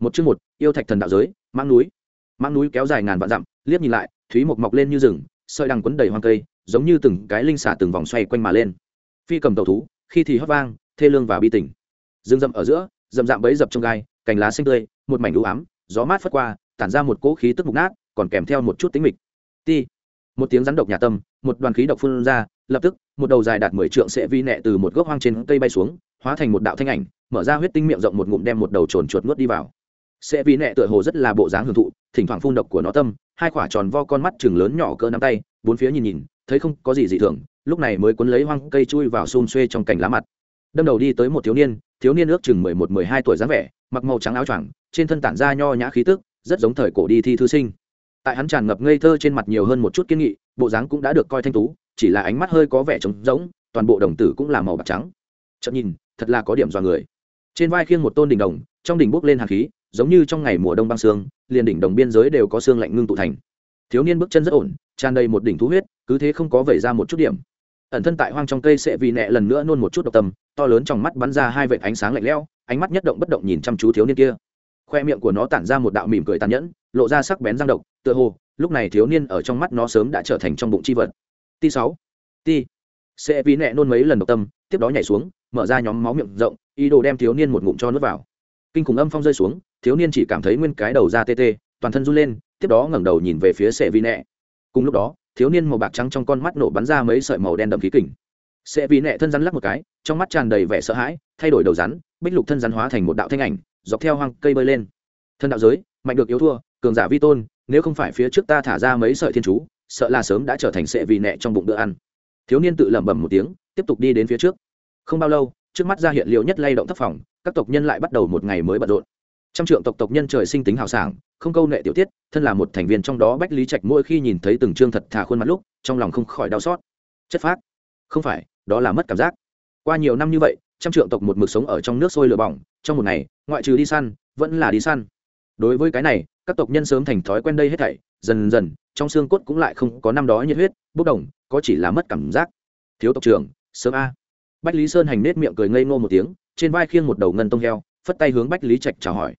một chương một, yêu thạch thần đạo giới mang núi. Mang núi kéo dài ngàn vạn dặm, liếc nhìn lại, thúy mộc mọc lên như rừng, sợi đằng quấn đầy hoang cây, giống như từng cái linh xả từng vòng xoay quanh mà lên. Phi cầm tàu thú, khi thì hót vang, thê lương và bi tình. Rừng rậm ở giữa, rậm rạm bấy dập trong gai, cành lá xanh tươi, một mảnh đũ ám, gió mát phất qua, tản ra một cỗ khí tức mục nát, còn kèm theo một chút tính mịch. Ti. Một tiếng rắn độc nhà tâm, một đoàn khí độc phun ra, lập tức, một đầu dài đạt mười trượng sẽ vi nẹ từ một gốc hoang trên cây bay xuống, hóa thành một đạo thanh ảnh, mở ra huyết tinh miệng rộng một ngụm đem một đầu trồn chuột nuốt đi vào sẽ vì nẹ tựa hồ rất là bộ dáng hưởng thụ, thỉnh thoảng phun độc của nó tâm, hai quả tròn vo con mắt chừng lớn nhỏ cỡ nắm tay, bốn phía nhìn nhìn, thấy không có gì dị thường, lúc này mới cuốn lấy hoang cây chui vào xôn xuê trong cành lá mặt. Đâm đầu đi tới một thiếu niên thiếu niên ước chừng mười một, mười hai tuổi dáng vẻ, mặc màu trắng áo choàng, trên thân tản ra nho nhã khí tức, rất giống thời cổ đi thi thư sinh. Tại hắn tràn ngập ngây thơ trên mặt nhiều hơn một chút kiên nghị, bộ dáng cũng đã được coi thanh tú, chỉ là ánh mắt hơi có vẻ trống rỗng, toàn bộ đồng tử cũng là màu bạc trắng. Chậm nhìn, thật là có điểm dọa người. Trên vai khiêng một tôn đỉnh đồng, trong đỉnh bốc lên hàn khí giống như trong ngày mùa đông băng sương, liền đỉnh đồng biên giới đều có xương lạnh ngưng tụ thành. Thiếu niên bước chân rất ổn, tràn đầy một đỉnh thú huyết, cứ thế không có vẩy ra một chút điểm. Ẩn thân tại hoang trong cây sẽ vì nẹ lần nữa nôn một chút độc tâm, to lớn trong mắt bắn ra hai vệt ánh sáng lạnh lẽo, ánh mắt nhất động bất động nhìn chăm chú thiếu niên kia. Khoe miệng của nó tản ra một đạo mỉm cười tàn nhẫn, lộ ra sắc bén răng độc, tựa hồ, lúc này thiếu niên ở trong mắt nó sớm đã trở thành trong bụng chi vật. Ti sáu, ti. Sẽ vì nẹ nôn mấy lần độc tâm, tiếp đó nhảy xuống, mở ra nhóm máu miệng rộng, ý đồ đem thiếu niên một ngụm cho nước vào kinh khủng âm phong rơi xuống, thiếu niên chỉ cảm thấy nguyên cái đầu ra tê tê, toàn thân run lên, tiếp đó ngẩng đầu nhìn về phía sệ vi nẹ. Cùng lúc đó, thiếu niên màu bạc trắng trong con mắt nổ bắn ra mấy sợi màu đen đậm khí kình. Sệ vi nẹ thân rắn lắc một cái, trong mắt tràn đầy vẻ sợ hãi, thay đổi đầu rắn, bích lục thân rắn hóa thành một đạo thanh ảnh, dọc theo hoang cây bơi lên. Thân đạo giới, mạnh được yếu thua, cường giả vi tôn, nếu không phải phía trước ta thả ra mấy sợi thiên chú, sợ là sớm đã trở thành sệ vi nẹ trong bụng bữa ăn. Thiếu niên tự lẩm bẩm một tiếng, tiếp tục đi đến phía trước. Không bao lâu, trước mắt ra hiện liệu nhất lay động thất phòng các tộc nhân lại bắt đầu một ngày mới bận rộn. Trăm trượng tộc tộc nhân trời sinh tính hào sảng, không câu nệ tiểu tiết, thân là một thành viên trong đó bách lý trạch mỗi khi nhìn thấy từng trương thật thà khuôn mặt lúc, trong lòng không khỏi đau xót. Chất phác. Không phải, đó là mất cảm giác. Qua nhiều năm như vậy, trăm trượng tộc một mực sống ở trong nước sôi lửa bỏng, trong một ngày, ngoại trừ đi săn, vẫn là đi săn. Đối với cái này, các tộc nhân sớm thành thói quen đây hết thảy, dần dần, trong xương cốt cũng lại không có năm đó nhiệt huyết, bốc đồng, có chỉ là mất cảm giác. Thiếu tộc trưởng, sớm a. Bách lý sơn hành nết miệng cười ngây ngô một tiếng trên vai khiêng một đầu ngân tông heo, phất tay hướng bách lý trạch chào hỏi.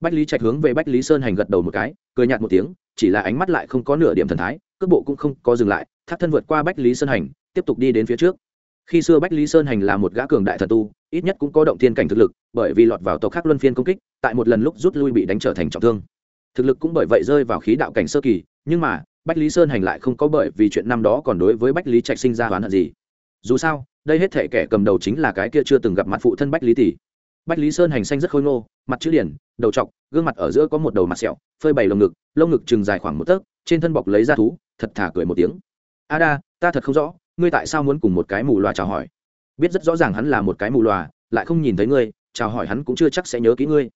Bách lý trạch hướng về bách lý sơn hành gật đầu một cái, cười nhạt một tiếng, chỉ là ánh mắt lại không có nửa điểm thần thái, cước bộ cũng không có dừng lại thác thân vượt qua bách lý sơn hành, tiếp tục đi đến phía trước. Khi xưa bách lý sơn hành là một gã cường đại thần tu, ít nhất cũng có động thiên cảnh thực lực, bởi vì lọt vào tộc khác luân phiên công kích, tại một lần lúc rút lui bị đánh trở thành trọng thương. Thực lực cũng bởi vậy rơi vào khí đạo cảnh sơ kỳ, nhưng mà, bách lý sơn hành lại không có bởi vì chuyện năm đó còn đối với bách lý trạch sinh ra oán hận gì. Dù sao đây hết thể kẻ cầm đầu chính là cái kia chưa từng gặp mặt phụ thân bách lý tỷ. Bách lý sơn hành xanh rất khôi ngô, mặt chữ điển, đầu t gương mặt ở giữa có một đầu mặt sẹo, phơi bày lồng ngực, lông ngực chừng dài khoảng một tấc, trên thân bọc lấy ra thú, thật thả cười một tiếng. A đa, ta thật không rõ, ngươi tại sao muốn cùng một cái mù loà chào hỏi? Biết rất rõ ràng hắn là một cái mù loà, lại không nhìn thấy ngươi, chào hỏi hắn cũng chưa chắc sẽ nhớ kỹ ngươi.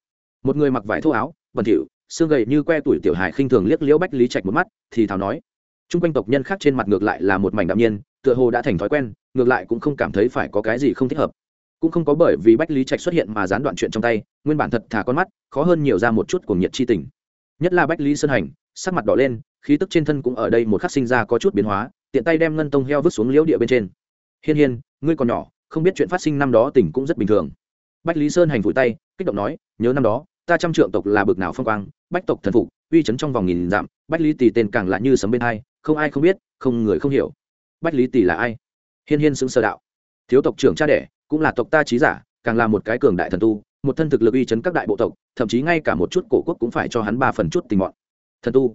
Một người mặc vải thô áo, bẩn thỉu, xương gầy như que tuổi tiểu hài khinh thường liếc liễu bách lý trạch một mắt, thì thào nói. T r u n g quanh tộc nhân khác trên mặt ngược lại là một mảnh đạm nhiên, tựa hồ đã thành thói quen ngược lại cũng không cảm thấy phải có cái gì không thích hợp. Cũng không có bởi vì bách lý trạch xuất hiện mà gián đoạn chuyện trong tay, nguyên bản thật thả con mắt, khó hơn nhiều ra một chút cuồng nhiệt chi tình. Nhất là bách lý sơn hành, sắc mặt đỏ lên, khí tức trên thân cũng ở đây một khắc sinh ra có chút biến hóa, tiện tay đem ngân tông heo vứt xuống liễu địa bên trên. Hiên hiên, ngươi còn nhỏ, không biết chuyện phát sinh năm đó tỉnh cũng rất bình thường. Bách lý sơn hành vùi tay, kích động nói, nhớ năm đó, ta trăm trượng tộc là bực nào phong quang, bách tộc thần phục, uy chấn trong vòng nghìn dặm, bách lý tỷ tên càng lạ như sấm bên hai, không ai không biết, không người không hiểu. Bách lý tỷ là ai? Hiên hiên xứng sơ đạo. Thiếu tộc trưởng cha đẻ, cũng là tộc ta trí giả, càng là một cái cường đại thần tu, một thân thực lực uy chấn các đại bộ tộc, thậm chí ngay cả một chút cổ quốc cũng phải cho hắn ba phần chút tình mọn. Thần tu.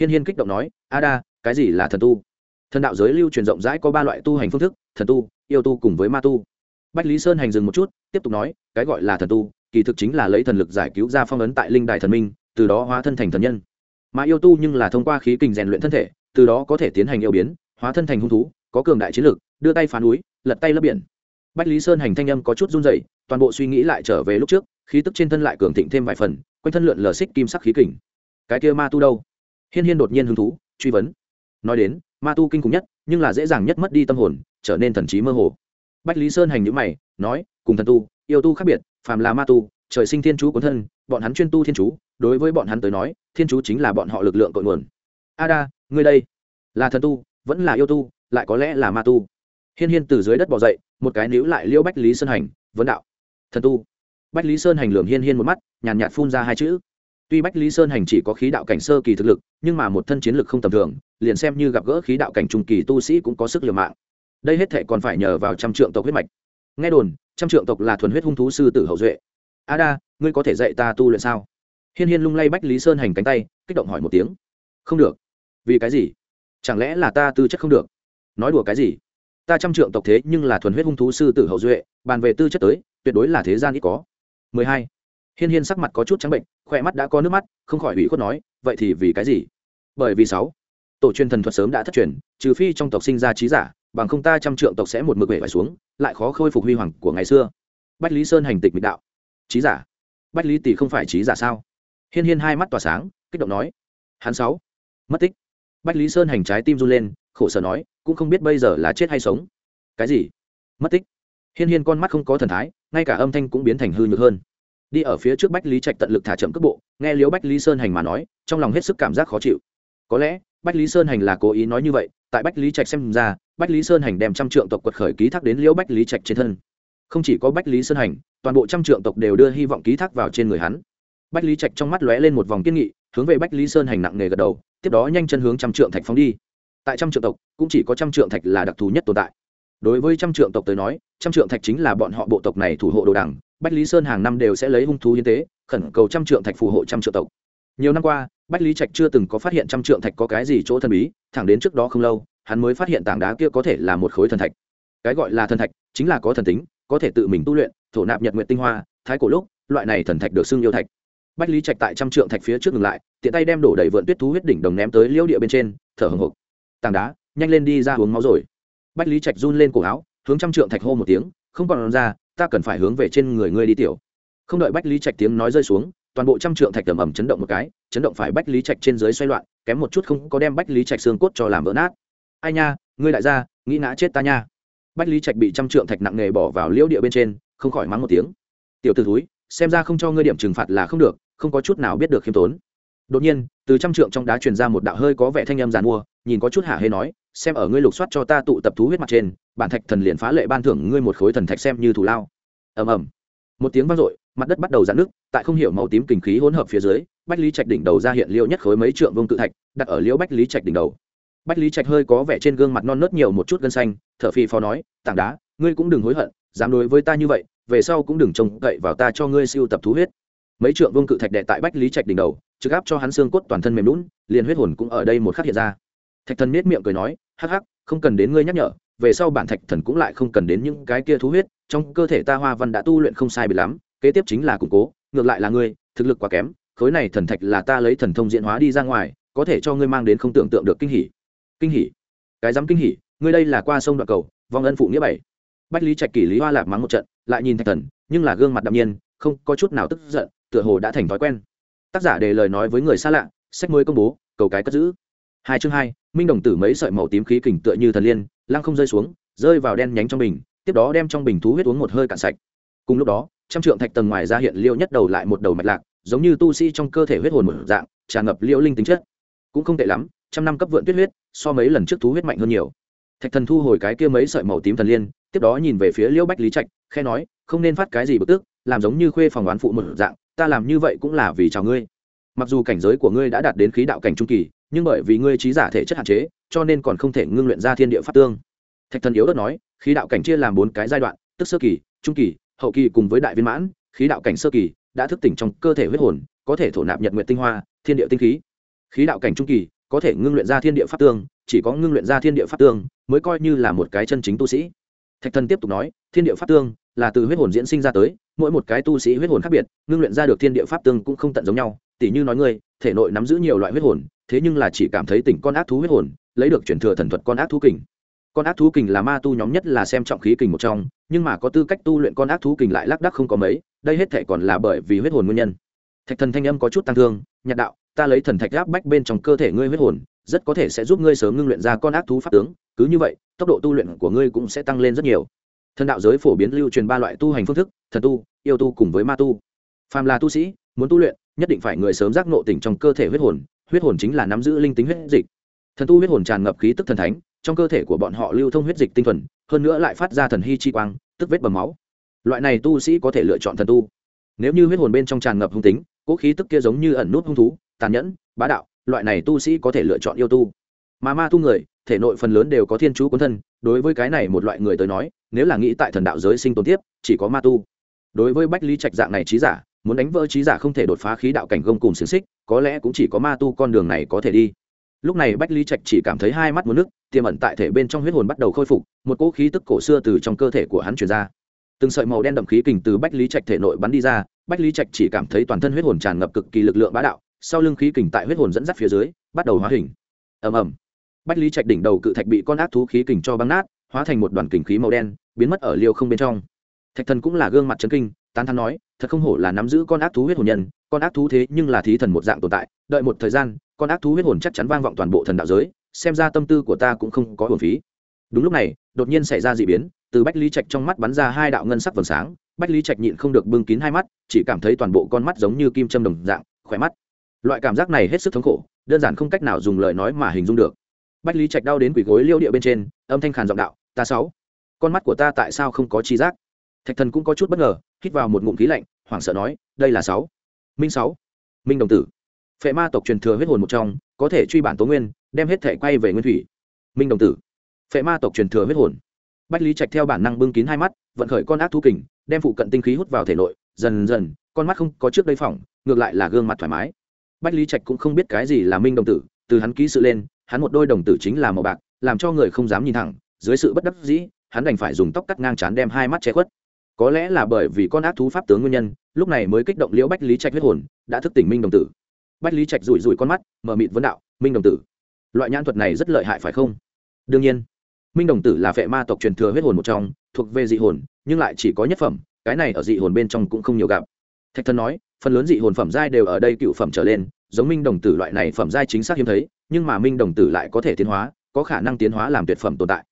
Hiên hiên kích động nói, a đa, cái gì là thần tu? Thần đạo giới lưu truyền rộng rãi có ba loại tu hành phương thức, thần tu, yêu tu cùng với ma tu. Bách lý sơn hành dừng một chút, tiếp tục nói, cái gọi là thần tu, kỳ thực chính là lấy thần lực giải cứu ra phong ấn tại linh đài thần minh, từ đó hóa thân thành thần nhân. Mà yêu tu nhưng là thông qua khí kình rèn luyện thân thể, từ đó có thể tiến hành yêu biến, hóa thân thành hung thú có cường đại chiến lược, đưa tay phá núi lật tay lấp biển. Bách lý sơn hành thanh âm có chút run rẩy toàn bộ suy nghĩ lại trở về lúc trước khí tức trên thân lại cường thịnh thêm vài phần quanh thân lượn lờ xích kim sắc khí kình. Cái kia ma tu đâu? Hiên hiên đột nhiên hứng thú truy vấn. Nói đến ma tu kinh khủng nhất nhưng là dễ dàng nhất mất đi tâm hồn trở nên thần trí mơ hồ. Bách lý sơn hành nhữ mày nói cùng thần tu yêu tu khác biệt phàm là ma tu trời sinh thiên chú cuốn thân bọn hắn chuyên tu thiên chú đối với bọn hắn tới nói thiên chú chính là bọn họ lực lượng cội nguồn. A đa ngươi đây là thần tu vẫn là yêu tu, lại có lẽ là ma tu. Hiên hiên từ dưới đất bỏ dậy, một cái níu lại liễu bách lý sơn hành, vấn đạo. Thần tu. Bách lý sơn hành lường hiên hiên một mắt, nhàn nhạt phun ra hai chữ. Tuy bách lý sơn hành chỉ có khí đạo cảnh sơ kỳ thực lực, nhưng mà một thân chiến lực không tầm thường, liền xem như gặp gỡ khí đạo cảnh trung kỳ tu sĩ cũng có sức liều mạng. Đây hết thệ còn phải nhờ vào trăm trượng tộc huyết mạch. Nghe đồn, trăm trượng tộc là thuần huyết hung thú sư tử hậu duệ. A đa, ngươi có thể dạy ta tu luyện sao? Hiên hiên lung lay bách lý sơn hành cánh tay, kích động hỏi một tiếng. Không được. Vì cái gì? Chẳng lẽ là ta tư chất không được? Nói đùa cái gì? Ta trăm trượng tộc thế nhưng là thuần huyết hung thú sư tử hậu duệ, bàn về tư chất tới, tuyệt đối là thế gian ít có. 12. hiên hiên sắc mặt có chút trắng bệnh, khỏe mắt đã có nước mắt, không khỏi ủy khuất nói, vậy thì vì cái gì? Bởi vì sáu. Tổ truyền thần thuật sớm đã thất truyền, trừ phi trong tộc sinh ra trí giả, bằng không ta trăm trượng tộc sẽ một mực bể phải xuống, lại khó khôi phục huy hoàng của ngày xưa. Bách lý sơn hành tịch mịch đạo. Trí giả? Bách lý tỷ không phải trí giả sao? Hiên hiên hai mắt tỏa sáng, kích động nói. Hắn sáu. Mất tích bách lý sơn hành trái tim run lên khổ sở nói cũng không biết bây giờ là chết hay sống cái gì mất tích hiên hiên con mắt không có thần thái ngay cả âm thanh cũng biến thành hư nhược hơn đi ở phía trước bách lý trạch tận lực thả chậm cước bộ nghe liễu bách lý sơn hành mà nói trong lòng hết sức cảm giác khó chịu có lẽ bách lý sơn hành là cố ý nói như vậy tại bách lý trạch xem ra bách lý sơn hành đem trăm trượng tộc quật khởi ký thác đến liễu bách lý trạch trên thân không chỉ có bách lý sơn hành toàn bộ trăm trượng tộc đều đưa hy vọng ký thác vào trên người hắn bách lý trạch trong mắt lóe lên một vòng kiên nghị hướng về bách lý sơn hành nặng nề gật đầu tiếp đó nhanh chân hướng trăm trượng thạch phóng đi. Tại trăm trượng tộc, cũng chỉ có trăm trượng thạch là đặc thù nhất tồn tại. Đối với trăm trượng tộc tới nói, trăm trượng thạch chính là bọn họ bộ tộc này thủ hộ đồ đằng, bách lý sơn hàng năm đều sẽ lấy hung thú hiến tế, khẩn cầu trăm trượng thạch phù hộ trăm trượng tộc. Nhiều năm qua, bách lý trạch chưa từng có phát hiện trăm trượng thạch có cái gì chỗ thần bí, thẳng đến trước đó không lâu, hắn mới phát hiện tảng đá kia có thể là một khối thần thạch. Cái gọi là thần thạch, chính là có thần tính, có thể tự mình tu luyện, thổ nạp nhật nguyện tinh hoa, thái cổ lúc, loại này thần thạch được xưng yêu thạch bách lý trạch tại trăm trượng thạch phía trước ngừng lại, tiện tay đem đổ đầy vượn tuyết thú huyết đỉnh đồng ném tới liêu địa bên trên, thở hồng hộc. Tảng đá, nhanh lên đi ra uống máu rồi. Bách lý trạch run lên cổ áo, hướng trăm trượng thạch hô một tiếng, không còn ra, ta cần phải hướng về trên người ngươi đi tiểu. Không đợi bách lý trạch tiếng nói rơi xuống, toàn bộ trăm trượng thạch tầm ầm chấn động một cái, chấn động phải bách lý trạch trên dưới xoay loạn, kém một chút không có đem bách lý trạch xương cốt cho làm vỡ nát. Ai nha, ngươi đại gia, nghĩ ngã chết ta nha. Bách lý trạch bị trăm trượng thạch nặng nề bỏ vào liễu địa bên trên, không khỏi mắng một tiếng. Tiểu t ử thúi xem ra không cho ngươi điểm trừng phạt là không được, không có chút nào biết được khiêm tốn. Đột nhiên, từ trăm trượng trong đá truyền ra một đạo hơi có vẻ thanh âm giàn mua, nhìn có chút hả hê nói, xem ở ngươi lục soát cho ta tụ tập thú huyết mặt trên, bản thạch thần liền phá lệ ban thưởng ngươi một khối thần thạch xem như thủ lao. Ầm ầm. Một tiếng vang dội, mặt đất bắt đầu giãn nước tại không hiểu màu tím kinh khí hỗn hợp phía dưới, bách lý trạch đỉnh đầu ra hiện liêu nhất khối mấy trượng vương cự thạch, đặt ở liễu bách lý trạch đỉnh đầu. Bách lý trạch hơi có vẻ trên gương mặt non nớt nhiều một chút gân xanh, thở phì phò nói, tảng đá, ngươi cũng đừng hối hận, dám đối với ta như vậy về sau cũng đừng trông cậy vào ta cho ngươi siêu tập thú huyết. Mấy trượng vương cự thạch đệ tại bách lý trạch đỉnh đầu, trực áp cho hắn xương cốt toàn thân mềm lún, liền huyết hồn cũng ở đây một khắc hiện ra. Thạch thần nết miệng cười nói, hắc hắc, không cần đến ngươi nhắc nhở, về sau bản thạch thần cũng lại không cần đến những cái kia thú huyết, trong cơ thể ta hoa văn đã tu luyện không sai bị lắm, kế tiếp chính là củng cố, ngược lại là ngươi, thực lực quá kém, khối này thần thạch là ta lấy thần thông diễn hóa đi ra ngoài, có thể cho ngươi mang đến không tưởng tượng được kinh hỉ. Kinh hỉ? Cái dám kinh hỉ? Ngươi đây là qua sông đoạn cầu, vong ân phụ nghĩa bảy. Bách lý trạch kỷ lý hoa lạc mắng một trận lại nhìn thạch thần, nhưng là gương mặt đạm nhiên, không có chút nào tức giận, tựa hồ đã thành thói quen. Tác giả đề lời nói với người xa lạ, sách mới công bố, cầu cái cất giữ. Hai chương hai, minh đồng tử mấy sợi màu tím khí kình tựa như thần liên, lăng không rơi xuống, rơi vào đen nhánh trong bình, tiếp đó đem trong bình thú huyết uống một hơi cạn sạch. Cùng lúc đó, trăm trượng thạch tầng ngoài ra hiện liêu nhất đầu lại một đầu mạch lạc, giống như tu sĩ trong cơ thể huyết hồn một dạng, tràn ngập liễu linh tính chất. Cũng không tệ lắm, trăm năm cấp vượn tuyết huyết, so mấy lần trước thú huyết mạnh hơn nhiều. Thạch thần thu hồi cái kia mấy sợi màu tím thần liên, tiếp đó nhìn về phía liễu bách lý trạch khe nói, không nên phát cái gì bực tức, làm giống như khuê phòng đoán phụ một dạng, ta làm như vậy cũng là vì chào ngươi. Mặc dù cảnh giới của ngươi đã đạt đến khí đạo cảnh trung kỳ, nhưng bởi vì ngươi trí giả thể chất hạn chế, cho nên còn không thể ngưng luyện ra thiên địa pháp tương. Thạch thần yếu đất nói, khí đạo cảnh chia làm bốn cái giai đoạn, tức sơ kỳ, trung kỳ, hậu kỳ cùng với đại viên mãn, khí đạo cảnh sơ kỳ đã thức tỉnh trong cơ thể huyết hồn, có thể thổ nạp nhật nguyện tinh hoa, thiên địa tinh khí. Khí đạo cảnh trung kỳ có thể ngưng luyện ra thiên địa pháp tương, chỉ có ngưng luyện ra thiên địa pháp tương mới coi như là một cái chân chính tu sĩ. Thạch thần tiếp tục nói, thiên địa pháp tương là từ huyết hồn diễn sinh ra tới, mỗi một cái tu sĩ huyết hồn khác biệt, ngưng luyện ra được thiên địa pháp tương cũng không tận giống nhau, tỉ như nói ngươi, thể nội nắm giữ nhiều loại huyết hồn, thế nhưng là chỉ cảm thấy tỉnh con ác thú huyết hồn, lấy được chuyển thừa thần thuật con ác thú kình. Con ác thú kình là ma tu nhóm nhất là xem trọng khí kình một trong, nhưng mà có tư cách tu luyện con ác thú kình lại lác đắc không có mấy, đây hết thể còn là bởi vì huyết hồn nguyên nhân. Thạch thần thanh âm có chút tăng thương, nhạt đạo, ta lấy thần thạch áp bách bên trong cơ thể ngươi huyết hồn, rất có thể sẽ giúp ngươi sớm ngưng luyện ra con ác thú pháp tướng, cứ như vậy, tốc độ tu luyện của ngươi cũng sẽ tăng lên rất nhiều thần đạo giới phổ biến lưu truyền ba loại tu hành phương thức, thần tu, yêu tu cùng với ma tu. Phàm là tu sĩ, muốn tu luyện, nhất định phải người sớm giác nộ tỉnh trong cơ thể huyết hồn huyết hồn chính là nắm giữ linh tính huyết dịch. Thần tu huyết hồn tràn ngập khí tức thần thánh, trong cơ thể của bọn họ lưu thông huyết dịch tinh thuần, hơn nữa lại phát ra thần hy chi quang, tức vết bầm máu. Loại này tu sĩ có thể lựa chọn thần tu. Nếu như huyết hồn bên trong tràn ngập hung tính, cỗ khí tức kia giống như ẩn nút hung thú, tàn nhẫn, bá đạo, loại này tu sĩ có thể lựa chọn yêu tu. Mà ma tu người, thể nội phần lớn đều có thiên chú cuốn thân, đối với cái này một loại người tới nói nếu là nghĩ tại thần đạo giới sinh tồn tiếp, chỉ có ma tu. Đối với bách lý trạch dạng này trí giả, muốn đánh vỡ trí giả không thể đột phá khí đạo cảnh gông cùng xiềng xích, có lẽ cũng chỉ có ma tu con đường này có thể đi. Lúc này bách lý trạch chỉ cảm thấy hai mắt muốn nước tiềm ẩn tại thể bên trong huyết hồn bắt đầu khôi phục, một cỗ khí tức cổ xưa từ trong cơ thể của hắn chuyển ra. Từng sợi màu đen đậm khí kình từ bách lý trạch thể nội bắn đi ra, bách lý trạch chỉ cảm thấy toàn thân huyết hồn tràn ngập cực kỳ lực lượng bá đạo, sau lưng khí kình tại huyết hồn dẫn dắt phía dưới, bắt đầu hóa hình. Ầm ầm. Bách lý trạch đỉnh đầu cự thạch bị con ác thú khí kình cho băng nát, hóa thành một đoàn kình khí màu đen biến mất ở liêu không bên trong. Thạch thần cũng là gương mặt trấn kinh, tán thắn nói, thật không hổ là nắm giữ con ác thú huyết hồn nhân, con ác thú thế nhưng là thí thần một dạng tồn tại, đợi một thời gian, con ác thú huyết hồn chắc chắn vang vọng toàn bộ thần đạo giới, xem ra tâm tư của ta cũng không có hồn phí. Đúng lúc này, đột nhiên xảy ra d ị biến, từ bách lý trạch trong mắt bắn ra hai đạo ngân sắc vầng sáng, bách lý trạch nhịn không được bưng kín hai mắt, chỉ cảm thấy toàn bộ con mắt giống như kim châm đồng dạng, khỏe mắt. Loại cảm giác này hết sức thống khổ, đơn giản không cách nào dùng lời nói mà hình dung được. Bách lý trạch đau đến quỷ gối liêu địa bên trên, âm thanh khàn giọng đạo, ta sáu con mắt của ta tại sao không có chi giác? Thạch thần cũng có chút bất ngờ, hít vào một ngụm khí lạnh, hoảng sợ nói, đây là sáu. Minh sáu. Minh đồng tử. Phệ ma tộc truyền thừa huyết hồn một trong, có thể truy bản tố nguyên, đem hết thể quay về nguyên thủy. Minh đồng tử. Phệ ma tộc truyền thừa huyết hồn. Bách lý trạch theo bản năng bưng kín hai mắt, vận khởi con ác thú kình, đem phụ cận tinh khí hút vào thể nội, dần dần, con mắt không có trước đây phỏng, ngược lại là gương mặt thoải mái. Bách lý trạch cũng không biết cái gì là minh đồng tử, từ hắn ký sự lên, hắn một đôi đồng tử chính là màu bạc, làm cho người không dám nhìn thẳng, dưới sự bất đắc dĩ hắn đành phải dùng tóc cắt ngang chán đem hai mắt che khuất. Có lẽ là bởi vì con ác thú pháp tướng nguyên nhân, lúc này mới kích động liễu bách lý trạch huyết hồn, đã thức tỉnh minh đồng tử. Bách lý trạch rủi rủi con mắt, mở mịt vấn đạo, minh đồng tử, loại nhãn thuật này rất lợi hại phải không? Đương nhiên. Minh đồng tử là vệ ma tộc truyền thừa huyết hồn một trong, thuộc về dị hồn, nhưng lại chỉ có nhất phẩm, cái này ở dị hồn bên trong cũng không nhiều gặp. Thạch thân nói, phần lớn dị hồn phẩm giai đều ở đây cựu phẩm trở lên, giống minh đồng tử loại này phẩm giai chính xác hiếm thấy, nhưng mà minh đồng tử lại có thể tiến hóa, có khả năng tiến hóa làm tuyệt phẩm tồn tại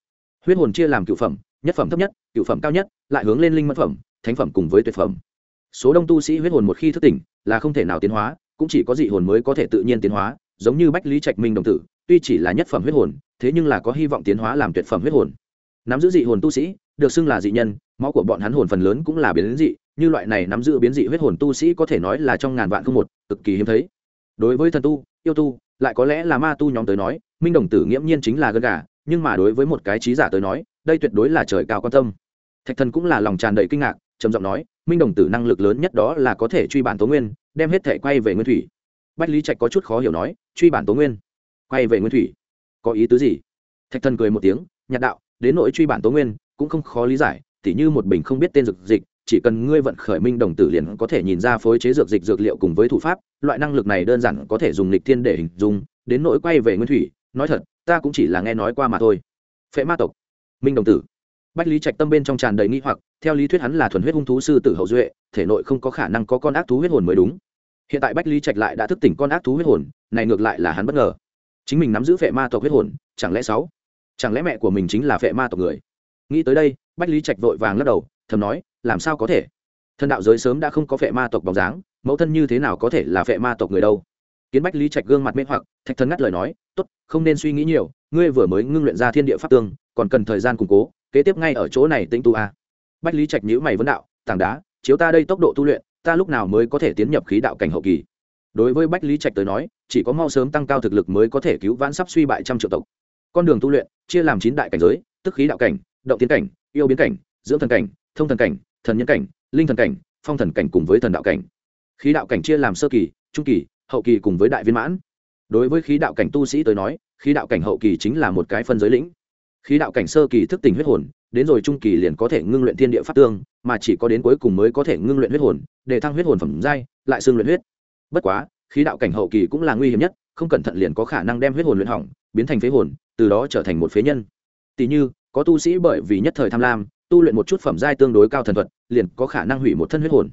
huyết hồn chia làm cựu phẩm, nhất phẩm thấp nhất, cựu phẩm cao nhất, lại hướng lên linh mẫn phẩm, thánh phẩm cùng với tuyệt phẩm. Số đông tu sĩ huyết hồn một khi thức tỉnh, là không thể nào tiến hóa, cũng chỉ có dị hồn mới có thể tự nhiên tiến hóa, giống như bách lý trạch minh đồng tử, tuy chỉ là nhất phẩm huyết hồn, thế nhưng là có hy vọng tiến hóa làm tuyệt phẩm huyết hồn. Nắm giữ dị hồn tu sĩ, được xưng là dị nhân, máu của bọn hắn hồn phần lớn cũng là biến dị, như loại này nắm giữ biến dị huyết hồn tu sĩ có thể nói là trong ngàn vạn không một, cực kỳ hiếm thấy. Đối với thần tu, yêu tu, lại có lẽ là ma tu nhóm tới nói, minh đồng tử nghiễm nhiên chính là gân gà nhưng mà đối với một cái trí giả tới nói, đây tuyệt đối là trời cao quan tâm. Thạch thần cũng là lòng tràn đầy kinh ngạc, trầm giọng nói, minh đồng tử năng lực lớn nhất đó là có thể truy bản tố nguyên, đem hết thể quay về nguyên thủy. Bách lý trạch có chút khó hiểu nói, truy bản tố nguyên? Quay về nguyên thủy? Có ý tứ gì? Thạch thần cười một tiếng, nhạt đạo, đến nỗi truy bản tố nguyên cũng không khó lý giải, tỉ như một bình không biết tên dược dịch, chỉ cần ngươi vận khởi minh đồng tử liền có thể nhìn ra phối chế dược dịch dược liệu cùng với thủ pháp, loại năng lực này đơn giản có thể dùng lịch thiên để hình dung, đến nỗi quay về nguyên thủy, nói thật ta cũng chỉ là nghe nói qua mà thôi. Phệ ma tộc. Minh đồng tử. Bách lý trạch tâm bên trong tràn đầy nghi hoặc, theo lý thuyết hắn là thuần huyết hung thú sư tử hậu duệ, thể nội không có khả năng có con ác thú huyết hồn mới đúng. Hiện tại bách lý trạch lại đã thức tỉnh con ác thú huyết hồn, này ngược lại là hắn bất ngờ. Chính mình nắm giữ phệ ma tộc huyết hồn, chẳng lẽ sáu? Chẳng lẽ mẹ của mình chính là phệ ma tộc người? Nghĩ tới đây, bách lý trạch vội vàng lắc đầu, thầm nói, làm sao có thể? Thân đạo giới sớm đã không có phệ ma tộc bóng dáng, mẫu thân như thế nào có thể là phệ ma tộc người đâu? Kiến bách lý trạch gương mặt mê hoặc, thạch thần ngắt lời nói, tốt, không nên suy nghĩ nhiều, ngươi vừa mới ngưng luyện ra thiên địa pháp tương, còn cần thời gian củng cố, kế tiếp ngay ở chỗ này tĩnh tu a. Bách lý trạch nhữ mày vấn đạo, tảng đá, chiếu ta đây tốc độ tu luyện, ta lúc nào mới có thể tiến nhập khí đạo cảnh hậu kỳ? Đối với bách lý trạch tới nói, chỉ có mau sớm tăng cao thực lực mới có thể cứu vãn sắp suy bại trăm triệu tộc. Con đường tu luyện, chia làm chín đại cảnh giới, tức khí đạo cảnh, động tiến cảnh, yêu biến cảnh, dưỡng thần cảnh, thông thần cảnh, thần nhân cảnh, linh thần cảnh, phong thần cảnh cùng với thần đạo cảnh. Khí đạo cảnh chia làm sơ kỳ, trung kỳ hậu kỳ cùng với đại viên mãn. Đối với khí đạo cảnh tu sĩ tới nói, khí đạo cảnh hậu kỳ chính là một cái phân giới lĩnh. Khí đạo cảnh sơ kỳ thức tỉnh huyết hồn, đến rồi trung kỳ liền có thể ngưng luyện thiên địa pháp tương, mà chỉ có đến cuối cùng mới có thể ngưng luyện huyết hồn, để thăng huyết hồn phẩm giai, lại xương luyện huyết. Bất quá, khí đạo cảnh hậu kỳ cũng là nguy hiểm nhất, không cẩn thận liền có khả năng đem huyết hồn luyện hỏng, biến thành phế hồn, từ đó trở thành một phế nhân. Tỷ như, có tu sĩ bởi vì nhất thời tham lam, tu luyện một chút phẩm giai tương đối cao thần thuật, liền có khả năng hủy một thân huyết hồn.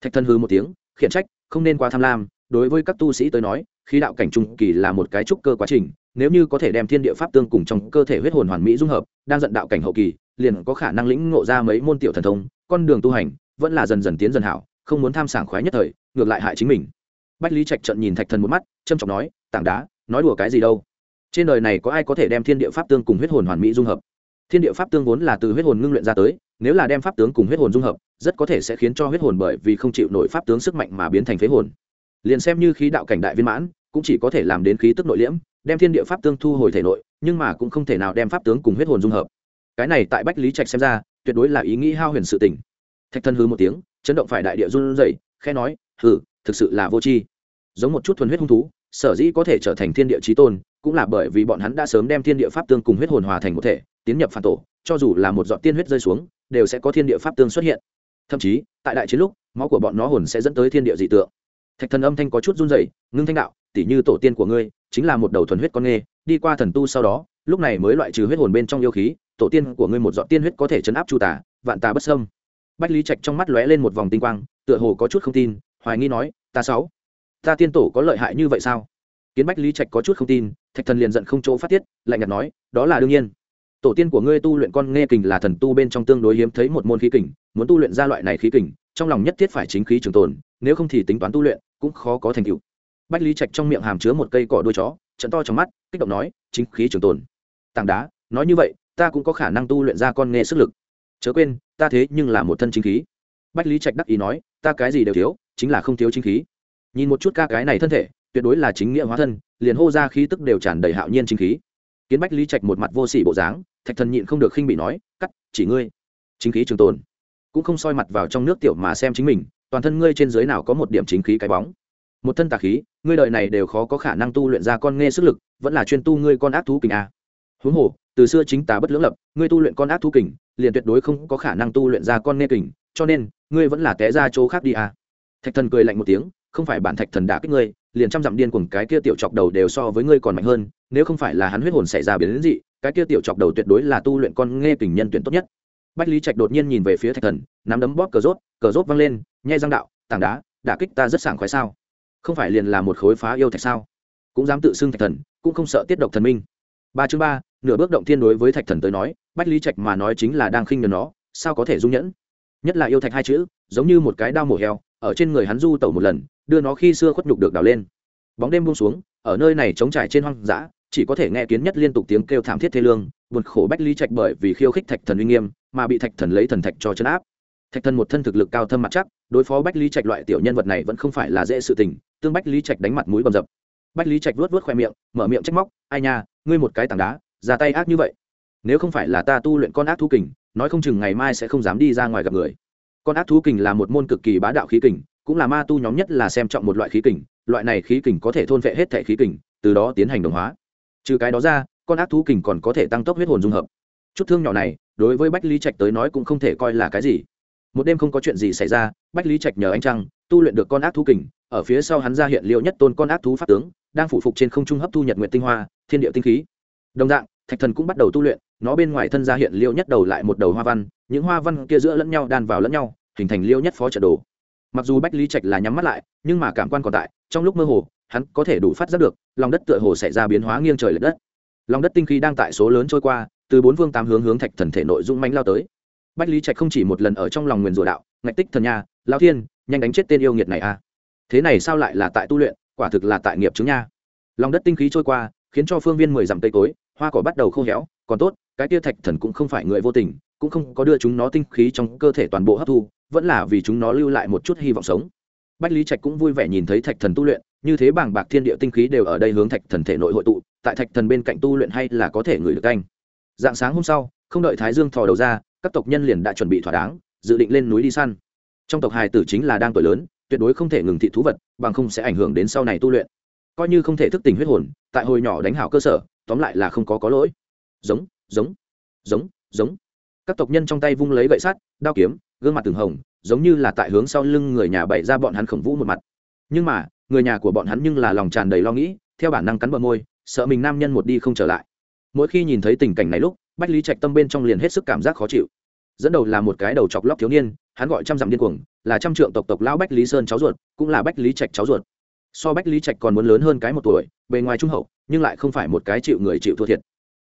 Thạch thân hư một tiếng, khiển trách, không nên quá tham lam đối với các tu sĩ tới nói, khí đạo cảnh trung kỳ là một cái trúc cơ quá trình, nếu như có thể đem thiên địa pháp tương cùng trong cơ thể huyết hồn hoàn mỹ dung hợp, đang dẫn đạo cảnh hậu kỳ, liền có khả năng lĩnh ngộ ra mấy môn tiểu thần thông, con đường tu hành vẫn là dần dần tiến dần hảo, không muốn tham sảng khoái nhất thời, ngược lại hại chính mình. Bách lý trạch trận nhìn thạch thần một mắt trâm trọng nói, tảng đá, nói đùa cái gì đâu? Trên đời này có ai có thể đem thiên địa pháp tương cùng huyết hồn hoàn mỹ dung hợp? Thiên địa pháp tương vốn là từ huyết hồn ngưng luyện ra tới, nếu là đem pháp tướng cùng huyết hồn dung hợp, rất có thể sẽ khiến cho huyết hồn bởi vì không chịu nổi pháp tướng sức mạnh mà biến thành phế hồn liền xem như khí đạo cảnh đại viên mãn, cũng chỉ có thể làm đến khí tức nội liễm, đem thiên địa pháp tương thu hồi thể nội, nhưng mà cũng không thể nào đem pháp tướng cùng huyết hồn dung hợp. Cái này tại bách lý trạch xem ra, tuyệt đối là ý nghĩ hao huyền sự tình. Thạch thân hư một tiếng, chấn động phải đại địa run rẩy khe nói, hừ, thực sự là vô tri. Giống một chút thuần huyết hung thú, sở dĩ có thể trở thành thiên địa trí tôn, cũng là bởi vì bọn hắn đã sớm đem thiên địa pháp tương cùng huyết hồn hòa thành một thể, tiến nhập phản tổ, cho dù là một giọt tiên huyết rơi xuống, đều sẽ có thiên địa pháp tương xuất hiện. Thậm chí, tại đại chiến lúc, máu của bọn nó hồn sẽ dẫn tới thiên địa dị tượng thạch thần âm thanh có chút run rẩy, ngưng thanh đạo, tỉ như tổ tiên của ngươi, chính là một đầu thuần huyết con nghê, đi qua thần tu sau đó, lúc này mới loại trừ huyết hồn bên trong yêu khí, tổ tiên của ngươi một giọt tiên huyết có thể chấn áp chu tả vạn tà bất sâm bách lý trạch trong mắt lóe lên một vòng tinh quang, tựa hồ có chút không tin, hoài nghi nói, ta sáu, ta tiên tổ có lợi hại như vậy sao? Kiến bách lý trạch có chút không tin, thạch thần liền giận không chỗ phát tiết, lạnh nhạt nói, đó là đương nhiên. Tổ tiên của ngươi tu luyện con nghe kình là thần tu bên trong tương đối hiếm thấy một môn khí kình, muốn tu luyện ra loại này khí kình, trong lòng nhất thiết phải chính khí trường tồn, nếu không thì tính toán tu luyện cũng khó có thành tựu. Bách lý trạch trong miệng hàm chứa một cây cỏ đuôi chó, trận to trong mắt, kích động nói, chính khí trường tồn. Tảng đá, nói như vậy, ta cũng có khả năng tu luyện ra con nghe sức lực. Chớ quên, ta thế nhưng là một thân chính khí. Bách lý trạch đắc ý nói, ta cái gì đều thiếu, chính là không thiếu chính khí. Nhìn một chút ca cái này thân thể, tuyệt đối là chính nghĩa hóa thân, liền hô ra khí tức đều tràn đầy hạo nhiên chính khí. Kiến bách lý trạch một mặt vô sỉ bộ dáng, thạch thần nhịn không được khinh bị nói, cắt, chỉ ngươi. Chính khí trường tồn. Cũng không soi mặt vào trong nước tiểu mà xem chính mình toàn thân ngươi trên dưới nào có một điểm chính khí cái bóng. Một thân tà khí, ngươi đời này đều khó có khả năng tu luyện ra con nghe sức lực, vẫn là chuyên tu ngươi con ác thú kình a. Huống hồ, từ xưa chính tà bất lưỡng lập, ngươi tu luyện con ác thú kình, liền tuyệt đối không có khả năng tu luyện ra con nghe kình, cho nên, ngươi vẫn là té ra chỗ khác đi a. Thạch thần cười lạnh một tiếng, không phải bản thạch thần đã kích ngươi, liền trăm dặm điên cuồng cái kia tiểu chọc đầu đều so với ngươi còn mạnh hơn, nếu không phải là hắn huyết hồn xảy ra biến đến dị, cái kia tiểu chọc đầu tuyệt đối là tu luyện con nghe kình nhân tuyển tốt nhất. Bách lý trạch đột nhiên nhìn về phía thạch thần, nắm đấm bóp cờ rốt cờ rốt văng lên nhai răng đạo, tảng đá, đả kích ta rất sảng khoái sao? Không phải liền là một khối phá yêu thạch sao? Cũng dám tự xưng thạch thần, cũng không sợ tiết độc thần minh. Ba chương ba, nửa bước động thiên đối với thạch thần tới nói, bách lý trạch mà nói chính là đang khinh nhờ nó, sao có thể dung nhẫn? Nhất là yêu thạch hai chữ, giống như một cái đao mổ heo, ở trên người hắn du tẩu một lần, đưa nó khi xưa khuất nhục được đào lên. Bóng đêm buông xuống, ở nơi này trống trải trên hoang dã, chỉ có thể nghe kiến nhất liên tục tiếng kêu thảm thiết thê lương, buồn khổ bách lý trạch bởi vì khiêu khích thạch thần uy nghiêm, mà bị thạch thần lấy thần thạch cho chấn áp. Thạch thần một thân thực lực cao thâm mặt chắc đối phó bách lý trạch loại tiểu nhân vật này vẫn không phải là dễ sự tình, tương bách lý trạch đánh mặt mũi bầm dập. Bách lý trạch vuốt vuốt khoe miệng, mở miệng trách móc, ai nha, ngươi một cái tảng đá, ra tay ác như vậy. Nếu không phải là ta tu luyện con ác thú kình, nói không chừng ngày mai sẽ không dám đi ra ngoài gặp người. Con ác thú kình là một môn cực kỳ bá đạo khí kình, cũng là ma tu nhóm nhất là xem trọng một loại khí kình, loại này khí kình có thể thôn vệ hết thể khí kình, từ đó tiến hành đồng hóa. Trừ cái đó ra, con ác thú kình còn có thể tăng tốc huyết hồn dung hợp. Chút thương nhỏ này, đối với bách lý trạch tới nói cũng không thể coi là cái gì một đêm không có chuyện gì xảy ra, bách lý trạch nhờ anh trăng tu luyện được con ác thú kình, ở phía sau hắn ra hiện liệu nhất tôn con ác thú pháp tướng, đang phủ phục trên không trung hấp thu nhật nguyện tinh hoa, thiên địa tinh khí. Đồng dạng, thạch thần cũng bắt đầu tu luyện, nó bên ngoài thân ra hiện liêu nhất đầu lại một đầu hoa văn, những hoa văn kia giữa lẫn nhau đan vào lẫn nhau, hình thành liêu nhất phó trận đồ. Mặc dù bách lý trạch là nhắm mắt lại, nhưng mà cảm quan còn tại, trong lúc mơ hồ, hắn có thể đủ phát giác được, lòng đất tựa hồ xảy ra biến hóa nghiêng trời l ệ đất. Lòng đất tinh khí đang tại số lớn trôi qua, từ bốn phương tám hướng hướng thạch thần thể nội dung manh lao tới bách lý trạch không chỉ một lần ở trong lòng nguyền rủa đạo, ngạch tích thần nha lao thiên, nhanh đánh chết tên yêu nghiệt này a thế này sao lại là tại tu luyện, quả thực là tại nghiệp chứng nha. Lòng đất tinh khí trôi qua, khiến cho phương viên mười dặm cây cối, hoa cỏ bắt đầu khô héo, còn tốt, cái tia thạch thần cũng không phải người vô tình, cũng không có đưa chúng nó tinh khí trong cơ thể toàn bộ hấp thu, vẫn là vì chúng nó lưu lại một chút hy vọng sống. Bách lý trạch cũng vui vẻ nhìn thấy thạch thần tu luyện, như thế bảng bạc thiên địa tinh khí đều ở đây hướng thạch thần thể nội hội tụ, tại thạch thần bên cạnh tu luyện hay là có thể ngửi được canh. Dạng sáng hôm sau, không đợi thái dương thò đầu ra các tộc nhân liền đã chuẩn bị thỏa đáng, dự định lên núi đi săn. Trong tộc hài tử chính là đang tuổi lớn, tuyệt đối không thể ngừng thị thú vật, bằng không sẽ ảnh hưởng đến sau này tu luyện. Coi như không thể thức tỉnh huyết hồn, tại hồi nhỏ đánh hảo cơ sở, tóm lại là không có có lỗi. Giống giống giống giống. Các tộc nhân trong tay vung lấy gậy sắt, đao kiếm, gương mặt từng hồng, giống như là tại hướng sau lưng người nhà bày ra bọn hắn khổng vũ một mặt. Nhưng mà, người nhà của bọn hắn nhưng là lòng tràn đầy lo nghĩ, theo bản năng cắn bờ môi, sợ mình nam nhân một đi không trở lại. Mỗi khi nhìn thấy tình cảnh này lúc bách lý trạch tâm bên trong liền hết sức cảm giác khó chịu. Dẫn đầu là một cái đầu chọc lóc thiếu niên, hắn gọi trăm dặm điên cuồng, là trăm trượng tộc tộc lão bách lý sơn cháu ruột, cũng là bách lý trạch cháu ruột. So bách lý trạch còn muốn lớn hơn cái một tuổi, bề ngoài trung hậu, nhưng lại không phải một cái chịu người chịu thua thiệt.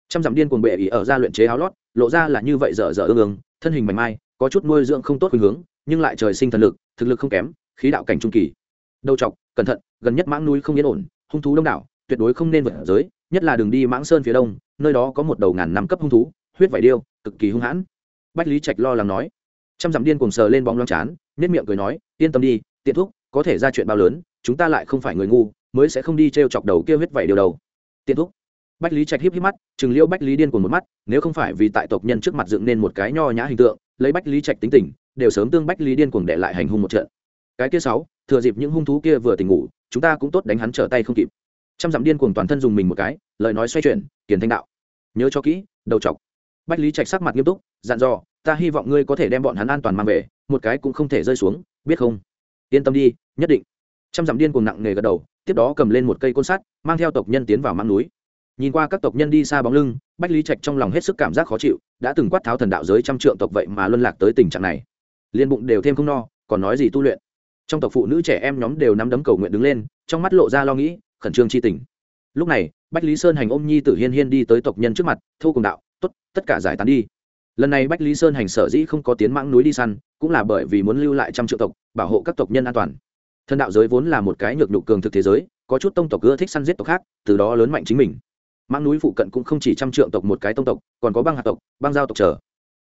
Trăm dặm điên cuồng bệ ý ở ra luyện chế áo lót, lộ ra là như vậy dở dở ương ương, thân hình mảnh mai, có chút nuôi dưỡng không tốt khuynh hướng, nhưng lại trời sinh thần lực, thực lực không kém, khí đạo cảnh trung kỳ. Đầu chọc, cẩn thận, gần nhất mãng núi không yên ổn, hung thú đông đảo, tuyệt đối không nên vượt giới nhất là đường đi mãng sơn phía đông, nơi đó có một đầu ngàn năm cấp hung thú, huyết vải điêu, cực kỳ hung hãn. Bách lý trạch lo lắng nói. Trăm dặm điên cùng sờ lên bóng loáng chán nết miệng cười nói, yên tâm đi, tiện thuốc có thể ra chuyện bao lớn, chúng ta lại không phải người ngu, mới sẽ không đi t r e o chọc đầu kia huyết vẩy điều đầu tiện thuốc bách lý trạch híp híp mắt chừng liễu bách lý điên cùng một mắt, nếu không phải vì tại tộc nhân trước mặt dựng nên một cái nho nhã hình tượng, lấy bách lý trạch tính tình, đều sớm tương bách lý điên cuồng đệ lại hành hung một trận. Cái kia sáu, thừa dịp những hung thú kia vừa tỉnh ngủ, chúng ta cũng tốt đánh hắn trở tay không kịp trăm dặm điên cuồng toàn thân dùng mình một cái, lời nói xoay chuyển kiền thanh đạo. Nhớ cho kỹ, đầu chọc. Bách lý trạch sắc mặt nghiêm túc, dặn dò, ta hy vọng ngươi có thể đem bọn hắn an toàn mang về, một cái cũng không thể rơi xuống, biết không? Yên tâm đi, nhất định. Trăm dặm điên cuồng nặng nề gật đầu, tiếp đó cầm lên một cây côn sắt, mang theo tộc nhân tiến vào mang núi. Nhìn qua các tộc nhân đi xa bóng lưng, bách lý trạch trong lòng hết sức cảm giác khó chịu, đã từng quát tháo thần đạo giới trăm trượng tộc vậy mà luân lạc tới tình trạng này. Liên bụng đều thêm không no, còn nói gì tu luyện. Trong tộc phụ nữ trẻ em nhóm đều nắm đấm cầu nguyện đứng lên, trong mắt lộ ra lo nghĩ khẩn trương chi tình. Lúc này, bách lý sơn hành ôm nhi tử hiên hiên đi tới tộc nhân trước mặt thu cùng đạo t ố t tất cả giải tán đi. Lần này bách lý sơn hành sở dĩ không có tiến mãng núi đi săn, cũng là bởi vì muốn lưu lại trăm triệu tộc, bảo hộ các tộc nhân an toàn. Thân đạo giới vốn là một cái nhược nhục cường thực thế giới, có chút tông tộc ưa thích săn giết tộc khác, từ đó lớn mạnh chính mình. Mãng núi phụ cận cũng không chỉ trăm triệu tộc một cái tông tộc, còn có băng hạt tộc, băng giao tộc trở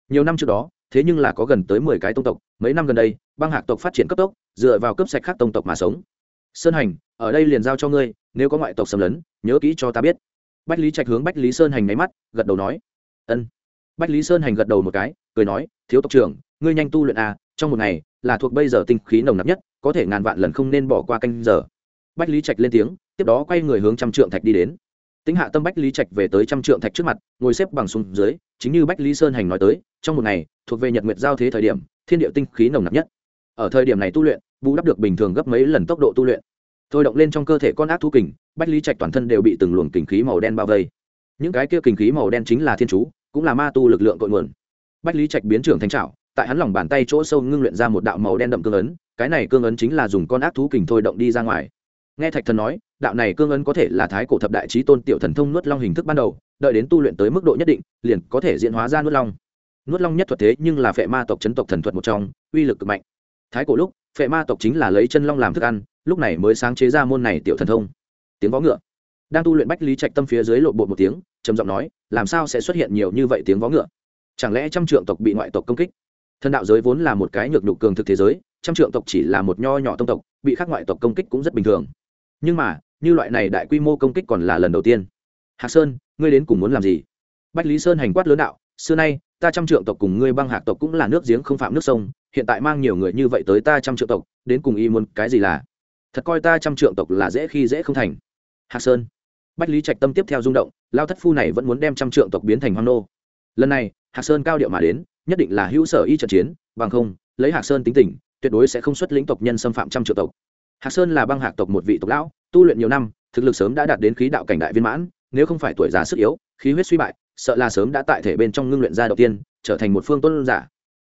nhiều năm trước đó, thế nhưng là có gần tới mười cái tông tộc, mấy năm gần đây, băng hạc tộc phát triển cấp tốc, dựa vào cấp sạch khác tông tộc mà sống. Sơn hành, ở đây liền giao cho ngươi nếu có ngoại tộc xâm lấn nhớ kỹ cho ta biết. Bách lý trạch hướng bách lý sơn hành máy mắt gật đầu nói. Ân. Bách lý sơn hành gật đầu một cái cười nói thiếu tộc trưởng ngươi nhanh tu luyện à, trong một ngày là thuộc bây giờ tinh khí nồng nặc nhất có thể ngàn vạn lần không nên bỏ qua canh giờ. Bách lý trạch lên tiếng tiếp đó quay người hướng trăm trượng thạch đi đến. Tính hạ tâm bách lý trạch về tới trăm trượng thạch trước mặt ngồi xếp bằng xuống dưới chính như bách lý sơn hành nói tới trong một ngày thuộc về nhật nguyệt giao thế thời điểm thiên địa tinh khí nồng nặc nhất. Ở thời điểm này tu luyện vũ đắp được bình thường gấp mấy lần tốc độ tu luyện thôi động lên trong cơ thể con ác thú kình bách lý trạch toàn thân đều bị từng luồng kình khí màu đen bao vây. Những cái kia kình khí màu đen chính là thiên chú cũng là ma tu lực lượng cội nguồn. Bách lý trạch biến trưởng thành trảo, tại hắn lòng bàn tay chỗ sâu ngưng luyện ra một đạo màu đen đậm cương ấn cái này cương ấn chính là dùng con ác thú kình thôi động đi ra ngoài. Nghe thạch thần nói đạo này cương ấn có thể là thái cổ thập đại trí tôn tiểu thần thông nuốt long hình thức ban đầu đợi đến tu luyện tới mức độ nhất định liền có thể diễn hóa ra nuốt long. Nuốt long nhất thuật thế nhưng là phệ ma tộc chấn tộc thần thuật một trong uy lực cực mạnh. Thái cổ lúc phệ ma tộc chính là lấy chân long làm thức ăn, lúc này mới sáng chế ra môn này tiểu thần thông. Tiếng vó ngựa. Đang tu luyện bách lý trạch tâm phía dưới lộ bộ một tiếng, trầm giọng nói, làm sao sẽ xuất hiện nhiều như vậy tiếng vó ngựa? Chẳng lẽ trăm trượng tộc bị ngoại tộc công kích? Thần đạo giới vốn là một cái nhược nhục cường thực thế giới, trăm trượng tộc chỉ là một nho nhỏ tông tộc, bị khác ngoại tộc công kích cũng rất bình thường. Nhưng mà, như loại này đại quy mô công kích còn là lần đầu tiên. Hạc sơn, ngươi đến cùng muốn làm gì? Bách lý sơn hành quát lớn đạo, xưa nay, ta trăm trượng tộc cùng ngươi băng hạc tộc cũng là nước giếng không phạm nước sông hiện tại mang nhiều người như vậy tới ta trăm trượng tộc, đến cùng y muốn cái gì là? Thật coi ta trăm trượng tộc là dễ khi dễ không thành. Hạc sơn. Bách lý trạch tâm tiếp theo rung động, lao thất phu này vẫn muốn đem trăm trượng tộc biến thành hoang nô. Lần này, hạc sơn cao điệu mà đến, nhất định là hữu sở y trận chiến, bằng không, lấy hạc sơn tính tình, tuyệt đối sẽ không xuất lĩnh tộc nhân xâm phạm trăm trượng tộc. Hạc sơn là băng hạc tộc một vị tộc lão, tu luyện nhiều năm, thực lực sớm đã đạt đến khí đạo cảnh đại viên mãn, nếu không phải tuổi già sức yếu, khí huyết suy bại, sợ là sớm đã tại thể bên trong ngưng luyện ra đầu tiên, trở thành một phương tôn giả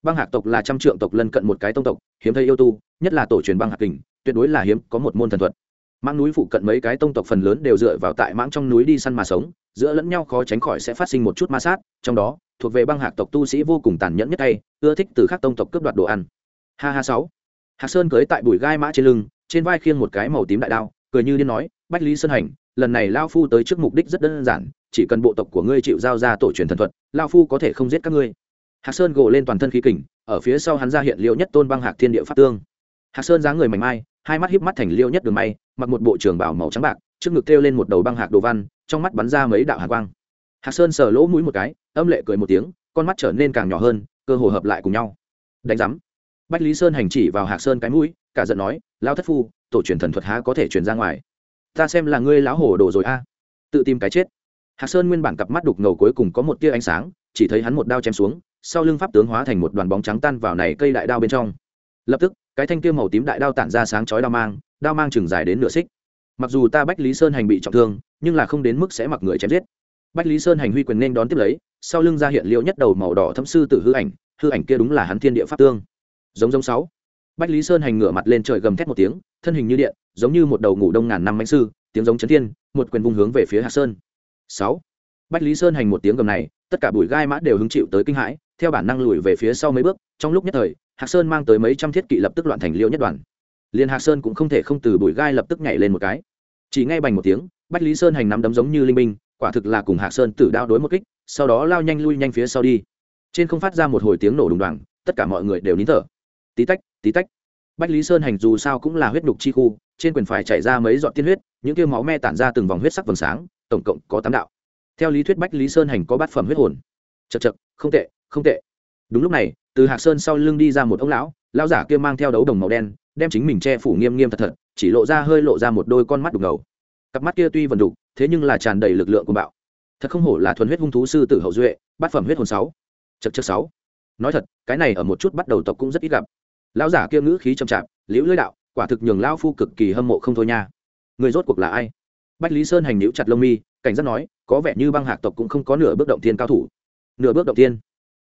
băng hạc tộc là trăm trượng tộc lân cận một cái tông tộc, hiếm thấy yêu tu, nhất là tổ truyền băng hạc kình, tuyệt đối là hiếm có một môn thần thuật. Mãng núi phụ cận mấy cái tông tộc phần lớn đều dựa vào tại mãng trong núi đi săn mà sống, giữa lẫn nhau khó tránh khỏi sẽ phát sinh một chút ma sát, trong đó, thuộc về băng hạc tộc tu sĩ vô cùng tàn nhẫn nhất tay, ưa thích từ các tông tộc cướp đoạt đồ ăn. Ha ha sáu. Hạc sơn cưới tại bụi gai mã trên lưng, trên vai khiêng một cái màu tím đại đao, cười như điên nói, bách lý sơn hành, lần này lao phu tới trước mục đích rất đơn giản, chỉ cần bộ tộc của ngươi chịu giao ra tổ truyền thần thuật lao phu có thể không giết các ngươi hạc sơn gộ lên toàn thân khí kình, ở phía sau hắn ra hiện liêu nhất tôn băng hạc thiên địa pháp tương. Hạc sơn dáng người mảnh mai, hai mắt híp mắt thành liêu nhất đường may, mặc một bộ trường bảo màu trắng bạc, trước ngực treo lên một đầu băng hạc đồ văn, trong mắt bắn ra mấy đạo hạc quang. Hạc sơn sờ lỗ mũi một cái, âm lệ cười một tiếng, con mắt trở nên càng nhỏ hơn, cơ hồ hợp lại cùng nhau. Đánh giám. Bách lý sơn hành chỉ vào hạc sơn cái mũi, cả giận nói lao thất phu, tổ truyền thần thuật há có thể truyền ra ngoài? Ta xem là ngươi lão hổ đồ rồi a. À. Tự tìm cái chết. Hạc sơn nguyên bản cặp mắt đục ngầu cuối cùng có một tia ánh sáng, chỉ thấy hắn một đao chém xuống sau lưng pháp tướng hóa thành một đoàn bóng trắng tan vào này cây đại đao bên trong. Lập tức, cái thanh kia màu tím đại đao tản ra sáng chói đao mang đao mang chừng dài đến nửa xích. Mặc dù ta bách lý sơn hành bị trọng thương, nhưng là không đến mức sẽ mặc người chém giết. Bách lý sơn hành huy quyền nên đón tiếp lấy, sau lưng ra hiện liệu nhất đầu màu đỏ thâm sư tử hư ảnh hư ảnh kia đúng là hắn thiên địa pháp tương. Giống giống sáu. Bách lý sơn hành ngửa mặt lên trời gầm thét một tiếng, thân hình như điện, giống như một đầu ngủ đông ngàn năm bánh sư, tiếng giống chấn thiên, một quyền vung hướng về phía hạ sơn. Sáu. Bách lý sơn hành một tiếng gầm này, tất cả bụi gai mã đều hứng chịu tới kinh hãi theo bản năng lùi về phía sau mấy bước, trong lúc nhất thời, hạc sơn mang tới mấy trăm thiết kỵ lập tức loạn thành liêu nhất đoàn. Liền hạc sơn cũng không thể không từ bụi gai lập tức nhảy lên một cái. Chỉ ngay bành một tiếng, bách lý sơn hành nắm đấm giống như linh minh quả thực là cùng hạc sơn tử đao đối một kích, sau đó lao nhanh lui nhanh phía sau đi. Trên không phát ra một hồi tiếng nổ đùng đoàng, tất cả mọi người đều nín thở. Tí tách tí tách. Bách lý sơn hành dù sao cũng là huyết đục chi khu, trên quyền phải chảy ra mấy giọt tiên huyết, những tiêu máu me tản ra từng vòng huyết sắc vầng sáng, tổng cộng có tám đạo. Theo lý thuyết bách lý sơn hành có bát phẩm huyết hồn. Chật chật không tệ không tệ. Đúng lúc này, từ hạc sơn sau lưng đi ra một ông lão lão giả kia mang theo đấu đồng màu đen, đem chính mình che phủ nghiêm nghiêm thật thật, chỉ lộ ra hơi lộ ra một đôi con mắt đục ngầu. Cặp mắt kia tuy vần đục, thế nhưng là tràn đầy lực lượng của bạo. Thật không hổ là thuần huyết hung thú sư tử hậu duệ, bát phẩm huyết hồn sáu. Chật chật sáu. Nói thật, cái này ở một chút bắt đầu tộc cũng rất ít gặp. Lão giả kia ngữ khí chậm chạp, liễu lưỡi đạo, quả thực nhường lão phu cực kỳ hâm mộ không thôi nha. Người rốt cuộc là ai? Bách lý sơn hành liễu chặt lông mi, cảnh giác nói, có vẻ như băng hạc tộc cũng không có nửa bước động thiên cao thủ. Nửa bước động thiên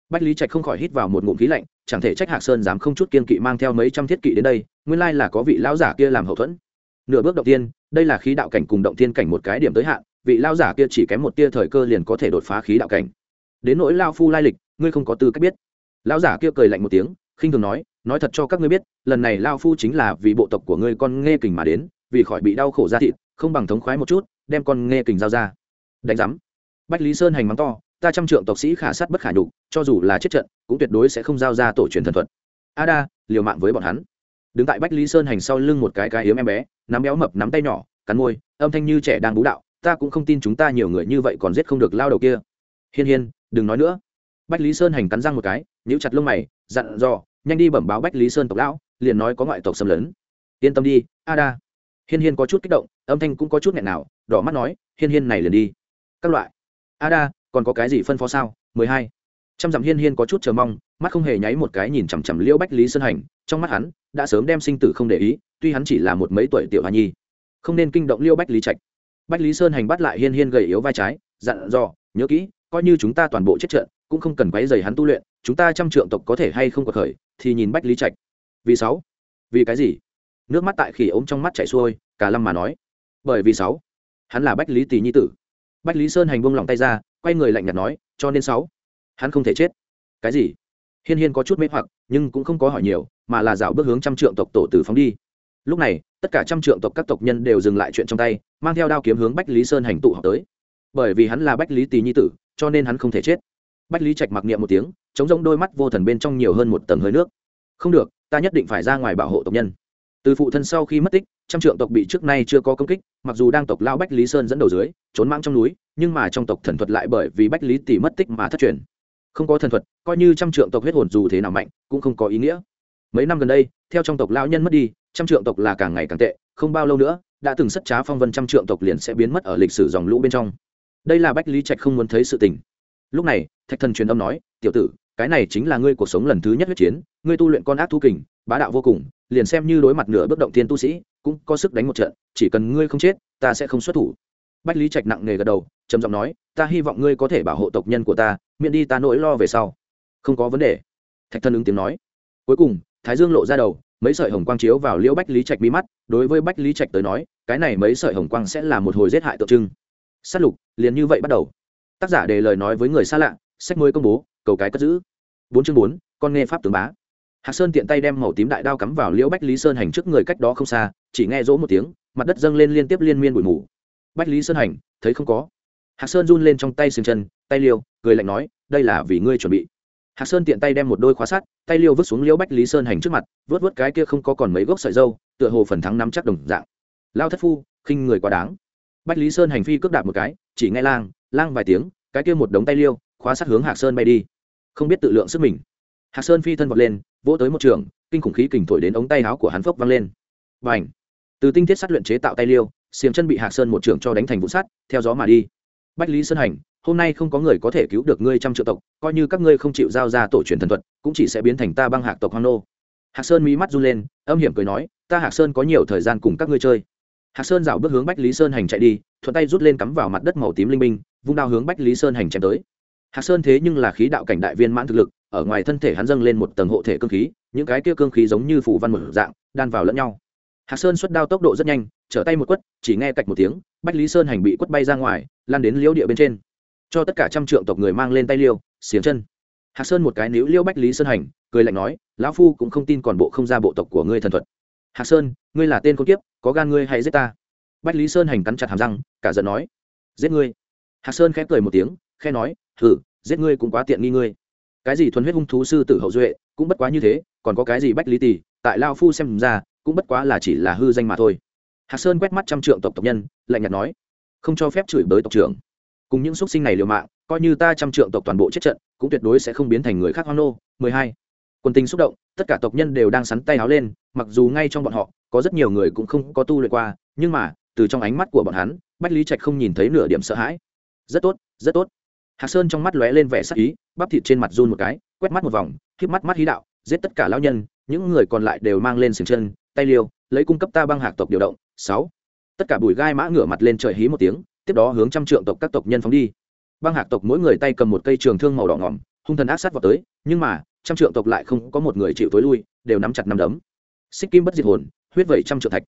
bách lý trạch không khỏi hít vào một ngụm khí lạnh, chẳng thể trách hạc sơn dám không chút kiên kỵ mang theo mấy trăm thiết kỵ đến đây, nguyên lai là có vị lão giả kia làm hậu thuẫn. Nửa bước động tiên, đây là khí đạo cảnh cùng động tiên cảnh một cái điểm tới hạn, vị lão giả kia chỉ kém một tia thời cơ liền có thể đột phá khí đạo cảnh. Đến nỗi lao phu lai lịch, ngươi không có tư cách biết. Lão giả kia cười lạnh một tiếng, khinh thường nói nói thật cho các ngươi biết, lần này lao phu chính là vì bộ tộc của ngươi con nghe kình mà đến, vì khỏi bị đau khổ ra thịt, không bằng thống khoái một chút, đem con nghe kình giao ra. Đánh giám. Bách lý sơn hành mắng to ta trăm trượng tộc sĩ khả sát bất khả nhục, cho dù là chết trận, cũng tuyệt đối sẽ không giao ra tổ truyền thần thuật. A đa, liều mạng với bọn hắn. Đứng tại bách lý sơn hành sau lưng một cái cái yếm em bé, nắm béo mập nắm tay nhỏ, cắn môi, âm thanh như trẻ đang bú đạo, ta cũng không tin chúng ta nhiều người như vậy còn giết không được lao đầu kia. Hiên hiên, đừng nói nữa. Bách lý sơn hành cắn răng một cái, nhíu chặt lông mày, dặn dò, nhanh đi bẩm báo bách lý sơn tộc lão, liền nói có ngoại tộc xâm lấn. Yên tâm đi, a đa. Hiên hiên có chút kích động, âm thanh cũng có chút nghẹn nào, đỏ mắt nói, hiên hiên này liền đi. Các loại. A đa còn có cái gì phân phó sao? Mười hai. Trăm dặm hiên hiên có chút chờ mong, mắt không hề nháy một cái nhìn chằm chằm liễu bách lý sơn hành, trong mắt hắn, đã sớm đem sinh tử không để ý, tuy hắn chỉ là một mấy tuổi tiểu hoa nhi. Không nên kinh động liễu bách lý trạch. Bách lý sơn hành bắt lại hiên hiên gầy yếu vai trái, dặn dò, nhớ kỹ, coi như chúng ta toàn bộ chết trận, cũng không cần quấy dày hắn tu luyện, chúng ta trăm trượng tộc có thể hay không có khởi, thì nhìn bách lý trạch. Vì sáu. Vì cái gì? Nước mắt tại khỉ ống trong mắt chảy xuôi, cả lâm mà nói. Bởi vì sáu, hắn là bách lý tỳ nhi tử. Bách lý sơn hành buông lòng tay ra quay người lạnh nhạt nói, cho nên sáu, hắn không thể chết. Cái gì? Hiên hiên có chút mê hoặc, nhưng cũng không có hỏi nhiều, mà là dạo bước hướng trăm trượng tộc tổ tử phóng đi. Lúc này, tất cả trăm trượng tộc các tộc nhân đều dừng lại chuyện trong tay, mang theo đao kiếm hướng bách lý sơn hành tụ họp tới. Bởi vì hắn là bách lý tỳ nhi tử, cho nên hắn không thể chết. Bách lý trạch mặc niệm một tiếng, chống rỗng đôi mắt vô thần bên trong nhiều hơn một tầng hơi nước. Không được, ta nhất định phải ra ngoài bảo hộ tộc nhân. Từ phụ thân sau khi mất tích, trăm trượng tộc bị trước nay chưa có công kích, mặc dù đang tộc lao bách lý sơn dẫn đầu dưới, trốn mang trong núi nhưng mà trong tộc thần thuật lại bởi vì bách lý tỷ mất tích mà thất truyền. Không có thần thuật, coi như trăm trượng tộc huyết hồn dù thế nào mạnh, cũng không có ý nghĩa. Mấy năm gần đây, theo trong tộc lao nhân mất đi, trăm trượng tộc là càng ngày càng tệ, không bao lâu nữa, đã từng sất trá phong vân trăm trượng tộc liền sẽ biến mất ở lịch sử dòng lũ bên trong. Đây là bách lý trạch không muốn thấy sự tình. Lúc này, thạch thần truyền âm nói, tiểu tử, cái này chính là ngươi cuộc sống lần thứ nhất huyết chiến, ngươi tu luyện con ác thu kình, bá đạo vô cùng, liền xem như đối mặt nửa bước động thiên tu sĩ, cũng có sức đánh một trận, chỉ cần ngươi không chết, ta sẽ không xuất thủ bách lý trạch nặng nề gật đầu, trầm giọng nói, ta hy vọng ngươi có thể bảo hộ tộc nhân của ta, miễn đi ta nỗi lo về sau. Không có vấn đề. Thạch thân ứng tiếng nói. Cuối cùng, thái dương lộ ra đầu, mấy sợi hồng quang chiếu vào liễu bách lý trạch mi mắt, đối với bách lý trạch tới nói, cái này mấy sợi hồng quang sẽ là một hồi giết hại tượng trưng. S á t lục, liền như vậy bắt đầu. Tác giả đề lời nói với người xa lạ, sách mới công bố, cầu cái cất giữ. Bốn chương bốn, con nghe pháp tướng bá. Hạc sơn tiện tay đem màu tím đại đao cắm vào liễu bách lý sơn hành trước người cách đó không xa, chỉ nghe rỗ một tiếng, mặt đất dâng lên liên tiếp liên miên bụi mù bách lý sơn hành, thấy không có. Hạc sơn run lên trong tay xương chân, tay liêu, cười lạnh nói, đây là vì ngươi chuẩn bị. Hạc sơn tiện tay đem một đôi khóa sắt, tay liêu vứt xuống liễu bách lý sơn hành trước mặt, vớt vớt cái kia không có còn mấy gốc sợi dâu, tựa hồ phần thắng nắm chắc đồng dạng. Lao thất phu, khinh người quá đáng. Bách lý sơn hành phi cướp đạp một cái, chỉ nghe lang lang vài tiếng, cái kia một đống tay liêu, khóa sắt hướng hạc sơn bay đi. Không biết tự lượng sức mình. Hạc sơn phi thân vọt lên, vỗ tới một trường, kinh khủng khí kình thổi đến ống tay áo của hắn phốc văng lên. Và ảnh từ tinh thiết sắt luyện chế tạo tay liêu xiềng chân bị hạc sơn một trưởng cho đánh thành vụ sắt, theo gió mà đi. Bách lý sơn hành, hôm nay không có người có thể cứu được ngươi trăm triệu tộc, coi như các ngươi không chịu giao ra tổ truyền thần thuật, cũng chỉ sẽ biến thành ta băng hạc tộc hoang nô. Hạc sơn mí mắt run lên, âm hiểm cười nói, ta hạc sơn có nhiều thời gian cùng các ngươi chơi. Hạc sơn dạo bước hướng bách lý sơn hành chạy đi, thuận tay rút lên cắm vào mặt đất màu tím linh minh vung đao hướng bách lý sơn hành chém tới. Hạc sơn thế nhưng là khí đạo cảnh đại viên mãn thực lực, ở ngoài thân thể hắn dâng lên một tầng hộ thể cương khí, những cái kia cương khí giống như phủ văn một dạng, đan vào lẫn nhau hạc sơn xuất đao tốc độ rất nhanh, trở tay một quất, chỉ nghe cạch một tiếng, bách lý sơn hành bị quất bay ra ngoài, lan đến liễu địa bên trên. Cho tất cả trăm trượng tộc người mang lên tay liêu, xiềng chân. Hạc sơn một cái níu liêu bách lý sơn hành, cười lạnh nói, lão phu cũng không tin còn bộ không ra bộ tộc của ngươi thần thuật. Hạc sơn, ngươi là tên con kiếp, có gan ngươi hay giết ta? Bách lý sơn hành cắn chặt hàm răng, cả giận nói, giết ngươi. Hạc sơn khẽ cười một tiếng, khẽ nói thử giết ngươi cũng quá tiện nghi ngươi. Cái gì thuần huyết hung thú sư tử hậu duệ, cũng bất quá như thế, còn có cái gì bách lý tỷ tại lao phu xem ra cũng bất quá là chỉ là hư danh mà thôi. Hạc sơn quét mắt trăm trượng tộc tộc nhân, lạnh nhạt nói, không cho phép chửi bới tộc trưởng. Cùng những x u ấ t sinh này liều mạng, coi như ta trăm trượng tộc toàn bộ chết trận, cũng tuyệt đối sẽ không biến thành người khác hoang nô. Mười hai. Quân tình xúc động, tất cả tộc nhân đều đang sắn tay áo lên, mặc dù ngay trong bọn họ, có rất nhiều người cũng không có tu luyện qua, nhưng mà, từ trong ánh mắt của bọn hắn, bách lý trạch không nhìn thấy nửa điểm sợ hãi. Rất tốt rất tốt. Hạc sơn trong mắt lóe lên vẻ sắc ý, bắp thịt trên mặt run một cái, quét mắt một vòng k mắt mắt hí đạo, giết tất cả lão nhân, những người còn lại đều mang lên xiềng chân tay liêu, lấy cung cấp ta băng hạc tộc điều động, sáu. Tất cả bùi gai mã ngửa mặt lên trời hí một tiếng, tiếp đó hướng trăm trượng tộc các tộc nhân phóng đi. Băng hạc tộc mỗi người tay cầm một cây trường thương màu đỏ ngỏm, hung thần ác sát vào tới, nhưng mà, trăm trượng tộc lại không có một người chịu tối lui, đều nắm chặt nắm đấm. Xích kim bất diệt hồn, huyết vẩy trăm trượng thạch.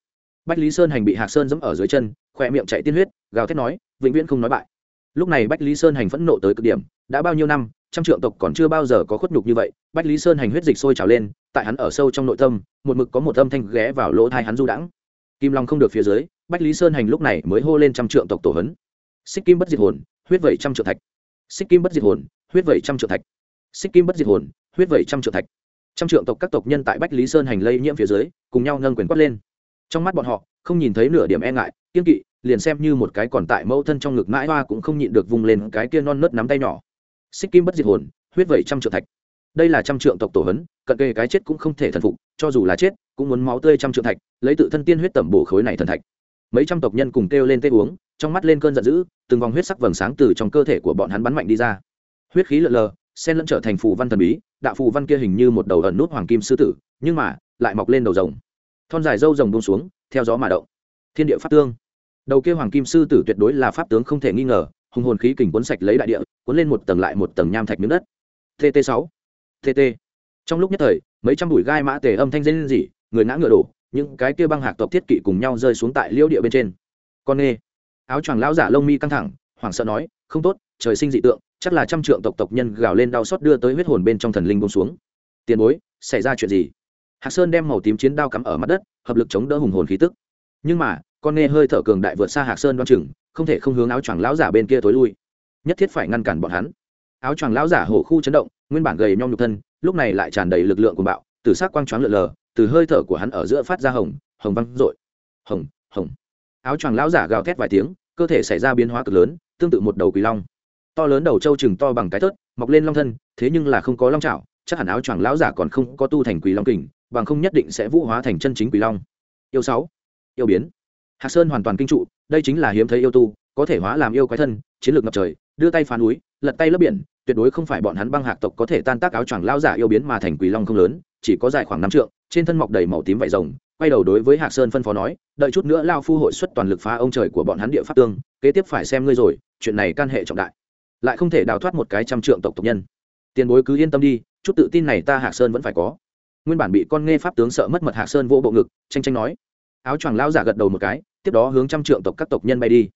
Bách lý sơn hành bị hạc sơn dẫm ở dưới chân khỏe miệng chạy tiên huyết, gào thét nói, vĩnh viễn không nói bại lúc này bách lý sơn hành phẫn nộ tới cực điểm, đã bao nhiêu năm, trăm trượng tộc còn chưa bao giờ có khuất nhục như vậy, bách lý sơn hành huyết dịch sôi trào lên, tại hắn ở sâu trong nội tâm, một mực có một âm thanh ghé vào lỗ thai hắn du đãng. Kim long không được phía dưới, bách lý sơn hành lúc này mới hô lên trăm trượng tộc tổ hấn. Xích kim bất diệt hồn, huyết vẩy trăm trượng thạch. Xích kim bất diệt hồn, huyết vẩy trăm trượng thạch. Xích kim bất diệt hồn, huyết vẩy trăm trượng thạch. Trăm trượng tộc các tộc nhân tại bách lý sơn hành lây nhiễm phía dưới, cùng nhau nâng quyền quát lên. Trong mắt bọn họ, không nhìn thấy nửa điểm e ngại, kiên kỵ liền xem như một cái còn tại mẫu thân trong ngực mãi hoa cũng không nhịn được vùng lên cái kia non nớt nắm tay nhỏ. Xích kim bất diệt hồn, huyết vẩy trăm trượng thạch. Đây là trăm trượng tộc tổ hấn, cận kề cái chết cũng không thể thần phục, cho dù là chết, cũng muốn máu tươi trăm trượng thạch, lấy tự thân tiên huyết tẩm bổ khối này thần thạch. Mấy trăm tộc nhân cùng kêu lên tê uống, trong mắt lên cơn giận dữ, từng vòng huyết sắc vầng sáng từ trong cơ thể của bọn hắn bắn mạnh đi ra. Huyết khí lợn lờ sen lẫn trở thành phù văn thần bí, đạo phù văn kia hình như một đầu ẩn nút hoàng kim sư tử, nhưng mà, lại mọc lên đầu rồng. Thon dài râu rồng buông xuống, theo gió mà động. Thiên địa pháp tương đầu kia hoàng kim sư tử tuyệt đối là pháp tướng không thể nghi ngờ, hùng hồn khí kình cuốn sạch lấy đại địa, cuốn lên một tầng lại một tầng nham thạch miếng đất. Tt sáu. Tt trong lúc nhất thời, mấy trăm bụi gai mã tề âm thanh dây gì người ngã ngựa đổ, những cái kia băng hạc tộc thiết kỵ cùng nhau rơi xuống tại liêu địa bên trên. Con nghe áo choàng lão giả lông mi căng thẳng, hoảng sợ nói, không tốt, trời sinh dị tượng, chắc là trăm trượng tộc tộc nhân gào lên đau xót đưa tới huyết hồn bên trong thần linh bông xuống. Tiền bối, xảy ra chuyện gì? Hạc sơn đem màu tím chiến đao cắm ở mặt đất, hợp lực chống đỡ hùng hồn khí tức. Nhưng mà con nghe hơi thở cường đại vượt xa hạc sơn đoan chừng, không thể không hướng áo choàng lão giả bên kia tối lui. Nhất thiết phải ngăn cản bọn hắn. Áo choàng lão giả hổ khu chấn động, nguyên bản gầy nhom nhục thân, lúc này lại tràn đầy lực lượng của bạo, từ sắc quang choáng lượn lờ, từ hơi thở của hắn ở giữa phát ra hồng hồng văng rội hồng hồng. Áo choàng lão giả gào thét vài tiếng, cơ thể xảy ra biến hóa cực lớn, tương tự một đầu quỳ long. To lớn đầu trâu chừng to bằng cái thớt, mọc lên long thân, thế nhưng là không có long trạo chắc hẳn áo choàng lão giả còn không có tu thành quỳ long kình, bằng không nhất định sẽ vũ hóa thành chân chính quỳ long. Yêu sáu. Yêu biến hạc sơn hoàn toàn kinh trụ, đây chính là hiếm thấy yêu tu, có thể hóa làm yêu quái thân, chiến lược ngập trời, đưa tay phá núi, lật tay lấp biển, tuyệt đối không phải bọn hắn băng hạc tộc có thể tan tác áo choàng lao giả yêu biến mà thành quỳ long không lớn, chỉ có dài khoảng năm trượng, trên thân mọc đầy màu tím vải rồng, quay đầu đối với hạc sơn phân phó nói, đợi chút nữa lao phu hội xuất toàn lực phá ông trời của bọn hắn địa pháp tương, kế tiếp phải xem ngươi rồi, chuyện này can hệ trọng đại. Lại không thể đào thoát một cái trăm trượng tộc tộc nhân. Tiền bối cứ yên tâm đi, chút tự tin này ta hạc sơn vẫn phải có. Nguyên bản bị con nghe pháp tướng sợ mất mật hạc sơn vỗ bộ ngực tranh tranh nói áo choàng lao giả gật đầu một cái, tiếp đó hướng trăm trượng tộc các tộc nhân bay đi.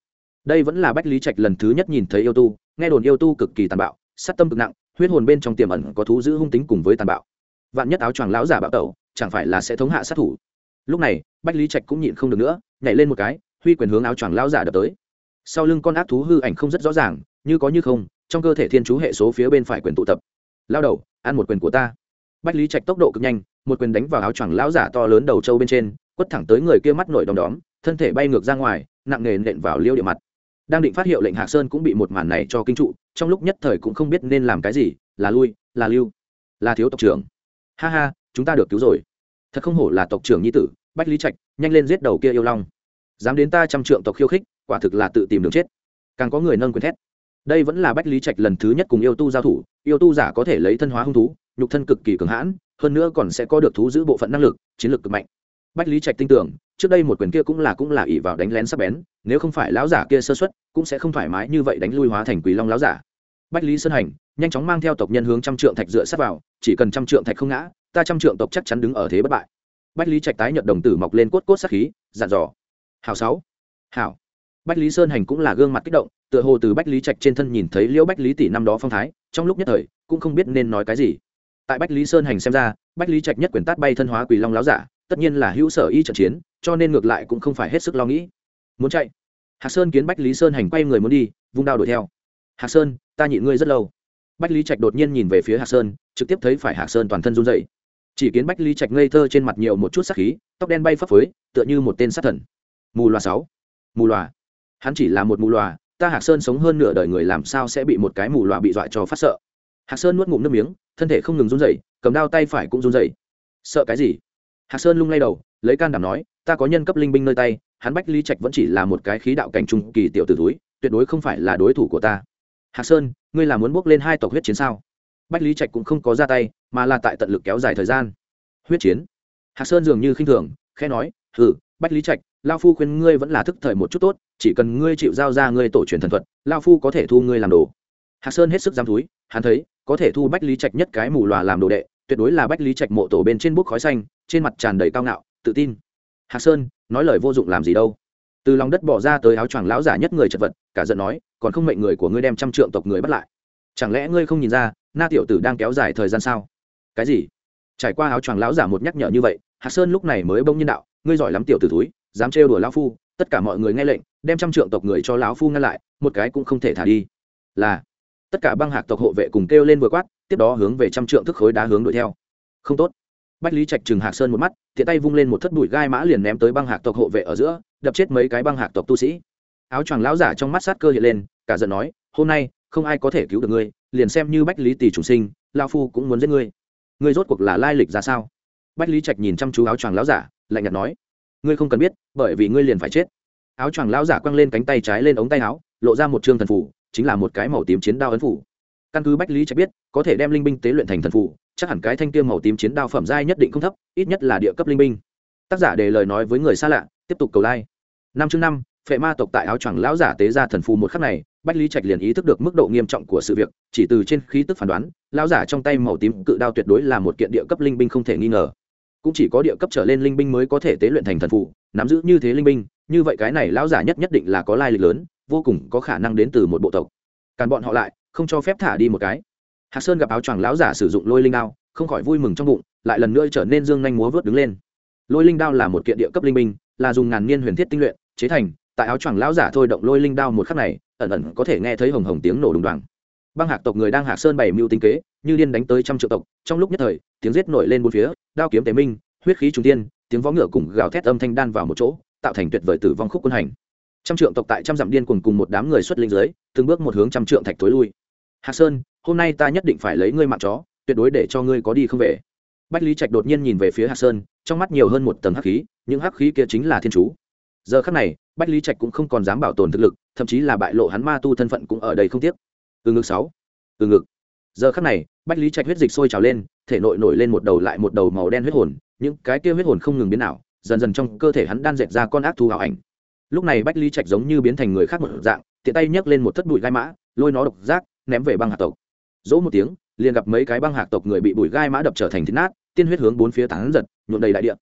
Đây vẫn là bách lý trạch lần thứ nhất nhìn thấy yêu tu, nghe đồn yêu tu cực kỳ tàn bạo, sát tâm cực nặng, huyết hồn bên trong tiềm ẩn có thú giữ hung tính cùng với tàn bạo. Vạn nhất áo choàng lão giả bạo tẩu, chẳng phải là sẽ thống hạ sát thủ. Lúc này, bách lý trạch cũng nhịn không được nữa, nhảy lên một cái, huy quyền hướng áo choàng lão giả đập tới. Sau lưng con ác thú hư ảnh không rất rõ ràng, như có như không, trong cơ thể thiên chú hệ số phía bên phải quyền tụ tập. Lao đầu, ăn một quyền của ta. Bách lý trạch tốc độ cực nhanh một quyền đánh vào áo choàng lão giả to lớn đầu trâu bên trên, quất thẳng tới người kia mắt nổi đom đóm, thân thể bay ngược ra ngoài, nặng nề nện vào liêu địa mặt. Đang định phát hiệu lệnh hạc sơn cũng bị một màn này cho kinh trụ, trong lúc nhất thời cũng không biết nên làm cái gì, là lui, là lưu, là thiếu tộc trưởng. Ha ha, chúng ta được cứu rồi. Thật không hổ là tộc trưởng nhi tử, bách lý trạch, nhanh lên giết đầu kia yêu long. Dám đến ta trăm trượng tộc khiêu khích, quả thực là tự tìm đường chết. Càng có người nâng quyền thét. Đây vẫn là bách lý trạch lần thứ nhất cùng yêu tu giao thủ, yêu tu giả có thể lấy thân hóa hung thú, nhục thân cực kỳ cường hãn hơn nữa còn sẽ có được thú giữ bộ phận năng lực, chiến lược cực mạnh. Bách lý trạch tin tưởng, trước đây một quyền kia cũng là cũng là ỷ vào đánh lén sắp bén, nếu không phải lão giả kia sơ xuất, cũng sẽ không thoải mái như vậy đánh lui hóa thành quỷ long lão giả. Bách lý sơn hành, nhanh chóng mang theo tộc nhân hướng trăm trượng thạch dựa sát vào, chỉ cần trăm trượng thạch không ngã, ta trăm trượng tộc chắc chắn đứng ở thế bất bại. Bách lý trạch tái nhận đồng tử mọc lên cốt cốt sát khí, dặn dò. Hào sáu. Hào bách lý sơn hành cũng là gương mặt kích động, tựa hồ từ bách lý trạch trên thân nhìn thấy liễu bách lý tỷ năm đó phong thái, trong lúc nhất thời, cũng không biết nên nói cái gì tại bách lý sơn hành xem ra, bách lý trạch nhất quyền tát bay thân hóa quỷ long láo giả, tất nhiên là hữu sở y trận chiến, cho nên ngược lại cũng không phải hết sức lo nghĩ. Muốn chạy. Hạc sơn kiến bách lý sơn hành quay người muốn đi, vung đao đuổi theo. Hạc sơn, ta nhịn ngươi rất lâu. Bách lý trạch đột nhiên nhìn về phía hạc sơn, trực tiếp thấy phải hạc sơn toàn thân run dậy chỉ kiến bách lý trạch ngây thơ trên mặt nhiều một chút sắc khí, tóc đen bay phấp phới, tựa như một tên sát thần. Mù loà sáu. Mù loà. Hắn chỉ là một mù loà, ta hạc sơn sống hơn nửa đời người làm sao sẽ bị một cái mù loà bị dọa cho phát sợ? Hạc sơn nuốt ngụm nước miếng, thân thể không ngừng run rẩy, cầm đao tay phải cũng run rẩy. Sợ cái gì? Hạc sơn lung lay đầu, lấy can đảm nói, ta có nhân cấp linh binh nơi tay, hắn bách lý trạch vẫn chỉ là một cái khí đạo cảnh trung kỳ tiểu tử túi tuyệt đối không phải là đối thủ của ta. Hạc sơn, ngươi là muốn bước lên hai tộc huyết chiến sao? Bách lý trạch cũng không có ra tay, mà là tại tận lực kéo dài thời gian. Huyết chiến? Hạc sơn dường như khinh thường, khẽ nói ừ bách lý trạch, lao phu khuyên ngươi vẫn là thức thời một chút tốt, chỉ cần ngươi chịu giao ra ngươi tổ truyền thần thuật, lao phu có thể thu ngươi làm đồ. Hạc sơn hết sức dám túi, hắn thấy có thể thu bách lý trạch nhất cái mù lòa làm đồ đệ, tuyệt đối là bách lý trạch mộ tổ bên trên bút khói xanh, trên mặt tràn đầy cao ngạo, tự tin. Hạc sơn, nói lời vô dụng làm gì đâu. Từ lòng đất bỏ ra tới áo choàng lão giả nhất người chật vật, cả giận nói, còn không mệnh người của ngươi đem trăm trượng tộc người bắt lại. Chẳng lẽ ngươi không nhìn ra, na tiểu tử đang kéo dài thời gian sao? Cái gì? Trải qua áo choàng lão giả một nhắc nhở như vậy hạc sơn lúc này mới bông nhân đạo, ngươi giỏi lắm tiểu tử túi dám trêu đùa lão phu, tất cả mọi người nghe lệnh, đem trăm trượng tộc người cho lão phu ngăn lại, một cái cũng không thể thả đi. Là tất cả băng hạc tộc hộ vệ cùng kêu lên vừa quát, tiếp đó hướng về trăm trượng thức khối đá hướng đuổi theo. Không tốt. Bách lý trạch chừng hạc sơn một mắt thì tay vung lên một thất bụi gai mã liền ném tới băng hạc tộc hộ vệ ở giữa, đập chết mấy cái băng hạc tộc tu sĩ. Áo choàng lão giả trong mắt sát cơ hiện lên, cả giận nói, hôm nay, không ai có thể cứu được ngươi, liền xem như bách lý tỷ chủ sinh lao phu cũng muốn giết ngươi. Ngươi rốt cuộc là lai lịch ra sao? Bách lý trạch nhìn chăm chú áo choàng lão giả, lạnh nhạt nói, ngươi không cần biết, bởi vì ngươi liền phải chết. Áo choàng lão giả quăng lên cánh tay trái lên ống tay áo, lộ ra một trương thần phủ chính là một cái màu tím chiến đao ấn phủ. Căn cứ bách lý trạch biết, có thể đem linh binh tế luyện thành thần phủ, chắc hẳn cái thanh tiêm màu tím chiến đao phẩm giai nhất định không thấp, ít nhất là địa cấp linh binh. Tác giả đề lời nói với người xa lạ, tiếp tục cầu lai năm chương năm, phệ ma tộc tại áo choàng lão giả tế ra thần phù một khắc này, bách lý trạch liền ý thức được mức độ nghiêm trọng của sự việc, chỉ từ trên khí tức phán đoán, lão giả trong tay màu tím cự đao tuyệt đối là một kiện địa cấp linh binh không thể nghi ngờ. Cũng chỉ có địa cấp trở lên linh binh mới có thể tế luyện thành thần phù, nắm giữ như thế linh binh, như vậy cái này lão giả nhất nhất định là có lai lịch lớn vô cùng có khả năng đến từ một bộ tộc. Càn bọn họ lại không cho phép thả đi một cái. Hạc sơn gặp áo choàng lão giả sử dụng lôi linh đao không khỏi vui mừng trong bụng lại lần nữa trở nên dương nhanh múa vớt đứng lên. Lôi linh đao là một kiện địa cấp linh minh, là dùng ngàn niên huyền thiết tinh luyện chế thành tại áo choàng lão giả thôi động lôi linh đao một khắc này ẩn ẩn có thể nghe thấy hồng hồng tiếng nổ đùng đoàng. Băng hạc tộc người đang hạc sơn bày mưu tinh kế như điên đánh tới trăm triệu tộc trong lúc nhất thời tiếng giết nổi lên bốn phía đao kiếm tế minh huyết khí trung tiên tiếng võ ngựa cùng gào thét âm thanh đan vào một chỗ tạo thành tuyệt vời tử vong khúc quân hành trăm trượng tộc tại trăm dặm điên cùng cùng một đám người xuất linh giới từng bước một hướng trăm trượng thạch tối lui. Hạc sơn, hôm nay ta nhất định phải lấy ngươi mạng chó, tuyệt đối để cho ngươi có đi không về. Bách lý trạch đột nhiên nhìn về phía hạc sơn, trong mắt nhiều hơn một tầng hắc khí, những hắc khí kia chính là thiên chú. Giờ khắc này, bách lý trạch cũng không còn dám bảo tồn thực lực, thậm chí là bại lộ hắn ma tu thân phận cũng ở đây không tiếc. Từ ngực sáu, từ ngực. Giờ khắc này, bách lý trạch huyết dịch sôi trào lên, thể nội nổi lên một đầu lại một đầu màu đen huyết hồn, những cái kia huyết hồn không ngừng biến ảo, dần dần trong cơ thể hắn đan dệt ra con ác thu ảo ảnh lúc này bách lý trạch giống như biến thành người khác một dạng, tiện tay nhấc lên một thất bụi gai mã, lôi nó độc giác, ném về băng hạc tộc. Dỗ một tiếng, liền gặp mấy cái băng hạc tộc người bị bụi gai mã đập trở thành thịt nát, tiên huyết hướng bốn phía tán giật, nhuộm đầy đại địa.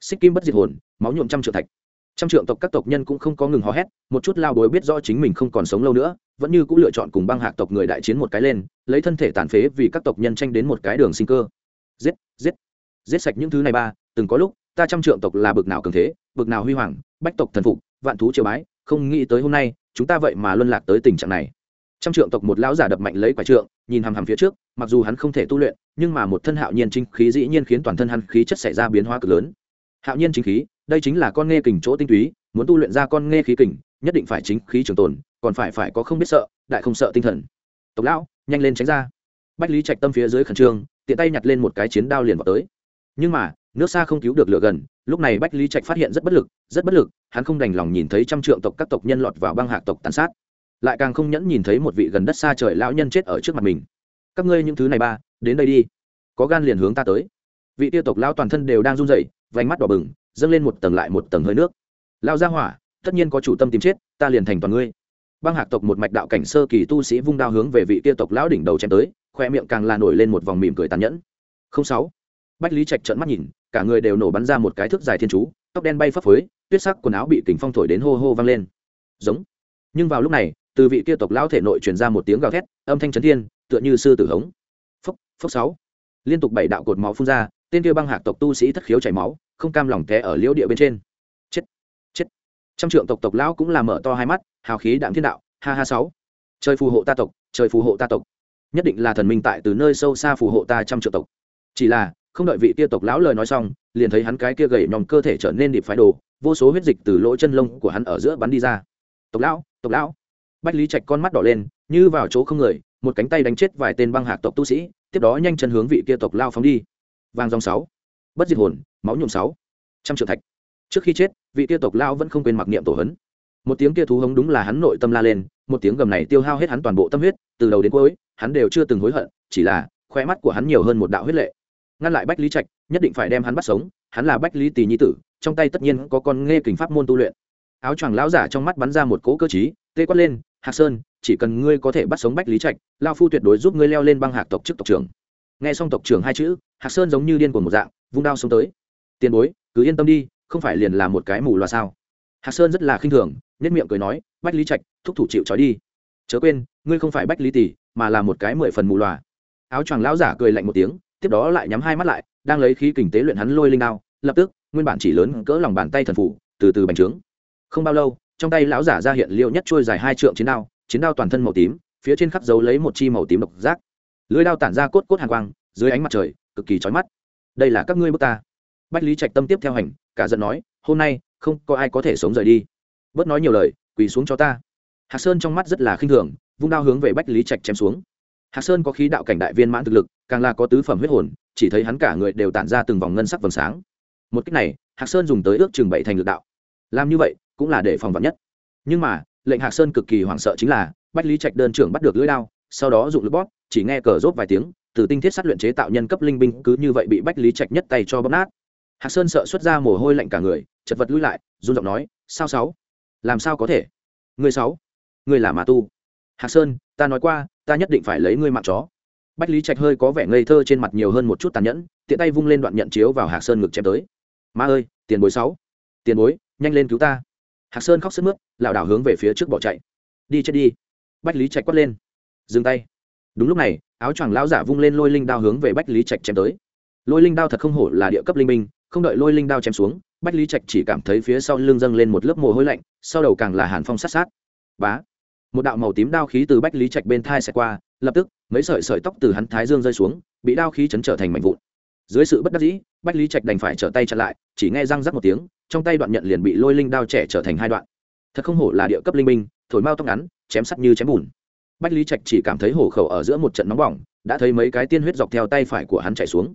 Xích kim bất diệt hồn, máu nhuộm trăm triệu thạch. Trăm trượng tộc các tộc nhân cũng không có ngừng hò hét, một chút lao đối biết rõ chính mình không còn sống lâu nữa, vẫn như cũng lựa chọn cùng băng hạc tộc người đại chiến một cái lên, lấy thân thể tàn phế vì các tộc nhân tranh đến một cái đường sinh cơ. Giết giết giết sạch những thứ này ba, từng có lúc, ta trăm trượng tộc là bực nào cường thế, bực nào huy hoàng, bách tộc thần phục vạn thú triều bái, không nghĩ tới hôm nay, chúng ta vậy mà luân lạc tới tình trạng này. Trăm trượng tộc một lão giả đập mạnh lấy quả trượng, nhìn hằm hằm phía trước, mặc dù hắn không thể tu luyện, nhưng mà một thân hạo nhiên chính khí dĩ nhiên khiến toàn thân hắn khí chất xảy ra biến hóa cực lớn. Hạo nhiên chính khí, đây chính là con nghe kình chỗ tinh túy, muốn tu luyện ra con nghe khí kình, nhất định phải chính khí trường tồn, còn phải phải có không biết sợ, đại không sợ tinh thần. Tộc lão, nhanh lên tránh ra. Bách lý trạch tâm phía dưới khẩn trương, tiện tay nhặt lên một cái chiến đao liền vào tới. Nhưng mà nước xa không cứu được lửa gần, lúc này bách lý trạch phát hiện rất bất lực, rất bất lực, hắn không đành lòng nhìn thấy trăm trượng tộc các tộc nhân lọt vào băng hạc tộc tàn sát. Lại càng không nhẫn nhìn thấy một vị gần đất xa trời lão nhân chết ở trước mặt mình. Các ngươi những thứ này ba, đến đây đi. Có gan liền hướng ta tới. Vị tiêu tộc lão toàn thân đều đang run rẩy, vành mắt đỏ bừng, dâng lên một tầng lại một tầng hơi nước. Lao ra hỏa, tất nhiên có chủ tâm tìm chết, ta liền thành toàn ngươi. Băng hạc tộc một mạch đạo cảnh sơ kỳ tu sĩ vung đao hướng về vị tiêu tộc lão đỉnh đầu chém tới, khoe miệng càng là nổi lên một vòng mỉm cười tàn nhẫn. Không sáu. Bách lý trạch trợn mắt nhìn cả người đều nổ bắn ra một cái thước dài thiên chú, tóc đen bay phấp phới, tuyết sắc quần áo bị kính phong thổi đến hô hô vang lên. Giống. Nhưng vào lúc này, từ vị kia tộc lão thể nội truyền ra một tiếng gào thét, âm thanh chấn thiên, tựa như sư tử hống. Phốc phốc sáu. Liên tục bảy đạo cột máu phun ra, tên kia băng hạc tộc tu sĩ thất khiếu chảy máu, không cam lòng té ở liễu địa bên trên. Chết chết. Trăm trượng tộc tộc lão cũng là mở to hai mắt, hào khí đạm thiên đạo, ha ha sáu. Trời phù hộ ta tộc, trời phù hộ ta tộc. Nhất định là thần minh tại từ nơi sâu xa phù hộ ta trăm triệu tộc. Chỉ là không đợi vị tia tộc lão lời nói xong, liền thấy hắn cái kia gầy nhòm cơ thể trở nên điệp phái đồ, vô số huyết dịch từ lỗ chân lông của hắn ở giữa bắn đi ra. Tộc lão tộc lão. Bách lý trạch con mắt đỏ lên, như vào chỗ không người, một cánh tay đánh chết vài tên băng hạc tộc tu sĩ, tiếp đó nhanh chân hướng vị kia tộc lao phóng đi. Vàng dòng sáu. Bất diệt hồn, máu nhuộm sáu. Trăm triệu thạch. Trước khi chết, vị kia tộc lao vẫn không quên mặc niệm tổ hấn. Một tiếng kia thú hống đúng là hắn nội tâm la lên, một tiếng gầm này tiêu hao hết hắn toàn bộ tâm huyết, từ đầu đến cuối, hắn đều chưa từng hối hận, chỉ là khoe mắt của hắn nhiều hơn một đạo huyết lệ ngăn lại bách lý trạch, nhất định phải đem hắn bắt sống, hắn là bách lý tỳ nhi tử, trong tay tất nhiên có con nghe kình pháp môn tu luyện. Áo choàng lão giả trong mắt bắn ra một cỗ cơ chí tê quát lên, hạc sơn, chỉ cần ngươi có thể bắt sống bách lý trạch lao phu tuyệt đối giúp ngươi leo lên băng hạc tộc chức tộc trưởng. Nghe xong tộc trưởng hai chữ, hạc sơn giống như điên cuồng một dạng, vung đao xuống tới. Tiền bối, cứ yên tâm đi, không phải liền là một cái mù loà sao? Hạc sơn rất là khinh thường nhất miệng cười nói, bách lý trạch, thúc thủ chịu trói đi. Chớ quên, ngươi không phải bách lý tỷ mà là một cái mười phần mù loà. Áo choàng lão giả cười lạnh một tiếng tiếp đó lại nhắm hai mắt lại, đang lấy khí kình tế luyện hắn lôi linh đao, lập tức, nguyên bản chỉ lớn cỡ lòng bàn tay thần phủ, từ từ bành trướng. Không bao lâu, trong tay lão giả ra hiện liệu nhất trôi dài hai trượng chiến đao chiến đao toàn thân màu tím, phía trên khắp dấu lấy một chi màu tím độc giác. Lưới đao tản ra cốt cốt hàng quang, dưới ánh mặt trời, cực kỳ chói mắt. Đây là các ngươi bước ta. Bách lý trạch tâm tiếp theo hành, cả giận nói, hôm nay, không có ai có thể sống rời đi. Bớt nói nhiều lời, quỳ xuống cho ta. Hạc sơn trong mắt rất là khinh thường, vung đao hướng về bách lý trạch chém xuống hạc sơn có khí đạo cảnh đại viên mãn thực lực, càng là có tứ phẩm huyết hồn, chỉ thấy hắn cả người đều tản ra từng vòng ngân sắc vầng sáng. Một cách này, hạc sơn dùng tới ước chừng bảy thành lực đạo. Làm như vậy, cũng là để phòng vật nhất. Nhưng mà, lệnh hạc sơn cực kỳ hoảng sợ chính là, bách lý trạch đơn trưởng bắt được lưỡi đao, sau đó dụng lực bóp, chỉ nghe cờ rốt vài tiếng, từ tinh thiết sát luyện chế tạo nhân cấp linh binh cứ như vậy bị bách lý trạch nhất tay cho bóp nát. Hạc sơn sợ xuất ra mồ hôi lạnh cả người, chật vật lui lại, run giọng nói, sao sáu? Làm sao có thể? Người sáu? Người là mà tu. Hạc sơn, ta nói qua ta nhất định phải lấy ngươi mạng chó. Bách lý trạch hơi có vẻ ngây thơ trên mặt nhiều hơn một chút tàn nhẫn, tiện tay vung lên đoạn nhận chiếu vào hạc sơn ngực chém tới. Ma ơi, tiền bối sáu. Tiền bối, nhanh lên cứu ta. Hạc sơn khóc sức mướt, lảo đảo hướng về phía trước bỏ chạy. Đi chết đi. Bách lý trạch quát lên. Dừng tay. Đúng lúc này, áo choàng lão giả vung lên lôi linh đao hướng về bách lý trạch chém tới. Lôi linh đao thật không hổ là địa cấp linh minh, không đợi lôi linh đao chém xuống, bách lý trạch chỉ cảm thấy phía sau lưng dâng lên một lớp mồ hôi lạnh, sau đầu càng là hàn phong sát sát. Bá một đạo màu tím đao khí từ bách lý trạch bên thai xẹt qua, lập tức, mấy sợi sợi tóc từ hắn thái dương rơi xuống, bị đao khí chấn trở thành mảnh vụn. Dưới sự bất đắc dĩ, bách lý trạch đành phải trở tay chặn lại, chỉ nghe răng rắc một tiếng, trong tay đoạn nhận liền bị lôi linh đao trẻ trở thành hai đoạn. Thật không hổ là địa cấp linh minh, thổi mau tóc ngắn, chém sắt như chém bùn. Bách lý trạch chỉ cảm thấy hổ khẩu ở giữa một trận nóng bỏng, đã thấy mấy cái tiên huyết dọc theo tay phải của hắn chạy xuống.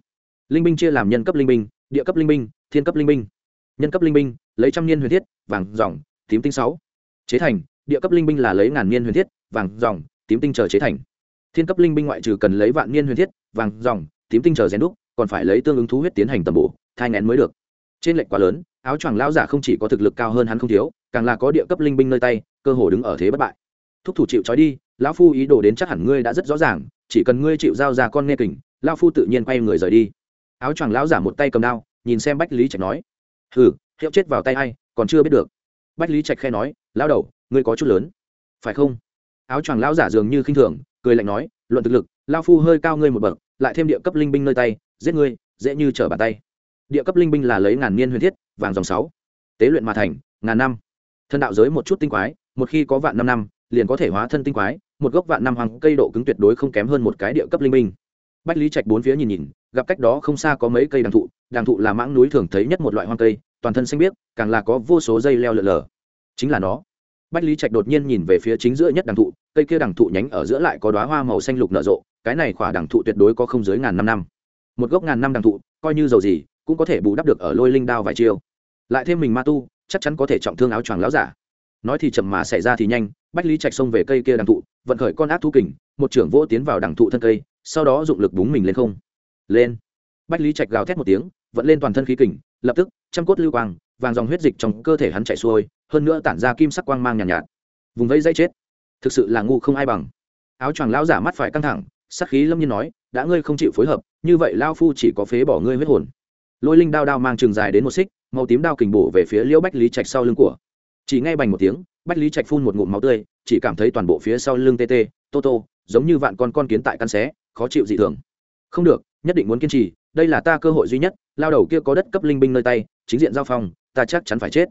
Linh binh chia làm nhân cấp linh binh địa cấp linh binh thiên cấp linh binh nhân cấp linh binh lấy trăm niên huyền thiết, vàng, dòng, tím tinh sáu. Chế thành địa cấp linh binh là lấy ngàn niên huyền thiết, vàng, dòng, tím tinh chờ chế thành. Thiên cấp linh binh ngoại trừ cần lấy vạn niên huyền thiết, vàng, dòng, tím tinh chờ rèn đúc, còn phải lấy tương ứng thú huyết tiến hành tầm bổ, thai ngén mới được. Trên lệnh quá lớn, áo choàng lão giả không chỉ có thực lực cao hơn hắn không thiếu, càng là có địa cấp linh binh nơi tay, cơ hồ đứng ở thế bất bại. Thúc thủ chịu trói đi, lão phu ý đồ đến chắc hẳn ngươi đã rất rõ ràng, chỉ cần ngươi chịu giao ra con nghe kình, lão phu tự nhiên quay người rời đi. Áo choàng lão giả một tay cầm đao, nhìn xem bách lý trạch nói, hừ, hiệu chết vào tay hay còn chưa biết được. Bách lý trạch khe nói lão đầu, ngươi có chút lớn. Phải không? Áo choàng lão giả dường như khinh thường, cười lạnh nói, luận thực lực lao phu hơi cao ngươi một bậc, lại thêm địa cấp linh binh nơi tay, giết ngươi, dễ như trở bàn tay. Địa cấp linh binh là lấy ngàn niên huyền thiết, vàng dòng sáu. Tế luyện mà thành, ngàn năm. Thân đạo giới một chút tinh quái, một khi có vạn năm năm, liền có thể hóa thân tinh quái, một gốc vạn năm hoàng cây độ cứng tuyệt đối không kém hơn một cái địa cấp linh binh. Bách lý trạch bốn phía nhìn nhìn, gặp cách đó không xa có mấy cây đàng thụ đàng thụ là mãng núi thường thấy nhất một loại hoang cây, toàn thân xanh biếc, càng là có vô số dây leo lượn lờ chính là nó bách lý trạch đột nhiên nhìn về phía chính giữa nhất đằng thụ, cây kia đằng thụ nhánh ở giữa lại có đoá hoa màu xanh lục nở rộ, cái này khỏa đằng thụ tuyệt đối có không dưới ngàn năm năm. Một gốc ngàn năm đằng thụ, coi như dầu gì, cũng có thể bù đắp được ở lôi linh đao vài chiêu. Lại thêm mình ma tu, chắc chắn có thể trọng thương áo choàng láo giả. Nói thì chậm mà xảy ra thì nhanh, bách lý trạch xông về cây kia đằng thụ, vận khởi con ác thú kình, một trưởng vỗ tiến vào đằng thụ thân cây, sau đó dụng lực búng mình lên không. Lên. Bách lý trạch gào thét một tiếng, vận lên toàn thân khí kình, lập tức, trăm cốt lưu quang vàng dòng huyết dịch trong cơ thể hắn chảy xuôi hơn nữa tản ra kim sắc quang mang nhàn nhạt, nhạt. Vùng vẫy dây chết. Thực sự là ngu không ai bằng. Áo choàng lão giả mắt phải căng thẳng sắc khí lâm nhiên nói đã ngươi không chịu phối hợp như vậy lao phu chỉ có phế bỏ ngươi huyết hồn. Lôi linh đao đao mang trường dài đến một xích màu tím đao kình bổ về phía liễu bách lý trạch sau lưng của. Chỉ nghe bành một tiếng bách lý trạch phun một ngụm máu tươi chỉ cảm thấy toàn bộ phía sau lưng tê tê tô tô giống như vạn con con kiến tại căn xé khó chịu dị thường. Không được nhất định muốn kiên trì đây là ta cơ hội duy nhất lao đầu kia có đất cấp linh binh nơi tay chính diện giao phong ta chắc chắn phải chết.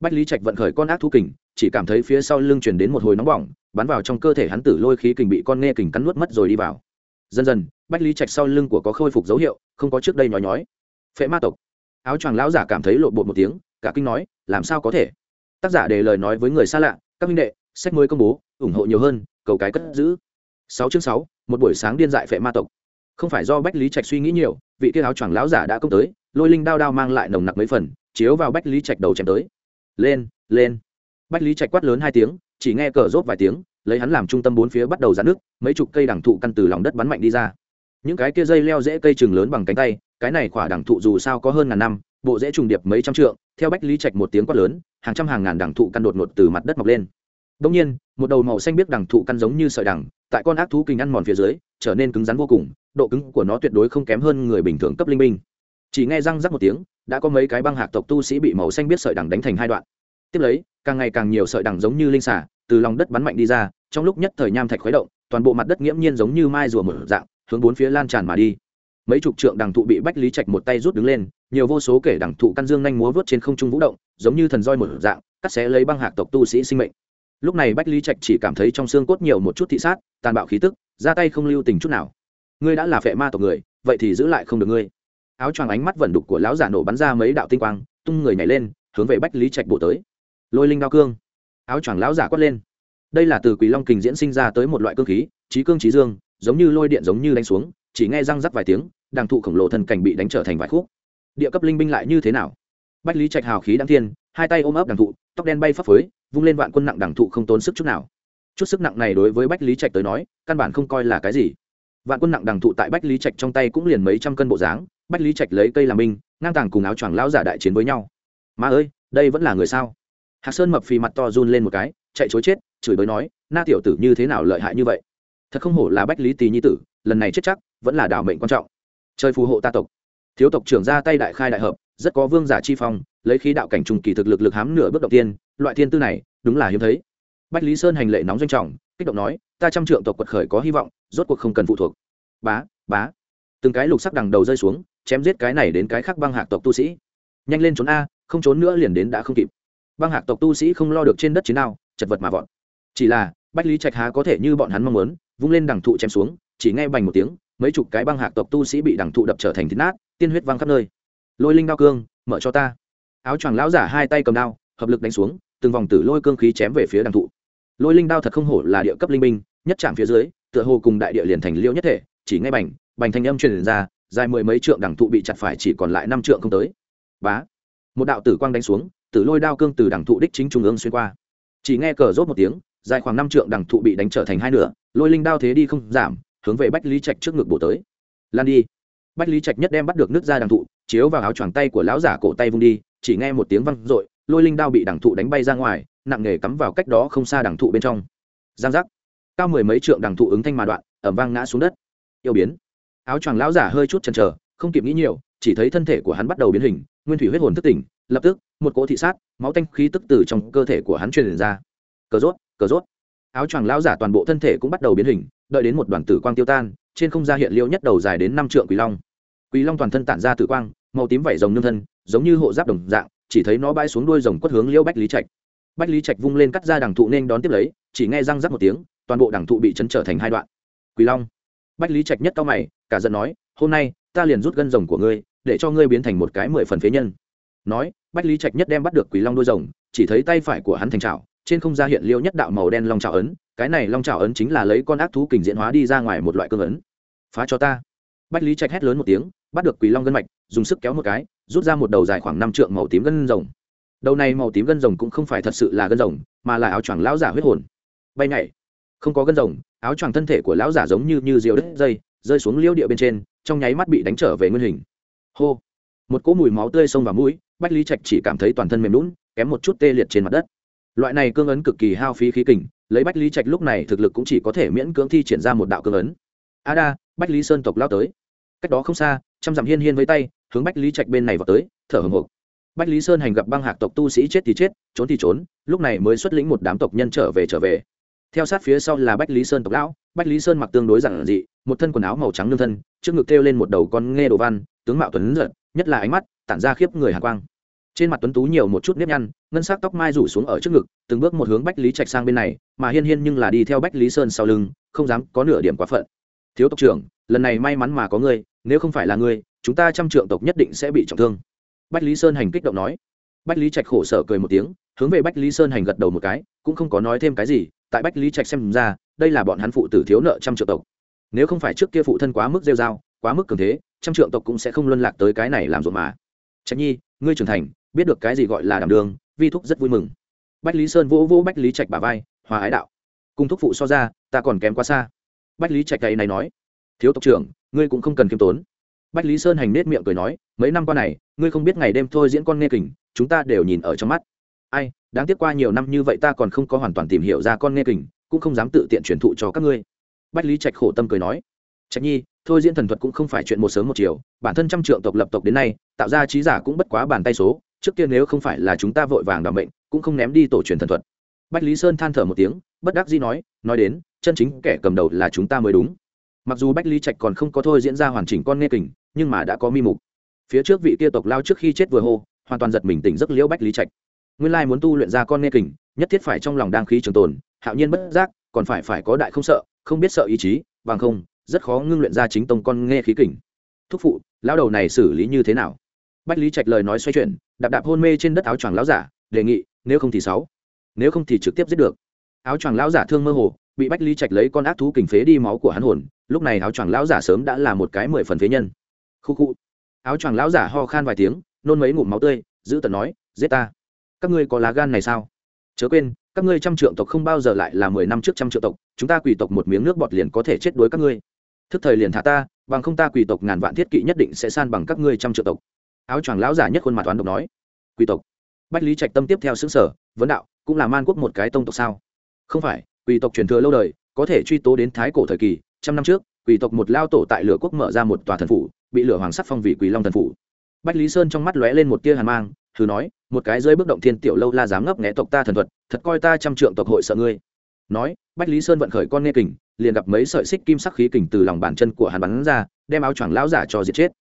Bách lý trạch vận khởi con ác thú kình, chỉ cảm thấy phía sau lưng chuyển đến một hồi nóng bỏng, bắn vào trong cơ thể hắn tử lôi khí kình bị con nghe kình cắn nuốt mất rồi đi vào. Dần dần, bách lý trạch sau lưng của có khôi phục dấu hiệu, không có trước đây nhói nhói. Phệ ma tộc. Áo choàng lão giả cảm thấy lộn bột một tiếng, cả kinh nói, làm sao có thể? Tác giả để lời nói với người xa lạ, các minh đệ, sách mới công bố, ủng hộ nhiều hơn, cầu cái cất giữ. Sáu chương sáu, một buổi sáng điên dại phệ ma tộc. Không phải do bách lý trạch suy nghĩ nhiều, vị kia áo choàng lão giả đã công tới, lôi linh đao đao mang lại nồng nặc mấy phần chiếu vào bách lý trạch đầu chém tới. Lên lên. Bách lý trạch quát lớn hai tiếng, chỉ nghe cờ rốt vài tiếng, lấy hắn làm trung tâm bốn phía bắt đầu giãn nước, mấy chục cây đẳng thụ căn từ lòng đất bắn mạnh đi ra. Những cái kia dây leo dễ cây chừng lớn bằng cánh tay, cái này khỏa đẳng thụ dù sao có hơn ngàn năm, bộ dễ trùng điệp mấy trăm trượng, theo bách lý trạch một tiếng quát lớn, hàng trăm hàng ngàn đẳng thụ căn đột ngột từ mặt đất mọc lên. Đông nhiên, một đầu màu xanh biếc đẳng thụ căn giống như sợi đẳng tại con ác thú kinh ăn mòn phía dưới, trở nên cứng rắn vô cùng, độ cứng của nó tuyệt đối không kém hơn người bình thường cấp linh minh chỉ nghe răng rắc một tiếng, đã có mấy cái băng hạc tộc tu sĩ bị màu xanh biết sợi đằng đánh thành hai đoạn. Tiếp lấy, càng ngày càng nhiều sợi đằng giống như linh xả từ lòng đất bắn mạnh đi ra, trong lúc nhất thời nham thạch khuấy động, toàn bộ mặt đất nghiễm nhiên giống như mai rùa mở dạng, hướng bốn phía lan tràn mà đi. Mấy chục trượng đằng thụ bị bách lý trạch một tay rút đứng lên, nhiều vô số kể đằng thụ căn dương nhanh múa vớt trên không trung vũ động, giống như thần roi một dạng, cắt xé lấy băng hạc tộc tu sĩ sinh mệnh. Lúc này bách lý trạch chỉ cảm thấy trong xương cốt nhiều một chút thị sát, tàn bạo khí tức, ra tay không lưu tình chút nào. Ngươi đã là phệ ma tộc người, vậy thì giữ lại không được ngươi áo choàng ánh mắt vẩn đục của lão giả nổ bắn ra mấy đạo tinh quang, tung người nhảy lên, hướng về bách lý trạch bộ tới. Lôi linh đao cương. Áo choàng lão giả quát lên. Đây là từ quỷ long kình diễn sinh ra tới một loại cương khí, trí cương trí dương, giống như lôi điện giống như đánh xuống, chỉ nghe răng rắc vài tiếng đàng thụ khổng lồ thân cảnh bị đánh trở thành vài khúc. Địa cấp linh binh lại như thế nào? Bách lý trạch hào khí đăng thiên, hai tay ôm ấp đàng thụ, tóc đen bay phấp phới, vung lên vạn quân nặng đàng thụ không tốn sức chút nào. Chút sức nặng này đối với bách lý trạch tới nói, căn bản không coi là cái gì. Vạn quân nặng đàng thụ tại bách lý trạch trong tay cũng liền mấy trăm cân bộ dáng bách lý trạch lấy cây làm binh, ngang tàng cùng áo choàng lão giả đại chiến với nhau. Mà ơi, đây vẫn là người sao? Hạc sơn mập phì mặt to run lên một cái, chạy chối chết, chửi bới nói, na tiểu tử như thế nào lợi hại như vậy? Thật không hổ là bách lý Tì nhi tử, lần này chết chắc, vẫn là đảo mệnh quan trọng. Chơi phù hộ ta tộc. Thiếu tộc trưởng ra tay đại khai đại hợp, rất có vương giả chi phong, lấy khí đạo cảnh trùng kỳ thực lực lực hám nửa bước đầu tiên, loại thiên tư này, đúng là hiếm thấy. Bách lý sơn hành lệ nóng doanh trọng, kích động nói, ta trăm trượng tộc quật khởi có hy vọng, rốt cuộc không cần phụ thuộc. Bá bá. Từng cái lục sắc đằng đầu rơi xuống chém giết cái này đến cái khác băng hạc tộc tu sĩ. Nhanh lên trốn a, không trốn nữa liền đến đã không kịp. Băng hạc tộc tu sĩ không lo được trên đất chiến nào chật vật mà vọt. Chỉ là, bách lý trạch há có thể như bọn hắn mong muốn, vung lên đằng thụ chém xuống, chỉ nghe bành một tiếng, mấy chục cái băng hạc tộc tu sĩ bị đằng thụ đập trở thành thịt nát, tiên huyết văng khắp nơi. Lôi linh đao cương, mở cho ta. Áo choàng lão giả hai tay cầm đao, hợp lực đánh xuống, từng vòng tử lôi cương khí chém về phía đằng thụ. Lôi linh đao thật không hổ là địa cấp linh binh, nhất chạm phía dưới, tựa hồ cùng đại địa liền thành liêu nhất thể, chỉ ngay bành bành thanh âm truyền ra dài mười mấy trượng đằng thụ bị chặt phải chỉ còn lại năm trượng không tới. Bá. Một đạo tử quang đánh xuống, tử lôi đao cương từ đằng thụ đích chính trung ương xuyên qua. Chỉ nghe cờ rốt một tiếng, dài khoảng năm trượng đằng thụ bị đánh trở thành hai nửa, lôi linh đao thế đi không giảm, hướng về bách lý trạch trước ngực bổ tới. Lan đi. Bách lý trạch nhất đem bắt được nước ra đằng thụ, chiếu vào áo choàng tay của lão giả cổ tay vung đi, chỉ nghe một tiếng văng r ộ i lôi linh đao bị đằng thụ đánh bay ra ngoài, nặng nề cắm vào cách đó không xa đằng thụ bên trong. Giang giác. Cao mười mấy trượng đằng thụ ứng thanh mà đoạn ẩm vang ngã xuống đất. Yêu biến áo choàng lão giả hơi chút chần chờ, không kịp nghĩ nhiều, chỉ thấy thân thể của hắn bắt đầu biến hình, nguyên thủy huyết hồn thức tỉnh, lập tức, một cỗ thị sát, máu tanh khí tức từ trong cơ thể của hắn truyền ra. Cờ rốt cờ rốt. Áo choàng lão giả toàn bộ thân thể cũng bắt đầu biến hình, đợi đến một đoàn tử quang tiêu tan, trên không gian hiện liêu nhất đầu dài đến năm trượng quỷ long. Quỷ long toàn thân tản ra tử quang, màu tím vảy rồng nương thân, giống như hộ giáp đồng dạng, chỉ thấy nó bay xuống đuôi rồng quất hướng liêu bách lý trạch. Bách lý trạch vung lên cắt ra đằng thụ nên đón tiếp lấy, chỉ nghe răng rắc một tiếng, toàn bộ đằng thụ bị chấn trở thành hai đoạn. Quỷ long. Bách lý trạch nhất cao mày cả giận nói, hôm nay, ta liền rút gân rồng của ngươi, để cho ngươi biến thành một cái mười phần phế nhân. Nói, bách lý trạch nhất đem bắt được quỷ long đuôi rồng, chỉ thấy tay phải của hắn thành trào trên không ra hiện liêu nhất đạo màu đen long trào ấn, cái này long trào ấn chính là lấy con ác thú kình diễn hóa đi ra ngoài một loại cương ấn. Phá cho ta. Bách lý trạch hét lớn một tiếng, bắt được quỷ long gân mạch, dùng sức kéo một cái, rút ra một đầu dài khoảng năm trượng màu tím gân rồng. Đầu này màu tím gân rồng cũng không phải thật sự là gân rồng, mà là áo choàng lão giả huyết hồn. Bay nhảy. Không có gân rồng, áo choàng thân thể của lão giả giống như như diều đất dây rơi xuống liêu địa bên trên, trong nháy mắt bị đánh trở về nguyên hình. Hô! Một cỗ mùi máu tươi xông vào mũi, bách lý trạch chỉ cảm thấy toàn thân mềm lún kém một chút tê liệt trên mặt đất. Loại này cương ấn cực kỳ hao phí khí kình, lấy bách lý trạch lúc này thực lực cũng chỉ có thể miễn cưỡng thi triển ra một đạo cương ấn. A đa, bách lý sơn tộc lao tới. Cách đó không xa, trăm dặm hiên hiên với tay, hướng bách lý trạch bên này vào tới, thở hồng hộc. Bách lý sơn hành gặp băng hạc tộc tu sĩ chết thì chết, trốn thì trốn, lúc này mới xuất lĩnh một đám tộc nhân trở về trở về. Theo sát phía sau là bách lý sơn tộc lão, bách lý sơn mặc tương đối giản dị một thân quần áo màu trắng nương thân, trước ngực kêu lên một đầu con nghe đồ văn, tướng mạo tuấn giật, nhất là ánh mắt, tản ra khiếp người hàn quang. Trên mặt tuấn tú nhiều một chút nếp nhăn, ngân sắc tóc mai rủ xuống ở trước ngực, từng bước một hướng bách lý trạch sang bên này, mà hiên hiên nhưng là đi theo bách lý sơn sau lưng, không dám có nửa điểm quá phận. Thiếu tộc trưởng, lần này may mắn mà có ngươi, nếu không phải là ngươi, chúng ta trăm trượng tộc nhất định sẽ bị trọng thương. Bách lý sơn hành kích động nói. Bách lý trạch khổ sở cười một tiếng, hướng về bách lý sơn hành gật đầu một cái, cũng không có nói thêm cái gì, tại bách lý trạch xem ra, đây là bọn hắn phụ tử thiếu nợ trăm triệu tộc nếu không phải trước kia phụ thân quá mức rêu dao quá mức cường thế, trăm trượng tộc cũng sẽ không luân lạc tới cái này làm ruộng mà. Trạch nhi, ngươi trưởng thành, biết được cái gì gọi là đảm đường, vi thúc rất vui mừng. Bách lý sơn vỗ vỗ bách lý trạch bà vai, hòa ái đạo. Cùng thúc phụ so ra, ta còn kém quá xa. Bách lý trạch này này nói. Thiếu tộc trưởng, ngươi cũng không cần kiêm tốn. Bách lý sơn hành nết miệng cười nói, mấy năm qua này, ngươi không biết ngày đêm thôi diễn con nghe kình, chúng ta đều nhìn ở trong mắt. Ai, đáng tiếc qua nhiều năm như vậy ta còn không có hoàn toàn tìm hiểu ra con nghe kình, cũng không dám tự tiện truyền thụ cho các ngươi bách lý trạch khổ tâm cười nói, trạch nhi, thôi diễn thần thuật cũng không phải chuyện một sớm một chiều, bản thân trăm trượng tộc lập tộc đến nay, tạo ra trí giả cũng bất quá bàn tay số, trước kia nếu không phải là chúng ta vội vàng đảm bệnh cũng không ném đi tổ truyền thần thuật. Bách lý sơn than thở một tiếng, bất đắc dĩ nói nói đến, chân chính kẻ cầm đầu là chúng ta mới đúng. Mặc dù bách lý trạch còn không có thôi diễn ra hoàn chỉnh con nghe kình, nhưng mà đã có mi mục. Phía trước vị kia tộc lao trước khi chết vừa hô, hoàn toàn giật mình tỉnh giấc liễu bách lý trạch. Nguyên lai muốn tu luyện ra con nghe kình, nhất thiết phải trong lòng đang khí trường tồn, hạo nhiên bất giác, còn phải phải có đại không sợ không biết sợ ý chí, bằng không, rất khó ngưng luyện ra chính tông con nghe khí kình. Thúc phụ lao đầu này xử lý như thế nào? Bách lý trạch lời nói xoay chuyển, đạp đạp hôn mê trên đất áo choàng lão giả, đề nghị, nếu không thì sáu. Nếu không thì trực tiếp giết được. Áo choàng lão giả thương mơ hồ, bị bách lý trạch lấy con ác thú kình phế đi máu của hắn hồn, lúc này áo choàng lão giả sớm đã là một cái mười phần phế nhân. Khu khu. Áo choàng lão giả ho khan vài tiếng, nôn mấy ngụm máu tươi, giữ tận nói, giết ta. Các ngươi có lá gan này sao? Chớ quên các ngươi trăm trượng tộc không bao giờ lại là mười năm trước trăm triệu tộc, chúng ta quỷ tộc một miếng nước bọt liền có thể chết đuối các ngươi. Thức thời liền thả ta, bằng không ta quỷ tộc ngàn vạn thiết kỵ nhất định sẽ san bằng các ngươi trăm triệu tộc. Áo choàng lão giả nhất khuôn mặt toán độc nói. Quỷ tộc. Bách lý trạch tâm tiếp theo xứng sở vấn đạo, cũng là man quốc một cái tông tộc sao? Không phải, quỷ tộc truyền thừa lâu đời, có thể truy tố đến thái cổ thời kỳ, trăm năm trước, quỷ tộc một lao tổ tại lửa quốc mở ra một tòa thần phủ, bị lửa hoàng sắc phong vị quỷ long thần phủ. Bách lý sơn trong mắt lóe lên một tia hàn mang thử nói, một cái dưới bước động thiên tiểu lâu la dám ngấp nghẽ tộc ta thần thuật, thật coi ta trăm trượng tộc hội sợ ngươi. Nói, bách lý sơn vận khởi con nghe kình, liền gặp mấy sợi xích kim sắc khí kình từ lòng bàn chân của hắn bắn ra, đem áo choàng lão giả cho diệt chết.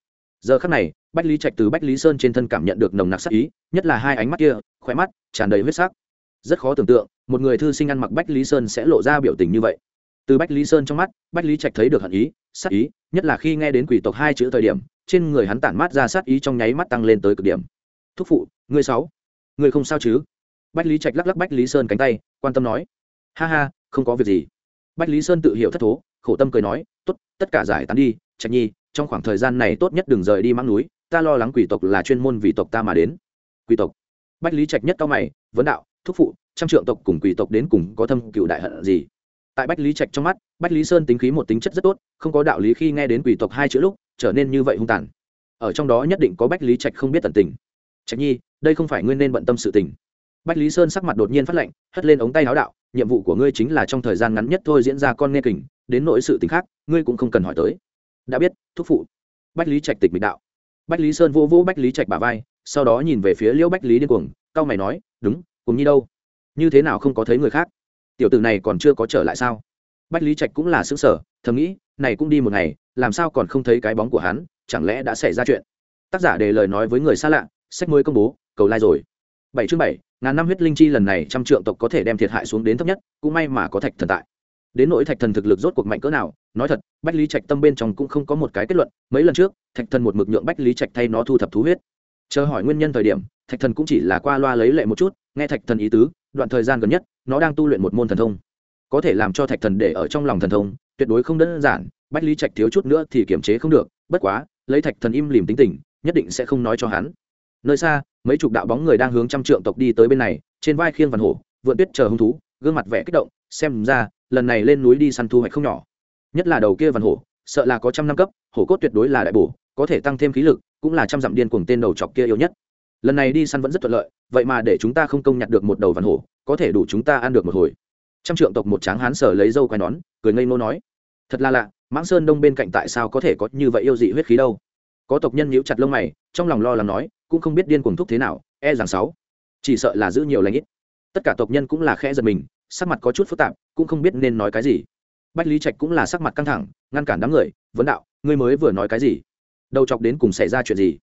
Giờ khắc này, bách lý trạch từ bách lý sơn trên thân cảm nhận được nồng nặc sắc ý, nhất là hai ánh mắt kia khỏe mắt tràn đầy huyết sắc. Rất khó tưởng tượng, một người thư sinh ăn mặc bách lý sơn sẽ lộ ra biểu tình như vậy. Từ bách lý sơn trong mắt, bách lý trạch thấy được hận ý, sắc ý, nhất là khi nghe đến quỷ tộc hai chữ thời điểm, trên người hắn tản mát ra sát ý trong nháy mắt tăng lên tới cực điểm thúc phụ, ngươi sáu. Ngươi không sao chứ? Bách lý trạch lắc lắc bách lý sơn cánh tay, quan tâm nói. Ha ha, không có việc gì. Bách lý sơn tự hiểu thất thố, khổ tâm cười nói, tốt, tất cả giải tán đi, trạch nhi, trong khoảng thời gian này tốt nhất đừng rời đi mang núi, ta lo lắng quỷ tộc là chuyên môn vì tộc ta mà đến. Quỷ tộc. Bách lý trạch nhất cao mày, vấn đạo, thúc phụ, trăm trượng tộc cùng quỷ tộc đến cùng có thâm cựu đại hận gì? Tại bách lý trạch trong mắt, bách lý sơn tính khí một tính chất rất tốt, không có đạo lý khi nghe đến quỷ tộc hai chữ lúc, trở nên như vậy hung tàn. Ở trong đó nhất định có bách lý trạch không biết tận tình trạch nhi, đây không phải ngươi nên bận tâm sự tình. Bách lý sơn sắc mặt đột nhiên phát lệnh hất lên ống tay áo đạo, nhiệm vụ của ngươi chính là trong thời gian ngắn nhất thôi diễn ra con nghe kình, đến nỗi sự tình khác, ngươi cũng không cần hỏi tới. Đã biết, thúc phụ. Bách lý trạch tịch mịch đạo. Bách lý sơn vô vô bách lý trạch bà vai, sau đó nhìn về phía liễu bách lý điên cuồng cao mày nói, đúng, cùng nhi đâu? Như thế nào không có thấy người khác? Tiểu tử này còn chưa có trở lại sao? Bách lý trạch cũng là xứng sở thầm nghĩ, này cũng đi một ngày, làm sao còn không thấy cái bóng của hắn, chẳng lẽ đã xảy ra chuyện? Tác giả để lời nói với người xa lạ sách mới công bố, cầu lai、like、rồi. Bảy chương bảy, ngàn năm huyết linh chi lần này trăm trượng tộc có thể đem thiệt hại xuống đến thấp nhất, cũng may mà có thạch thần tại. Đến nỗi thạch thần thực lực rốt cuộc mạnh cỡ nào, nói thật, bách lý trạch tâm bên trong cũng không có một cái kết luận, mấy lần trước, thạch thần một mực nhượng bách lý trạch thay nó thu thập thú huyết. Chờ hỏi nguyên nhân thời điểm, thạch thần cũng chỉ là qua loa lấy lệ một chút, nghe thạch thần ý tứ, đoạn thời gian gần nhất, nó đang tu luyện một môn thần thông. Có thể làm cho thạch thần để ở trong lòng thần thông, tuyệt đối không đơn giản, bách lý trạch thiếu chút nữa thì kiềm chế không được, bất quá, lấy thạch thần im lìm tính tình, nhất định sẽ không nói cho hắn nơi xa, mấy chục đạo bóng người đang hướng trăm trượng tộc đi tới bên này, trên vai khiêng vằn hổ, vượn tuyết chờ hung thú, gương mặt vẻ kích động, xem ra, lần này lên núi đi săn thu hoạch không nhỏ. Nhất là đầu kia vằn hổ, sợ là có trăm năm cấp, hổ cốt tuyệt đối là đại bổ, có thể tăng thêm khí lực, cũng là trăm dặm điên cuồng tên đầu chọc kia yêu nhất. Lần này đi săn vẫn rất thuận lợi, vậy mà để chúng ta không công nhặt được một đầu vằn hổ, có thể đủ chúng ta ăn được một hồi. Trăm trượng tộc một tráng hán sở lấy dâu quai nón, cười ngây ngô nói, thật là lạ, mãng sơn đông bên cạnh tại sao có thể có như vậy yêu dị huyết khí đâu? Có tộc nhân nhíu chặt lông mày, trong lòng lo lắng nói cũng không biết điên cuồng thúc thế nào e rằng sáu. Chỉ sợ là giữ nhiều lãnh ít. Tất cả tộc nhân cũng là khẽ giật mình, sắc mặt có chút phức tạp, cũng không biết nên nói cái gì. Bách lý trạch cũng là sắc mặt căng thẳng, ngăn cản đám người, vấn đạo, ngươi mới vừa nói cái gì? Đầu chọc đến cùng xảy ra chuyện gì?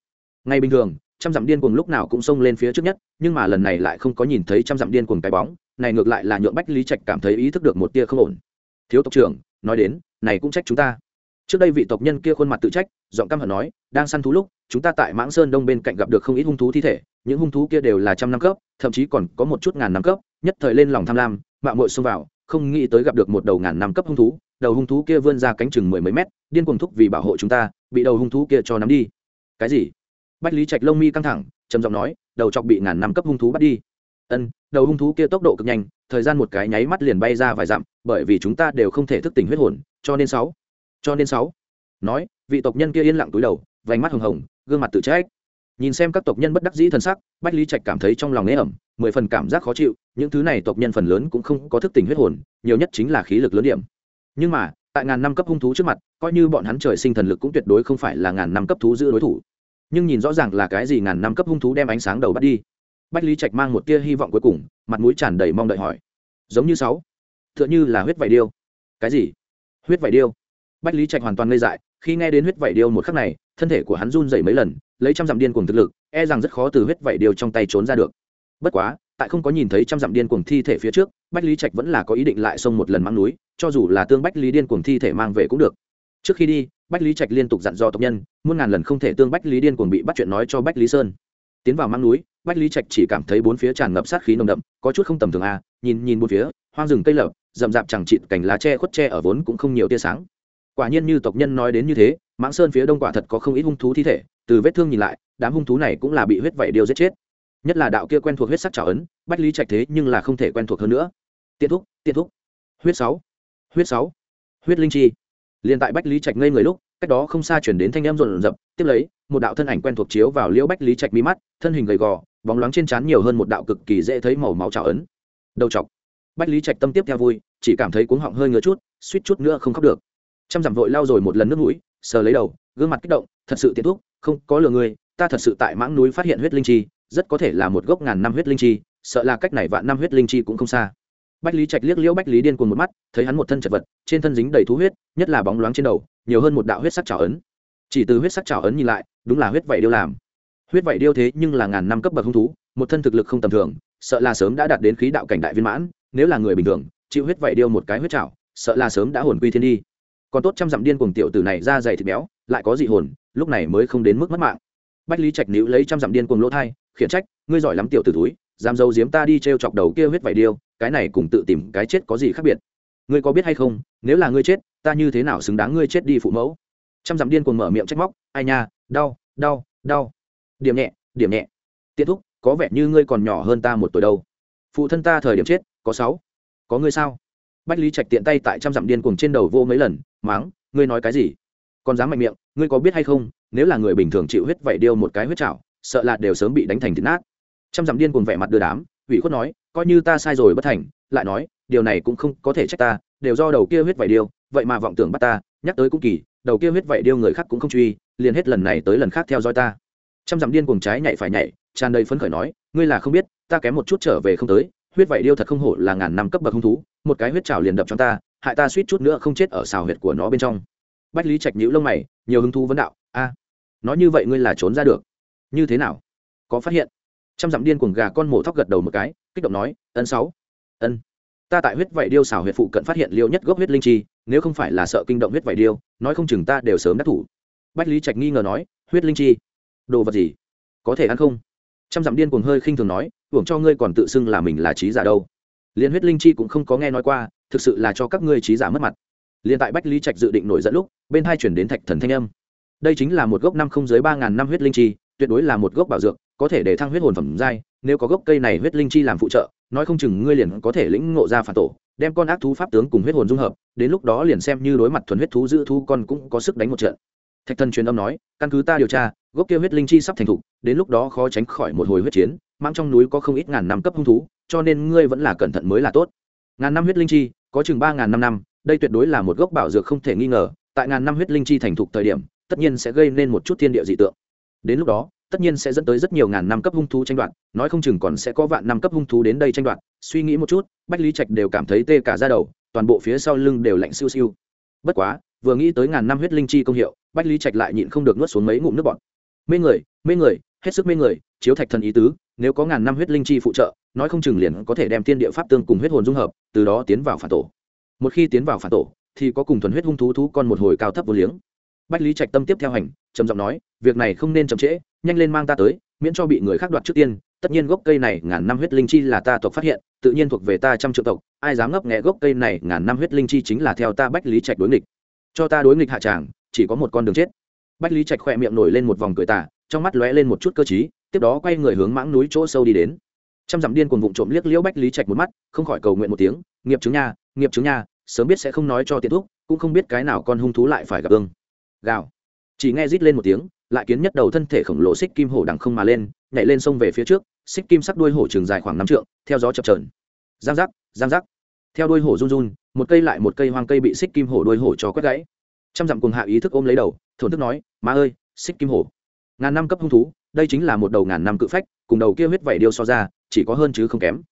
Ngay bình thường, trăm dặm điên cuồng lúc nào cũng xông lên phía trước nhất, nhưng mà lần này lại không có nhìn thấy trăm dặm điên cuồng cái bóng, này ngược lại là nhượng bách lý trạch cảm thấy ý thức được một tia không ổn. Thiếu tộc trưởng, nói đến, này cũng trách chúng ta trước đây vị tộc nhân kia khuôn mặt tự trách, giọng căm hận nói, đang săn thú lúc, chúng ta tại mãng sơn đông bên cạnh gặp được không ít hung thú thi thể, những hung thú kia đều là trăm năm cấp, thậm chí còn có một chút ngàn năm cấp, nhất thời lên lòng tham lam mạng mội xông vào, không nghĩ tới gặp được một đầu ngàn năm cấp hung thú, đầu hung thú kia vươn ra cánh chừng mười mấy mét, điên cuồng thúc vì bảo hộ chúng ta, bị đầu hung thú kia cho nắm đi. Cái gì? Bách lý trạch lông mi căng thẳng, trầm giọng nói, đầu chọc bị ngàn năm cấp hung thú bắt đi. Ân, đầu hung thú kia tốc độ cực nhanh, thời gian một cái nháy mắt liền bay ra vài dặm, bởi vì chúng ta đều không thể thức tỉnh huyết hồn, cho nên sáu cho nên sáu. Nói, vị tộc nhân kia yên lặng túi đầu, vành mắt hồng hồng, gương mặt tự trách. Nhìn xem các tộc nhân bất đắc dĩ thần sắc, bách lý trạch cảm thấy trong lòng nế ẩm, mười phần cảm giác khó chịu, những thứ này tộc nhân phần lớn cũng không có thức tỉnh huyết hồn, nhiều nhất chính là khí lực lớn điểm. Nhưng mà, tại ngàn năm cấp hung thú trước mặt, coi như bọn hắn trời sinh thần lực cũng tuyệt đối không phải là ngàn năm cấp thú giữ đối thủ. Nhưng nhìn rõ ràng là cái gì ngàn năm cấp hung thú đem ánh sáng đầu bắt đi. Bách lý trạch mang một tia hy vọng cuối cùng, mặt mũi tràn đầy mong đợi hỏi. Giống như sáu. T h ư ợ n h ư là huyết vải điêu. Cái gì? Huyết vải điêu? Bách lý trạch hoàn toàn ngây dại, khi nghe đến huyết vải điêu một khắc này, thân thể của hắn run dày mấy lần, lấy trăm dặm điên cuồng thực lực e rằng rất khó từ huyết vải điêu trong tay trốn ra được. Bất quá, tại không có nhìn thấy trăm dặm điên cuồng thi thể phía trước, bách lý trạch vẫn là có ý định lại xông một lần mang núi, cho dù là tương bách lý điên cuồng thi thể mang về cũng được. Trước khi đi, bách lý trạch liên tục dặn dò tộc nhân, muôn ngàn lần không thể tương bách lý điên cuồng bị bắt chuyện nói cho bách lý sơn. Tiến vào mang núi, bách lý trạch chỉ cảm thấy bốn phía tràn ngập sát khí nồng đậm, có chút không tầm thường a nhìn nhìn bốn phía, hoang rừng cây lợp rậm rạp chẳng chịt cành lá tre khuất tre ở vốn cũng không nhiều tia sáng quả nhiên như tộc nhân nói đến như thế, mãng sơn phía đông quả thật có không ít hung thú thi thể, từ vết thương nhìn lại, đám hung thú này cũng là bị huyết vẩy điêu giết chết. Nhất là đạo kia quen thuộc huyết sắc trào ấn, bách lý trạch thế nhưng là không thể quen thuộc hơn nữa. Tiết thúc tiết thúc. Huyết sáu huyết sáu, huyết linh chi. Liền tại bách lý trạch ngây người lúc, cách đó không xa chuyển đến thanh em rộn rập, tiếp lấy, một đạo thân ảnh quen thuộc chiếu vào liễu bách lý trạch mi mắt, thân hình gầy gò, bóng loáng trên trán nhiều hơn một đạo cực kỳ dễ thấy màu máu trào ấn. Đầu chọc. Bách lý trạch tâm tiếp theo vui, chỉ cảm thấy cuống họng hơi ngứa chút, suýt chút nữa không khóc được trăm dặm vội lao rồi một lần nước mũi, sờ lấy đầu, gương mặt kích động, thật sự tiện thuốc không có lừa người, ta thật sự tại mãng núi phát hiện huyết linh chi, rất có thể là một gốc ngàn năm huyết linh chi, sợ là cách này vạn năm huyết linh chi cũng không xa. Bách lý trạch liếc liễu bách lý điên cuồng một mắt, thấy hắn một thân chật vật, trên thân dính đầy thú huyết, nhất là bóng loáng trên đầu, nhiều hơn một đạo huyết sắc trào ấn. Chỉ từ huyết sắc trào ấn nhìn lại, đúng là huyết vậy điêu làm. Huyết vậy điêu thế nhưng là ngàn năm cấp bậc hung thú, một thân thực lực không tầm thường, sợ là sớm đã đạt đến khí đạo cảnh đại viên mãn, nếu là người bình thường, chịu huyết vậy điêu một cái huyết trào sợ là sớm đã hồn quy thiên đi còn tốt trăm dặm điên cuồng tiểu tử này ra dày thịt béo, lại có dị hồn, lúc này mới không đến mức mất mạng. Bách lý trạch níu lấy trăm dặm điên cuồng lỗ thai, khiển trách, ngươi giỏi lắm tiểu tử túi dám dâu diếm ta đi t r e o chọc đầu kia huyết vải điêu, cái này cùng tự tìm cái chết có gì khác biệt? Ngươi có biết hay không, nếu là ngươi chết, ta như thế nào xứng đáng ngươi chết đi phụ mẫu? Trăm dặm điên cuồng mở miệng trách móc, ai nha, đau đau đau. Điểm nhẹ điểm nhẹ. Tiết thúc, có vẻ như ngươi còn nhỏ hơn ta một tuổi đâu. Phụ thân ta thời điểm chết, có sáu. Có ngươi sao? Bách lý trạch tiện tay tại trăm dặm điên cuồng trên đầu vô mấy lần, máng, ngươi nói cái gì? Còn dám mạnh miệng, ngươi có biết hay không, nếu là người bình thường chịu huyết vậy điêu một cái huyết chảo sợ là đều sớm bị đánh thành thịt nát. Trăm dặm điên cuồng vẻ mặt đưa đám, ủy khuất nói, coi như ta sai rồi bất thành, lại nói, điều này cũng không có thể trách ta, đều do đầu kia huyết vậy điêu, vậy mà vọng tưởng bắt ta, nhắc tới cũng kỳ, đầu kia huyết vậy điêu người khác cũng không truy, liền hết lần này tới lần khác theo dõi ta. Trăm dặm điên cuồng trái nhảy phải nhảy, tràn đầy phấn khởi nói, ngươi là không biết, ta kém một chút trở về không tới huyết vảy điêu thật không hổ là ngàn năm cấp bậc hung thú, một cái huyết trào liền đập cho ta, hại ta suýt chút nữa không chết ở xào huyệt của nó bên trong. Bách lý trạch nhữ lông mày, nhiều hứng thú vấn đạo, a nói như vậy ngươi là trốn ra được. Như thế nào? Có phát hiện? Trăm dặm điên cuồng gà con mổ thóc gật đầu một cái, kích động nói, ân sáu, ân. Ta tại huyết vảy điêu xào huyệt phụ cận phát hiện liêu nhất gốc huyết linh chi, nếu không phải là sợ kinh động huyết vảy điêu, nói không chừng ta đều sớm đắc thủ. Bách lý trạch nghi ngờ nói, huyết linh chi? Đồ vật gì? Có thể ăn không? Trăm dặm điên cuồng hơi khinh thường nói, hưởng cho ngươi còn tự xưng là mình là trí giả đâu. Liên huyết linh chi cũng không có nghe nói qua, thực sự là cho các ngươi trí giả mất mặt. Liên tại bách lý trạch dự định nổi dẫn lúc, bên hai chuyển đến thạch thần thanh âm. Đây chính là một gốc năm không dưới ba ngàn năm huyết linh chi, tuyệt đối là một gốc bảo dược, có thể để thăng huyết hồn phẩm giai, nếu có gốc cây này huyết linh chi làm phụ trợ, nói không chừng ngươi liền có thể lĩnh ngộ ra phản tổ, đem con ác thú pháp tướng cùng huyết hồn dung hợp, đến lúc đó liền xem như đối mặt thuần huyết thú giữ thú con cũng có sức đánh một trận. Thạch thần truyền âm nói, căn cứ ta điều tra gốc kia huyết linh chi sắp thành thục, đến lúc đó khó tránh khỏi một hồi huyết chiến mang trong núi có không ít ngàn năm cấp hung thú, cho nên ngươi vẫn là cẩn thận mới là tốt. Ngàn năm huyết linh chi, có chừng ba ngàn năm năm, đây tuyệt đối là một gốc bảo dược không thể nghi ngờ, tại ngàn năm huyết linh chi thành thục thời điểm, tất nhiên sẽ gây nên một chút thiên địa dị tượng. Đến lúc đó, tất nhiên sẽ dẫn tới rất nhiều ngàn năm cấp hung thú tranh đoạt, nói không chừng còn sẽ có vạn năm cấp hung thú đến đây tranh đoạt, suy nghĩ một chút, bách lý trạch đều cảm thấy tê cả ra đầu, toàn bộ phía sau lưng đều lạnh siêu siêu. Bất quá, vừa nghĩ tới ngàn năm huyết linh chi công hiệu, bách lý trạch lại nhịn không được nuốt xuống mấy ngụm nước bọt mê người mê người, hết sức mê người, chiếu thạch thần ý tứ, nếu có ngàn năm huyết linh chi phụ trợ, nói không chừng liền có thể đem thiên địa pháp tương cùng huyết hồn dung hợp, từ đó tiến vào phản tổ. Một khi tiến vào phản tổ, thì có cùng thuần huyết hung thú thú con một hồi cao thấp vô liếng. Bách lý trạch tâm tiếp theo hành, trầm giọng nói, việc này không nên chậm trễ, nhanh lên mang ta tới, miễn cho bị người khác đoạt trước tiên, tất nhiên gốc cây này ngàn năm huyết linh chi là ta tộc phát hiện, tự nhiên thuộc về ta trăm triệu tộc, ai dám ngấp nghẽ gốc cây này ngàn năm huyết linh chi chính là theo ta bách lý trạch đối nghịch. Cho ta đối nghịch hạ tràng, chỉ có một con đường chết bách lý trạch khỏe miệng nổi lên một vòng cười tả trong mắt lóe lên một chút cơ t tiếp đó quay người hướng mãng núi chỗ sâu đi đến. Trăm dặm điên cuồng vụng trộm liếc liễu bách lý trạch một mắt, không khỏi cầu nguyện một tiếng, nghiệp chứng nha, nghiệp chứng nha, sớm biết sẽ không nói cho tiện thuốc cũng không biết cái nào con hung thú lại phải gặp ương. Gào. Chỉ nghe rít lên một tiếng, lại kiến nhất đầu thân thể khổng lồ xích kim hổ đằng không mà lên, nhảy lên sông về phía trước, xích kim sắc đuôi hổ trường dài khoảng năm trượng, theo gió chập trờn giang giác giang giác. Theo đuôi hổ run run, một cây lại một cây hoang cây bị xích kim hổ đuôi hổ cho quét gãy. Trăm dặm cùng hạ ý thức ôm lấy đầu thổn thức nói, má ơi, xích kim hổ ngàn năm cấp hung thú, đây chính là một đầu ngàn năm cự phách, cùng đầu kia huyết vảy điêu so ra, chỉ có hơn chứ không kém.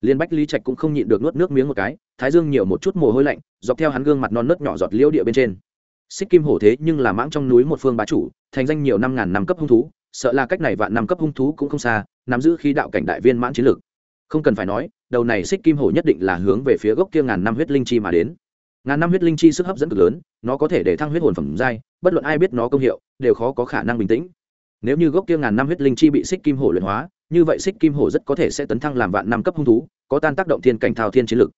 Liên bách lý trạch cũng không nhịn được nuốt nước miếng một cái, thái dương nhiều một chút mồ hôi lạnh, dọc theo hắn gương mặt non nớt nhỏ giọt liễu địa bên trên. Xích kim hổ thế nhưng là mãng trong núi một phương bá chủ, thành danh nhiều năm ngàn năm cấp hung thú, sợ là cách này vạn năm cấp hung thú cũng không xa, nắm giữ khi đạo cảnh đại viên mãn chiến lược. Không cần phải nói, đầu này xích kim hổ nhất định là hướng về phía gốc kia ngàn năm huyết linh chi mà đến ngàn năm huyết linh chi sức hấp dẫn cực lớn, nó có thể để thăng huyết hồn phẩm giai, bất luận ai biết nó công hiệu, đều khó có khả năng bình tĩnh. Nếu như gốc kia ngàn năm huyết linh chi bị xích kim hổ luyện hóa, như vậy xích kim hổ rất có thể sẽ tấn thăng làm vạn năm cấp hung thú, có tan tác động thiên cảnh thao thiên chiến lực.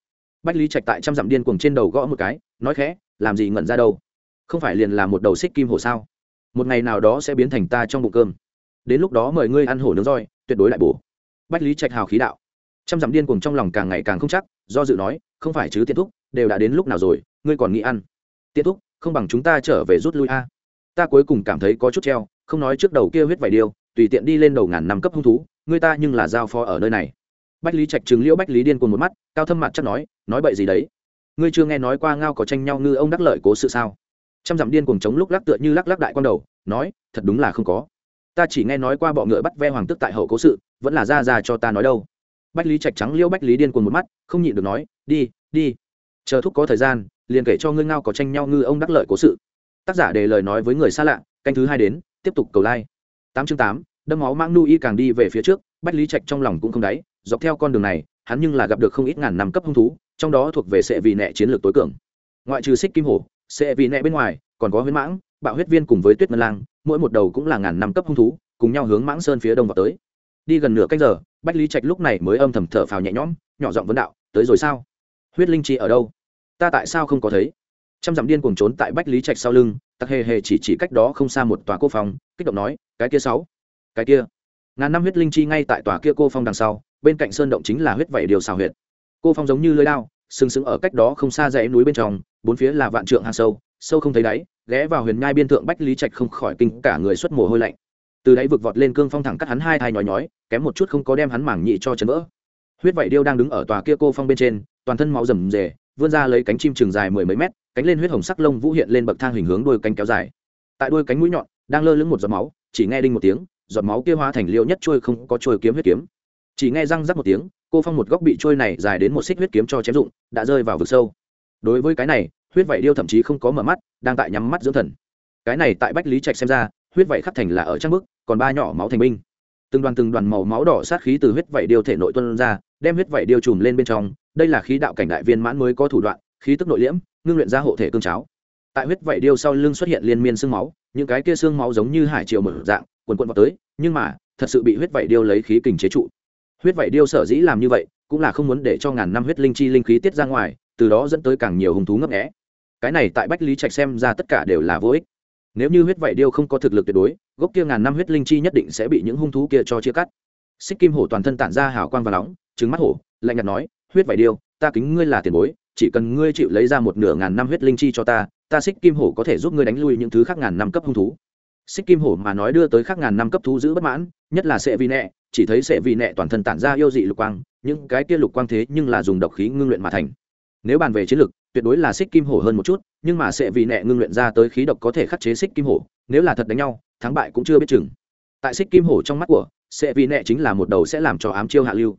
Bách lý trạch tại trăm dặm điên cuồng trên đầu gõ một cái, nói khẽ, làm gì ngẩn ra đâu? Không phải liền là một đầu xích kim hổ sao? Một ngày nào đó sẽ biến thành ta trong bụng cơm. Đến lúc đó mời ngươi ăn hổ nướng roi, tuyệt đối lại bổ. Bách lý trạch hào khí đạo. Trăm dặm điên cuồng trong lòng càng ngày càng không chắc, do dự nói, không phải chứ tiện thúc đều đã đến lúc nào rồi, ngươi còn nghĩ ăn. Tiết thúc, không bằng chúng ta trở về rút lui a. Ta cuối cùng cảm thấy có chút treo, không nói trước đầu kia huyết vải điêu, tùy tiện đi lên đầu ngàn năm cấp hung thú, ngươi ta nhưng là giao phó ở nơi này. Bách lý trạch trừng liễu bách lý điên cuồng một mắt, cao thâm mặt chắc nói nói bậy gì đấy? Ngươi chưa nghe nói qua ngao có tranh nhau ngư ông đắc lợi cố sự sao? Trăm dặm điên cuồng chống lúc lắc tựa như lắc lắc đại quan đầu, nói, thật đúng là không có. Ta chỉ nghe nói qua bọ ngựa bắt ve hoàng tức tại hậu cố sự, vẫn là ra ra cho ta nói đâu. Bách lý trạch trắng liễu bách lý điên cuồng một mắt, không nhịn được nói, đi đi chờ thúc có thời gian, liền kể cho ngươi ngao có tranh nhau ngư ông đắc lợi cố sự. Tác giả đề lời nói với người xa lạ, canh thứ hai đến, tiếp tục cầu lai tám chương tám, đâm máu mang nu y càng đi về phía trước, bách lý trạch trong lòng cũng không đáy, dọc theo con đường này, hắn nhưng là gặp được không ít ngàn năm cấp hung thú, trong đó thuộc về sệ vì nẹ chiến lược tối cường. Ngoại trừ xích kim hổ, sệ vì nẹ bên ngoài, còn có huyết mãng, bạo huyết viên cùng với tuyết ngân lang, mỗi một đầu cũng là ngàn năm cấp hung thú, cùng nhau hướng mãng sơn phía đông vào tới. Đi gần nửa canh giờ, bách lý trạch lúc này mới âm thầm thở phào nhẹ nhõm, nhỏ giọng vấn đạo, tới rồi sao? Huyết linh chi ở đâu? Ta tại sao không có thấy? Trăm dặm điên cuồng trốn tại bách lý trạch sau lưng, tặc hề hề chỉ chỉ cách đó không xa một tòa cô phong kích động nói, cái kia sáu, cái kia. Ngàn năm huyết linh chi ngay tại tòa kia cô phong đằng sau, bên cạnh sơn động chính là huyết vảy điều xào huyệt. Cô phong giống như lưới lao sừng sững ở cách đó không xa dãy núi bên trong, bốn phía là vạn trượng hang sâu sâu không thấy đáy, ghé vào huyền nhai biên thượng bách lý trạch không khỏi kinh, cả người xuất mồ hôi lạnh. Từ đáy vực vọt lên cương phong thẳng cắt hắn hai thai nhói nhói, kém một chút không có đem hắn mảng nhị cho chấn vỡ. Huyết vảy điêu đang đứng ở tòa kia cô phong bên trên toàn thân máu rầm rề, vươn ra lấy cánh chim trường dài mười mấy mét, cánh lên huyết hồng sắc lông vũ hiện lên bậc thang hình hướng đuôi cánh kéo dài. Tại đuôi cánh mũi nhọn, đang lơ lửng một giọt máu, chỉ nghe đinh một tiếng, giọt máu kia hóa thành liêu nhất trôi không có trôi kiếm huyết kiếm. Chỉ nghe răng rắc một tiếng, cô phong một góc bị trôi này dài đến một xích huyết kiếm cho chém dụng đã rơi vào vực sâu. Đối với cái này, huyết vảy điêu thậm chí không có mở mắt, đang tại nhắm mắt dưỡng thần. Cái này tại bách lý trạch xem ra, huyết vảy khắc thành là ở trang bức, còn ba nhỏ máu thành binh. Từng đoàn từng đoàn màu máu đỏ sát khí từ huyết vảy điêu thể nội tuân ra đem huyết vẩy điêu trùm lên bên trong, đây là khí đạo cảnh đại viên mãn mới có thủ đoạn, khí tức nội liễm, ngưng luyện ra hộ thể cương cháo. Tại huyết vẩy điêu sau lưng xuất hiện liên miên xương máu, những cái kia xương máu giống như hải triều mở dạng, quần quần vào tới, nhưng mà, thật sự bị huyết vẩy điêu lấy khí kình chế trụ. Huyết vẩy điêu sở dĩ làm như vậy, cũng là không muốn để cho ngàn năm huyết linh chi linh khí tiết ra ngoài, từ đó dẫn tới càng nhiều hung thú ngấp nghẽ cái này tại bách lý trạch xem ra tất cả đều là vô ích. Nếu như huyết vảy điêu không có thực lực tuyệt đối, gốc kia ngàn năm huyết linh chi nhất định sẽ bị những hung thú kia cho chia cắt. Xích kim hổ toàn thân tản ra hào quang và nóng trứng mắt hổ, lạnh nhạt nói, huyết vải điêu, ta kính ngươi là tiền bối, chỉ cần ngươi chịu lấy ra một nửa ngàn năm huyết linh chi cho ta ta xích kim hổ có thể giúp ngươi đánh lui những thứ khác ngàn năm cấp hung thú. Xích kim hổ mà nói đưa tới khác ngàn năm cấp thú giữ bất mãn, nhất là sệ vi nẹ, chỉ thấy sệ vi nẹ toàn thân tản ra yêu dị lục quang, những cái kia lục quang thế nhưng là dùng độc khí ngưng luyện mà thành. Nếu bàn về chiến lực, tuyệt đối là xích kim hổ hơn một chút, nhưng mà sệ vi nẹ ngưng luyện ra tới khí độc có thể khắc chế xích kim hổ, nếu là thật đánh nhau, thắng bại cũng chưa biết chừng. Tại xích kim hổ trong mắt của, sệ vi nẹ chính là một đầu sẽ làm cho ám chiêu hạ lưu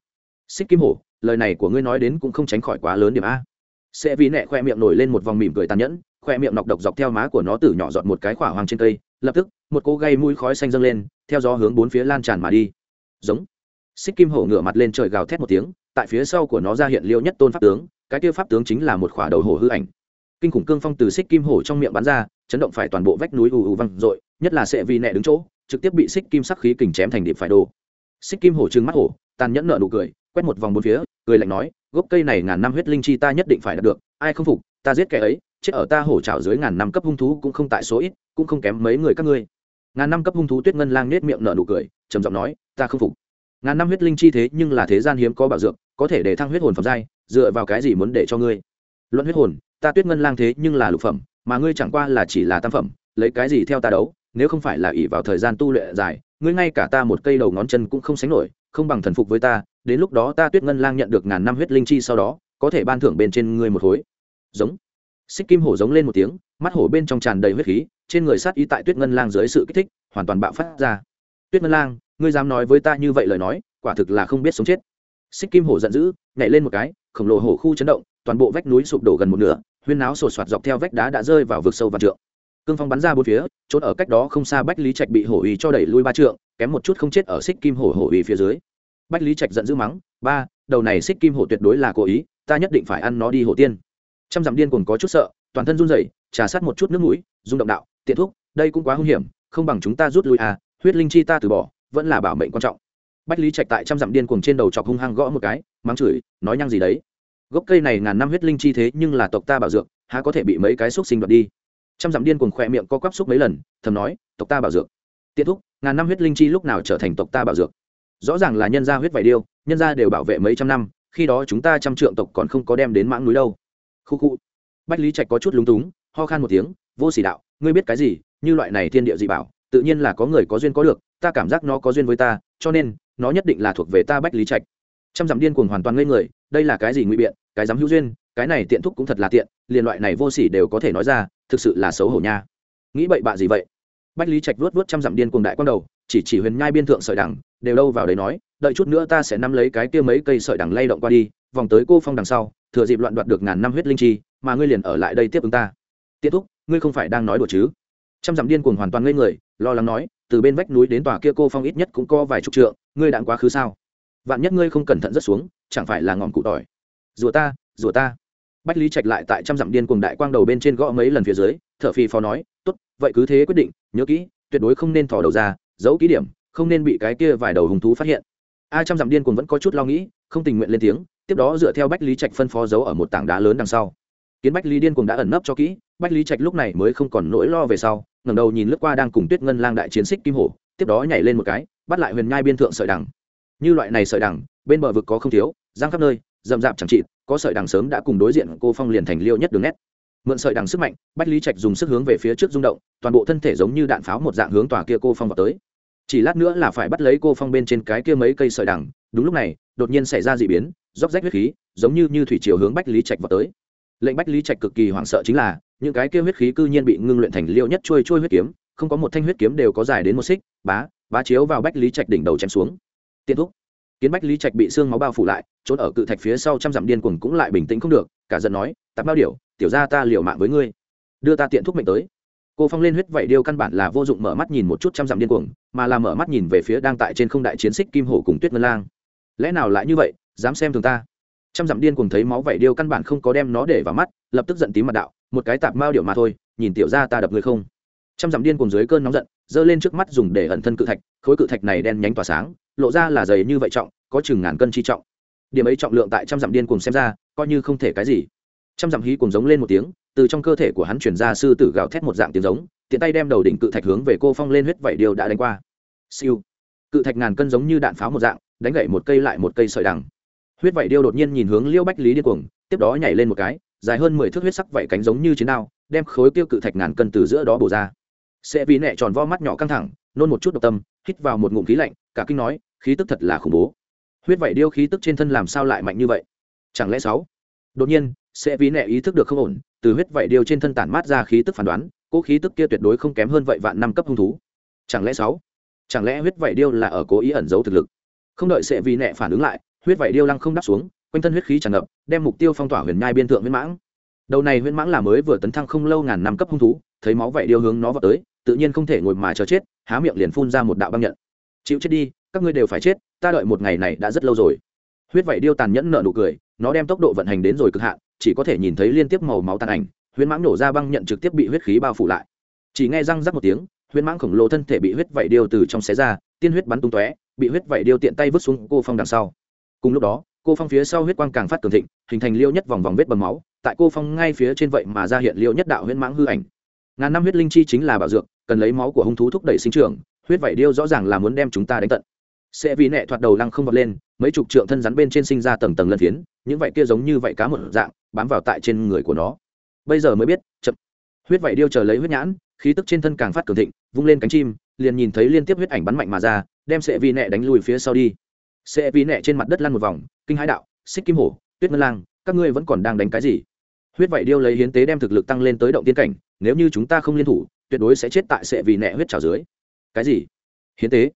xích kim hổ, lời này của ngươi nói đến cũng không tránh khỏi quá lớn điểm a. Sẽ vì nẹ khoe miệng nổi lên một vòng mỉm cười tàn nhẫn, khoe miệng nọc độc dọc theo má của nó từ nhỏ dọn một cái khỏa hoàng trên cây, lập tức, một cô gây mũi khói xanh dâng lên, theo gió hướng bốn phía lan tràn mà đi. Giống. Xích kim hổ ngửa mặt lên trời gào thét một tiếng, tại phía sau của nó ra hiện liêu nhất tôn pháp tướng, cái tiêu pháp tướng chính là một khỏa đầu hổ hư ảnh. Kinh khủng cương phong từ xích kim hổ trong miệng bắn ra, chấn động phải toàn bộ vách núi ù ù văng dội, nhất là sẽ vì nẹ đứng chỗ, trực tiếp bị xích kim sắc khí kình chém thành điệp phải đồ xích kim hổ trừng mắt hổ, tàn nhẫn nợ nụ cười quét một vòng bốn phía, cười lạnh nói, gốc cây này ngàn năm huyết linh chi ta nhất định phải đạt được, ai không phục, ta giết kẻ ấy, chết ở ta hổ trào dưới ngàn năm cấp hung thú cũng không tại số ít, cũng không kém mấy người các ngươi. Ngàn năm cấp hung thú tuyết ngân lang nết miệng nở nụ cười, trầm giọng nói, ta không phục. Ngàn năm huyết linh chi thế nhưng là thế gian hiếm có bảo dược, có thể để thăng huyết hồn phẩm giai, dựa vào cái gì muốn để cho ngươi? Luận huyết hồn, ta tuyết ngân lang thế nhưng là lục phẩm, mà ngươi chẳng qua là chỉ là tam phẩm, lấy cái gì theo ta đấu? Nếu không phải là ỷ vào thời gian tu luyện dài, ngươi ngay cả ta một cây đầu ngón chân cũng không sánh nổi, không bằng thần phục với ta, đến lúc đó ta tuyết ngân lang nhận được ngàn năm huyết linh chi sau đó, có thể ban thưởng bên trên ngươi một khối. Giống. Xích kim hổ giống lên một tiếng, mắt hổ bên trong tràn đầy huyết khí, trên người sát ý tại tuyết ngân lang dưới sự kích thích, hoàn toàn bạo phát ra. Tuyết ngân lang, ngươi dám nói với ta như vậy lời nói, quả thực là không biết sống chết. Xích kim hổ giận dữ, nhảy lên một cái, khổng lồ hổ khu chấn động, toàn bộ vách núi sụp đổ gần một nửa, huyên náo sột soạt dọc theo vách đá đã rơi vào vực sâu và trượng cương phong bắn ra bốn phía, trốn ở cách đó không xa bách lý trạch bị hổ uy cho đẩy lui ba trượng, kém một chút không chết ở xích kim hổ hổ uy phía dưới. Bách lý trạch giận dữ mắng, ba, đầu này xích kim hổ tuyệt đối là cố ý, ta nhất định phải ăn nó đi hổ tiên. Trăm dặm điên còn có chút sợ, toàn thân run rẩy, trà sát một chút nước mũi, rung động đạo, tiện thuốc đây cũng quá hung hiểm, không bằng chúng ta rút lui à huyết linh chi ta từ bỏ, vẫn là bảo mệnh quan trọng. Bách lý trạch tại trăm dặm điên cuồng trên đầu chọc hung hăng gõ một cái, mắng chửi, nói nhăng gì đấy? Gốc cây này ngàn năm huyết linh chi thế nhưng là tộc ta bảo dược há có thể bị mấy cái xúc sinh đoạt đi? Trăm dặm điên cuồng khỏe miệng co quắp xúc mấy lần, thầm nói, tộc ta bảo dược. Tiết thúc, ngàn năm huyết linh chi lúc nào trở thành tộc ta bảo dược? Rõ ràng là nhân gia huyết vải điêu, nhân gia đều bảo vệ mấy trăm năm, khi đó chúng ta trăm trượng tộc còn không có đem đến mãng núi đâu. Khu khu. Bách lý trạch có chút lúng túng, ho khan một tiếng, vô sỉ đạo, ngươi biết cái gì? Như loại này thiên địa dị bảo, tự nhiên là có người có duyên có được, ta cảm giác nó có duyên với ta, cho nên, nó nhất định là thuộc về ta bách lý trạch. Trăm dặm điên cuồng hoàn toàn ngây người, đây là cái gì ngụy biện, cái dám hữu duyên cái này tiện thúc cũng thật là tiện, liền loại này vô sỉ đều có thể nói ra, thực sự là xấu hổ nha. Nghĩ bậy bạ gì vậy? Bách lý trạch vuốt vuốt trăm dặm điên cuồng đại quang đầu, chỉ chỉ huyền nhai biên thượng sợi đằng, đều đâu vào đấy nói, đợi chút nữa ta sẽ nắm lấy cái kia mấy cây sợi đằng lay động qua đi, vòng tới cô phong đằng sau, thừa dịp loạn đoạt được ngàn năm huyết linh chi, mà ngươi liền ở lại đây tiếp ứng ta. Tiết thúc, ngươi không phải đang nói đùa chứ? Trăm dặm điên cuồng hoàn toàn ngây người, lo lắng nói, từ bên vách núi đến tòa kia cô phong ít nhất cũng có vài chục trượng, ngươi đạn quá khứ sao? Vạn nhất ngươi không cẩn thận rất xuống, chẳng phải là ngọn cụ tỏi. Rùa ta rùa ta bách lý trạch lại tại trăm dặm điên cuồng đại quang đầu bên trên gõ mấy lần phía dưới thợ phi phó nói, tốt, vậy cứ thế quyết định, nhớ kỹ, tuyệt đối không nên thò đầu ra, giấu kỹ điểm, không nên bị cái kia vài đầu hùng thú phát hiện. A trăm dặm điên cuồng vẫn có chút lo nghĩ, không tình nguyện lên tiếng, tiếp đó dựa theo bách lý trạch phân phó giấu ở một tảng đá lớn đằng sau. Kiến bách lý điên cuồng đã ẩn nấp cho kỹ, bách lý trạch lúc này mới không còn nỗi lo về sau, ngẩng đầu nhìn lướt qua đang cùng tuyết ngân lang đại chiến xích kim hổ, tiếp đó nhảy lên một cái, bắt lại huyền nhai biên thượng sợi đằng. Như loại này sợi đằng, bên bờ vực có không thiếu, giang khắp nơi rậm rạp chẳng trị có sợi đằng sớm đã cùng đối diện cô phong liền thành liêu nhất đường nét. Mượn sợi đằng sức mạnh, bách lý trạch dùng sức hướng về phía trước rung động, toàn bộ thân thể giống như đạn pháo một dạng hướng tòa kia cô phong vào tới. Chỉ lát nữa là phải bắt lấy cô phong bên trên cái kia mấy cây sợi đằng, đúng lúc này, đột nhiên xảy ra d ị biến róc rách huyết khí, giống như như thủy chiều hướng bách lý trạch vào tới. Lệnh bách lý trạch cực kỳ hoảng sợ chính là, những cái kia huyết khí cư nhiên bị ngưng luyện thành liêu nhất trôi trôi huyết kiếm, không có một thanh huyết kiếm đều có dài đến một xích, bá bá chiếu vào bách lý trạch đỉnh đầu chém xuống. Tiện thúc kiến bách lý trạch bị xương máu bao phủ lại, trốn ở cự thạch phía sau trăm dặm điên cuồng cũng lại bình tĩnh không được, cả giận nói, tạp bao điểu, tiểu ra ta liều mạng với ngươi. Đưa ta tiện thuốc mệnh tới. Cô phong lên huyết vậy điêu căn bản là vô dụng mở mắt nhìn một chút trăm dặm điên cuồng, mà là mở mắt nhìn về phía đang tại trên không đại chiến xích kim hổ cùng tuyết ngân lang. Lẽ nào lại như vậy, dám xem thường ta? Trăm dặm điên cuồng thấy máu vậy điêu căn bản không có đem nó để vào mắt, lập tức giận tím mặt đạo, một cái tạp mao điệu mà thôi, nhìn tiểu ra ta đập người không? Trăm dặm điên cuồng dưới cơn nóng giận, giơ lên trước mắt dùng để ẩn thân cự thạch, khối cự thạch này đen nhánh tỏa sáng lộ ra là dày như vậy trọng, có chừng ngàn cân chi trọng. Điểm ấy trọng lượng tại trăm dặm điên cuồng xem ra, coi như không thể cái gì. Trăm dặm hí cùng giống lên một tiếng, từ trong cơ thể của hắn chuyển ra sư tử gào thét một dạng tiếng giống, tiện tay đem đầu đỉnh cự thạch hướng về cô phong lên huyết vảy điều đã đánh qua. Siêu. Cự thạch ngàn cân giống như đạn pháo một dạng, đánh gậy một cây lại một cây sợi đằng. Huyết vảy điêu đột nhiên nhìn hướng liêu bách lý điên cuồng, tiếp đó nhảy lên một cái, dài hơn mười thước huyết sắc vảy cánh giống như chiến đao, đem khối tiêu cự thạch ngàn cân từ giữa đó bổ ra. Sẽ vì nẹ tròn vo mắt nhỏ căng thẳng, nôn một chút độc tâm, hít vào một ngụm khí lạnh cả kinh nói, khí tức thật là khủng bố. Huyết vậy điêu khí tức trên thân làm sao lại mạnh như vậy? Chẳng lẽ sáu? Đột nhiên, sẽ ví nẹ ý thức được không ổn, từ huyết vậy điêu trên thân tản mát ra khí tức phán đoán cỗ khí tức kia tuyệt đối không kém hơn vậy vạn năm cấp hung thú. Chẳng lẽ sáu? Chẳng lẽ huyết vậy điêu là ở cố ý ẩn giấu thực lực? Không đợi sẽ ví nẹ phản ứng lại, huyết vậy điêu lăng không đáp xuống, quanh thân huyết khí tràn ngập, đem mục tiêu phong tỏa huyền nhai biên thượng huyết mãng. Đầu này huyễn mãng là mới vừa tấn thăng không lâu ngàn năm cấp hung thú, thấy máu vậy điêu hướng nó vào tới, tự nhiên không thể ngồi mà chờ chết, há miệng liền phun ra một đạo băng nhận chịu chết đi, các ngươi đều phải chết, ta đợi một ngày này đã rất lâu rồi. Huyết vậy điêu tàn nhẫn nợ nụ cười, nó đem tốc độ vận hành đến rồi cực hạn, chỉ có thể nhìn thấy liên tiếp màu máu tàn ảnh, huyễn mãng nổ ra băng nhận trực tiếp bị huyết khí bao phủ lại. Chỉ nghe răng rắc một tiếng, huyễn mãng khổng lồ thân thể bị huyết vẩy điêu từ trong xé ra, tiên huyết bắn tung tóe, bị huyết vẩy điêu tiện tay vứt xuống cô phong đằng sau. Cùng lúc đó, cô phong phía sau huyết quang càng phát cường thịnh, hình thành liêu nhất vòng vòng vết bầm máu, tại cô phong ngay phía trên vậy mà ra hiện liêu nhất đạo huyễn mãng hư ảnh. Ngàn năm huyết linh chi chính là bảo dược, cần lấy máu của hung thú thúc đẩy sinh trưởng huyết vảy điêu rõ ràng là muốn đem chúng ta đánh tận. Sẽ vì nẹ thoạt đầu lăng không vọt lên, mấy chục trượng thân rắn bên trên sinh ra tầng tầng lân phiến, những vảy kia giống như vảy cá một dạng, bám vào tại trên người của nó. Bây giờ mới biết, chậm. Huyết vảy điêu chờ lấy huyết nhãn, khí tức trên thân càng phát cường thịnh, vung lên cánh chim, liền nhìn thấy liên tiếp huyết ảnh bắn mạnh mà ra, đem sẽ vì nẹ đánh lùi phía sau đi. Sẽ vì nẹ trên mặt đất lăn một vòng, kinh hãi đạo, xích kim hổ, tuyết ngân lang, các ngươi vẫn còn đang đánh cái gì? Huyết vảy điêu lấy hiến tế đem thực lực tăng lên tới động tiên cảnh, nếu như chúng ta không liên thủ, tuyệt đối sẽ chết tại sẽ vì nẹ huyết trào dưới cái gì? Hiến tế.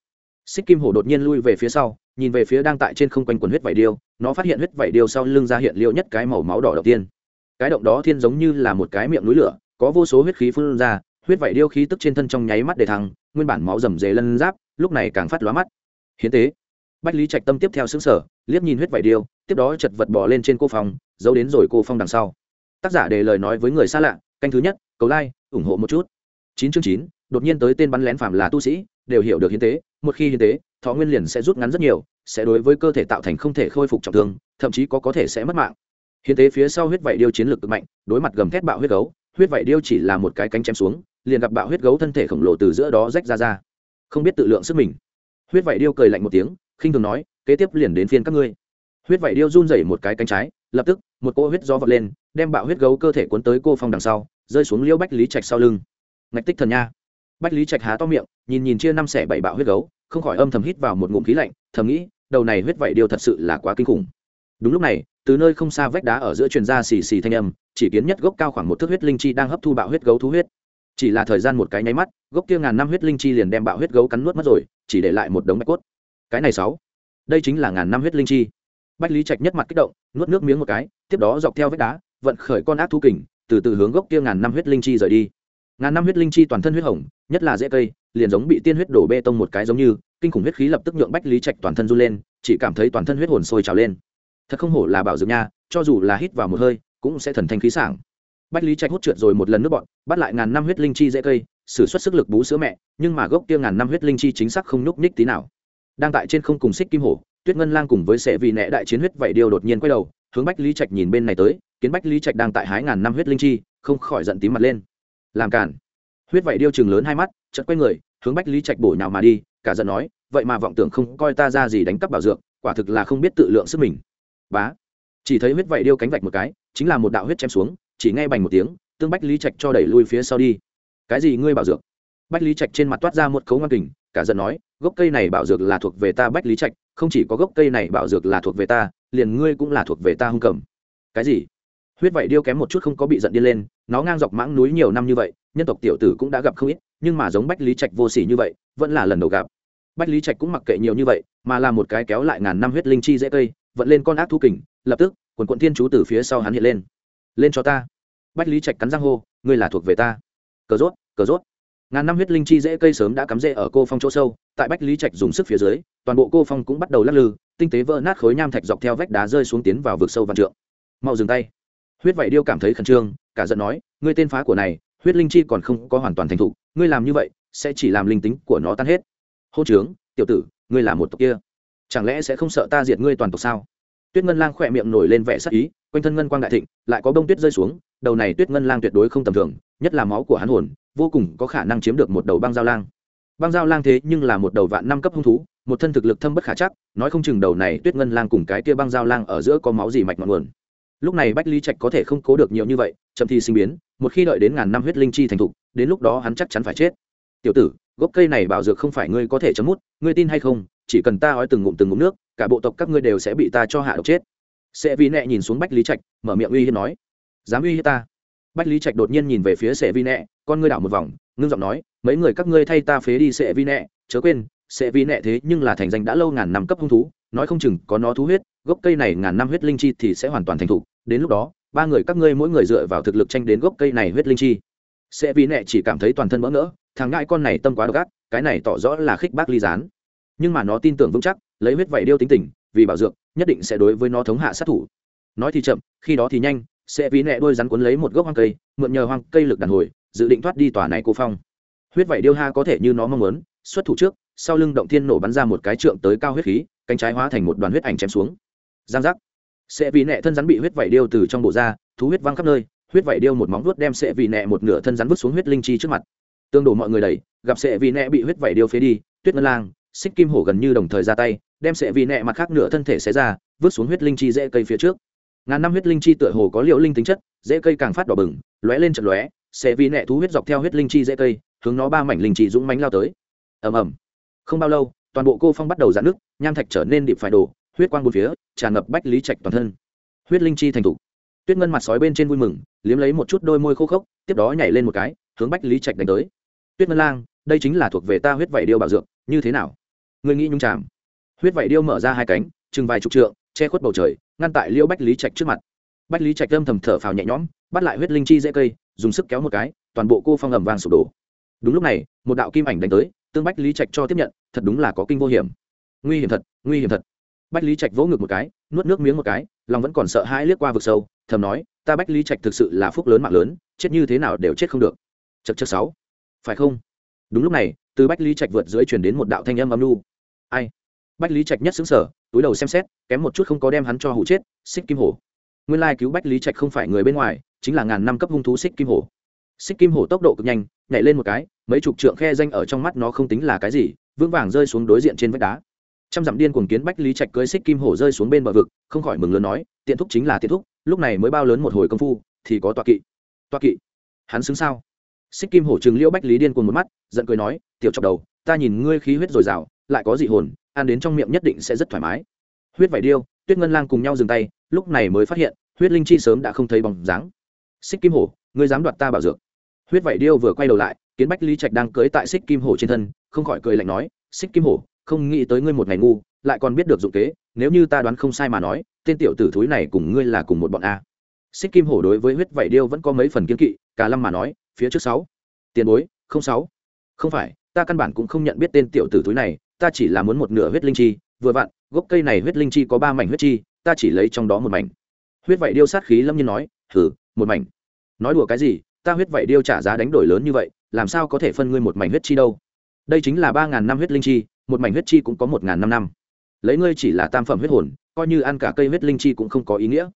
Xích kim hổ đột nhiên lui về phía sau, nhìn về phía đang tại trên không quanh quần huyết vảy điêu, nó phát hiện huyết vảy điêu sau lưng ra hiện liệu nhất cái màu máu đỏ đầu tiên. Cái động đó thiên giống như là một cái miệng núi lửa, có vô số huyết khí phun ra, huyết vảy điêu khí tức trên thân trong nháy mắt để thăng, nguyên bản máu rầm rề lân giáp, lúc này càng phát lóa mắt. Hiến tế. Bách lý trạch tâm tiếp theo xứng sở liếc nhìn huyết vảy điêu, tiếp đó chật vật bỏ lên trên cô phòng, giấu đến rồi cô phong đằng sau. Tác giả để lời nói với người xa lạ, canh thứ nhất, cầu like, ủng hộ một chút. Chín chương chín đột nhiên tới tên bắn lén phạm là tu sĩ, đều hiểu được hiến tế, một khi hiến tế, thọ nguyên liền sẽ rút ngắn rất nhiều, sẽ đối với cơ thể tạo thành không thể khôi phục trọng thương, thậm chí có có thể sẽ mất mạng. Hiến tế phía sau huyết vảy điêu chiến lược cực mạnh, đối mặt gầm thét bạo huyết gấu, huyết vảy điêu chỉ là một cái cánh chém xuống, liền gặp bạo huyết gấu thân thể khổng lồ từ giữa đó rách ra ra. Không biết tự lượng sức mình. Huyết vảy điêu cười lạnh một tiếng, khinh thường nói, kế tiếp liền đến phiên các ngươi. Huyết vảy điêu run rẩy một cái cánh trái, lập tức, một cô huyết gió vọt lên, đem bạo huyết gấu cơ thể cuốn tới cô phong đằng sau, rơi xuống liêu bách lý trạch sau lưng. Ngạch tích thần nha bách lý trạch há to miệng, nhìn nhìn chia năm xẻ bảy bạo huyết gấu, không khỏi âm thầm hít vào một ngụm khí lạnh, thầm nghĩ, đầu này huyết vậy điều thật sự là quá kinh khủng. Đúng lúc này, từ nơi không xa vách đá ở giữa truyền ra xì xì thanh âm, chỉ kiến nhất gốc cao khoảng một thước huyết linh chi đang hấp thu bạo huyết gấu thú huyết. Chỉ là thời gian một cái nháy mắt, gốc kia ngàn năm huyết linh chi liền đem bạo huyết gấu cắn nuốt mất rồi, chỉ để lại một đống bạch cốt. Cái này sáu, đây chính là ngàn năm huyết linh chi. Bách lý trạch nhất mặt kích động, nuốt nước miếng một cái, tiếp đó dọc theo vách đá, vận khởi con ác thú kình, từ từ hướng gốc kia ngàn năm huyết linh chi rời đi ngàn năm huyết linh chi toàn thân huyết hồng, nhất là dễ cây, liền giống bị tiên huyết đổ bê tông một cái giống như, kinh khủng huyết khí lập tức nhượng bách lý trạch toàn thân run lên, chỉ cảm thấy toàn thân huyết hồn sôi trào lên. Thật không hổ là bảo dược nha, cho dù là hít vào một hơi, cũng sẽ thần thanh khí sảng. Bách lý trạch hút trượt rồi một lần nước bọn, bắt lại ngàn năm huyết linh chi dễ cây, sử xuất sức lực bú sữa mẹ, nhưng mà gốc kia ngàn năm huyết linh chi chính xác không nhúc nhích tí nào. Đang tại trên không cùng xích kim hổ, tuyết ngân lang cùng với sệ vị nẹ đại chiến huyết vậy điều đột nhiên quay đầu, hướng bách lý trạch nhìn bên này tới, kiến bách lý trạch đang tại hái ngàn năm huyết linh chi, không khỏi giận tím mặt lên làm cản huyết vậy điêu chừng lớn hai mắt, chợt quay người, hướng bách lý trạch bổ nhào mà đi, cả giận nói, vậy mà vọng tưởng không coi ta ra gì đánh cắp bảo dược, quả thực là không biết tự lượng sức mình. Bá. Chỉ thấy huyết vậy điêu cánh vạch một cái, chính là một đạo huyết chém xuống, chỉ nghe bành một tiếng, tương bách lý trạch cho đẩy lui phía sau đi. Cái gì ngươi bảo dược? Bách lý trạch trên mặt toát ra một cấu ngang kình, cả giận nói, gốc cây này bảo dược là thuộc về ta bách lý trạch, không chỉ có gốc cây này bảo dược là thuộc về ta, liền ngươi cũng là thuộc về ta hung cầm. Cái gì? Huyết vậy điêu kém một chút không có bị giận điên lên, nó ngang dọc mãng núi nhiều năm như vậy, nhân tộc tiểu tử cũng đã gặp không ít, nhưng mà giống bách lý trạch vô sỉ như vậy, vẫn là lần đầu gặp. Bách lý trạch cũng mặc kệ nhiều như vậy, mà là một cái kéo lại ngàn năm huyết linh chi dễ cây, vận lên con ác thu kình, lập tức, quần quận thiên chú từ phía sau hắn hiện lên. Lên cho ta. Bách lý trạch cắn răng hô, ngươi là thuộc về ta. Cờ rốt cờ rốt. Ngàn năm huyết linh chi dễ cây sớm đã cắm rễ ở cô phong chỗ sâu, tại bách lý trạch dùng sức phía dưới, toàn bộ cô phong cũng bắt đầu lắc lư, tinh tế vỡ nát khối nham thạch dọc theo vách đá rơi xuống tiến vào vực sâu văn trượng. Mau dừng tay huyết vậy điêu cảm thấy khẩn trương, cả giận nói, ngươi tên phá của này, huyết linh chi còn không có hoàn toàn thành thục, ngươi làm như vậy, sẽ chỉ làm linh tính của nó tan hết. Hô trướng tiểu tử, ngươi là một tộc kia, chẳng lẽ sẽ không sợ ta diệt ngươi toàn tộc sao? Tuyết ngân lang khỏe miệng nổi lên vẻ sắc ý, quanh thân ngân quang đại thịnh, lại có bông tuyết rơi xuống, đầu này tuyết ngân lang tuyệt đối không tầm thường, nhất là máu của hắn hồn, vô cùng có khả năng chiếm được một đầu băng giao lang. Băng giao lang thế nhưng là một đầu vạn năm cấp hung thú, một thân thực lực thâm bất khả chắc, nói không chừng đầu này tuyết ngân lang cùng cái kia băng giao lang ở giữa có máu gì mạch ngọn nguồn lúc này bách lý trạch có thể không cố được nhiều như vậy, chậm thì sinh biến, một khi đợi đến ngàn năm huyết linh chi thành thục, đến lúc đó hắn chắc chắn phải chết. Tiểu tử, gốc cây này bảo dược không phải ngươi có thể chấm mút, ngươi tin hay không, chỉ cần ta ói từng ngụm từng ngụm nước, cả bộ tộc các ngươi đều sẽ bị ta cho hạ độc chết. Sẽ vi nẹ nhìn xuống bách lý trạch, mở miệng uy hiếp nói, dám uy hiếp ta? Bách lý trạch đột nhiên nhìn về phía sẽ vi nẹ, con ngươi đảo một vòng, ngưng giọng nói, mấy người các ngươi thay ta phế đi sẽ vi nẹ, chớ quên sẽ vi nẹ thế nhưng là thành danh đã lâu ngàn năm cấp hung thú, nói không chừng có nó thú huyết, gốc cây này ngàn năm huyết linh chi thì sẽ hoàn toàn thành thục đến lúc đó, ba người các ngươi mỗi người dựa vào thực lực tranh đến gốc cây này huyết linh chi. Sẽ vì nẹ chỉ cảm thấy toàn thân mỡ ngỡ, thằng ngại con này tâm quá độc ác, cái này tỏ rõ là khích bác ly gián. Nhưng mà nó tin tưởng vững chắc, lấy huyết vậy điêu tính tình, vì bảo dược, nhất định sẽ đối với nó thống hạ sát thủ. Nói thì chậm, khi đó thì nhanh, sẽ vì nẹ đôi rắn cuốn lấy một gốc hoang cây, mượn nhờ hoang cây lực đàn hồi, dự định thoát đi tòa này cô phong. Huyết vậy điêu ha có thể như nó mong muốn, xuất thủ trước, sau lưng động thiên nổ bắn ra một cái trượng tới cao huyết khí, cánh trái hóa thành một đoàn huyết ảnh chém xuống. Giang giác sẽ vì nẹ thân rắn bị huyết vảy điêu từ trong bộ da, thú huyết văng khắp nơi huyết vảy điêu một móng vuốt đem sẽ vì nẹ một nửa thân rắn vứt xuống huyết linh chi trước mặt. Tương đổ mọi người đẩy gặp sẽ vì nẹ bị huyết vảy điêu phế đi tuyết ngân lang xích kim hổ gần như đồng thời ra tay đem sẽ vì nẹ mặt khác nửa thân thể xé ra vứt xuống huyết linh chi dễ cây phía trước. Ngàn năm huyết linh chi tựa hồ có liệu linh tính chất dễ cây càng phát đỏ bừng lóe lên trận lóe sẽ vì nẹ thú huyết dọc theo huyết linh chi dễ cây hướng nó ba mảnh linh chi dũng mánh lao tới. Ầm ầm. Không bao lâu toàn bộ cô phong bắt đầu giãn nước nham thạch trở nên điệp phải đổ huyết quang bốn phía, tràn ngập bách lý trạch toàn thân. Huyết linh chi thành thục. Tuyết ngân mặt sói bên trên vui mừng, liếm lấy một chút đôi môi khô khốc, tiếp đó nhảy lên một cái, hướng bách lý trạch đánh tới. Tuyết ngân lang, đây chính là thuộc về ta huyết vảy điêu bảo dược, như thế nào? Người nghĩ nhung chạm huyết vảy điêu mở ra hai cánh, chừng vài chục trượng, che khuất bầu trời, ngăn tại liễu bách lý trạch trước mặt. Bách lý trạch âm thầm thở phào nhẹ nhõm, bắt lại huyết linh chi dễ cây, dùng sức kéo một cái, toàn bộ cô phong ẩm vàng sụp đổ. Đúng lúc này, một đạo kim ảnh đánh tới, tương bách lý trạch cho tiếp nhận, thật đúng là có kinh vô hiểm. Nguy hiểm thật, nguy hiểm thật bách lý trạch vỗ ngực một cái, nuốt nước miếng một cái, lòng vẫn còn sợ hãi liếc qua vực sâu, thầm nói, ta bách lý trạch thực sự là phúc lớn mạng lớn, chết như thế nào đều chết không được. Chật chật sáu. Phải không? Đúng lúc này, từ bách lý trạch vượt dưới truyền đến một đạo thanh âm âm lu ai? Bách lý trạch nhất xứng sở túi đầu xem xét, kém một chút không có đem hắn cho hụ chết, xích kim hổ. Nguyên lai cứu bách lý trạch không phải người bên ngoài, chính là ngàn năm cấp hung thú xích kim hổ. Xích kim hổ tốc độ cực nhanh, nhảy lên một cái, mấy chục trượng khe danh ở trong mắt nó không tính là cái gì, vững vàng rơi xuống đối diện trên vách đá trăm dặm điên cuồng kiến bách lý trạch cưới xích kim hổ rơi xuống bên bờ vực, không khỏi mừng lớn nói, tiện thúc chính là tiện thúc, lúc này mới bao lớn một hồi công phu, thì có tọa kỵ. Tọa kỵ? Hắn xứng sao? Xích kim hổ chừng liễu bách lý điên cuồng một mắt, giận cười nói, tiểu chọc đầu, ta nhìn ngươi khí huyết dồi dào, lại có dị hồn, ăn đến trong miệng nhất định sẽ rất thoải mái. Huyết vải điêu, tuyết ngân lang cùng nhau dừng tay, lúc này mới phát hiện, huyết linh chi sớm đã không thấy bóng dáng. Xích kim hổ, ngươi dám đoạt ta bảo dược? Huyết vải điêu vừa quay đầu lại, kiến bách lý trạch đang cưới tại xích kim hổ trên thân, không khỏi cười lạnh nói, xích kim hổ không nghĩ tới ngươi một ngày ngu, lại còn biết được dụng kế, nếu như ta đoán không sai mà nói, tên tiểu tử thúi này cùng ngươi là cùng một bọn a. Xích kim hổ đối với huyết vảy điêu vẫn có mấy phần kiên kỵ, cả lâm mà nói, phía trước sáu. Tiền bối, không sáu. Không phải, ta căn bản cũng không nhận biết tên tiểu tử thúi này, ta chỉ là muốn một nửa huyết linh chi, vừa vặn, gốc cây này huyết linh chi có ba mảnh huyết chi, ta chỉ lấy trong đó một mảnh. Huyết vảy điêu sát khí lâm nhiên nói thử một mảnh. Nói đùa cái gì, ta huyết vảy điêu trả giá đánh đổi lớn như vậy, làm sao có thể phân ngươi một mảnh huyết chi đâu? Đây chính là ba ngàn năm huyết linh chi một mảnh huyết chi cũng có một ngàn năm năm. Lấy ngươi chỉ là tam phẩm huyết hồn, coi như ăn cả cây huyết linh chi cũng không có ý nghĩa.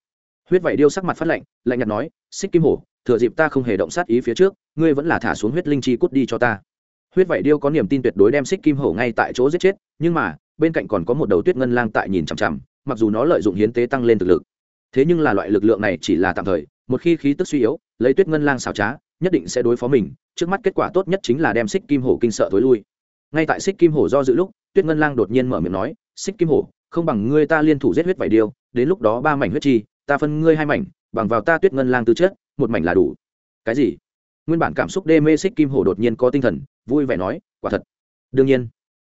Huyết vảy điêu sắc mặt phát lạnh lạnh nhạt nói, xích kim hổ, thừa dịp ta không hề động sát ý phía trước, ngươi vẫn là thả xuống huyết linh chi cút đi cho ta. Huyết vảy điêu có niềm tin tuyệt đối đem xích kim hổ ngay tại chỗ giết chết, nhưng mà, bên cạnh còn có một đầu tuyết ngân lang tại nhìn chằm chằm, mặc dù nó lợi dụng hiến tế tăng lên thực lực. Thế nhưng là loại lực lượng này chỉ là tạm thời, một khi khí tức suy yếu, lấy tuyết ngân lang xảo trá, nhất định sẽ đối phó mình, trước mắt kết quả tốt nhất chính là đem xích kim hổ kinh sợ thối lui ngay tại xích kim hổ do dự lúc, tuyết ngân lang đột nhiên mở miệng nói, xích kim hổ, không bằng ngươi ta liên thủ giết huyết vải điêu, đến lúc đó ba mảnh huyết chi, ta phân ngươi hai mảnh, bằng vào ta tuyết ngân lang tư chất, một mảnh là đủ. Cái gì? Nguyên bản cảm xúc đê mê xích kim hổ đột nhiên có tinh thần, vui vẻ nói, quả thật. Đương nhiên.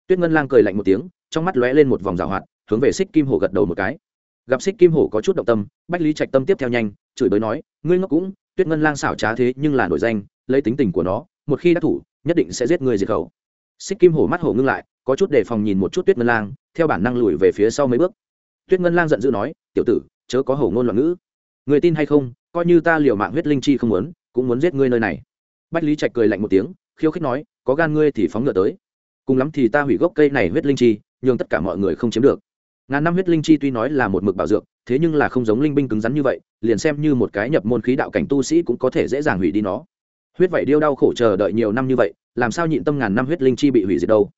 Tuyết ngân lang cười lạnh một tiếng, trong mắt lóe lên một vòng rào hoạt, hướng về xích kim hổ gật đầu một cái. Gặp xích kim hổ có chút động tâm, bách lý trạch tâm tiếp theo nhanh, chửi bới nói, ngươi ngốc cũng, tuyết ngân lang xảo trá thế nhưng là nổi danh, lấy tính tình của nó, một khi đã thủ, nhất định sẽ giết người diệt khẩu xích kim hổ mắt hổ ngưng lại, có chút đề phòng nhìn một chút tuyết ngân lang, theo bản năng lùi về phía sau mấy bước. Tuyết ngân lang giận dữ nói, tiểu tử, chớ có hổ ngôn loạn ngữ. Người tin hay không, coi như ta liều mạng huyết linh chi không muốn, cũng muốn giết ngươi nơi này. Bách lý trạch cười lạnh một tiếng, khiêu khích nói, có gan ngươi thì phóng ngựa tới. Cùng lắm thì ta hủy gốc cây này huyết linh chi, nhường tất cả mọi người không chiếm được. Ngàn năm huyết linh chi tuy nói là một mực bảo dược, thế nhưng là không giống linh binh cứng rắn như vậy, liền xem như một cái nhập môn khí đạo cảnh tu sĩ cũng có thể dễ dàng hủy đi nó. Huyết vậy điêu đau khổ chờ đợi nhiều năm như vậy làm sao nhịn tâm ngàn năm huyết linh chi bị hủy diệt đâu?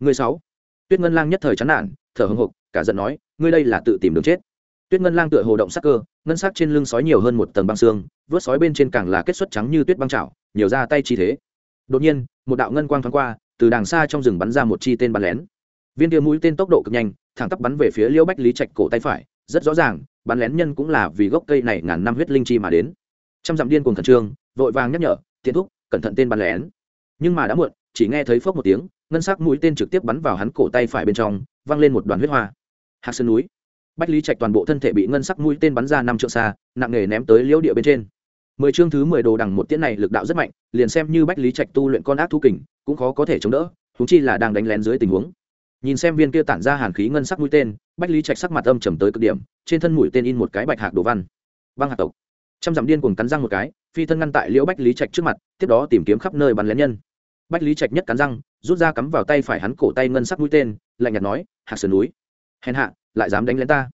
Người sáu, tuyết ngân lang nhất thời chán nản, thở hưng hục cả giận nói, ngươi đây là tự tìm đường chết. Tuyết ngân lang tựa hồ động sắc cơ, ngân sắc trên lưng sói nhiều hơn một tầng băng xương, vớt sói bên trên càng là kết xuất trắng như tuyết băng chảo, nhiều ra tay chi thế. Đột nhiên, một đạo ngân quang thoáng qua, từ đàng xa trong rừng bắn ra một chi tên bắn lén. Viên tia mũi tên tốc độ cực nhanh, thẳng tắp bắn về phía liêu bách lý trạch cổ tay phải, rất rõ ràng, bắn lén nhân cũng là vì gốc cây này ngàn năm huyết linh chi mà đến. Trăm dặm điên cùng thần trương, vội vàng nhắc nhở tiến thúc, cẩn thận tên bắn lén nhưng mà đã muộn, chỉ nghe thấy phốc một tiếng, ngân sắc mũi tên trực tiếp bắn vào hắn cổ tay phải bên trong văng lên một đoàn huyết hoa. Hạc sơn núi. Bách lý trạch toàn bộ thân thể bị ngân sắc mũi tên bắn ra năm trượng xa, nặng nề ném tới liễu địa bên trên. Mười chương thứ mười đồ đằng một tiễn này lực đạo rất mạnh, liền xem như bách lý trạch tu luyện con ác thu kình, cũng khó có thể chống đỡ húng chi là đang đánh lén dưới tình huống. Nhìn xem viên kia tản ra hàn khí ngân sắc mũi tên, bách lý trạch sắc mặt âm trầm tới cực điểm, trên thân mũi tên in một cái bạch hạc đồ văn. Băng hạc tộc. Trăm dặm điên cuồng cắn răng một cái, phi thân ngăn tại liễu bách lý trạch trước mặt, tiếp đó tìm kiếm khắp nơi bắn lén nhân bách lý trạch nhất cắn răng, rút ra cắm vào tay phải hắn cổ tay ngân sắc mũi tên, lạnh nhạt nói, hạc sườn núi, hèn hạ, lại dám đánh lén ta.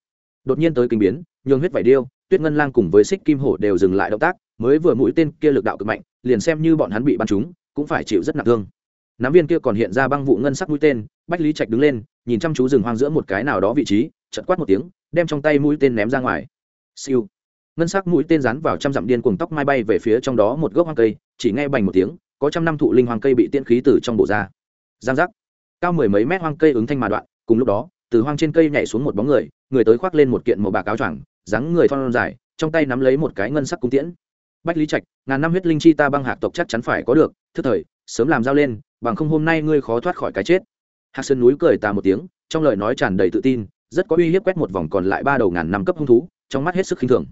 Đột nhiên tới kinh biến, nhường huyết vải điêu, tuyết ngân lang cùng với xích kim hổ đều dừng lại động tác, mới vừa mũi tên kia lực đạo cực mạnh, liền xem như bọn hắn bị bắn trúng, cũng phải chịu rất nặng thương. Nắm viên kia còn hiện ra băng vụ ngân sắc mũi tên, bách lý trạch đứng lên, nhìn chăm chú rừng hoang giữa một cái nào đó vị trí chật quát một tiếng, đem trong tay mũi tên ném ra ngoài. Siêu. Ngân sắc mũi tên rán vào trăm dặm điên cuồng tóc mai bay về phía trong đó một gốc hoang cây, chỉ nghe bành một tiếng có trăm năm thụ linh hoang cây bị tiễn khí từ trong bộ ra. Giang giác. Cao mười mấy mét hoang cây ứng thanh mà đoạn, cùng lúc đó, từ hoang trên cây nhảy xuống một bóng người người tới khoác lên một kiện màu bạc áo choàng, dáng người thon dài, trong tay nắm lấy một cái ngân sắc cung tiễn. Bách lý trạch, ngàn năm huyết linh chi ta băng hạc tộc chắc chắn phải có được, thức thời, sớm làm giao lên, bằng không hôm nay ngươi khó thoát khỏi cái chết. Hạc sơn núi cười tà một tiếng, trong lời nói tràn đầy tự tin, rất có uy hiếp quét một vòng còn lại ba đầu ngàn năm cấp hung thú, trong mắt hết sức khinh thường.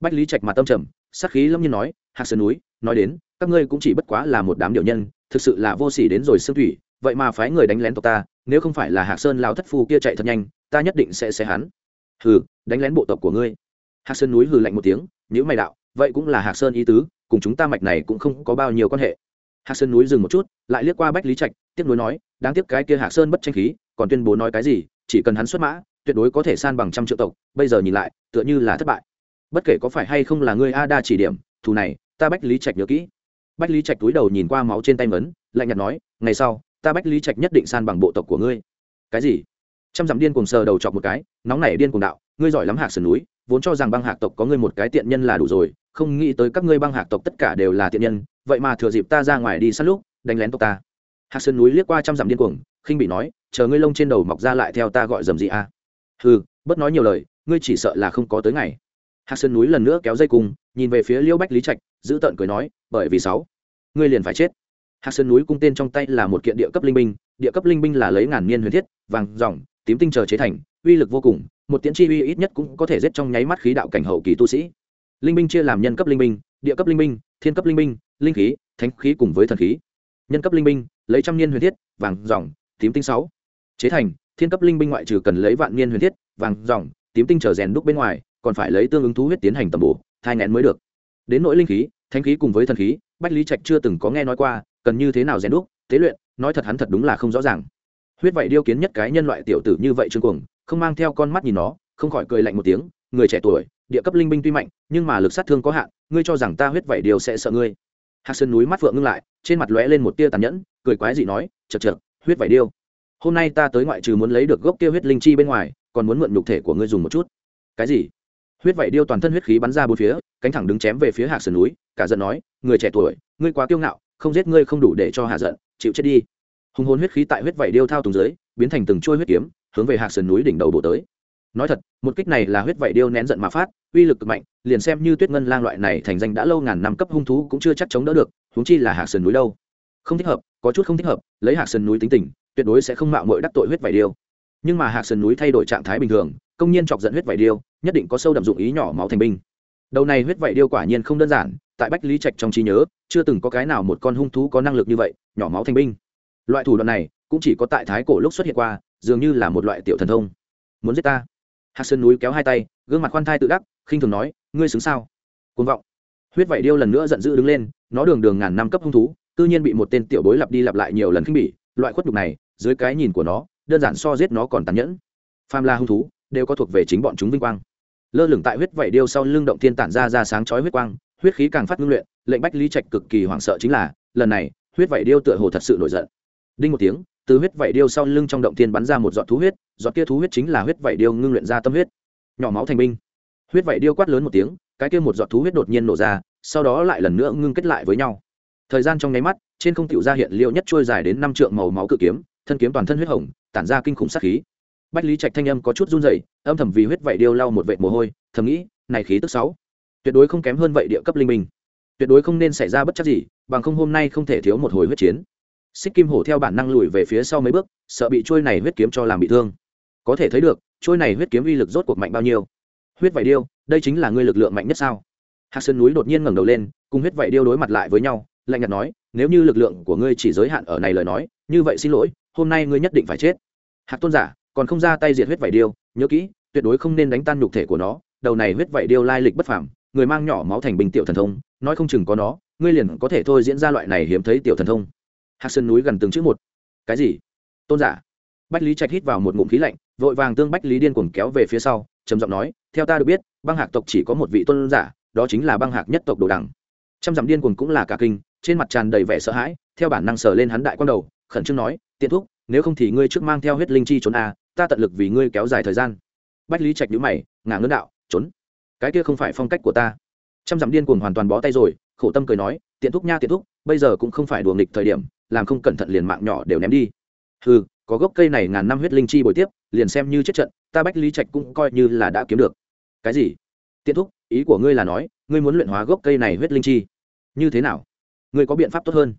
Bách lý trạch mặt tâm trầm sắc khí lâm nhiên nói, hạc sơn núi, nói đến, các ngươi cũng chỉ bất quá là một đám điều nhân, thực sự là vô sỉ đến rồi xương thủy, vậy mà phái người đánh lén tộc ta, nếu không phải là hạc sơn lao thất phu kia chạy thật nhanh, ta nhất định sẽ xé hắn. Hừ, đánh lén bộ tộc của ngươi. Hạc sơn núi hừ lạnh một tiếng, nhữ mày đạo, vậy cũng là hạc sơn ý tứ, cùng chúng ta mạch này cũng không có bao nhiêu quan hệ. Hạc sơn núi dừng một chút, lại liếc qua bách lý trạch, tiếp nối nói, đáng tiếc cái kia hạc sơn bất tranh khí, còn tuyên bố nói cái gì, chỉ cần hắn xuất mã, tuyệt đối có thể san bằng trăm triệu tộc, bây giờ nhìn lại, tựa như là thất bại bất kể có phải hay không là ngươi a đa chỉ điểm, thù này, ta bách lý trạch nhớ kỹ. Bách lý trạch túi đầu nhìn qua máu trên tay mấn lạnh nhạt nói, ngày sau, ta bách lý trạch nhất định san bằng bộ tộc của ngươi. Cái gì? Trăm dặm điên cùng sờ đầu chọc một cái, nóng nảy điên cùng đạo, ngươi giỏi lắm hạc sườn núi, vốn cho rằng băng hạc tộc có ngươi một cái tiện nhân là đủ rồi, không nghĩ tới các ngươi băng hạc tộc tất cả đều là tiện nhân, vậy mà thừa dịp ta ra ngoài đi săn lúc, đánh lén tộc ta. Hạc Sườn núi liếc qua trăm dặm điên cuồng, khinh bị nói, chờ ngươi lông trên đầu mọc ra lại theo ta gọi dầm gì a? À? ừ bất nói nhiều lời, ngươi chỉ sợ là không có tới ngày hạc sơn núi lần nữa kéo dây cung, nhìn về phía liêu bách lý trạch, giữ tợn cười nói, bởi vì sáu, ngươi liền phải chết. Hạc sơn núi cung tên trong tay là một kiện địa cấp linh binh, địa cấp linh binh là lấy ngàn niên huyền thiết, vàng dòng tím tinh chờ chế thành, uy lực vô cùng, một tiễn chi uy ít nhất cũng có thể giết trong nháy mắt khí đạo cảnh hậu kỳ tu sĩ. Linh binh chia làm nhân cấp linh binh, địa cấp linh binh, thiên cấp linh binh, linh khí, thánh khí cùng với thần khí. Nhân cấp linh binh, lấy trăm niên huyền thiết, vàng dòng tím tinh sáu, chế thành, thiên cấp linh binh ngoại trừ cần lấy vạn niên huyền thiết, vàng dòng tím tinh trở rèn đúc bên ngoài còn phải lấy tương ứng thú huyết tiến hành tầm bổ, thai ngén mới được. Đến nỗi linh khí, thánh khí cùng với thần khí, bách lý trạch chưa từng có nghe nói qua, cần như thế nào rèn đúc, tế luyện, nói thật hắn thật đúng là không rõ ràng. Huyết vậy điêu kiến nhất cái nhân loại tiểu tử như vậy trương cuồng, không mang theo con mắt nhìn nó, không khỏi cười lạnh một tiếng, người trẻ tuổi, địa cấp linh binh tuy mạnh, nhưng mà lực sát thương có hạn, ngươi cho rằng ta huyết vậy điều sẽ sợ ngươi. Hạc sơn núi mắt phượng ngưng lại, trên mặt lóe lên một tia tàn nhẫn, cười quái dị nói chật chật huyết vậy điêu. Hôm nay ta tới ngoại trừ muốn lấy được gốc kia huyết linh chi bên ngoài, còn muốn mượn nhục thể của ngươi dùng một chút. Cái gì? Huyết vảy điêu toàn thân huyết khí bắn ra bốn phía, cánh thẳng đứng chém về phía hạc sườn núi, cả giận nói, người trẻ tuổi, ngươi quá kiêu ngạo, không giết ngươi không đủ để cho hạ giận, chịu chết đi. Hùng hồn huyết khí tại huyết vảy điêu thao tùng dưới, biến thành từng trôi huyết kiếm, hướng về hạc sườn núi đỉnh đầu bổ tới. Nói thật, một kích này là huyết vảy điêu nén giận mà phát, uy lực cực mạnh, liền xem như tuyết ngân lang loại này thành danh đã lâu ngàn năm cấp hung thú cũng chưa chắc chống đỡ được, huống chi là hạc sườn núi đâu. Không thích hợp, có chút không thích hợp, lấy hạc sườn núi tính tình, tuyệt đối sẽ không mạo mội đắc tội huyết vảy điêu. Nhưng mà hạc sườn núi thay đổi trạng thái bình thường công nhiên chọc giận huyết vải điêu, nhất định có sâu đậm dụng ý nhỏ máu thành binh. Đầu này huyết vải điêu quả nhiên không đơn giản, tại bách lý trạch trong trí nhớ, chưa từng có cái nào một con hung thú có năng lực như vậy, nhỏ máu thành binh. Loại thủ đoạn này, cũng chỉ có tại thái cổ lúc xuất hiện qua, dường như là một loại tiểu thần thông. Muốn giết ta? Hạc sơn núi kéo hai tay, gương mặt khoan thai tự đắc, khinh thường nói, ngươi xứng sao? Côn vọng. Huyết vảy điêu lần nữa giận dữ đứng lên, nó đường đường ngàn năm cấp hung thú tự nhiên bị một tên tiểu bối lặp đi lặp lại nhiều lần khinh bỉ, loại khuất nhục này, dưới cái nhìn của nó, đơn giản so giết nó còn tàn nhẫn. Pham la hung thú đều có thuộc về chính bọn chúng vinh quang. Lơ lửng tại huyết vảy điêu sau lưng động thiên tản ra ra sáng chói huyết quang, huyết khí càng phát ngưng luyện, lệnh bách lý trạch cực kỳ hoảng sợ chính là, lần này, huyết vảy điêu tựa hồ thật sự nổi giận. Đinh một tiếng, từ huyết vảy điêu sau lưng trong động thiên bắn ra một giọt thú huyết, giọt kia thú huyết chính là huyết vảy điêu ngưng luyện ra tâm huyết. Nhỏ máu thành binh. Huyết vảy điêu quát lớn một tiếng, cái kia một giọt thú huyết đột nhiên nổ ra, sau đó lại lần nữa ngưng kết lại với nhau. Thời gian trong nháy mắt, trên không tiểu ra hiện liệu nhất trôi dài đến năm trượng màu máu cự kiếm, thân kiếm toàn thân huyết hồng, tản ra kinh khủng sát khí bách lý trạch thanh âm có chút run rẩy, âm thầm vì huyết vảy điêu lau một vệt mồ hôi, thầm nghĩ, này khí tức sáu, tuyệt đối không kém hơn vậy địa cấp linh minh. Tuyệt đối không nên xảy ra bất chắc gì, bằng không hôm nay không thể thiếu một hồi huyết chiến. Xích kim hổ theo bản năng lùi về phía sau mấy bước, sợ bị trôi này huyết kiếm cho làm bị thương. Có thể thấy được, trôi này huyết kiếm uy lực rốt cuộc mạnh bao nhiêu. Huyết vải điêu, đây chính là ngươi lực lượng mạnh nhất sao? Hạc sơn núi đột nhiên ngẩng đầu lên, cùng huyết vải điêu đối mặt lại với nhau, lạnh nhạt nói, nếu như lực lượng của ngươi chỉ giới hạn ở này lời nói, như vậy xin lỗi, hôm nay ngươi nhất định phải chết. Hạc tôn giả còn không ra tay diệt huyết vải điêu, nhớ kỹ, tuyệt đối không nên đánh tan nhục thể của nó, đầu này huyết vải điêu lai lịch bất phàm, người mang nhỏ máu thành bình tiểu thần thông, nói không chừng có nó, ngươi liền có thể thôi diễn ra loại này hiếm thấy tiểu thần thông. Hạc sơn núi gần từng chữ một. Cái gì? Tôn giả. Bách lý trạch hít vào một ngụm khí lạnh, vội vàng tương bách lý điên cuồng kéo về phía sau, trầm giọng nói, theo ta được biết, băng hạc tộc chỉ có một vị tôn giả, đó chính là băng hạc nhất tộc đồ đằng. Trăm dặm điên cuồng cũng là cả kinh, trên mặt tràn đầy vẻ sợ hãi, theo bản năng sờ lên hắn đại quang đầu, khẩn trương nói, tiện thúc, nếu không thì ngươi trước mang theo huyết linh chi trốn a ta tận lực vì ngươi kéo dài thời gian. Bách lý trạch nhữ mày, ngả ngân đạo, trốn. Cái kia không phải phong cách của ta. Trăm dặm điên cuồng hoàn toàn bó tay rồi, khổ tâm cười nói, tiện thúc nha, tiện thúc, bây giờ cũng không phải đùa nghịch thời điểm, làm không cẩn thận liền mạng nhỏ đều ném đi. Ừ có gốc cây này ngàn năm huyết linh chi bồi tiếp, liền xem như chết trận, ta bách lý trạch cũng coi như là đã kiếm được. Cái gì? Tiện thúc, ý của ngươi là nói, ngươi muốn luyện hóa gốc cây này huyết linh chi. Như thế nào? Ngươi có biện pháp tốt hơn.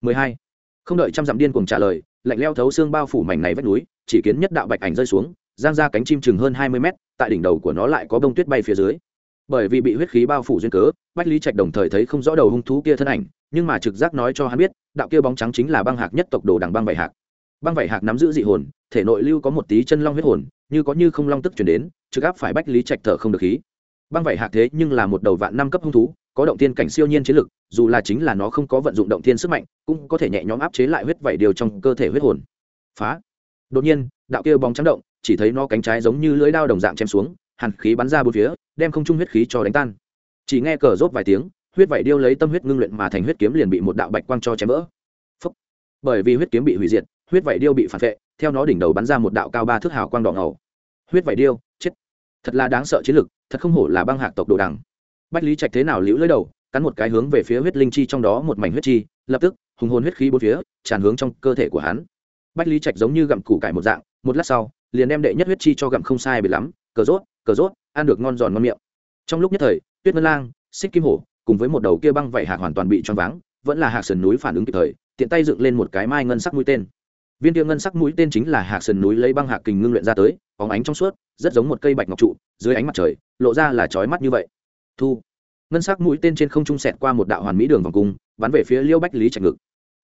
12. không đợi trăm dặm điên cuồng trả lời, lạnh leo thấu xương bao phủ mảnh này vách núi chỉ kiến nhất đạo bạch ảnh rơi xuống, giang ra cánh chim chừng hơn 20 mét, tại đỉnh đầu của nó lại có bông tuyết bay phía dưới. Bởi vì bị huyết khí bao phủ duyên cớ, bách lý trạch đồng thời thấy không rõ đầu hung thú kia thân ảnh, nhưng mà trực giác nói cho hắn biết, đạo kia bóng trắng chính là băng hạc nhất tộc đồ đằng băng vảy hạc. Băng vảy hạc nắm giữ dị hồn, thể nội lưu có một tí chân long huyết hồn, như có như không long tức chuyển đến, trực áp phải bách lý trạch thở không được khí. Băng vảy hạc thế nhưng là một đầu vạn năm cấp hung thú, có động tiên cảnh siêu nhiên chiến lực, dù là chính là nó không có vận dụng động tiên sức mạnh, cũng có thể nhẹ nhõm áp chế lại huyết vảy điều trong cơ thể huyết hồn. Phá! Đột nhiên, đạo kia bóng trắng động, chỉ thấy nó cánh trái giống như lưỡi đao đồng dạng chém xuống, hàn khí bắn ra bốn phía, đem không trung huyết khí cho đánh tan. Chỉ nghe cờ rốt vài tiếng, huyết vảy điêu lấy tâm huyết ngưng luyện mà thành huyết kiếm liền bị một đạo bạch quang cho chém vỡ. Phúc. bởi vì huyết kiếm bị hủy diệt, huyết vảy điêu bị phản vệ, theo nó đỉnh đầu bắn ra một đạo cao ba thước hào quang đỏ ngầu. Huyết vảy điêu, chết. Thật là đáng sợ chiến lực, thật không hổ là băng hạc tộc đồ đằng. Bách lý trạch thế nào liễu lưỡi đầu, cắn một cái hướng về phía huyết linh chi trong đó một mảnh huyết chi, lập tức, hùng hồn huyết khí bốn phía, tràn hướng trong cơ thể của hắn bách lý trạch giống như gặm củ cải một dạng, một lát sau, liền đem đệ nhất huyết chi cho gặm không sai bị lắm, cờ rốt cờ rốt, ăn được ngon giòn ngon miệng. Trong lúc nhất thời, tuyết ngân lang, xích kim hổ, cùng với một đầu kia băng vảy hạc hoàn toàn bị choáng váng, vẫn là hạc sườn núi phản ứng kịp thời, tiện tay dựng lên một cái mai ngân sắc mũi tên. Viên tiêu ngân sắc mũi tên chính là hạc sườn núi lấy băng hạc kình ngưng luyện ra tới, bóng ánh trong suốt, rất giống một cây bạch ngọc trụ, dưới ánh mặt trời, lộ ra là chói mắt như vậy. Thu. Ngân sắc mũi tên trên không trung sẹt qua một đạo hoàn mỹ đường vòng cung, bắn về phía liêu bách lý trạch ngực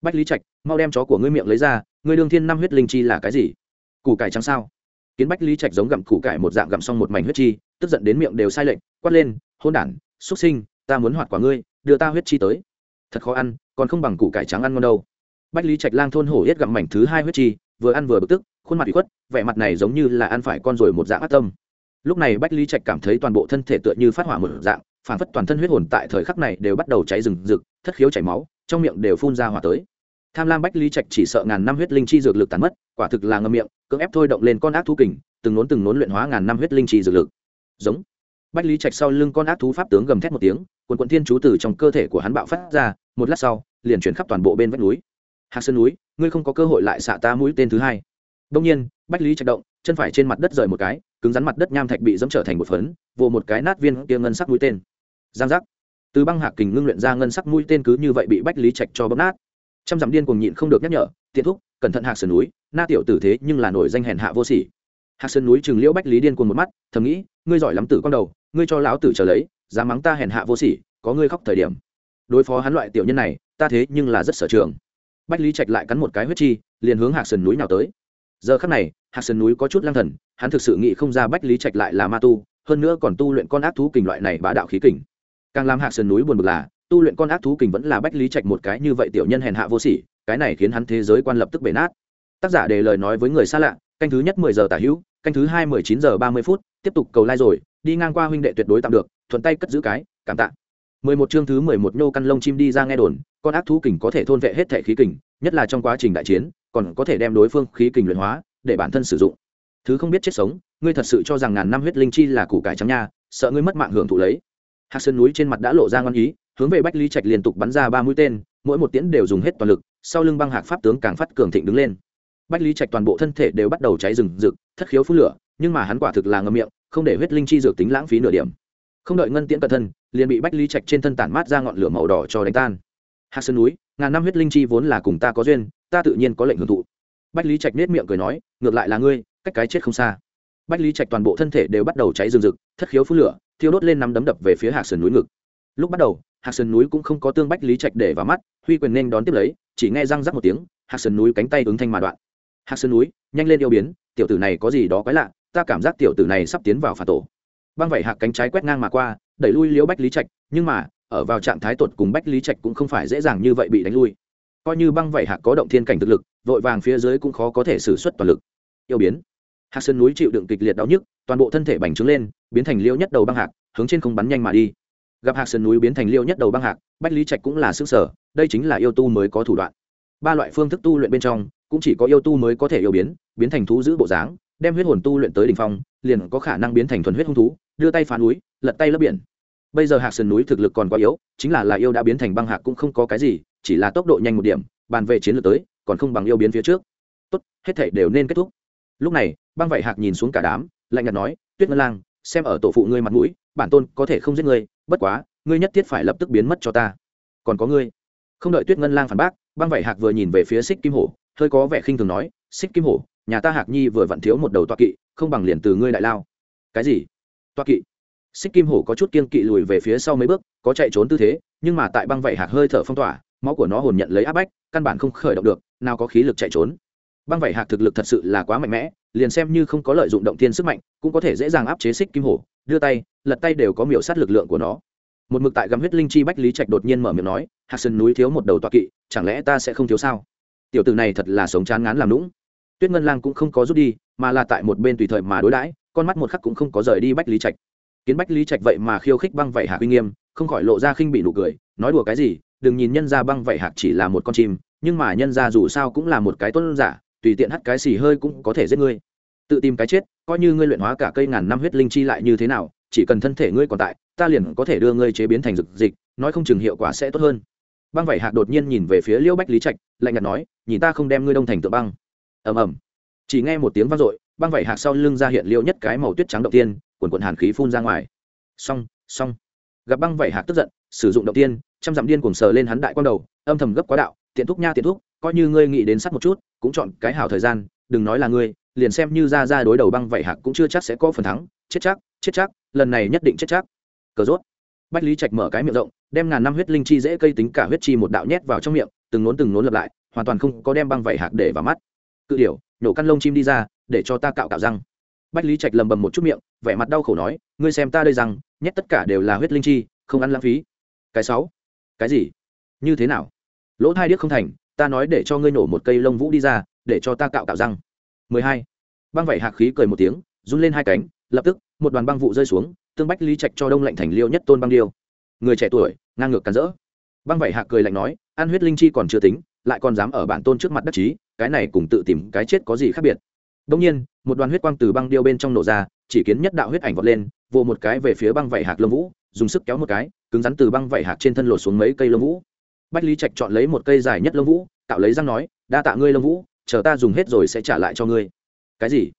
bách lý trạch, mau đem chó của ngươi miệng lấy ra, ngươi đương thiên năm huyết linh chi là cái gì? Củ cải trắng sao? Kiến bách lý trạch giống gặm củ cải một dạng gặm xong một mảnh huyết chi, tức giận đến miệng đều sai lệnh quát lên hôn đản, xuất sinh, ta muốn hoạt quả ngươi, đưa ta huyết chi tới. Thật khó ăn, còn không bằng củ cải trắng ăn ngon đâu. Bách lý trạch lang thôn hổ yết gặm mảnh thứ hai huyết chi, vừa ăn vừa bực tức, khuôn mặt bị khuất, vẻ mặt này giống như là ăn phải con rồi một dạng ác tâm. Lúc này bách lý trạch cảm thấy toàn bộ thân thể tựa như phát hỏa một dạng, phản phất toàn thân huyết hồn tại thời khắc này đều bắt đầu cháy rừng rực, thất khiếu chảy máu, trong miệng đều phun ra hỏa tới tham lam bách lý trạch chỉ sợ ngàn năm huyết linh chi dược lực tàn mất, quả thực là ngâm miệng, cưỡng ép thôi động lên con ác thú kình, từng nốn từng nốn luyện hóa ngàn năm huyết linh chi dược lực. Giống. Bách lý trạch sau lưng con ác thú pháp tướng gầm thét một tiếng quần quận thiên chú từ trong cơ thể của hắn bạo phát ra, một lát sau, liền chuyển khắp toàn bộ bên vách núi. Hạc sơn núi, ngươi không có cơ hội lại xạ ta mũi tên thứ hai. Đông nhiên, bách lý trạch động, chân phải trên mặt đất rời một cái, cứng rắn mặt đất nham thạch bị dẫm trở thành một phấn, vồ một cái nát viên kia ngân sắc mũi tên. Giang giác. Từ băng hạc kình ngưng luyện ra ngân sắc mũi tên cứ như vậy bị bách lý trạch cho bấm nát trăm dặm điên cùng nhịn không được nhắc nhở, tiện thúc, cẩn thận hạc sơn núi, na tiểu tử thế nhưng là nổi danh hèn hạ vô sỉ. Hạc sơn núi chừng liễu bách lý điên cuồng một mắt, thầm nghĩ, ngươi giỏi lắm tử con đầu, ngươi cho lão tử trở lấy, dám mắng ta hèn hạ vô sỉ, có ngươi khóc thời điểm. Đối phó hắn loại tiểu nhân này, ta thế nhưng là rất sở trường. Bách lý trạch lại cắn một cái huyết chi, liền hướng hạc sơn núi nào tới. Giờ khắc này, hạc sơn núi có chút lang thần, hắn thực sự nghĩ không ra bách lý trạch lại là ma tu, hơn nữa còn tu luyện con ác thú kình loại này bá đạo khí kình. Càng làm hạc sơn núi buồn bực là tu luyện con ác thú kình vẫn là bách lý trạch một cái như vậy tiểu nhân hèn hạ vô sỉ, cái này khiến hắn thế giới quan lập tức bể nát. Tác giả đề lời nói với người xa lạ, canh thứ nhất mười giờ tả hữu, canh thứ hai mười chín giờ ba mươi phút, tiếp tục cầu lai、like、rồi, đi ngang qua huynh đệ tuyệt đối tạm được, thuận tay cất giữ cái, cảm tạ. Mười một chương thứ mười một nhô căn lông chim đi ra nghe đồn, con ác thú kình có thể thôn vệ hết thể khí kình, nhất là trong quá trình đại chiến, còn có thể đem đối phương khí kình luyện hóa, để bản thân sử dụng. Thứ không biết chết sống, ngươi thật sự cho rằng ngàn năm huyết linh chi là củ cải trắng nha, sợ ngươi mất mạng hưởng thụ lấy hạc sơn núi trên mặt đã lộ ra ngon ý, hướng về bách lý trạch liên tục bắn ra ba mũi tên, mỗi một tiễn đều dùng hết toàn lực, sau lưng băng hạc pháp tướng càng phát cường thịnh đứng lên. Bách lý trạch toàn bộ thân thể đều bắt đầu cháy rừng rực, thất khiếu phun lửa, nhưng mà hắn quả thực là ngâm miệng, không để huyết linh chi dược tính lãng phí nửa điểm. Không đợi ngân tiễn cận thân liền bị bách lý trạch trên thân tản mát ra ngọn lửa màu đỏ cho đánh tan. Hạc sơn núi, ngàn năm huyết linh chi vốn là cùng ta có duyên, ta tự nhiên có lệnh hưởng thụ. Bách lý trạch nết miệng cười nói, ngược lại là ngươi, cách cái chết không xa. Bách lý trạch toàn bộ thân thể đều bắt đầu cháy rừng rực, thất khiếu phun lửa thiêu đốt lên nắm đấm đập về phía hạc Sườn núi ngực. Lúc bắt đầu, hạc Sườn núi cũng không có tương bách lý trạch để vào mắt, huy quyền nên đón tiếp lấy, chỉ nghe răng rắc một tiếng, hạc Sườn núi cánh tay ứng thanh mà đoạn. Hạc Sườn núi, nhanh lên yêu biến, tiểu tử này có gì đó quái lạ, ta cảm giác tiểu tử này sắp tiến vào phà tổ. Băng vẩy hạc cánh trái quét ngang mà qua, đẩy lui liễu bách lý trạch, nhưng mà, ở vào trạng thái tột cùng bách lý trạch cũng không phải dễ dàng như vậy bị đánh lui. Coi như băng vẩy hạc có động thiên cảnh thực lực, vội vàng phía dưới cũng khó có thể xử suất toàn lực. Yêu biến. Hạc sơn núi chịu đựng kịch liệt đau nhức, toàn bộ thân thể bành trướng lên biến thành liêu nhất đầu băng hạc, hướng trên không bắn nhanh mà đi. Gặp hạc sơn núi biến thành liêu nhất đầu băng hạc, bách lý trạch cũng là xứ sở đây chính là yêu tu mới có thủ đoạn. Ba loại phương thức tu luyện bên trong, cũng chỉ có yêu tu mới có thể yêu biến biến thành thú giữ bộ dáng, đem huyết hồn tu luyện tới đ ỉ n h phong, liền có khả năng biến thành thuần huyết hung thú, đưa tay phá núi, lật tay lấp biển. Bây giờ hạc sườn núi thực lực còn quá yếu, chính là là yêu đã biến thành băng hạc cũng không có cái gì, chỉ là tốc độ nhanh một điểm, bàn về chiến lược tới, còn không bằng yêu biến phía trước. Tốt, hết thể đều nên kết thúc. Lúc này, băng vảy hạc nhìn xuống cả đám, lạnh nhạt nói, tuyết ngân lang xem ở tổ phụ ngươi mặt mũi, bản tôn có thể không giết ngươi, bất quá, ngươi nhất thiết phải lập tức biến mất cho ta. Còn có ngươi. Không đợi tuyết ngân lang phản bác, băng vảy hạc vừa nhìn về phía xích kim hổ, hơi có vẻ khinh thường nói, xích kim hổ, nhà ta hạc nhi vừa vặn thiếu một đầu toa kỵ, không bằng liền từ ngươi đại lao. Cái gì? Toa kỵ? Xích kim hổ có chút kiên kỵ lùi về phía sau mấy bước, có chạy trốn tư thế, nhưng mà tại băng vảy hạc hơi thở phong tỏa, máu của nó hồn nhận lấy áp bách, căn bản không khởi động được, nào có khí lực chạy trốn băng vảy hạc thực lực thật sự là quá mạnh mẽ, liền xem như không có lợi dụng động tiên sức mạnh, cũng có thể dễ dàng áp chế xích kim hổ, đưa tay, lật tay đều có miểu sát lực lượng của nó. Một mực tại gắm huyết linh chi bách lý trạch đột nhiên mở miệng nói, hạc sơn núi thiếu một đầu toa kỵ, chẳng lẽ ta sẽ không thiếu sao? Tiểu tử này thật là sống chán ngán làm lũng tuyết ngân lang cũng không có rút đi, mà là tại một bên tùy thời mà đối đãi, con mắt một khắc cũng không có rời đi bách lý trạch. Kiến bách lý trạch vậy mà khiêu khích băng vảy hạc uy nghiêm, không khỏi lộ ra khinh bị nụ cười, nói đùa cái gì, đừng nhìn nhân ra băng vảy hạc chỉ là một con chim, nhưng mà nhân ra dù sao cũng là một cái tuân giả tùy tiện hắt cái xì hơi cũng có thể giết ngươi. Tự tìm cái chết, coi như ngươi luyện hóa cả cây ngàn năm huyết linh chi lại như thế nào, chỉ cần thân thể ngươi còn tại, ta liền có thể đưa ngươi chế biến thành dược dịch, nói không chừng hiệu quả sẽ tốt hơn. Băng vảy hạc đột nhiên nhìn về phía liêu bách lý trạch, lạnh ngặt nói, nhìn ta không đem ngươi đông thành tựa băng. Ầm ầm. Chỉ nghe một tiếng vang dội, băng vảy hạc sau lưng ra hiện liêu nhất cái màu tuyết trắng đầu tiên quần quần hàn khí phun ra ngoài. Xong xong. Gặp băng vảy hạc tức giận, sử dụng động tiên, trăm dặm điên cuồng sờ lên hắn đại quan đầu, âm thầm gấp quá đạo, tiện thúc nha, tiện thúc coi như ngươi nghĩ đến sắt một chút, cũng chọn cái hảo thời gian, đừng nói là ngươi, liền xem như ra ra đối đầu băng vảy hạc cũng chưa chắc sẽ có phần thắng, chết chắc chết chắc, lần này nhất định chết chắc. Cờ rốt. Bách lý trạch mở cái miệng rộng, đem ngàn năm huyết linh chi dễ cây tính cả huyết chi một đạo nhét vào trong miệng, từng nốn từng nốn lặp lại, hoàn toàn không có đem băng vảy hạc để vào mắt. Cự điểu, nhổ căn lông chim đi ra, để cho ta cạo cạo răng. Bách lý trạch lầm bầm một chút miệng, vẻ mặt đau khổ nói, ngươi xem ta đây rằng nhét tất cả đều là huyết linh chi, không ăn lãng phí. Cái sáu. Cái gì? Như thế nào? Lỗ thai điếc không thành ta nói để cho ngươi nổ một cây lông vũ đi ra, để cho ta cạo cạo răng. 12. băng vảy hạc khí cười một tiếng, run lên hai cánh, lập tức, một đoàn băng vụ rơi xuống, tương bách lý trạch cho đông lạnh thành liêu nhất tôn băng điêu. Người trẻ tuổi, ngang ngược cắn rỡ. Băng vảy hạc cười lạnh nói, ăn huyết linh chi còn chưa tính, lại còn dám ở bản tôn trước mặt đất trí cái này cùng tự tìm cái chết có gì khác biệt. Đông nhiên, một đoàn huyết quang từ băng điêu bên trong nổ ra, chỉ kiến nhất đạo huyết ảnh vọt lên, vồ một cái về phía băng vảy hạc lông vũ, dùng sức kéo một cái, cứng rắn từ băng vảy hạc trên thân lột xuống mấy cây lông vũ. Bách lý trạch chọn lấy một cây dài nhất lông vũ tạo lấy răng nói, đa tạ ngươi, lâm vũ, chờ ta dùng hết rồi sẽ trả lại cho ngươi. Cái gì?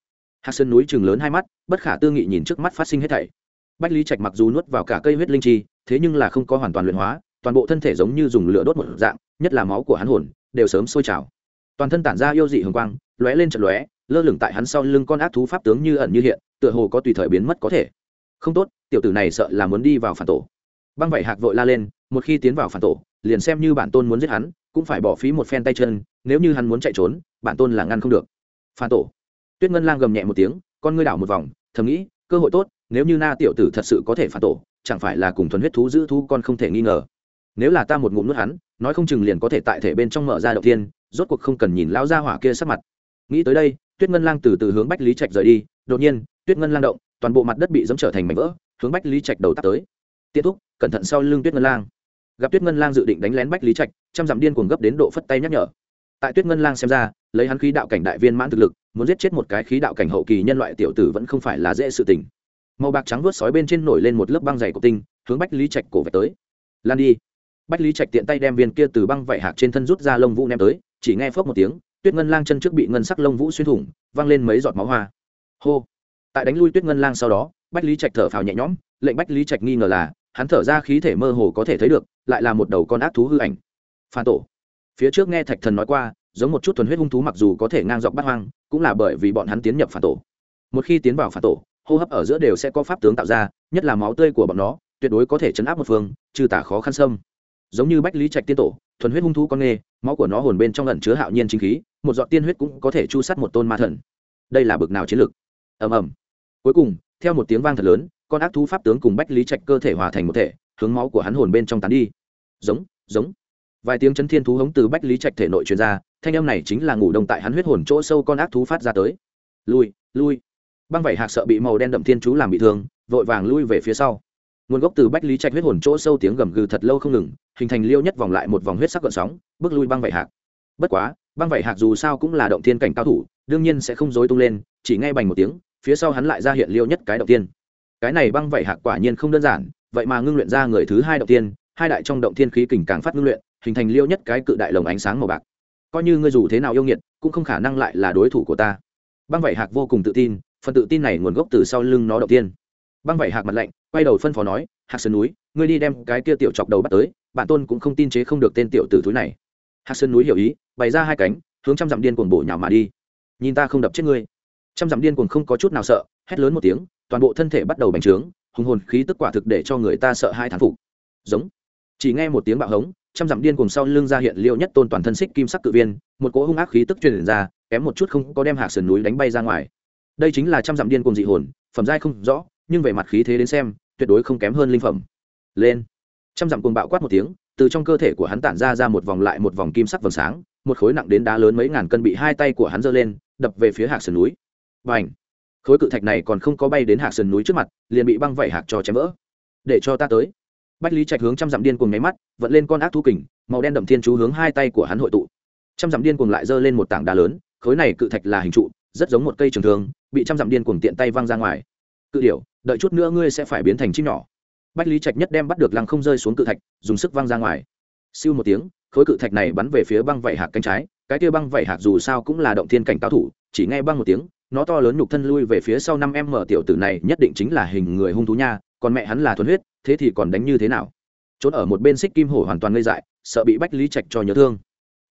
Hạc sơn núi chừng lớn hai mắt, bất khả tư nghị nhìn trước mắt phát sinh hết thảy. Bách lý trạch mặc dù nuốt vào cả cây huyết linh chi, thế nhưng là không có hoàn toàn luyện hóa, toàn bộ thân thể giống như dùng lửa đốt một dạng, nhất là máu của hắn hồn, đều sớm sôi trào. Toàn thân tản ra yêu dị hồng quang, lóe lên trận lóe, lơ lửng tại hắn sau lưng con ác thú pháp tướng như ẩn như hiện, tựa hồ có tùy thời biến mất có thể. Không tốt, tiểu tử này sợ là muốn đi vào phản tổ. Băng vảy hạc vội la lên, một khi tiến vào phản tổ, liền xem như bản tôn muốn giết hắn cũng phải bỏ phí một phen tay chân, nếu như hắn muốn chạy trốn, bản tôn là ngăn không được. Phản tổ. Tuyết ngân lang gầm nhẹ một tiếng, con ngươi đảo một vòng, thầm nghĩ, cơ hội tốt, nếu như na tiểu tử thật sự có thể phản tổ, chẳng phải là cùng thuần huyết thú giữ thú con không thể nghi ngờ. Nếu là ta một ngụm nuốt hắn, nói không chừng liền có thể tại thể bên trong mở ra đầu tiên rốt cuộc không cần nhìn lão gia hỏa kia sắc mặt. Nghĩ tới đây, tuyết ngân lang từ từ hướng bách lý trạch rời đi, đột nhiên, tuyết ngân lang động, toàn bộ mặt đất bị dẫm trở thành mảnh vỡ, hướng bách lý trạch đầu tắt tới. Tiết thúc, cẩn thận sau lưng tuyết ngân lang gặp tuyết ngân lang dự định đánh lén bách lý trạch, trăm dặm điên cuồng gấp đến độ phất tay nhắc nhở. Tại tuyết ngân lang xem ra, lấy hắn khí đạo cảnh đại viên mãn thực lực, muốn giết chết một cái khí đạo cảnh hậu kỳ nhân loại tiểu tử vẫn không phải là dễ sự tình. Màu bạc trắng vớt sói bên trên nổi lên một lớp băng dày của tinh, hướng bách lý trạch cổ về tới. Lan đi. Bách lý trạch tiện tay đem viên kia từ băng vảy hạc trên thân rút ra lông vũ ném tới, chỉ nghe phớp một tiếng, tuyết ngân lang chân trước bị ngân sắc lông vũ xuyên thủng văng lên mấy giọt máu hoa. Hô. Tại đánh lui tuyết ngân lang sau đó, bách lý trạch thở phào nhẹ nhõm, lệnh bách lý trạch nghi ngờ là hắn thở ra khí thể mơ hồ có thể thấy được, lại là một đầu con ác thú hư ảnh. Phản tổ. Phía trước nghe thạch thần nói qua, giống một chút thuần huyết hung thú mặc dù có thể ngang dọc bắt hoang, cũng là bởi vì bọn hắn tiến nhập phản tổ. Một khi tiến vào phản tổ, hô hấp ở giữa đều sẽ có pháp tướng tạo ra, nhất là máu tươi của bọn nó, tuyệt đối có thể chấn áp một phương, trừ tả khó khăn sâm giống như bách lý trạch tiên tổ, thuần huyết hung thú con nghề, máu của nó hồn bên trong ẩn chứa hạo nhiên chính khí, một giọt tiên huyết cũng có thể chu sát một tôn ma thần. Đây là bực nào chiến lực ầm ầm. Cuối cùng, theo một tiếng vang thật lớn con ác thú pháp tướng cùng bách lý trạch cơ thể hòa thành một thể, hướng máu của hắn hồn bên trong tán đi. Giống giống. Vài tiếng chấn thiên thú hống từ bách lý trạch thể nội truyền ra, thanh âm này chính là ngủ đông tại hắn huyết hồn chỗ sâu con ác thú phát ra tới. Lui lui. Băng vảy hạc sợ bị màu đen đậm thiên chú làm bị thương, vội vàng lui về phía sau. Nguồn gốc từ bách lý trạch huyết hồn chỗ sâu tiếng gầm gừ thật lâu không ngừng, hình thành liêu nhất vòng lại một vòng huyết sắc gợn sóng, bước lui băng vảy hạc. Bất quá, băng vảy hạc dù sao cũng là động thiên cảnh cao thủ, đương nhiên sẽ không dối tung lên, chỉ ngay bành một tiếng, phía sau hắn lại ra hiện liêu nhất cái động tiên cái này băng vảy hạc quả nhiên không đơn giản, vậy mà ngưng luyện ra người thứ hai động tiên hai đại trong động thiên khí kình càng phát ngưng luyện, hình thành liêu nhất cái cự đại lồng ánh sáng màu bạc. Coi như ngươi dù thế nào yêu nghiệt, cũng không khả năng lại là đối thủ của ta. Băng vảy hạc vô cùng tự tin, phần tự tin này nguồn gốc từ sau lưng nó động tiên băng vảy hạc mặt lạnh, quay đầu phân phó nói, hạc sơn núi, ngươi đi đem cái kia tiểu chọc đầu bắt tới bản tôn cũng không tin chế không được tên tiểu tử túi này. Hạc sơn núi hiểu ý, bày ra hai cánh, hướng trăm dặm điên cuồng bổ nhào mà đi. Nhìn ta không đập chết ngươi. Trăm dặm điên cuồng không có chút nào sợ hét lớn một tiếng, toàn bộ thân thể bắt đầu bành trướng, hùng hồn khí tức quả thực để cho người ta sợ hai thán phục. Giống. Chỉ nghe một tiếng bạo hống, trăm dặm điên cùng sau lưng ra hiện liệu nhất tôn toàn thân xích kim sắc cự viên, một cỗ hung ác khí tức truyền ra, kém một chút không có đem hạc sườn núi đánh bay ra ngoài. Đây chính là trăm dặm điên cùng dị hồn, phẩm giai không rõ, nhưng về mặt khí thế đến xem, tuyệt đối không kém hơn linh phẩm. Lên. Trăm dặm cuồng bạo quát một tiếng, từ trong cơ thể của hắn tản ra ra một vòng lại một vòng kim sắc vầng sáng, một khối nặng đến đá lớn mấy ngàn cân bị hai tay của hắn giơ lên, đập về phía hạc sườn núi. Và ảnh khối cự thạch này còn không có bay đến hạc sườn núi trước mặt, liền bị băng vẩy hạc cho chém vỡ. Để cho ta tới. Bách lý trạch hướng trăm dặm điên cùng nháy mắt, vận lên con ác thú kình, màu đen đậm thiên chú hướng hai tay của hắn hội tụ. Trăm dặm điên cùng lại giơ lên một tảng đá lớn, khối này cự thạch là hình trụ, rất giống một cây trường thường bị trăm dặm điên cùng tiện tay văng ra ngoài. Cự điểu, đợi chút nữa ngươi sẽ phải biến thành chim nhỏ. Bách lý trạch nhất đem bắt được lăng không rơi xuống cự thạch, dùng sức văng ra ngoài. Siêu một tiếng, khối cự thạch này bắn về phía băng vẩy hạc cánh trái, cái kia băng vẩy hạc dù sao cũng là động thiên cảnh cao thủ, chỉ nghe băng một tiếng nó to lớn nhục thân lui về phía sau năm em mở tiểu tử này nhất định chính là hình người hung thú nha, còn mẹ hắn là thuần huyết, thế thì còn đánh như thế nào? Trốn ở một bên xích kim hổ hoàn toàn ngây dại, sợ bị bách lý trạch cho nhớ thương.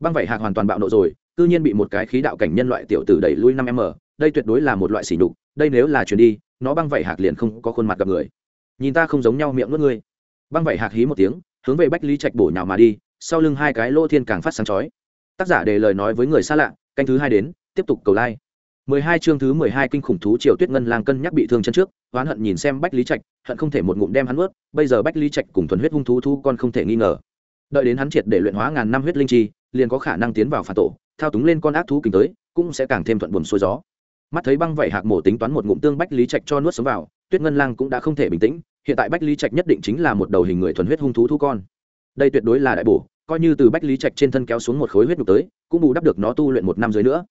Băng vảy hạc hoàn toàn bạo nộ rồi, cư nhiên bị một cái khí đạo cảnh nhân loại tiểu tử đẩy lui năm m đây tuyệt đối là một loại sỉ nhục, đây nếu là chuyển đi, nó băng vảy hạc liền không có khuôn mặt gặp người. Nhìn ta không giống nhau miệng nuốt ngươi. Băng vảy hạc hí một tiếng, hướng về bách lý trạch bổ nhào mà đi, sau lưng hai cái lô thiên càng phát sáng chói. Tác giả để lời nói với người xa lạ, canh thứ hai đến, tiếp tục cầu like mười hai chương thứ mười hai kinh khủng thú triều tuyết ngân lang cân nhắc bị thương chân trước, oán hận nhìn xem bách lý trạch, hận không thể một ngụm đem hắn nuốt. bây giờ bách lý trạch cùng thuần huyết hung thú thu con không thể nghi ngờ. Đợi đến hắn triệt để luyện hóa ngàn năm huyết linh chi, liền có khả năng tiến vào phản tổ, thao túng lên con ác thú kinh tới, cũng sẽ càng thêm thuận buồn xuôi gió. Mắt thấy băng vảy hạc mổ tính toán một ngụm tương bách lý trạch cho nuốt sống vào, tuyết ngân lang cũng đã không thể bình tĩnh, hiện tại bách lý trạch nhất định chính là một đầu hình người thuần huyết hung thú thu con. Đây tuyệt đối là đại bổ, coi như từ bách lý trạch trên thân kéo xuống một khối huyết nhục tới, cũng bù đắp được nó tu luyện một năm dưới nữa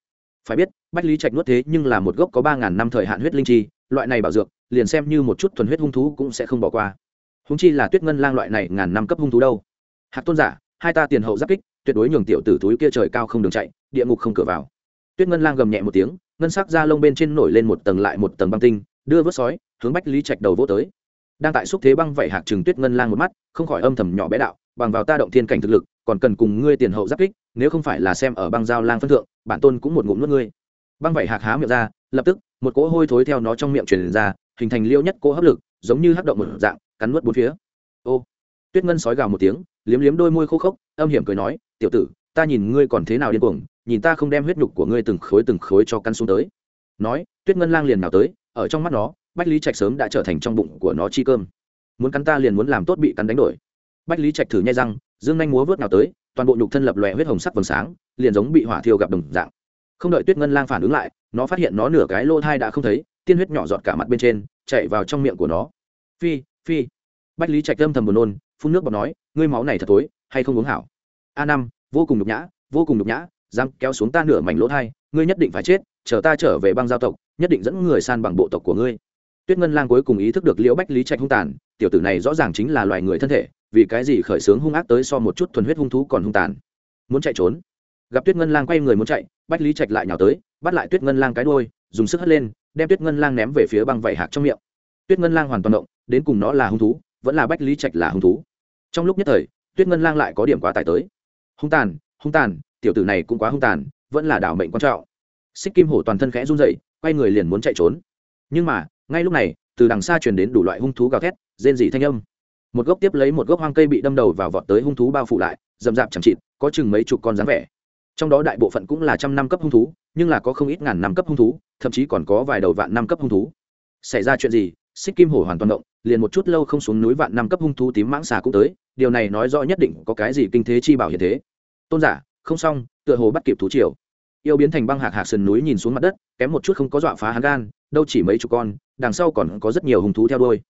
phải biết, bách lý trạch nuốt thế nhưng là một gốc có ba ngàn năm thời hạn huyết linh chi, loại này bảo dược, liền xem như một chút thuần huyết hung thú cũng sẽ không bỏ qua. Húng chi là tuyết ngân lang loại này ngàn năm cấp hung thú đâu. Hạc tôn giả, hai ta tiền hậu giáp kích, tuyệt đối nhường tiểu tử túi kia trời cao không đường chạy, địa ngục không cửa vào. Tuyết ngân lang gầm nhẹ một tiếng, ngân sắc da lông bên trên nổi lên một tầng lại một tầng băng tinh, đưa vớt sói, hướng bách lý trạch đầu vô tới. Đang tại xúc thế băng vẩy hạc trừng tuyết ngân lang một mắt, không khỏi âm thầm nhỏ bé đạo, bằng vào ta động thiên cảnh thực lực còn cần cùng ngươi tiền hậu giáp kích, nếu không phải là xem ở băng giao lang phân thượng, bản tôn cũng một ngụm nuốt ngươi. Băng vảy hạc há miệng ra, lập tức, một cỗ hôi thối theo nó trong miệng truyền ra, hình thành liêu nhất cỗ hấp lực, giống như hấp động một dạng, cắn nuốt bốn phía. Ô, tuyết ngân sói gào một tiếng, liếm liếm đôi môi khô khốc, âm hiểm cười nói, tiểu tử, ta nhìn ngươi còn thế nào điên cuồng, nhìn ta không đem huyết nhục của ngươi từng khối từng khối cho căn xuống tới. Nói, tuyết ngân lang liền nào tới, ở trong mắt nó, bách lý trạch sớm đã trở thành trong bụng của nó chi cơm. Muốn cắn ta liền muốn làm tốt bị cắn đánh đổi. Bách lý trạch thử nhai răng dương nhanh múa vớt nào tới, toàn bộ nhục thân lập lòe huyết hồng sắc vầng sáng, liền giống bị hỏa thiêu gặp đồng dạng. Không đợi tuyết ngân lang phản ứng lại, nó phát hiện nó nửa cái lô thai đã không thấy, tiên huyết nhỏ giọt cả mặt bên trên, chạy vào trong miệng của nó. Phi phi. Bách lý trạch âm thầm buồn nôn, phun nước bọt nói, ngươi máu này thật tối hay không uống hảo? A năm, vô cùng nhục nhã, vô cùng nhục nhã, dám kéo xuống ta nửa mảnh lỗ thai, ngươi nhất định phải chết, chờ ta trở về băng giao tộc, nhất định dẫn người san bằng bộ tộc của ngươi. Tuyết ngân lang cuối cùng ý thức được liễu bách lý trạch hung tàn, tiểu tử này rõ ràng chính là loài người thân thể vì cái gì khởi sướng hung ác tới so một chút thuần huyết hung thú còn hung tàn? Muốn chạy trốn. Gặp tuyết ngân lang quay người muốn chạy, bách lý trạch lại nhào tới, bắt lại tuyết ngân lang cái đôi dùng sức hất lên, đem tuyết ngân lang ném về phía băng vảy hạc trong miệng. Tuyết ngân lang hoàn toàn động, đến cùng nó là hung thú, vẫn là bách lý trạch là hung thú. Trong lúc nhất thời, tuyết ngân lang lại có điểm quá tải tới. Hung tàn hung tàn, tiểu tử này cũng quá hung tàn, vẫn là đảo mệnh quan trọng. Xích kim hổ toàn thân khẽ run dậy quay người liền muốn chạy trốn. Nhưng mà, ngay lúc này, từ đằng xa truyền đến đủ loại hung thú gào thét, rên dị thanh âm một gốc tiếp lấy một gốc hoang cây bị đâm đầu vào vọt tới hung thú bao phủ lại rậm rạp chẳng chịt, có chừng mấy chục con dáng vẻ. Trong đó đại bộ phận cũng là trăm năm cấp hung thú, nhưng là có không ít ngàn năm cấp hung thú, thậm chí còn có vài đầu vạn năm cấp hung thú. Xảy ra chuyện gì? Xích kim hổ hoàn toàn động, liền một chút lâu không xuống núi vạn năm cấp hung thú tím mãng xà cũng tới, điều này nói rõ nhất định có cái gì kinh thế chi bảo hiện thế. Tôn giả, không xong, tựa hồ bắt kịp thú triều. Yêu biến thành băng hạc hạc sườn núi nhìn xuống mặt đất, kém một chút không có dọa phá hắn gan, đâu chỉ mấy chục con, đằng sau còn có rất nhiều hung thú theo đuôi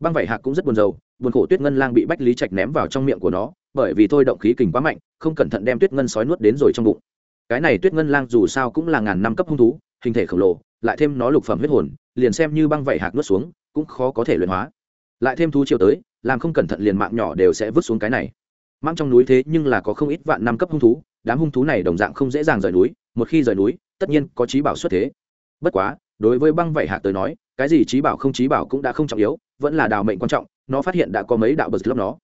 băng vảy hạc cũng rất buồn rầu, buồn khổ tuyết ngân lang bị bách lý trạch ném vào trong miệng của nó, bởi vì thôi động khí kình quá mạnh, không cẩn thận đem tuyết ngân sói nuốt đến rồi trong bụng. Cái này tuyết ngân lang dù sao cũng là ngàn năm cấp hung thú, hình thể khổng lồ, lại thêm nó lục phẩm huyết hồn, liền xem như băng vảy hạc nuốt xuống, cũng khó có thể luyện hóa. Lại thêm thú chiều tới, làm không cẩn thận liền mạng nhỏ đều sẽ vứt xuống cái này. Mang trong núi thế nhưng là có không ít vạn năm cấp hung thú, đám hung thú này đồng dạng không dễ dàng rời núi, một khi rời núi, tất nhiên có trí bảo xuất thế. Bất quá, đối với băng vảy hạc tới nói, cái gì trí bảo không trí bảo cũng đã không trọng yếu vẫn là đào mệnh quan trọng, nó phát hiện đã có mấy đạo bật lấp nó.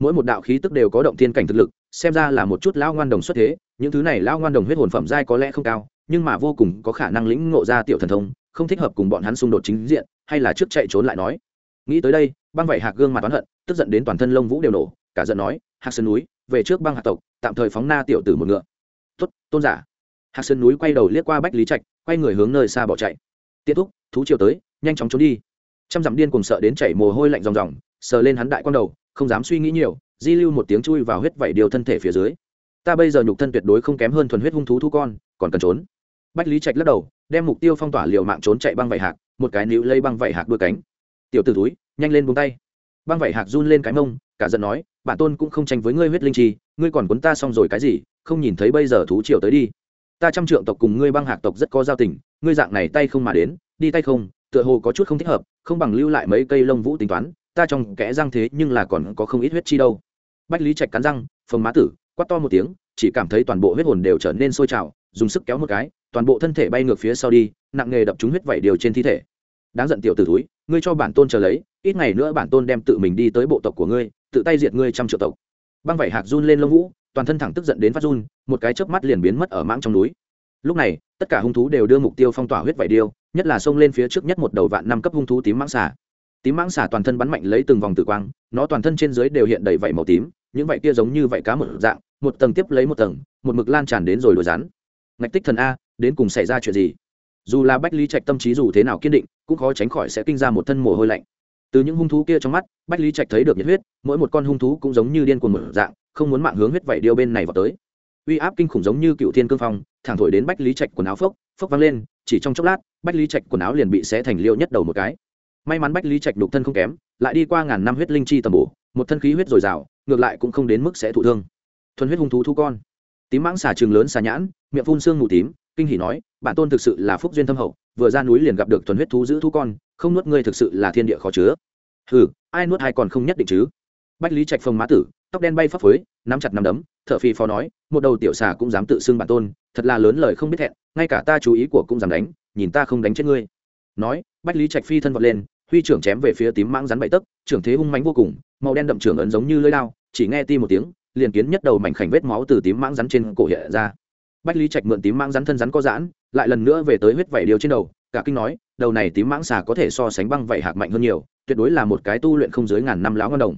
Mỗi một đạo khí tức đều có động thiên cảnh thực lực, xem ra là một chút lão ngoan đồng xuất thế, những thứ này lão ngoan đồng huyết hồn phẩm giai có lẽ không cao, nhưng mà vô cùng có khả năng lĩnh ngộ ra tiểu thần thông, không thích hợp cùng bọn hắn xung đột chính diện, hay là trước chạy trốn lại nói. Nghĩ tới đây, băng vảy hạc gương mặt oán hận, tức giận đến toàn thân lông vũ đều nổ, cả giận nói, hạc sơn núi, về trước băng hạc tộc, tạm thời phóng na tiểu tử một ngựa. Tuất tôn giả. Hạc sơn núi quay đầu liếc qua bách lý trạch, quay người hướng nơi xa bỏ chạy. Tiết thúc, thú chiều tới, nhanh chóng trốn đi trăm dặm điên cùng sợ đến chảy mồ hôi lạnh ròng ròng, sờ lên hắn đại quan đầu, không dám suy nghĩ nhiều, di lưu một tiếng chui vào huyết vảy điều thân thể phía dưới. Ta bây giờ nhục thân tuyệt đối không kém hơn thuần huyết hung thú thu con, còn cần trốn. Bách lý trạch lắc đầu, đem mục tiêu phong tỏa liều mạng trốn chạy băng vảy hạc, một cái níu lấy băng vảy hạc đuôi cánh. Tiểu t túi, nhanh lên buông tay. Băng vảy hạc run lên cái mông, cả giận nói, bản tôn cũng không tranh với ngươi huyết linh chi, ngươi còn cuốn ta xong rồi cái gì, không nhìn thấy bây giờ thú triều tới đi. Ta trăm trượng tộc cùng ngươi băng hạc tộc rất có giao tình, ngươi dạng này tay không mà đến, đi tay không tựa hồ có chút không thích hợp, không bằng lưu lại mấy cây lông vũ tính toán, ta trong kẽ răng thế nhưng là còn có không ít huyết chi đâu. Bách lý trạch cắn răng, phồng má tử quắt to một tiếng, chỉ cảm thấy toàn bộ huyết hồn đều trở nên sôi trào, dùng sức kéo một cái, toàn bộ thân thể bay ngược phía sau đi, nặng nghề đập trúng huyết vẩy điều trên thi thể. Đáng giận tiểu t ử túi ngươi cho bản tôn chờ lấy, ít ngày nữa bản tôn đem tự mình đi tới bộ tộc của ngươi, tự tay diệt ngươi trăm triệu tộc. Băng vảy hạc run lên lông vũ, toàn thân thẳng tức giận đến phát run, một cái chớp mắt liền biến mất ở mãng trong núi. Lúc này tất cả hung thú đều đưa mục tiêu phong tỏa huyết vảy điêu, nhất là xông lên phía trước nhất một đầu vạn năm cấp hung thú tím mãng xà. Tím mãng xà toàn thân bắn mạnh lấy từng vòng tử quang, nó toàn thân trên dưới đều hiện đầy vảy màu tím, những vảy kia giống như vảy cá một dạng, một tầng tiếp lấy một tầng, một mực lan tràn đến rồi đuổi rắn. Ngạch tích thần a, đến cùng xảy ra chuyện gì? Dù là bách lý trạch tâm trí dù thế nào kiên định, cũng khó tránh khỏi sẽ kinh ra một thân mồ hôi lạnh. Từ những hung thú kia trong mắt, bách lý trạch thấy được nhiệt huyết, mỗi một con hung thú cũng giống như điên cuồng một dạng, không muốn mạng hướng huyết vảy điêu bên này vào tới uy áp kinh khủng giống như cựu thiên cương phong, thẳng thổi đến bách lý trạch quần áo phốc phốc văng lên, chỉ trong chốc lát, bách lý trạch quần áo liền bị xé thành liêu nhất đầu một cái. May mắn bách lý trạch đục thân không kém, lại đi qua ngàn năm huyết linh chi tầm bổ, một thân khí huyết dồi dào, ngược lại cũng không đến mức sẽ thụ thương. Thuần huyết hung thú thu con. Tím mãng xà trường lớn xà nhãn, miệng phun xương mù tím, kinh hỉ nói, bản tôn thực sự là phúc duyên thâm hậu, vừa ra núi liền gặp được thuần huyết thú giữ thú con, không nuốt ngươi thực sự là thiên địa khó chứa. Ừ ai nuốt ai còn không nhất định chứ? Bách lý trạch phồng má tử tóc đen bay phấp phới, nắm chặt nắm đấm thợ phi phó nói, một đầu tiểu xà cũng dám tự xưng bản tôn, thật là lớn lời không biết hẹn ngay cả ta chú ý của cũng dám đánh, nhìn ta không đánh chết ngươi. Nói, bách lý trạch phi thân vọt lên, huy trưởng chém về phía tím mãng rắn bậy tấc, trưởng thế hung mánh vô cùng, màu đen đậm trưởng ấn giống như lưỡi lao chỉ nghe ti một tiếng, liền kiến nhất đầu mảnh khảnh vết máu từ tím mãng rắn trên cổ hiện ra. Bách lý trạch mượn tím mãng rắn thân rắn có giãn, lại lần nữa về tới huyết vảy điều trên đầu, cả kinh nói, đầu này tím mãng xà có thể so sánh băng vảy hạc mạnh hơn nhiều, tuyệt đối là một cái tu luyện không dưới ngàn năm lão ngân đồng.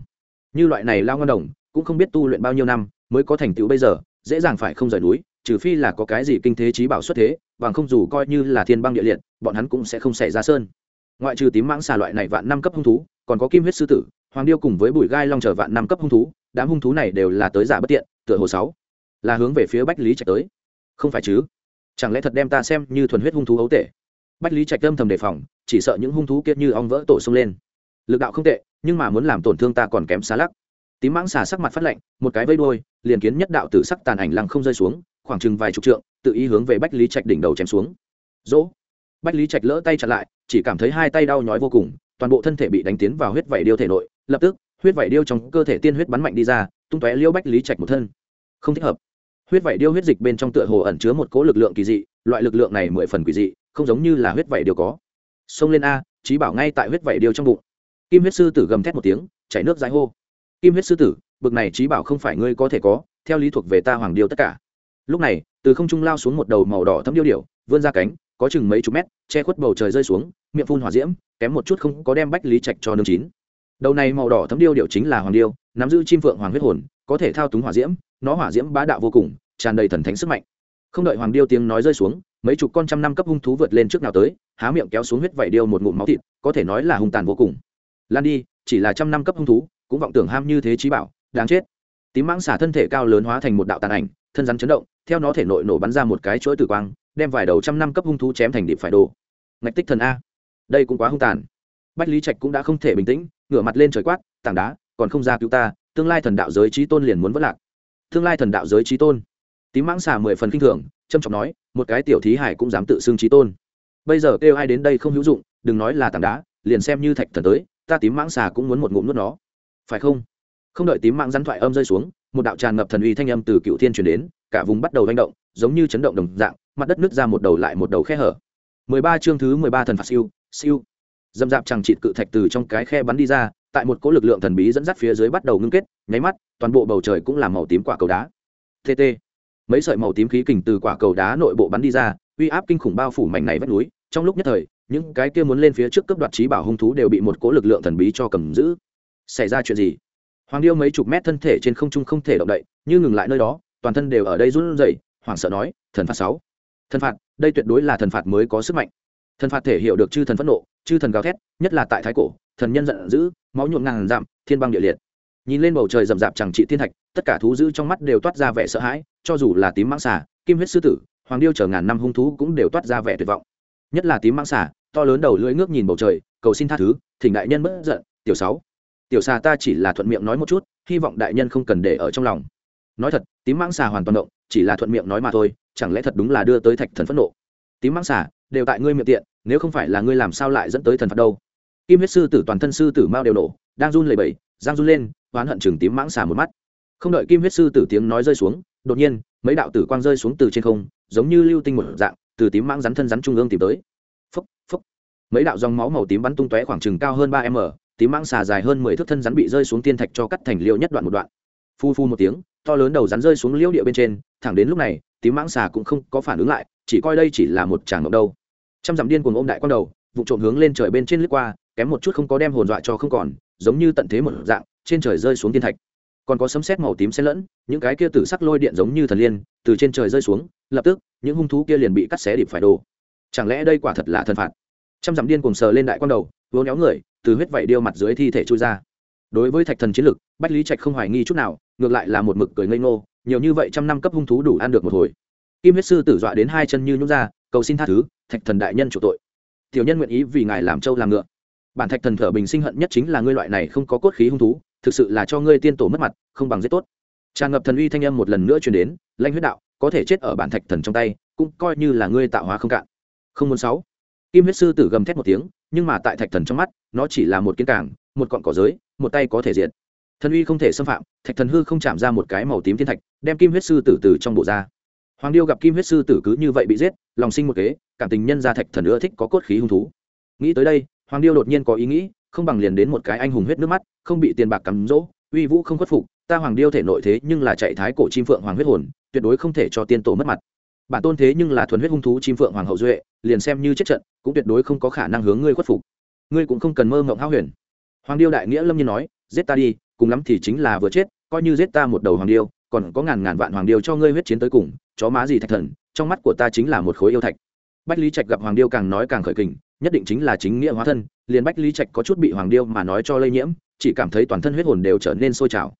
Như loại này lao ngân đồng cũng không biết tu luyện bao nhiêu năm, mới có thành tựu bây giờ, dễ dàng phải không rời núi, trừ phi là có cái gì kinh thế trí bảo xuất thế, bằng không dù coi như là thiên băng địa liệt, bọn hắn cũng sẽ không xảy ra sơn. Ngoại trừ tím mãng xà loại này vạn năm cấp hung thú, còn có kim huyết sư tử, hoàng điêu cùng với bụi gai long chờ vạn năm cấp hung thú, đám hung thú này đều là tới giả bất tiện, tựa hồ sáu, là hướng về phía bách lý trạch tới. Không phải chứ? Chẳng lẽ thật đem ta xem như thuần huyết hung thú ấu tệ bách lý trạch âm thầm đề phòng, chỉ sợ những hung thú kia như ong vỡ tổ xông lên. Lực đạo không tệ, nhưng mà muốn làm tổn thương ta còn kém xa lắc tím mãng xà sắc mặt phát lạnh, một cái vây đôi liền kiến nhất đạo tử sắc tàn ảnh lăng không rơi xuống, khoảng chừng vài chục trượng, tự ý hướng về bách lý trạch đỉnh đầu chém xuống. Dỗ bách lý trạch lỡ tay chặn lại, chỉ cảm thấy hai tay đau nhói vô cùng, toàn bộ thân thể bị đánh tiến vào huyết vảy điêu thể nội, lập tức, huyết vảy điêu trong cơ thể tiên huyết bắn mạnh đi ra, tung tóe liêu bách lý trạch một thân. Không thích hợp. Huyết vảy điêu huyết dịch bên trong tựa hồ ẩn chứa một cỗ lực lượng kỳ dị, loại lực lượng này mười phần quỷ dị, không giống như là huyết vảy điêu có. Xông lên a trí bảo ngay tại huyết vảy điêu trong bụng. Kim huyết sư tử gầm thét một tiếng, chảy nước dài hô kim huyết sư tử, bực này trí bảo không phải ngươi có thể có, theo lý thuộc về ta hoàng điêu tất cả. Lúc này, từ không trung lao xuống một đầu màu đỏ thấm điêu điểu, vươn ra cánh, có chừng mấy chục mét, che khuất bầu trời rơi xuống, miệng phun hỏa diễm, kém một chút không có đem bách lý trạch cho nương chín. Đầu này màu đỏ thấm điêu điệu chính là hoàng điêu, nắm giữ chim phượng hoàng huyết hồn, có thể thao túng hỏa diễm, nó hỏa diễm bá đạo vô cùng, tràn đầy thần thánh sức mạnh. Không đợi hoàng điêu tiếng nói rơi xuống, mấy chục con trăm năm cấp hung thú vượt lên trước nào tới, há miệng kéo xuống huyết vảy điêu một ngụm máu thịt, có thể nói là hung tàn vô cùng. Lan đi, chỉ là trăm năm cấp hung thú cũng vọng tưởng ham như thế trí bảo, đáng chết. Tím mãng xả thân thể cao lớn hóa thành một đạo tàn ảnh, thân rắn chấn động, theo nó thể nội nổ bắn ra một cái chuỗi tử quang, đem vài đầu trăm năm cấp hung thú chém thành điệp phải đồ ngạch tích thần a. Đây cũng quá hung tàn. Bách lý trạch cũng đã không thể bình tĩnh, ngửa mặt lên trời quát, tảng đá, còn không ra cứu ta, tương lai thần đạo giới trí tôn liền muốn vất lạc. Tương lai thần đạo giới trí tôn. Tím mãng xà mười phần kinh thường trâm trọng nói, một cái tiểu thí hải cũng dám tự xưng trí tôn. Bây giờ kêu ai đến đây không hữu dụng, đừng nói là tảng đá, liền xem như thạch thần tới, ta tím mãng xà cũng muốn một ngụm nuốt nó phải không? Không đợi tím mạng rắn thoại âm rơi xuống, một đạo tràn ngập thần uy thanh âm từ cựu thiên truyền đến, cả vùng bắt đầu manh động, giống như chấn động đồng dạng, mặt đất nứt ra một đầu lại một đầu khe hở. Mười ba chương thứ mười ba thần phạt siêu siêu. Dâm dạp chẳng trịt cự thạch từ trong cái khe bắn đi ra, tại một cỗ lực lượng thần bí dẫn dắt phía dưới bắt đầu ngưng kết, nháy mắt, toàn bộ bầu trời cũng là màu tím quả cầu đá. Tt mấy sợi màu tím khí kình từ quả cầu đá nội bộ bắn đi ra, uy áp kinh khủng bao phủ mảnh này vách núi. Trong lúc nhất thời, những cái kia muốn lên phía trước cấp đoạt trí bảo hung thú đều bị một cỗ lực lượng thần bí cho cầm giữ xảy ra chuyện gì? Hoàng điêu mấy chục mét thân thể trên không trung không thể động đậy, như ngừng lại nơi đó, toàn thân đều ở đây run rẩy, hoảng sợ nói, thần phạt sáu. Thần phạt? Đây tuyệt đối là thần phạt mới có sức mạnh. Thần phạt thể hiểu được chư thần phẫn nộ, chư thần gào thét, nhất là tại thái cổ, thần nhân giận dữ, máu nhuộm ngàn dặm, thiên băng địa liệt. Nhìn lên bầu trời rậm rạp chẳng trị thiên thạch, tất cả thú dữ trong mắt đều toát ra vẻ sợ hãi, cho dù là tím mãng xà, kim huyết sư tử, hoàng điêu chờ ngàn năm hung thú cũng đều toát ra vẻ tuyệt vọng. Nhất là tím mãng xà, to lớn đầu lưỡi ngước nhìn bầu trời, cầu xin tha thứ, thỉnh đại nhân bất giận, tiểu sáu tiểu xà ta chỉ là thuận miệng nói một chút, hy vọng đại nhân không cần để ở trong lòng. Nói thật, tím mãng xà hoàn toàn động, chỉ là thuận miệng nói mà thôi, chẳng lẽ thật đúng là đưa tới thạch thần phẫn nộ? Tím mãng xà, đều tại ngươi miệng tiện, nếu không phải là ngươi làm sao lại dẫn tới thần phạt đâu? Kim huyết sư tử toàn thân sư tử mao đều nổ, đang run lẩy bẩy giang run lên, oán hận chừng tím mãng xà một mắt. Không đợi kim huyết sư tử tiếng nói rơi xuống, đột nhiên, mấy đạo tử quang rơi xuống từ trên không, giống như lưu tinh một dạng, từ tím mãng rắn thân rắn trung ương tìm tới. Phúc phúc mấy đạo dòng máu màu tím bắn tung tóe khoảng chừng cao hơn ba m tím mãng xà dài hơn mười thước thân rắn bị rơi xuống tiên thạch cho cắt thành liêu nhất đoạn một đoạn. Phu phu một tiếng, to lớn đầu rắn rơi xuống liêu địa bên trên, thẳng đến lúc này, tím mãng xà cũng không có phản ứng lại, chỉ coi đây chỉ là một tràng ngộng đâu. Trăm dặm điên cuồng ôm đại quang đầu, vụ trộm hướng lên trời bên trên lướt qua, kém một chút không có đem hồn dọa cho không còn, giống như tận thế một dạng, trên trời rơi xuống tiên thạch. Còn có sấm sét màu tím xen lẫn, những cái kia tử sắc lôi điện giống như thần liên, từ trên trời rơi xuống, lập tức, những hung thú kia liền bị cắt xé điệp phải đồ. Chẳng lẽ đây quả thật là thần phạt? Trăm dặm điên cuồng sờ lên đại quang đầu vỗ néo người từ huyết vảy điêu mặt dưới thi thể trôi ra. Đối với thạch thần chiến lực, bách lý trạch không hoài nghi chút nào, ngược lại là một mực cười ngây ngô, nhiều như vậy trăm năm cấp hung thú đủ ăn được một hồi. Kim huyết sư tử dọa đến hai chân như nhút ra, cầu xin tha thứ, thạch thần đại nhân chủ tội. Tiểu nhân nguyện ý vì ngài làm trâu làm ngựa. Bản thạch thần thở bình sinh hận nhất chính là ngươi loại này không có cốt khí hung thú, thực sự là cho ngươi tiên tổ mất mặt, không bằng giết tốt. Tràn ngập thần uy thanh âm một lần nữa truyền đến lanh huyết đạo, có thể chết ở bản thạch thần trong tay, cũng coi như là ngươi tạo hóa không cạn. Không muốn sáu kim huyết sư tử gầm thét một tiếng, nhưng mà tại thạch thần trong mắt, nó chỉ là một kiến cảng một cọn cỏ giới, một tay có thể diệt. Thần uy không thể xâm phạm, thạch thần hư không chạm ra một cái màu tím thiên thạch, đem kim huyết sư tử từ trong bộ ra. Hoàng điêu gặp kim huyết sư tử cứ như vậy bị giết, lòng sinh một kế, cảm tình nhân gia thạch thần ưa thích có cốt khí hung thú. Nghĩ tới đây, hoàng điêu đột nhiên có ý nghĩ, không bằng liền đến một cái anh hùng huyết nước mắt, không bị tiền bạc cắm rỗ, uy vũ không khuất phục, ta hoàng điêu thể nội thế nhưng là chạy thái cổ chim phượng hoàng huyết hồn, tuyệt đối không thể cho tiên tổ mất mặt. Bản tôn thế nhưng là thuần huyết hung thú chim phượng hoàng hậu duệ liền xem như chết trận, cũng tuyệt đối không có khả năng hướng ngươi khuất phục. Ngươi cũng không cần mơ mộng háo huyền. Hoàng điêu đại nghĩa lâm nhiên nói, giết ta đi, cùng lắm thì chính là vừa chết, coi như giết ta một đầu hoàng điêu, còn có ngàn ngàn vạn hoàng điêu cho ngươi huyết chiến tới cùng, chó má gì thạch thần, trong mắt của ta chính là một khối yêu thạch. Bách lý trạch gặp hoàng điêu càng nói càng khởi kình, nhất định chính là chính nghĩa hóa thân, liền bách lý trạch có chút bị hoàng điêu mà nói cho lây nhiễm, chỉ cảm thấy toàn thân huyết hồn đều trở nên sôi trào.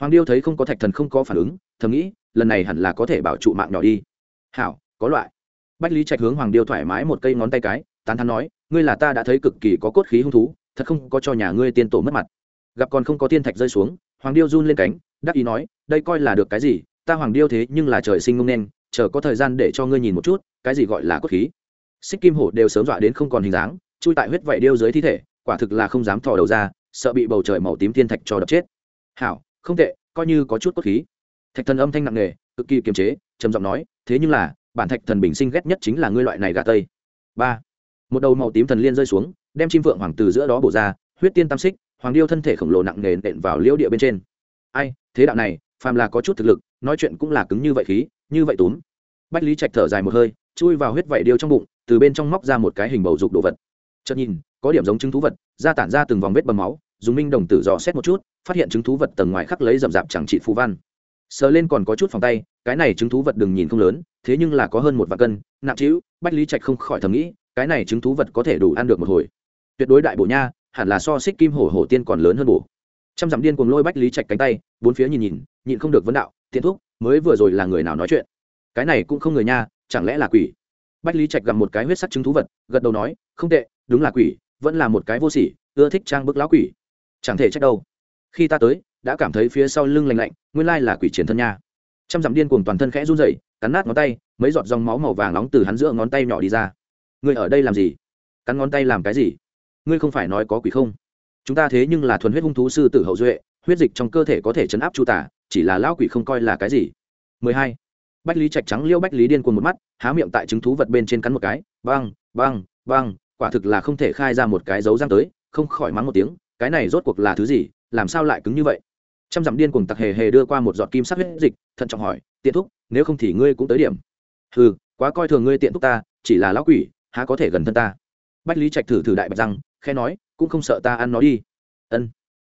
Hoàng điêu thấy không có thạch thần không có phản ứng, thầm nghĩ, lần này hẳn là có thể bảo trụ mạng nhỏ đi. Hảo, có loại bách lý trạch hướng hoàng điêu thoải mái một cây ngón tay cái, tán thắn nói, ngươi là ta đã thấy cực kỳ có cốt khí hung thú, thật không có cho nhà ngươi tiên tổ mất mặt. Gặp còn không có tiên thạch rơi xuống, hoàng điêu run lên cánh, đắc ý nói, đây coi là được cái gì? Ta hoàng điêu thế nhưng là trời sinh ngông nên, chờ có thời gian để cho ngươi nhìn một chút, cái gì gọi là cốt khí. Xích kim hổ đều sớm dọa đến không còn hình dáng, chui tại huyết vảy điêu dưới thi thể, quả thực là không dám thò đầu ra, sợ bị bầu trời màu tím thiên thạch cho đập chết. Hảo, không tệ, coi như có chút cốt khí. Thạch thần âm thanh nặng nề, cực kỳ kiềm chế, trầm giọng nói, thế nhưng là bản thạch thần bình sinh ghét nhất chính là ngươi loại này gà tây. Ba. Một đầu màu tím thần liên rơi xuống, đem chim phượng hoàng từ giữa đó bổ ra, huyết tiên tam xích, hoàng điêu thân thể khổng lồ nặng nề nện vào liễu địa bên trên. Ai, thế đạo này, phàm là có chút thực lực, nói chuyện cũng là cứng như vậy khí, như vậy túm. Bách lý trạch thở dài một hơi, chui vào huyết vảy điêu trong bụng, từ bên trong móc ra một cái hình bầu dục đồ vật. Chợt nhìn, có điểm giống chứng thú vật da tản ra từng vòng vết bầm máu, dùng minh đồng tử dò xét một chút, phát hiện chứng thú vật tầng ngoài khắc lấy rậm rạp chẳng trị phù văn sờ lên còn có chút phòng tay, cái này chứng thú vật đừng nhìn không lớn, thế nhưng là có hơn một vạn cân, nặng trĩu, bách lý trạch không khỏi thầm nghĩ, cái này chứng thú vật có thể đủ ăn được một hồi. Tuyệt đối đại bộ nha, hẳn là so xích kim hổ hổ tiên còn lớn hơn bổ. Trăm dặm điên cuồng lôi bách lý trạch cánh tay, bốn phía nhìn nhìn, nhịn không được vấn đạo, tiện thuốc mới vừa rồi là người nào nói chuyện? Cái này cũng không người nha, chẳng lẽ là quỷ? Bách lý trạch gặp một cái huyết sắc chứng thú vật, gật đầu nói, không tệ, đúng là quỷ, vẫn là một cái vô sỉ, ưa thích trang bức lão quỷ. Chẳng thể trách đâu. Khi ta tới đã cảm thấy phía sau lưng lạnh lạnh, nguyên lai là quỷ triển thân nha. Trăm dặm điên cuồng toàn thân khẽ run rẩy, cắn nát ngón tay, mấy giọt dòng máu màu vàng nóng từ hắn giữa ngón tay nhỏ đi ra. Ngươi ở đây làm gì? Cắn ngón tay làm cái gì? Ngươi không phải nói có quỷ không? Chúng ta thế nhưng là thuần huyết hung thú sư tử hậu duệ, huyết dịch trong cơ thể có thể chấn áp chu tả, chỉ là lão quỷ không coi là cái gì. 12. bách lý trạch trắng liêu bách lý điên cuồng một mắt, há miệng tại chứng thú vật bên trên cắn một cái, băng băng băng, quả thực là không thể khai ra một cái dấu răng tới, không khỏi mắng một tiếng, cái này rốt cuộc là thứ gì? Làm sao lại cứng như vậy? Trăm dặm điên cuồng tặc hề hề đưa qua một giọt kim sắc huyết dịch, thận trọng hỏi, tiện thúc, nếu không thì ngươi cũng tới điểm. Ừ quá coi thường ngươi tiện thúc ta, chỉ là lão quỷ, há có thể gần thân ta? Bách lý trạch thử thử đại bạch răng khe nói, cũng không sợ ta ăn nó đi. Ân.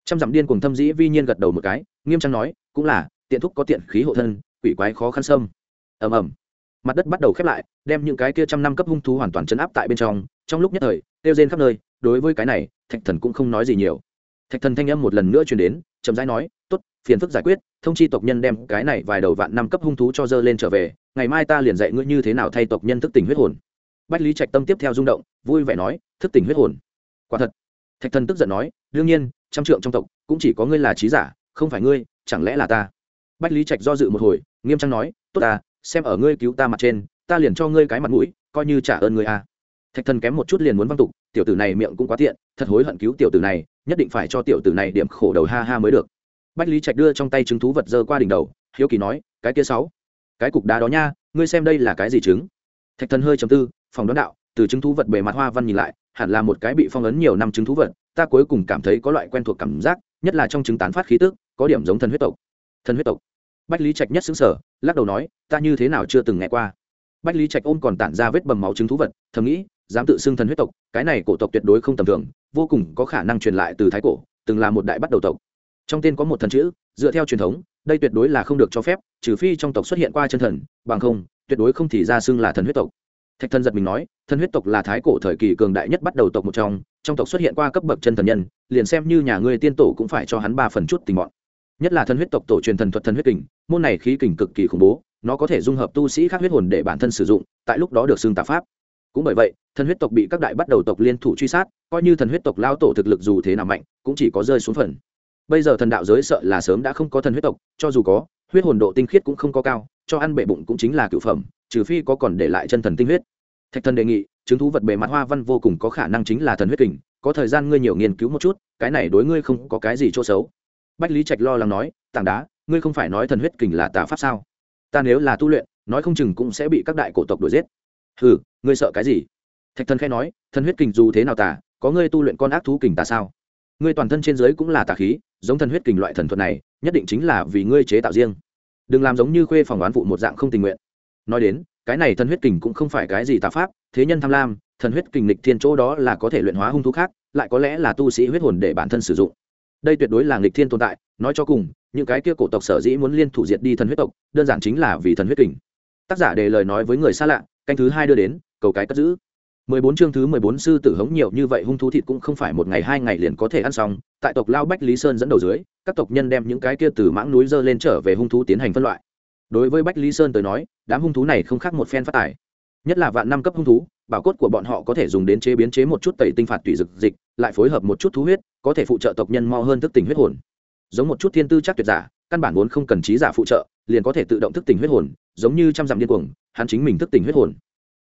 Trăm dặm điên cùng thâm dĩ vi nhiên gật đầu một cái, nghiêm trang nói, cũng là, tiện thúc có tiện khí hộ thân, quỷ quái khó khăn sâm ầm ầm. Mặt đất bắt đầu khép lại, đem những cái kia trăm năm cấp hung thú hoàn toàn chấn áp tại bên trong trong lúc nhất thời, tiêu rên khắp nơi, đối với cái này, thạch thần cũng không nói gì nhiều thạch thần thanh âm một lần nữa truyền đến, chậm rãi nói, tốt, phiền phức giải quyết, thông chi tộc nhân đem cái này vài đầu vạn năm cấp hung thú cho dơ lên trở về, ngày mai ta liền dạy ngươi như thế nào thay tộc nhân thức tỉnh huyết hồn. Bách lý trạch tâm tiếp theo rung động, vui vẻ nói, thức tỉnh huyết hồn? Quả thật. Thạch thần tức giận nói, đương nhiên, trăm trượng trong tộc, cũng chỉ có ngươi là trí giả, không phải ngươi, chẳng lẽ là ta? Bách lý trạch do dự một hồi, nghiêm trang nói, tốt ta, xem ở ngươi cứu ta mặt trên, ta liền cho ngươi cái mặt mũi, coi như trả ơn ngươi a. Thạch thần kém một chút liền muốn văng tục, tiểu tử này miệng cũng quá tiện, thật hối hận cứu tiểu tử này nhất định phải cho tiểu tử này điểm khổ đầu ha ha mới được. Bách lý trạch đưa trong tay trứng thú vật dơ qua đỉnh đầu, hiếu kỳ nói, cái kia sáu, cái cục đá đó nha, ngươi xem đây là cái gì trứng? Thạch thần hơi chầm tư, phòng đón đạo, từ trứng thú vật bề mặt hoa văn nhìn lại, hẳn là một cái bị phong ấn nhiều năm trứng thú vật, ta cuối cùng cảm thấy có loại quen thuộc cảm giác, nhất là trong trứng tán phát khí tức, có điểm giống thần huyết tộc. Thần huyết tộc. Bách lý trạch nhất xứng sở lắc đầu nói, ta như thế nào chưa từng nghe qua. Bách lý trạch ôm còn tản ra vết bầm máu trứng thú vật, thầm nghĩ, dám tự xưng thần huyết tộc, cái này cổ tộc tuyệt đối không tầm thường vô cùng có khả năng truyền lại từ thái cổ, từng là một đại bắt đầu tộc. Trong tên có một thần chữ, dựa theo truyền thống, đây tuyệt đối là không được cho phép, trừ phi trong tộc xuất hiện qua chân thần, bằng không, tuyệt đối không thì ra xưng là thần huyết tộc. Thạch thần giật mình nói, thần huyết tộc là thái cổ thời kỳ cường đại nhất bắt đầu tộc một trong trong tộc xuất hiện qua cấp bậc chân thần nhân, liền xem như nhà ngươi tiên tổ cũng phải cho hắn ba phần chút tình bọn. Nhất là thần huyết tộc tổ truyền thần thuật thần huyết kình, môn này khí kình cực kỳ khủng bố, nó có thể dung hợp tu sĩ khác huyết hồn để bản thân sử dụng, tại lúc đó được xưng tà pháp cũng bởi vậy, thần huyết tộc bị các đại bắt đầu tộc liên thủ truy sát, coi như thần huyết tộc lao tổ thực lực dù thế nào mạnh, cũng chỉ có rơi xuống phần. Bây giờ thần đạo giới sợ là sớm đã không có thần huyết tộc, cho dù có, huyết hồn độ tinh khiết cũng không có cao, cho ăn bệ bụng cũng chính là cựu phẩm, trừ phi có còn để lại chân thần tinh huyết. Thạch thần đề nghị, chứng thú vật bề mặt hoa văn vô cùng có khả năng chính là thần huyết kình, có thời gian ngươi nhiều nghiên cứu một chút, cái này đối ngươi không có cái gì chỗ xấu. Bách lý trạch lo lắng nói, tảng đá, ngươi không phải nói thần huyết kình là tà pháp sao? Ta nếu là tu luyện, nói không chừng cũng sẽ bị các đại cổ tộc đuổi giết. Ừ ngươi sợ cái gì? Thạch thần khẽ nói, thần huyết kình dù thế nào tà, có ngươi tu luyện con ác thú kình tà sao? Ngươi toàn thân trên dưới cũng là tà khí, giống thần huyết kình loại thần thuật này, nhất định chính là vì ngươi chế tạo riêng. Đừng làm giống như khuê phòng đoán vụ một dạng không tình nguyện. Nói đến, cái này thần huyết kình cũng không phải cái gì tà pháp, thế nhân tham lam, thần huyết kình lịch thiên chỗ đó là có thể luyện hóa hung thú khác, lại có lẽ là tu sĩ huyết hồn để bản thân sử dụng. Đây tuyệt đối là nghịch thiên tồn tại, nói cho cùng, những cái kia cổ tộc sở dĩ muốn liên thủ diệt đi thần huyết tộc, đơn giản chính là vì thần huyết kình. Tác giả đề lời nói với người xa lạ, canh thứ hai đưa đến cầu cái cất giữ. Mười bốn chương thứ mười bốn sư tử hống nhiều như vậy hung thú thịt cũng không phải một ngày hai ngày liền có thể ăn xong, tại tộc lao bách lý sơn dẫn đầu dưới, các tộc nhân đem những cái kia từ mãng núi dơ lên trở về hung thú tiến hành phân loại. Đối với bách lý sơn tới nói, đám hung thú này không khác một phen phát tài. Nhất là vạn năm cấp hung thú, bảo cốt của bọn họ có thể dùng đến chế biến chế một chút tẩy tinh phạt tùy dực dịch, lại phối hợp một chút thú huyết, có thể phụ trợ tộc nhân mo hơn thức tỉnh huyết hồn. Giống một chút thiên tư chắc tuyệt giả, căn bản vốn không cần trí giả phụ trợ, liền có thể tự động thức tỉnh huyết hồn, giống như trăm dặm điên cuồng, hắn chính mình thức tỉnh huyết hồn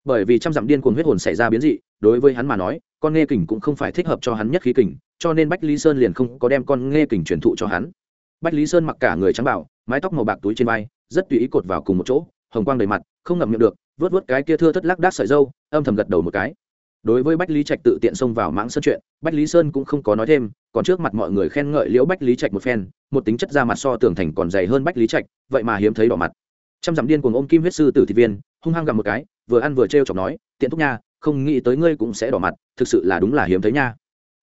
bởi vì trăm dặm điên cuồng huyết hồn xảy ra biến dị, đối với hắn mà nói, con nghe kình cũng không phải thích hợp cho hắn nhất khí kình, cho nên bách lý sơn liền không có đem con nghe kình truyền thụ cho hắn. Bách lý sơn mặc cả người trắng bảo mái tóc màu bạc túi trên vai, rất tùy ý cột vào cùng một chỗ, hồng quang đầy mặt, không ngậm miệng được vớt vớt cái kia thưa thất lác đác sợi dâu, âm thầm gật đầu một cái. Đối với bách lý trạch tự tiện xông vào mãng sơn chuyện, bách lý sơn cũng không có nói thêm, còn trước mặt mọi người khen ngợi liễu bách lý trạch một phen, một tính chất da mặt so tường thành còn dày hơn bách lý trạch, vậy mà hiếm thấy đỏ mặt. Trăm dặm điên cuồng ôm kim huyết sư tử thị viên, hung hăng gặp một cái vừa ăn vừa trêu chọc nói, tiện thúc nha, không nghĩ tới ngươi cũng sẽ đỏ mặt, thực sự là đúng là hiếm thấy nha.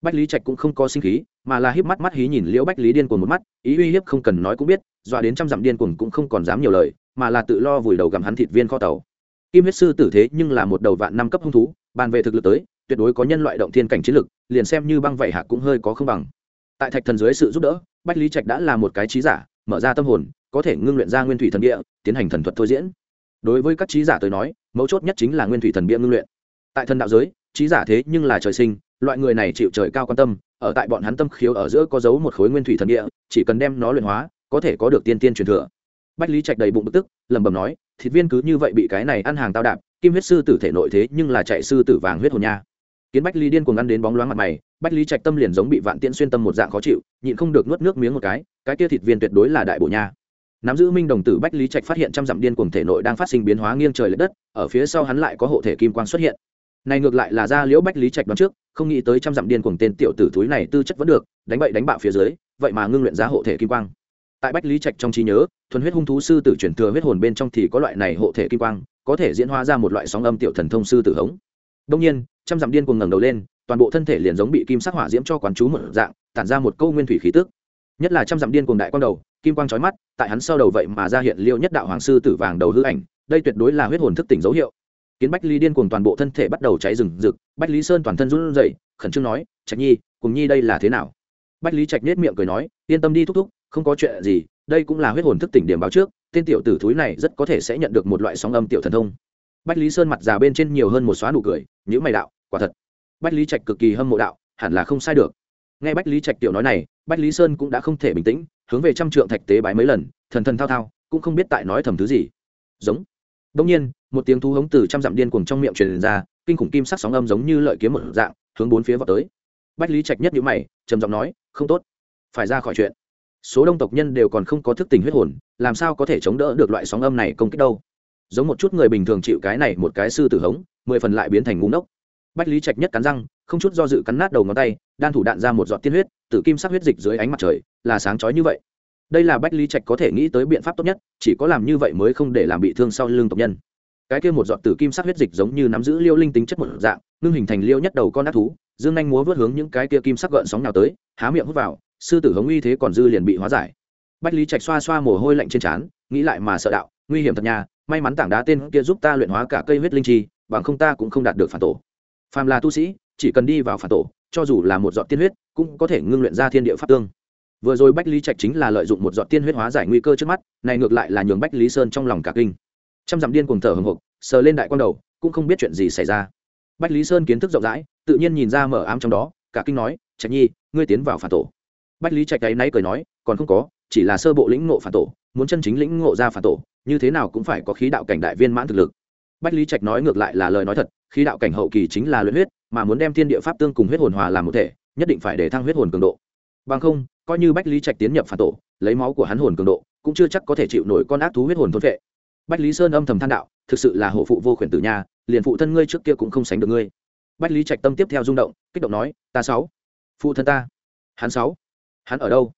Bách lý trạch cũng không có sinh khí, mà là híp mắt mắt hí nhìn liễu bách lý điên cuồng một mắt, ý uy hiếp không cần nói cũng biết, dọa đến trăm dặm điên cuồng cũng không còn dám nhiều lời, mà là tự lo vùi đầu gặm hắn thịt viên kho tàu. Kim huyết sư tử thế nhưng là một đầu vạn năm cấp hung thú, bàn về thực lực tới, tuyệt đối có nhân loại động thiên cảnh chiến lực, liền xem như băng vậy hạ cũng hơi có không bằng. Tại thạch thần dưới sự giúp đỡ, bách lý trạch đã là một cái trí giả, mở ra tâm hồn, có thể ngưng luyện ra nguyên thủy thần địa, tiến hành thần thuật thôi diễn đối với các trí giả tới nói, mấu chốt nhất chính là nguyên thủy thần bia ngưng luyện. Tại thần đạo giới, trí giả thế nhưng là trời sinh, loại người này chịu trời cao quan tâm, ở tại bọn hắn tâm khiếu ở giữa có dấu một khối nguyên thủy thần địa chỉ cần đem nó luyện hóa, có thể có được tiên tiên truyền thừa. Bách lý trạch đầy bụng bực tức, lẩm bẩm nói, thịt viên cứ như vậy bị cái này ăn hàng tao đạp, kim huyết sư tử thể nội thế nhưng là chạy sư tử vàng huyết hồn nha. Kiến bách lý điên cuồng ăn đến bóng loáng mặt mày, bách lý trạch tâm liền giống bị vạn tiễn xuyên tâm một dạng khó chịu, nhịn không được nuốt nước miếng một cái cái kia thịt viên tuyệt đối là đại bổ nha nắm giữ minh đồng tử bách lý trạch phát hiện trăm dặm điên cuồng thể nội đang phát sinh biến hóa nghiêng trời l ệ đất, ở phía sau hắn lại có hộ thể kim quang xuất hiện. Này ngược lại là ra liễu bách lý trạch đoán trước, không nghĩ tới trăm dặm điên cuồng tên tiểu tử thúi này tư chất vẫn được, đánh bậy đánh bạo phía dưới, vậy mà ngưng luyện ra hộ thể kim quang. Tại bách lý trạch trong trí nhớ, thuần huyết hung thú sư tử chuyển thừa huyết hồn bên trong thì có loại này hộ thể kim quang, có thể diễn hóa ra một loại sóng âm tiểu thần thông sư tử hống. Đông nhiên, trăm dặm điên cuồng ngẩng đầu lên, toàn bộ thân thể liền giống bị kim sắc hỏa diễm cho quán chú một dạng, tản ra một câu nguyên thủy khí tức nhất là trăm dặm điên cuồng đại quang đầu, kim quang chói mắt, tại hắn sau đầu vậy mà ra hiện liêu nhất đạo hoàng sư tử vàng đầu hư ảnh, đây tuyệt đối là huyết hồn thức tỉnh dấu hiệu. Kiến bách lý điên cuồng toàn bộ thân thể bắt đầu cháy rừng rực, bách lý sơn toàn thân run rẩy, khẩn trương nói, trạch nhi, cùng nhi đây là thế nào? Bách lý trạch nết miệng cười nói, yên tâm đi thúc thúc, không có chuyện gì, đây cũng là huyết hồn thức tỉnh điểm báo trước, tên tiểu tử thúi này rất có thể sẽ nhận được một loại sóng âm tiểu thần thông. Bách lý sơn mặt già bên trên nhiều hơn một xóa nụ cười những mày đạo, quả thật. Bách lý trạch cực kỳ hâm mộ đạo, hẳn là không sai được. Nghe bách lý trạch tiểu nói này bách lý sơn cũng đã không thể bình tĩnh, hướng về trăm trượng thạch tế bái mấy lần, thần thần thao thao, cũng không biết tại nói thầm thứ gì. Giống. Đông nhiên, một tiếng thú hống từ trăm dặm điên cuồng trong miệng truyền ra, kinh khủng kim sắc sóng âm giống như lợi kiếm một dạng, hướng bốn phía vào tới. Bách lý trạch nhất nhữ mày, trầm giọng nói, không tốt. Phải ra khỏi chuyện. Số đông tộc nhân đều còn không có thức tình huyết hồn, làm sao có thể chống đỡ được loại sóng âm này công kích đâu? Giống một chút người bình thường chịu cái này một cái sư tử hống, mười phần lại biến thành ngũ ngốc bách lý trạch nhất cắn răng, không chút do dự cắn nát đầu ngón tay, đan thủ đạn ra một giọt tiên huyết tự kim sắc huyết dịch dưới ánh mặt trời, là sáng chói như vậy. Đây là bách lý trạch có thể nghĩ tới biện pháp tốt nhất, chỉ có làm như vậy mới không để làm bị thương sau lưng tộc nhân. Cái kia một giọt tử kim sắc huyết dịch giống như nắm giữ liêu linh tính chất một dạng, ngưng hình thành liêu nhất đầu con ác thú, dương anh múa vớt hướng những cái kia kim sắc gợn sóng nào tới, há miệng hút vào, sư tử hống uy thế còn dư liền bị hóa giải. Bách lý trạch xoa xoa mồ hôi lạnh trên trán, nghĩ lại mà sợ đạo, nguy hiểm thật nhà may mắn tảng đá tên kia giúp ta luyện hóa cả cây huyết linh chi, bằng không ta cũng không đạt được phản tổ phàm là tu sĩ, chỉ cần đi vào phản tổ, cho dù là một giọt tiên huyết, cũng có thể ngưng luyện ra thiên địa pháp tương. Vừa rồi bách lý trạch chính là lợi dụng một giọt tiên huyết hóa giải nguy cơ trước mắt, này ngược lại là nhường bách lý sơn trong lòng cả kinh. Trăm dặm điên cùng thở hồng hộc, sờ lên đại quan đầu, cũng không biết chuyện gì xảy ra. Bách lý sơn kiến thức rộng rãi, tự nhiên nhìn ra mở ám trong đó, cả kinh nói, trạch nhi, ngươi tiến vào phản tổ. Bách lý trạch ấy náy cười nói, còn không có, chỉ là sơ bộ lĩnh ngộ phản tổ, muốn chân chính lĩnh ngộ ra phản tổ, như thế nào cũng phải có khí đạo cảnh đại viên mãn thực lực bách lý trạch nói ngược lại là lời nói thật, khí đạo cảnh hậu kỳ chính là luyện huyết, mà muốn đem thiên địa pháp tương cùng huyết hồn hòa làm một thể, nhất định phải để thăng huyết hồn cường độ. Bằng không, coi như bách lý trạch tiến nhập phản tổ, lấy máu của hắn hồn cường độ, cũng chưa chắc có thể chịu nổi con ác thú huyết hồn thôn vệ bách lý sơn âm thầm than đạo, thực sự là hộ phụ vô khuyển tử nha, liền phụ thân ngươi trước kia cũng không sánh được ngươi. Bách lý trạch tâm tiếp theo rung động, kích động nói, ta sáu, phụ thân ta, hắn sáu, hắn ở đâu?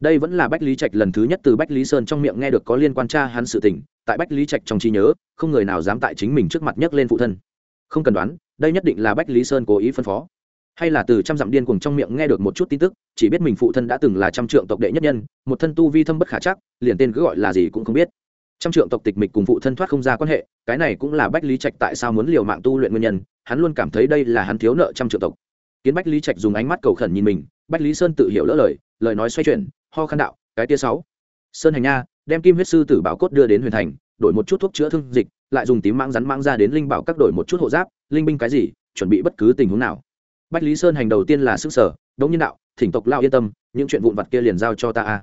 Đây vẫn là bách lý trạch lần thứ nhất từ bách lý sơn trong miệng nghe được có liên quan cha hắn sự tình tại bách lý trạch trong trí nhớ, không người nào dám tại chính mình trước mặt nhấc lên phụ thân. Không cần đoán, đây nhất định là bách lý sơn cố ý phân phó. Hay là từ trăm dặm điên cuồng trong miệng nghe được một chút tin tức, chỉ biết mình phụ thân đã từng là trăm trượng tộc đệ nhất nhân, một thân tu vi thâm bất khả chắc, liền tên cứ gọi là gì cũng không biết. Trăm trượng tộc tịch mịch cùng phụ thân thoát không ra quan hệ, cái này cũng là bách lý trạch tại sao muốn liều mạng tu luyện nguyên nhân, hắn luôn cảm thấy đây là hắn thiếu nợ trăm trượng tộc. Kiến bách lý trạch dùng ánh mắt cầu khẩn nhìn mình, bách lý sơn tự hiểu lỡ lời lời nói xoay chuyển, ho khăn đạo, cái tia sáu, sơn hành nha đem kim huyết sư tử bảo cốt đưa đến huyền thành, đổi một chút thuốc chữa thương dịch, lại dùng tím mãng rắn mãng ra đến linh bảo các đổi một chút hộ giáp, linh binh cái gì, chuẩn bị bất cứ tình huống nào. Bách lý sơn hành đầu tiên là sức sở, đống nhân đạo, thỉnh tộc lao yên tâm, những chuyện vụn vặt kia liền giao cho ta a.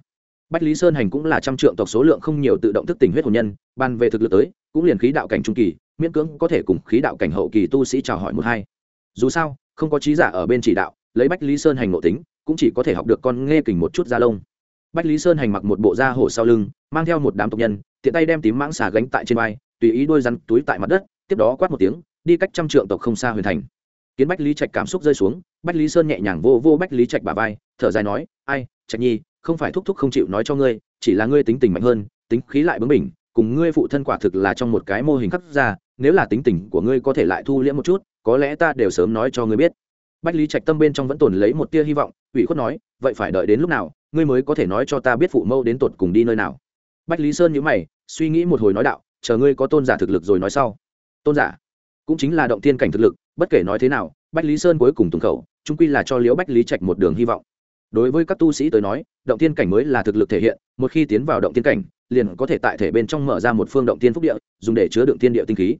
Bách lý sơn hành cũng là trăm trượng tộc số lượng không nhiều tự động thức tỉnh huyết hồn nhân, ban về thực lực tới, cũng liền khí đạo cảnh trung kỳ, miễn cưỡng có thể cùng khí đạo cảnh hậu kỳ tu sĩ chào hỏi một hai. Dù sao, không có trí giả ở bên chỉ đạo, lấy bách lý sơn hành ngộ tính, cũng chỉ có thể học được con nghe kình một chút da lông bách lý sơn hành mặc một bộ da hổ sau lưng, mang theo một đám tộc nhân, tiện tay đem tím mãng xà gánh tại trên vai, tùy ý đôi rắn túi tại mặt đất, tiếp đó quát một tiếng, đi cách trăm trượng tộc không xa huyền thành. Kiến bách lý trạch cảm xúc rơi xuống, bách lý sơn nhẹ nhàng vô vô bách lý trạch bà vai, thở dài nói, ai, trạch nhi, không phải thúc thúc không chịu nói cho ngươi, chỉ là ngươi tính tình mạnh hơn, tính khí lại bướng bỉnh, cùng ngươi phụ thân quả thực là trong một cái mô hình khắc ra, nếu là tính tình của ngươi có thể lại thu liễm một chút, có lẽ ta đều sớm nói cho ngươi biết. Bách lý trạch tâm bên trong vẫn tồn lấy một tia hy vọng, ủy khuất nói, vậy phải đợi đến lúc nào ngươi mới có thể nói cho ta biết phụ mâu đến tột cùng đi nơi nào. Bách lý sơn nhữ mày, suy nghĩ một hồi nói đạo, chờ ngươi có tôn giả thực lực rồi nói sau. Tôn giả? Cũng chính là động tiên cảnh thực lực, bất kể nói thế nào, bách lý sơn cuối cùng tùng khẩu trung quy là cho liễu bách lý trạch một đường hy vọng. Đối với các tu sĩ tới nói, động tiên cảnh mới là thực lực thể hiện, một khi tiến vào động tiên cảnh, liền có thể tại thể bên trong mở ra một phương động tiên phúc địa, dùng để chứa đựng tiên địa tinh khí.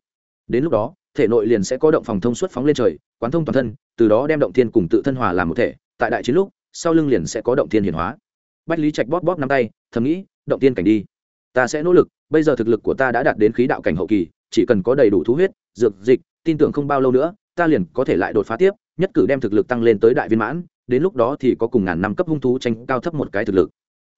Đến lúc đó, thể nội liền sẽ có động phòng thông suốt phóng lên trời, quán thông toàn thân, từ đó đem động tiên cùng tự thân hòa làm một thể, tại đại chiến lúc, sau lưng liền sẽ có động tiên hiển hóa bách lý trạch bóp bóp năm tay, thầm nghĩ, động tiên cảnh đi. Ta sẽ nỗ lực, bây giờ thực lực của ta đã đạt đến khí đạo cảnh hậu kỳ, chỉ cần có đầy đủ thú huyết, dược, dịch, tin tưởng không bao lâu nữa, ta liền có thể lại đột phá tiếp, nhất cử đem thực lực tăng lên tới đại viên mãn, đến lúc đó thì có cùng ngàn năm cấp hung thú tranh cao thấp một cái thực lực.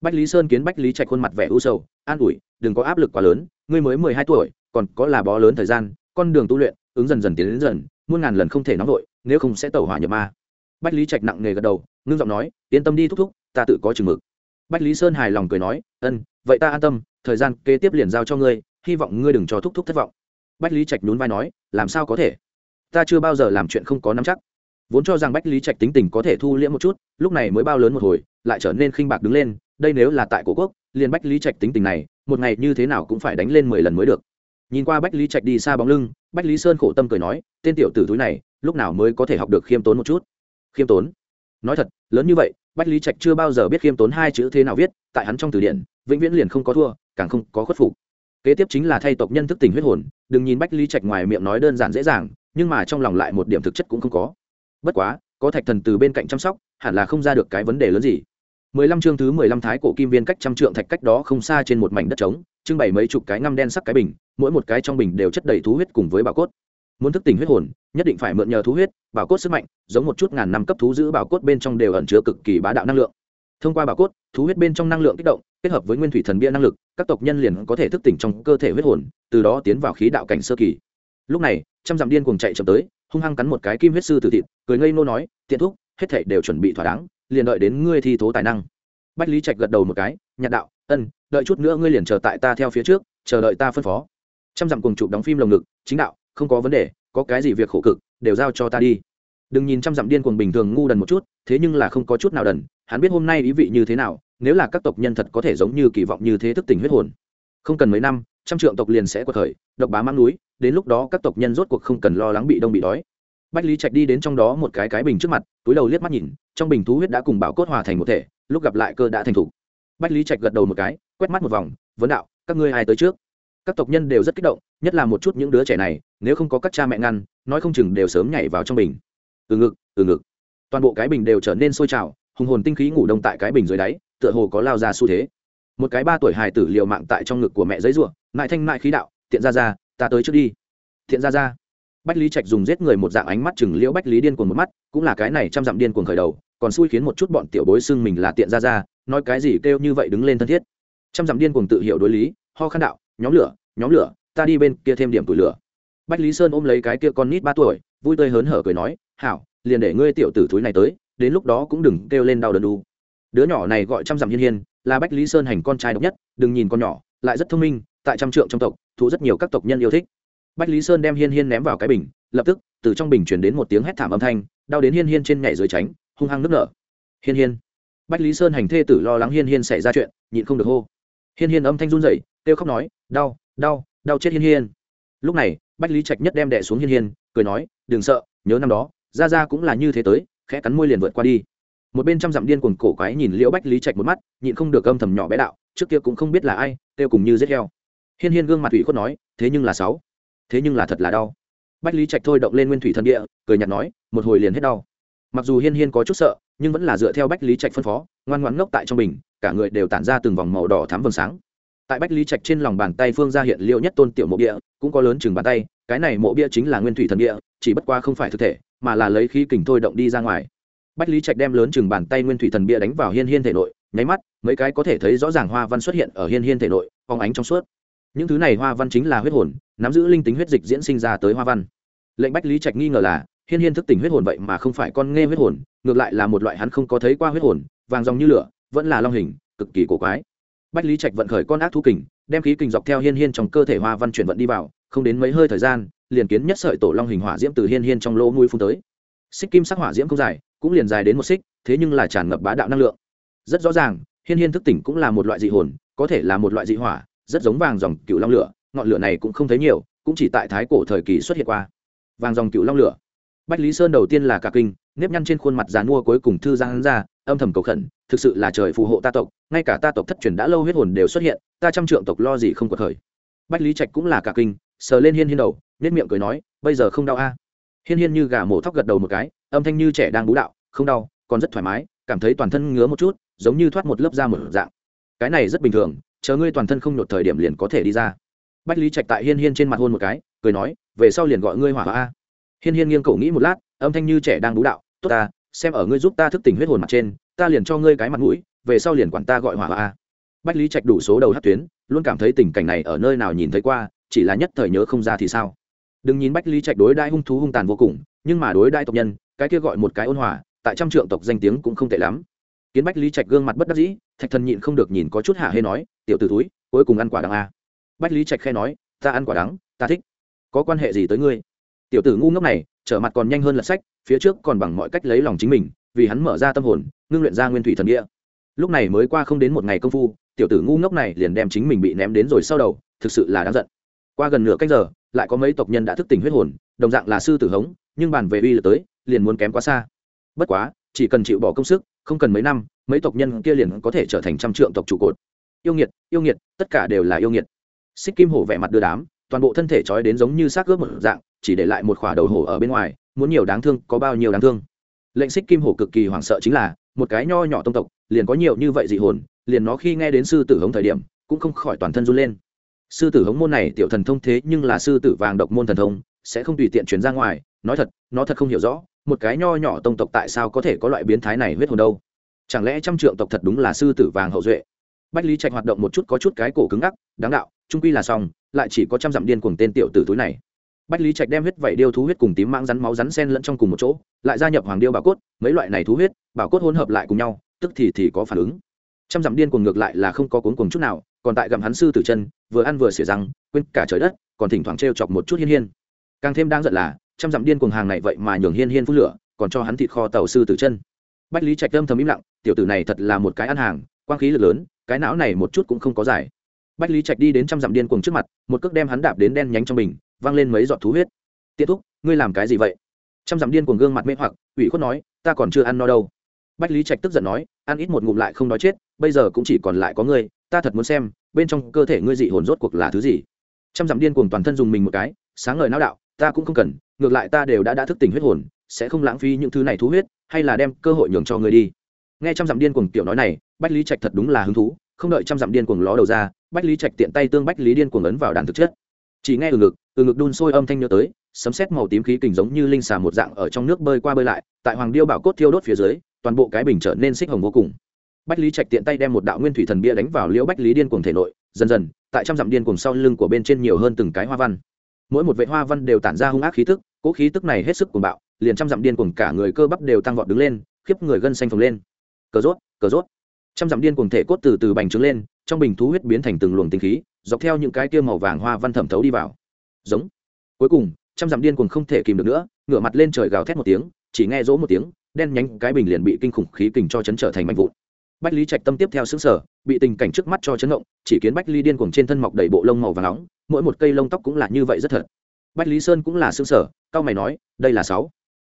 Bách lý sơn kiến bách lý trạch khuôn mặt vẻ u sầu, an ủi, đừng có áp lực quá lớn, ngươi mới mười hai tuổi, còn có là bó lớn thời gian, con đường tu luyện, ứng dần dần tiến đến dần, muôn ngàn lần không thể nóng vội, nếu không sẽ tẩu hỏa nhập ma. Bách lý trạch nặng nề gật đầu, ngưng giọng nói, yên tâm đi thúc thúc, ta tự có chừng mực bách lý sơn hài lòng cười nói, ân, vậy ta an tâm, thời gian kế tiếp liền giao cho ngươi, hy vọng ngươi đừng cho thúc thúc thất vọng. Bách lý trạch nhún vai nói, làm sao có thể? Ta chưa bao giờ làm chuyện không có nắm chắc. Vốn cho rằng bách lý trạch tính tình có thể thu liễm một chút, lúc này mới bao lớn một hồi, lại trở nên khinh bạc đứng lên, đây nếu là tại cổ quốc, liền bách lý trạch tính tình này, một ngày như thế nào cũng phải đánh lên mười lần mới được. Nhìn qua bách lý trạch đi xa bóng lưng, bách lý sơn khổ tâm cười nói, tên tiểu tử túi này, lúc nào mới có thể học được khiêm tốn một chút? Khiêm tốn? Nói thật, lớn như vậy bách lý trạch chưa bao giờ biết khiêm tốn hai chữ thế nào viết, tại hắn trong từ điển, vĩnh viễn liền không có thua, càng không có khuất phục. Kế tiếp chính là thay tộc nhân thức tình huyết hồn, đừng nhìn bách lý trạch ngoài miệng nói đơn giản dễ dàng, nhưng mà trong lòng lại một điểm thực chất cũng không có. Bất quá, có thạch thần từ bên cạnh chăm sóc, hẳn là không ra được cái vấn đề lớn gì. Mười lăm chương thứ mười lăm thái cổ kim viên cách trăm trượng thạch cách đó không xa trên một mảnh đất trống, trưng bày mấy chục cái ngăm đen sắc cái bình, mỗi một cái trong bình đều chất đầy thú huyết cùng với bà cốt muốn thức tỉnh huyết hồn, nhất định phải mượn nhờ thú huyết, bảo cốt sức mạnh, giống một chút ngàn năm cấp thú giữ bảo cốt bên trong đều ẩn chứa cực kỳ bá đạo năng lượng. Thông qua bảo cốt, thú huyết bên trong năng lượng kích động, kết hợp với nguyên thủy thần bia năng lực, các tộc nhân liền có thể thức tỉnh trong cơ thể huyết hồn, từ đó tiến vào khí đạo cảnh sơ kỳ. Lúc này, trăm dặm điên cuồng chạy chậm tới, hung hăng cắn một cái kim huyết sư tử thịt, cười ngây nô nói, tiện thúc, hết thảy đều chuẩn bị thỏa đáng, liền đợi đến ngươi thi thố tài năng. Bách lý trạch gật đầu một cái, nhạt đạo, ân, đợi chút nữa ngươi liền chờ tại ta theo phía trước, chờ đợi ta phân phó. Trăm dặm cùng chụp đóng phim lồng ngực, chính đạo không có vấn đề, có cái gì việc khổ cực, đều giao cho ta đi. Đừng nhìn trăm dặm điên cuồng bình thường ngu đần một chút, thế nhưng là không có chút nào đần, hắn biết hôm nay ý vị như thế nào, nếu là các tộc nhân thật có thể giống như kỳ vọng như thế thức tỉnh huyết hồn. Không cần mấy năm, trăm trượng tộc liền sẽ quật khởi, độc bá mang núi, đến lúc đó các tộc nhân rốt cuộc không cần lo lắng bị đông bị đói. Bách lý trạch đi đến trong đó một cái cái bình trước mặt, túi đầu liếc mắt nhìn, trong bình thú huyết đã cùng bảo cốt hòa thành một thể, lúc gặp lại cơ đã thành thủ. Bách lý trạch gật đầu một cái, quét mắt một vòng, vấn đạo, các ngươi ai tới trước? Các tộc nhân đều rất kích động, nhất là một chút những đứa trẻ này, nếu không có các cha mẹ ngăn, nói không chừng đều sớm nhảy vào trong bình. Từ ngực từ ngực. Toàn bộ cái bình đều trở nên sôi trào, hùng hồn tinh khí ngủ đông tại cái bình dưới đáy, tựa hồ có lao ra xu thế. Một cái ba tuổi hài tử liều mạng tại trong ngực của mẹ giấy ruộng mại thanh, mại khí đạo tiện ra ra ta tới trước đi. Thiện ra ra bách lý trạch dùng giết người một dạng ánh mắt chừng liễu bách lý điên cuồng một mắt, cũng là cái này trăm dặm điên cuồng khởi đầu, còn xui khiến một chút bọn tiểu bối xưng mình là tiện ra ra nói cái gì kêu như vậy đứng lên thân thiết. Trăm dặm điên cuồng tự hiểu đối lý, ho khăn đạo nhóm lửa nhóm lửa, ta đi bên kia thêm điểm tủi lửa. Bách lý sơn ôm lấy cái kia con nít ba tuổi, vui tươi hớn hở cười nói, hảo, liền để ngươi tiểu tử thúi này tới, đến lúc đó cũng đừng kêu lên đau đớn đu. Đứa nhỏ này gọi trăm dặm hiên hiên, là bách lý sơn hành con trai độc nhất, đừng nhìn con nhỏ, lại rất thông minh, tại trăm trượng trong tộc thú rất nhiều các tộc nhân yêu thích. Bách lý sơn đem hiên hiên ném vào cái bình, lập tức, từ trong bình chuyển đến một tiếng hét thảm âm thanh, đau đến hiên hiên trên nhảy dưới tránh, hung hăng nước nở. Hiên hiên. Bách lý sơn hành thê tử lo lắng hiên hiên xảy ra chuyện, nhịn không được hô. Hiên hiên âm thanh run rẩy kêu khóc nói, đau đau đau chết hiên hiên. Lúc này, bách lý trạch nhất đem đẻ xuống hiên hiên, cười nói, đừng sợ, nhớ năm đó ra ra cũng là như thế tới, khẽ cắn môi liền vượt qua đi. Một bên trăm dặm điên cuồng cổ quái nhìn liễu bách lý trạch một mắt, nhịn không được âm thầm nhỏ bé đạo, trước kia cũng không biết là ai, kêu cùng như giết heo. Hiên hiên gương mặt ủy khuất nói, thế nhưng là sáu, thế nhưng là thật là đau. Bách lý trạch thôi động lên nguyên thủy thần địa, cười nhạt nói, một hồi liền hết đau. Mặc dù hiên hiên có chút sợ, nhưng vẫn là dựa theo bách lý trạch phân phó, ngoan ngoãn ngốc tại trong bình, cả người đều tản ra từng vòng màu đỏ thắm vầng sáng tại bách lý trạch trên lòng bàn tay phương ra hiện liệu nhất tôn tiểu mộ bia, cũng có lớn chừng bàn tay, cái này mộ bia chính là nguyên thủy thần địa chỉ bất qua không phải thực thể, mà là lấy khí kình thôi động đi ra ngoài. Bách lý trạch đem lớn chừng bàn tay nguyên thủy thần bia đánh vào hiên hiên thể nội, nháy mắt, mấy cái có thể thấy rõ ràng hoa văn xuất hiện ở hiên hiên thể nội, phóng ánh trong suốt. Những thứ này hoa văn chính là huyết hồn, nắm giữ linh tính huyết dịch diễn sinh ra tới hoa văn. Lệnh bách lý trạch nghi ngờ là, hiên hiên thức tỉnh huyết hồn vậy mà không phải con nghe huyết hồn, ngược lại là một loại hắn không có thấy qua huyết hồn, vàng dòng như lửa, vẫn là long hình, cực kỳ cổ quái bách lý trạch vận khởi con ác thú kình, đem khí kình dọc theo hiên hiên trong cơ thể hoa văn chuyển vận đi vào, không đến mấy hơi thời gian, liền kiến nhất sợi tổ long hình hỏa diễm từ hiên hiên trong lỗ mũi phun tới. Xích kim sắc hỏa diễm không dài, cũng liền dài đến một xích, thế nhưng là tràn ngập bá đạo năng lượng. Rất rõ ràng, hiên hiên thức tỉnh cũng là một loại dị hồn, có thể là một loại dị hỏa, rất giống vàng dòng cựu long lửa, ngọn lửa này cũng không thấy nhiều, cũng chỉ tại thái cổ thời kỳ xuất hiện qua. Vàng dòng cựu long lửa. Bách lý sơn đầu tiên là cả kinh, nếp nhăn trên khuôn mặt dàn mua cuối cùng thư giang ra âm thầm cầu khẩn, thực sự là trời phù hộ ta tộc, ngay cả ta tộc thất truyền đã lâu huyết hồn đều xuất hiện, ta trăm trượng tộc lo gì không có thời bách lý trạch cũng là cả kinh, sờ lên hiên hiên đầu nết miệng cười nói, bây giờ không đau a? Hiên hiên như gà mổ thóc gật đầu một cái, âm thanh như trẻ đang bú đạo, không đau, còn rất thoải mái, cảm thấy toàn thân ngứa một chút, giống như thoát một lớp da một dạng. Cái này rất bình thường, chờ ngươi toàn thân không nhột thời điểm liền có thể đi ra. Bách lý trạch tại hiên hiên trên mặt hôn một cái, cười nói, về sau liền gọi ngươi hỏa a. Hiên hiên nghiêng cổ nghĩ một lát, âm thanh như trẻ đang bú đạo, tốt ta xem ở ngươi giúp ta thức tỉnh huyết hồn mặt trên, ta liền cho ngươi cái mặt mũi, về sau liền quản ta gọi hỏa a bách lý trạch đủ số đầu hát tuyến, luôn cảm thấy tình cảnh này ở nơi nào nhìn thấy qua, chỉ là nhất thời nhớ không ra thì sao. Đừng nhìn bách lý trạch đối đai hung thú hung tàn vô cùng, nhưng mà đối đai tộc nhân, cái kia gọi một cái ôn hòa, tại trăm trượng tộc danh tiếng cũng không tệ lắm. Kiến bách lý trạch gương mặt bất đắc dĩ, thạch thần nhịn không được nhìn có chút hạ hê nói, tiểu t ử túi cuối cùng ăn quả đắng a bách lý trạch khe nói, ta ăn quả đắng, ta thích. Có quan hệ gì tới ngươi? Tiểu tử ngu ngốc này, trở mặt còn nhanh hơn lật sách phía trước còn bằng mọi cách lấy lòng chính mình, vì hắn mở ra tâm hồn, ngưng luyện ra nguyên thủy thần nghĩa lúc này mới qua không đến một ngày công phu, tiểu tử ngu ngốc này liền đem chính mình bị ném đến rồi sau đầu, thực sự là đáng giận. Qua gần nửa cách giờ, lại có mấy tộc nhân đã thức tỉnh huyết hồn, đồng dạng là sư tử hống, nhưng bàn về uy lực tới, liền muốn kém quá xa. Bất quá, chỉ cần chịu bỏ công sức, không cần mấy năm, mấy tộc nhân kia liền có thể trở thành trăm trượng tộc trụ cột. Yêu nghiệt yêu nghiệt, tất cả đều là yêu nghiệt. Xích kim hổ vẻ mặt đưa đám, toàn bộ thân thể trói đến giống như xác ướp một dạng, chỉ để lại một khỏa đầu hổ ở bên ngoài muốn nhiều đáng thương, có bao nhiêu đáng thương. Lệnh xích kim hổ cực kỳ hoảng sợ chính là, một cái nho nhỏ tông tộc, liền có nhiều như vậy dị hồn, liền nó khi nghe đến sư tử hống thời điểm, cũng không khỏi toàn thân run lên. Sư tử hống môn này tiểu thần thông thế nhưng là sư tử vàng độc môn thần thông, sẽ không tùy tiện chuyển ra ngoài, nói thật, nó thật không hiểu rõ, một cái nho nhỏ tông tộc tại sao có thể có loại biến thái này huyết hồn đâu. Chẳng lẽ trăm trượng tộc thật đúng là sư tử vàng hậu duệ? Bách lý trạch hoạt động một chút có chút cái cổ cứng ngắc, đáng đạo, trung quy là xong, lại chỉ có trăm dặm điên cuồng tên tiểu tử túi này bách lý trạch đem huyết vẩy điêu thú huyết cùng tím mãng rắn máu rắn sen lẫn trong cùng một chỗ, lại gia nhập hoàng điêu bảo cốt, mấy loại này thú huyết, bảo cốt hỗn hợp lại cùng nhau, tức thì thì có phản ứng. Trăm dặm điên cuồng ngược lại là không có cuốn cuồng chút nào, còn tại gặm hắn sư tử chân, vừa ăn vừa xỉa răng, quên cả trời đất, còn thỉnh thoảng t chọc một chút hiên hiên. Càng thêm đang giận là, trăm dặm điên cuồng hàng này vậy mà nhường hiên hiên phút lửa, còn cho hắn thịt kho tàu sư tử chân. Bách lý trạch âm thầm im lặng, tiểu tử này thật là một cái ăn hàng, quang khí lực lớn, cái não này một chút cũng không có giải. Bách lý trạch đi đến trăm dặm điên cuồng trước mặt, một cước đem hắn đạp đến đen nhánh trong mình văng lên mấy giọt thú huyết. Tiết thúc, ngươi làm cái gì vậy? Trăm dặm điên cuồng gương mặt mê hoặc, ủy khuất nói, ta còn chưa ăn no đâu. Bách lý trạch tức giận nói, ăn ít một ngụm lại không nói chết, bây giờ cũng chỉ còn lại có ngươi, ta thật muốn xem, bên trong cơ thể ngươi dị hồn rốt cuộc là thứ gì. Trăm dặm điên cuồng toàn thân dùng mình một cái, sáng ngời não đạo, ta cũng không cần, ngược lại ta đều đã đã thức tỉnh huyết hồn, sẽ không lãng phí những thứ này thú huyết, hay là đem cơ hội nhường cho ngươi đi. Nghe trăm dặm điên cuồng tiểu nói này, bách lý trạch thật đúng là hứng thú, không đợi trăm dặm điên cuồng ló đầu ra, bách lý trạch tiện tay tương bách lý điên cuồng ấn vào đàn thực chất. Chỉ nghe ừ ngực từ ngực đun sôi âm thanh nhớ tới, sấm sét màu tím khí kình giống như linh xà một dạng ở trong nước bơi qua bơi lại, tại hoàng điêu bảo cốt thiêu đốt phía dưới, toàn bộ cái bình trở nên xích hồng vô cùng. Bách lý trạch tiện tay đem một đạo nguyên thủy thần bia đánh vào liễu bách lý điên cuồng thể nội, dần dần, tại trăm dặm điên cuồng sau lưng của bên trên nhiều hơn từng cái hoa văn. Mỗi một vệ hoa văn đều tản ra hung ác khí tức cỗ khí tức này hết sức cuồng bạo, liền trăm dặm điên cuồng cả người cơ bắp đều tăng vọt đứng lên, khiếp người gân xanh phồng lên. Cờ rốt cờ rốt. Trăm dặm điên cuồng thể cốt từ từ bành trướng lên, trong bình thú huyết biến thành từng luồng tinh khí, dọc theo những cái kia màu vàng hoa văn thẩm thấu đi vào giống. Cuối cùng, trăm dặm điên cuồng không thể kìm được nữa, ngửa mặt lên trời gào thét một tiếng, chỉ nghe rỗ một tiếng, đen nhánh cái bình liền bị kinh khủng khí kình cho chấn trở thành mạnh vụn. Bách lý trạch tâm tiếp theo xứng sở bị tình cảnh trước mắt cho chấn động, chỉ kiến bách lý điên cuồng trên thân mọc đầy bộ lông màu và nóng, mỗi một cây lông tóc cũng là như vậy rất thật. Bách lý sơn cũng là xứng sở cao mày nói, đây là sáu.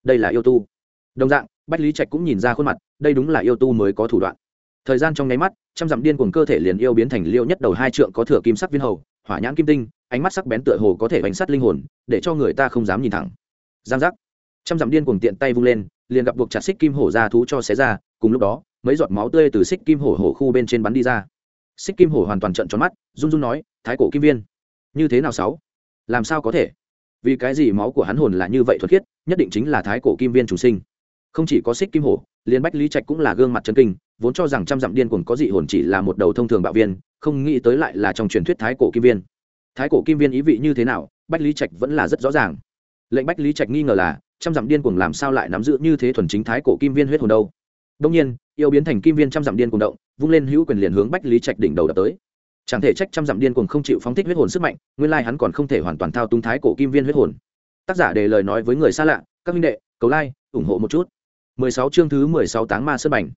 Đây là yêu tu. Đồng dạng, bách lý trạch cũng nhìn ra khuôn mặt, đây đúng là yêu tu mới có thủ đoạn. Thời gian trong nháy mắt, trăm dặm điên cuồng cơ thể liền yêu biến thành liêu nhất đầu hai trượng có thừa kim sắc viên hầu, hỏa nhãn kim tinh ánh mắt sắc bén tựa hồ có thể bánh sắt linh hồn, để cho người ta không dám nhìn thẳng. Giang giác. Trăm dặm điên cuồng tiện tay vung lên, liền gặp buộc chặt xích kim hổ ra thú cho xé ra, cùng lúc đó, mấy giọt máu tươi từ xích kim hổ hổ khu bên trên bắn đi ra. Xích kim hổ hoàn toàn trận tròn mắt, run run nói, thái cổ kim viên, như thế nào sáu? Làm sao có thể? Vì cái gì máu của hắn hồn là như vậy thuật khiết, nhất định chính là thái cổ kim viên chủ sinh. Không chỉ có xích kim hổ, liền bách lý trạch cũng là gương mặt chân kinh, vốn cho rằng trăm dặm điên cuồng có dị hồn chỉ là một đầu thông thường bạo viên, không nghĩ tới lại là trong truyền thuyết thái cổ kim viên thái cổ kim viên ý vị như thế nào bách lý trạch vẫn là rất rõ ràng. Lệnh bách lý trạch nghi ngờ là trăm dặm điên cuồng làm sao lại nắm giữ như thế thuần chính thái cổ kim viên huyết hồn đâu? Đông nhiên yêu biến thành kim viên trăm dặm điên cuồng động vung lên hữu quyền liền hướng bách lý trạch đỉnh đầu đập tới. Chẳng thể trách trăm dặm điên cuồng không chịu phóng thích huyết hồn sức mạnh nguyên lai hắn còn không thể hoàn toàn thao túng thái cổ kim viên huyết hồn. Tác giả đề lời nói với người xa lạ các minh đệ cầu lai ủng hộ một chút. 16 chương thứ 16 táng ma sơn bành,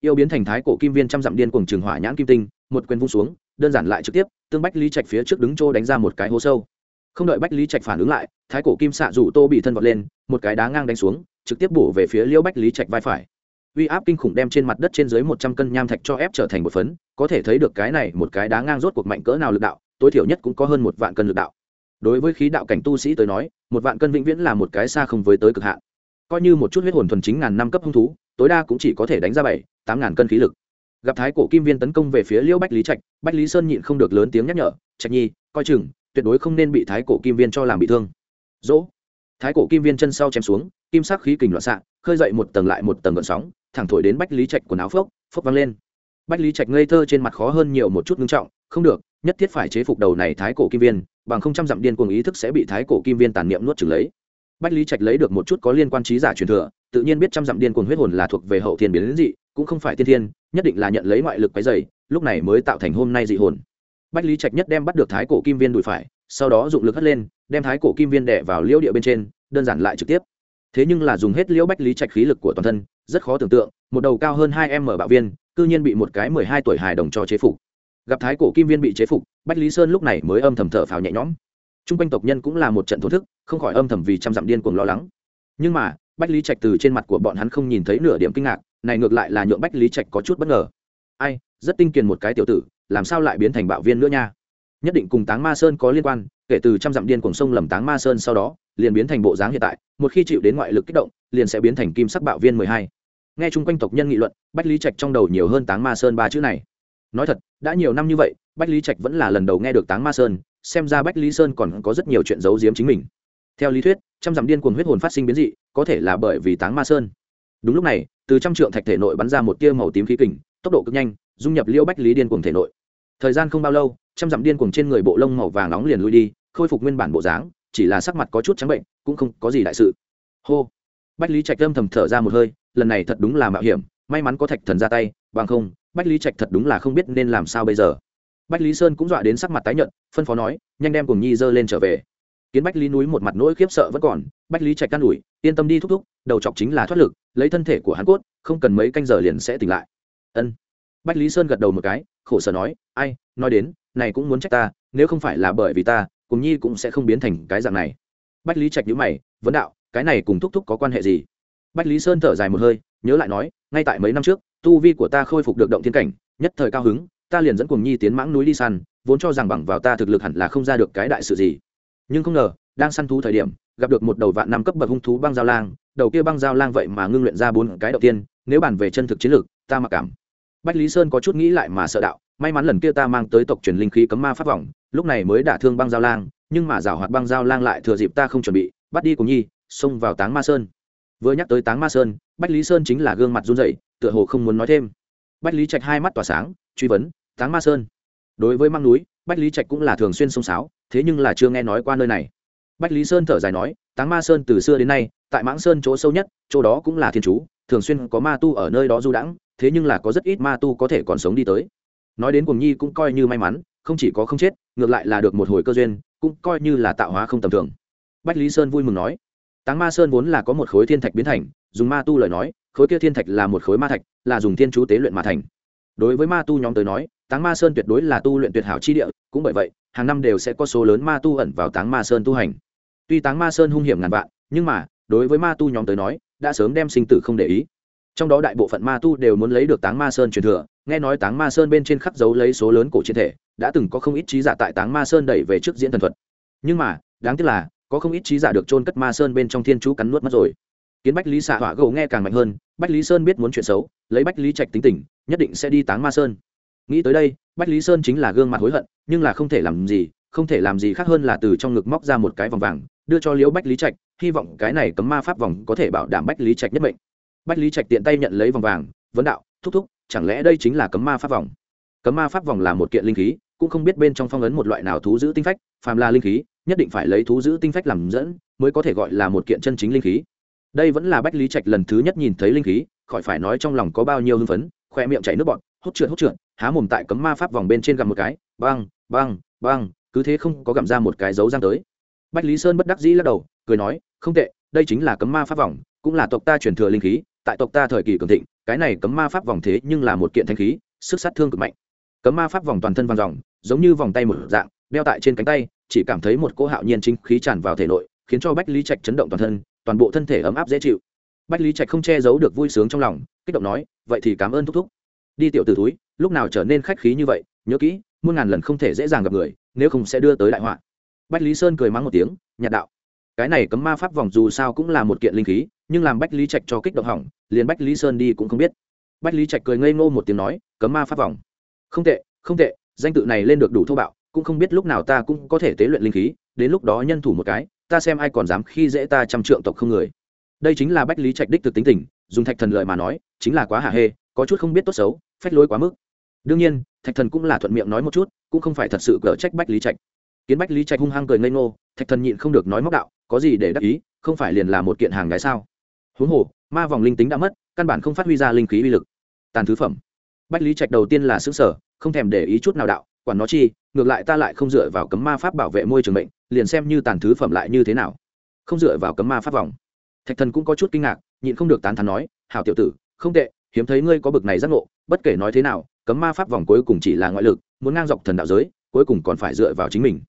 yêu biến thành thái cổ kim viên trăm dặm điên cuồng trường hỏa nhãn kim tinh một quyền vung xuống đơn giản lại trực tiếp, tương bách lý trạch phía trước đứng chỗ đánh ra một cái hố sâu. Không đợi bách lý trạch phản ứng lại, thái cổ kim xạ rủ tô bị thân vọt lên, một cái đá ngang đánh xuống, trực tiếp bổ về phía liễu bách lý trạch vai phải. Uy áp kinh khủng đem trên mặt đất trên dưới một trăm cân nham thạch cho ép trở thành một phấn, có thể thấy được cái này một cái đá ngang rốt cuộc mạnh cỡ nào lực đạo, tối thiểu nhất cũng có hơn một vạn cân lực đạo. Đối với khí đạo cảnh tu sĩ tới nói, một vạn cân vĩnh viễn là một cái xa không với tới cực hạn. Coi như một chút huyết hồn thuần chính ngàn năm cấp hung thú, tối đa cũng chỉ có thể đánh ra bảy, tám ngàn cân khí lực gặp thái cổ kim viên tấn công về phía liễu bách lý trạch, bách lý sơn nhịn không được lớn tiếng nhắc nhở, trạch nhi, coi chừng, tuyệt đối không nên bị thái cổ kim viên cho làm bị thương. Dỗ. Thái cổ kim viên chân sau chém xuống, kim sắc khí kình loạn xạ, khơi dậy một tầng lại một tầng gợn sóng, thẳng thổi đến bách lý trạch quần áo phốc phốc văng lên. Bách lý trạch ngây thơ trên mặt khó hơn nhiều một chút ngưng trọng, không được, nhất thiết phải chế phục đầu này thái cổ kim viên, bằng không trăm dặm điên cuồng ý thức sẽ bị thái cổ kim viên tàn niệm nuốt chửng lấy. Bách lý trạch lấy được một chút có liên quan trí giả truyền thừa, tự nhiên biết trăm dặm điên cuồng huyết hồn là thuộc về hậu thiên biến dị, cũng không phải tiên thiên nhất định là nhận lấy ngoại lực quấy dày lúc này mới tạo thành hôm nay dị hồn. Bách lý trạch nhất đem bắt được thái cổ kim viên đùi phải, sau đó dụng lực hất lên, đem thái cổ kim viên đẻ vào liễu địa bên trên, đơn giản lại trực tiếp. Thế nhưng là dùng hết liễu bách lý trạch khí lực của toàn thân, rất khó tưởng tượng, một đầu cao hơn hai m bạo viên, cư nhiên bị một cái mười hai tuổi hài đồng cho chế phục. Gặp thái cổ kim viên bị chế phục, bách lý sơn lúc này mới âm thầm thở phào nhẹ nhõm. T r u n g quanh tộc nhân cũng là một trận thổ thức, không khỏi âm thầm vì trăm dặm điên cuồng lo lắng. Nhưng mà, bách lý trạch từ trên mặt của bọn hắn không nhìn thấy nửa điểm kinh ngạc này ngược lại là nhượng bách lý trạch có chút bất ngờ. Ai, rất tinh kiền một cái tiểu tử, làm sao lại biến thành bạo viên nữa nha? Nhất định cùng táng ma sơn có liên quan, kể từ trăm dặm điên cuồng sông lầm táng ma sơn sau đó, liền biến thành bộ dáng hiện tại, một khi chịu đến ngoại lực kích động, liền sẽ biến thành kim sắc bạo viên mười hai. Nghe chung quanh tộc nhân nghị luận, bách lý trạch trong đầu nhiều hơn táng ma sơn ba chữ này. Nói thật, đã nhiều năm như vậy, bách lý trạch vẫn là lần đầu nghe được táng ma sơn, xem ra bách lý sơn còn có rất nhiều chuyện giấu giếm chính mình. Theo lý thuyết, trăm dặm điên cuồng huyết hồn phát sinh biến dị, có thể là bởi vì táng ma sơn. Đúng lúc này từ trăm trượng thạch thể nội bắn ra một tia màu tím khí kình, tốc độ cực nhanh, dung nhập liễu bách lý điên cuồng thể nội. Thời gian không bao lâu, trăm dặm điên cuồng trên người bộ lông màu vàng nóng liền lui đi, khôi phục nguyên bản bộ dáng, chỉ là sắc mặt có chút trắng bệnh, cũng không có gì đại sự. Hô! Bách lý trạch âm thầm thở ra một hơi, lần này thật đúng là mạo hiểm, may mắn có thạch thần ra tay, bằng không, bách lý trạch thật đúng là không biết nên làm sao bây giờ. Bách lý sơn cũng dọa đến sắc mặt tái nhợt, phân phó nói, nhanh đem cùng nhi dơ lên trở về kiến bách lý núi một mặt nỗi khiếp sợ vẫn còn, bách lý trạch can ủi, yên tâm đi thúc thúc, đầu chọc chính là thoát lực, lấy thân thể của hắn cốt, không cần mấy canh giờ liền sẽ tỉnh lại. Ân. Bách lý sơn gật đầu một cái, khổ sở nói, ai, nói đến, này cũng muốn trách ta, nếu không phải là bởi vì ta, cùng nhi cũng sẽ không biến thành cái dạng này. Bách lý trạch nhữ mày, vấn đạo, cái này cùng thúc thúc có quan hệ gì? Bách lý sơn thở dài một hơi, nhớ lại nói, ngay tại mấy năm trước, tu vi của ta khôi phục được động thiên cảnh, nhất thời cao hứng, ta liền dẫn cùng nhi tiến mãng núi đi săn, vốn cho rằng bằng vào ta thực lực hẳn là không ra được cái đại sự gì nhưng không ngờ, đang săn thú thời điểm, gặp được một đầu vạn năm cấp bậc hung thú băng giao lang, đầu kia băng giao lang vậy mà ngưng luyện ra bốn cái đầu tiên, nếu bàn về chân thực chiến lược, ta mặc cảm. Bách lý sơn có chút nghĩ lại mà sợ đạo, may mắn lần kia ta mang tới tộc truyền linh khí cấm ma pháp vọng lúc này mới đả thương băng giao lang, nhưng mà giảo hoạt băng giao lang lại thừa dịp ta không chuẩn bị, bắt đi cùng nhi, xông vào táng ma sơn. Vừa nhắc tới táng ma sơn, bách lý sơn chính là gương mặt run rẩy, tựa hồ không muốn nói thêm. Bách lý trạch hai mắt tỏa sáng, truy vấn, táng ma sơn, đối với măng núi, bách lý trạch cũng là thường xuyên sông sáo thế nhưng là chưa nghe nói qua nơi này. Bách lý sơn thở dài nói, táng ma sơn từ xưa đến nay, tại mãng sơn chỗ sâu nhất, chỗ đó cũng là thiên chú, thường xuyên có ma tu ở nơi đó du đãng, thế nhưng là có rất ít ma tu có thể còn sống đi tới. Nói đến cùng nhi cũng coi như may mắn, không chỉ có không chết, ngược lại là được một hồi cơ duyên, cũng coi như là tạo hóa không tầm thường. Bách lý sơn vui mừng nói, táng ma sơn vốn là có một khối thiên thạch biến thành, dùng ma tu lời nói, khối kia thiên thạch là một khối ma thạch, là dùng thiên chú tế luyện mà thành. Đối với ma tu nhóm tới nói, táng ma sơn tuyệt đối là tu luyện tuyệt hảo chi địa, cũng bởi vậy hàng năm đều sẽ có số lớn ma tu ẩn vào táng ma sơn tu hành. Tuy táng ma sơn hung hiểm ngàn vạn, nhưng mà, đối với ma tu nhóm tới nói, đã sớm đem sinh tử không để ý. Trong đó đại bộ phận ma tu đều muốn lấy được táng ma sơn truyền thừa, nghe nói táng ma sơn bên trên khắc dấu lấy số lớn cổ chiến thể, đã từng có không ít trí giả tại táng ma sơn đẩy về trước diễn thần thuật. Nhưng mà, đáng tiếc là, có không ít trí giả được trôn cất ma sơn bên trong thiên chú cắn nuốt mất rồi. Kiến bách lý xạ hỏa gầu nghe càng mạnh hơn, bách lý sơn biết muốn chuyện xấu, lấy bách lý trạch tính tình, nhất định sẽ đi táng ma sơn nghĩ tới đây, bách lý sơn chính là gương mặt hối hận, nhưng là không thể làm gì, không thể làm gì khác hơn là từ trong ngực móc ra một cái vòng vàng, đưa cho liễu bách lý trạch, hy vọng cái này cấm ma pháp vòng có thể bảo đảm bách lý trạch nhất mệnh. Bách lý trạch tiện tay nhận lấy vòng vàng, vấn đạo, thúc thúc, chẳng lẽ đây chính là cấm ma pháp vòng? Cấm ma pháp vòng là một kiện linh khí, cũng không biết bên trong phong ấn một loại nào thú giữ tinh phách, phàm là linh khí, nhất định phải lấy thú giữ tinh phách làm dẫn, mới có thể gọi là một kiện chân chính linh khí. Đây vẫn là bách lý trạch lần thứ nhất nhìn thấy linh khí, khỏi phải nói trong lòng có bao nhiêu hưng phấn, khoe miệng chảy nước bọt hốt trượt hốt trượt, há mồm tại cấm ma pháp vòng bên trên gặm một cái, băng băng băng, cứ thế không có gặm ra một cái dấu răng tới. Bách lý sơn bất đắc dĩ lắc đầu, cười nói, không tệ, đây chính là cấm ma pháp vòng, cũng là tộc ta truyền thừa linh khí, tại tộc ta thời kỳ cường thịnh, cái này cấm ma pháp vòng thế nhưng là một kiện thanh khí, sức sát thương cực mạnh. Cấm ma pháp vòng toàn thân vàng dòng giống như vòng tay một dạng, đeo tại trên cánh tay, chỉ cảm thấy một cỗ hạo nhiên chính khí tràn vào thể nội, khiến cho bách lý trạch chấn động toàn thân, toàn bộ thân thể ấm áp dễ chịu. Bách lý trạch không che giấu được vui sướng trong lòng, kích động nói, vậy thì cảm ơn thúc thúc đi tiểu t ử túi lúc nào trở nên khách khí như vậy, nhớ kỹ, muôn ngàn lần không thể dễ dàng gặp người, nếu không sẽ đưa tới đại họa. Bách lý sơn cười mắng một tiếng, nhạt đạo. Cái này cấm ma pháp vòng dù sao cũng là một kiện linh khí, nhưng làm bách lý trạch cho kích động hỏng, liền bách lý sơn đi cũng không biết. Bách lý trạch cười ngây ngô một tiếng nói, cấm ma pháp vòng. Không tệ không tệ, danh tự này lên được đủ thô bạo, cũng không biết lúc nào ta cũng có thể tế luyện linh khí, đến lúc đó nhân thủ một cái, ta xem ai còn dám khi dễ ta trăm trượng tộc không người. Đây chính là bách lý trạch đích thực tính tình, dùng thạch thần lợi mà nói, chính là quá hạ hê có chút không biết tốt xấu, phách lối quá mức. Đương nhiên, thạch thần cũng là thuận miệng nói một chút, cũng không phải thật sự gỡ trách bách lý trạch. Kiến bách lý trạch hung hăng cười ngây ngô, thạch thần nhịn không được nói móc đạo, có gì để đắc ý, không phải liền là một kiện hàng gái sao? Huống hồ, ma vòng linh tính đã mất, căn bản không phát huy ra linh khí uy lực. Tàn thứ phẩm. Bách lý trạch đầu tiên là xứ sở không thèm để ý chút nào đạo, quản nó chi, ngược lại ta lại không dựa vào cấm ma pháp bảo vệ môi trường bệnh liền xem như tàn thứ phẩm lại như thế nào. Không dựa vào cấm ma pháp vòng. Thạch thần cũng có chút kinh ngạc, nhịn không được tán thắn nói, hảo tiểu tử, không tệ hiếm thấy ngươi có bực này giác ngộ, bất kể nói thế nào, cấm ma pháp vòng cuối cùng chỉ là ngoại lực, muốn ngang dọc thần đạo giới, cuối cùng còn phải dựa vào chính mình.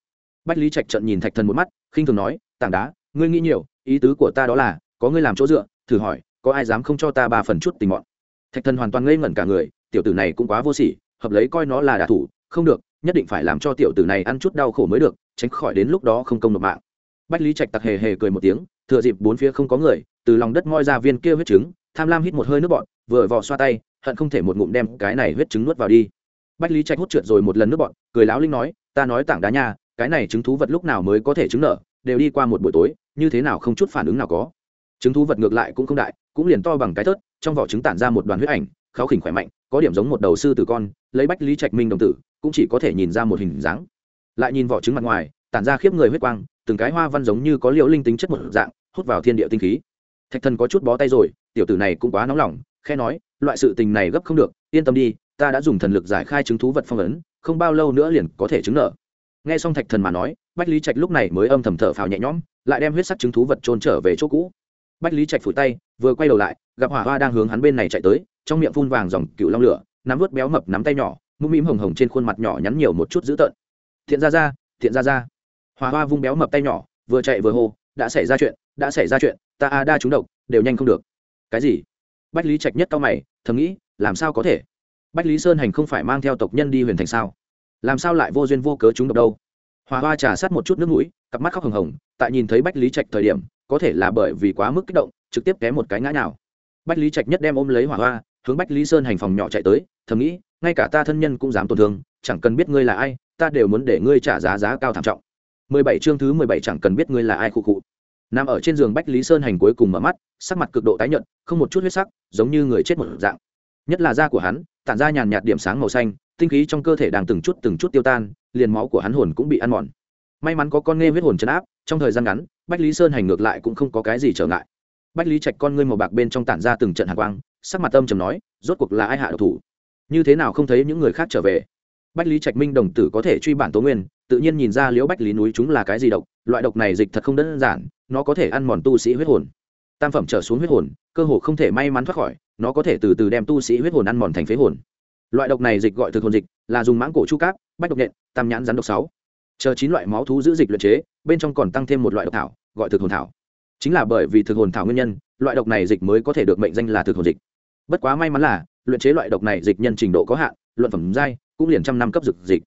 Bách lý trạch trận nhìn thạch thần một mắt, khinh thường nói, tảng đá, ngươi nghĩ nhiều, ý tứ của ta đó là, có ngươi làm chỗ dựa, thử hỏi, có ai dám không cho ta ba phần chút tình mọn? Thạch thần hoàn toàn ngây ngẩn cả người, tiểu tử này cũng quá vô sỉ, hợp lấy coi nó là đả thủ, không được, nhất định phải làm cho tiểu tử này ăn chút đau khổ mới được, tránh khỏi đến lúc đó không công nộp mạng. Bách lý trạch tặc hề hề cười một tiếng, thừa dịp bốn phía không có người từ lòng đất moi ra viên kia huyết trứng, tham lam hít một hơi nước bọn vừa vò xoa tay, hận không thể một ngụm đem cái này huyết trứng nuốt vào đi. Bách lý trạch hút trượt rồi một lần nước bọn cười láo linh nói, ta nói tảng đá nha, cái này trứng thú vật lúc nào mới có thể trứng nở, đều đi qua một buổi tối, như thế nào không chút phản ứng nào có. Trứng thú vật ngược lại cũng không đại, cũng liền to bằng cái thớt, trong vỏ trứng tản ra một đoàn huyết ảnh kháo khỉnh khỏe mạnh, có điểm giống một đầu sư tử con, lấy bách lý trạch minh đồng tử, cũng chỉ có thể nhìn ra một hình dáng. Lại nhìn vỏ trứng mặt ngoài, tản ra khiếp người huyết quang, từng cái hoa văn giống như có liễu linh tính chất một dạng, hút vào thiên địa tinh khí thạch thần có chút bó tay rồi, tiểu tử này cũng quá nóng lòng khe nói, loại sự tình này gấp không được, yên tâm đi, ta đã dùng thần lực giải khai chứng thú vật phong ấn, không bao lâu nữa liền có thể chứng nợ. Nghe xong thạch thần mà nói, bách lý trạch lúc này mới âm thầm thở phào nhẹ nhõm, lại đem huyết sắc chứng thú vật trôn trở về chỗ cũ. Bách lý trạch phủ tay, vừa quay đầu lại, gặp hỏa hoa đang hướng hắn bên này chạy tới, trong miệng phun vàng dòng cựu long lửa, nắm vớt béo mập nắm tay nhỏ, mũm mĩm hồng hồng trên khuôn mặt nhỏ nhắn nhiều một chút dữ tợn. Thiện ra ra thiện ra ra hỏa hoa vung béo mập tay nhỏ, vừa chạy vừa hô, đã xảy ra chuyện, đã xảy ra chuyện ta a đa trúng độc, đều nhanh không được. Cái gì? Bách lý trạch nhất cao mày, thầm nghĩ, làm sao có thể? Bách lý sơn hành không phải mang theo tộc nhân đi huyền thành sao? Làm sao lại vô duyên vô cớ trúng độc đâu? Hòa hoa trà sát một chút nước mũi, cặp mắt khóc hồng hồng, tại nhìn thấy bách lý trạch thời điểm, có thể là bởi vì quá mức kích động, trực tiếp kém một cái ngã nào bách lý trạch nhất đem ôm lấy hỏa hoa, hướng bách lý sơn hành phòng nhỏ chạy tới, thầm nghĩ, ngay cả ta thân nhân cũng dám tổn thương, chẳng cần biết ngươi là ai, ta đều muốn để ngươi trả giá giá cao thảm trọng. Mười bảy chương thứ mười bảy chẳng cần biết ngươi là ai khu cụ nằm ở trên giường bách lý sơn hành cuối cùng mở mắt, sắc mặt cực độ tái nhợt, không một chút huyết sắc, giống như người chết một dạng. Nhất là da của hắn, tản ra nhàn nhạt điểm sáng màu xanh, tinh khí trong cơ thể đang từng chút từng chút tiêu tan, liền máu của hắn hồn cũng bị ăn mòn. May mắn có con nghe huyết hồn chấn áp, trong thời gian ngắn, bách lý sơn hành ngược lại cũng không có cái gì trở ngại. Bách lý trạch con ngươi màu bạc bên trong tản ra từng trận hạ quang, sắc mặt tâm trầm nói, rốt cuộc là ai hạ độc thủ? Như thế nào không thấy những người khác trở về? Bách lý trạch minh đồng tử có thể truy bản tố nguyên, tự nhiên nhìn ra liễu bách lý núi chúng là cái gì độc loại độc này dịch thật không đơn giản, nó có thể ăn mòn tu sĩ huyết hồn. Tam phẩm trở xuống huyết hồn, cơ hồ không thể may mắn thoát khỏi, nó có thể từ từ đem tu sĩ huyết hồn ăn mòn thành phế hồn. Loại độc này dịch gọi thực hồn dịch, là dùng mãng cổ chu cáp, bách độc nhện tam nhãn rắn độc sáu. Chờ chín loại máu thú giữ dịch luyện chế, bên trong còn tăng thêm một loại độc thảo, gọi thực hồn thảo. Chính là bởi vì thực hồn thảo nguyên nhân, loại độc này dịch mới có thể được mệnh danh là thực hồn dịch. Bất quá may mắn là, luyện chế loại độc này dịch nhân trình độ có hạn, luận phẩm dai cũng liền trăm năm cấp dược dịch.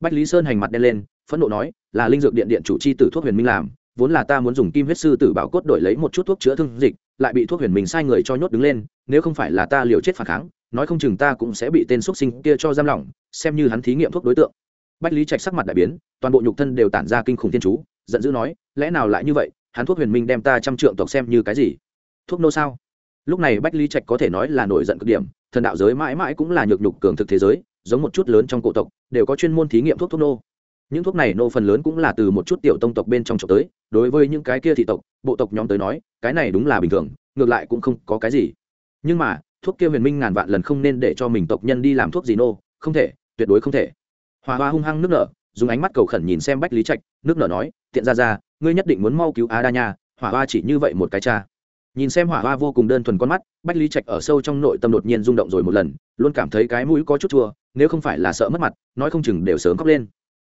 Bách lý sơn hành mặt đen lên phẫn nộ nói, là linh dược điện điện chủ chi tử thuốc huyền minh làm, vốn là ta muốn dùng kim huyết sư tử bảo cốt đổi lấy một chút thuốc chữa thương dịch, lại bị thuốc huyền minh sai người cho nhốt đứng lên, nếu không phải là ta liều chết phản kháng, nói không chừng ta cũng sẽ bị tên xuất sinh kia cho giam lỏng, xem như hắn thí nghiệm thuốc đối tượng. Bách lý trạch sắc mặt đại biến, toàn bộ nhục thân đều tản ra kinh khủng thiên chú, giận dữ nói, lẽ nào lại như vậy, hắn thuốc huyền minh đem ta trăm trượng tộc xem như cái gì? Thuốc nô sao? Lúc này bách lý trạch có thể nói là nổi giận cực điểm, thần đạo giới mãi mãi cũng là nhược nhục cường thực thế giới, giống một chút lớn trong cổ tộc, đều có chuyên môn thí nghiệm thuốc thuốc nô những thuốc này nô phần lớn cũng là từ một chút tiểu tông tộc bên trong trộm tới, đối với những cái kia thị tộc, bộ tộc nhóm tới nói, cái này đúng là bình thường, ngược lại cũng không có cái gì. Nhưng mà, thuốc kia huyền minh ngàn vạn lần không nên để cho mình tộc nhân đi làm thuốc gì nô, không thể, tuyệt đối không thể. Hòa hoa hung hăng nước nở, dùng ánh mắt cầu khẩn nhìn xem bách lý trạch, nước nở nói, tiện ra ra ngươi nhất định muốn mau cứu á đa nha hỏa hoa chỉ như vậy một cái cha. Nhìn xem hỏa hoa vô cùng đơn thuần con mắt, bách lý trạch ở sâu trong nội tâm đột nhiên rung động rồi một lần, luôn cảm thấy cái mũi có chút chua, nếu không phải là sợ mất mặt, nói không chừng đều sớm khóc lên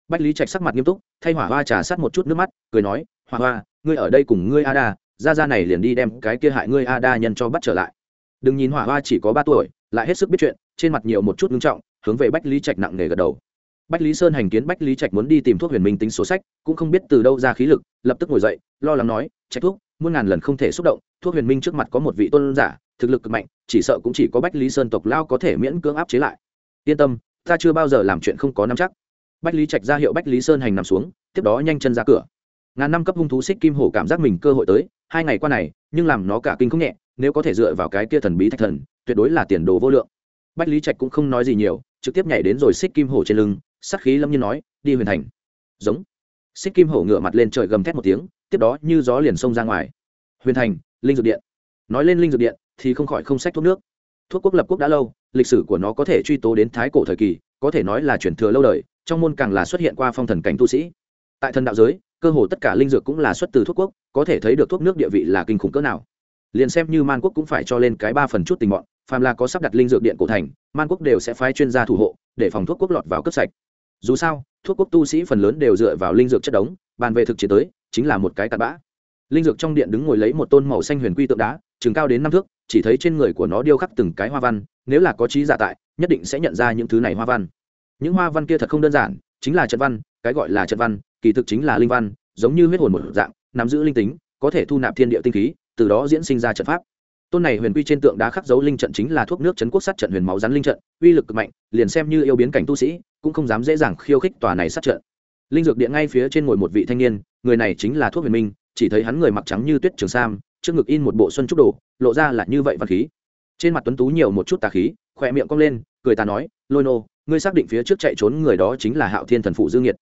bách lý trạch sắc mặt nghiêm túc, thay hỏa hoa trà sát một chút nước mắt, cười nói, hỏa hoa, ngươi ở đây cùng ngươi a đa, ra ra này liền đi đem cái kia hại ngươi a đa nhân cho bắt trở lại. Đừng nhìn hỏa hoa chỉ có ba tuổi, lại hết sức biết chuyện, trên mặt nhiều một chút ngưng trọng, hướng về bách lý trạch nặng nề gật đầu. Bách lý sơn hành kiến bách lý trạch muốn đi tìm thuốc huyền minh tính số sách, cũng không biết từ đâu ra khí lực, lập tức ngồi dậy, lo lắng nói, trạch thuốc, muôn ngàn lần không thể xúc động, thuốc huyền minh trước mặt có một vị tôn giả, thực lực cực mạnh, chỉ sợ cũng chỉ có bách lý sơn tộc lao có thể miễn cưỡng áp chế lại. Yên tâm, ta chưa bao giờ làm chuyện không có nắm chắc bách lý trạch ra hiệu bách lý sơn hành nằm xuống, tiếp đó nhanh chân ra cửa. Ngàn năm cấp hung thú xích kim hổ cảm giác mình cơ hội tới, hai ngày qua này, nhưng làm nó cả kinh không nhẹ, nếu có thể dựa vào cái kia thần bí thạch thần, tuyệt đối là tiền đồ vô lượng. Bách lý trạch cũng không nói gì nhiều, trực tiếp nhảy đến rồi xích kim hổ trên lưng, sắc khí lâm nhiên nói, đi huyền thành. Giống. Xích kim hổ ngửa mặt lên trời gầm thét một tiếng, tiếp đó như gió liền xông ra ngoài. Huyền thành, linh dược điện. Nói lên linh dược điện thì không khỏi không sách thuốc nước. Thuốc quốc lập quốc đã lâu, lịch sử của nó có thể truy tố đến thái cổ thời kỳ, có thể nói là truyền thừa lâu đời trong môn càng là xuất hiện qua phong thần cảnh tu sĩ. Tại thần đạo giới, cơ hồ tất cả linh dược cũng là xuất từ thuốc quốc, có thể thấy được thuốc nước địa vị là kinh khủng cỡ nào. Liền xem như man quốc cũng phải cho lên cái ba phần chút tình bọn, phàm là có sắp đặt linh dược điện cổ thành, man quốc đều sẽ phái chuyên gia thủ hộ, để phòng thuốc quốc lọt vào cấp sạch. Dù sao, thuốc quốc tu sĩ phần lớn đều dựa vào linh dược chất đống, bàn về thực chế tới, chính là một cái tạt bã. Linh dược trong điện đứng ngồi lấy một tôn màu xanh huyền quy tượng đá chừng cao đến năm thước, chỉ thấy trên người của nó điêu khắc từng cái hoa văn, nếu là có trí giả tại, nhất định sẽ nhận ra những thứ này hoa văn những hoa văn kia thật không đơn giản, chính là trận văn, cái gọi là trận văn, kỳ thực chính là linh văn, giống như huyết hồn một dạng, nắm giữ linh tính, có thể thu nạp thiên địa tinh khí, từ đó diễn sinh ra trận pháp. Tôn này huyền quy trên tượng đá khắc dấu linh trận chính là thuốc nước chấn quốc sát trận huyền máu rắn linh trận, uy lực cực mạnh, liền xem như yêu biến cảnh tu sĩ, cũng không dám dễ dàng khiêu khích tòa này sát trận. Linh dược điện ngay phía trên ngồi một vị thanh niên, người này chính là thuốc huyền minh, chỉ thấy hắn người mặc trắng như tuyết trường sam, trước ngực in một bộ xuân trúc đồ, lộ ra là như vậy văn khí. Trên mặt tuấn tú nhiều một chút tà khí, khỏe miệng cong lên, cười ta nói, lôi nô ngươi xác định phía trước chạy trốn người đó chính là hạo thiên thần phụ dương nhiệt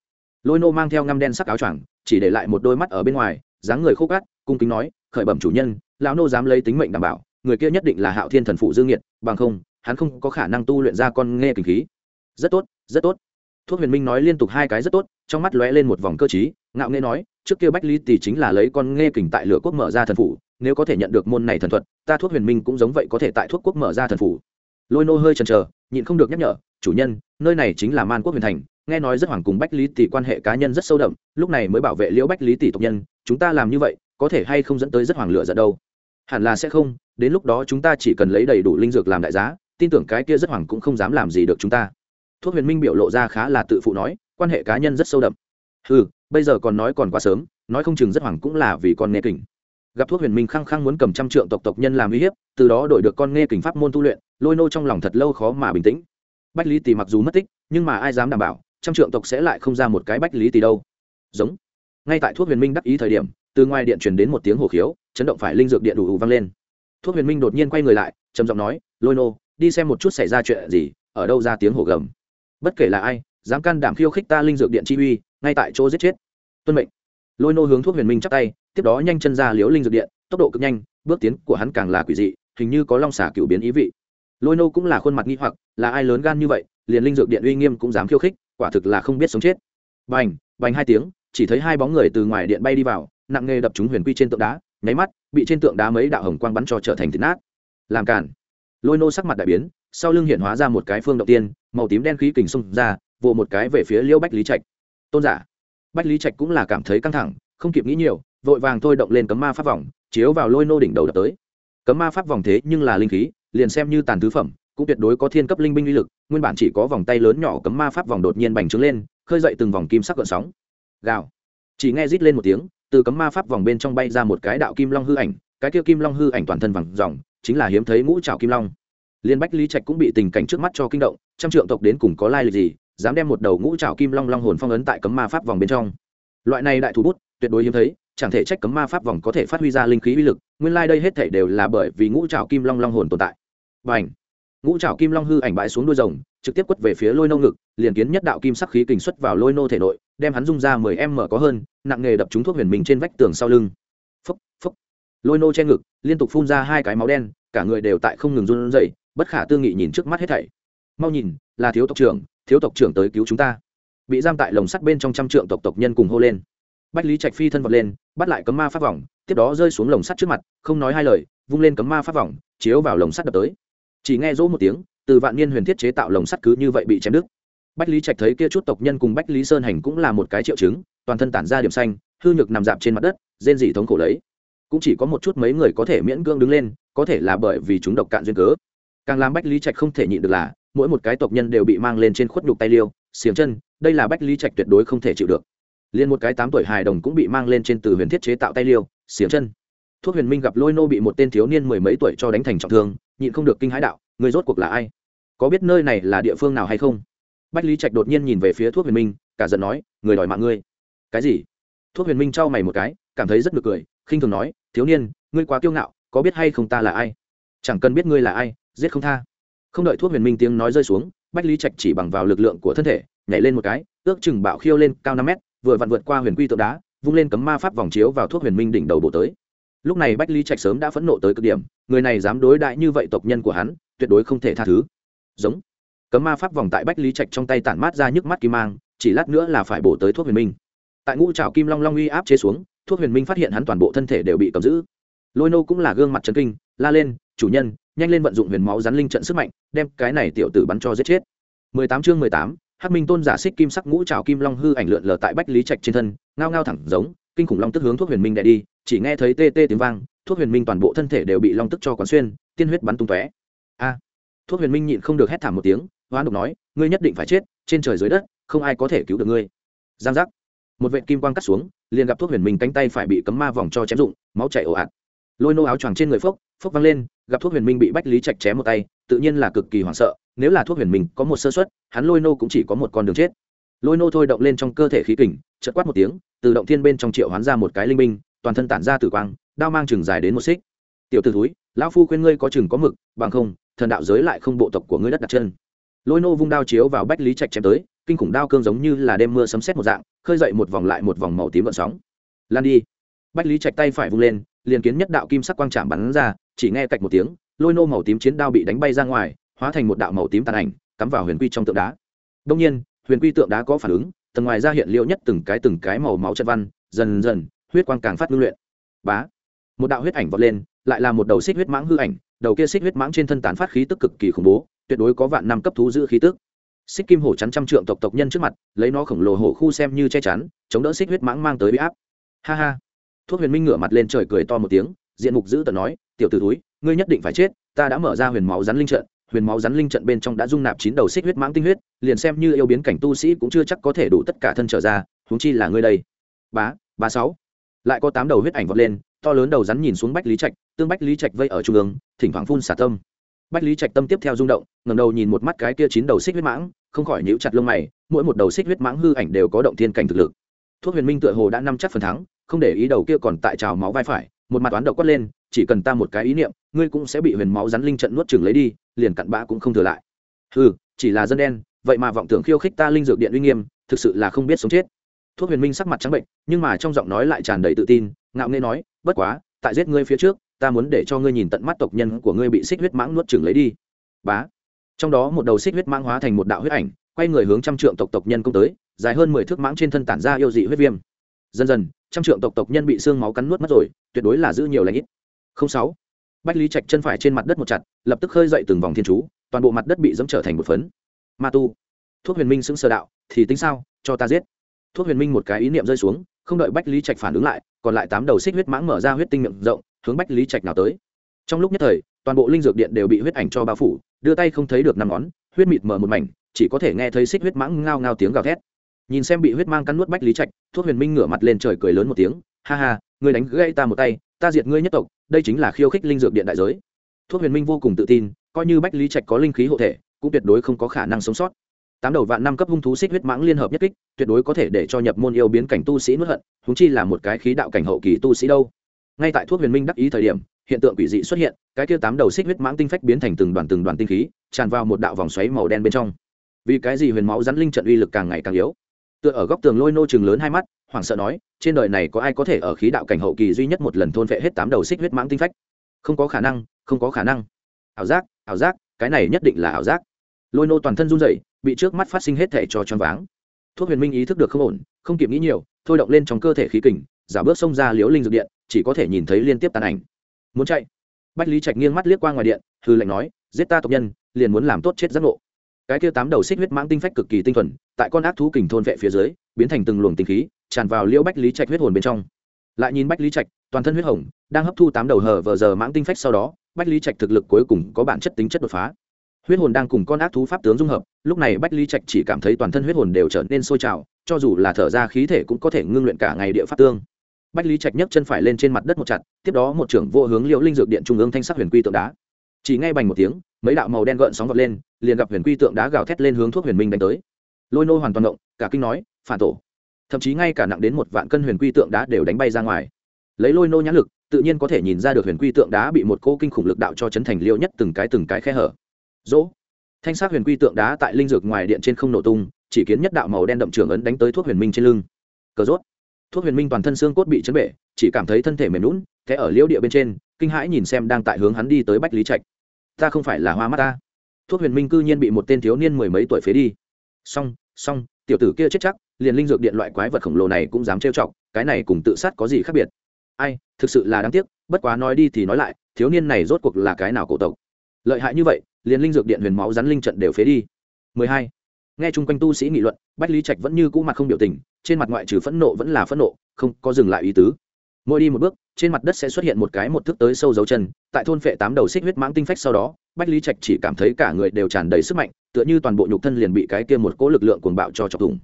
lôi nô mang theo ngăm đen sắc áo choàng, chỉ để lại một đôi mắt ở bên ngoài, dáng người khô cát, cung kính nói, khởi bẩm chủ nhân, lão nô dám lấy tính mệnh đảm bảo, người kia nhất định là hạo thiên thần phụ dương nhiệt bằng không, hắn không có khả năng tu luyện ra con nghe kinh khí. Rất tốt rất tốt. Thuốc huyền minh nói liên tục hai cái rất tốt, trong mắt lóe lên một vòng cơ t ngạo nghê nói, trước kia bách lý tỷ chính là lấy con nghe kình tại lửa quốc mở ra thần phủ, nếu có thể nhận được môn này thần thuật, ta thuốc huyền minh cũng giống vậy có thể tại thuốc quốc mở ra thần phủ lôi nô hơi chần chờ, nhịn không được nhắc nhở, chủ nhân, nơi này chính là man quốc huyền thành, nghe nói rất hoàng cùng bách lý tỷ quan hệ cá nhân rất sâu đậm, lúc này mới bảo vệ liễu bách lý tỷ tộc nhân, chúng ta làm như vậy, có thể hay không dẫn tới rất hoàng lựa giận đâu? Hẳn là sẽ không, đến lúc đó chúng ta chỉ cần lấy đầy đủ linh dược làm đại giá, tin tưởng cái kia rất hoàng cũng không dám làm gì được chúng ta. Thuốc huyền minh biểu lộ ra khá là tự phụ nói, quan hệ cá nhân rất sâu đậm. Ừ bây giờ còn nói còn quá sớm, nói không chừng rất hoàng cũng là vì con nghe kình. Gặp thuốc huyền minh khăng khăng muốn cầm trăm trượng tộc tộc nhân làm uy hiếp, từ đó đổi được con nghe kình pháp môn tu luyện lôi nô trong lòng thật lâu khó mà bình tĩnh. Bách lý Tì mặc dù mất tích, nhưng mà ai dám đảm bảo, trăm trượng tộc sẽ lại không ra một cái bách lý Tì đâu. Giống. Ngay tại thuốc huyền minh đắc ý thời điểm, từ ngoài điện truyền đến một tiếng hổ khiếu, chấn động phải linh dược điện đủ ủ vang lên. Thuốc huyền minh đột nhiên quay người lại, trầm giọng nói, lôi nô, đi xem một chút xảy ra chuyện gì, ở đâu ra tiếng hổ gầm. Bất kể là ai, dám can đảm khiêu khích ta linh dược điện chi uy, ngay tại chỗ giết chết. Tuân mệnh. Lôi nô hướng thuốc huyền minh chắc tay, tiếp đó nhanh chân ra liếu linh dược điện, tốc độ cực nhanh, bước tiến của hắn càng là quỷ dị, hình như có long xả cựu biến ý vị lôi nô cũng là khuôn mặt nghi hoặc, là ai lớn gan như vậy, liền linh dược điện uy nghiêm cũng dám khiêu khích, quả thực là không biết sống chết. Bành bành hai tiếng, chỉ thấy hai bóng người từ ngoài điện bay đi vào, nặng nghề đập trúng huyền quy trên tượng đá, nháy mắt, bị trên tượng đá mấy đạo hồng quang bắn cho trở thành thịt nát. Làm cản lôi nô sắc mặt đại biến, sau lưng hiện hóa ra một cái phương động tiên, màu tím đen khí kình xung ra, vồ một cái về phía liêu bách lý trạch. Tôn giả. Bách lý trạch cũng là cảm thấy căng thẳng, không kịp nghĩ nhiều, vội vàng thôi động lên cấm ma pháp vòng, chiếu vào lôi nô đỉnh đầu đập tới. Cấm ma pháp vòng thế nhưng là linh khí liền xem như tàn thứ phẩm, cũng tuyệt đối có thiên cấp linh binh uy lực, nguyên bản chỉ có vòng tay lớn nhỏ cấm ma pháp vòng đột nhiên bành trướng lên, khơi dậy từng vòng kim sắc gợn sóng. Gào. Chỉ nghe rít lên một tiếng, từ cấm ma pháp vòng bên trong bay ra một cái đạo kim long hư ảnh, cái kia kim long hư ảnh toàn thân vàng dòng chính là hiếm thấy ngũ trào kim long. Liên bách lý trạch cũng bị tình cảnh trước mắt cho kinh động, trăm trượng tộc đến cùng có lai lịch gì, dám đem một đầu ngũ trào kim long long hồn phong ấn tại cấm ma pháp vòng bên trong. Loại này đại thủ bút, tuyệt đối hiếm thấy, chẳng thể trách cấm ma pháp vòng có thể phát huy ra linh khí uy lực, nguyên lai đây hết thể đều là bởi vì ngũ trào kim long long hồn tồn tại và ảnh. Ngũ trào kim long hư ảnh bãi xuống đuôi rồng, trực tiếp quất về phía lôi nô ngực, liền kiến nhất đạo kim sắc khí kình xuất vào lôi nô thể nội, đem hắn dung ra mười em mở có hơn, nặng nghề đập trúng thuốc huyền mình trên vách tường sau lưng. Phúc phúc lôi nô che ngực, liên tục phun ra hai cái máu đen, cả người đều tại không ngừng run rẩy, bất khả tư nghị nhìn trước mắt hết thảy. Mau nhìn, là thiếu tộc trưởng, thiếu tộc trưởng tới cứu chúng ta. Bị giam tại lồng sắt bên trong trăm trượng tộc tộc nhân cùng hô lên. Bách lý trạch phi thân vật lên, bắt lại cấm ma pháp vòng, tiếp đó rơi xuống lồng sắt trước mặt, không nói hai lời, vung lên cấm ma pháp vòng, chiếu vào lồng sắt đập tới chỉ nghe rỗ một tiếng, từ vạn niên huyền thiết chế tạo lồng sắt cứ như vậy bị chém đứt. Bách lý trạch thấy kia chút tộc nhân cùng bách lý sơn hành cũng là một cái triệu chứng, toàn thân tản ra điểm xanh, hư nhược nằm dạp trên mặt đất, rên dị thống khổ lấy. Cũng chỉ có một chút mấy người có thể miễn cưỡng đứng lên, có thể là bởi vì chúng độc cạn duyên cớ. Càng làm bách lý trạch không thể nhịn được là, mỗi một cái tộc nhân đều bị mang lên trên khuất nhục tay liêu, xiềng chân, đây là bách lý trạch tuyệt đối không thể chịu được. Liền một cái tám tuổi hài đồng cũng bị mang lên trên từ huyền thiết chế tạo tay liêu, xiềng chân. Thuốc huyền minh gặp lôi nô bị một tên thiếu niên mười mấy tuổi cho đánh thành trọng thương nhịn không được kinh hãi đạo người rốt cuộc là ai? Có biết nơi này là địa phương nào hay không? Bách lý trạch đột nhiên nhìn về phía thuốc huyền minh, cả giận nói, người đòi mạng ngươi. Cái gì? Thuốc huyền minh trao mày một cái, cảm thấy rất ngược cười, khinh thường nói, thiếu niên, ngươi quá kiêu ngạo, có biết hay không ta là ai? Chẳng cần biết ngươi là ai, giết không tha. Không đợi thuốc huyền minh tiếng nói rơi xuống, bách lý trạch chỉ bằng vào lực lượng của thân thể, nhảy lên một cái, ước chừng bạo khiêu lên cao năm mét, vừa vặn vượt qua huyền quy tượng đá, vung lên cấm ma pháp vòng chiếu vào thuốc huyền minh đỉnh đầu bộ tới lúc này bách lý trạch sớm đã phẫn nộ tới cực điểm người này dám đối đại như vậy tộc nhân của hắn tuyệt đối không thể tha thứ. Giống. Cấm ma pháp vòng tại bách lý trạch trong tay tản mát ra nhức mắt kim mang chỉ lát nữa là phải bổ tới thuốc huyền minh. Tại ngũ trào kim long long uy áp chế xuống thuốc huyền minh phát hiện hắn toàn bộ thân thể đều bị cầm giữ. Lôi nô cũng là gương mặt trấn kinh la lên chủ nhân nhanh lên vận dụng huyền máu rắn linh trận sức mạnh đem cái này tiểu tử bắn cho giết chết. 18 chương 18, Hắc Minh Tôn giả xích kim sắc ngũ trảo kim long hư ảnh lượn lờ tại Bách Lý Trạch trên thân, ngao ngao thẳng giống, kinh khủng long tức hướng thuốc huyền minh đè đi, chỉ nghe thấy tê tê tiếng vang, thuốc huyền minh toàn bộ thân thể đều bị long tức cho quán xuyên, tiên huyết bắn tung tóe. A! thuốc huyền minh nhịn không được hét thảm một tiếng, hoán độc nói, ngươi nhất định phải chết, trên trời dưới đất, không ai có thể cứu được ngươi. Giang giác. Một vệt kim quang cắt xuống, liền gặp thuốc huyền minh cánh tay phải bị cấm ma vòng cho chém rụng, máu chảy ồ ạt. Lôi nô áo choàng trên người phốc, phốc văng lên, gặp thuốc huyền minh bị Bách Lý chạch chém một tay, tự nhiên là cực kỳ hoảng sợ, nếu là thuốc huyền minh có một sơ suất, hắn lôi nô cũng chỉ có một con đường chết lôi nô thôi động lên trong cơ thể khí kình chật quát một tiếng, từ động thiên bên trong triệu hoán ra một cái linh binh, toàn thân tản ra tử quang, đao mang chừng dài đến một xích. Tiểu t ử thúi, lão phu khuyên ngươi có chừng có mực, bằng không, thần đạo giới lại không bộ tộc của ngươi đất đặt chân. Lôi nô vung đao chiếu vào bách lý trạch chém tới, kinh khủng đao cương giống như là đêm mưa sấm xét một dạng, khơi dậy một vòng lại một vòng màu tím vận sóng. Lan đi. Bách lý trạch tay phải vung lên, liền kiến nhất đạo kim sắc quang trạm bắn ra, chỉ nghe cạch một tiếng, lôi nô màu tím chiến đao bị đánh bay ra ngoài, hóa thành một đạo màu tím tàn ảnh, cắm vào huyền quy trong tượng đá. Đông nhiên huyền quy tượng đá có phản ứng, tầng ngoài ra hiện liệu nhất từng cái từng cái màu máu chất văn, dần dần, huyết quang càng phát ngưng luyện. Bá! Một đạo huyết ảnh vọt lên, lại là một đầu xích huyết mãng hư ảnh, đầu kia xích huyết mãng trên thân tán phát khí tức cực kỳ khủng bố, tuyệt đối có vạn năm cấp thú giữ khí tức. Xích kim hổ chắn trăm trượng tộc tộc nhân trước mặt, lấy nó khổng lồ hổ khu xem như che chắn, chống đỡ xích huyết mãng mang tới bị áp. Ha ha! Thuốc huyền minh ngửa mặt lên trời cười to một tiếng, diện mục giữ tợn nói, tiểu t ử túi ngươi nhất định phải chết, ta đã mở ra huyền máu rắn linh trận huyền máu rắn linh trận bên trong đã dung nạp chín đầu xích huyết mãng tinh huyết, liền xem như yêu biến cảnh tu sĩ cũng chưa chắc có thể đủ tất cả thân trở ra, huống chi là ngươi đây. Bá ba sáu. Lại có tám đầu huyết ảnh vọt lên, to lớn đầu rắn nhìn xuống bách lý trạch, tương bách lý trạch vây ở trung ương, thỉnh thoảng phun xả tâm. Bách lý trạch tâm tiếp theo rung động ngầm đầu nhìn một mắt cái kia chín đầu xích huyết mãng, không khỏi nhíu chặt lông mày, mỗi một đầu xích huyết mãng hư ảnh đều có động thiên cảnh thực lực. Thuốc huyền minh tựa hồ đã năm chắc phần thắng, không để ý đầu kia còn tại trào máu vai phải một mặt toán độc quát lên, chỉ cần ta một cái ý niệm, ngươi cũng sẽ bị huyền máu rắn linh trận nuốt chừng lấy đi, liền cặn bã cũng không thừa lại. Ừ chỉ là dân đen, vậy mà vọng tưởng khiêu khích ta linh dược điện uy nghiêm, thực sự là không biết sống chết. Thuốc huyền minh sắc mặt trắng bệnh, nhưng mà trong giọng nói lại tràn đầy tự tin, ngạo nghê nói, bất quá, tại giết ngươi phía trước, ta muốn để cho ngươi nhìn tận mắt tộc nhân của ngươi bị xích huyết mãng nuốt chừng lấy đi. Bá. Trong đó một đầu xích huyết mãng hóa thành một đạo huyết ảnh, quay người hướng trăm trượng tộc tộc nhân công tới, dài hơn mười thước mãng trên thân tản ra yêu dị huyết viêm. Dần dần trăm trượng tộc tộc nhân bị xương máu cắn nuốt mất rồi, tuyệt đối là giữ nhiều lãnh ít. Không sáu. Bách lý trạch chân phải trên mặt đất một chặt, lập tức khơi dậy từng vòng thiên chú, toàn bộ mặt đất bị dẫm trở thành một phấn. Ma tu. Thuốc huyền minh xứng sờ đạo, thì tính sao, cho ta giết. Thuốc huyền minh một cái ý niệm rơi xuống, không đợi bách lý trạch phản ứng lại, còn lại tám đầu xích huyết mãng mở ra huyết tinh miệng rộng, hướng bách lý trạch nào tới. Trong lúc nhất thời, toàn bộ linh dược điện đều bị huyết ảnh cho bao phủ, đưa tay không thấy được năm ngón, huyết mịt mở một mảnh, chỉ có thể nghe thấy xích huyết mãng ngao ngao tiếng gào thét nhìn xem bị huyết mang cắn nuốt bách lý trạch, thuốc huyền minh ngửa mặt lên trời cười lớn một tiếng, ha ha, ngươi đánh gãy ta một tay, ta diệt ngươi nhất tộc, đây chính là khiêu khích linh dược điện đại giới. Thuốc huyền minh vô cùng tự tin, coi như bách lý trạch có linh khí hộ thể, cũng tuyệt đối không có khả năng sống sót. Tám đầu vạn năm cấp hung thú xích huyết mãng liên hợp nhất kích, tuyệt đối có thể để cho nhập môn yêu biến cảnh tu sĩ nuốt hận húng chi là một cái khí đạo cảnh hậu kỳ tu sĩ đâu. Ngay tại thuốc huyền minh đắc ý thời điểm, hiện tượng quỷ dị xuất hiện, cái kia tám đầu xích huyết mãng tinh phách biến thành từng đoàn từng đoàn tinh khí, tràn vào một đạo vòng xoáy màu đen bên trong. Vì cái gì huyền máu rắn linh trận uy lực càng ngày càng yếu? Tựa ở góc tường lôi nô chừng lớn hai mắt, hoảng sợ nói, trên đời này có ai có thể ở khí đạo cảnh hậu kỳ duy nhất một lần thôn vệ hết tám đầu xích huyết mãng tinh phách? Không có khả năng, không có khả năng. Ảo giác ảo giác, cái này nhất định là ảo giác. Lôi nô toàn thân run rẩy, bị trước mắt phát sinh hết thể cho choáng váng. Thuốc huyền minh ý thức được không ổn, không kịp nghĩ nhiều, thôi động lên trong cơ thể khí kình, giả bước xông ra liễu linh dược điện, chỉ có thể nhìn thấy liên tiếp tàn ảnh. Muốn chạy? Bách lý trạch nghiêng mắt liếc qua ngoài điện hư lệnh nói, giết ta tộc nhân, liền muốn làm tốt chết giác ngộ cái kia tám đầu xích huyết mãng tinh phách cực kỳ tinh thuần, tại con ác thú kình thôn vệ phía dưới, biến thành từng luồng tinh khí, tràn vào liễu bách lý trạch huyết hồn bên trong. Lại nhìn bách lý trạch, toàn thân huyết hồng, đang hấp thu tám đầu hở vờ giờ mãng tinh phách sau đó, bách lý trạch thực lực cuối cùng có bản chất tính chất đột phá. Huyết hồn đang cùng con ác thú pháp tướng dung hợp, lúc này bách lý trạch chỉ cảm thấy toàn thân huyết hồn đều trở nên sôi trào, cho dù là thở ra khí thể cũng có thể ngưng luyện cả ngày địa pháp tương. Bách lý trạch nhấc chân phải lên trên mặt đất một chặt, tiếp đó một trưởng vô hướng liễu linh dược điện trung ương thanh sắc huyền quy tượng đá chỉ ngay bành một tiếng, mấy đạo màu đen gợn sóng vọt lên, liền gặp huyền quy tượng đá gào thét lên hướng thuốc huyền minh đánh tới. Lôi nô hoàn toàn động, cả kinh nói, phản tổ. Thậm chí ngay cả nặng đến một vạn cân huyền quy tượng đá đều đánh bay ra ngoài. Lấy lôi nô nhãn lực, tự nhiên có thể nhìn ra được huyền quy tượng đá bị một cô kinh khủng lực đạo cho chấn thành liêu nhất từng cái từng cái khe hở. Dỗ. Thanh sát huyền quy tượng đá tại linh dược ngoài điện trên không nổ tung, chỉ kiến nhất đạo màu đen đậm trưởng ấn đánh tới thuốc huyền minh trên lưng. Cờ rốt. Thuốc huyền minh toàn thân xương cốt bị chấn bể, chỉ cảm thấy thân thể mềm lún thế ở liễu địa bên trên, kinh hãi nhìn xem đang tại hướng hắn đi tới bách lý trạch ta không phải là hoa mắt ta. Thuốc huyền minh cư nhiên bị một tên thiếu niên mười mấy tuổi phế đi. Xong xong, tiểu tử kia chết chắc, liền linh dược điện loại quái vật khổng lồ này cũng dám trêu chọc, cái này cùng tự sát có gì khác biệt? Ai, thực sự là đáng tiếc, bất quá nói đi thì nói lại, thiếu niên này rốt cuộc là cái nào cổ tộc? Lợi hại như vậy, liền linh dược điện huyền máu rắn linh trận đều phế đi. 12. nghe chung quanh tu sĩ nghị luận, bách lý trạch vẫn như cũ mặt không biểu tình, trên mặt ngoại trừ phẫn nộ vẫn là phẫn nộ, không có dừng lại ý tứ mỗi đi một bước, trên mặt đất sẽ xuất hiện một cái một thước tới sâu dấu chân, tại thôn phệ tám đầu xích huyết mãng tinh phách sau đó, bách lý trạch chỉ cảm thấy cả người đều tràn đầy sức mạnh, tựa như toàn bộ nhục thân liền bị cái kia một cỗ lực lượng cuồng bạo cho chọc thủng.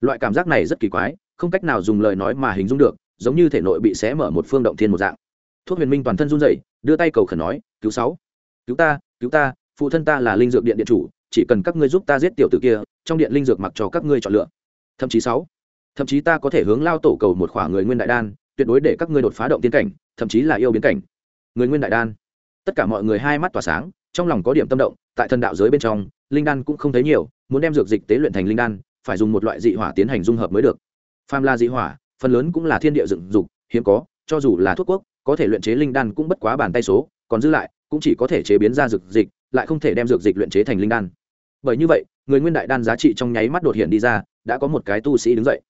Loại cảm giác này rất kỳ quái, không cách nào dùng lời nói mà hình dung được, giống như thể nội bị xé mở một phương động thiên một dạng. Thuốc huyền minh toàn thân run rẩy, đưa tay cầu khẩn nói, cứu sáu, cứu ta cứu ta, phụ thân ta là linh dược điện điện chủ, chỉ cần các ngươi giúp ta giết tiểu tử kia, trong điện linh dược mặc cho các ngươi chọn lựa. Thậm chí sáu, thậm chí ta có thể hướng lao tổ cầu một khỏa người nguyên đại đan tuyệt đối để các ngươi đột phá động tiên cảnh, thậm chí là yêu biến cảnh. Người nguyên đại đan, tất cả mọi người hai mắt tỏa sáng, trong lòng có điểm tâm động, tại thần đạo giới bên trong, linh đan cũng không thấy nhiều, muốn đem dược dịch tế luyện thành linh đan, phải dùng một loại dị hỏa tiến hành dung hợp mới được. Phàm la dị hỏa, phần lớn cũng là thiên địa dựng dục, hiếm có, cho dù là thuốc quốc, có thể luyện chế linh đan cũng bất quá bàn tay số, còn dư lại, cũng chỉ có thể chế biến ra dược dịch, lại không thể đem dược dịch luyện chế thành linh đan. Bởi như vậy, người nguyên đại đan giá trị trong nháy mắt đột hiện đi ra, đã có một cái tu sĩ đứng dậy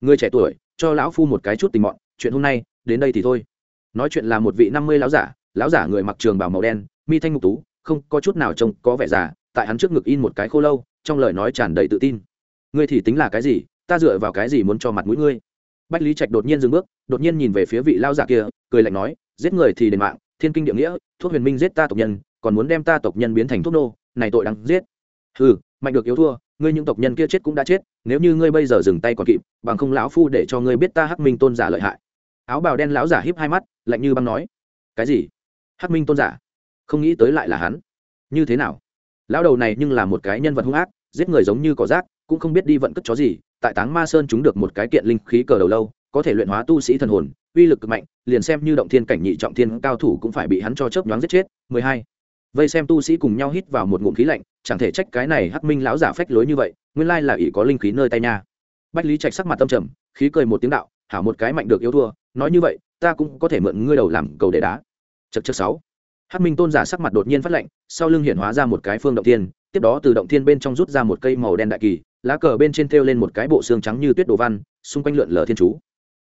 người trẻ tuổi, cho lão phu một cái chút tình mọn, chuyện hôm nay, đến đây thì thôi. Nói chuyện là một vị năm mươi lão giả lão giả người mặc trường bào màu đen, mi thanh mục tú, không có chút nào trông có vẻ già, tại hắn trước ngực in một cái khô lâu, trong lời nói tràn đầy tự tin. Ngươi thì tính là cái gì, ta dựa vào cái gì muốn cho mặt mũi ngươi? Bách lý trạch đột nhiên dừng bước, đột nhiên nhìn về phía vị lao giả kia, cười lạnh nói, giết người thì đền mạng, thiên kinh địa nghĩa, thuốc huyền minh giết ta tộc nhân, còn muốn đem ta tộc nhân biến thành thuốc nô, này tội đáng giết. Ừ mạnh được yếu thua ngươi những tộc nhân kia chết cũng đã chết, nếu như ngươi bây giờ dừng tay còn kịp, bằng không lão phu để cho ngươi biết ta hắc minh tôn giả lợi hại. Áo bào đen lão giả híp hai mắt, lạnh như băng nói, cái gì? Hắc minh tôn giả? Không nghĩ tới lại là hắn. Như thế nào? Lão đầu này nhưng là một cái nhân vật hung ác, giết người giống như cỏ rác, cũng không biết đi vận cất chó gì, tại táng ma sơn chúng được một cái kiện linh khí cờ đầu lâu, có thể luyện hóa tu sĩ thần hồn, uy lực cực mạnh, liền xem như động thiên cảnh nhị trọng thiên cao thủ cũng phải bị hắn cho chớp nhoáng giết chết. Mười hai. Vây xem tu sĩ cùng nhau hít vào một ngụm khí lạnh chẳng thể trách cái này hắc minh lão giả phách lối như vậy, nguyên lai là ỷ có linh khí nơi tay nha. Bách lý trạch sắc mặt tâm trầm, khí cười một tiếng đạo, hảo một cái mạnh được yêu thua, nói như vậy, ta cũng có thể mượn ngươi đầu làm cầu để đá. Chật chật sáu. Hắc minh tôn giả sắc mặt đột nhiên phát lạnh, sau lưng hiện hóa ra một cái phương động thiên, tiếp đó từ động thiên bên trong rút ra một cây màu đen đại kỳ, lá cờ bên trên thêu lên một cái bộ xương trắng như tuyết đồ văn, xung quanh lượn lờ thiên chú.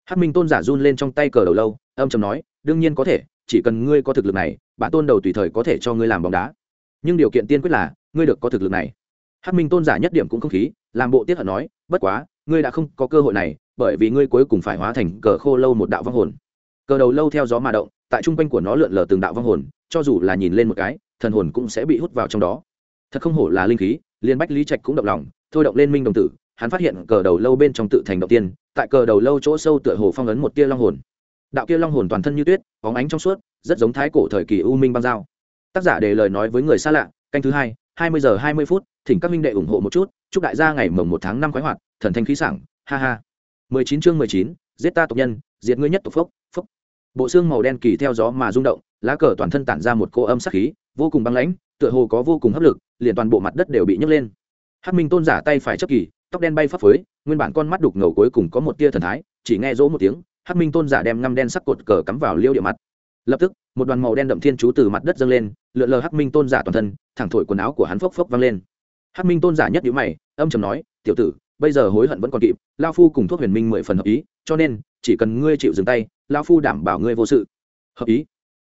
Hắc minh tôn giả run lên trong tay cờ đầu lâu, âm trầm nói, đương nhiên có thể, chỉ cần ngươi có thực lực này, bản tôn đầu tùy thời có thể cho ngươi làm bóng đá nhưng điều kiện tiên quyết là, ngươi được có thực lực này. Hát minh tôn giả nhất điểm cũng không khí, làm bộ tiết hận nói, bất quá, ngươi đã không có cơ hội này, bởi vì ngươi cuối cùng phải hóa thành cờ khô lâu một đạo vong hồn. Cờ đầu lâu theo gió mà động, tại trung quanh của nó lượn lờ từng đạo vong hồn, cho dù là nhìn lên một cái, thần hồn cũng sẽ bị hút vào trong đó. Thật không hổ là linh khí liên bách lý trạch cũng động lòng, thôi động lên minh đồng tử, hắn phát hiện cờ đầu lâu bên trong tự thành động tiên, tại cờ đầu lâu chỗ sâu tựa hồ phong ấn một tia long hồn. Đạo kia long hồn toàn thân như tuyết, bóng ánh trong suốt, rất giống thái cổ thời kỳ u minh băng giao tác giả để lời nói với người xa lạ, canh thứ hai hai mươi giờ hai mươi phút, thỉnh các minh đệ ủng hộ một chút, chúc đại gia ngày mồng một tháng năm khoái hoạt, thần thanh khí sảng, ha ha. mười chín chương mười chín, giết ta tộc nhân, diệt ngươi nhất tộc phốc phốc. Bộ xương màu đen kỳ theo gió mà rung động, lá cờ toàn thân tản ra một cô âm sắc khí, vô cùng băng lãnh, tựa hồ có vô cùng hấp lực, liền toàn bộ mặt đất đều bị nhấc lên. Hát minh tôn giả tay phải chấp kỳ, tóc đen bay phấp phới, nguyên bản con mắt đục ngầu cuối cùng có một tia thần thái, chỉ nghe rỗ một tiếng Hát minh tôn giả đem ngăm đen sắc cột cờ cắm vào liêu địa mặt lập tức, một đoàn màu đen đậm thiên chú từ mặt đất dâng lên, lượn lờ hắc minh tôn giả toàn thân, thẳng thổi quần áo của hắn phốc phốc văng lên. Hắc minh tôn giả nhất nhữ mày, âm trầm nói, tiểu tử, bây giờ hối hận vẫn còn kịp lao phu cùng thuốc huyền minh mười phần hợp ý, cho nên, chỉ cần ngươi chịu dừng tay lao phu đảm bảo ngươi vô sự. Hợp ý?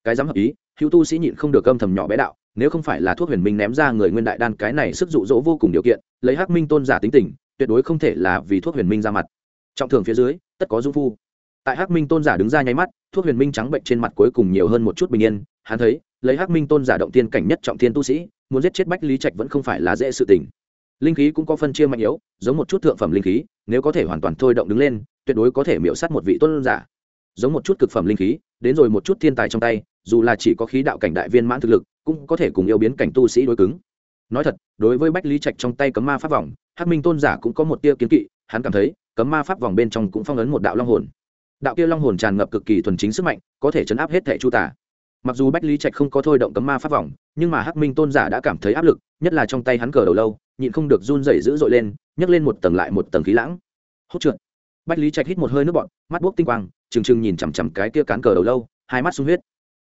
Cái dám hợp ý, hữu tu sĩ nhịn không được âm thầm nhỏ bé đạo, nếu không phải là thuốc huyền minh ném ra người nguyên đại đan, cái này sức dụ dỗ vô cùng điều kiện, lấy hắc minh tôn giả tính tình, tuyệt đối không thể là vì thuốc huyền minh ra mặt. Trọng thường phía dưới, tất có dung phu tại hắc minh tôn giả đứng ra nháy mắt, thuốc huyền minh trắng bệnh trên mặt cuối cùng nhiều hơn một chút bình yên. Hắn thấy, lấy hắc minh tôn giả động tiên cảnh nhất trọng thiên tu sĩ, muốn giết chết bách lý trạch vẫn không phải là dễ sự tình. Linh khí cũng có phân chia mạnh yếu, giống một chút thượng phẩm linh khí, nếu có thể hoàn toàn thôi động đứng lên, tuyệt đối có thể miễu sát một vị tôn giả. Giống một chút cực phẩm linh khí, đến rồi một chút thiên tài trong tay, dù là chỉ có khí đạo cảnh đại viên mãn thực lực, cũng có thể cùng yêu biến cảnh tu sĩ đối cứng. Nói thật, đối với bách lý trạch trong tay cấm ma pháp vòng, hắc minh tôn giả cũng có một tia kiến kỵ, hắn cảm thấy, cấm ma pháp vòng bên trong cũng phong ấn một đạo long hồn đạo kia long hồn tràn ngập cực kỳ thuần chính sức mạnh, có thể chấn áp hết thẻ chu tả mặc dù bách lý trạch không có thôi động cấm ma pháp vòng, nhưng mà hắc minh tôn giả đã cảm thấy áp lực, nhất là trong tay hắn cờ đầu lâu, nhịn không được run rẩy dữ dội lên, nhấc lên một tầng lại một tầng khí lãng. Hốt trượt. Bách lý trạch hít một hơi nước bọt, mắt buốc tinh quang, trừng trừng nhìn chằm chằm cái kia cán cờ đầu lâu, hai mắt sung huyết.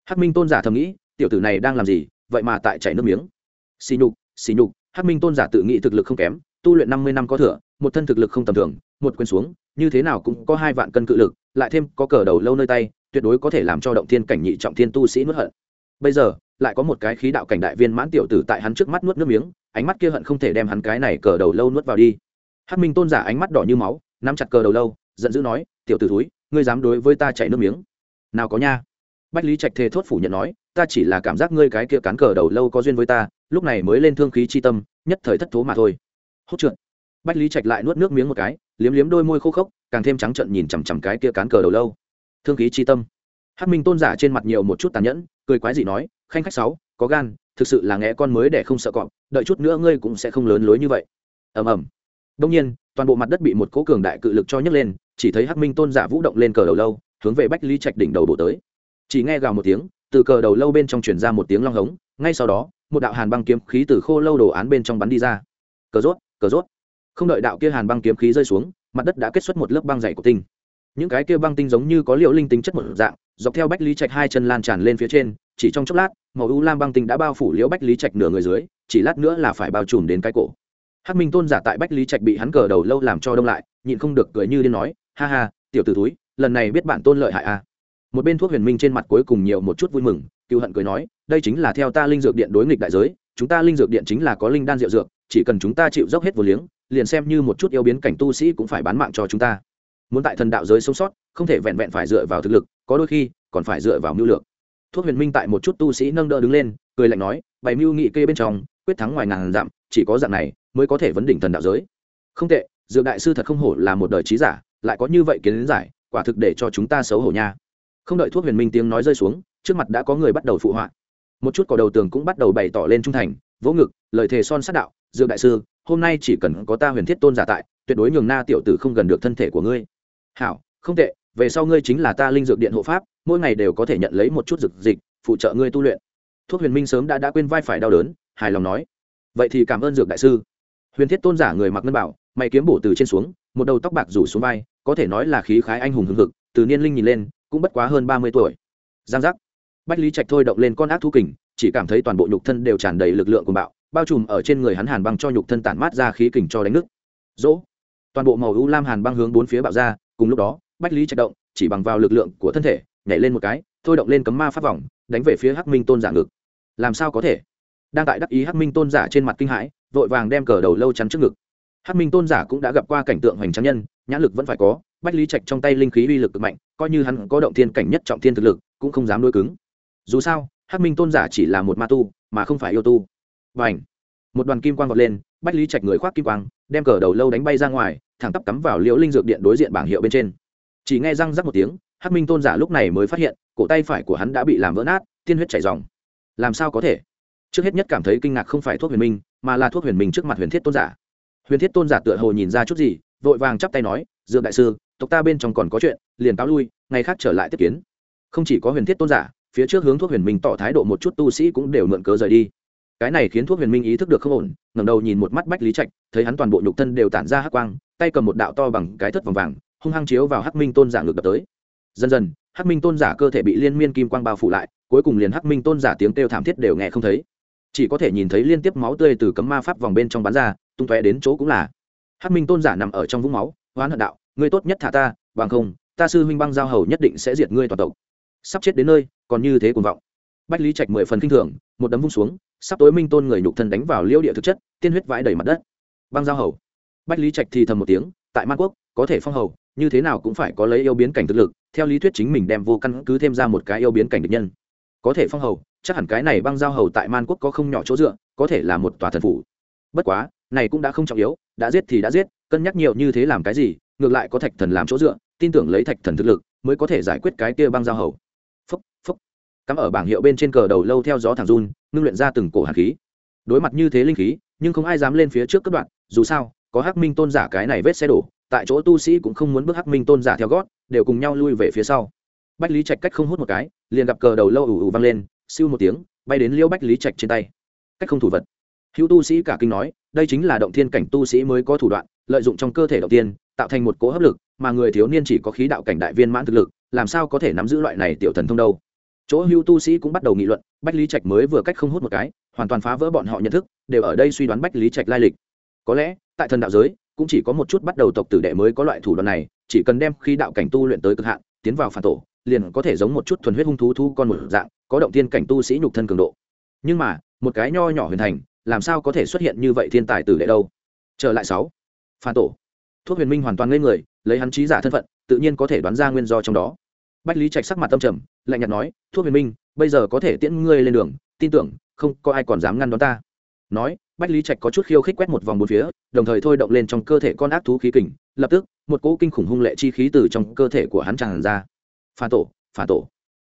Hắc minh tôn giả thầm nghĩ, tiểu tử này đang làm gì, vậy mà tại chảy nước miếng. Xì nhục xì nhục, hắc minh tôn giả tự nghĩ thực lực không kém, tu luyện năm mươi năm có thừa, một thân thực lực không tầm thường, một quyền xuống, như thế nào cũng có hai vạn cân cự lực lại thêm có cờ đầu lâu nơi tay, tuyệt đối có thể làm cho động thiên cảnh nhị trọng thiên tu sĩ nuốt hận. Bây giờ, lại có một cái khí đạo cảnh đại viên mãn tiểu tử tại hắn trước mắt nuốt nước miếng, ánh mắt kia hận không thể đem hắn cái này cờ đầu lâu nuốt vào đi. Hát minh tôn giả ánh mắt đỏ như máu, nắm chặt cờ đầu lâu, giận dữ nói, tiểu tử thúi, ngươi dám đối với ta chạy nước miếng? Nào có nha. Bách lý trạch thề thốt phủ nhận nói, ta chỉ là cảm giác ngươi cái kia cán cờ đầu lâu có duyên với ta, lúc này mới lên thương khí chi tâm, nhất thời thất thố mà thôi. Hốt trượt bách lý trạch lại nuốt nước miếng một cái, liếm liếm đôi môi khô khốc, càng thêm trắng trận nhìn chằm chằm cái kia cán cờ đầu lâu. Thương khí chi tâm. Hắc minh tôn giả trên mặt nhiều một chút tàn nhẫn, cười quái dị nói, khanh khách sáu, có gan, thực sự là nghe con mới để không sợ cọp, đợi chút nữa ngươi cũng sẽ không lớn lối như vậy. Ầm ầm. Đông nhiên, toàn bộ mặt đất bị một cố cường đại cự lực cho nhấc lên, chỉ thấy hắc minh tôn giả vũ động lên cờ đầu lâu, hướng về bách lý trạch đỉnh đầu đổ tới. Chỉ nghe gào một tiếng, từ cờ đầu lâu bên trong truyền ra một tiếng long hống, ngay sau đó, một đạo hàn băng kiếm khí từ khô lâu đồ án bên trong bắn đi ra. Cờ rốt cờ rốt không đợi đạo kia hàn băng kiếm khí rơi xuống, mặt đất đã kết xuất một lớp băng dày của tinh những cái kia băng tinh giống như có liệu linh tính chất một dạng, dọc theo bách lý trạch hai chân lan tràn lên phía trên, chỉ trong chốc lát, màu u lam băng tinh đã bao phủ liễu bách lý trạch nửa người dưới, chỉ lát nữa là phải bao trùm đến cái cổ hắc minh tôn giả tại bách lý trạch bị hắn cờ đầu lâu làm cho đông lại, nhịn không được cười như điên nói, ha ha, tiểu t ử túi lần này biết bạn tôn lợi hại à. một bên thuốc huyền minh trên mặt cuối cùng nhiều một chút vui mừng cựu hận cười nói, đây chính là theo ta linh dược điện đối nghịch đại giới, chúng ta linh dược điện chính là có linh đan rượu dược chỉ cần chúng ta chịu dốc hết vô liếng, liền xem như một chút yêu biến cảnh tu sĩ cũng phải bán mạng cho chúng ta. Muốn tại thần đạo giới sống sót, không thể vẹn vẹn phải dựa vào thực lực, có đôi khi còn phải dựa vào mưu lược. Thuốc huyền minh tại một chút tu sĩ nâng đỡ đứng lên, cười lạnh nói bày mưu nghị kê bên trong, quyết thắng ngoài ngàn dặm, chỉ có dạng này mới có thể vấn đỉnh thần đạo giới. Không tệ, dược đại sư thật không hổ là một đời trí giả, lại có như vậy kiến giải, quả thực để cho chúng ta xấu hổ nha. Không đợi thuốc huyền minh tiếng nói rơi xuống, trước mặt đã có người bắt đầu phụ họa. Một chút cỏ đầu tường cũng bắt đầu bày tỏ lên trung thành vỗ ngực, lời thề son sát đạo, dược đại sư, hôm nay chỉ cần có ta huyền thiết tôn giả tại, tuyệt đối nhường na tiểu tử không gần được thân thể của ngươi. Hảo, không tệ, về sau ngươi chính là ta linh dược điện hộ pháp, mỗi ngày đều có thể nhận lấy một chút dược dịch, phụ trợ ngươi tu luyện. Thuốc huyền minh sớm đã đã quên vai phải đau đớn, hài lòng nói. Vậy thì cảm ơn dược đại sư. Huyền thiết tôn giả người mặc ngân bảo, mày kiếm bổ từ trên xuống, một đầu tóc bạc rủ xuống vai, có thể nói là khí khái anh hùng hưng hực, từ niên linh nhìn lên, cũng bất quá hơn ba mươi tuổi. Giang giác. Bách lý trạch thôi động lên con ác thú kình chỉ cảm thấy toàn bộ nhục thân đều tràn đầy lực lượng của bạo, bao trùm ở trên người hắn hàn băng cho nhục thân tản mát ra khí kình cho đánh nước dỗ. Toàn bộ màu u lam hàn băng hướng bốn phía bạo ra, cùng lúc đó, bách lý trạch động, chỉ bằng vào lực lượng của thân thể, nhảy lên một cái, thôi động lên cấm ma pháp vòng, đánh về phía hắc minh tôn giả ngực. Làm sao có thể? Đang tại đắc ý hắc minh tôn giả trên mặt kinh hãi, vội vàng đem cờ đầu lâu chắn trước ngực. Hắc minh tôn giả cũng đã gặp qua cảnh tượng hoành tráng nhân, nhãn lực vẫn phải có, bách lý trạch trong tay linh khí uy lực cực mạnh, coi như hắn có động thiên cảnh nhất trọng thiên thực lực, cũng không dám nuôi cứng. Dù sao hắc minh tôn giả chỉ là một ma tu, mà không phải yêu tu. Và ảnh một đoàn kim quang vọt lên, bách lý trạch người khoác kim quang, đem cờ đầu lâu đánh bay ra ngoài, thẳng tắp cắm vào liễu linh dược điện đối diện bảng hiệu bên trên. Chỉ nghe răng rắc một tiếng, hắc minh tôn giả lúc này mới phát hiện, cổ tay phải của hắn đã bị làm vỡ nát, tiên huyết chảy dòng. Làm sao có thể? Trước hết nhất cảm thấy kinh ngạc không phải thuốc huyền minh, mà là thuốc huyền minh trước mặt huyền thiết tôn giả. Huyền thiết tôn giả tựa hồ nhìn ra chút gì, vội vàng chắp tay nói dượng đại sư, tộc ta bên trong còn có chuyện, liền cáo lui, ngày khác trở lại tiếp kiến. Không chỉ có huyền thiết tôn giả phía trước hướng thuốc huyền minh tỏ thái độ một chút tu sĩ cũng đều mượn cớ rời đi. Cái này khiến thuốc huyền minh ý thức được không ổn, ngẩng đầu nhìn một mắt bách lý trạch, thấy hắn toàn bộ nhục thân đều tản ra hắc quang, tay cầm một đạo to bằng cái thất vòng vàng, hung hăng chiếu vào hắc minh tôn giả ngược đập tới. Dần dần, hắc minh tôn giả cơ thể bị liên miên kim quang bao phủ lại, cuối cùng liền hắc minh tôn giả tiếng kêu thảm thiết đều nghe không thấy. Chỉ có thể nhìn thấy liên tiếp máu tươi từ cấm ma pháp vòng bên trong bắn ra, tung tóe đến chỗ cũng là. Hắc minh tôn giả nằm ở trong vũng máu hoán hận đạo, ngươi tốt nhất thả ta, bằng không, ta sư huynh băng giao hầu nhất định sẽ diệt ngươi toàn tộc. Sắp chết đến nơi còn như thế cuồng vọng. Bách lý trạch mười phần kinh thường, một đấm vung xuống, sắp tối minh tôn người nhục thân đánh vào liêu địa thực chất, tiên huyết vãi đầy mặt đất. Băng giao hầu. Bách lý trạch thì thầm một tiếng, tại man quốc, có thể phong hầu, như thế nào cũng phải có lấy yêu biến cảnh thực lực, theo lý thuyết chính mình đem vô căn cứ thêm ra một cái yêu biến cảnh địch nhân. Có thể phong hầu, chắc hẳn cái này băng giao hầu tại man quốc có không nhỏ chỗ dựa, có thể là một tòa thần phủ. Bất quá, này cũng đã không trọng yếu, đã giết thì đã giết, cân nhắc nhiều như thế làm cái gì, ngược lại có thạch thần làm chỗ dựa, tin tưởng lấy thạch thần thực lực, mới có thể giải quyết cái kia băng giao hầu cắm ở bảng hiệu bên trên cờ đầu lâu theo gió thẳng run, ngưng luyện ra từng cổ hạt khí. Đối mặt như thế linh khí, nhưng không ai dám lên phía trước cất đoạn, dù sao, có hắc minh tôn giả cái này vết xe đổ, tại chỗ tu sĩ cũng không muốn bước hắc minh tôn giả theo gót, đều cùng nhau lui về phía sau. Bách lý trạch cách không hút một cái, liền gặp cờ đầu lâu ủ ủ vang lên, siêu một tiếng, bay đến liêu bách lý trạch trên tay. Cách không thủ vật. Hữu tu sĩ cả kinh nói, đây chính là động thiên cảnh tu sĩ mới có thủ đoạn, lợi dụng trong cơ thể đầu tiên tạo thành một cỗ hấp lực, mà người thiếu niên chỉ có khí đạo cảnh đại viên mãn thực lực, làm sao có thể nắm giữ loại này tiểu thần thông đâu? Chỗ hưu tu sĩ cũng bắt đầu nghị luận, bách lý trạch mới vừa cách không hút một cái, hoàn toàn phá vỡ bọn họ nhận thức, đều ở đây suy đoán bách lý trạch lai lịch. Có lẽ, tại thần đạo giới, cũng chỉ có một chút bắt đầu tộc tử đệ mới có loại thủ đoạn này, chỉ cần đem khi đạo cảnh tu luyện tới cực hạn, tiến vào phản tổ, liền có thể giống một chút thuần huyết hung thú thu con một dạng, có động tiên cảnh tu sĩ nhục thân cường độ. Nhưng mà, một cái nho nhỏ huyền thành, làm sao có thể xuất hiện như vậy thiên tài tử đệ đâu? Trở lại sáu, phản tổ. Thuốc huyền minh hoàn toàn ngây người, lấy hắn trí giả thân phận, tự nhiên có thể đoán ra nguyên do trong đó bách lý trạch sắc mặt tâm trầm, lạnh nhạt nói, thuốc huyền minh, bây giờ có thể tiễn ngươi lên đường, tin tưởng, không có ai còn dám ngăn đón ta. Nói, bách lý trạch có chút khiêu khích quét một vòng bốn phía, đồng thời thôi động lên trong cơ thể con ác thú khí kình, lập tức, một cỗ kinh khủng hung lệ chi khí từ trong cơ thể của hắn tràn ra. Phản tổ phản tổ.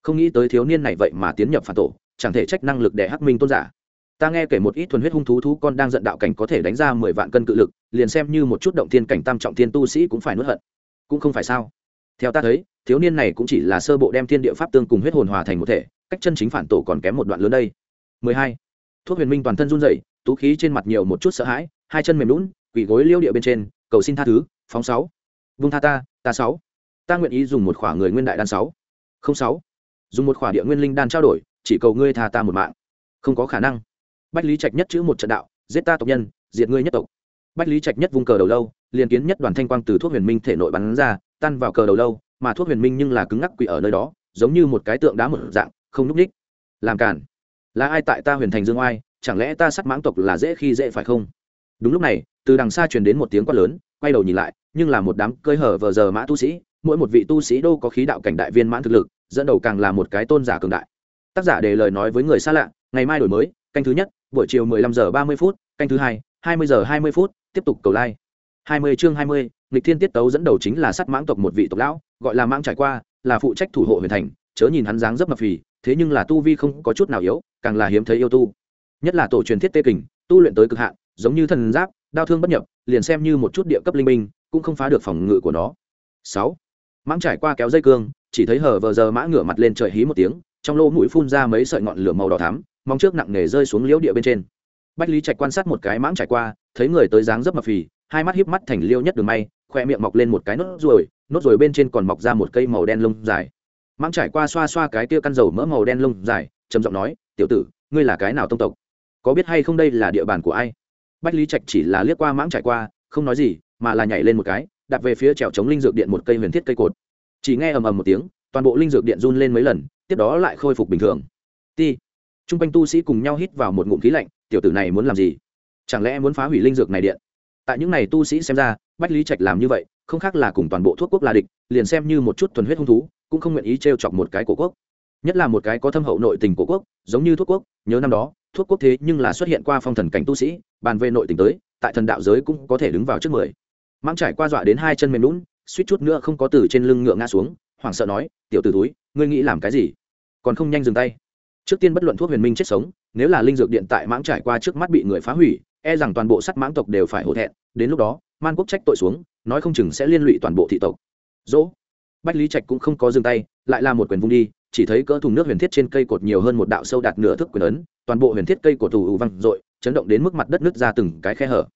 Không nghĩ tới thiếu niên này vậy mà tiến nhập phản tổ, chẳng thể trách năng lực để hắc minh tôn giả. Ta nghe kể một ít thuần huyết hung thú thú con đang giận đạo cảnh có thể đánh ra mười vạn cân cự lực, liền xem như một chút động thiên cảnh tam trọng thiên tu sĩ cũng phải nuốt hận. Cũng không phải sao? Theo ta thấy thiếu niên này cũng chỉ là sơ bộ đem thiên địa pháp tương cùng huyết hồn hòa thành một thể, cách chân chính phản tổ còn kém một đoạn lớn đây. 12. thuốc huyền minh toàn thân run rẩy, tú khí trên mặt nhiều một chút sợ hãi, hai chân mềm lún, quỳ gối liêu địa bên trên, cầu xin tha thứ, phóng sáu. Vung tha ta ta sáu. Ta nguyện ý dùng một khỏa người nguyên đại đan sáu. Không sáu. Dùng một khỏa địa nguyên linh đan trao đổi, chỉ cầu ngươi tha ta một mạng. Không có khả năng. Bách lý trạch nhất chữ một trận đạo, giết ta tộc nhân, diệt ngươi nhất tộc. Bách lý trạch nhất vung cờ đầu lâu, liền kiến nhất đoàn thanh quang từ thuốc huyền minh thể nội bắn ra, tan vào cờ đầu lâu mà thuốc huyền minh nhưng là cứng ngắc quỷ ở nơi đó giống như một cái tượng đá một dạng không núp ních. Làm cản là ai tại ta huyền thành dương oai chẳng lẽ ta sắt mãng tộc là dễ khi dễ phải không? Đúng lúc này từ đằng xa truyền đến một tiếng quát lớn quay đầu nhìn lại nhưng là một đám cơi hở vờ giờ mã tu sĩ mỗi một vị tu sĩ đô có khí đạo cảnh đại viên mãn thực lực dẫn đầu càng là một cái tôn giả cường đại. Tác giả đề lời nói với người xa lạ ngày mai đổi mới canh thứ nhất buổi chiều 15 giờ 30 phút canh thứ hai 20 giờ 20 phút tiếp tục cầu like. 20 chương 20, nghịch thiên tiết tấu dẫn đầu chính là sắt mãng tộc một vị tộc lão gọi là mãng trải qua, là phụ trách thủ hộ huyền thành, chớ nhìn hắn dáng rất mập phì, thế nhưng là tu vi không có chút nào yếu, càng là hiếm thấy yêu tu. Nhất là tổ truyền thiết tê kình, tu luyện tới cực hạn, giống như thần giáp, đao thương bất nhập, liền xem như một chút địa cấp linh minh cũng không phá được phòng ngự của nó. Sáu, mãng trải qua kéo dây cương, chỉ thấy hở vờ giờ mã ngửa mặt lên trời hí một tiếng, trong lỗ mũi phun ra mấy sợi ngọn lửa màu đỏ thắm mong trước nặng nề rơi xuống liễu địa bên trên. Bách lý trạch quan sát một cái mãng trải qua, thấy người tới dáng dấp mập phì, hai mắt híp mắt thành liêu nhất đường may, khoe miệng mọc lên một cái nốt ruồi nốt rồi bên trên còn mọc ra một cây màu đen lông dài. Mãng trải qua xoa xoa cái tia căn dầu mỡ màu đen lông dài, trầm giọng nói, tiểu tử, ngươi là cái nào tông tộc? Có biết hay không đây là địa bàn của ai? Bách lý trạch chỉ là liếc qua mãng trải qua, không nói gì, mà là nhảy lên một cái đặt về phía trèo chống linh dược điện một cây huyền thiết cây cột. Chỉ nghe ầm ầm một tiếng, toàn bộ linh dược điện run lên mấy lần, tiếp đó lại khôi phục bình thường. Ti. T r u n g quanh tu sĩ cùng nhau hít vào một ngụm khí lạnh, tiểu tử này muốn làm gì? Chẳng lẽ muốn phá hủy linh dược này điện? Tại những n à y tu sĩ xem ra, bách lý trạch làm như vậy không khác là cùng toàn bộ thuốc quốc là địch, liền xem như một chút thuần huyết hung thú, cũng không nguyện ý t r e o chọc một cái cổ quốc. Nhất là một cái có thâm hậu nội tình cổ quốc, giống như thuốc quốc, nhớ năm đó, thuốc quốc thế nhưng là xuất hiện qua phong thần cảnh tu sĩ, bàn về nội tình tới, tại thần đạo giới cũng có thể đứng vào trước mười. Mang trải qua dọa đến hai chân mềm lún suýt chút nữa không có từ trên lưng ngựa ngã xuống, hoảng sợ nói, tiểu t ử túi ngươi nghĩ làm cái gì? Còn không nhanh dừng tay. Trước tiên bất luận thuốc huyền minh chết sống, nếu là linh dược điện tại mãng trải qua trước mắt bị người phá hủy e rằng toàn bộ sắt mãng tộc đều phải hổ thẹn, đến lúc đó, man quốc trách tội xuống nói không chừng sẽ liên lụy toàn bộ thị tộc. Dỗ. Bách lý trạch cũng không có dừng tay, lại là một quyền vung đi, chỉ thấy cỡ thùng nước huyền thiết trên cây cột nhiều hơn một đạo sâu đạt nửa thước quyền ấn, toàn bộ huyền thiết cây cột tù văng r chấn động đến mức mặt đất nứt ra từng cái khe hở.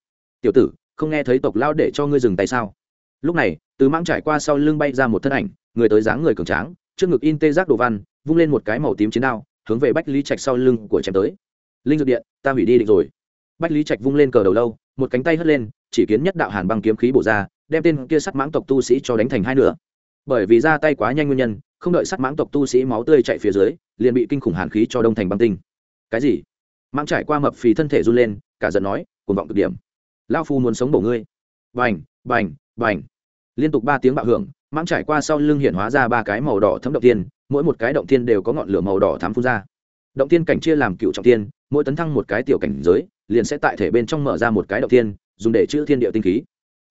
Tiểu tử, không nghe thấy tộc lao để cho ngươi dừng tay sao? Lúc này, từ mãng trải qua sau lưng bay ra một thân ảnh, người tới dáng người cường tráng, trước ngực in tê giác đồ văn, vung lên một cái màu tím chiến đao, hướng về bách lý trạch sau lưng của chém tới. Linh dược điện, ta hủy đi định rồi. Bách lý trạch vung lên cờ đầu lâu, một cánh tay hất lên, chỉ kiến nhất đạo hàn băng kiếm khí bổ ra đem tên kia sắt mãng tộc tu sĩ cho đánh thành hai nửa. Bởi vì ra tay quá nhanh nguyên nhân, không đợi sắt mãng tộc tu sĩ máu tươi chạy phía dưới, liền bị kinh khủng hàn khí cho đông thành băng tinh. Cái gì? Mãng trải qua mập phì thân thể run lên, cả giận nói, cuồng vọng cực điểm. Lao phu muốn sống bổ ngươi. Bành bành bành. Liên tục ba tiếng bạo hưởng, mãng trải qua sau lưng hiện hóa ra ba cái màu đỏ thấm động tiên, mỗi một cái động tiên đều có ngọn lửa màu đỏ thám phun ra. Động tiên cảnh chia làm cựu trọng tiên, mỗi tấn thăng một cái tiểu cảnh giới, liền sẽ tại thể bên trong mở ra một cái động tiên, dùng để chữ thiên địa tinh khí.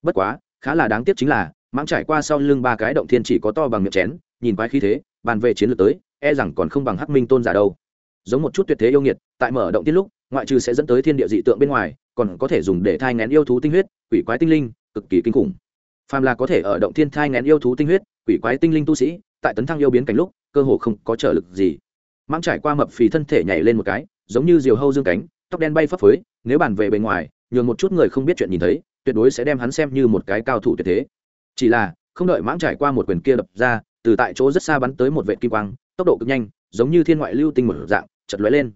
Bất quá khá là đáng tiếc chính là, mãng trải qua sau lưng ba cái động thiên chỉ có to bằng miệng chén, nhìn quái khí thế, bàn về chiến lược tới e rằng còn không bằng hắc minh tôn giả đâu. Giống một chút tuyệt thế yêu nghiệt, tại mở động tiết lúc, ngoại trừ sẽ dẫn tới thiên địa dị tượng bên ngoài, còn có thể dùng để thai ngén yêu thú tinh huyết, quỷ quái tinh linh, cực kỳ kinh khủng. Phàm là có thể ở động thiên thai ngén yêu thú tinh huyết, quỷ quái tinh linh tu sĩ, tại tấn thăng yêu biến cảnh lúc, cơ hồ không có trở lực gì. Mãng trải qua mập phì thân thể nhảy lên một cái, giống như diều hâu dương cánh, tóc đen bay phấp phới, nếu bàn về bề ngoài, nhường một chút người không biết chuyện nhìn thấy tuyệt đối sẽ đem hắn xem như một cái cao thủ tuyệt thế. Chỉ là, không đợi mãng trải qua một quyền kia đập ra, từ tại chỗ rất xa bắn tới một vệ kim quang, tốc độ cực nhanh, giống như thiên ngoại lưu tinh một dạng chật lóe lên.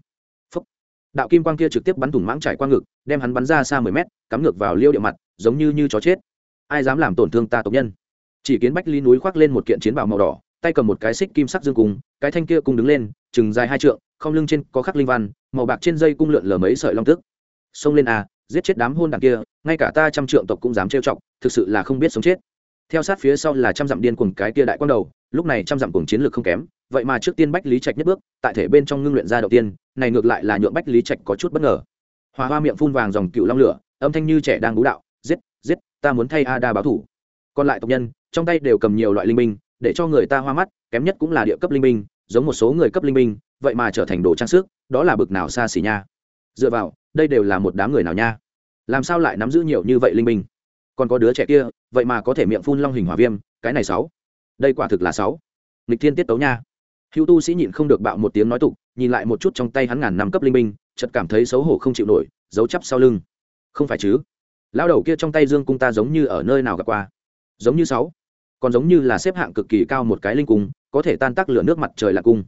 Phúc. đạo kim quang kia trực tiếp bắn thủng mãng trải qua ngực, đem hắn bắn ra xa mười mét, cắm ngược vào liêu địa mặt, giống như như chó chết. Ai dám làm tổn thương ta tộc nhân? Chỉ kiến bách ly núi khoác lên một kiện chiến bào màu đỏ, tay cầm một cái xích kim sắc dương cung, cái thanh kia cung đứng lên, chừng dài hai trượng, không lưng trên có khắc linh văn, màu bạc trên dây cung lượn lờ mấy sợi long tức. Xông lên à giết chết đám hôn đảng kia ngay cả ta trăm trượng tộc cũng dám trêu chọc thực sự là không biết sống chết. Theo sát phía sau là trăm dặm điên cuồng cái kia đại quang đầu lúc này trăm dặm cuồng chiến lược không kém vậy mà trước tiên bách lý trạch nhất bước tại thể bên trong ngưng luyện ra đầu tiên này ngược lại là nhượng bách lý trạch có chút bất ngờ. Hòa hoa miệng phun vàng dòng cựu long lửa âm thanh như trẻ đang bú đạo giết giết ta muốn thay a đa báo thủ. Còn lại tộc nhân trong tay đều cầm nhiều loại linh minh, để cho người ta hoa mắt kém nhất cũng là địa cấp linh minh, giống một số người cấp linh minh, vậy mà trở thành đồ trang sức đó là bực nào xa xỉ nha. Dựa vào đây đều là một đám người nào nha? Làm sao lại nắm giữ nhiều như vậy linh minh? còn có đứa trẻ kia vậy mà có thể miệng phun long hình hỏa viêm cái này sáu. Đây quả thực là sáu. Nghịch thiên tiết tấu nha. Hữu tu sĩ nhịn không được bạo một tiếng nói tục nhìn lại một chút trong tay hắn ngàn năm cấp linh minh, chợt cảm thấy xấu hổ không chịu nổi giấu chắp sau lưng. Không phải chứ? Lao đầu kia trong tay dương cung ta giống như ở nơi nào gặp qua? Giống như sáu. Còn giống như là xếp hạng cực kỳ cao một cái linh cung có thể tan tác lửa nước mặt trời là cung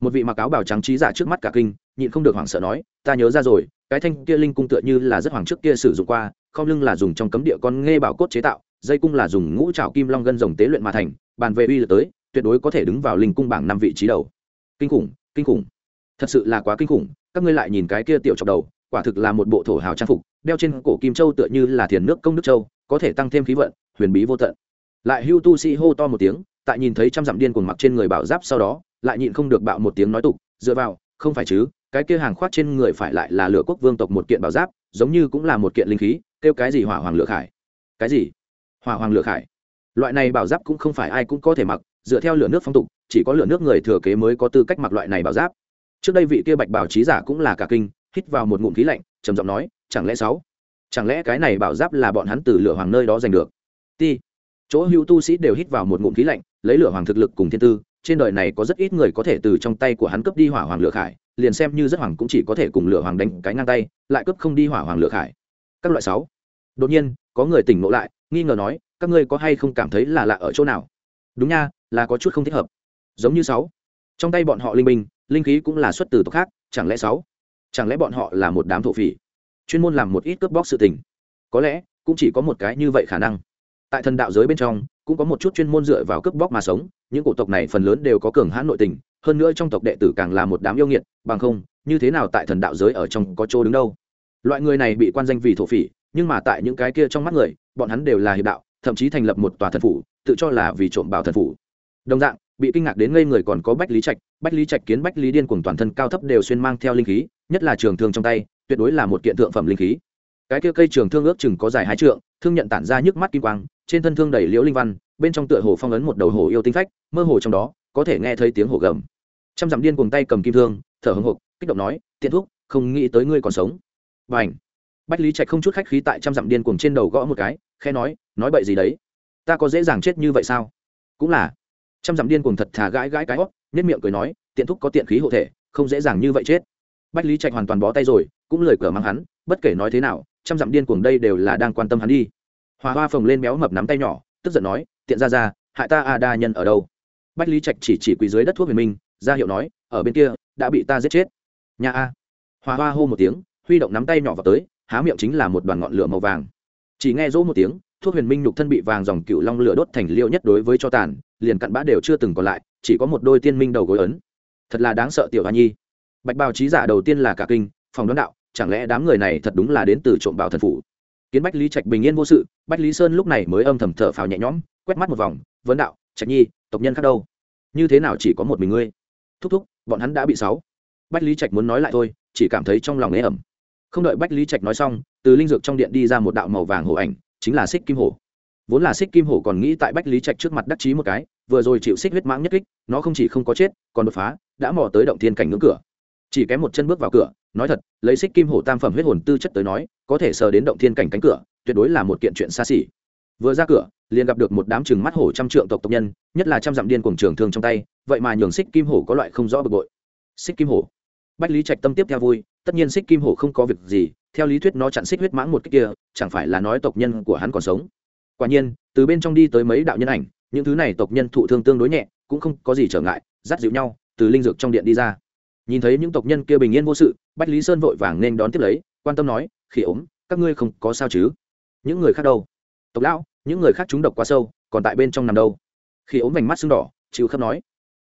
một vị mặc áo bảo trắng trí giả trước mắt cả kinh, nhịn không được hoảng sợ nói, ta nhớ ra rồi, cái thanh kia linh cung tựa như là rất hoàng trước kia sử dụng qua, không lưng là dùng trong cấm địa con nghe bảo cốt chế tạo, dây cung là dùng ngũ trào kim long gân rồng tế luyện mà thành, bàn về uy lực tới, tuyệt đối có thể đứng vào linh cung bảng năm vị trí đầu. Kinh khủng kinh khủng. Thật sự là quá kinh khủng, các ngươi lại nhìn cái kia tiểu chọc đầu, quả thực là một bộ thổ hào trang phục, đeo trên cổ kim châu tựa như là thiền nước công đức châu, có thể tăng thêm khí vận, huyền bí vô tận. Lại hưu tu sĩ hô to một tiếng, tại nhìn thấy trăm dặm điên cuồng mặc trên người bảo giáp sau đó lại nhịn không được bạo một tiếng nói tục, dựa vào, không phải chứ, cái kia hàng khoát trên người phải lại là lửa quốc vương tộc một kiện bảo giáp, giống như cũng là một kiện linh khí, kêu cái gì hỏa hoàng lửa khải. Cái gì? Hỏa hoàng lửa khải. Loại này bảo giáp cũng không phải ai cũng có thể mặc, dựa theo lửa nước phong tục, chỉ có lửa nước người thừa kế mới có tư cách mặc loại này bảo giáp. Trước đây vị kia bạch bảo trí giả cũng là cả kinh, hít vào một ngụm khí lạnh, trầm giọng nói, chẳng lẽ sáu? Chẳng lẽ cái này bảo giáp là bọn hắn từ lửa hoàng nơi đó giành được? Ti. Chỗ hữu tu sĩ đều hít vào một ngụm khí lạnh, lấy lửa hoàng thực lực cùng thiên tư trên đời này có rất ít người có thể từ trong tay của hắn cướp đi hỏa hoàng lửa khải, liền xem như rất hoàng cũng chỉ có thể cùng lửa hoàng đánh cái ngang tay, lại cướp không đi hỏa hoàng lửa khải. Các loại sáu. Đột nhiên, có người tỉnh ngộ lại, nghi ngờ nói, các ngươi có hay không cảm thấy là lạ ở chỗ nào? Đúng nha, là có chút không thích hợp. Giống như sáu. Trong tay bọn họ linh minh linh khí cũng là xuất từ tộc khác, chẳng lẽ sáu? Chẳng lẽ bọn họ là một đám thổ phỉ? Chuyên môn làm một ít cướp bóc sự tình. Có lẽ, cũng chỉ có một cái như vậy khả năng. Tại thần đạo giới bên trong cũng có một chút chuyên môn dựa vào cướp bóc mà sống, những cổ tộc này phần lớn đều có cường hãn nội tình, hơn nữa trong tộc đệ tử càng là một đám yêu nghiệt, bằng không, như thế nào tại thần đạo giới ở trong có chỗ đứng đâu. Loại người này bị quan danh vì thổ phỉ, nhưng mà tại những cái kia trong mắt người, bọn hắn đều là hiệp đạo, thậm chí thành lập một tòa thần phủ, tự cho là vì trộm bảo thần phủ. Đồng dạng, bị kinh ngạc đến ngây người còn có bách lý trạch, bách lý trạch kiến bách lý điên cùng toàn thân cao thấp đều xuyên mang theo linh khí, nhất là trường thương trong tay, tuyệt đối là một kiện thượng phẩm linh khí cái kia cây trường thương ước chừng có dài hai trượng, thương nhận tản ra nhức mắt kim quang, trên thân thương đầy liễu linh văn, bên trong tựa hồ phong ấn một đầu hồ yêu tinh phách, mơ hồ trong đó, có thể nghe thấy tiếng hồ gầm. Trăm dặm điên cùng tay cầm kim thương, thở hồng hộc, kích động nói, tiện thúc, không nghĩ tới ngươi còn sống. B à n h bách lý trạch không chút khách khí tại trăm dặm điên cuồng trên đầu gõ một cái khe nói nói bậy gì đấy? Ta có dễ dàng chết như vậy sao? Cũng là. Trăm dặm điên cuồng thật thà gãi gãi cái hót nhất miệng cười nói, tiện thúc có tiện khí hộ thể, không dễ dàng như vậy chết. Bách lý trạch hoàn toàn bó tay rồi, cũng lời cửa mang hắn, bất kể nói thế nào trăm dặm điên cuồng đây đều là đang quan tâm hắn đi. Hòa hoa phồng lên méo mập nắm tay nhỏ, tức giận nói, tiện ra ra, hại ta a đa nhân ở đâu? Bách lý trạch chỉ chỉ quỳ dưới đất thuốc huyền minh, ra hiệu nói, ở bên kia, đã bị ta giết chết. Nhà a. Hòa hoa hô một tiếng, huy động nắm tay nhỏ vào tới, há miệng chính là một đoàn ngọn lửa màu vàng. Chỉ nghe rỗ một tiếng, thuốc huyền minh nhục thân bị vàng dòng cựu long lửa đốt thành liêu nhất đối với cho tàn, liền cặn bã đều chưa từng còn lại, chỉ có một đôi tiên minh đầu gối ấn. Thật là đáng sợ tiểu hoa nhi. Bạch bào trí giả đầu tiên là cả kinh, phòng đoán đạo chẳng lẽ đám người này thật đúng là đến từ trộm bảo thần phủ? Kiến bách lý trạch bình yên vô sự, bách lý sơn lúc này mới âm thầm thở phào nhẹ nhõm, quét mắt một vòng, vấn đạo, trạch nhi, tộc nhân khác đâu? Như thế nào chỉ có một mình ngươi? Thúc thúc, bọn hắn đã bị sáu. Bách lý trạch muốn nói lại thôi, chỉ cảm thấy trong lòng ế ẩm. Không đợi bách lý trạch nói xong, từ linh dược trong điện đi ra một đạo màu vàng hổ ảnh, chính là xích kim hổ. Vốn là xích kim hổ còn nghĩ tại bách lý trạch trước mặt đắc chí một cái, vừa rồi chịu xích huyết mãng nhất kích, nó không chỉ không có chết, còn đột phá, đã mò tới động thiên cảnh ngưỡng cửa. Chỉ kém một chân bước vào cửa nói thật, lấy xích kim hổ tam phẩm huyết hồn tư chất tới nói, có thể sờ đến động thiên cảnh cánh cửa, tuyệt đối là một kiện chuyện xa xỉ. Vừa ra cửa, liền gặp được một đám chừng mắt hổ trăm trượng tộc tộc nhân, nhất là trăm dặm điên cuồng trường thương trong tay, vậy mà nhường xích kim hổ có loại không rõ bực bội. Xích kim hổ. Bách lý trạch tâm tiếp theo vui, tất nhiên xích kim hổ không có việc gì, theo lý thuyết nó chặn xích huyết mãng một cách kia, chẳng phải là nói tộc nhân của hắn còn sống. Quả nhiên, từ bên trong đi tới mấy đạo nhân ảnh, những thứ này tộc nhân thụ thương tương đối nhẹ, cũng không có gì trở ngại, dắt dịu nhau, từ linh dược trong điện đi ra nhìn thấy những tộc nhân kia bình yên vô sự, bách lý sơn vội vàng nên đón tiếp lấy, quan tâm nói, khỉ ốm, các ngươi không có sao chứ? Những người khác đâu? Tộc lão, những người khác trúng độc quá sâu, còn tại bên trong nằm đâu? Khi ốm vành mắt sưng đỏ, chịu khắp nói,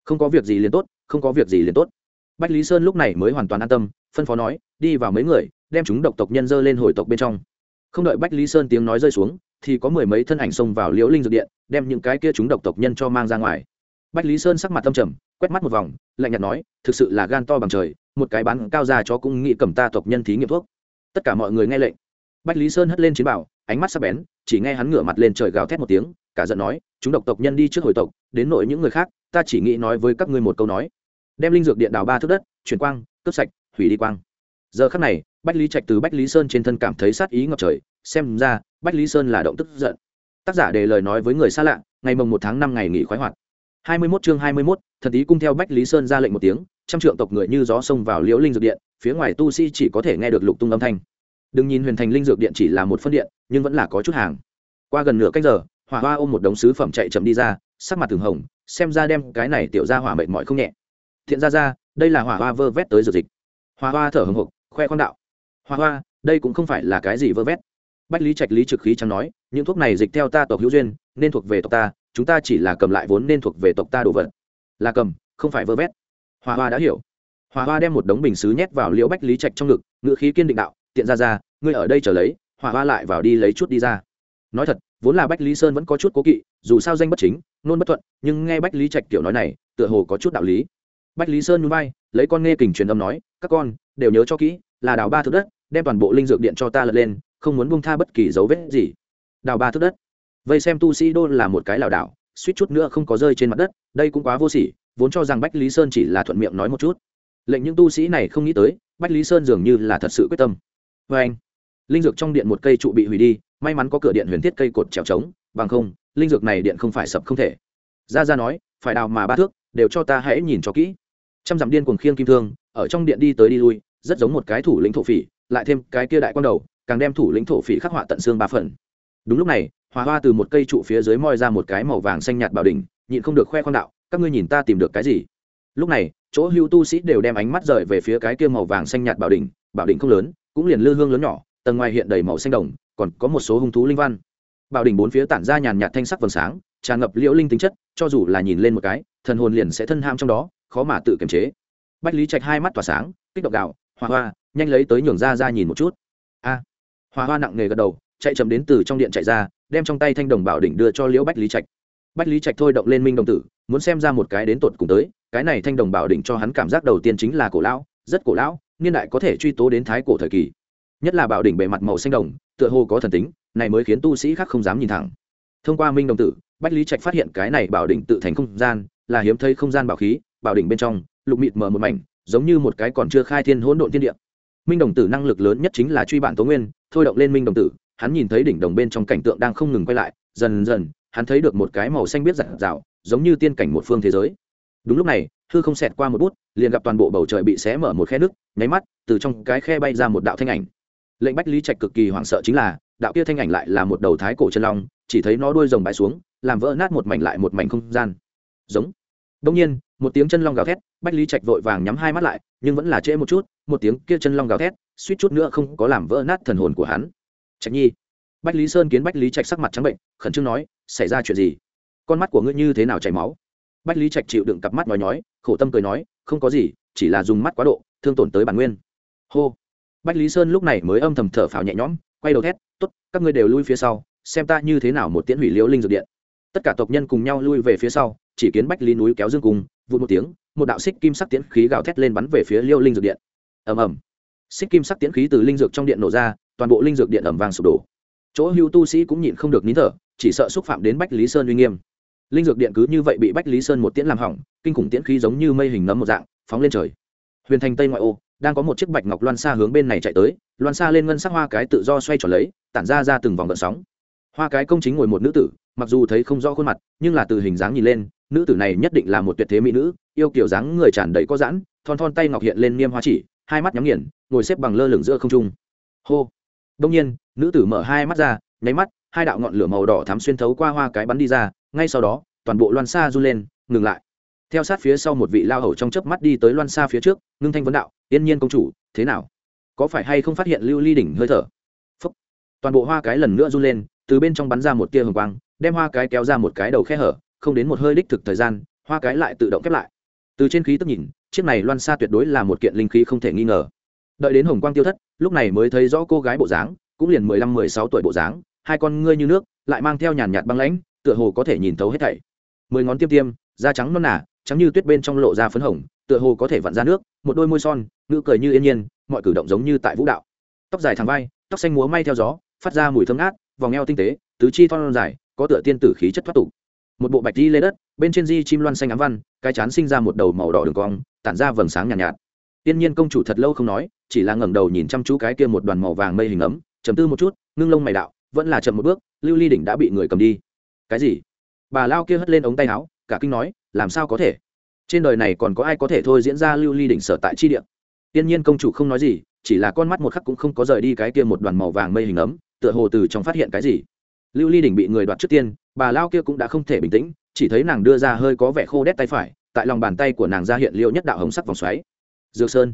không có việc gì liền tốt, không có việc gì liền tốt. Bách lý sơn lúc này mới hoàn toàn an tâm, phân phó nói, đi vào mấy người, đem chúng độc tộc nhân dơ lên hồi tộc bên trong. Không đợi bách lý sơn tiếng nói rơi xuống, thì có mười mấy thân ảnh xông vào liễu linh dược điện, đem những cái kia chúng độc tộc nhân cho mang ra ngoài. Bách lý sơn sắc mặt tâm trầm quét mắt một vòng, lạnh nhạt nói, thực sự là gan to bằng trời, một cái bán cao ra cho cũng nghĩ cầm ta tộc nhân thí nghiệm thuốc. Tất cả mọi người nghe lệnh. Bách lý sơn hất lên chiến bảo, ánh mắt sắp bén, chỉ nghe hắn ngửa mặt lên trời gào thét một tiếng, cả giận nói, chúng độc tộc nhân đi trước hồi tộc, đến nội những người khác, ta chỉ nghĩ nói với các ngươi một câu nói. Đem linh dược điện đào ba thước đất, chuyển quang, cướp sạch, hủy đi quang. Giờ khắc này, bách lý trạch từ bách lý sơn trên thân cảm thấy sát ý ngập trời, xem ra, bách lý sơn là động tức giận. Tác giả để lời nói với người xa lạ, ngày mồng một tháng năm ngày nghỉ khoái hoạt hai mươi 21 chương hai mươi 21, thần ý cung theo bách lý sơn ra lệnh một tiếng trăm trượng tộc người như gió xông vào liễu linh dược điện phía ngoài tu sĩ chỉ có thể nghe được lục tung âm thanh. Đừng nhìn huyền thành linh dược điện chỉ là một phân điện nhưng vẫn là có chút hàng. Qua gần nửa canh giờ hỏa hoa ôm một đống sứ phẩm chạy chậm đi ra sắc mặt từng hồng xem ra đem cái này tiểu gia hỏa mệt mỏi không nhẹ. Thiện ra ra đây là hỏa hoa vơ vét tới dược dịch. Hỏa hoa thở hổn hộc khoe khoang đạo. Hỏa hoa đây cũng không phải là cái gì vơ vét. Bách lý trạch lý trực khí chẳng nói những thuốc này dịch theo ta tộc hữu duyên nên thuộc về tộc ta chúng ta chỉ là cầm lại vốn nên thuộc về tộc ta đồ vật. Là cầm, không phải vơ vét. Hòa hoa đã hiểu. Hòa hoa đem một đống bình xứ nhét vào liễu bách lý trạch trong ngực ngự khí kiên định đạo, tiện ra ra, ngươi ở đây chờ lấy. Hòa hoa lại vào đi lấy chút đi ra. Nói thật, vốn là bách lý sơn vẫn có chút cố kỵ, dù sao danh bất chính, nôn bất thuận, nhưng nghe bách lý trạch kiểu nói này, tựa hồ có chút đạo lý. Bách lý sơn núi bay lấy con nghe kình truyền âm nói, các con đều nhớ cho kỹ, là đào ba thước đất, đem toàn bộ linh dược điện cho ta lật lên, không muốn bung tha bất kỳ dấu vết gì. Đào ba thước đất? Vây xem tu sĩ đô là một cái lảo đảo, suýt chút nữa không có rơi trên mặt đất, đây cũng quá vô sỉ, vốn cho rằng bách lý sơn chỉ là thuận miệng nói một chút. Lệnh những tu sĩ này không nghĩ tới, bách lý sơn dường như là thật sự quyết tâm. Vê anh, linh dược trong điện một cây trụ bị hủy đi, may mắn có cửa điện huyền thiết cây cột trèo trống, bằng không, linh dược này điện không phải sập không thể. Ra ra nói, phải đào mà ba thước, đều cho ta hãy nhìn cho kỹ. Trăm dặm điên cuồng khiêng kim thương, ở trong điện đi tới đi lui, rất giống một cái thủ lĩnh thổ phỉ, lại thêm cái kia đại quan đầu, càng đem thủ lĩnh thổ phỉ khắc họa tận xương ba phần đúng lúc này hòa hoa từ một cây trụ phía dưới moi ra một cái màu vàng xanh nhạt bảo đình nhịn không được khoe khoang đạo các ngươi nhìn ta tìm được cái gì? Lúc này chỗ hưu tu sĩ đều đem ánh mắt rời về phía cái kia màu vàng xanh nhạt bảo đình bảo đình không lớn cũng liền lư hương lớn nhỏ tầng ngoài hiện đầy màu xanh đồng còn có một số hung thú linh văn. Bảo đình bốn phía tản ra nhàn nhạt thanh sắc vầng sáng tràn ngập liễu linh tính chất cho dù là nhìn lên một cái thần hồn liền sẽ thân ham trong đó khó mà tự kiềm chế. Bách lý trạch hai mắt tỏa sáng kích động gạo hoa hoa nhanh lấy tới nhường ra ra nhìn một chút. A. À, hoa hoa nặng nề gật đầu chạy chậm đến từ trong điện chạy ra, đem trong tay thanh đồng bảo đỉnh đưa cho liễu bách lý trạch. Bách lý trạch thôi động lên minh đồng tử, muốn xem ra một cái đến tột cùng tới, cái này thanh đồng bảo đỉnh cho hắn cảm giác đầu tiên chính là cổ lão, rất cổ lão, niên đại có thể truy tố đến thái cổ thời kỳ. Nhất là bảo đỉnh bề mặt màu xanh đồng, tựa hồ có thần tính, này mới khiến tu sĩ khác không dám nhìn thẳng. Thông qua minh đồng tử, bách lý trạch phát hiện cái này bảo đỉnh tự thành không gian, là hiếm thấy không gian bảo khí, bảo đỉnh bên trong, lục mịt mở một mảnh, giống như một cái còn chưa khai thiên hỗn độn thiên địa. Minh đồng tử năng lực lớn nhất chính là truy bản tố nguyên, thôi động lên minh đồng tử hắn nhìn thấy đỉnh đồng bên trong cảnh tượng đang không ngừng quay lại, dần dần, hắn thấy được một cái màu xanh biết rạng rào, giống như tiên cảnh một phương thế giới. Đúng lúc này, hư không xẹt qua một bút, liền gặp toàn bộ bầu trời bị xé mở một khe nước nháy mắt, từ trong cái khe bay ra một đạo thanh ảnh. Lệnh bách lý trạch cực kỳ hoảng sợ chính là, đạo kia thanh ảnh lại là một đầu thái cổ chân long, chỉ thấy nó đuôi rồng bãi xuống, làm vỡ nát một mảnh lại một mảnh không gian. Giống. Đông nhiên, một tiếng chân long gào thét, bách lý trạch vội vàng nhắm hai mắt lại, nhưng vẫn là trễ một chút, một tiếng kia chân long gào thét, suýt chút nữa không có làm vỡ nát thần hồn của hắn trạch nhi. Bách lý sơn kiến bách lý trạch sắc mặt trắng bệnh, khẩn trương nói, xảy ra chuyện gì? Con mắt của ngươi như thế nào chảy máu? Bách lý trạch chịu đựng cặp mắt nói nhói, khổ tâm cười nói, không có gì, chỉ là dùng mắt quá độ, thương tổn tới bản nguyên. Hô. Bách lý sơn lúc này mới âm thầm thở phào nhẹ nhõm, quay đầu thét t ố t các ngươi đều lui phía sau, xem ta như thế nào một tiễn hủy liễu linh dược điện. Tất cả tộc nhân cùng nhau lui về phía sau, chỉ kiến bách lý núi kéo dương cùng, vụt một tiếng, một đạo xích kim sắc tiễn khí gào thét lên bắn về phía liêu linh dược điện. Ầm ầm. Xích kim sắc tiễn khí từ linh dược trong điện nổ ra toàn bộ linh dược điện ẩm vàng sụp đổ. Chỗ hưu tu sĩ cũng nhịn không được nín thở, chỉ sợ xúc phạm đến bách lý sơn uy nghiêm. Linh dược điện cứ như vậy bị bách lý sơn một tiễn làm hỏng, kinh khủng tiễn khí giống như mây hình nấm một dạng, phóng lên trời. Huyền thành tây ngoại ô, đang có một chiếc bạch ngọc loan xa hướng bên này chạy tới, loan xa lên ngân sắc hoa cái tự do xoay tròn lấy, tản ra ra từng vòng gợn sóng. Hoa cái công chính ngồi một nữ tử, mặc dù thấy không rõ khuôn mặt, nhưng là từ hình dáng nhìn lên, nữ tử này nhất định là một tuyệt thế mỹ nữ, yêu kiểu dáng người tràn đầy có giãn, thon thon tay ngọc hiện lên niêm hoa chỉ, hai mắt nhắm nghiền, ngồi xếp bằng lơ lửng giữa không trung. Hô! Đông nhiên, nữ tử mở hai mắt ra, nháy mắt, hai đạo ngọn lửa màu đỏ thắm xuyên thấu qua hoa cái bắn đi ra, ngay sau đó, toàn bộ loan xa run lên, ngừng lại. Theo sát phía sau một vị lao hầu trong chớp mắt đi tới loan xa phía trước, ngưng thanh vấn đạo, yên nhiên công chủ, thế nào? Có phải hay không phát hiện lưu ly đỉnh hơi thở? Phúc. toàn bộ hoa cái lần nữa run lên, từ bên trong bắn ra một tia hồng quang, đem hoa cái kéo ra một cái đầu khe hở, không đến một hơi đích thực thời gian, hoa cái lại tự động khép lại. Từ trên khí tức nhìn, chiếc này loan xa tuyệt đối là một kiện linh khí không thể nghi ngờ đợi đến hồng quang tiêu thất lúc này mới thấy rõ cô gái bộ dáng cũng liền mười lăm mười sáu tuổi bộ dáng hai con ngươi như nước lại mang theo nhàn nhạt băng lãnh tựa hồ có thể nhìn thấu hết thảy. Mười ngón tiêm tiêm da trắng non nả trắng như tuyết bên trong lộ ra phấn hồng tựa hồ có thể vặn ra nước một đôi môi son ngữ cười như yên nhiên mọi cử động giống như tại vũ đạo. Tóc dài thẳng vai tóc xanh múa may theo gió phát ra mùi thơm ngát vòng eo tinh tế tứ chi thon dài có tựa tiên tử khí chất thoát tục. Một bộ bạch di lê đất bên trên di chim loan xanh ám văn cái chán sinh ra một đầu màu đỏ đường cong tản ra vầng sáng nhàn nhạt, nhạt tiên nhiên công chủ thật lâu không nói, chỉ là ngẩng đầu nhìn chăm chú cái kia một đoàn màu vàng mây hình ấm, trầm tư một chút, ngưng lông mày đạo, vẫn là chậm một bước, lưu ly đỉnh đã bị người cầm đi. Cái gì? Bà lao kia hất lên ống tay áo, cả kinh nói, làm sao có thể? Trên đời này còn có ai có thể thôi diễn ra lưu ly đỉnh sở tại chi địa? Tiên nhiên công chủ không nói gì, chỉ là con mắt một khắc cũng không có rời đi cái kia một đoàn màu vàng mây hình ấm, tựa hồ từ trong phát hiện cái gì. Lưu ly đỉnh bị người đoạt trước tiên, bà lao kia cũng đã không thể bình tĩnh, chỉ thấy nàng đưa ra hơi có vẻ khô đét tay phải, tại lòng bàn tay của nàng ra hiện liệu nhất đạo hồng sắc vòng xoáy dược sơn.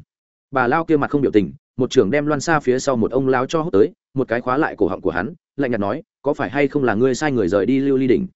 Bà lao kia mặt không biểu tình, một trưởng đem loan xa phía sau một ông lao cho hút tới, một cái khóa lại cổ họng của hắn, lạnh nhạt nói, có phải hay không là ngươi sai người rời đi lưu ly đỉnh?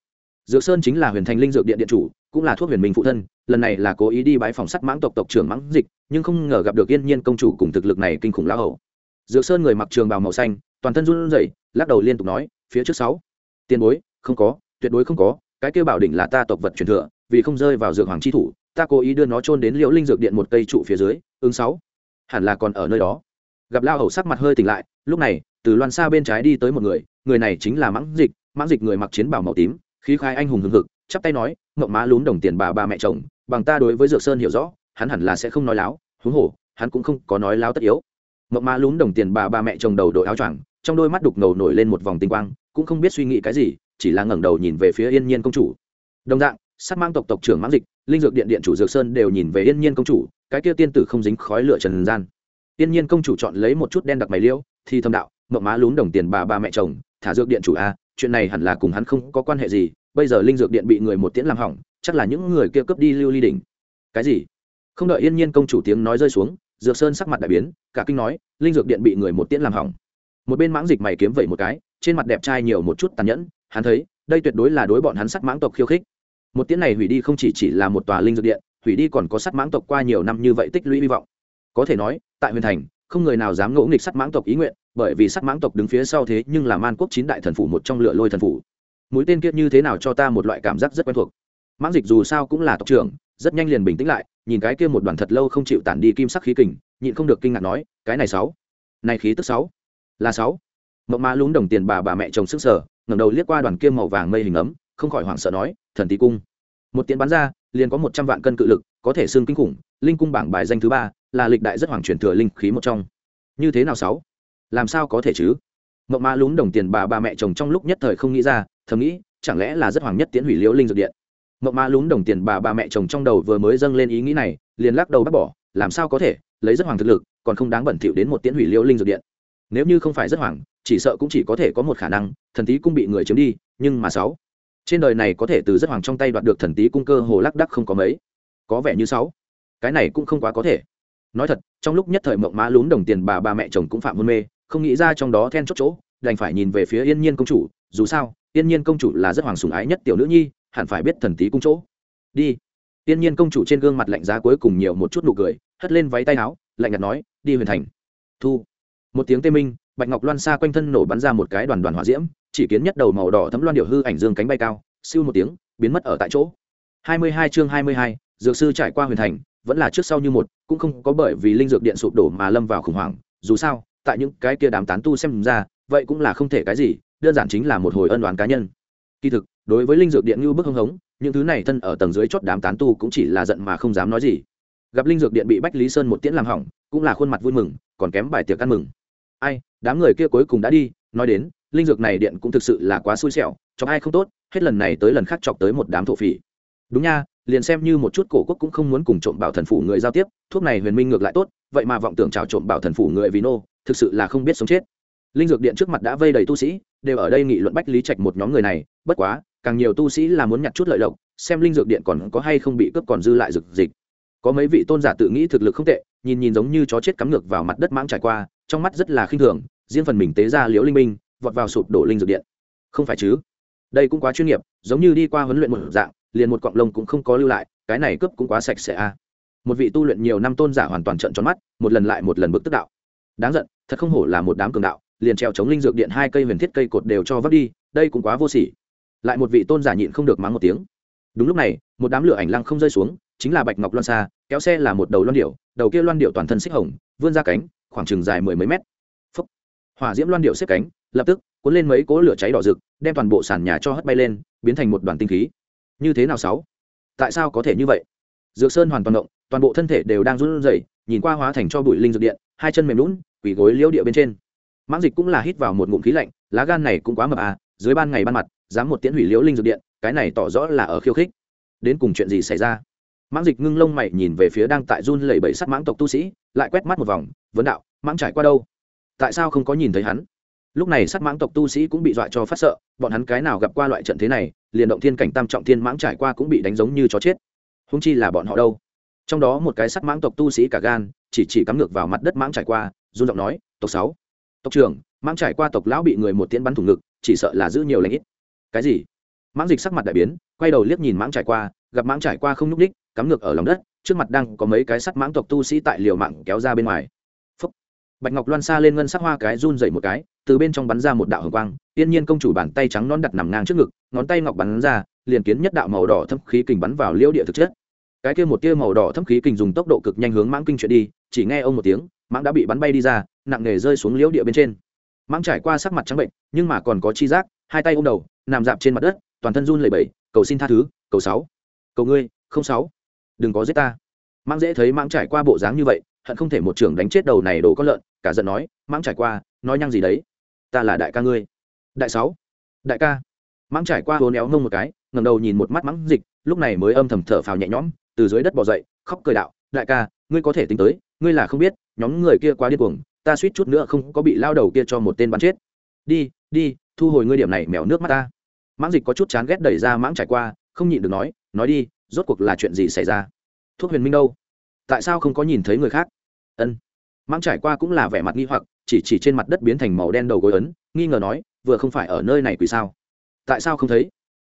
Dược sơn chính là huyền thành linh dược điện điện chủ, cũng là thuốc huyền minh phụ thân, lần này là cố ý đi bái phòng sắt mãng tộc tộc trưởng mãng dịch, nhưng không ngờ gặp được yên nhiên công chủ cùng thực lực này kinh khủng lão hậu dược sơn người mặc trường bào màu xanh, toàn thân run rẩy, lắc đầu liên tục nói, phía trước sáu, tiền bối, không có, tuyệt đối không có, cái kêu bảo đỉnh là ta tộc vật truyền thừa, vì không rơi vào dược hoàng chi thủ ta cố ý đưa nó trôn đến liễu linh dược điện một cây trụ phía dưới, ứng sáu. Hẳn là còn ở nơi đó. Gặp lao hầu sắc mặt hơi tỉnh lại, lúc này, từ loan xa bên trái đi tới một người người này chính là mãng dịch. Mãng dịch người mặc chiến bảo màu tím, khí khai anh hùng hừng hực, chắp tay nói mậu má lún đồng tiền bà bà mẹ chồng, bằng ta đối với dược sơn hiểu rõ, hắn hẳn là sẽ không nói láo, huống hồ, hắn cũng không có nói láo tất yếu. Mậu má lún đồng tiền bà bà mẹ chồng đầu đội áo choàng, trong đôi mắt đục ngầu nổi lên một vòng tinh quang, cũng không biết suy nghĩ cái gì, chỉ là ngẩng đầu nhìn về phía yên nhiên công chủ. Đồng dạng sát mang tộc tộc trưởng mãng dịch, linh dược điện điện chủ dược sơn đều nhìn về yên nhiên công chủ, cái kia tiên tử không dính khói lửa trần gian. Yên nhiên công chủ chọn lấy một chút đen đặc mày liêu thì thâm đạo, mộng má lún đồng tiền bà ba mẹ chồng, thả dược điện chủ a, chuyện này hẳn là cùng hắn không có quan hệ gì, bây giờ linh dược điện bị người một tiễn làm hỏng, chắc là những người kia cướp đi lưu ly đỉnh. Cái gì? Không đợi yên nhiên công chủ tiếng nói rơi xuống, dược sơn sắc mặt đại biến, cả kinh nói, linh dược điện bị người một tiễn làm hỏng. Một bên mãng dịch mày kiếm vẩy một cái, trên mặt đẹp trai nhiều một chút tàn nhẫn, hắn thấy, đây tuyệt đối là đối bọn hắn sắc mãng tộc khiêu khích một tiễn này hủy đi không chỉ chỉ là một tòa linh dược điện, hủy đi còn có sắt mãng tộc qua nhiều năm như vậy tích lũy hy vọng. Có thể nói, tại huyền thành, không người nào dám ngỗ nghịch sắt mãng tộc ý nguyện, bởi vì sắt mãng tộc đứng phía sau thế nhưng là man quốc chín đại thần phủ một trong lửa lôi thần phủ. Mũi tên kiệt như thế nào cho ta một loại cảm giác rất quen thuộc. Mãng dịch dù sao cũng là tộc trưởng, rất nhanh liền bình tĩnh lại, nhìn cái kia một đoàn thật lâu không chịu tản đi kim sắc khí kình, nhịn không được kinh ngạc nói, cái này sáu, này khí tức sáu, là sáu. Mộng ma lún đồng tiền bà bà mẹ chồng sức sở, ngẩng đầu liếc qua đoàn kia màu vàng mây hình ấm không khỏi hoảng sợ nói, thần tí cung. Một tiếng bắn ra, liền có một trăm vạn cân cự lực, có thể xương kinh khủng, linh cung bảng bài danh thứ ba, là lịch đại rất hoàng truyền thừa linh khí một trong. Như thế nào sáu? Làm sao có thể chứ? Mộng ma lún đồng tiền bà ba mẹ chồng trong lúc nhất thời không nghĩ ra, thầm nghĩ, chẳng lẽ là rất hoàng nhất tiến hủy liễu linh dược điện? Mộng ma lún đồng tiền bà ba mẹ chồng trong đầu vừa mới dâng lên ý nghĩ này, liền lắc đầu bác bỏ, làm sao có thể? Lấy rất hoàng thực lực, còn không đáng bẩn thỉu đến một tiến hủy liễu linh dược điện. Nếu như không phải rất hoàng, chỉ sợ cũng chỉ có thể có một khả năng, thần tí cung bị người chiếm đi, nhưng mà sáu trên đời này có thể từ rất hoàng trong tay đoạt được thần tí cung cơ hồ lắc đắc không có mấy. Có vẻ như sáu. Cái này cũng không quá có thể. Nói thật, trong lúc nhất thời mộng mã lún đồng tiền bà bà mẹ chồng cũng phạm hôn mê, không nghĩ ra trong đó then chốt chỗ, đành phải nhìn về phía yên nhiên công chủ, dù sao, yên nhiên công chủ là rất hoàng sùng ái nhất tiểu nữ nhi, hẳn phải biết thần tí cung chỗ. Đi. Yên nhiên công chủ trên gương mặt lạnh giá cuối cùng nhiều một chút nụ cười, hất lên váy tay áo, lạnh nhạt nói, đi huyền thành. Thu. Một tiếng tê minh, bạch ngọc loan xa quanh thân nổ bắn ra một cái đoàn đoàn hỏa diễm chỉ kiến nhất đầu màu đỏ thấm loan điệu hư ảnh dương cánh bay cao, siêu một tiếng, biến mất ở tại chỗ. Hai mươi hai chương hai mươi hai, dược sư trải qua huyền thành, vẫn là trước sau như một, cũng không có bởi vì linh dược điện sụp đổ mà lâm vào khủng hoảng. Dù sao, tại những cái kia đám tán tu xem ra, vậy cũng là không thể cái gì, đơn giản chính là một hồi ân đoán cá nhân. Kỳ thực, đối với linh dược điện như bức hưng hống, những thứ này thân ở tầng dưới chót đám tán tu cũng chỉ là giận mà không dám nói gì. Gặp linh dược điện bị bách lý sơn một tiễn làm hỏng, cũng là khuôn mặt vui mừng, còn kém bài tiệc ăn mừng. Ai, đám người kia cuối cùng đã đi, nói đến linh dược này điện cũng thực sự là quá xui xẻo, chọc ai không tốt, hết lần này tới lần khác chọc tới một đám thổ phỉ. Đúng nha, liền xem như một chút cổ quốc cũng không muốn cùng trộm bảo thần phủ người giao tiếp, thuốc này huyền minh ngược lại tốt, vậy mà vọng tưởng trào trộm bảo thần phủ người vì nô, thực sự là không biết sống chết. Linh dược điện trước mặt đã vây đầy tu sĩ, đều ở đây nghị luận bách lý trạch một nhóm người này, bất quá, càng nhiều tu sĩ là muốn nhặt chút lợi lộc, xem linh dược điện còn có hay không bị cướp còn dư lại dược dịch. Có mấy vị tôn giả tự nghĩ thực lực không tệ, nhìn nhìn giống như chó chết cắm ngược vào mặt đất mãng trải qua, trong mắt rất là khinh thường, riêng phần mình tế ra liễu linh minh vọt vào sụp đổ linh dược điện. Không phải chứ? Đây cũng quá chuyên nghiệp giống như đi qua huấn luyện một dạng liền một cọng lông cũng không có lưu lại cái này cướp cũng quá sạch sẽ a. Một vị tu luyện nhiều năm tôn giả hoàn toàn trận tròn mắt một lần lại một lần bức tức đạo. Đáng giận thật không hổ là một đám cường đạo liền treo chống linh dược điện hai cây huyền thiết cây cột đều cho vấp đi đây cũng quá vô sỉ. Lại một vị tôn giả nhịn không được mắng một tiếng. Đúng lúc này một đám lửa ảnh lăng không rơi xuống chính là bạch ngọc loan xa kéo xe là một đầu loan điệu đầu kia loan điệu toàn thân xích hồng vươn ra cánh khoảng chừng dài mười mấy mét. Phấp, hỏa diễm loan điệu xếp cánh lập tức, cuốn lên mấy cỗ lửa cháy đỏ rực, đem toàn bộ sàn nhà cho hất bay lên, biến thành một đoàn tinh khí. Như thế nào sáu? Tại sao có thể như vậy? Dược sơn hoàn toàn động, toàn bộ thân thể đều đang run rẩy, nhìn qua hóa thành cho bụi linh dược điện, hai chân mềm lún quỳ gối liễu địa bên trên. Mãng dịch cũng là hít vào một ngụm khí lạnh, lá gan này cũng quá mập à dưới ban ngày ban mặt, dám một tiễn hủy liễu linh dược điện, cái này tỏ rõ là ở khiêu khích. Đến cùng chuyện gì xảy ra? Mãng dịch ngưng lông mày nhìn về phía đang tại run lẩy bẩy sắt mãng tộc tu sĩ, lại quét mắt một vòng, vấn đạo, mãng trải qua đâu? Tại sao không có nhìn thấy hắn? Lúc này sắt mãng tộc tu sĩ cũng bị dọa cho phát sợ, bọn hắn cái nào gặp qua loại trận thế này, liền động thiên cảnh tam trọng thiên mãng trải qua cũng bị đánh giống như chó chết. Húng chi là bọn họ đâu? Trong đó một cái sắt mãng tộc tu sĩ cả gan, chỉ chỉ cắm ngược vào mặt đất mãng trải qua, run giọng nói, tộc sáu, tộc trưởng, mãng trải qua tộc lão bị người một tiễn bắn thủng ngực, chỉ sợ là giữ nhiều lãnh ít. Cái gì? Mãng dịch sắc mặt đại biến, quay đầu liếc nhìn mãng trải qua, gặp mãng trải qua không nhúc ních cắm ngược ở lòng đất, trước mặt đang có mấy cái sắt mãng tộc tu sĩ tại liều mạng kéo ra bên ngoài bạch ngọc loan xa lên ngân sắc hoa cái run dậy một cái, từ bên trong bắn ra một đạo hồng quang, yên nhiên công chủ bàn tay trắng non đặt nằm ngang trước ngực, ngón tay ngọc bắn ra, liền kiến nhất đạo màu đỏ thâm khí kình bắn vào liễu địa thực chất. Cái kia một tia màu đỏ thâm khí kình dùng tốc độ cực nhanh hướng mãng kinh chuyển đi, chỉ nghe ông một tiếng, mãng đã bị bắn bay đi ra, nặng nề rơi xuống liễu địa bên trên. Mãng trải qua sắc mặt trắng bệnh, nhưng mà còn có chi giác, hai tay ôm đầu, nằm dạp trên mặt đất, toàn thân run lẩy bẩy, cầu xin tha thứ, cầu sáu, cầu ngươi, không sáu, đừng có giết ta. Mãng dễ thấy mãng trải qua bộ dáng như vậy hận không thể một trưởng đánh chết đầu này đồ con lợn, cả giận nói, mãng trải qua, nói nhăng gì đấy? Ta là đại ca ngươi. Đại sáu, đại ca. Mãng trải qua hố néo ngông một cái ngầm đầu nhìn một mắt mãng dịch, lúc này mới âm thầm thở phào nhẹ nhõm, từ dưới đất bỏ dậy, khóc cười đạo, đại ca, ngươi có thể tính tới, ngươi là không biết, nhóm người kia quá điên cuồng, ta suýt chút nữa không có bị lao đầu kia cho một tên bắn chết. Đi đi, thu hồi ngươi điểm này, mèo nước mắt ta. Mãng dịch có chút chán ghét đẩy ra mãng trải qua, không nhịn được nói nói đi, rốt cuộc là chuyện gì xảy ra? Thuốc huyền minh đâu? Tại sao không có nhìn thấy người khác? Ân. Mãng trải qua cũng là vẻ mặt nghi hoặc, chỉ chỉ trên mặt đất biến thành màu đen đầu gối ấn, nghi ngờ nói, vừa không phải ở nơi này quỳ sao? Tại sao không thấy?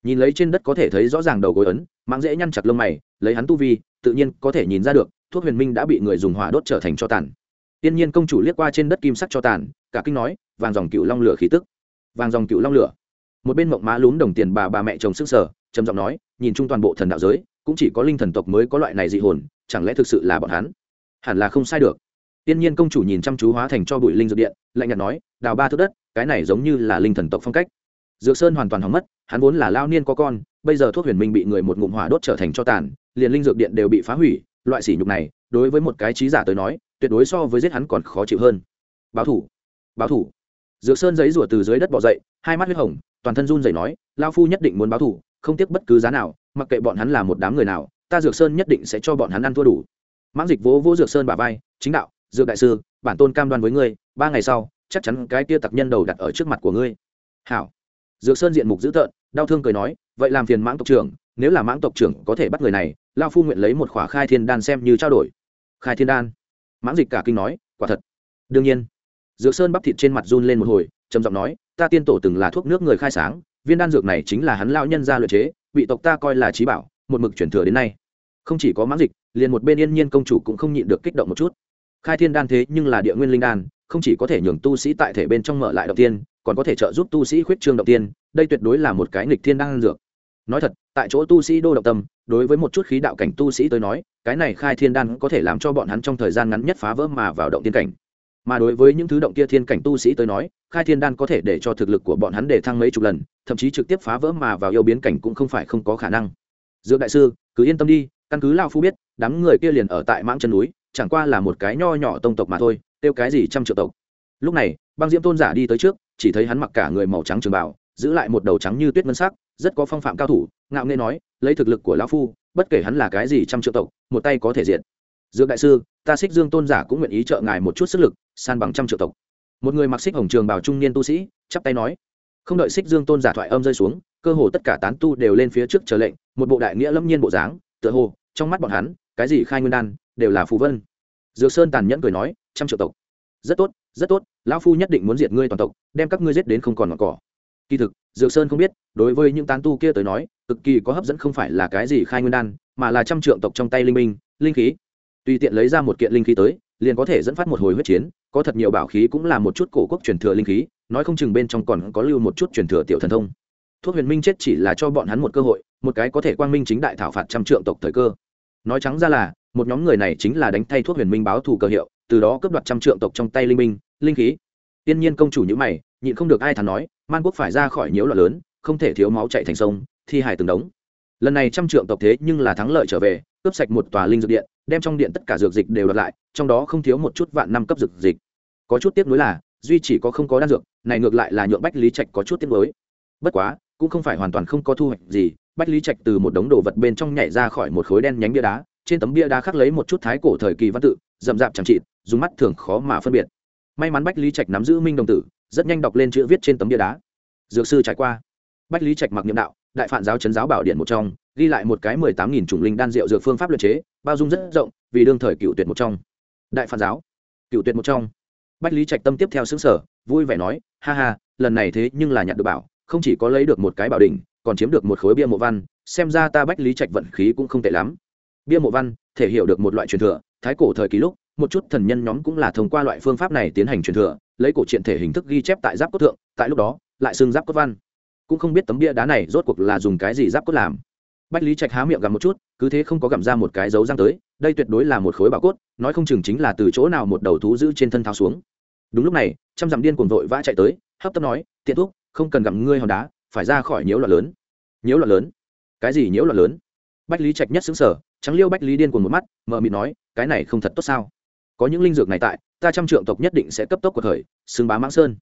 Nhìn lấy trên đất có thể thấy rõ ràng đầu gối ấn, mãng dễ nhăn chặt lông mày, lấy hắn tu vi, tự nhiên có thể nhìn ra được, thuốc huyền minh đã bị người dùng hỏa đốt trở thành cho tàn. Tiên nhiên công chủ liếc qua trên đất kim sắc cho tàn, cả kinh nói, vàng dòng cựu long lửa khí tức. Vàng dòng cựu long lửa. Một bên mộng má lún đồng tiền bà bà mẹ chồng sức sở trầm giọng nói, nhìn chung toàn bộ thần đạo giới, cũng chỉ có linh thần tộc mới có loại này dị hồn chẳng lẽ thực sự là bọn hắn? Hẳn là không sai được. Tiên nhiên công chủ nhìn chăm chú hóa thành cho bụi linh dược điện, lạnh nhạt nói, đào ba thước đất, cái này giống như là linh thần tộc phong cách. Dược sơn hoàn toàn hỏng mất, hắn vốn là lao niên có con, bây giờ thuốc huyền minh bị người một ngụm hỏa đốt trở thành cho tàn, liền linh dược điện đều bị phá hủy, loại sỉ nhục này, đối với một cái trí giả tới nói, tuyệt đối so với giết hắn còn khó chịu hơn. Báo thủ báo thủ. Dược sơn giấy rủa từ dưới đất bỏ dậy, hai mắt huyết hồng, toàn thân run rẩy nói lao phu nhất định muốn báo thủ, không tiếc bất cứ giá nào, mặc kệ bọn hắn là một đám người nào ta dược sơn nhất định sẽ cho bọn hắn ăn thua đủ. Mãng dịch vỗ vỗ dược sơn bả vai, chính đạo, dược đại sư, bản tôn cam đoan với ngươi, ba ngày sau, chắc chắn cái kia tặc nhân đầu đặt ở trước mặt của ngươi. Hảo. Dược sơn diện mục dữ tợn, đau thương cười nói, vậy làm phiền mãng tộc trưởng, nếu là mãng tộc trưởng có thể bắt người này lao phu nguyện lấy một khỏa khai thiên đan xem như trao đổi. Khai thiên đan? Mãng dịch cả kinh nói, quả thật. Đương nhiên. Dược sơn bắp thịt trên mặt run lên một hồi, trầm giọng nói, ta tiên tổ từng là thuốc nước người khai sáng, viên đan dược này chính là hắn lao nhân ra luyện chế, bị tộc ta coi là trí bảo một mực chuyển thừa đến nay. Không chỉ có mãng dịch, liền một bên yên nhiên công chủ cũng không nhịn được kích động một chút. Khai thiên đan thế nhưng là địa nguyên linh đan, không chỉ có thể nhường tu sĩ tại thể bên trong mở lại động tiên, còn có thể trợ giúp tu sĩ khuyết trương động tiên, đây tuyệt đối là một cái nghịch thiên đang dược. Nói thật, tại chỗ tu sĩ đô động tâm, đối với một chút khí đạo cảnh tu sĩ tới nói, cái này khai thiên đan có thể làm cho bọn hắn trong thời gian ngắn nhất phá vỡ mà vào động tiên cảnh. Mà đối với những thứ động kia thiên cảnh tu sĩ tới nói, khai thiên đan có thể để cho thực lực của bọn hắn để thăng mấy chục lần, thậm chí trực tiếp phá vỡ mà vào yêu biến cảnh cũng không phải không có khả năng dược đại sư, cứ yên tâm đi, căn cứ lao phu biết, đám người kia liền ở tại mãng chân núi, chẳng qua là một cái nho nhỏ tông tộc mà thôi, tiêu cái gì trăm triệu tộc. Lúc này, băng diễm tôn giả đi tới trước, chỉ thấy hắn mặc cả người màu trắng trường bảo giữ lại một đầu trắng như tuyết ngân sắc, rất có phong phạm cao thủ, ngạo nghê nói, lấy thực lực của lão phu, bất kể hắn là cái gì trăm triệu tộc, một tay có thể diện dược đại sư, ta xích dương tôn giả cũng nguyện ý trợ ngài một chút sức lực, san bằng trăm triệu tộc. Một người mặc xích hồng trường bảo trung niên tu sĩ, chắp tay nói. Không đợi xích dương tôn giả thoại âm rơi xuống, cơ hồ tất cả tán tu đều lên phía trước chờ lệnh một bộ đại nghĩa lâm nhiên bộ dáng, tựa hồ, trong mắt bọn hắn, cái gì khai nguyên đan, đều là phù vân. Dược sơn tàn nhẫn cười nói, trăm triệu tộc. Rất tốt rất tốt, lão phu nhất định muốn diệt ngươi toàn tộc, đem các ngươi giết đến không còn ngọn cỏ. Kỳ thực, dược sơn không biết, đối với những tán tu kia tới nói, cực kỳ có hấp dẫn không phải là cái gì khai nguyên đan, mà là trăm trượng tộc trong tay linh minh, linh khí. Tùy tiện lấy ra một kiện linh khí tới, liền có thể dẫn phát một hồi huyết chiến, có thật nhiều bảo khí cũng là một chút cổ quốc truyền thừa linh khí, nói không chừng bên trong còn có lưu một chút truyền thừa tiểu thần thông thuốc huyền minh chết chỉ là cho bọn hắn một cơ hội, một cái có thể quang minh chính đại thảo phạt trăm trượng tộc thời cơ. Nói trắng ra là, một nhóm người này chính là đánh thay thuốc huyền minh báo thù cơ hiệu, từ đó cướp đoạt trăm trượng tộc trong tay linh minh, linh khí. Tiên nhiên công chủ như mày, nhịn không được ai thắn nói, man quốc phải ra khỏi nhiễu loạn lớn, không thể thiếu máu chạy thành sông, thi hài từng đống. Lần này trăm trượng tộc thế nhưng là thắng lợi trở về, cướp sạch một tòa linh dược điện, đem trong điện tất cả dược dịch đều đoạt lại, trong đó không thiếu một chút vạn năm cấp dược dịch. Có chút tiếc nuối là, duy chỉ có không có đan dược, này ngược lại là nhượng bách lý trạch có chút tiếc nuối. Bất quá cũng không phải hoàn toàn không có thu hoạch gì, bách lý trạch từ một đống đồ vật bên trong nhảy ra khỏi một khối đen nhánh bia đá, trên tấm bia đá khắc lấy một chút thái cổ thời kỳ văn tự, rậm rạp chẳng trị dùng mắt thường khó mà phân biệt. May mắn bách lý trạch nắm giữ minh đồng tử, rất nhanh đọc lên chữ viết trên tấm bia đá. Dược sư trải qua. Bách lý trạch mặc nhiệm đạo, đại phản giáo chấn giáo bảo điện một trong, ghi lại một cái mười tám nghìn chủng linh đan rượu dược phương pháp luật chế, bao dung rất rộng, vì đương thời cựu tuyệt một trong. Đại phản giáo, cựu tuyệt một trong. Bách lý trạch tâm tiếp theo xứng sở vui vẻ nói, ha ha, lần này thế nhưng là nhặt được bảo không chỉ có lấy được một cái bảo đỉnh, còn chiếm được một khối bia mộ văn, xem ra ta bách lý trạch vận khí cũng không tệ lắm. Bia mộ văn, thể hiểu được một loại truyền thừa, thái cổ thời kỳ lúc, một chút thần nhân nhóm cũng là thông qua loại phương pháp này tiến hành truyền thừa, lấy cổ truyện thể hình thức ghi chép tại giáp cốt thượng, tại lúc đó, lại xương giáp cốt văn. Cũng không biết tấm bia đá này rốt cuộc là dùng cái gì giáp cốt làm. Bách lý trạch há miệng gặm một chút, cứ thế không có gặm ra một cái dấu răng tới, đây tuyệt đối là một khối bảo cốt, nói không chừng chính là từ chỗ nào một đầu thú giữ trên thân tháo xuống. Đúng lúc này, trăm dặm điên cuồng vội vã chạy tới, hấp tấp nói, tiện thuốc không cần gặm ngươi hòn đá, phải ra khỏi nhiễu loạn lớn. Nhiễu loạn lớn? Cái gì nhiễu loạn lớn? Bách lý trạch nhất xứng sở trắng liêu bách lý điên cuồng một mắt mợ mịt nói, cái này không thật tốt sao? Có những linh dược này tại, ta trăm trượng tộc nhất định sẽ cấp tốc của thời xương bá mãng sơn.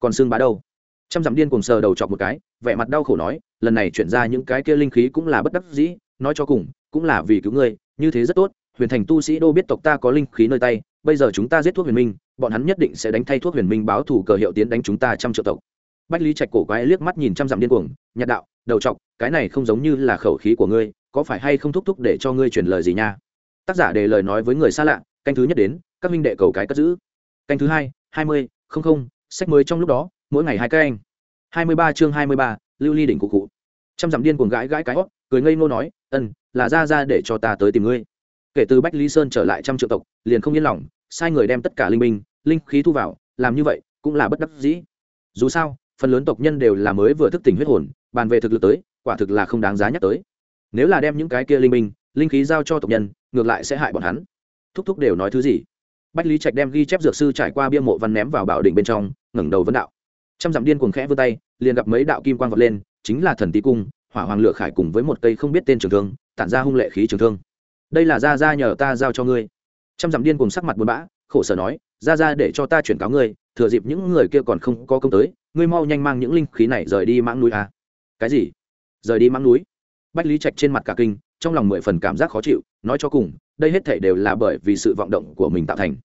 Còn xương bá đâu? Trăm dặm điên cuồng sờ đầu chọc một cái, vẻ mặt đau khổ nói, lần này chuyển ra những cái kia linh khí cũng là bất đắc dĩ, nói cho cùng, cũng là vì cứu ngươi, như thế rất tốt, huyền thành tu sĩ đô biết tộc ta có linh khí nơi tay, bây giờ chúng ta giết thuốc huyền minh, bọn hắn nhất định sẽ đánh thay thuốc huyền minh báo thủ cờ hiệu tiến đánh chúng ta trăm triệu tộc bách lý trạch cổ quái liếc mắt nhìn trăm dặm điên cuồng, nhạt đạo, đầu chọc cái này không giống như là khẩu khí của ngươi, có phải hay không thúc thúc để cho ngươi truyền lời gì nha? Tác giả để lời nói với người xa lạ, canh thứ nhất đến, các minh đệ cầu cái cất giữ. Canh thứ hai hai mươi, không không, sách mới trong lúc đó, mỗi ngày hai cái anh. Hai mươi ba chương hai mươi ba, lưu ly đỉnh cụ cụ. Trăm dặm điên cuồng gãi gãi cái hót, cười ngây ngô nói, ân, là ra ra để cho ta tới tìm ngươi. Kể từ bách lý sơn trở lại trăm triệu tộc, liền không yên lòng, sai người đem tất cả linh binh, linh khí thu vào, làm như vậy cũng là bất đắc dĩ. Dù sao phần lớn tộc nhân đều là mới vừa thức tỉnh huyết hồn, bàn về thực lực tới, quả thực là không đáng giá nhắc tới. Nếu là đem những cái kia linh minh linh khí giao cho tộc nhân, ngược lại sẽ hại bọn hắn. Thúc thúc đều nói thứ gì? Bách lý trạch đem ghi chép dược sư trải qua bia mộ văn ném vào bảo đỉnh bên trong, ngẩng đầu vấn đạo. Trăm dặm điên cuồng khẽ vươn tay, liền gặp mấy đạo kim quang vọt lên, chính là thần tý cung, hỏa hoàng lửa khải cùng với một cây không biết tên trường thương, tản ra hung lệ khí trường thương. Đây là ra ra nhờ ta giao cho ngươi. Trăm dặm điên cùng sắc mặt buồn bã, khổ sở nói ra ra để cho ta chuyển cáo ngươi, thừa dịp những người kia còn không có công tới, ngươi mau nhanh mang những linh khí này rời đi mãng núi à. cái gì? Rời đi mãng núi? Bách lý trạch trên mặt cả kinh, trong lòng mười phần cảm giác khó chịu, nói cho cùng, đây hết thể đều là bởi vì sự vọng động của mình tạo thành.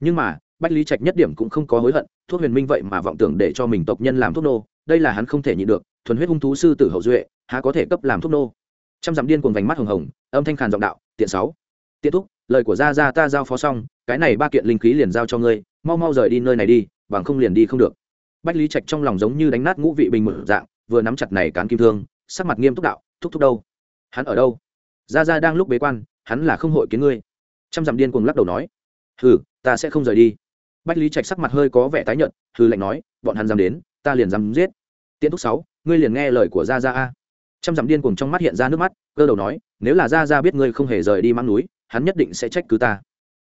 Nhưng mà, bách lý trạch nhất điểm cũng không có hối hận, thuốc huyền minh vậy mà vọng tưởng để cho mình tộc nhân làm thuốc nô, đây là hắn không thể nhịn được, thuần huyết hung thú sư tử hậu duệ, há có thể cấp làm thuốc nô. Trăm dặm điên cuồng vành mắt hồng hồng, âm thanh khàn giọng đạo, tiện sáu, tiện thúc lời của gia gia ta giao phó xong, cái này ba kiện linh khí liền giao cho ngươi, mau mau rời đi nơi này đi, bằng không liền đi không được. Bách lý trạch trong lòng giống như đánh nát ngũ vị bình mở dạng, vừa nắm chặt này cán kim thương, sắc mặt nghiêm túc đạo, thúc thúc đâu? Hắn ở đâu? Gia gia đang lúc bế quan, hắn là không hội kiến ngươi. Trăm dặm điên cuồng lắc đầu nói, hừ, ta sẽ không rời đi. Bách lý trạch sắc mặt hơi có vẻ tái nhợt hư lệnh nói, bọn hắn dám đến, ta liền dám giết. Tiễn thúc sáu, ngươi liền nghe lời của gia gia a. Trăm dặm điên cuồng trong mắt hiện ra nước mắt, cơ đầu nói, nếu là gia gia biết ngươi không hề rời đi mang núi hắn nhất định sẽ trách cứ ta.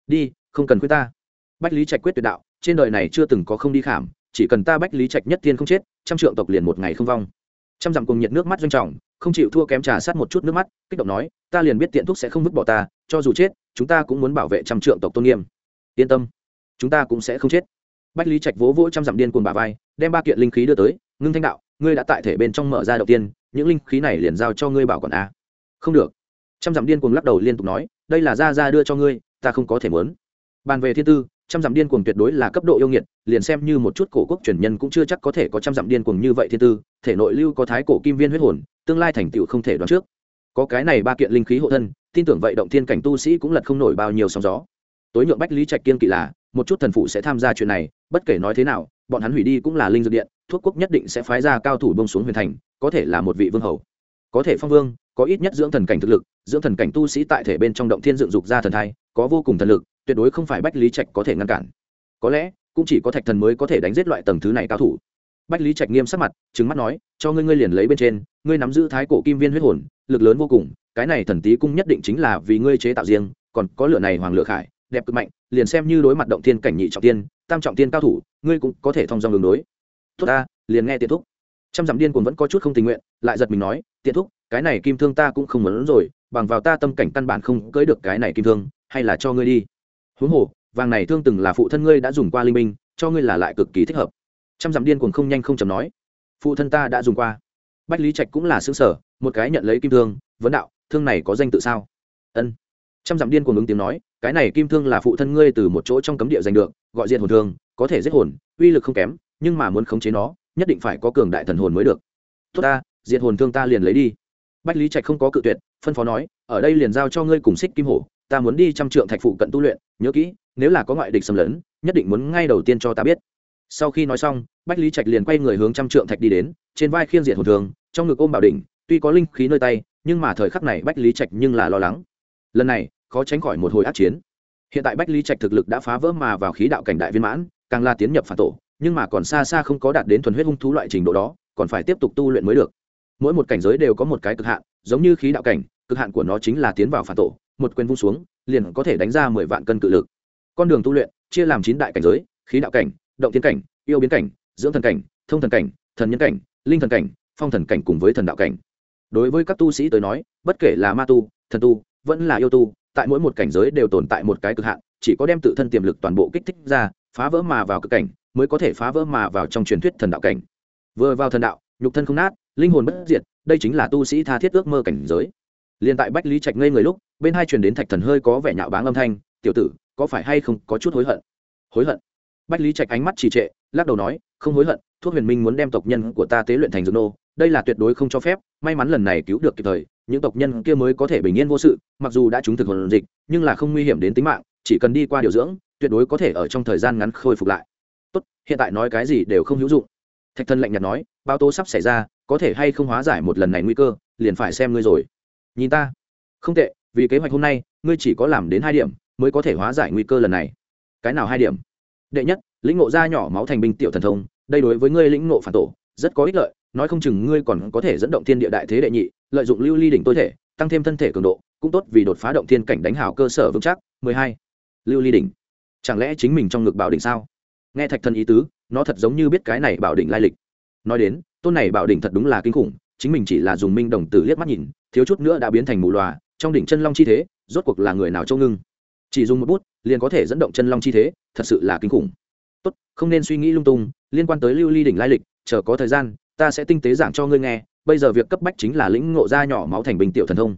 Đi, không cần khuyên ta. Bách lý trạch quyết tuyệt đạo, trên đời này chưa từng có không đi khảm, chỉ cần ta bách lý trạch nhất thiên không chết, trăm trượng tộc liền một ngày không vong. Trăm dặm cùng nhiệt nước mắt doanh trọng, không chịu thua kém trà sát một chút nước mắt, kích động nói, ta liền biết tiện thúc sẽ không vứt bỏ ta, cho dù chết, chúng ta cũng muốn bảo vệ trăm trượng tộc tôn nghiêm. Yên tâm, chúng ta cũng sẽ không chết. Bách lý trạch vỗ vỗ trăm dặm điên cuồng bà vai, đem ba kiện linh khí đưa tới, ngưng thanh đạo, ngươi đã tại thể bên trong mở ra đầu tiên, những linh khí này liền giao cho ngươi bảo quản a. Không được. Trăm dặm điên cuồng lắc đầu liên tục nói đây là ra ra đưa cho ngươi, ta không có thể muốn. Bàn về thiên tư, trăm dặm điên cuồng tuyệt đối là cấp độ yêu nghiệt, liền xem như một chút cổ quốc truyền nhân cũng chưa chắc có thể có trăm dặm điên cuồng như vậy thiên tư, thể nội lưu có thái cổ kim viên huyết hồn, tương lai thành tựu không thể đoán trước. Có cái này ba kiện linh khí hộ thân, tin tưởng vậy động thiên cảnh tu sĩ cũng lật không nổi bao nhiêu sóng gió. Tối nhượng bách lý trạch kiên kỵ là, một chút thần phụ sẽ tham gia chuyện này, bất kể nói thế nào, bọn hắn hủy đi cũng là linh dược điện, thuốc quốc nhất định sẽ phái ra cao thủ bông xuống huyền thành, có thể là một vị vương hầu. Có thể phong vương có ít nhất dưỡng thần cảnh thực lực, dưỡng thần cảnh tu sĩ tại thể bên trong động thiên dựng dục ra thần thai, có vô cùng thần lực, tuyệt đối không phải bách lý trạch có thể ngăn cản. Có lẽ, cũng chỉ có thạch thần mới có thể đánh giết loại tầng thứ này cao thủ. Bách lý trạch nghiêm sắc mặt trứng mắt nói, cho ngươi ngươi liền lấy bên trên, ngươi nắm giữ thái cổ kim viên huyết hồn, lực lớn vô cùng, cái này thần tý cung nhất định chính là vì ngươi chế tạo riêng, còn có lửa này hoàng lửa khải, đẹp cực mạnh, liền xem như đối mặt động thiên cảnh nhị trọng tiên, tam trọng tiên cao thủ, ngươi cũng có thể thông dòng đường đối. Tốt ta, liền nghe tiện thúc trăm dặm điên cuồng vẫn có chút không tình nguyện, lại giật mình nói, tiện thúc, cái này kim thương ta cũng không muốn rồi, bằng vào ta tâm cảnh căn bản không cưới được cái này kim thương, hay là cho ngươi đi. Huống hồ, vàng này thương từng là phụ thân ngươi đã dùng qua linh minh, cho ngươi là lại cực kỳ thích hợp. Trăm dặm điên cuồng không nhanh không chầm nói, phụ thân ta đã dùng qua. Bách lý trạch cũng là xứ sở một cái nhận lấy kim thương, vấn đạo, thương này có danh tự sao? Ân. Trăm dặm điên cuồng ứng tiếng nói, cái này kim thương là phụ thân ngươi từ một chỗ trong cấm địa giành được, gọi diện hồn thương, có thể giết hồn, uy lực không kém, nhưng mà muốn khống chế nó nhất định phải có cường đại thần hồn mới được. Tốt ta, diệt hồn thương ta liền lấy đi. Bách lý trạch không có cự tuyệt, phân phó nói, ở đây liền giao cho ngươi cùng xích kim hổ, ta muốn đi trăm trượng thạch phụ cận tu luyện, nhớ kỹ, nếu là có ngoại địch xâm lấn, nhất định muốn ngay đầu tiên cho ta biết. Sau khi nói xong, bách lý trạch liền quay người hướng trăm trượng thạch đi đến, trên vai khiên diệt hồn thường trong ngực ôm bảo đỉnh, tuy có linh khí nơi tay, nhưng mà thời khắc này bách lý trạch nhưng là lo lắng. Lần này, khó tránh khỏi một hồi át chiến. Hiện tại bách lý trạch thực lực đã phá vỡ mà vào khí đạo cảnh đại viên mãn, càng là tiến nhập phản tổ nhưng mà còn xa xa không có đạt đến thuần huyết hung thú loại trình độ đó, còn phải tiếp tục tu luyện mới được. Mỗi một cảnh giới đều có một cái cực hạn, giống như khí đạo cảnh, cực hạn của nó chính là tiến vào phản tổ, một quyền vung xuống, liền có thể đánh ra mười vạn cân cự lực. Con đường tu luyện, chia làm chín đại cảnh giới, khí đạo cảnh, động tiến cảnh, yêu biến cảnh, dưỡng thần cảnh, thông thần cảnh, thần nhân cảnh, linh thần cảnh, phong thần cảnh cùng với thần đạo cảnh. Đối với các tu sĩ tới nói, bất kể là ma tu, thần tu, vẫn là yêu tu, tại mỗi một cảnh giới đều tồn tại một cái cực hạn, chỉ có đem tự thân tiềm lực toàn bộ kích thích ra, phá vỡ mà vào cực cảnh mới có thể phá vỡ mà vào trong truyền thuyết thần đạo cảnh. Vừa vào thần đạo, nhục thân không nát, linh hồn bất diệt, đây chính là tu sĩ tha thiết ước mơ cảnh giới. Liền tại bách lý trạch ngây người lúc, bên hai truyền đến thạch thần hơi có vẻ nhạo báng âm thanh, tiểu tử, có phải hay không có chút hối hận? Hối hận? Bách lý trạch ánh mắt trì trệ, lắc đầu nói, không hối hận, thuốc huyền minh muốn đem tộc nhân của ta tế luyện thành dược nô, đây là tuyệt đối không cho phép, may mắn lần này cứu được kịp thời, những tộc nhân kia mới có thể bình yên vô sự, mặc dù đã trúng thực hồn dịch, nhưng là không nguy hiểm đến tính mạng, chỉ cần đi qua điều dưỡng, tuyệt đối có thể ở trong thời gian ngắn khôi phục lại tốt, hiện tại nói cái gì đều không hữu dụng. Thạch thân lạnh nhạt nói bao tố sắp xảy ra, có thể hay không hóa giải một lần này nguy cơ, liền phải xem ngươi rồi. Nhìn ta. Không tệ, vì kế hoạch hôm nay, ngươi chỉ có làm đến hai điểm, mới có thể hóa giải nguy cơ lần này. Cái nào hai điểm? Đệ nhất, lĩnh ngộ ra nhỏ máu thành binh tiểu thần thông, đây đối với ngươi lĩnh ngộ phản tổ, rất có ích lợi, nói không chừng ngươi còn có thể dẫn động thiên địa đại thế đệ nhị, lợi dụng lưu ly đỉnh tối thể, tăng thêm thân thể cường độ, cũng tốt vì đột phá động thiên cảnh đánh hảo cơ sở vững chắc. 12. lưu ly đỉnh. Chẳng lẽ chính mình trong ngực bảo đỉnh sao? Nghe thạch thần ý tứ, nó thật giống như biết cái này bảo đỉnh lai lịch. Nói đến, tôn này bảo đỉnh thật đúng là kinh khủng, chính mình chỉ là dùng minh đồng tử liếc mắt nhìn, thiếu chút nữa đã biến thành mù loà, trong đỉnh chân long chi thế, rốt cuộc là người nào châu ngưng? Chỉ dùng một bút, liền có thể dẫn động chân long chi thế, thật sự là kinh khủng. Tốt, không nên suy nghĩ lung tung, liên quan tới lưu ly đỉnh lai lịch, chờ có thời gian, ta sẽ tinh tế giảng cho ngươi nghe, bây giờ việc cấp bách chính là lĩnh ngộ ra nhỏ máu thành bình tiểu thần thông.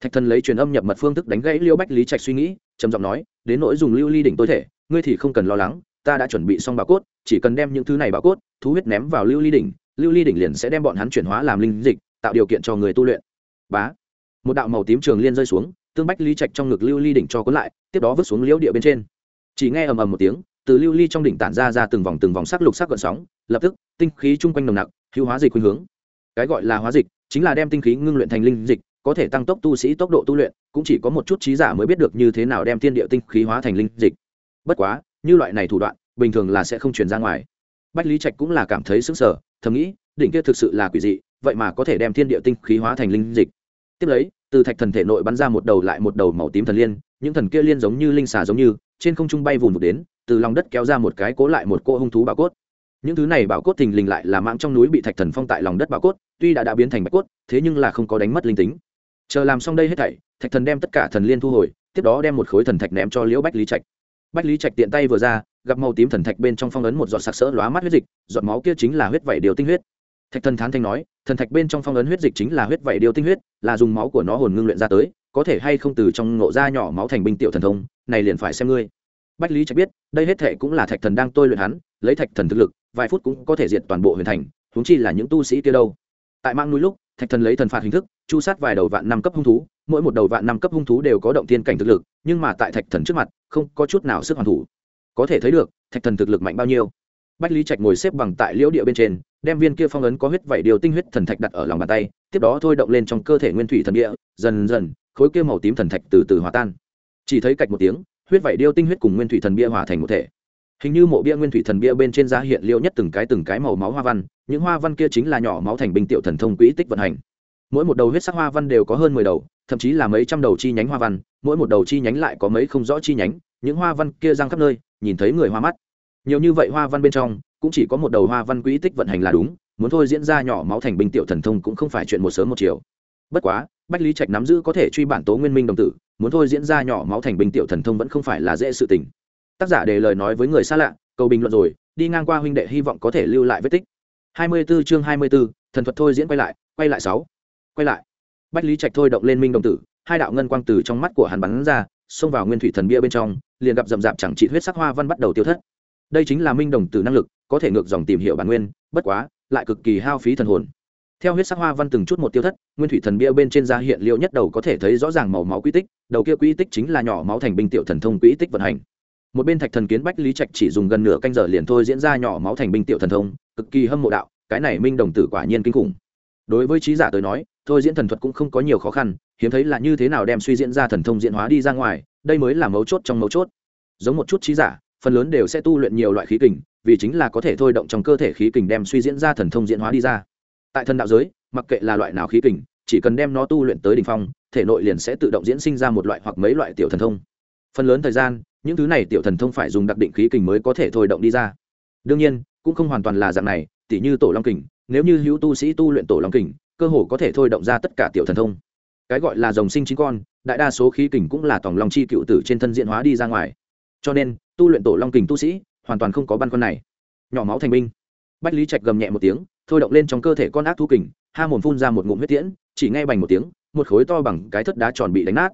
Thạch thần lấy truyền âm nhập mật phương thức đánh gãy liêu bách lý trạch suy nghĩ, trầm giọng nói, đến nỗi dùng lưu ly đỉnh tối thể, ngươi thì không cần lo lắng ta đã chuẩn bị xong bảo cốt, chỉ cần đem những thứ này bảo cốt, thú huyết ném vào lưu ly đỉnh, lưu ly đỉnh liền sẽ đem bọn hắn chuyển hóa làm linh dịch, tạo điều kiện cho người tu luyện. Bá. Một đạo màu tím trường liên rơi xuống, tương bách ly trạch trong ngực lưu ly đỉnh cho cuốn lại, tiếp đó vứt xuống liễu địa bên trên. Chỉ nghe ầm ầm một tiếng, từ lưu ly trong đỉnh tản ra ra từng vòng từng vòng sắc lục sắc gợn sóng, lập tức, tinh khí chung quanh nồng nặc hữu hóa dịch khuynh hướng. Cái gọi là hóa dịch, chính là đem tinh khí ngưng luyện thành linh dịch, có thể tăng tốc tu sĩ tốc độ tu luyện, cũng chỉ có một chút trí giả mới biết được như thế nào đem thiên địa tinh khí hóa thành linh dịch. Bất quá như loại này thủ đoạn, bình thường là sẽ không truyền ra ngoài. Bách lý trạch cũng là cảm thấy sững sờ, thầm nghĩ, đỉnh kia thực sự là quỷ dị, vậy mà có thể đem thiên địa tinh khí hóa thành linh dịch. Tiếp lấy, từ thạch thần thể nội bắn ra một đầu lại một đầu màu tím thần liên, những thần kia liên giống như linh xà giống như, trên không trung bay vùn vụt đến, từ lòng đất kéo ra một cái cố lại một cô hung thú bảo cốt. Những thứ này bảo cốt thình lình lại là mạng trong núi bị thạch thần phong tại lòng đất bảo cốt, tuy đã đã biến thành bạch cốt, thế nhưng là không có đánh mất linh tính. Chờ làm xong đây hết thảy, thạch thần đem tất cả thần liên thu hồi, tiếp đó đem một khối thần thạch ném cho liễu bách lý trạch bách lý trạch tiện tay vừa ra, gặp màu tím thần thạch bên trong phong ấn một giọt sặc sỡ lóa mắt huyết dịch, giọt máu kia chính là huyết vẩy điều tinh huyết. Thạch thần thán thanh nói, thần thạch bên trong phong ấn huyết dịch chính là huyết vẩy điều tinh huyết, là dùng máu của nó hồn ngưng luyện ra tới, có thể hay không từ trong ngộ ra nhỏ máu thành binh tiểu thần thông, này liền phải xem ngươi. Bách lý trạch biết, đây hết thệ cũng là thạch thần đang tôi luyện hắn, lấy thạch thần thực lực, vài phút cũng có thể diệt toàn bộ huyền thành, huống chi là những tu sĩ kia đâu. Tại mang núi lúc, thạch thần lấy thần phạt hình thức, chu sát vài đầu vạn năm cấp hung thú mỗi một đầu vạn năm cấp hung thú đều có động tiên cảnh thực lực, nhưng mà tại thạch thần trước mặt, không có chút nào sức hoàn thủ. Có thể thấy được, thạch thần thực lực mạnh bao nhiêu. Bách lý trạch ngồi xếp bằng tại liễu địa bên trên, đem viên kia phong ấn có huyết vảy điều tinh huyết thần thạch đặt ở lòng bàn tay, tiếp đó thôi động lên trong cơ thể nguyên thủy thần địa, dần dần, khối kia màu tím thần thạch từ từ hòa tan. Chỉ thấy cạch một tiếng, huyết vảy điêu tinh huyết cùng nguyên thủy thần bia hòa thành một thể. Hình như mộ bia nguyên thủy thần bia bên trên giá hiện liêu nhất từng cái từng cái màu máu hoa văn, những hoa văn kia chính là nhỏ máu thành binh tiểu thần thông quỹ tích vận hành mỗi một đầu huyết sắc hoa văn đều có hơn mười đầu thậm chí là mấy trăm đầu chi nhánh hoa văn mỗi một đầu chi nhánh lại có mấy không rõ chi nhánh những hoa văn kia giang khắp nơi nhìn thấy người hoa mắt. Nhiều như vậy hoa văn bên trong cũng chỉ có một đầu hoa văn quỹ tích vận hành là đúng muốn thôi diễn ra nhỏ máu thành binh tiểu thần thông cũng không phải chuyện một sớm một chiều. Bất quá bách lý trạch nắm giữ có thể truy bản tố nguyên minh đồng tử muốn thôi diễn ra nhỏ máu thành binh tiểu thần thông vẫn không phải là dễ sự tình. Tác giả đề lời nói với người xa lạ cầu bình luận rồi đi ngang qua huynh đệ hy vọng có thể lưu lại vết tích. 24 chương 24, thần thuật thôi diễn quay lại quay lại sáu quay lại. Bách lý trạch thôi động lên minh đồng tử, hai đạo ngân quang từ trong mắt của hắn bắn ra, xông vào nguyên thủy thần bia bên trong, liền gặp rậm rạp chẳng trị huyết sắc hoa văn bắt đầu tiêu thất. Đây chính là minh đồng tử năng lực, có thể ngược dòng tìm hiểu bản nguyên, bất quá, lại cực kỳ hao phí thần hồn. Theo huyết sắc hoa văn từng chút một tiêu thất, nguyên thủy thần bia bên trên da hiện liệu nhất đầu có thể thấy rõ ràng màu máu quy tích, đầu kia quy tích chính là nhỏ máu thành binh tiểu thần thông quy tích vận hành. Một bên thạch thần kiến bách lý trạch chỉ dùng gần nửa canh giờ liền thôi diễn ra nhỏ máu thành binh tiểu thần thông, cực kỳ hâm mộ đạo, cái này minh đồng tử quả nhiên kinh khủng. Đối với trí giả tới nói thôi diễn thần thuật cũng không có nhiều khó khăn, hiếm thấy là như thế nào đem suy diễn ra thần thông diễn hóa đi ra ngoài, đây mới là mấu chốt trong mấu chốt. Giống một chút trí giả, phần lớn đều sẽ tu luyện nhiều loại khí kình, vì chính là có thể thôi động trong cơ thể khí kình đem suy diễn ra thần thông diễn hóa đi ra. Tại thần đạo giới, mặc kệ là loại nào khí kình, chỉ cần đem nó tu luyện tới đ ỉ n h phong, thể nội liền sẽ tự động diễn sinh ra một loại hoặc mấy loại tiểu thần thông. Phần lớn thời gian, những thứ này tiểu thần thông phải dùng đặc định khí kình mới có thể thôi động đi ra. Đương nhiên, cũng không hoàn toàn là dạng này, tỉ như tổ long kình, nếu như hữu tu sĩ tu luyện tổ long kình cơ hồ có thể thôi động ra tất cả tiểu thần thông. Cái gọi là dòng sinh chính con, đại đa số khí kình cũng là tổng long chi cựu tử trên thân diện hóa đi ra ngoài. Cho nên, tu luyện tổ long kình tu sĩ, hoàn toàn không có băn con này. Nhỏ máu thành binh. Bách lý trạch gầm nhẹ một tiếng, thôi động lên trong cơ thể con ác thú kình, ha mồm phun ra một ngụm huyết tiễn, chỉ nghe bành một tiếng, một khối to bằng cái thất đá tròn bị đánh nát.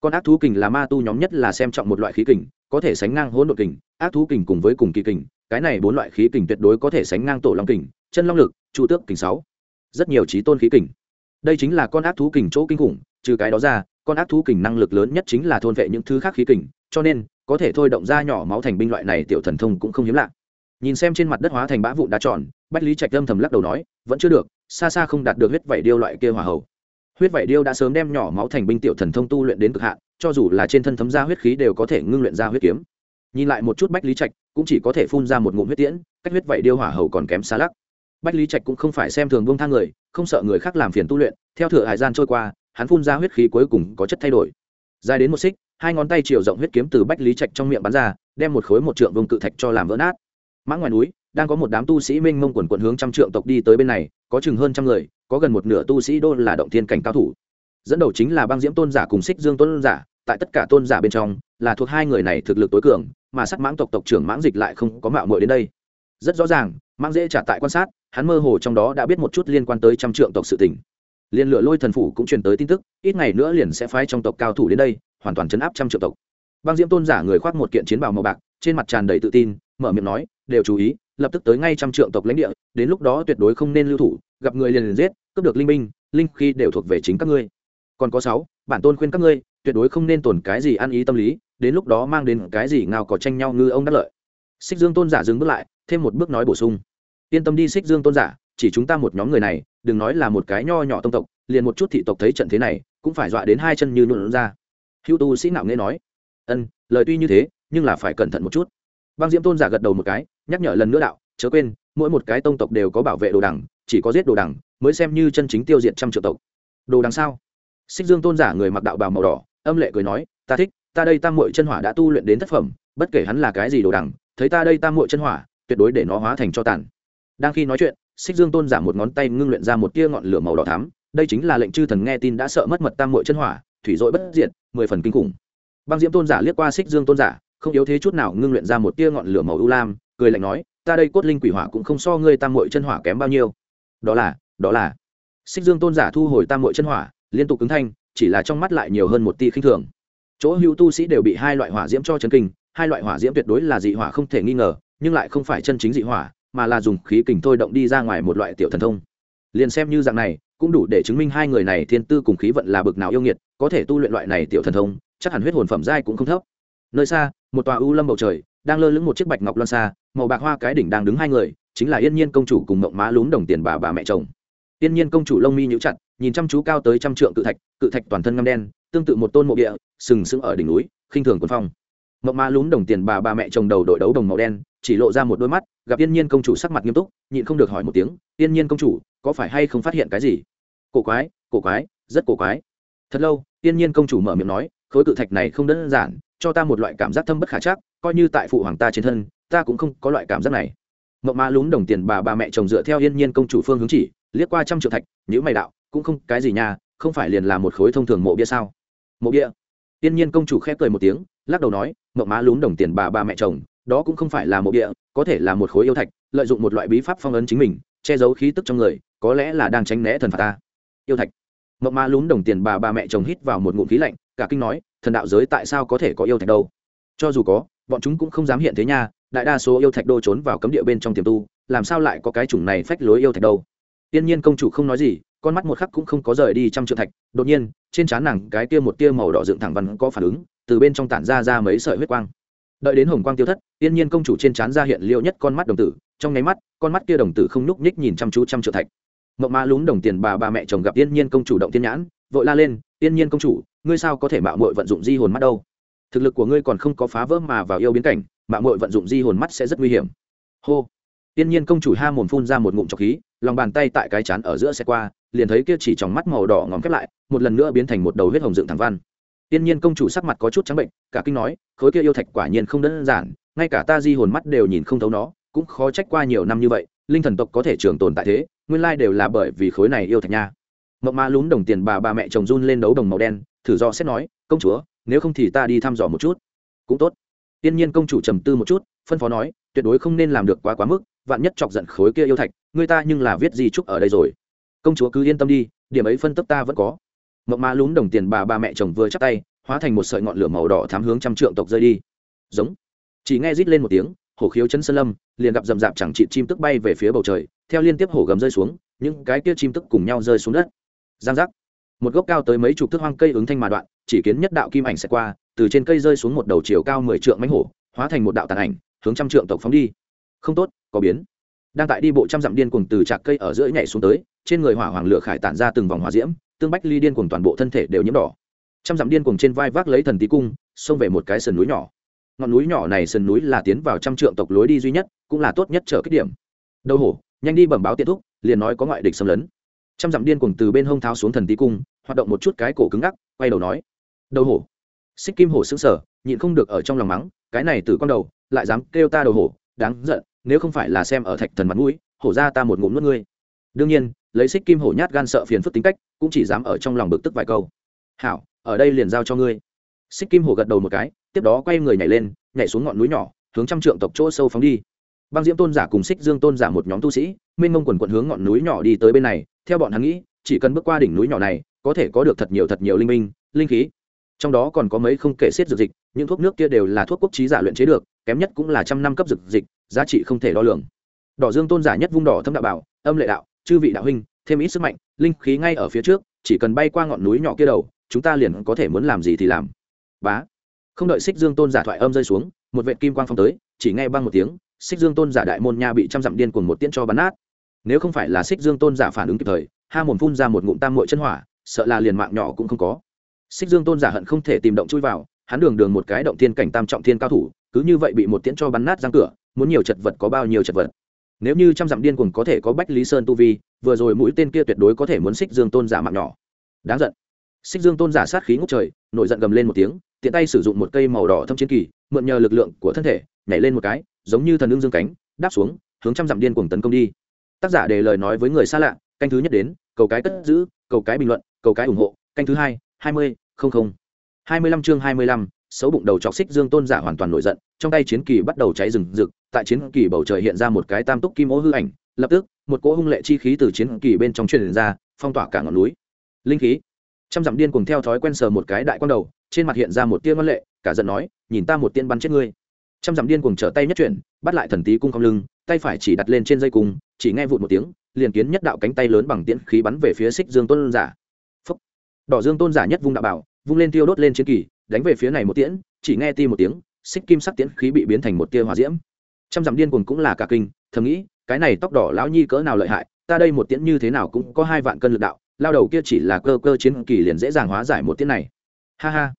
Con ác thú kình là ma tu nhóm nhất là xem trọng một loại khí kình, có thể sánh ngang hỗn độn kình, ác thú kình cùng với cùng kỳ kình, cái này bốn loại khí kình tuyệt đối có thể sánh ngang tổ long kình, chân long lực, chu tước kình sáu rất nhiều trí tôn khí kình. Đây chính là con ác thú kình chỗ kinh khủng, trừ cái đó ra, con ác thú kình năng lực lớn nhất chính là thôn vệ những thứ khác khí kình, cho nên, có thể thôi động ra nhỏ máu thành binh loại này tiểu thần thông cũng không hiếm lạ. Nhìn xem trên mặt đất hóa thành bã vụn đá tròn, bách lý trạch âm thầm lắc đầu nói, vẫn chưa được, xa xa không đạt được huyết vảy điêu loại kia hỏa hầu. Huyết vảy điêu đã sớm đem nhỏ máu thành binh tiểu thần thông tu luyện đến cực hạn, cho dù là trên thân thấm ra huyết khí đều có thể ngưng luyện ra huyết kiếm. Nhìn lại một chút bách lý trạch, cũng chỉ có thể phun ra một ngụm huyết tiễn, cách huyết vảy điêu hỏa hầu còn kém xa lắc bách lý trạch cũng không phải xem thường buông thang người, không sợ người khác làm phiền tu luyện, theo thửa hải gian trôi qua, hắn phun ra huyết khí cuối cùng có chất thay đổi. Dài đến một xích, hai ngón tay chiều rộng huyết kiếm từ bách lý trạch trong miệng bắn ra, đem một khối một trượng vùng cự thạch cho làm vỡ nát. Mã ngoài núi, đang có một đám tu sĩ minh mông quần quận hướng trăm trượng tộc đi tới bên này, có chừng hơn trăm người, có gần một nửa tu sĩ đô là động thiên cảnh cao thủ. Dẫn đầu chính là băng diễm tôn giả cùng xích dương tôn giả, tại tất cả tôn giả bên trong, là thuộc hai người này thực lực tối cường, mà sắc mãng tộc tộc trưởng mãng dịch lại không có mạo muội đến đây. Rất rõ ràng, mãng dễ trả tại quan sát hắn mơ hồ trong đó đã biết một chút liên quan tới trăm trượng tộc sự tình. Liên lựa lôi thần phủ cũng truyền tới tin tức, ít ngày nữa liền sẽ phái trong tộc cao thủ đến đây, hoàn toàn chấn áp trăm triệu tộc. Băng diễm tôn giả người khoác một kiện chiến bào màu bạc, trên mặt tràn đầy tự tin, mở miệng nói, đều chú ý, lập tức tới ngay trăm triệu tộc lãnh địa, đến lúc đó tuyệt đối không nên lưu thủ, gặp người liền liền giết, cướp được linh binh, linh khi đều thuộc về chính các ngươi. Còn có sáu, bản tôn khuyên các ngươi, tuyệt đối không nên tổn cái gì ăn ý tâm lý, đến lúc đó mang đến cái gì ngao có tranh nhau ngư ông đắc lợi. Xích dương tôn giả dừng bước lại, thêm một bước nói bổ sung yên tâm đi xích dương tôn giả, chỉ chúng ta một nhóm người này, đừng nói là một cái nho nhỏ tông tộc, liền một chút thị tộc thấy trận thế này, cũng phải dọa đến hai chân như nhuộn ra. Hữu tu sĩ nạo nghe nói, ân, lời tuy như thế, nhưng là phải cẩn thận một chút. Băng diễm tôn giả gật đầu một cái, nhắc nhở lần nữa đạo, chớ quên, mỗi một cái tông tộc đều có bảo vệ đồ đằng, chỉ có giết đồ đằng, mới xem như chân chính tiêu diệt trăm triệu tộc. Đồ đằng sao? Xích dương tôn giả người mặc đạo bào màu đỏ, âm lệ cười nói, ta thích, ta đây tam muội chân hỏa đã tu luyện đến thất phẩm, bất kể hắn là cái gì đồ đằng, thấy ta đây tam muội chân hỏa, tuyệt đối để nó hóa thành cho tàn đang khi nói chuyện, xích dương tôn giả một ngón tay ngưng luyện ra một tia ngọn lửa màu đỏ thắm, đây chính là lệnh chư thần nghe tin đã sợ mất mật tam muội chân hỏa, thủy dội bất diệt, mười phần kinh khủng. Băng diễm tôn giả liếc qua xích dương tôn giả, không yếu thế chút nào ngưng luyện ra một tia ngọn lửa màu ưu lam, cười lạnh nói, ta đây cốt linh quỷ hỏa cũng không so ngươi tam muội chân hỏa kém bao nhiêu. Đó là đó là. Xích dương tôn giả thu hồi tam muội chân hỏa, liên tục cứng thanh, chỉ là trong mắt lại nhiều hơn một tia khinh thường. Chỗ hữu tu sĩ đều bị hai loại hỏa diễm cho chấn kinh, hai loại hỏa diễm tuyệt đối là dị hỏa không thể nghi ngờ, nhưng lại không phải chân chính dị hỏa mà là dùng khí kình thôi động đi ra ngoài một loại tiểu thần thông. Liền xem như dạng này, cũng đủ để chứng minh hai người này thiên tư cùng khí vận là bực nào yêu nghiệt, có thể tu luyện loại này tiểu thần thông, chắc hẳn huyết hồn phẩm giai cũng không thấp. Nơi xa, một tòa u lâm bầu trời, đang lơ lửng một chiếc bạch ngọc loan xa, màu bạc hoa cái đỉnh đang đứng hai người, chính là yên nhiên công chủ cùng mộng má lún đồng tiền bà bà mẹ chồng. Yên nhiên công chủ lông mi nhũ chặt, nhìn chăm chú cao tới trăm trượng cự thạch cự thạch toàn thân ngâm đen, tương tự một tôn mộ địa, sừng sững ở đỉnh núi, khinh thường quân phong. Mộng má lún đồng tiền bà bà mẹ chồng đầu đội đấu đồng màu đen chỉ lộ ra một đôi mắt, gặp yên nhiên công chủ sắc mặt nghiêm túc, nhịn không được hỏi một tiếng, yên nhiên công chủ, có phải hay không phát hiện cái gì? Cổ quái cổ quái, rất cổ quái. Thật lâu, yên nhiên công chủ mở miệng nói, khối cự thạch này không đơn giản, cho ta một loại cảm giác thâm bất khả chắc, coi như tại phụ hoàng ta trên thân, ta cũng không có loại cảm giác này. Mộng ma lún đồng tiền bà bà mẹ chồng dựa theo yên nhiên công chủ phương hướng chỉ, liếc qua trăm triệu thạch nhữ mày đạo, cũng không, cái gì nha, không phải liền là một khối thông thường mộ bia sao? Mộ bia. Yên nhiên công chủ khép cười một tiếng, lắc đầu nói mộng má lún đồng tiền bà bà mẹ chồng đó cũng không phải là mộ địa, có thể là một khối yêu thạch lợi dụng một loại bí pháp phong ấn chính mình che giấu khí tức trong người có lẽ là đang tránh né thần phạt ta. Yêu thạch. Mộng ma lún đồng tiền bà bà mẹ chồng hít vào một ngụm khí lạnh cả kinh nói thần đạo giới tại sao có thể có yêu thạch đâu? Cho dù có bọn chúng cũng không dám hiện thế nha đại đa số yêu thạch đô trốn vào cấm địa bên trong tiềm tu làm sao lại có cái chủng này phách lối yêu thạch đâu? Tiên nhiên công chủ không nói gì con mắt một khắc cũng không có rời đi trăm triệu thạch đột nhiên trên trán nàng cái tia một tia màu đỏ dựng thẳng văn có phản ứng từ bên trong tản ra ra mấy sợi huyết quang đợi đến hồng quang tiêu thất tiên nhiên công chủ trên trán ra hiện liệu nhất con mắt đồng tử, trong nháy mắt, con mắt kia đồng tử không nhúc nhích nhìn chăm chú trăm triệu thạch. Mộng ma lún đồng tiền bà bà mẹ chồng gặp tiên nhiên công chủ động tiên nhãn, vội la lên tiên nhiên công chủ, ngươi sao có thể mạo mội vận dụng di hồn mắt đâu? Thực lực của ngươi còn không có phá vỡ mà vào yêu biến cảnh, mạo mội vận dụng di hồn mắt sẽ rất nguy hiểm. Hô. Tiên nhiên công chủ ha mồm phun ra một ngụm trọc khí, lòng bàn tay tại cái chán ở giữa xe qua, liền thấy kia chỉ trong mắt màu đỏ ngòm khép lại, một lần nữa biến thành một đầu huyết hồng dựng thẳng văn tiên nhiên công chủ sắc mặt có chút trắng bệnh, cả kinh nói, khối kia yêu thạch quả nhiên không đơn giản, ngay cả ta di hồn mắt đều nhìn không thấu nó, cũng khó trách qua nhiều năm như vậy, linh thần tộc có thể trường tồn tại thế, nguyên lai đều là bởi vì khối này yêu thạch nha. Mộc ma lún đồng tiền bà bà mẹ chồng run lên đấu đồng màu đen, thử do xét nói, công chúa, nếu không thì ta đi thăm dò một chút. Cũng tốt. Tiên nhiên công chủ trầm tư một chút, phân phó nói, tuyệt đối không nên làm được quá quá mức, vạn nhất chọc giận khối kia yêu thạch, người ta nhưng là viết gì chúc ở đây rồi. Công chúa cứ yên tâm đi, điểm ấy phân tức ta vẫn có mộng ma lún đồng tiền bà ba mẹ chồng vừa chắc tay, hóa thành một sợi ngọn lửa màu đỏ thám hướng trăm trượng tộc rơi đi. Giống. Chỉ nghe rít lên một tiếng, hổ khiếu chân sơn lâm, liền gặp rầm rạp chẳng trị chim tức bay về phía bầu trời, theo liên tiếp hổ gầm rơi xuống, những cái kia chim tức cùng nhau rơi xuống đất. Giang giác. Một gốc cao tới mấy chục thước hoang cây ứng thanh mà đoạn, chỉ kiến nhất đạo kim ảnh sẽ qua, từ trên cây rơi xuống một đầu chiều cao mười trượng mánh hổ, hóa thành một đạo tàn ảnh, hướng trăm trượng tộc phóng đi. Không tốt, có biến. Đang tại đi bộ trăm dặm điên cuồng từ trạc cây ở giữa nhảy xuống tới, trên người hỏa hoàng lửa khải tản ra từng vòng hỏa diễm tương bách ly điên cuồng toàn bộ thân thể đều nhiễm đỏ. Trăm dặm điên cuồng trên vai vác lấy thần tí cung, xông về một cái sườn núi nhỏ. Ngọn núi nhỏ này sườn núi là tiến vào trăm trượng tộc lối đi duy nhất, cũng là tốt nhất trở kích điểm. Đầu hổ, nhanh đi bẩm báo tiện thúc, liền nói có ngoại địch xâm lấn. Trăm dặm điên cuồng từ bên hông tháo xuống thần tí cung, hoạt động một chút cái cổ cứng ngắc, quay đầu nói. Đầu hổ. Xích kim hổ xứng sở nhịn không được ở trong lòng mắng, cái này từ con đầu, lại dám kêu ta đầu hổ, đáng giận, nếu không phải là xem ở thạch thần mặt mũi, hổ ra ta một ngụm nuốt ngươi. Đương nhiên lấy xích kim hổ nhát gan sợ phiền phức tính cách, cũng chỉ dám ở trong lòng bực tức vài câu. Hảo, ở đây liền giao cho ngươi. Xích kim hổ gật đầu một cái, tiếp đó quay người nhảy lên, nhảy xuống ngọn núi nhỏ, hướng trăm trượng tộc chỗ sâu phóng đi. Băng diễm tôn giả cùng xích dương tôn giả một nhóm tu sĩ minh mông quần quận hướng ngọn núi nhỏ đi tới bên này, theo bọn hắn nghĩ, chỉ cần bước qua đỉnh núi nhỏ này, có thể có được thật nhiều thật nhiều linh minh, linh khí. Trong đó còn có mấy không kể xiết dược dịch, những thuốc nước kia đều là thuốc quốc trí giả luyện chế được, kém nhất cũng là trăm năm cấp dược dịch, giá trị không thể đo lường. Đỏ dương tôn giả nhất vung đỏ thâm đạo bảo, âm lệ đạo chư vị đạo huynh, thêm ít sức mạnh, linh khí ngay ở phía trước, chỉ cần bay qua ngọn núi nhỏ kia đầu, chúng ta liền có thể muốn làm gì thì làm. Bá. Không đợi xích dương tôn giả thoại âm rơi xuống, một vệ kim quang phong tới, chỉ nghe băng một tiếng, xích dương tôn giả đại môn nha bị trăm dặm điên cuồng một tiễn cho bắn nát. Nếu không phải là xích dương tôn giả phản ứng kịp thời, ha mồm phun ra một ngụm tam muội chân hỏa, sợ là liền mạng nhỏ cũng không có. Xích dương tôn giả hận không thể tìm động chui vào, hắn đường đường một cái động thiên cảnh tam trọng thiên cao thủ, cứ như vậy bị một tiễn cho bắn nát răng cửa, muốn nhiều chật vật có bao nhiêu chật vật nếu như trăm dặm điên cuồng có thể có bách lý sơn tu vi, vừa rồi mũi tên kia tuyệt đối có thể muốn xích dương tôn giả mạng nhỏ. Đáng giận. Xích dương tôn giả sát khí ngốc trời, nổi giận gầm lên một tiếng, tiện tay sử dụng một cây màu đỏ thâm chiến kỳ, mượn nhờ lực lượng của thân thể, nhảy lên một cái, giống như thần ưng dương cánh, đáp xuống, hướng trăm dặm điên cuồng tấn công đi. Tác giả để lời nói với người xa lạ, canh thứ nhất đến, cầu cái cất giữ, cầu cái bình luận, cầu cái ủng hộ, canh thứ hai hai mươi, không không. Hai mươi lăm chương hai mươi lăm, xấu bụng đầu chọc xích dương tôn giả hoàn toàn nổi giận, trong tay chiến kỳ bắt đầu cháy rừng rực tại chiến kỳ bầu trời hiện ra một cái tam túc kim ô hư ảnh, lập tức, một cỗ hung lệ chi khí từ chiến kỳ bên trong truyền ra, phong tỏa cả ngọn núi. Linh khí. Trăm dặm điên cùng theo thói quen sờ một cái đại quan đầu, trên mặt hiện ra một tia ngân lệ, cả giận nói, nhìn ta một tiên bắn chết ngươi. Trăm dặm điên cùng trở tay nhất chuyển, bắt lại thần tí cung không lưng, tay phải chỉ đặt lên trên dây cung, chỉ nghe vụt một tiếng, liền kiến nhất đạo cánh tay lớn bằng tiễn khí bắn về phía xích dương tôn giả. Phúc. đỏ dương tôn giả nhất vung đạo bảo, vung lên tiêu đốt lên chiến kỳ, đánh về phía này một tiễn, chỉ nghe ti một tiếng xích kim sắc tiễn khí bị biến thành một tia hỏa diễm trăm dặm điên cuồng cũng là cả kinh, thầm nghĩ, cái này tóc đỏ lão nhi cỡ nào lợi hại, ta đây một tiễn như thế nào cũng có hai vạn cân lực đạo, lao đầu kia chỉ là cơ cơ chiến kỳ liền dễ dàng hóa giải một tiễn này. Ha ha.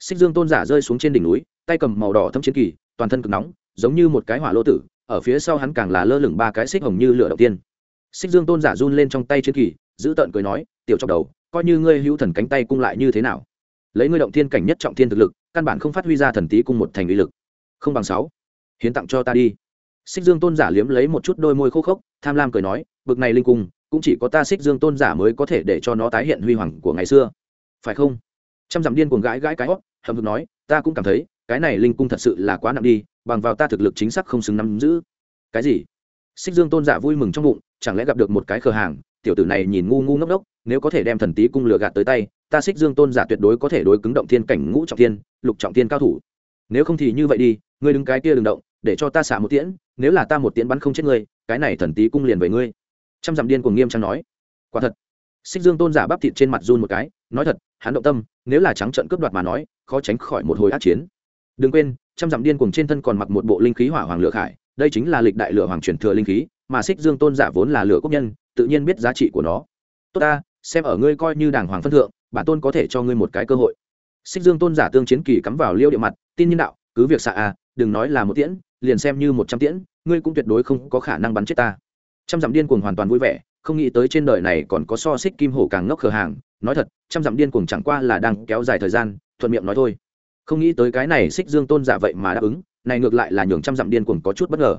Xích dương tôn giả rơi xuống trên đỉnh núi, tay cầm màu đỏ thâm chiến kỳ, toàn thân cực nóng, giống như một cái hỏa lô tử, ở phía sau hắn càng là lơ lửng ba cái xích hồng như lửa đầu tiên. Xích dương tôn giả run lên trong tay chiến kỳ, giữ tợn cười nói, tiểu trong đầu, coi như ngươi hữu thần cánh tay cung lại như thế nào? Lấy ngươi động thiên cảnh nhất trọng thiên thực lực, căn bản không phát huy ra thần tí cung một thành uy lực. Không bằng sáu hiến tặng cho ta đi. Xích dương tôn giả liếm lấy một chút đôi môi khô khốc, tham lam cười nói, bực này linh cung, cũng chỉ có ta xích dương tôn giả mới có thể để cho nó tái hiện huy hoàng của ngày xưa. Phải không? Trăm dặm điên cuồng gãi gãi cái hót hầm hực nói, ta cũng cảm thấy, cái này linh cung thật sự là quá nặng đi, bằng vào ta thực lực chính xác không xứng nắm giữ. Cái gì? Xích dương tôn giả vui mừng trong bụng, chẳng lẽ gặp được một cái cửa hàng, tiểu tử này nhìn ngu ngu ngốc đốc, nếu có thể đem thần tí cung lừa gạt tới tay, ta xích dương tôn giả tuyệt đối có thể đối cứng động thiên cảnh ngũ trọng thiên, lục trọng thiên cao thủ. Nếu không thì như vậy đi, ngươi đứng cái kia đừng động để cho ta xả một tiễn, nếu là ta một tiễn bắn không chết ngươi, cái này thần tí cung liền với ngươi. Trăm dặm điên cuồng nghiêm trang nói. Quả thật. Xích dương tôn giả bắp thịt trên mặt run một cái, nói thật, hắn động tâm, nếu là trắng trận cướp đoạt mà nói, khó tránh khỏi một hồi át chiến. Đừng quên, trăm dặm điên cuồng trên thân còn mặc một bộ linh khí hỏa hoàng lửa khải, đây chính là lịch đại lửa hoàng truyền thừa linh khí, mà xích dương tôn giả vốn là lửa quốc nhân, tự nhiên biết giá trị của nó. Tốt ta, xem ở ngươi coi như đàng hoàng phân thượng, bản tôn có thể cho ngươi một cái cơ hội. Xích dương tôn giả tương chiến kỳ cắm vào liêu địa mặt, tin nhân đạo, cứ việc xạ à đừng nói là một tiễn liền xem như một trăm tiễn, ngươi cũng tuyệt đối không có khả năng bắn chết ta. Trăm dặm điên cuồng hoàn toàn vui vẻ, không nghĩ tới trên đời này còn có so xích kim hổ càng ngốc khờ hàng. Nói thật, trăm dặm điên cuồng chẳng qua là đang kéo dài thời gian, thuận miệng nói thôi. Không nghĩ tới cái này xích dương tôn giả vậy mà đáp ứng, này ngược lại là nhường trăm dặm điên cuồng có chút bất ngờ.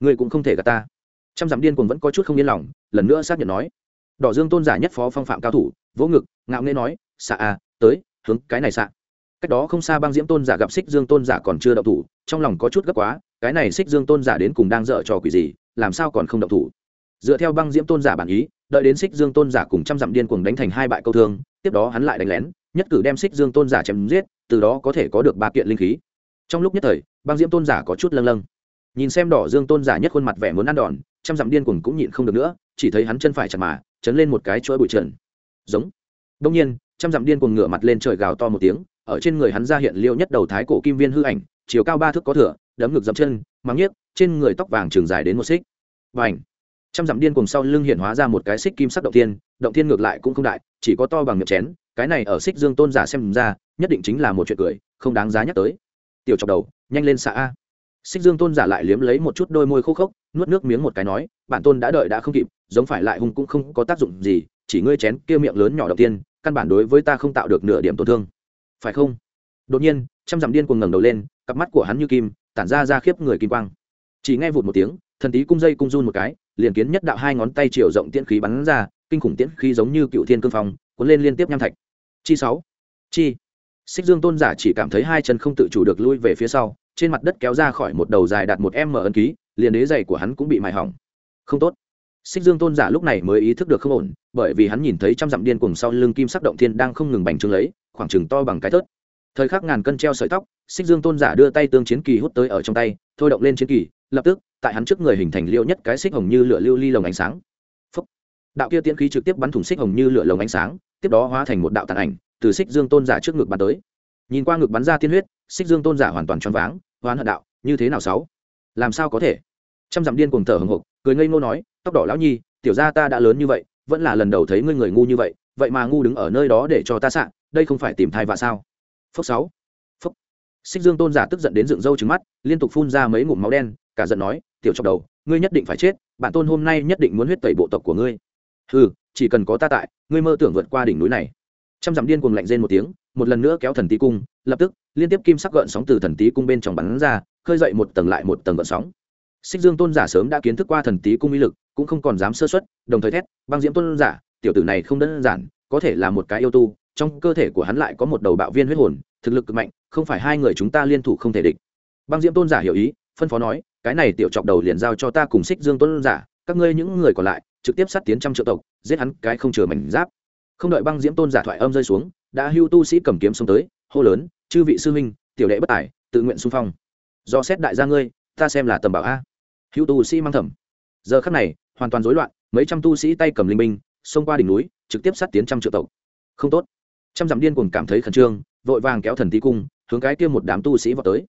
Ngươi cũng không thể gạt ta. Trăm dặm điên cuồng vẫn có chút không yên lòng, lần nữa xác nhận nói. Đỏ dương tôn giả nhất phó phong phạm cao thủ, vỗ ngực, ngạo nghễ nói, xạ a tới, hướng cái này xạ. Cách đó không xa băng diễm tôn giả gặp xích dương tôn giả còn chưa đậu thủ, trong lòng có chút gấp quá cái này xích dương tôn giả đến cùng đang dở trò quỷ gì, làm sao còn không động thủ? Dựa theo băng diễm tôn giả bản ý, đợi đến xích dương tôn giả cùng trăm dặm điên cuồng đánh thành hai bại câu thương, tiếp đó hắn lại đánh lén, nhất cử đem xích dương tôn giả chém giết, từ đó có thể có được ba kiện linh khí. Trong lúc nhất thời, băng diễm tôn giả có chút lâng lâng. Nhìn xem đỏ dương tôn giả nhất khuôn mặt vẻ muốn ăn đòn, trăm dặm điên cuồng cũng nhịn không được nữa, chỉ thấy hắn chân phải chặt mà, chấn lên một cái chuỗi bụi trần. Giống. Đông nhiên, trăm dặm điên cuồng ngửa mặt lên trời gào to một tiếng, ở trên người hắn ra hiện liêu nhất đầu thái cổ kim viên hư ảnh, chiều cao ba thước có thửa đấm ngực dậm chân, mắng nhiếc, trên người tóc vàng trường dài đến một xích. Và ảnh trăm dặm điên cùng sau lưng hiện hóa ra một cái xích kim sắc động thiên động thiên ngược lại cũng không đại, chỉ có to bằng miệng chén, cái này ở xích dương tôn giả xem ra, nhất định chính là một chuyện cười, không đáng giá nhắc tới. Tiểu chọc đầu, nhanh lên xạ a. Xích dương tôn giả lại liếm lấy một chút đôi môi khô khốc, nuốt nước miếng một cái nói, bản tôn đã đợi đã không kịp, giống phải lại hung cũng không có tác dụng gì, chỉ ngươi chén kia miệng lớn nhỏ đầu tiên căn bản đối với ta không tạo được nửa điểm tổn thương. Phải không? Đột nhiên, trăm dặm điên cuồng ngẩng đầu lên, cặp mắt của hắn như kim tản ra ra khiếp người kim quang. Chỉ nghe vụt một tiếng, thần tí cung dây cung run một cái, liền kiến nhất đạo hai ngón tay chiều rộng tiễn khí bắn ra, kinh khủng tiễn khí giống như cựu thiên cương phong, cuốn lên liên tiếp nham thạch. Chi sáu, chi. Xích dương tôn giả chỉ cảm thấy hai chân không tự chủ được lui về phía sau, trên mặt đất kéo ra khỏi một đầu dài đạt một m ấn ký, liền đế giày của hắn cũng bị mài hỏng. Không tốt. Xích dương tôn giả lúc này mới ý thức được không ổn, bởi vì hắn nhìn thấy trăm dặm điên cùng sau lưng kim sắc động thiên đang không ngừng bành trướng lấy, khoảng chừng to bằng cái thớt thời khắc ngàn cân treo sợi tóc, xích dương tôn giả đưa tay tương chiến kỳ hút tới ở trong tay, thôi động lên chiến kỳ, lập tức, tại hắn trước người hình thành liêu nhất cái xích hồng như lửa lưu ly lồng ánh sáng. Phúc. đạo kia tiễn khí trực tiếp bắn thủng xích hồng như lửa lồng ánh sáng, tiếp đó hóa thành một đạo tàn ảnh, từ xích dương tôn giả trước ngực bắn tới. Nhìn qua ngực bắn ra tiên huyết, xích dương tôn giả hoàn toàn choáng váng, hoán hận đạo, như thế nào sáu? Làm sao có thể? Trăm dặm điên cùng thở hồng hộc, cười ngây ngô nói, tóc đỏ lão nhi, tiểu gia ta đã lớn như vậy, vẫn là lần đầu thấy ngươi người ngu như vậy vậy mà ngu đứng ở nơi đó để cho ta sạn đây không phải tìm thai vạ sao? Phốc sáu. Phốc. Xích dương tôn giả tức giận đến dựng râu trứng mắt, liên tục phun ra mấy ngụm máu đen, cả giận nói, tiểu chọc đầu, ngươi nhất định phải chết, bản tôn hôm nay nhất định muốn huyết tẩy bộ tộc của ngươi. Ừ chỉ cần có ta tại, ngươi mơ tưởng vượt qua đỉnh núi này. Trăm dặm điên cuồng lạnh rên một tiếng, một lần nữa kéo thần tí cung, lập tức, liên tiếp kim sắc gợn sóng từ thần tí cung bên trong bắn ra, khơi dậy một tầng lại một tầng gợn sóng. Xích dương tôn giả sớm đã kiến thức qua thần tí cung uy lực, cũng không còn dám sơ xuất đồng thời thét, băng diễm tôn giả, tiểu tử này không đơn giản, có thể là một cái yêu tu trong cơ thể của hắn lại có một đầu bạo viên huyết hồn, thực lực cực mạnh, không phải hai người chúng ta liên thủ không thể địch. Băng diễm tôn giả hiểu ý, phân phó nói, cái này tiểu chọc đầu liền giao cho ta cùng xích dương tôn giả, các ngươi những người còn lại, trực tiếp sát tiến trăm triệu tộc, giết hắn cái không chừa mảnh giáp. Không đợi băng diễm tôn giả thoại âm rơi xuống, đã hưu tu sĩ cầm kiếm xông tới, hô lớn, chư vị sư huynh, tiểu đệ bất tài, tự nguyện xung phong. Do xét đại gia ngươi, ta xem là tầm bảo a. Hưu tu sĩ mang thẩm giờ khắc này, hoàn toàn rối loạn, mấy trăm tu sĩ tay cầm linh binh, xông qua đỉnh núi, trực tiếp sát tiến trăm triệu tộc. Không tốt trăm dặm điên cuồng cảm thấy khẩn trương, vội vàng kéo thần tí cung, hướng cái kia một đám tu sĩ vào tới.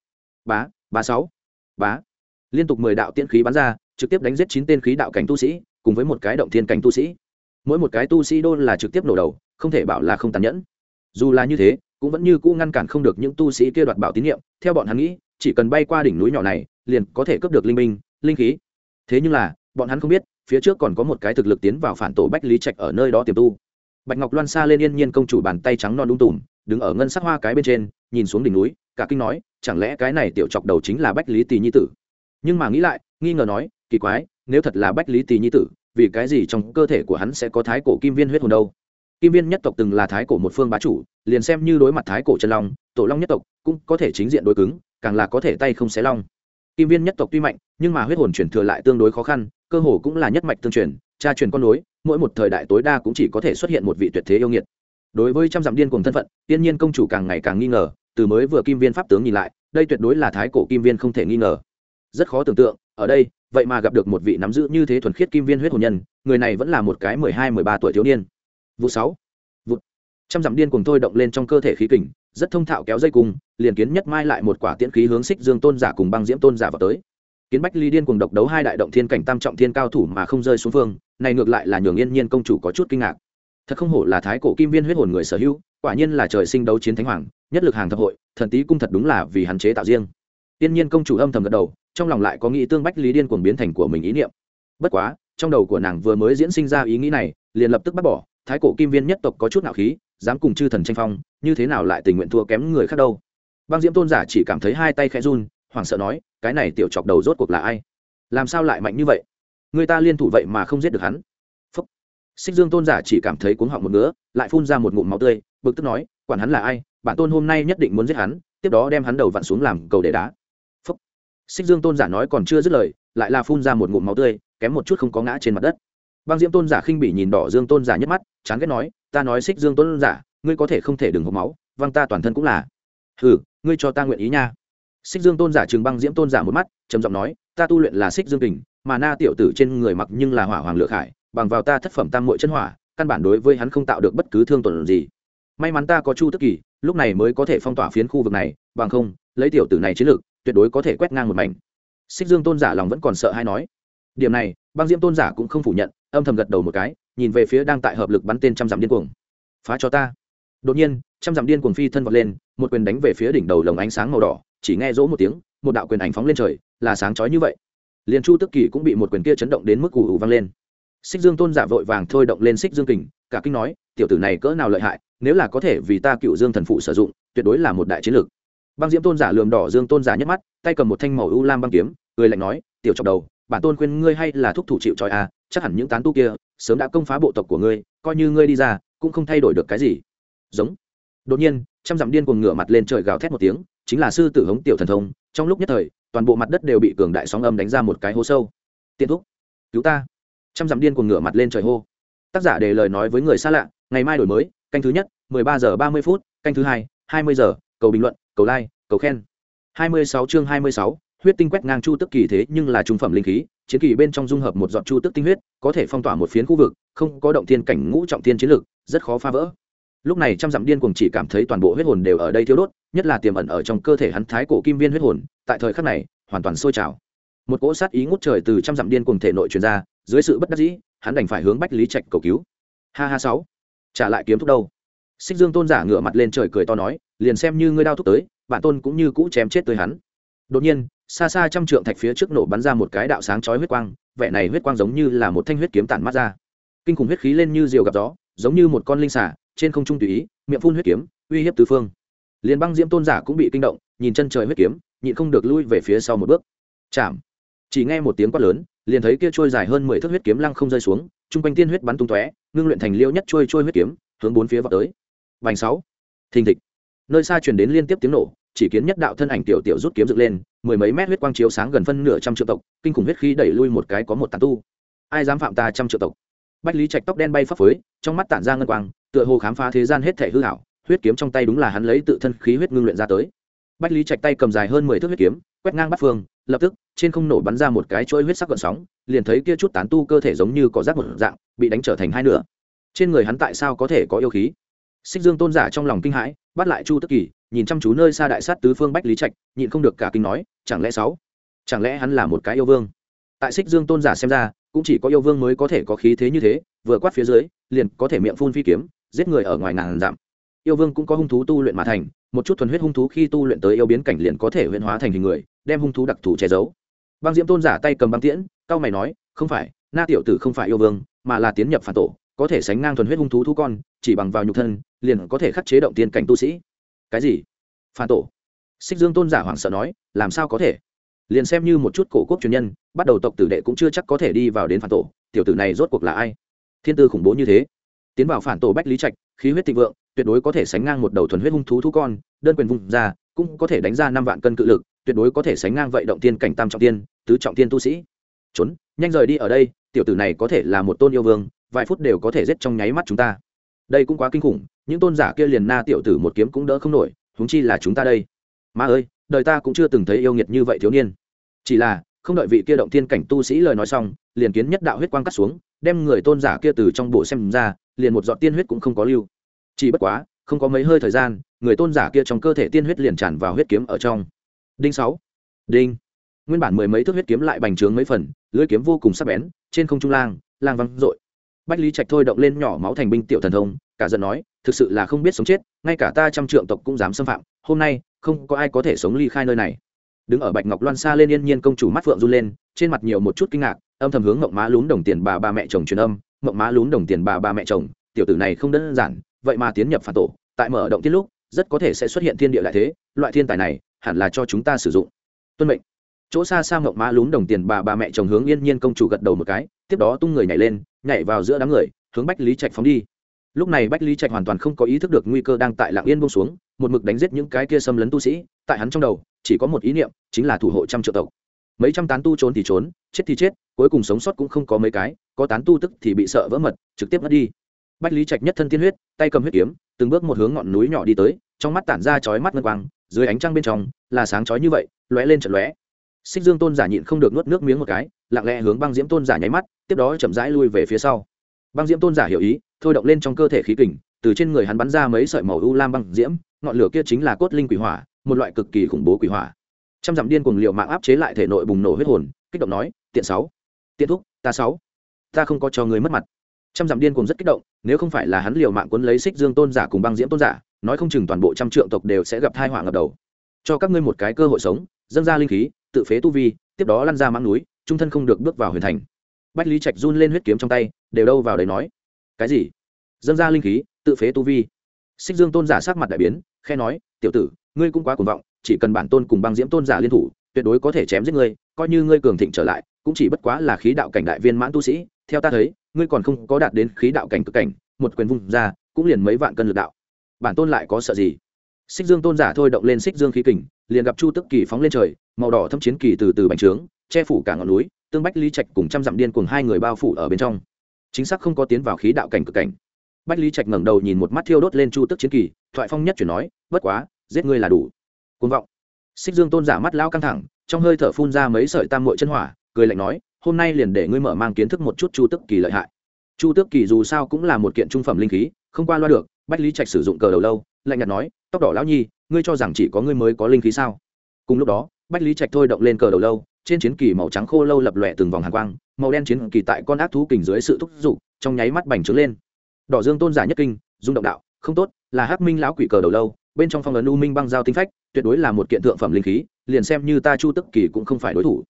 Bá bá sáu, bá. Liên tục mười đạo tiễn khí bắn ra, trực tiếp đánh giết chín tên khí đạo cảnh tu sĩ, cùng với một cái động thiên cảnh tu sĩ. Mỗi một cái tu sĩ đôn là trực tiếp nổ đầu, không thể bảo là không tàn nhẫn. Dù là như thế, cũng vẫn như cũ ngăn cản không được những tu sĩ kia đoạt bảo tín nhiệm theo bọn hắn nghĩ, chỉ cần bay qua đỉnh núi nhỏ này, liền có thể cướp được linh minh, linh khí. Thế nhưng là, bọn hắn không biết, phía trước còn có một cái thực lực tiến vào phản tổ bách lý trạch ở nơi đó tiềm tu bạch ngọc loan xa lên yên nhiên công chủ bàn tay trắng non lung tùm, đứng ở ngân sắc hoa cái bên trên, nhìn xuống đỉnh núi, cả kinh nói, chẳng lẽ cái này tiểu chọc đầu chính là bách lý tỳ nhi tử? Nhưng mà nghĩ lại, nghi ngờ nói, kỳ quái, nếu thật là bách lý tỳ nhi tử, vì cái gì trong cơ thể của hắn sẽ có thái cổ kim viên huyết hồn đâu? Kim viên nhất tộc từng là thái cổ một phương bá chủ, liền xem như đối mặt thái cổ chân long, tổ long nhất tộc cũng có thể chính diện đối cứng, càng là có thể tay không xé long. Kim viên nhất tộc tuy mạnh, nhưng mà huyết hồn chuyển thừa lại tương đối khó khăn, cơ hồ cũng là nhất mạch tương truyền, cha truyền con nối mỗi một thời đại tối đa cũng chỉ có thể xuất hiện một vị tuyệt thế yêu nghiệt. Đối với trăm dặm điên cùng thân phận, tiên nhiên công chủ càng ngày càng nghi ngờ, từ mới vừa kim viên pháp tướng nhìn lại, đây tuyệt đối là thái cổ kim viên không thể nghi ngờ. Rất khó tưởng tượng, ở đây, vậy mà gặp được một vị nắm giữ như thế thuần khiết kim viên huyết hồn nhân, người này vẫn là một cái mười hai, mười ba tuổi thiếu niên. Vụ sáu. Vụ. Trăm dặm điên cùng thôi động lên trong cơ thể khí kình, rất thông thạo kéo dây cùng liền kiến nhất mai lại một quả tiễn khí hướng xích dương tôn giả cùng băng diễm tôn giả vào tới. Kiến bách ly điên cùng độc đấu hai đại động thiên cảnh tam trọng thiên cao thủ mà không rơi xuống phương này ngược lại là nhường yên nhiên công chủ có chút kinh ngạc. Thật không hổ là thái cổ kim viên huyết hồn người sở hữu, quả nhiên là trời sinh đấu chiến thánh hoàng, nhất lực hàng thập hội, thần tý cung thật đúng là vì hạn chế tạo riêng. Tiên nhiên công chủ âm thầm gật đầu, trong lòng lại có nghĩ tương bách lý điên cuồng biến thành của mình ý niệm. Bất quá, trong đầu của nàng vừa mới diễn sinh ra ý nghĩ này, liền lập tức bác bỏ, thái cổ kim viên nhất tộc có chút nạo khí, dám cùng chư thần tranh phong, như thế nào lại tình nguyện thua kém người khác đâu? Băng diễm tôn giả chỉ cảm thấy hai tay khẽ run, hoảng sợ nói, cái này tiểu chọc đầu rốt cuộc là ai? Làm sao lại mạnh như vậy? Người ta liên thủ vậy mà không giết được hắn. Phúc. xích dương tôn giả chỉ cảm thấy cuống họng một ngứa, lại phun ra một ngụm máu tươi, bực tức nói, quản hắn là ai, bản tôn hôm nay nhất định muốn giết hắn, tiếp đó đem hắn đầu vặn xuống làm cầu để đá. Phúc. xích dương tôn giả nói còn chưa dứt lời, lại là phun ra một ngụm máu tươi, kém một chút không có ngã trên mặt đất. Băng diễm tôn giả khinh bỉ nhìn đỏ dương tôn giả nhất mắt, chán ghét nói, ta nói xích dương tôn giả, ngươi có thể không thể đừng hộp máu, văng ta toàn thân cũng là. Ừ ngươi cho ta nguyện ý nha. Xích dương tôn giả trường băng diễm tôn giả một mắt, trầm giọng nói, ta tu luyện là xích dương kình mà na tiểu tử trên người mặc nhưng là hỏa hoàng lựa khải, bằng vào ta thất phẩm tam mội chân hỏa, căn bản đối với hắn không tạo được bất cứ thương tổn gì. May mắn ta có chu tức kỳ, lúc này mới có thể phong tỏa phiến khu vực này, bằng không, lấy tiểu tử này chiến lược, tuyệt đối có thể quét ngang một mảnh. Xích dương tôn giả lòng vẫn còn sợ hay nói. Điểm này, băng diễm tôn giả cũng không phủ nhận, âm thầm gật đầu một cái, nhìn về phía đang tại hợp lực bắn tên trăm dặm điên cuồng. Phá cho ta. Đột nhiên, trăm dặm điên cuồng phi thân vọt lên, một quyền đánh về phía đỉnh đầu lồng ánh sáng màu đỏ, chỉ nghe rỗ một tiếng, một đạo quyền ảnh phóng lên trời, là sáng chói như vậy liền chu tức kỳ cũng bị một quyền kia chấn động đến mức ủ ủ vang lên xích dương tôn giả vội vàng thôi động lên xích dương kình cả kinh nói tiểu tử này cỡ nào lợi hại nếu là có thể vì ta cựu dương thần phụ sử dụng tuyệt đối là một đại chiến lược băng diễm tôn giả lườm đỏ dương tôn giả nhất mắt tay cầm một thanh màu u lam băng kiếm người lạnh nói tiểu chọc đầu bản tôn khuyên ngươi hay là thúc thủ chịu tròi à chắc hẳn những tán tu kia sớm đã công phá bộ tộc của ngươi coi như ngươi đi ra cũng không thay đổi được cái gì giống đột nhiên trăm dặm điên cuồng ngửa mặt lên trời gào thét một tiếng chính là sư tử hống tiểu thần thông trong lúc nhất thời toàn bộ mặt đất đều bị cường đại sóng âm đánh ra một cái hố sâu. Tiên thúc cứu ta. Trăm dặm điên cuồng ngửa mặt lên trời hô. Tác giả để lời nói với người xa lạ ngày mai đổi mới canh thứ nhất 13 giờ 30 phút canh thứ hai 20 giờ cầu bình luận cầu like cầu khen. 26 chương 26, huyết tinh quét ngang chu tức kỳ thế nhưng là trung phẩm linh khí chiến kỳ bên trong dung hợp một giọt chu tức tinh huyết có thể phong tỏa một phiến khu vực không có động thiên cảnh ngũ trọng thiên chiến lực rất khó phá vỡ lúc này trăm dặm điên cuồng chỉ cảm thấy toàn bộ huyết hồn đều ở đây thiêu đốt, nhất là tiềm ẩn ở trong cơ thể hắn thái cổ kim viên huyết hồn, tại thời khắc này, hoàn toàn sôi trào. Một cỗ sát ý ngút trời từ trăm dặm điên cuồng thể nội truyền ra, dưới sự bất đắc dĩ, hắn đành phải hướng bách lý trạch cầu cứu. Ha ha sáu. Trả lại kiếm thúc đâu? Xích dương tôn giả ngửa mặt lên trời cười to nói, liền xem như ngươi đao thúc tới, bản tôn cũng như cũ chém chết tới hắn. Đột nhiên, xa xa trăm trượng thạch phía trước nổ bắn ra một cái đạo sáng chói huyết quang, vẻ này huyết quang giống như là một thanh huyết kiếm tản mắt ra. Kinh khủng huyết khí lên như diều gặp gió, giống như một con linh xả trên không trung tùy ý, miệng phun huyết kiếm, uy hiếp tứ phương. Liền băng diễm tôn giả cũng bị kinh động, nhìn chân trời huyết kiếm, nhịn không được lui về phía sau một bước. Chạm. Chỉ nghe một tiếng quát lớn, liền thấy kia trôi dài hơn mười thước huyết kiếm lăng không rơi xuống, chung quanh tiên huyết bắn tung tóe, ngưng luyện thành liêu nhất trôi trôi huyết kiếm, hướng bốn phía vào tới. Vành sáu. Thình thịch. Nơi xa truyền đến liên tiếp tiếng nổ, chỉ kiến nhất đạo thân ảnh tiểu tiểu rút kiếm dựng lên, mười mấy mét huyết quang chiếu sáng gần phân nửa trăm triệu tộc, kinh khủng huyết khí đẩy lui một cái có một tàn tu. Ai dám phạm ta trăm triệu tộc? Bách lý trạch tóc đen bay phấp phới, trong mắt tản ra ngân quang, tựa hồ khám phá thế gian hết thể hư hảo huyết kiếm trong tay đúng là hắn lấy tự thân khí huyết ngưng luyện ra tới. Bách lý trạch tay cầm dài hơn mười thước huyết kiếm, quét ngang bắt phương, lập tức, trên không nổ bắn ra một cái chuỗi huyết sắc gợn sóng, liền thấy kia chút tán tu cơ thể giống như có rác một dạng, bị đánh trở thành hai nửa. Trên người hắn tại sao có thể có yêu khí? Xích dương tôn giả trong lòng kinh hãi, bắt lại chu tức kỳ, nhìn chăm chú nơi xa đại sát tứ phương bách lý trạch, nhịn không được cả kinh nói, chẳng lẽ sáu? Chẳng lẽ hắn là một cái yêu vương? Tại xích dương tôn giả xem ra cũng chỉ có yêu vương mới có thể có khí thế như thế, vừa quát phía dưới, liền có thể miệng phun phi kiếm, giết người ở ngoài ngàn dặm. Yêu vương cũng có hung thú tu luyện mà thành, một chút thuần huyết hung thú khi tu luyện tới yêu biến cảnh liền có thể huyễn hóa thành hình người, đem hung thú đặc thù che giấu. Băng diễm tôn giả tay cầm băng tiễn, cao mày nói, không phải, na tiểu tử không phải yêu vương, mà là tiến nhập phản tổ, có thể sánh ngang thuần huyết hung thú thú con, chỉ bằng vào nhục thân, liền có thể khắc chế động tiên cảnh tu sĩ. Cái gì? Phản tổ. Xích dương tôn giả hoảng sợ nói, làm sao có thể? Liền xem như một chút cổ quốc truyền nhân, bắt đầu tộc tử đệ cũng chưa chắc có thể đi vào đến phản tổ, tiểu tử này rốt cuộc là ai? Thiên tư khủng bố như thế. Tiến vào phản tổ bách lý trạch, khí huyết thịnh vượng, tuyệt đối có thể sánh ngang một đầu thuần huyết hung thú thú con, đơn quyền vùng ra, cũng có thể đánh ra năm vạn cân cự lực, tuyệt đối có thể sánh ngang vậy động tiên cảnh tam trọng tiên, tứ trọng tiên tu sĩ. Trốn, nhanh rời đi ở đây, tiểu tử này có thể là một tôn yêu vương, vài phút đều có thể giết trong nháy mắt chúng ta. Đây cũng quá kinh khủng, những tôn giả kia liền na tiểu tử một kiếm cũng đỡ không nổi, huống chi là chúng ta đây. Ma ơi! Đời ta cũng chưa từng thấy yêu nghiệt như vậy thiếu niên. Chỉ là, không đợi vị kia động thiên cảnh tu sĩ lời nói xong, liền kiến nhất đạo huyết quang cắt xuống, đem người tôn giả kia từ trong bộ xem ra, liền một giọt tiên huyết cũng không có lưu. Chỉ bất quá, không có mấy hơi thời gian, người tôn giả kia trong cơ thể tiên huyết liền tràn vào huyết kiếm ở trong. Đinh sáu. Đinh. Nguyên bản mười mấy thước huyết kiếm lại bành trướng mấy phần, lưỡi kiếm vô cùng sắc bén, trên không trung lang lang văng dội. Bách lý trạch thôi động lên nhỏ máu thành binh tiểu thần thông, cả giận nói, thực sự là không biết sống chết, ngay cả ta trăm trượng tộc cũng dám xâm phạm, hôm nay không có ai có thể sống ly khai nơi này. Đứng ở bạch ngọc loan xa lên yên nhiên công chủ mắt phượng run lên, trên mặt nhiều một chút kinh ngạc, âm thầm hướng mộng má lún đồng tiền bà ba mẹ chồng truyền âm. Mộng má lún đồng tiền bà ba mẹ chồng, tiểu tử này không đơn giản, vậy mà tiến nhập phản tổ, tại mở động tiết lúc, rất có thể sẽ xuất hiện thiên địa lại thế, loại thiên tài này hẳn là cho chúng ta sử dụng. Tuân mệnh. Chỗ xa xa mộng má lún đồng tiền bà bà mẹ chồng hướng yên nhiên công chủ gật đầu một cái, tiếp đó tung người nhảy lên, nhảy vào giữa đám người, hướng bách lý trạch phóng đi lúc này bách lý trạch hoàn toàn không có ý thức được nguy cơ đang tại lạng yên bông xuống, một mực đánh giết những cái kia xâm lấn tu sĩ, tại hắn trong đầu, chỉ có một ý niệm, chính là thủ hộ trăm triệu tộc. Mấy trăm tán tu trốn thì trốn, chết thì chết, cuối cùng sống sót cũng không có mấy cái, có tán tu tức thì bị sợ vỡ mật, trực tiếp mất đi. Bách lý trạch nhất thân tiên huyết, tay cầm huyết kiếm, từng bước một hướng ngọn núi nhỏ đi tới, trong mắt tản ra chói mắt ngân quang, dưới ánh trăng bên trong, là sáng chói như vậy, lóe lên trận lóe. Xích dương tôn giả nhịn không được nuốt nước miếng một cái, lặng lẽ hướng băng diễm tôn giả nháy mắt, tiếp đó chậm rãi lui về phía sau băng diễm tôn giả hiểu ý, thôi động lên trong cơ thể khí kình, từ trên người hắn bắn ra mấy sợi màu u lam băng diễm, ngọn lửa kia chính là cốt linh quỷ hỏa, một loại cực kỳ khủng bố quỷ hỏa. Trăm dặm điên cuồng liệu mạng áp chế lại thể nội bùng nổ huyết hồn, kích động nói, tiện sáu, tiện thúc, ta sáu, ta không có cho người mất mặt. Trăm dặm điên cuồng rất kích động, nếu không phải là hắn liều mạng cuốn lấy xích dương tôn giả cùng băng diễm tôn giả, nói không chừng toàn bộ trăm trượng tộc đều sẽ gặp thai họa ngập đầu. Cho các ngươi một cái cơ hội sống, dâng ra linh khí, tự phế tu vi, tiếp đó lăn ra mãng núi, trung thân không được bước vào huyền thành. Bách lý trạch run lên huyết kiếm trong tay đều đâu vào đấy nói. Cái gì? Dâng ra linh khí, tự phế tu vi. Xích dương tôn giả sắc mặt đại biến khe nói, tiểu tử, ngươi cũng quá cuồng vọng, chỉ cần bản tôn cùng băng diễm tôn giả liên thủ, tuyệt đối có thể chém giết ngươi, coi như ngươi cường thịnh trở lại, cũng chỉ bất quá là khí đạo cảnh đại viên mãn tu sĩ. Theo ta thấy, ngươi còn không có đạt đến khí đạo cảnh cực cảnh, một quyền vung ra, cũng liền mấy vạn cân lực đạo. Bản tôn lại có sợ gì? Xích dương tôn giả thôi động lên xích dương khí kình, liền gặp chu tức kỳ phóng lên trời, màu đỏ thâm chiến kỳ từ từ bành trướng, che phủ cả ngọn núi, tương bách lý trạch cùng trăm dặm điên cùng hai người bao phủ ở bên trong chính xác không có tiến vào khí đạo cảnh cực cảnh. Bách lý trạch ngẩng đầu nhìn một mắt thiêu đốt lên chu tức chiến kỳ, thoại phong nhất chuyển nói, bất quá, giết ngươi là đủ. Côn vọng. Xích dương tôn giả mắt lao căng thẳng, trong hơi thở phun ra mấy sợi tam mội chân hỏa, cười lạnh nói, hôm nay liền để ngươi mở mang kiến thức một chút chu tức kỳ lợi hại. Chu tước kỳ dù sao cũng là một kiện trung phẩm linh khí, không qua loa được, bách lý trạch sử dụng cờ đầu lâu, lạnh nhạt nói, tóc đỏ lão nhi, ngươi cho rằng chỉ có ngươi mới có linh khí sao? Cùng lúc đó, bách lý trạch thôi động lên cờ đầu lâu trên chiến kỳ màu trắng khô lâu lập lòe từng vòng hàng quang, màu đen chiến kỳ tại con ác thú kình dưới sự thúc giục, trong nháy mắt bành trướng lên. Đỏ dương tôn giả nhất kinh, rung động đạo, không tốt, là hắc minh lão quỷ cờ đầu lâu, bên trong phong ấn u minh băng giao tinh phách, tuyệt đối là một kiện thượng phẩm linh khí, liền xem như ta chu tức kỳ cũng không phải đối thủ.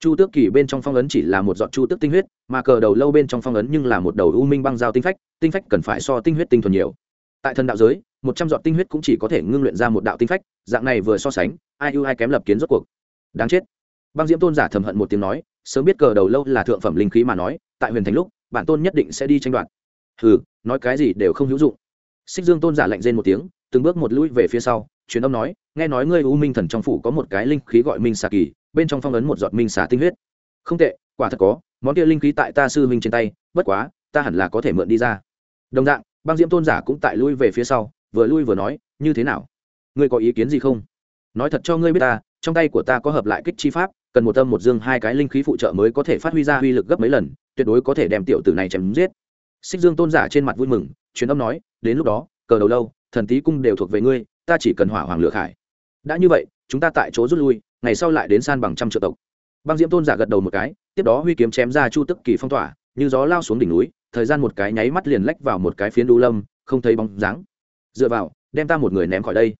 Chu tước kỳ bên trong phong ấn chỉ là một giọt chu tước tinh huyết, mà cờ đầu lâu bên trong phong ấn nhưng là một đầu u minh băng giao tinh phách tinh phách cần phải so tinh huyết tinh thuần nhiều. Tại thần đạo giới, một trăm giọt tinh huyết cũng chỉ có thể ngưng luyện ra một đạo tinh phách, dạng này vừa so sánh, ai ưu ai kém lập kiến rốt cuộc. Đáng chết băng diễm tôn giả thầm hận một tiếng nói, sớm biết cờ đầu lâu là thượng phẩm linh khí mà nói, tại huyền thành lúc, bản tôn nhất định sẽ đi tranh đoạt. Hừ, nói cái gì đều không hữu dụng. Xích dương tôn giả lạnh rên một tiếng, từng bước một lũi về phía sau, truyền âm nói, nghe nói ngươi u minh thần trong phủ có một cái linh khí gọi minh xà kỳ, bên trong phong ấn một giọt minh xà tinh huyết. Không tệ, quả thật có, món kia linh khí tại ta sư minh trên tay, bất quá, ta hẳn là có thể mượn đi ra. Đồng dạng, băng diễm tôn giả cũng tại lui về phía sau, vừa lui vừa nói, như thế nào? Ngươi có ý kiến gì không? Nói thật cho ngươi biết ta, trong tay của ta có hợp lại kích chi pháp cần một tâm một dương hai cái linh khí phụ trợ mới có thể phát huy ra uy lực gấp mấy lần, tuyệt đối có thể đem tiểu tử này chém giết. Xích dương tôn giả trên mặt vui mừng, truyền âm nói, đến lúc đó, cờ đầu lâu, thần tý cung đều thuộc về ngươi, ta chỉ cần hỏa hoàng lửa khải. Đã như vậy, chúng ta tại chỗ rút lui, ngày sau lại đến san bằng trăm triệu tộc. Băng diễm tôn giả gật đầu một cái, tiếp đó huy kiếm chém ra chu tức kỳ phong tỏa, như gió lao xuống đỉnh núi, thời gian một cái nháy mắt liền lách vào một cái phiến đu lâm, không thấy bóng dáng. Dựa vào, đem ta một người ném khỏi đây.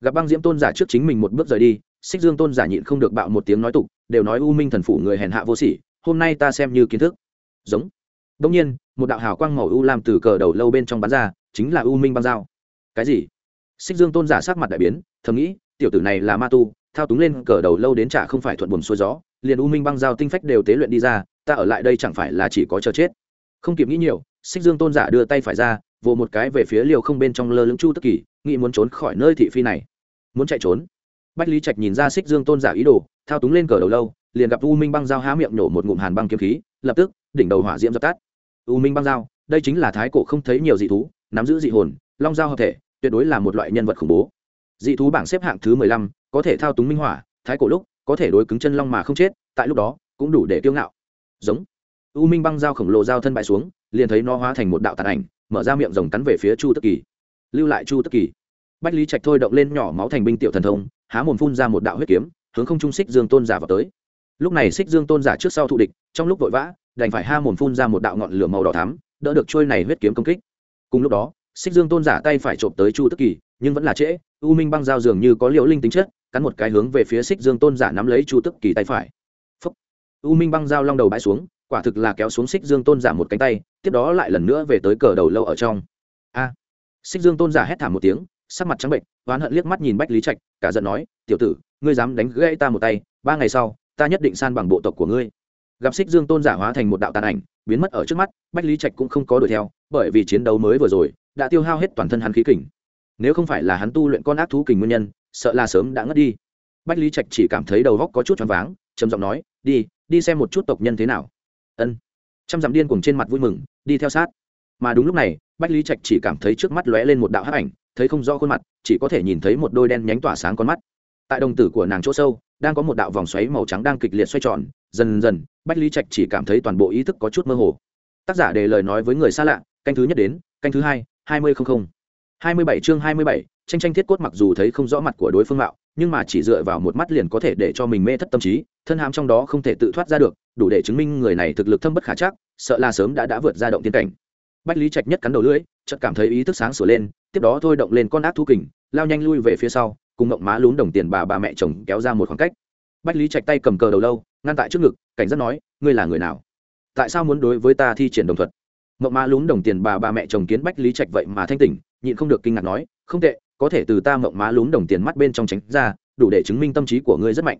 Gặp băng diễm tôn giả trước chính mình một bước rời đi xích dương tôn giả nhịn không được bạo một tiếng nói tục, đều nói u minh thần phủ người hèn hạ vô sỉ, hôm nay ta xem như kiến thức. Giống. Đông nhiên, một đạo hào quang màu u làm từ cờ đầu lâu bên trong bắn ra, chính là u minh băng dao. Cái gì? Xích dương tôn giả sắc mặt đại biến, thầm nghĩ, tiểu tử này là ma tu, thao túng lên cờ đầu lâu đến trả không phải thuận buồm xuôi gió, liền u minh băng dao tinh phách đều tế luyện đi ra, ta ở lại đây chẳng phải là chỉ có chờ chết. Không kịp nghĩ nhiều, xích dương tôn giả đưa tay phải ra, vồ một cái về phía liều không bên trong lơ lưỡng chu tức kỳ, nghĩ muốn trốn khỏi nơi thị phi này. Muốn chạy trốn? Bách lý trạch nhìn ra xích dương tôn giả ý đồ, thao túng lên cờ đầu lâu, liền gặp u minh băng dao há miệng nổ một ngụm hàn băng kiếm khí, lập tức, đỉnh đầu hỏa diễm dập tắt. U minh băng dao đây chính là thái cổ không thấy nhiều dị thú, nắm giữ dị hồn, long dao hợp thể, tuyệt đối là một loại nhân vật khủng bố. Dị thú bảng xếp hạng thứ mười lăm, có thể thao túng minh hỏa, thái cổ lúc, có thể đối cứng chân long mà không chết, tại lúc đó, cũng đủ để kiêu ngạo. Giống. U minh băng dao khổng lồ dao thân bại xuống, liền thấy nó hóa thành một đạo tàn ảnh, mở ra miệng rồng cắn về phía chu tức kỳ. Lưu lại chu tức kỳ bách lý trạch thôi động lên nhỏ máu thành binh tiểu thần thông, há mồm phun ra một đạo huyết kiếm, hướng không trung xích dương tôn giả vào tới. Lúc này xích dương tôn giả trước sau thụ địch, trong lúc vội vã, đành phải ha mồm phun ra một đạo ngọn lửa màu đỏ thắm, đỡ được trôi này huyết kiếm công kích. Cùng lúc đó xích dương tôn giả tay phải trộm tới chu tức kỳ, nhưng vẫn là trễ, u minh băng dao dường như có liệu linh tính chất, cắn một cái hướng về phía xích dương tôn giả nắm lấy chu tức kỳ tay phải. Phúc. u minh băng dao long đầu bãi xuống, quả thực là kéo xuống xích dương tôn giả một cánh tay, tiếp đó lại lần nữa về tới cờ đầu lâu ở trong. A. Xích dương tôn giả hét thảm một tiếng sắc mặt trắng bệnh, oán hận liếc mắt nhìn bách lý trạch, cả giận nói, tiểu tử, ngươi dám đánh gãy ta một tay, ba ngày sau, ta nhất định san bằng bộ tộc của ngươi. Gặp xích dương tôn giả hóa thành một đạo tàn ảnh, biến mất ở trước mắt, bách lý trạch cũng không có đuổi theo, bởi vì chiến đấu mới vừa rồi, đã tiêu hao hết toàn thân hắn khí kình. Nếu không phải là hắn tu luyện con ác thú kình nguyên nhân, sợ là sớm đã ngất đi. Bách lý trạch chỉ cảm thấy đầu góc có chút choáng váng, trầm giọng nói, đi đi xem một chút tộc nhân thế nào. Ân. Trăm dặm điên cùng trên mặt vui mừng, đi theo sát. Mà đúng lúc này, bách lý trạch chỉ cảm thấy trước mắt lóe lên một đạo hắc ảnh thấy không rõ khuôn mặt, chỉ có thể nhìn thấy một đôi đen nhánh tỏa sáng con mắt. Tại đồng tử của nàng chỗ sâu, đang có một đạo vòng xoáy màu trắng đang kịch liệt xoay tròn, dần dần, bách lý trạch chỉ cảm thấy toàn bộ ý thức có chút mơ hồ. Tác giả đề lời nói với người xa lạ, canh thứ nhất đến, canh thứ hai hai mươi không không. Hai mươi bảy chương hai mươi bảy, tranh tranh thiết cốt mặc dù thấy không rõ mặt của đối phương mạo, nhưng mà chỉ dựa vào một mắt liền có thể để cho mình mê thất tâm trí, thân hàm trong đó không thể tự thoát ra được, đủ để chứng minh người này thực lực thâm bất khả chắc, sợ là sớm đã đã vượt ra động tiên cảnh. Bách lý trạch nhất cắn đầu lưỡi, chợt cảm thấy ý thức sáng sửa lên tiếp đó thôi động lên con ác thú kình, lao nhanh lui về phía sau, cùng ngậm má lún đồng tiền bà bà mẹ chồng kéo ra một khoảng cách. Bách lý trạch tay cầm cờ đầu lâu, ngăn tại trước ngực, cảnh giác nói, ngươi là người nào? Tại sao muốn đối với ta thi triển đồng thuật? Ngậm má lún đồng tiền bà bà mẹ chồng kiến bách lý trạch vậy mà thanh tỉnh, nhịn không được kinh ngạc nói, không tệ, có thể từ ta mộng má lún đồng tiền mắt bên trong tránh ra, đủ để chứng minh tâm trí của ngươi rất mạnh.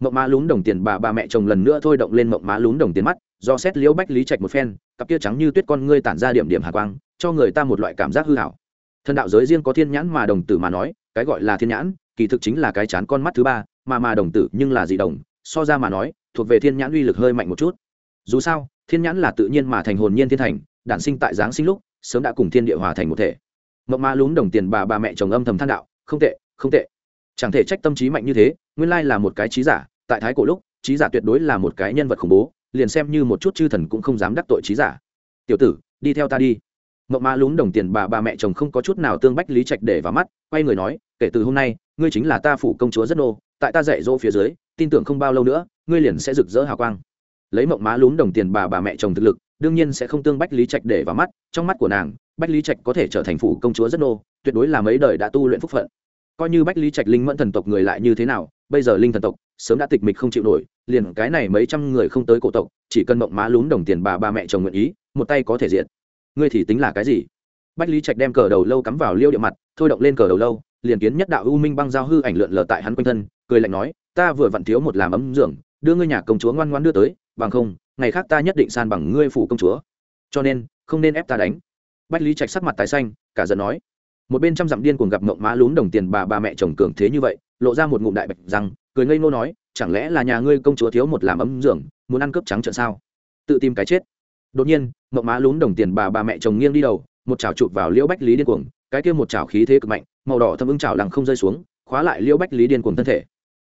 Mộng má lún đồng tiền bà bà mẹ chồng lần nữa thôi động lên mộng má lún đồng tiền mắt, do xét liễu bách lý trạch một phen, cặp kia trắng như tuyết con ngươi tản ra điểm điểm hà quang, cho người ta một loại cảm giác hư hảo thần đạo giới riêng có thiên nhãn mà đồng tử mà nói, cái gọi là thiên nhãn, kỳ thực chính là cái chán con mắt thứ ba, mà mà đồng tử nhưng là dị đồng, so ra mà nói, thuộc về thiên nhãn uy lực hơi mạnh một chút. Dù sao, thiên nhãn là tự nhiên mà thành hồn nhiên thiên thành, đản sinh tại giáng sinh lúc, sớm đã cùng thiên địa hòa thành một thể. Mộng ma lún đồng tiền bà bà mẹ chồng âm thầm than đạo, không tệ không tệ. Chẳng thể trách tâm trí mạnh như thế, nguyên lai là một cái trí giả, tại thái cổ lúc, trí giả tuyệt đối là một cái nhân vật khủng bố, liền xem như một chút chư thần cũng không dám đắc tội trí giả. Tiểu tử, đi theo ta đi mộng ma lún đồng tiền bà bà mẹ chồng không có chút nào tương bách lý trạch để vào mắt, quay người nói, kể từ hôm nay, ngươi chính là ta phủ công chúa rất nô, tại ta dạy dỗ phía dưới, tin tưởng không bao lâu nữa, ngươi liền sẽ rực rỡ hào quang. Lấy mộng má lún đồng tiền bà bà mẹ chồng thực lực, đương nhiên sẽ không tương bách lý trạch để vào mắt, trong mắt của nàng, bách lý trạch có thể trở thành phủ công chúa rất nô, tuyệt đối là mấy đời đã tu luyện phúc phận. Coi như bách lý trạch linh mẫn thần tộc người lại như thế nào, bây giờ linh thần tộc sớm đã tịch mịch không chịu nổi, liền cái này mấy trăm người không tới cổ tộc, chỉ cần mộng má lún đồng tiền bà ba mẹ chồng nguyện ý, một tay có thể diện ngươi thì tính là cái gì? Bách lý trạch đem cờ đầu lâu cắm vào liêu địa mặt, thôi động lên cờ đầu lâu, liền kiến nhất đạo u minh băng giao hư ảnh lượn lờ tại hắn quanh thân, cười lạnh nói, ta vừa vặn thiếu một làm ấm dưỡng đưa ngươi nhà công chúa ngoan ngoan đưa tới, bằng không, ngày khác ta nhất định san bằng ngươi phủ công chúa. Cho nên, không nên ép ta đánh. Bách lý trạch sắc mặt tái xanh, cả giận nói, một bên trăm dặm điên cuồng gặp mộng má lún đồng tiền bà bà mẹ chồng cường thế như vậy, lộ ra một ngụm đại bạch rằng cười ngây ngô nói, chẳng lẽ là nhà ngươi công chúa thiếu một làm ấm dưỡng muốn ăn cướp trắng trợn sao? Tự tìm cái chết đột nhiên mộng má lún đồng tiền bà bà mẹ chồng nghiêng đi đầu, một chảo chụp vào liễu bách lý điên cuồng, cái kia một chảo khí thế cực mạnh, màu đỏ thâm ưng chảo lằng không rơi xuống, khóa lại liễu bách lý điên cuồng thân thể.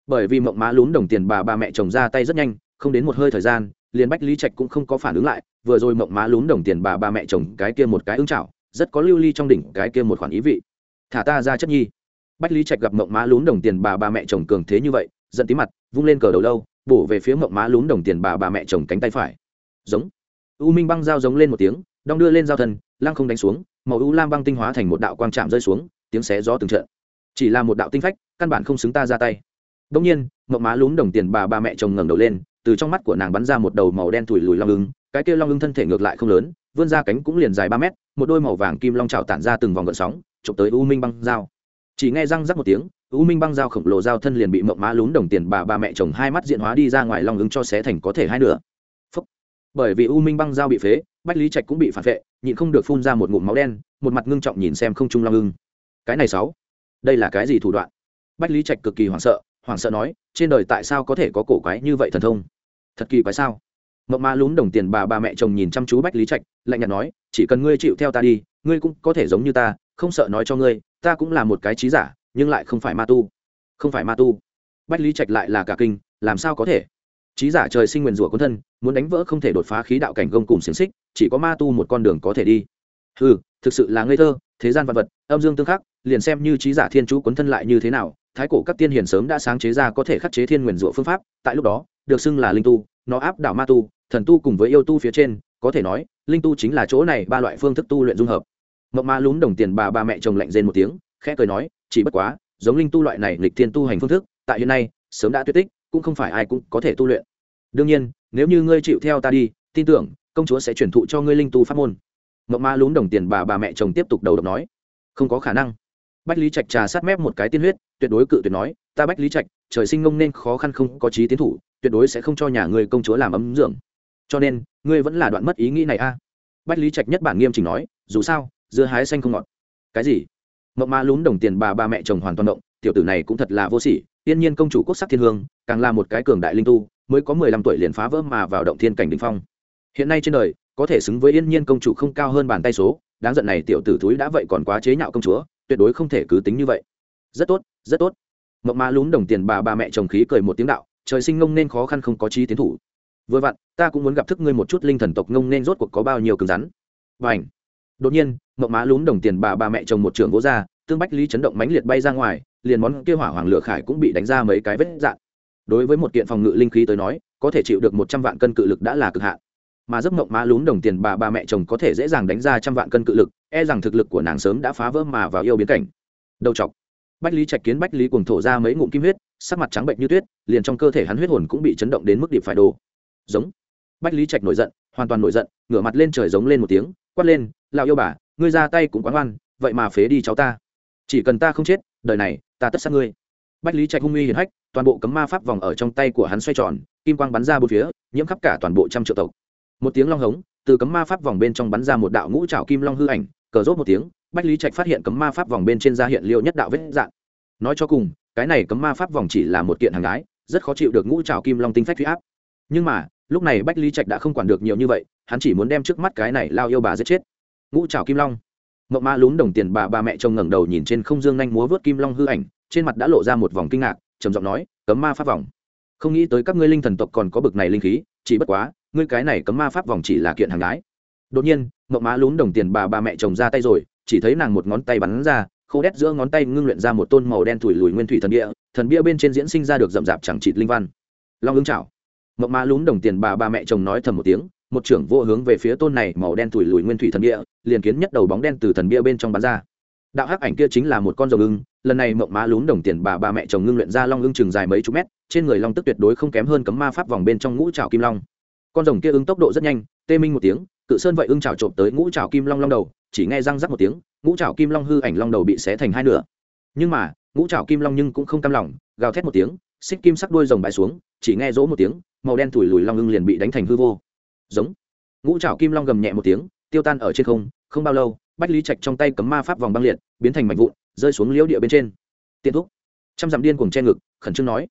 Bởi vì mộng má lún đồng tiền bà bà mẹ chồng ra tay rất nhanh, không đến một hơi thời gian, liền bách lý trạch cũng không có phản ứng lại, vừa rồi mộng má lún đồng tiền bà bà mẹ chồng cái kia một cái ưng chảo, rất có lưu ly trong đỉnh cái kia một khoản ý vị. Thả ta ra chất nhi. Bách lý trạch gặp mộng má lún đồng tiền bà bà mẹ chồng cường thế như vậy, giận tí mặt, vung lên cờ đầu lâu, bổ về phía mộng má lún đồng tiền bà bà mẹ chồng cánh tay phải. Giống u minh băng dao giống lên một tiếng, đong đưa lên dao thân, lăng không đánh xuống, màu u lam băng tinh hóa thành một đạo quang trạm rơi xuống, tiếng xé gió từng trận. Chỉ là một đạo tinh phách, căn bản không xứng ta ra tay. Đông nhiên mộng má lún đồng tiền bà bà mẹ chồng ngẩng đầu lên, từ trong mắt của nàng bắn ra một đầu màu đen thủi lùi long lưng cái kia long lưng thân thể ngược lại không lớn, vươn ra cánh cũng liền dài ba mét, một đôi màu vàng kim long trào tản ra từng vòng gợn sóng, chụp tới u minh băng dao chỉ nghe răng rắc một tiếng, u minh băng dao khổng lồ dao thân liền bị mộng má lún đồng tiền bà bà mẹ chồng hai mắt diện hóa đi ra ngoài long ứng cho xé thành có thể hai nửa bởi vì u minh băng dao bị phế, bách lý trạch cũng bị phản vệ, nhịn không được phun ra một ngụm máu đen, một mặt ngưng trọng nhìn xem không trung long ưng. Cái này sáu, đây là cái gì thủ đoạn? Bách lý trạch cực kỳ hoảng sợ hoảng sợ nói, trên đời tại sao có thể có cổ quái như vậy thần thông? Thật kỳ quái sao? Mộng ma lún đồng tiền bà bà mẹ chồng nhìn chăm chú bách lý trạch, lạnh nhạt nói, chỉ cần ngươi chịu theo ta đi, ngươi cũng có thể giống như ta, không sợ nói cho ngươi, ta cũng là một cái trí giả, nhưng lại không phải ma tu. Không phải ma tu. Bách lý trạch lại là cả kinh, làm sao có thể? Trí giả trời sinh nguyền rủa quân thân, muốn đánh vỡ không thể đột phá khí đạo cảnh gông cùng xiềng xích, chỉ có ma tu một con đường có thể đi. Ừ thực sự là ngây thơ, thế gian vật vật, âm dương tương khắc, liền xem như trí giả thiên chú quấn thân lại như thế nào, thái cổ các tiên hiền sớm đã sáng chế ra có thể khắc chế thiên nguyền rủa phương pháp, tại lúc đó, được xưng là linh tu, nó áp đảo ma tu, thần tu cùng với yêu tu phía trên, có thể nói, linh tu chính là chỗ này ba loại phương thức tu luyện dung hợp. Mộng ma lún đồng tiền bà ba mẹ chồng lạnh rên một tiếng, khẽ cười nói, chỉ bất quá, giống linh tu loại này lịch thiên tu hành phương thức, tại hiện nay, sớm đã tuyệt tích cũng không phải ai cũng có thể tu luyện. Đương nhiên, nếu như ngươi chịu theo ta đi, tin tưởng, công chúa sẽ chuyển thụ cho ngươi linh tu pháp môn. Mộng ma lún đồng tiền bà bà mẹ chồng tiếp tục đầu độc nói. Không có khả năng. Bách lý trạch trà sát mép một cái tiên huyết, tuyệt đối cự tuyệt nói, ta bách lý trạch, trời sinh ngông nên khó khăn không có trí tiến thủ, tuyệt đối sẽ không cho nhà ngươi công chúa làm ấm dưỡng. Cho nên, ngươi vẫn là đoạn mất ý nghĩ này a. À? bách lý trạch nhất bản nghiêm chỉnh nói, dù sao, dưa hái xanh không ngọt. Cái gì? Mộng ma lún đồng tiền bà bà mẹ chồng hoàn toàn động, tiểu tử này cũng thật là vô sỉ tiên nhiên công chủ quốc sắc thiên hương, càng là một cái cường đại linh tu, mới có mười lăm tuổi liền phá vỡ mà vào động thiên cảnh đ ỉ n h phong. Hiện nay trên đời, có thể xứng với yên nhiên công chủ không cao hơn bàn tay số, đáng giận này tiểu tử thúi đã vậy còn quá chế nhạo công chúa, tuyệt đối không thể cứ tính như vậy. Rất tốt rất tốt. Mộng ma lún đồng tiền bà ba mẹ chồng khí cười một tiếng đạo, trời sinh ngông nên khó khăn không có chi tiến thủ. Vừa vặn, ta cũng muốn gặp thức ngươi một chút linh thần tộc ngông nên rốt cuộc có bao nhiêu cứng rắn. Và ảnh đột nhiên mộng má lún đồng tiền bà bà mẹ chồng một trường vỗ ra, tương bách lý chấn động mãnh liệt bay ra ngoài liền món kia hỏa hoàng lửa khải cũng bị đánh ra mấy cái vết dạn. Đối với một kiện phòng ngự linh khí tới nói, có thể chịu được một trăm vạn cân cự lực đã là cực hạn. Mà giấc mộng má lún đồng tiền bà bà mẹ chồng có thể dễ dàng đánh ra trăm vạn cân cự lực e rằng thực lực của nàng sớm đã phá vỡ mà vào yêu biến cảnh. Đầu chọc. Bách lý trạch kiến bách lý cuồng thổ ra mấy ngụm kim huyết, sắc mặt trắng bệnh như tuyết, liền trong cơ thể hắn huyết hồn cũng bị chấn động đến mức điệp phải đồ. Giống. Bách lý trạch nổi giận, hoàn toàn nổi giận, ngửa mặt lên trời giống lên một tiếng, quát lên lao yêu bà, ngươi ra tay cũng quán oan vậy mà phế đi cháu ta. Chỉ cần ta không chết đời này, ta tất sát ngươi. Bách lý trạch hung uy hiển hách, toàn bộ cấm ma pháp vòng ở trong tay của hắn xoay tròn, kim quang bắn ra bốn phía, nhiễm khắp cả toàn bộ trăm triệu tộc. Một tiếng long hống, từ cấm ma pháp vòng bên trong bắn ra một đạo ngũ trào kim long hư ảnh, cờ rốt một tiếng, bách lý trạch phát hiện cấm ma pháp vòng bên trên ra hiện liệu nhất đạo vết dạn. nói cho cùng, cái này cấm ma pháp vòng chỉ là một kiện hàng gái, rất khó chịu được ngũ trào kim long tinh phách huy áp. Nhưng mà, lúc này bách lý trạch đã không quản được nhiều như vậy, hắn chỉ muốn đem trước mắt cái này lao yêu bà giết chết. Ngũ trào kim long mộng ma lún đồng tiền bà bà mẹ chồng ngẩng đầu nhìn trên không dương nhanh múa vớt kim long hư ảnh, trên mặt đã lộ ra một vòng kinh ngạc, trầm giọng nói, cấm ma pháp vòng. Không nghĩ tới các ngươi linh thần tộc còn có bực này linh khí, chỉ bất quá, ngươi cái này cấm ma pháp vòng chỉ là kiện hàng gái. Đột nhiên mộng Ma lún đồng tiền bà bà mẹ chồng ra tay rồi, chỉ thấy nàng một ngón tay bắn ra, khô đét giữa ngón tay ngưng luyện ra một tôn màu đen thủi lùi nguyên thủy thần bia thần bia bên trên diễn sinh ra được rậm rạp chẳng trịt linh văn. Long ứng chảo. Mộng Ma lún đồng tiền bà bà mẹ chồng nói thầm một tiếng một trưởng vô hướng về phía tôn này màu đen thủi lùi nguyên thủy thần bia, liền kiến nhất đầu bóng đen từ thần bia bên trong bắn ra. Đạo hắc ảnh kia chính là một con rồng ưng, lần này mộng má lún đồng tiền bà bà mẹ chồng ngưng luyện ra long ưng chừng dài mấy chục mét, trên người long tức tuyệt đối không kém hơn cấm ma pháp vòng bên trong ngũ trào kim long. Con rồng kia ứng tốc độ rất nhanh, tê minh một tiếng, cự sơn vậy ưng trào trộm tới ngũ trào kim long long đầu, chỉ nghe răng rắc một tiếng, ngũ trào kim long hư ảnh long đầu bị xé thành hai nửa. Nhưng mà, ngũ trào kim long nhưng cũng không cam lòng, gào thét một tiếng, xích kim sắc đuôi rồng bãi xuống, chỉ nghe rỗ một tiếng, màu đen thủi lùi long ưng liền bị đánh thành hư vô giống. Ngũ trào kim long gầm nhẹ một tiếng, tiêu tan ở trên không không bao lâu, bách lý trạch trong tay cấm ma pháp vòng băng liệt, biến thành mảnh vụn, rơi xuống liễu địa bên trên. Tiện thúc. Trăm dặm điên cùng che ngực, khẩn trương nói.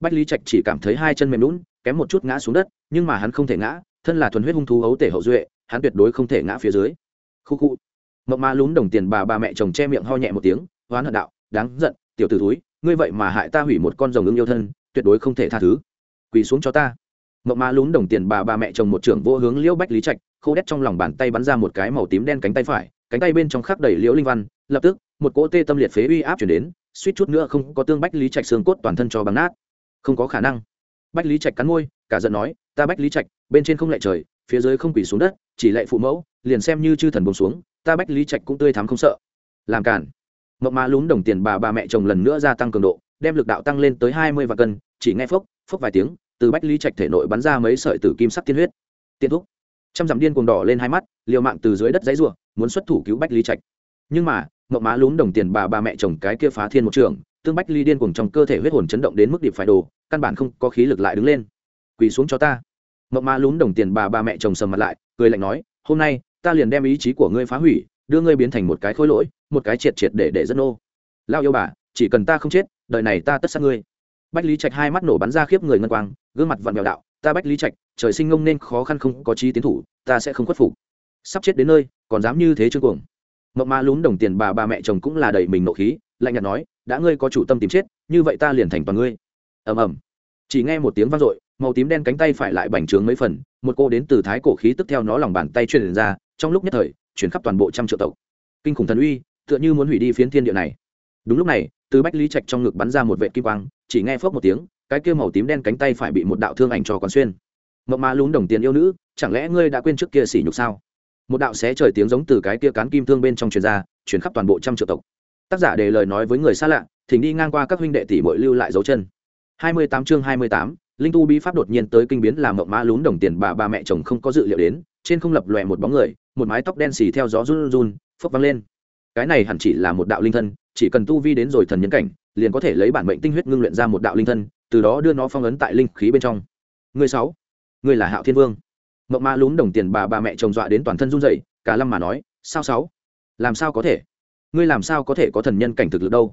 Bách lý trạch chỉ cảm thấy hai chân mềm lún kém một chút ngã xuống đất, nhưng mà hắn không thể ngã, thân là thuần huyết hung thú hấu tể hậu duệ, hắn tuyệt đối không thể ngã phía dưới. Khu khu. Mộng ma lún đồng tiền bà bà mẹ chồng che miệng ho nhẹ một tiếng, hoán hận đạo, đáng giận, tiểu t ử túi ngươi vậy mà hại ta hủy một con rồng ưng yêu thân, tuyệt đối không thể tha thứ. Quỳ xuống cho ta mộng ma lún đồng tiền bà bà mẹ chồng một trưởng vô hướng liễu bách lý trạch, khô đét trong lòng bàn tay bắn ra một cái màu tím đen cánh tay phải, cánh tay bên trong khắc đầy liễu linh văn, lập tức, một cỗ tê tâm liệt phế uy áp chuyển đến, suýt chút nữa không có tương bách lý trạch xương cốt toàn thân cho bắn nát. Không có khả năng. Bách lý trạch cắn môi, cả giận nói, ta bách lý trạch, bên trên không lệ trời, phía dưới không quỳ xuống đất, chỉ lệ phụ mẫu, liền xem như chư thần bông xuống, ta bách lý trạch cũng tươi thắm không sợ. Làm cản mộng má lún đồng tiền bà bà mẹ chồng lần nữa gia tăng cường độ, đem lực đạo tăng lên tới hai mươi vạn cân, chỉ nghe phốc phốc vài tiếng từ bách lý trạch thể nội bắn ra mấy sợi tử kim sắc tiên huyết. Tiên thúc. Trăm dặm điên cuồng đỏ lên hai mắt, liều mạng từ dưới đất dãy ruộng muốn xuất thủ cứu bách lý trạch. Nhưng mà mộng má lún đồng tiền bà bà mẹ chồng cái kia phá thiên một trường, tương bách ly điên cuồng trong cơ thể huyết hồn chấn động đến mức điệp phải đồ, căn bản không có khí lực lại đứng lên. Quỳ xuống cho ta. Mộng má lún đồng tiền bà bà mẹ chồng sầm mặt lại, cười lạnh nói, hôm nay, ta liền đem ý chí của ngươi phá hủy, đưa ngươi biến thành một cái khối lỗi, một cái triệt triệt để để dân ô. Lao yêu bà, chỉ cần ta không chết, đời này ta tất sát ngươi bách lý trạch hai mắt nổ bắn ra khiếp người ngân quang, gương mặt vặn mèo đạo, ta bách lý trạch, trời sinh ngông nên khó khăn không có trí tiến thủ, ta sẽ không khuất phục. Sắp chết đến nơi, còn dám như thế chưa cuồng. Mộng ma lún đồng tiền bà bà mẹ chồng cũng là đầy mình nộ khí, lạnh nhạt nói, đã ngươi có chủ tâm tìm chết, như vậy ta liền thành toàn ngươi. Ầm ầm. Chỉ nghe một tiếng vang dội, màu tím đen cánh tay phải lại bành trướng mấy phần, một cô đến từ thái cổ khí tức theo nó lòng bàn tay truyền ra, trong lúc nhất thời chuyển khắp toàn bộ trăm triệu tộc. Kinh khủng thần uy, tựa như muốn hủy đi phiến thiên địa này đúng lúc này, từ bách lý trạch trong ngực bắn ra một vệ kim quang, chỉ nghe phước một tiếng, cái kia màu tím đen cánh tay phải bị một đạo thương ảnh cho còn xuyên. Mộng ma lún đồng tiền yêu nữ, chẳng lẽ ngươi đã quên trước kia sỉ nhục sao? Một đạo xé trời tiếng giống từ cái kia cán kim thương bên trong truyền ra chuyển khắp toàn bộ trăm triệu tộc. Tác giả để lời nói với người xa lạ, thỉnh đi ngang qua các huynh đệ tỷ bội lưu lại dấu chân. Hai mươi tám chương hai mươi tám, linh tu bí pháp đột nhiên tới kinh biến làm mộng ma lún đồng tiền bà bà mẹ chồng không có dự liệu đến, trên không lập lòe một bóng người, một mái tóc đen xì theo gió run run phấp văng lên. Cái này hẳn chỉ là một đạo linh thân chỉ cần tu vi đến rồi thần nhân cảnh, liền có thể lấy bản mệnh tinh huyết ngưng luyện ra một đạo linh thân, từ đó đưa nó phong ấn tại linh khí bên trong. Người sáu, người là hạo thiên vương. Mộng ma lún đồng tiền bà bà mẹ chồng dọa đến toàn thân run rẩy, cả lâm mà nói, sao sáu? Làm sao có thể? Ngươi làm sao có thể có thần nhân cảnh thực lực đâu?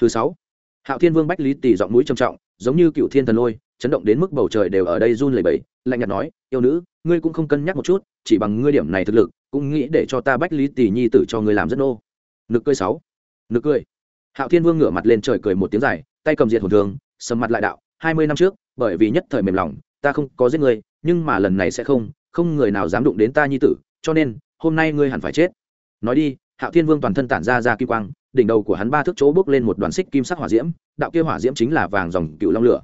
Thứ sáu, hạo thiên vương bách lý tỷ giọng mũi trầm trọng, giống như cựu thiên thần lôi, chấn động đến mức bầu trời đều ở đây run lẩy bẩy, lạnh nhạt nói, yêu nữ, ngươi cũng không cân nhắc một chút, chỉ bằng ngươi điểm này thực lực, cũng nghĩ để cho ta bách lý tỷ nhi tử cho ngươi làm rất nô. Nực cười sáu nực cười. Hạo thiên vương ngửa mặt lên trời cười một tiếng dài, tay cầm diệt hồn thường sầm mặt lại đạo, hai mươi năm trước, bởi vì nhất thời mềm lòng, ta không có giết ngươi, nhưng mà lần này sẽ không không người nào dám đụng đến ta nhi tử, cho nên, hôm nay ngươi hẳn phải chết. Nói đi, hạo thiên vương toàn thân tản ra ra kim quang, đỉnh đầu của hắn ba thước chỗ bước lên một đoàn xích kim sắc hỏa diễm, đạo kia hỏa diễm chính là vàng dòng cựu long lửa.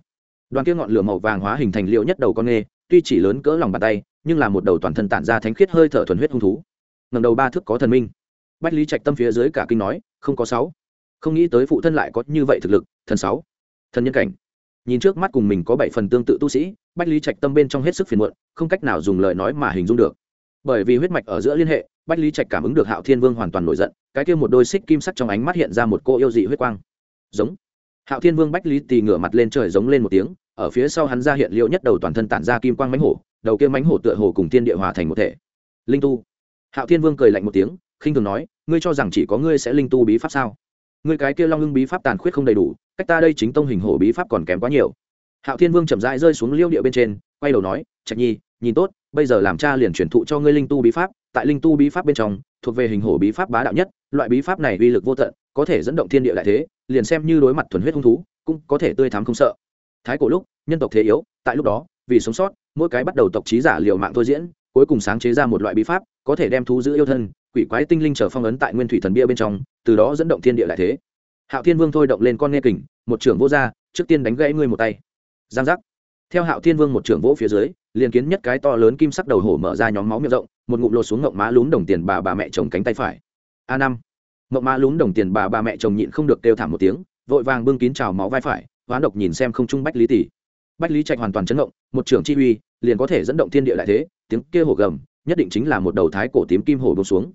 Đoàn kia ngọn lửa màu vàng hóa hình thành liệu nhất đầu con nghê, tuy chỉ lớn cỡ lòng bàn tay, nhưng là một đầu toàn thân tản ra thánh khiết hơi thở thuần huyết hung thú. Ngầm đầu ba thước có thần minh bách lý trạch tâm phía dưới cả kinh nói, không có sáu. Không nghĩ tới phụ thân lại có như vậy thực lực, thần sáu. Thần nhân cảnh. Nhìn trước mắt cùng mình có bảy phần tương tự tu sĩ, bách lý trạch tâm bên trong hết sức phiền muộn, không cách nào dùng lời nói mà hình dung được. Bởi vì huyết mạch ở giữa liên hệ, bách lý trạch cảm ứng được hạo thiên vương hoàn toàn nổi giận, cái kia một đôi xích kim sắc trong ánh mắt hiện ra một cô yêu dị huyết quang. Giống. Hạo thiên vương bách lý tì ngửa mặt lên trời giống lên một tiếng, ở phía sau hắn ra hiện liệu nhất đầu toàn thân tản ra kim quang mánh hổ, đầu kia mánh hổ tựa hồ cùng thiên địa hòa thành một thể. Linh tu. Hạo thiên vương cười lạnh một tiếng khinh thường nói, ngươi cho rằng chỉ có ngươi sẽ linh tu bí pháp sao? Ngươi cái kia long Hưng bí pháp tàn khuyết không đầy đủ, cách ta đây chính tông hình hổ bí pháp còn kém quá nhiều. Hạo thiên vương chậm rãi rơi xuống liêu địa bên trên, quay đầu nói, trạch nhi, nhìn tốt, bây giờ làm cha liền truyền thụ cho ngươi linh tu bí pháp, tại linh tu bí pháp bên trong, thuộc về hình hổ bí pháp bá đạo nhất, loại bí pháp này uy lực vô tận, có thể dẫn động thiên địa đại thế, liền xem như đối mặt thuần huyết hung thú, cũng có thể tươi thắm không sợ. Thái cổ lúc, nhân tộc thế yếu, tại lúc đó, vì sống sót, mỗi cái bắt đầu tộc trí giả liều mạng thôi diễn, cuối cùng sáng chế ra một loại bí pháp, có thể đem thú giữ yêu thân quỷ quái tinh linh trở phong ấn tại nguyên thủy thần bia bên trong, từ đó dẫn động thiên địa lại thế. Hạo thiên vương thôi động lên con nghe kình, một trưởng vô gia trước tiên đánh gãy ngươi một tay. Giang giác. Theo hạo thiên vương một trưởng vỗ phía dưới, liền kiến nhất cái to lớn kim sắc đầu hổ mở ra nhóm máu miệng rộng, một ngụm lột xuống ngộng má lún đồng tiền bà bà mẹ chồng cánh tay phải. A năm. Mộng má lún đồng tiền bà bà mẹ chồng nhịn không được kêu thảm một tiếng, vội vàng bưng kín trào máu vai phải, hoán độc nhìn xem không trung bách lý tỷ. Bách lý trạch hoàn toàn chấn động, một trưởng chi uy, liền có thể dẫn động thiên địa đại thế, tiếng kia hổ gầm, nhất định chính là một đầu thái cổ tím kim hổ bông xuống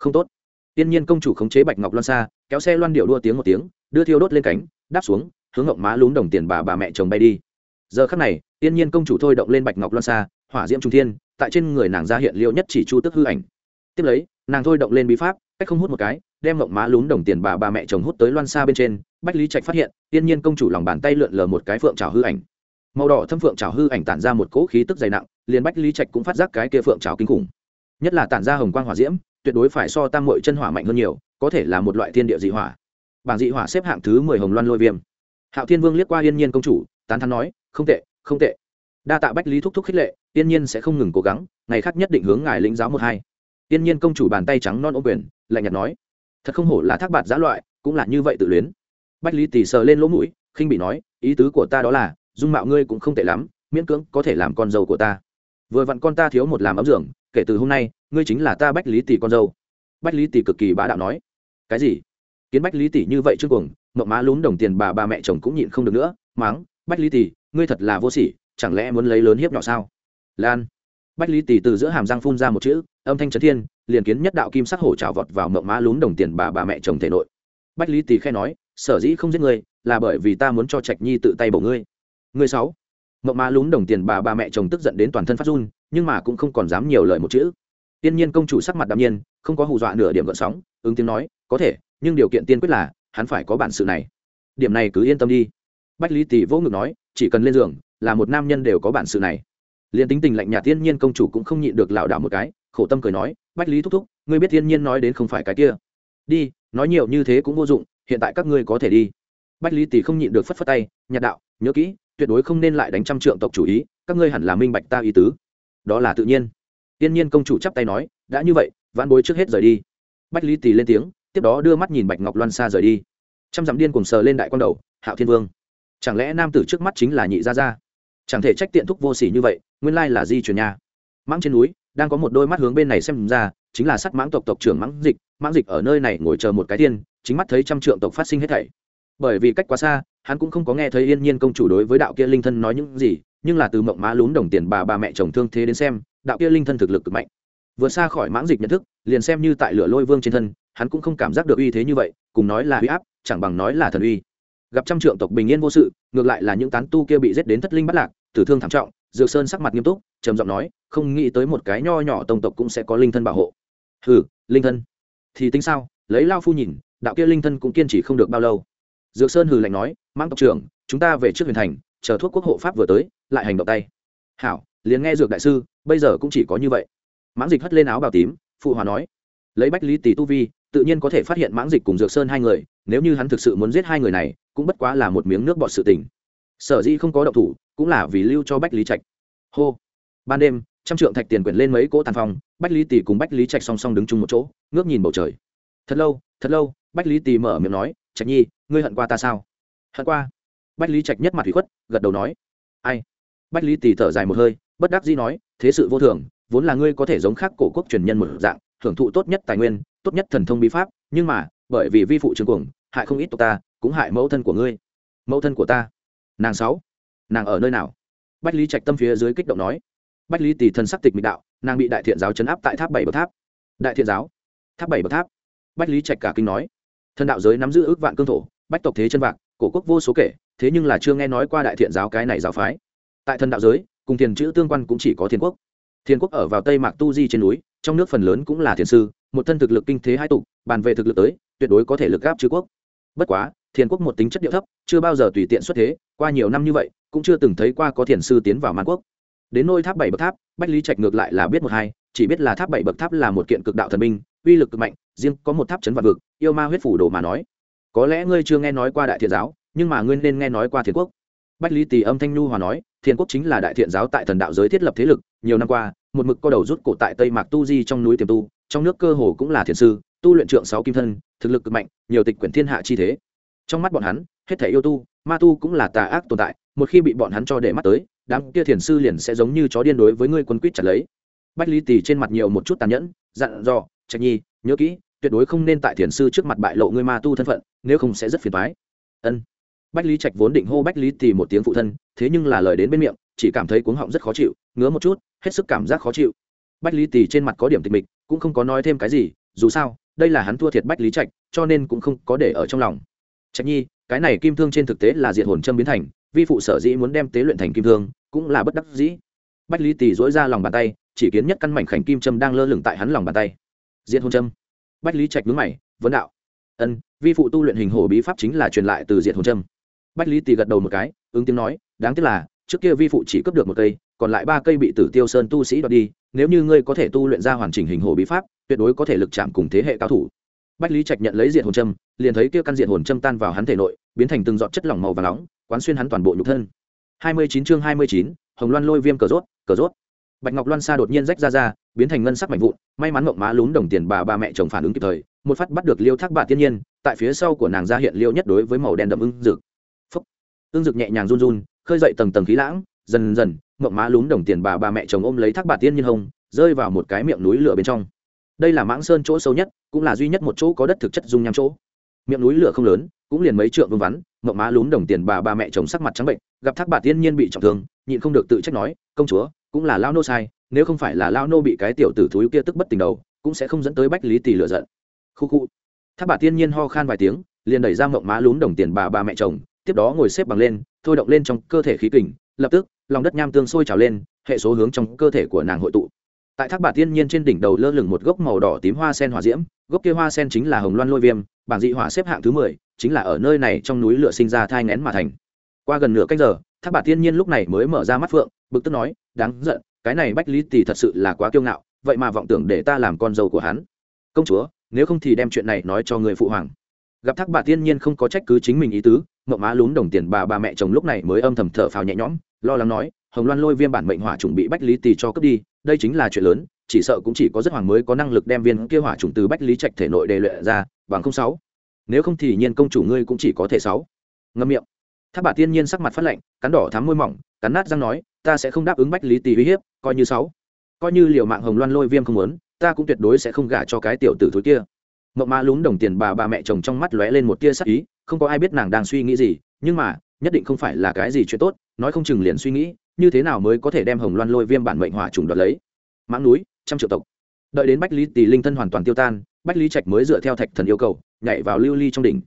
không tốt. Tiên nhiên công chủ khống chế bạch ngọc loan xa kéo xe loan điệu đua tiếng một tiếng, đưa thiêu đốt lên cánh, đáp xuống, hướng ngộng má lún đồng tiền bà bà mẹ chồng bay đi. Giờ khắc này, tiên nhiên công chủ thôi động lên bạch ngọc loan xa hỏa diễm trung thiên, tại trên người nàng ra hiện liệu nhất chỉ chu tức hư ảnh. Tiếp lấy, nàng thôi động lên bí pháp, cách không hút một cái, đem ngộng má lún đồng tiền bà bà mẹ chồng hút tới loan xa bên trên, bách lý trạch phát hiện, tiên nhiên công chủ lòng bàn tay lượn lờ một cái phượng trào hư ảnh. Màu đỏ thâm phượng trào hư ảnh tản ra một cỗ khí tức dày nặng, liền bách lý trạch cũng phát giác cái kia phượng trào kinh khủng. Nhất là tản ra hồng quang hỏa diễm tuyệt đối phải so tam mội chân hỏa mạnh hơn nhiều, có thể là một loại thiên địa dị hỏa. Bảng dị hỏa xếp hạng thứ mười hồng loan lôi viêm. Hạo thiên vương liếc qua yên nhiên công chủ, tán thắn nói, không tệ không tệ. Đa tạ bách lý thúc thúc khích lệ, yên nhiên sẽ không ngừng cố gắng, ngày khác nhất định hướng ngài lĩnh giáo một hai. Yên nhiên công chủ bàn tay trắng non ô quyền, lạnh nhạt nói, thật không hổ là thác bạt giã loại, cũng là như vậy tự luyến. Bách lý tỉ sờ lên lỗ mũi, khinh bị nói, ý tứ của ta đó là, dung mạo ngươi cũng không tệ lắm, miễn cưỡng có thể làm con dâu của ta. Vừa vặn con ta thiếu một làm ấm dưỡng kể từ hôm nay ngươi chính là ta bách lý tỷ con dâu. Bách lý tỷ cực kỳ bá đạo nói. Cái gì? Kiến bách lý tỷ như vậy trước cùng mộng má lún đồng tiền bà ba mẹ chồng cũng nhịn không được nữa, máng, bách lý tỷ, ngươi thật là vô sỉ, chẳng lẽ muốn lấy lớn hiếp nhỏ sao? Lan. Bách lý tỷ từ giữa hàm răng phun ra một chữ, âm thanh trấn thiên, liền kiến nhất đạo kim sắc hổ trào vọt vào mộng má lún đồng tiền bà bà mẹ chồng thể nội. Bách lý tỷ khe nói, sở dĩ không giết ngươi, là bởi vì ta muốn cho trạch nhi tự tay bổ ngươi. Ngươi sáu. Mộng má lún đồng tiền bà bà mẹ chồng tức giận đến toàn thân phát run, nhưng mà cũng không còn dám nhiều lời một chữ tiên nhiên công chủ sắc mặt đạm nhiên, không có hù dọa nửa điểm gợn sóng, ứng tiếng nói, có thể, nhưng điều kiện tiên quyết là, hắn phải có bản sự này. Điểm này cứ yên tâm đi. Bách lý tỷ vô ngực nói, chỉ cần lên giường, là một nam nhân đều có bản sự này. Liền tính tình lạnh nhạt tiên nhiên công chủ cũng không nhịn được lảo đảo một cái, khổ tâm cười nói, bách lý thúc thúc, ngươi biết tiên nhiên nói đến không phải cái kia. Đi, nói nhiều như thế cũng vô dụng, hiện tại các ngươi có thể đi. Bách lý tỷ không nhịn được phất phất tay, nhạt đạo, nhớ kỹ, tuyệt đối không nên lại đánh trăm trượng tộc chủ ý, các ngươi hẳn là minh bạch ta ý tứ. Đó là tự nhiên tiên nhiên công chủ chắp tay nói, đã như vậy, vãn bối trước hết rời đi. Bách lý tỳ lên tiếng, tiếp đó đưa mắt nhìn bạch ngọc loan xa rời đi. Trăm dặm điên cuồng sờ lên đại quan đầu, hạo thiên vương, chẳng lẽ nam tử trước mắt chính là nhị gia gia? Chẳng thể trách tiện thúc vô sỉ như vậy, nguyên lai là di chuyển nhà. Mãng trên núi, đang có một đôi mắt hướng bên này xem ra, chính là sắt mãng tộc tộc trưởng mãng dịch. Mãng dịch ở nơi này ngồi chờ một cái tiên, chính mắt thấy trăm trượng tộc phát sinh hết thảy. Bởi vì cách quá xa, hắn cũng không có nghe thấy yên nhiên công chủ đối với đạo kia linh thân nói những gì, nhưng là từ mộng má lún đồng tiền bà bà mẹ chồng thương thế đến xem đạo kia linh thân thực lực cực mạnh. Vượt xa khỏi mãng dịch nhận thức, liền xem như tại lửa lôi vương trên thân, hắn cũng không cảm giác được uy thế như vậy, cùng nói là uy áp, chẳng bằng nói là thần uy. Gặp trăm trượng tộc bình yên vô sự, ngược lại là những tán tu kia bị giết đến thất linh bắt lạc, tử thương thảm trọng, dược sơn sắc mặt nghiêm túc, trầm giọng nói, không nghĩ tới một cái nho nhỏ tông tộc cũng sẽ có linh thân bảo hộ. Hừ, linh thân. Thì tính sao? Lấy lao phu nhìn, đạo kia linh thân cũng kiên trì không được bao lâu. Dược sơn hừ lạnh nói mang tộc trưởng, chúng ta về trước huyền thành, chờ thuốc quốc hộ pháp vừa tới, lại hành động tay. Hảo liền nghe dược đại sư, bây giờ cũng chỉ có như vậy. Mãng dịch hất lên áo bào tím, phụ hòa nói, lấy bách lý tỷ tu vi, tự nhiên có thể phát hiện mãng dịch cùng dược sơn hai người, nếu như hắn thực sự muốn giết hai người này, cũng bất quá là một miếng nước bọt sự tình. Sở dĩ không có động thủ, cũng là vì lưu cho bách lý trạch. Hô. Ban đêm, trăm trượng thạch tiền quyển lên mấy cỗ tàn phong, bách lý tỷ cùng bách lý trạch song song đứng chung một chỗ, ngước nhìn bầu trời. Thật lâu thật lâu, bách lý tỷ mở miệng nói, trạch nhi, ngươi hận qua ta sao? Hận qua? Bách lý trạch nhất mặt hủy khuất, gật đầu nói, ai? Bách lý tỷ thở dài một hơi bất đắc dĩ nói, thế sự vô thường, vốn là ngươi có thể giống khác cổ quốc truyền nhân một dạng, hưởng thụ tốt nhất tài nguyên, tốt nhất thần thông bí pháp, nhưng mà, bởi vì vi phụ trường cuồng, hại không ít tộc ta, cũng hại mẫu thân của ngươi. Mẫu thân của ta? Nàng sáu. Nàng ở nơi nào? Bách lý trạch tâm phía dưới kích động nói. Bách lý tỷ thân sắc tịch mịch đạo, nàng bị đại thiện giáo chấn áp tại tháp bảy bậc tháp. Đại thiện giáo? Tháp bảy bậc tháp? Bách lý trạch cả kinh nói. Thần đạo giới nắm giữ ước vạn cương thổ, bách tộc thế chân vạc, cổ quốc vô số kể, thế nhưng là chưa nghe nói qua đại thiện giáo cái này giáo phái. Tại thần đạo giới cùng thiền chữ tương quan cũng chỉ có thiên quốc. Thiên quốc ở vào tây mạc tu di trên núi, trong nước phần lớn cũng là thiền sư, một thân thực lực kinh thế hai tục bàn về thực lực tới, tuyệt đối có thể lực gáp chữ quốc. Bất quá, thiền quốc một tính chất địa thấp, chưa bao giờ tùy tiện xuất thế, qua nhiều năm như vậy, cũng chưa từng thấy qua có thiền sư tiến vào man quốc. Đến nôi tháp bảy bậc tháp, bách lý trạch ngược lại là biết một hai, chỉ biết là tháp bảy bậc tháp là một kiện cực đạo thần minh uy lực cực mạnh, riêng có một tháp chấn vạn vực, yêu ma huyết phủ đồ mà nói. Có lẽ ngươi chưa nghe nói qua đại thiện giáo, nhưng mà ngươi nên nghe nói qua thiền quốc bách lý Tì âm thanh nhu hòa nói, thiền quốc chính là đại thiện giáo tại thần đạo giới thiết lập thế lực, nhiều năm qua, một mực co đầu rút cổ tại tây mạc tu di trong núi tiềm tu, trong nước cơ hồ cũng là thiền sư, tu luyện trượng sáu kim thân, thực lực cực mạnh, nhiều tịch quyển thiên hạ chi thế. Trong mắt bọn hắn, hết thể yêu tu, ma tu cũng là tà ác tồn tại, một khi bị bọn hắn cho để mắt tới, đám kia thiền sư liền sẽ giống như chó điên đối với ngươi quân quýt chặt lấy. Bách lý Tì trên mặt nhiều một chút tàn nhẫn, dặn dò, trạch nhi, nhớ kỹ, tuyệt đối không nên tại thiền sư trước mặt bại lộ ngươi ma tu thân phận, nếu không sẽ rất phiền thoái ân bách lý trạch vốn định hô bách lý thì một tiếng phụ thân, thế nhưng là lời đến bên miệng, chỉ cảm thấy cuống họng rất khó chịu, ngứa một chút, hết sức cảm giác khó chịu. Bách lý Tì trên mặt có điểm tịch mịch, cũng không có nói thêm cái gì, dù sao, đây là hắn thua thiệt bách lý trạch, cho nên cũng không có để ở trong lòng. Trạch nhi, cái này kim thương trên thực tế là diệt hồn châm biến thành, vi phụ sở dĩ muốn đem tế luyện thành kim thương, cũng là bất đắc dĩ. Bách lý Tì dỗi ra lòng bàn tay, chỉ kiến nhất căn mảnh khảnh kim châm đang lơ lửng tại hắn lòng bàn tay. Diệt hồn châm. Bách lý trạch nhướng mày, vấn đạo. Ân, vi phụ tu luyện hình hổ bí pháp chính là truyền lại từ diệt hồn châm bách lý tỳ gật đầu một cái, ứng tiếng nói, đáng tiếc là, trước kia vi phụ chỉ cướp được một cây, còn lại ba cây bị tử tiêu sơn tu sĩ đoạt đi, nếu như ngươi có thể tu luyện ra hoàn chỉnh hình hồ bí pháp, tuyệt đối có thể lực chạm cùng thế hệ cao thủ. Bách lý trạch nhận lấy diện hồn châm, liền thấy kia căn diện hồn châm tan vào hắn thể nội, biến thành từng giọt chất lỏng màu và nóng, quán xuyên hắn toàn bộ nhục thân. Hai mươi chín chương hai mươi chín, hồng loan lôi viêm cờ rốt cờ rốt. Bạch ngọc loan sa đột nhiên rách ra ra, biến thành ngân sắc mạnh vụn, may mắn mộng má lún đồng tiền bà ba mẹ chồng phản ứng kịp thời, một phát bắt được liêu thác bà tiên nhiên, tại phía sau của nàng ra hiện liêu nhất đối với màu đen đậm ưng rực ương dực nhẹ nhàng run run, khơi dậy tầng tầng khí lãng, dần dần, mộng má lún đồng tiền bà bà mẹ chồng ôm lấy thác bà tiên nhiên hông rơi vào một cái miệng núi lửa bên trong. Đây là mãng sơn chỗ sâu nhất, cũng là duy nhất một chỗ có đất thực chất dung nham chỗ. Miệng núi lửa không lớn, cũng liền mấy trượng vương vắn, mộng má lún đồng tiền bà bà mẹ chồng sắc mặt trắng bệnh, gặp thác bà tiên nhiên bị trọng thương, nhịn không được tự trách nói, công chúa, cũng là lao nô sai, nếu không phải là lao nô bị cái tiểu tử thúi kia tức bất tình đầu, cũng sẽ không dẫn tới bách lý tỷ lựa giận. Khu khu. Thác bà tiên nhiên ho khan vài tiếng, liền đẩy ra mộng má lún đồng tiền bà bà mẹ chồng tiếp đó ngồi xếp bằng lên, thôi động lên trong cơ thể khí kình, lập tức, lòng đất nham tương sôi trào lên, hệ số hướng trong cơ thể của nàng hội tụ. Tại thác bà tiên nhiên trên đỉnh đầu lơ lửng một gốc màu đỏ tím hoa sen hỏa diễm, gốc kia hoa sen chính là hồng loan lôi viêm, bảng dị hỏa xếp hạng thứ mười, chính là ở nơi này trong núi lửa sinh ra thai ngén mà thành. Qua gần nửa cách giờ, thác bà tiên nhiên lúc này mới mở ra mắt phượng, bực tức nói, đáng giận, cái này bách lý tỷ thật sự là quá kiêu ngạo, vậy mà vọng tưởng để ta làm con dâu của hắn. Công chúa, nếu không thì đem chuyện này nói cho người phụ hoàng. Gặp thác bà tiên nhiên không có trách cứ chính mình ý tứ mậu má lún đồng tiền bà bà mẹ chồng lúc này mới âm thầm thở phào nhẹ nhõm, lo lắng nói, hồng loan lôi viêm bản mệnh hỏa trùng bị bách lý Tì cho cướp đi, đây chính là chuyện lớn, chỉ sợ cũng chỉ có rất hoàng mới có năng lực đem viên kia hỏa trùng từ bách lý trạch thể nội đề luyện ra, bằng không sáu. Nếu không thì nhiên công chủ ngươi cũng chỉ có thể sáu. Ngâm miệng. Tháp bà tiên nhiên sắc mặt phát lạnh, cắn đỏ thắm môi mỏng, cắn nát răng nói, ta sẽ không đáp ứng bách lý Tì uy hiếp, coi như sáu. Coi như liều mạng hồng loan lôi viêm không muốn, ta cũng tuyệt đối sẽ không gả cho cái tiểu tử thối kia. Mộng ma lún đồng tiền bà bà mẹ chồng trong mắt lóe lên một tia sắc ý không có ai biết nàng đang suy nghĩ gì, nhưng mà, nhất định không phải là cái gì chuyện tốt, nói không chừng liền suy nghĩ, như thế nào mới có thể đem hồng loan lôi viêm bản mệnh hỏa trùng đoạt lấy. Mãng núi, trăm triệu tộc. Đợi đến bách lý tỷ linh thân hoàn toàn tiêu tan, bách lý trạch mới dựa theo thạch thần yêu cầu, nhảy vào lưu ly trong đỉnh.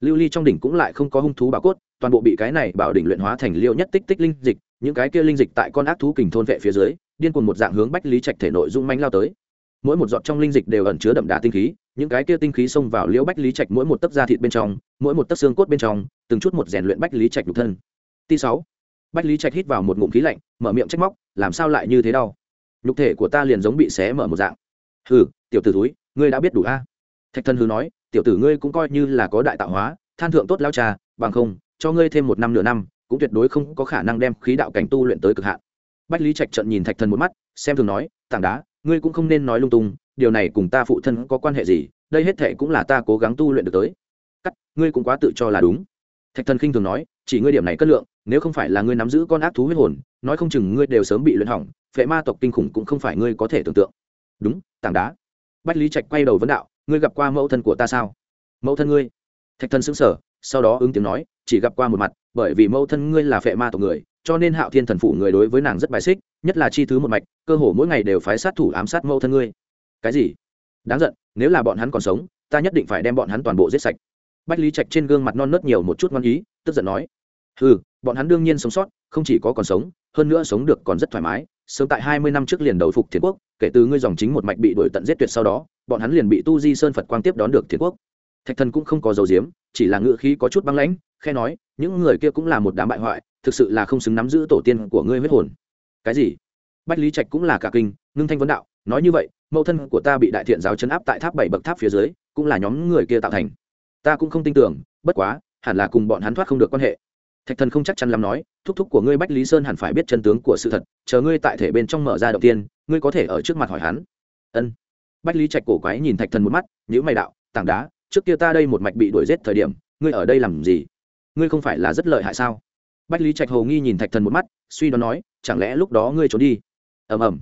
Lưu ly trong đỉnh cũng lại không có hung thú bảo cốt, toàn bộ bị cái này bảo đỉnh luyện hóa thành liêu nhất tích tích linh dịch, những cái kia linh dịch tại con ác thú kình thôn vệ phía dưới, điên cuồng một dạng hướng bách lý trạch thể nội dung manh lao tới. Mỗi một giọt trong linh dịch đều ẩn chứa đậm đà tinh khí những cái kia tinh khí xông vào liễu bách lý trạch mỗi một tấc da thịt bên trong, mỗi một tấc xương cốt bên trong, từng chút một rèn luyện bách lý trạch nhục thân. Ti sáu. Bách lý trạch hít vào một ngụm khí lạnh, mở miệng trách móc, làm sao lại như thế đau? Nhục thể của ta liền giống bị xé mở một dạng. Hừ, tiểu tử túi ngươi đã biết đủ a. Thạch thân hừ nói, tiểu tử ngươi cũng coi như là có đại tạo hóa, than thượng tốt lao trà bằng không, cho ngươi thêm một năm nửa năm, cũng tuyệt đối không có khả năng đem khí đạo cảnh tu luyện tới cực hạn. Bách lý trạch trận nhìn thạch thần một mắt, xem thường nói, tảng đá, ngươi cũng không nên nói lung tung điều này cùng ta phụ thân có quan hệ gì, đây hết thệ cũng là ta cố gắng tu luyện được tới. Cắt, ngươi cũng quá tự cho là đúng. Thạch thần khinh thường nói, chỉ ngươi điểm này cất lượng, nếu không phải là ngươi nắm giữ con ác thú huyết hồn, nói không chừng ngươi đều sớm bị luyện hỏng, phệ ma tộc kinh khủng cũng không phải ngươi có thể tưởng tượng. Đúng, tảng đá. Bách lý trạch quay đầu vấn đạo, ngươi gặp qua mẫu thân của ta sao? Mẫu thân ngươi? Thạch thần xứng sở sau đó ứng tiếng nói, chỉ gặp qua một mặt, bởi vì mẫu thân ngươi là phệ ma tộc người, cho nên hạo thiên thần phủ người đối với nàng rất bài xích, nhất là chi thứ một mạch, cơ hồ mỗi ngày đều phái sát thủ ám sát mẫu thân ngươi cái gì? Đáng giận, nếu là bọn hắn còn sống, ta nhất định phải đem bọn hắn toàn bộ giết sạch. Bách lý trạch trên gương mặt non nớt nhiều một chút ngon ý, tức giận nói. Ừ bọn hắn đương nhiên sống sót, không chỉ có còn sống, hơn nữa sống được còn rất thoải mái. Sớm tại hai mươi năm trước liền đầu phục thiền quốc, kể từ ngươi dòng chính một mạch bị đuổi tận giết tuyệt sau đó, bọn hắn liền bị tu di sơn phật quang tiếp đón được thiền quốc. Thạch thần cũng không có dầu diếm chỉ là ngự khí có chút băng lãnh khe nói, những người kia cũng là một đám bại hoại, thực sự là không xứng nắm giữ tổ tiên của ngươi huyết hồn. Cái gì? Bách lý trạch cũng là cả kinh, ngưng thanh vấn đạo, nói như vậy mẫu thân của ta bị đại thiện giáo chấn áp tại tháp bảy bậc tháp phía dưới, cũng là nhóm người kia tạo thành. Ta cũng không tin tưởng, bất quá, hẳn là cùng bọn hắn thoát không được quan hệ. Thạch thần không chắc chắn lắm nói, thúc thúc của ngươi bách lý sơn hẳn phải biết chân tướng của sự thật, chờ ngươi tại thể bên trong mở ra đầu tiên, ngươi có thể ở trước mặt hỏi hắn. Ân. Bách lý trạch cổ quái nhìn thạch thần một mắt nhữ mày đạo, tảng đá, trước kia ta đây một mạch bị đuổi g thời điểm, ngươi ở đây làm gì? Ngươi không phải là rất lợi hại sao? Bách lý trạch hồ nghi nhìn thạch thần một mắt, suy đoán nói, chẳng lẽ lúc đó ngươi trốn đi? Ầm ầm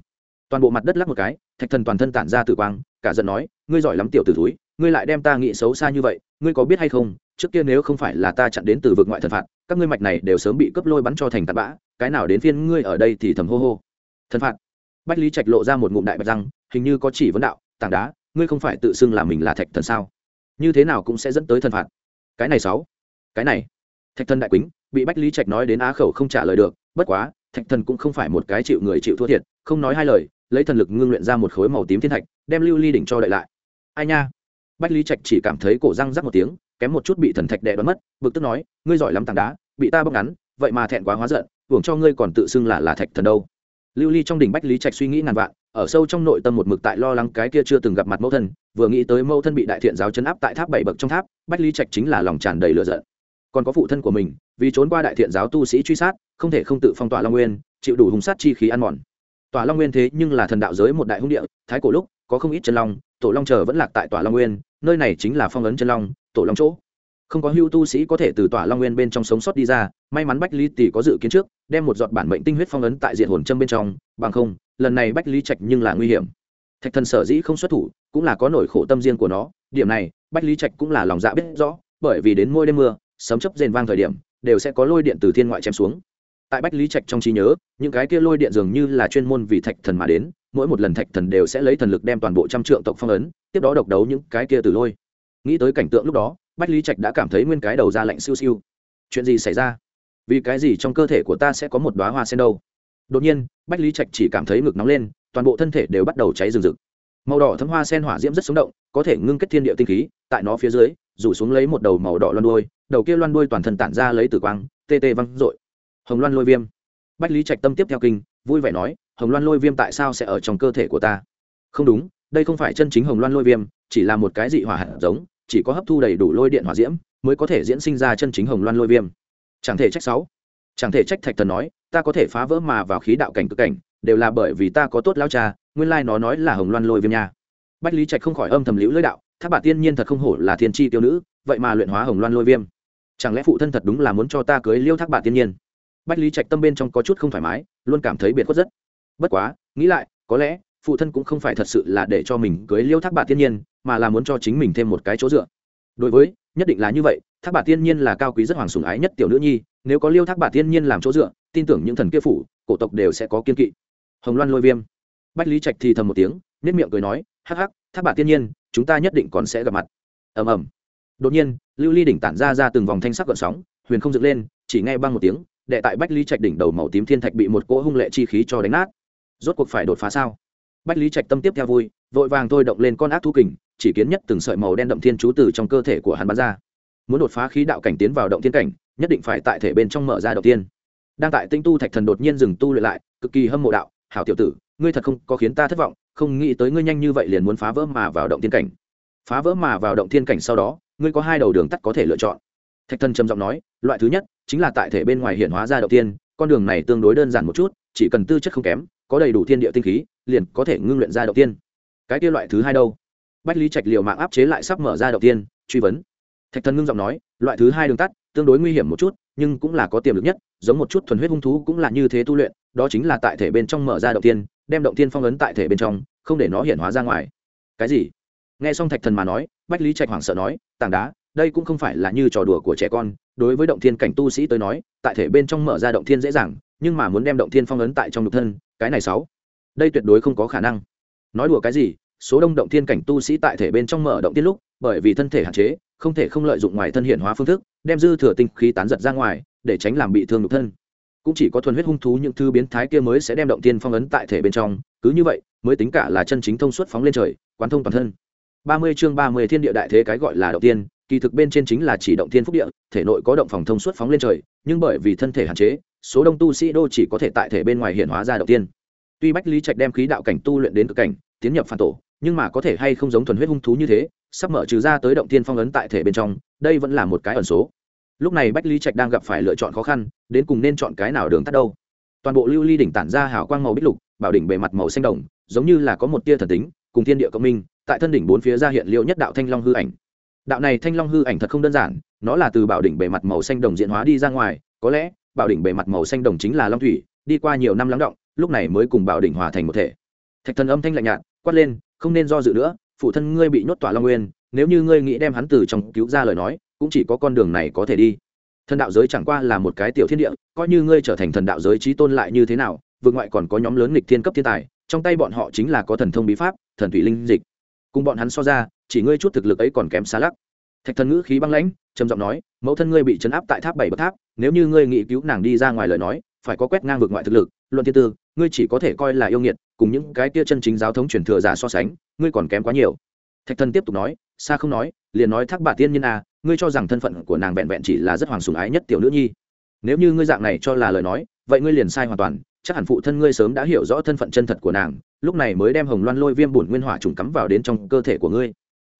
toàn bộ mặt đất lắc một cái, thạch thần toàn thân tản ra tử quang, cả giận nói, ngươi giỏi lắm tiểu t ử túi ngươi lại đem ta nghĩ xấu xa như vậy, ngươi có biết hay không, trước kia nếu không phải là ta chặn đến từ vực ngoại thần phạt, các ngươi mạch này đều sớm bị cướp lôi bắn cho thành tạt bã, cái nào đến phiên ngươi ở đây thì thầm hô hô. Thần phạt. Bách lý trạch lộ ra một ngụm đại bạch răng, hình như có chỉ vấn đạo, tảng đá, ngươi không phải tự xưng là mình là thạch thần sao? Như thế nào cũng sẽ dẫn tới thần phạt? Cái này sáu, cái này. Thạch thần đại quýnh bị bách lý trạch nói đến á khẩu không trả lời được, bất quá, thạch thần cũng không phải một cái chịu người chịu thua thiệt, không nói hai lời lấy thần lực ngưng luyện ra một khối màu tím thiên thạch, đem lưu ly đỉnh cho đợi lại. Ai nha? Bách lý trạch chỉ cảm thấy cổ răng rắc một tiếng, kém một chút bị thần thạch đè đoán mất, bực tức nói, ngươi giỏi lắm tảng đá, bị ta bóc ngắn, vậy mà thẹn quá hóa giận, hưởng cho ngươi còn tự xưng là là thạch thần đâu. Lưu ly trong đỉnh bách lý trạch suy nghĩ ngàn vạn, ở sâu trong nội tâm một mực tại lo lắng cái kia chưa từng gặp mặt mẫu thân, vừa nghĩ tới mẫu thân bị đại thiện giáo chấn áp tại tháp bảy bậc trong tháp, bách lý trạch chính là lòng tràn đầy lửa giận. Còn có phụ thân của mình, vì trốn qua đại thiện giáo tu sĩ truy sát, không thể không tự phong tỏa long nguyên, chịu đủ hùng sát chi khí ăn mòn tòa long nguyên thế nhưng là thần đạo giới một đại hung địa, thái cổ lúc, có không ít chân long, tổ long chờ vẫn lạc tại tòa long nguyên, nơi này chính là phong ấn chân long, tổ long chỗ. Không có hưu tu sĩ có thể từ tòa long nguyên bên trong sống sót đi ra, may mắn bách lý tỷ có dự kiến trước, đem một giọt bản mệnh tinh huyết phong ấn tại diện hồn châm bên trong, bằng không, lần này bách lý trạch nhưng là nguy hiểm. Thạch thần sở dĩ không xuất thủ, cũng là có nỗi khổ tâm riêng của nó, điểm này, bách lý trạch cũng là lòng dạ biết rõ, bởi vì đến môi đêm mưa, sấm chấp rền vang thời điểm, đều sẽ có lôi điện từ thiên ngoại chém xuống tại bách lý trạch trong trí nhớ, những cái kia lôi điện dường như là chuyên môn vì thạch thần mà đến, mỗi một lần thạch thần đều sẽ lấy thần lực đem toàn bộ trăm trượng tộc phong ấn, tiếp đó độc đấu những cái kia từ lôi. Nghĩ tới cảnh tượng lúc đó, bách lý trạch đã cảm thấy nguyên cái đầu ra lạnh siêu siêu. Chuyện gì xảy ra? Vì cái gì trong cơ thể của ta sẽ có một đoá hoa sen đâu? Đột nhiên, bách lý trạch chỉ cảm thấy ngực nóng lên, toàn bộ thân thể đều bắt đầu cháy rừng rực. Màu đỏ thấm hoa sen hỏa diễm rất sống động, có thể ngưng kết thiên địa tinh khí, tại nó phía dưới, rủ xuống lấy một đầu màu đỏ loan đuôi, đầu kia loan đuôi toàn thân tản ra lấy tử quang, tê tê văng dội hồng loan lôi viêm. Bách lý trạch tâm tiếp theo kinh, vui vẻ nói, hồng loan lôi viêm tại sao sẽ ở trong cơ thể của ta? Không đúng, đây không phải chân chính hồng loan lôi viêm, chỉ là một cái dị hỏa hạt giống, chỉ có hấp thu đầy đủ lôi điện hỏa diễm mới có thể diễn sinh ra chân chính hồng loan lôi viêm. Chẳng thể trách sáu. Chẳng thể trách thạch thần nói, ta có thể phá vỡ mà vào khí đạo cảnh cực cảnh, đều là bởi vì ta có tốt lao cha, nguyên lai nó nói là hồng loan lôi viêm nha. Bách lý trạch không khỏi âm thầm liễu lưỡi đạo, thác bà tiên nhiên thật không hổ là thiên tri tiêu nữ, vậy mà luyện hóa hồng loan lôi viêm. Chẳng lẽ phụ thân thật đúng là muốn cho ta cưới liêu thác bà tiên nhiên? Bách lý trạch tâm bên trong có chút không thoải mái, luôn cảm thấy biệt khuất rất. Bất quá, nghĩ lại, có lẽ, phụ thân cũng không phải thật sự là để cho mình cưới liêu thác bà Thiên nhiên, mà là muốn cho chính mình thêm một cái chỗ dựa. Đối với, nhất định là như vậy, thác bà Thiên nhiên là cao quý rất hoàng sùng ái nhất tiểu nữ nhi, nếu có liêu thác bà Thiên nhiên làm chỗ dựa, tin tưởng những thần kia phủ, cổ tộc đều sẽ có kiên kỵ. Hồng loan lôi viêm. Bách lý trạch thì thầm một tiếng nết miệng cười nói, hắc hắc, thác bà Thiên nhiên, chúng ta nhất định còn sẽ gặp mặt. Ầm ầm. Đột nhiên, lưu ly đỉnh tản ra ra từng vòng thanh sắc gợn sóng, huyền không dựng lên, chỉ nghe băng một tiếng đệ tại bách lý trạch đỉnh đầu màu tím thiên thạch bị một cỗ hung lệ chi khí cho đánh nát. Rốt cuộc phải đột phá sao? Bách lý trạch tâm tiếp theo vui, vội vàng thôi động lên con ác thú kình, chỉ kiến nhất từng sợi màu đen đậm thiên chú từ trong cơ thể của hắn bắn ra. Muốn đột phá khí đạo cảnh tiến vào động thiên cảnh, nhất định phải tại thể bên trong mở ra đầu tiên đang tại tinh tu thạch thần đột nhiên dừng tu luyện lại, cực kỳ hâm mộ đạo, hảo tiểu tử, ngươi thật không có khiến ta thất vọng, không nghĩ tới ngươi nhanh như vậy liền muốn phá vỡ mà vào động thiên cảnh. Phá vỡ mà vào động thiên cảnh sau đó, ngươi có hai đầu đường tắt có thể lựa chọn thạch thần trầm giọng nói, loại thứ nhất chính là tại thể bên ngoài hiện hóa ra đầu tiên, con đường này tương đối đơn giản một chút, chỉ cần tư chất không kém, có đầy đủ thiên địa tinh khí, liền có thể ngưng luyện ra đầu tiên. Cái kia loại thứ hai đâu? Bách lý trạch liều mạng áp chế lại sắp mở ra đầu tiên, truy vấn. Thạch thần ngưng giọng nói, loại thứ hai đường tắt, tương đối nguy hiểm một chút, nhưng cũng là có tiềm lực nhất, giống một chút thuần huyết hung thú cũng là như thế tu luyện, đó chính là tại thể bên trong mở ra đầu tiên, đem động tiên phong ấn tại thể bên trong, không để nó hiện hóa ra ngoài. Cái gì? Nghe xong thạch thần mà nói, bách lý trạch hoảng sợ nói, tảng đá đây cũng không phải là như trò đùa của trẻ con, đối với động thiên cảnh tu sĩ tới nói, tại thể bên trong mở ra động thiên dễ dàng, nhưng mà muốn đem động thiên phong ấn tại trong nhục thân, cái này sáu. Đây tuyệt đối không có khả năng. Nói đùa cái gì, số đông động thiên cảnh tu sĩ tại thể bên trong mở động tiên lúc, bởi vì thân thể hạn chế, không thể không lợi dụng ngoài thân hiện hóa phương thức, đem dư thừa tinh khí tán giật ra ngoài, để tránh làm bị thương nhục thân. Cũng chỉ có thuần huyết hung thú những thứ biến thái kia mới sẽ đem động tiên phong ấn tại thể bên trong, cứ như vậy, mới tính cả là chân chính thông suốt phóng lên trời, quán thông toàn thân. Ba mươi chương ba mươi thiên địa đại thế cái gọi là động tiên kỳ thực bên trên chính là chỉ động thiên phúc địa, thể nội có động phòng thông suốt phóng lên trời, nhưng bởi vì thân thể hạn chế, số đông tu sĩ đô chỉ có thể tại thể bên ngoài hiện hóa ra động tiên tuy bách lý trạch đem khí đạo cảnh tu luyện đến cực cảnh, tiến nhập phản tổ, nhưng mà có thể hay không giống thuần huyết hung thú như thế, sắp mở trừ ra tới động tiên phong ấn tại thể bên trong, đây vẫn là một cái ẩn số. Lúc này bách lý trạch đang gặp phải lựa chọn khó khăn, đến cùng nên chọn cái nào đường tắt đâu. Toàn bộ lưu ly đỉnh tản ra hào quang màu bích lục, bảo đỉnh bề mặt màu xanh đồng, giống như là có một tia thần tính, cùng thiên địa cộng minh, tại thân đỉnh bốn phía ra hiện liệu nhất đạo thanh long hư ảnh đạo này thanh long hư ảnh thật không đơn giản, nó là từ bảo đỉnh bề mặt màu xanh đồng diện hóa đi ra ngoài, có lẽ, bảo đỉnh bề mặt màu xanh đồng chính là long thủy, đi qua nhiều năm lắng động, lúc này mới cùng bảo đỉnh hòa thành một thể. Thạch thần âm thanh lạnh nhạt, quát lên, không nên do dự nữa, phụ thân ngươi bị nhốt tỏa long nguyên, nếu như ngươi nghĩ đem hắn từ trong cứu ra lời nói, cũng chỉ có con đường này có thể đi. Thần đạo giới chẳng qua là một cái tiểu thiên địa, coi như ngươi trở thành thần đạo giới trí tôn lại như thế nào vượt ngoại còn có nhóm lớn nghịch thiên cấp thiên tài, trong tay bọn họ chính là có thần thông bí pháp, thần thủy linh dịch cùng bọn hắn so ra, chỉ ngươi chút thực lực ấy còn kém xa lắc. Thạch thần ngữ khí băng lãnh, trầm giọng nói, mẫu thân ngươi bị chấn áp tại tháp bảy bậc tháp, nếu như ngươi nghĩ cứu nàng đi ra ngoài lời nói, phải có quét ngang vượt ngoại thực lực, luận thiên tư, ngươi chỉ có thể coi là yêu nghiệt, cùng những cái kia chân chính giáo thống truyền thừa giả so sánh, ngươi còn kém quá nhiều. Thạch thần tiếp tục nói xa không nói, liền nói thác bà tiên nhân a, ngươi cho rằng thân phận của nàng vẹn vẹn chỉ là rất hoàng sùng ái nhất tiểu nữ nhi. Nếu như ngươi dạng này cho là lời nói, vậy ngươi liền sai hoàn toàn chắc hẳn phụ thân ngươi sớm đã hiểu rõ thân phận chân thật của nàng, lúc này mới đem hồng loan lôi viêm bùn nguyên hỏa trùng cắm vào đến trong cơ thể của ngươi.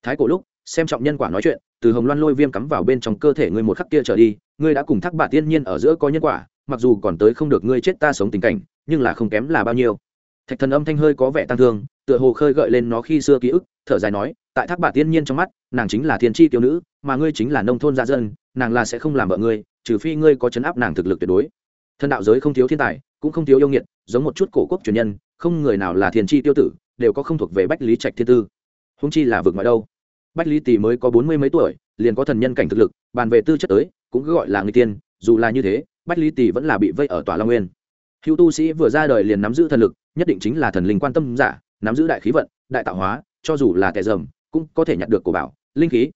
Thái cổ lúc, xem trọng nhân quả nói chuyện, từ hồng loan lôi viêm cắm vào bên trong cơ thể ngươi một khắc kia trở đi, ngươi đã cùng thác bà tiên nhiên ở giữa có nhân quả, mặc dù còn tới không được ngươi chết ta sống tình cảnh, nhưng là không kém là bao nhiêu. Thạch thần âm thanh hơi có vẻ tăng thương, tựa hồ khơi gợi lên nó khi xưa ký ức, thở dài nói, tại thác bà tiên nhiên trong mắt, nàng chính là thiên tri tiểu nữ, mà ngươi chính là nông thôn gia dân, nàng là sẽ không làm vợ ngươi, trừ phi ngươi có chấn áp nàng thực lực tuyệt đối. Thân đạo giới không thiếu thiên tài cũng không thiếu yêu nghiệt, giống một chút cổ quốc truyền nhân, không người nào là thiên tri tiêu tử, đều có không thuộc về bách lý trạch thiên tư. Húng chi là vực ngoại đâu. Bách lý tỷ mới có bốn mươi mấy tuổi, liền có thần nhân cảnh thực lực, bàn về tư chất tới, cũng cứ gọi là người tiên, dù là như thế, bách lý tỷ vẫn là bị vây ở tòa long nguyên. Hữu tu sĩ vừa ra đời liền nắm giữ thần lực, nhất định chính là thần linh quan tâm giả, nắm giữ đại khí vận, đại tạo hóa, cho dù là kẻ dầm, cũng có thể nhặt được cổ bảo, linh khí.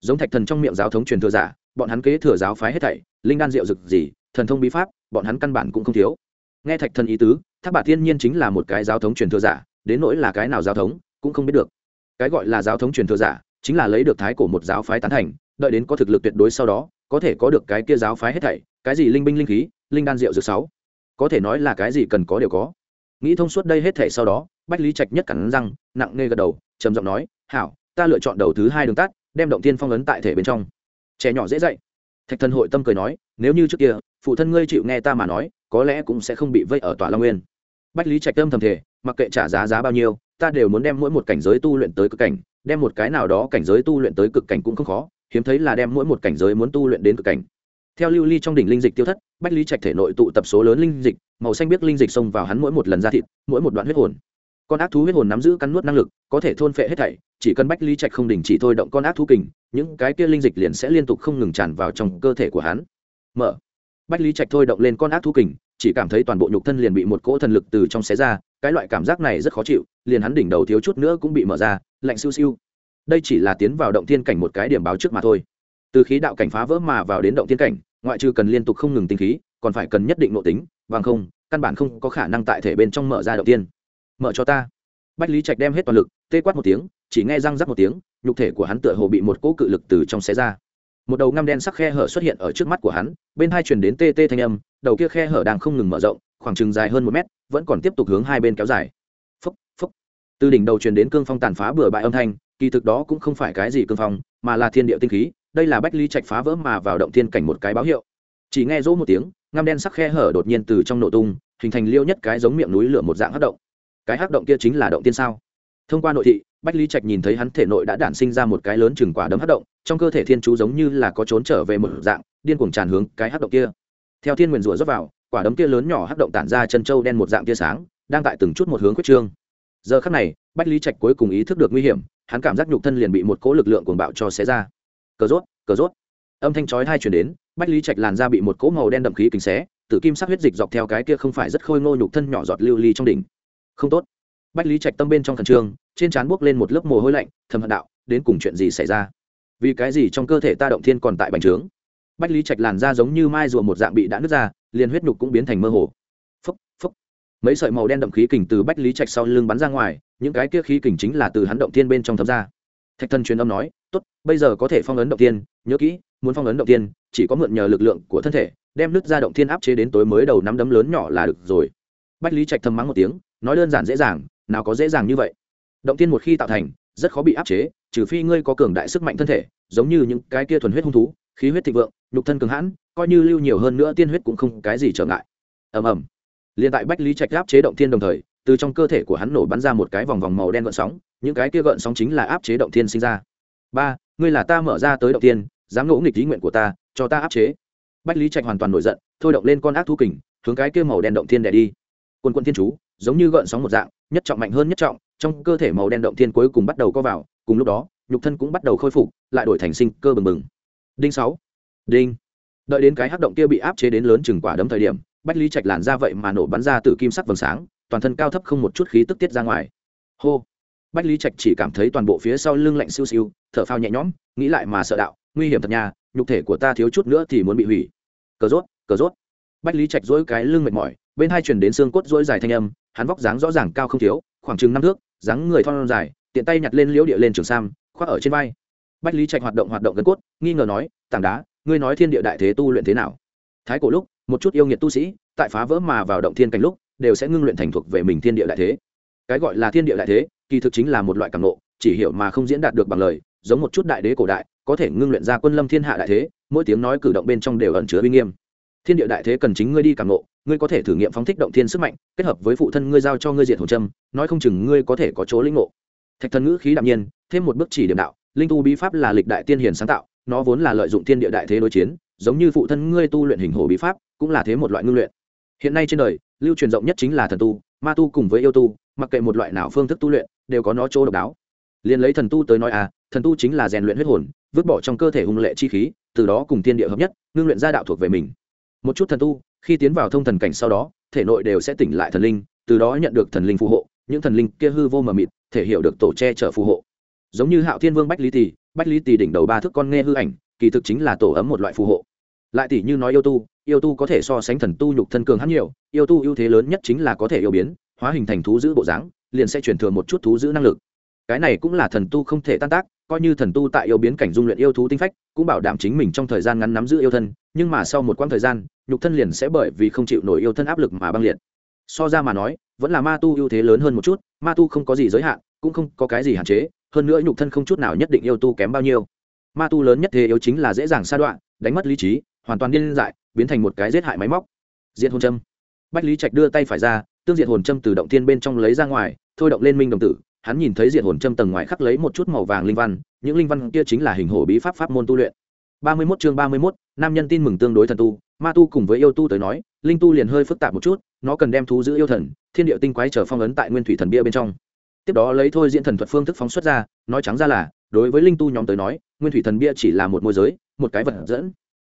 Giống thạch thần trong miệng giáo thống truyền thừa giả, bọn hắn kế thừa giáo phái hết thảy, linh đan diệu dực gì, thần thông bí pháp, bọn hắn căn bản cũng không thiếu nghe thạch thần ý tứ, thác bà thiên nhiên chính là một cái giáo thống truyền thừa giả, đến nỗi là cái nào giáo thống, cũng không biết được. Cái gọi là giáo thống truyền thừa giả, chính là lấy được thái của một giáo phái tán thành, đợi đến có thực lực tuyệt đối sau đó, có thể có được cái kia giáo phái hết thảy, cái gì linh binh linh khí, linh đan diệu dược sáu. Có thể nói là cái gì cần có đều có. Nghĩ thông suốt đây hết thảy sau đó, bách lý trạch nhất cẳng răng, nặng nề gật đầu, trầm giọng nói, hảo, ta lựa chọn đầu thứ hai đường tắt, đem động tiên phong ấn tại thể bên trong. Trẻ nhỏ dễ dạy. Thạch thần hội tâm cười nói, nếu như trước kia, phụ thân ngươi chịu nghe ta mà nói có lẽ cũng sẽ không bị vây ở tòa long nguyên. Bách lý trạch tâm thầm thể mặc kệ trả giá giá bao nhiêu, ta đều muốn đem mỗi một cảnh giới tu luyện tới cực cảnh, đem một cái nào đó cảnh giới tu luyện tới cực cảnh cũng không khó, hiếm thấy là đem mỗi một cảnh giới muốn tu luyện đến cực cảnh. Theo lưu ly trong đỉnh linh dịch tiêu thất, bách lý trạch thể nội tụ tập số lớn linh dịch, màu xanh biết linh dịch xông vào hắn mỗi một lần ra thịt, mỗi một đoạn huyết hồn. Con ác thú huyết hồn nắm giữ cắn nuốt năng lực, có thể thôn phệ hết thảy, chỉ cần bách lý trạch không đình chỉ thôi động con ác thú kình, những cái kia linh dịch liền sẽ liên tục không ngừng tràn vào trong cơ thể của hắn. Mở bách lý trạch thôi động lên con ác thú kình, chỉ cảm thấy toàn bộ nhục thân liền bị một cỗ thần lực từ trong xé ra, cái loại cảm giác này rất khó chịu, liền hắn đỉnh đầu thiếu chút nữa cũng bị mở ra, lạnh siêu siêu. Đây chỉ là tiến vào động thiên cảnh một cái điểm báo trước mà thôi. Từ khí đạo cảnh phá vỡ mà vào đến động thiên cảnh, ngoại trừ cần liên tục không ngừng tinh khí, còn phải cần nhất định nội tính, bằng không, căn bản không có khả năng tại thể bên trong mở ra động tiên mở cho ta. Bách lý trạch đem hết toàn lực, tê quát một tiếng, chỉ nghe răng rắc một tiếng, nhục thể của hắn tựa hồ bị một cỗ cự lực từ trong xé ra một đầu ngăm đen sắc khe hở xuất hiện ở trước mắt của hắn, bên hai truyền đến tê tê thanh âm, đầu kia khe hở đang không ngừng mở rộng, khoảng chừng dài hơn một mét, vẫn còn tiếp tục hướng hai bên kéo dài. Phúc phúc từ đỉnh đầu truyền đến cương phong tàn phá bừa bãi âm thanh, kỳ thực đó cũng không phải cái gì cương phong, mà là thiên địa tinh khí, đây là bách ly trạch phá vỡ mà vào động thiên cảnh một cái báo hiệu. Chỉ nghe rỗ một tiếng, ngăm đen sắc khe hở đột nhiên từ trong nổ tung, hình thành liêu nhất cái giống miệng núi lửa một dạng hắc động. Cái hắc động kia chính là động tiên sao? Thông qua nội thị, bách lý trạch nhìn thấy hắn thể nội đã đản sinh ra một cái lớn chừng quả đấm hát động, trong cơ thể thiên chú giống như là có trốn trở về một dạng, điên cuồng tràn hướng cái hát động kia. Theo thiên nguyền rủa rót vào, quả đấm kia lớn nhỏ hát động tản ra chân trâu đen một dạng tia sáng, đang tại từng chút một hướng quyết trương. Giờ khắc này, bách lý trạch cuối cùng ý thức được nguy hiểm, hắn cảm giác nhục thân liền bị một cỗ lực lượng cuồng bạo cho xé ra. Cờ rốt cờ rốt. Âm thanh chói hai chuyển đến, bách lý trạch làn ra bị một cỗ màu đen đậm khí kính xé tự kim sắc huyết dịch dọc theo cái kia không phải rất khôi ngô nhục thân nhỏ giọt lưu ly trong đỉnh. Không tốt bách lý trạch tâm bên trong khẩn trương, trên trán buốc lên một lớp mồ hôi lạnh, thầm hận đạo, đến cùng chuyện gì xảy ra? Vì cái gì trong cơ thể ta động thiên còn tại bành trướng? Bách lý trạch làn da giống như mai rùa một dạng bị đã nứt ra, liền huyết nhục cũng biến thành mơ hồ. Phúc phúc mấy sợi màu đen đậm khí kình từ bách lý trạch sau lưng bắn ra ngoài, những cái kia khí kình chính là từ hắn động thiên bên trong thấm ra. Thạch thần truyền âm nói, tốt, bây giờ có thể phong ấn động thiên, nhớ kỹ, muốn phong ấn động thiên, chỉ có mượn nhờ lực lượng của thân thể, đem nứt ra động thiên áp chế đến tối mới đầu nắm đấm lớn nhỏ là được rồi. Bách lý trạch thầm mắng một tiếng, nói đơn giản dễ dàng nào có dễ dàng như vậy. Động tiên một khi tạo thành, rất khó bị áp chế, trừ phi ngươi có cường đại sức mạnh thân thể, giống như những cái kia thuần huyết hung thú, khí huyết thịnh vượng, nhục thân cường hãn, coi như lưu nhiều hơn nữa tiên huyết cũng không cái gì trở ngại. Ầm ầm. Liền tại bách lý trạch áp chế động thiên đồng thời, từ trong cơ thể của hắn nổ bắn ra một cái vòng vòng màu đen gợn sóng, những cái kia gợn sóng chính là áp chế động thiên sinh ra. Ba, ngươi là ta mở ra tới động thiên dám ngỗ nghịch ý nguyện của ta, cho ta áp chế. Bách lý trạch hoàn toàn nổi giận, thôi động lên con ác thú kình, hướng cái kia màu đen động thiên đè đi. Quân quân thiên chú, giống như gợn sóng một dạng nhất trọng mạnh hơn nhất trọng, trong cơ thể màu đen động thiên cuối cùng bắt đầu co vào, cùng lúc đó, nhục thân cũng bắt đầu khôi phục, lại đổi thành sinh cơ bừng bừng. Đinh sáu. Đinh. Đợi đến cái hắc động kia bị áp chế đến lớn chừng quả đấm thời điểm, bách lý trạch làn ra vậy mà nổ bắn ra từ kim sắc vầng sáng, toàn thân cao thấp không một chút khí tức tiết ra ngoài. Hô. Bách lý trạch chỉ cảm thấy toàn bộ phía sau lưng lạnh siêu siêu, thở phao nhẹ nhõm, nghĩ lại mà sợ đạo, nguy hiểm thật nhà nhục thể của ta thiếu chút nữa thì muốn bị hủy. Cờ rốt cờ rốt. Bách lý trạch dỗi cái lưng mệt mỏi, bên hai chuyển đến xương cốt dỗi dài thanh âm hắn vóc dáng rõ ràng cao không thiếu, khoảng chừng năm thước, dáng người thon dài, tiện tay nhặt lên liễu địa lên trường sam, khoác ở trên vai. Bách lý trạch hoạt động hoạt động gần cốt, nghi ngờ nói, tảng đá, ngươi nói thiên địa đại thế tu luyện thế nào? Thái cổ lúc, một chút yêu nghiệt tu sĩ, tại phá vỡ mà vào động thiên cảnh lúc, đều sẽ ngưng luyện thành thuộc về mình thiên địa đại thế. Cái gọi là thiên địa đại thế, kỳ thực chính là một loại cảm nộ chỉ hiểu mà không diễn đạt được bằng lời, giống một chút đại đế cổ đại, có thể ngưng luyện ra quân lâm thiên hạ đại thế, mỗi tiếng nói cử động bên trong đều ẩn chứa uy nghiêm. Thiên địa đại thế cần chính ngươi đi cảm nộ ngươi có thể thử nghiệm phóng thích động thiên sức mạnh, kết hợp với phụ thân ngươi giao cho ngươi diệt hồn trâm nói không chừng ngươi có thể có chỗ lĩnh ngộ. Thạch thần ngữ khí đạm nhiên, thêm một bước chỉ điểm đạo, linh tu bí pháp là lịch đại tiên hiền sáng tạo, nó vốn là lợi dụng thiên địa đại thế đối chiến, giống như phụ thân ngươi tu luyện hình hồ bí pháp, cũng là thế một loại ngưng luyện. Hiện nay trên đời, lưu truyền rộng nhất chính là thần tu, ma tu cùng với yêu tu, mặc kệ một loại nào phương thức tu luyện, đều có nó chỗ độc đáo. Liền lấy thần tu tới nói à thần tu chính là rèn luyện huyết hồn, vứt bỏ trong cơ thể hung lệ chi khí, từ đó cùng thiên địa hợp nhất, ngưng luyện ra đạo thuộc về mình. Một chút thần tu khi tiến vào thông thần cảnh sau đó, thể nội đều sẽ tỉnh lại thần linh, từ đó nhận được thần linh phù hộ, những thần linh kia hư vô mờ mịt, thể hiểu được tổ che chở phù hộ. Giống như hạo thiên vương bách lý tỳ, bách lý tỳ đỉnh đầu ba thước con nghe hư ảnh, kỳ thực chính là tổ ấm một loại phù hộ. Lại tỷ như nói yêu tu yêu tu có thể so sánh thần tu nhục thân cường hắn nhiều, yêu tu ưu thế lớn nhất chính là có thể yêu biến, hóa hình thành thú giữ bộ dáng, liền sẽ truyền thừa một chút thú giữ năng lực cái này cũng là thần tu không thể tan tác, coi như thần tu tại yêu biến cảnh dung luyện yêu thú tinh phách, cũng bảo đảm chính mình trong thời gian ngắn nắm giữ yêu thân, nhưng mà sau một quãng thời gian, nhục thân liền sẽ bởi vì không chịu nổi yêu thân áp lực mà băng liệt. So ra mà nói, vẫn là ma tu ưu thế lớn hơn một chút, ma tu không có gì giới hạn, cũng không có cái gì hạn chế, hơn nữa nhục thân không chút nào nhất định yêu tu kém bao nhiêu. Ma tu lớn nhất thế yếu chính là dễ dàng sa đoạn đánh mất lý trí, hoàn toàn điên dại, biến thành một cái giết hại máy móc. Diện hồn châm. Bách lý trạch đưa tay phải ra, tương diện hồn châm từ động thiên bên trong lấy ra ngoài, thôi động lên minh đồng tử hắn nhìn thấy diện hồn châm tầng ngoài khắc lấy một chút màu vàng linh văn những linh văn kia chính là hình hổ bí pháp pháp môn tu luyện. Ba mươi 31 chương ba mươi 31, nam nhân tin mừng tương đối thần tu ma tu cùng với yêu tu tới nói linh tu liền hơi phức tạp một chút nó cần đem thú giữ yêu thần thiên địa tinh quái trở phong ấn tại nguyên thủy thần bia bên trong. Tiếp đó lấy thôi diễn thần thuật phương thức phóng xuất ra nói trắng ra là đối với linh tu nhóm tới nói nguyên thủy thần bia chỉ là một môi giới một cái vật dẫn.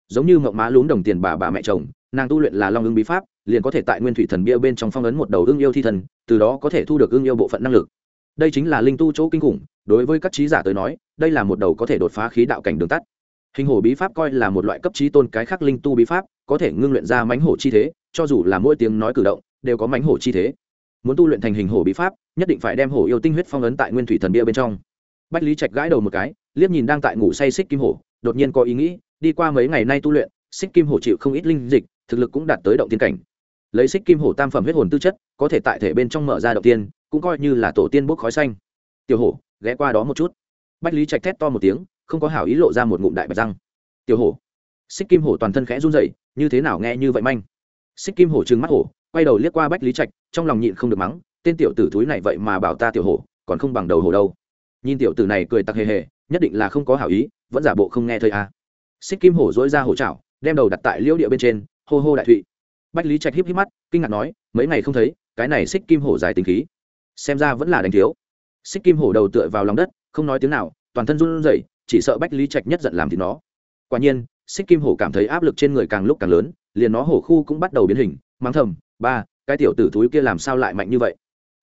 Giống như mộng má lún đồng tiền bà bà mẹ chồng nàng tu luyện là long ưng bí pháp liền có thể tại nguyên thủy thần bia bên trong phong ấn một đầu ưng yêu thi thần từ đó có thể thu được ưng yêu bộ phận năng lực đây chính là linh tu chỗ kinh khủng, đối với các trí giả tới nói, đây là một đầu có thể đột phá khí đạo cảnh đường tắt. Hình hổ bí pháp coi là một loại cấp trí tôn cái khác linh tu bí pháp, có thể ngưng luyện ra mánh hổ chi thế, cho dù là mỗi tiếng nói cử động, đều có mánh hổ chi thế. Muốn tu luyện thành hình hổ bí pháp, nhất định phải đem hổ yêu tinh huyết phong ấn tại nguyên thủy thần bia bên trong. Bách lý trạch gãi đầu một cái, liếc nhìn đang tại ngủ say xích kim hổ, đột nhiên có ý nghĩ, đi qua mấy ngày nay tu luyện, xích kim hổ chịu không ít linh dịch, thực lực cũng đạt tới động tiên cảnh lấy xích kim hổ tam phẩm huyết hồn tư chất, có thể tại thể bên trong mở ra đầu tiên, cũng coi như là tổ tiên bốc khói xanh. Tiểu hổ, ghé qua đó một chút. Bách lý trạch thét to một tiếng, không có hảo ý lộ ra một ngụm đại bạch răng. Tiểu hổ, xích kim hổ toàn thân khẽ run rẩy, như thế nào nghe như vậy manh? Xích kim hổ trừng mắt hổ, quay đầu liếc qua bách lý trạch, trong lòng nhịn không được mắng, tên tiểu tử thúi này vậy mà bảo ta tiểu hổ, còn không bằng đầu hổ đâu. Nhìn tiểu tử này cười tặc hề hề, nhất định là không có hảo ý, vẫn giả bộ không nghe thầy à. xích kim hổ dối ra hổ chảo, đem đầu đặt tại liễu địa bên trên, hô hô đại thụy bách lý trạch híp híp mắt, kinh ngạc nói, mấy ngày không thấy, cái này xích kim hổ dài tính khí. Xem ra vẫn là đánh thiếu. Xích kim hổ đầu tựa vào lòng đất, không nói tiếng nào, toàn thân run rẩy, chỉ sợ bách lý trạch nhất giận làm thì nó. Quả nhiên, xích kim hổ cảm thấy áp lực trên người càng lúc càng lớn, liền nó hổ khu cũng bắt đầu biến hình, mắng thầm, ba, cái tiểu tử thúi kia làm sao lại mạnh như vậy?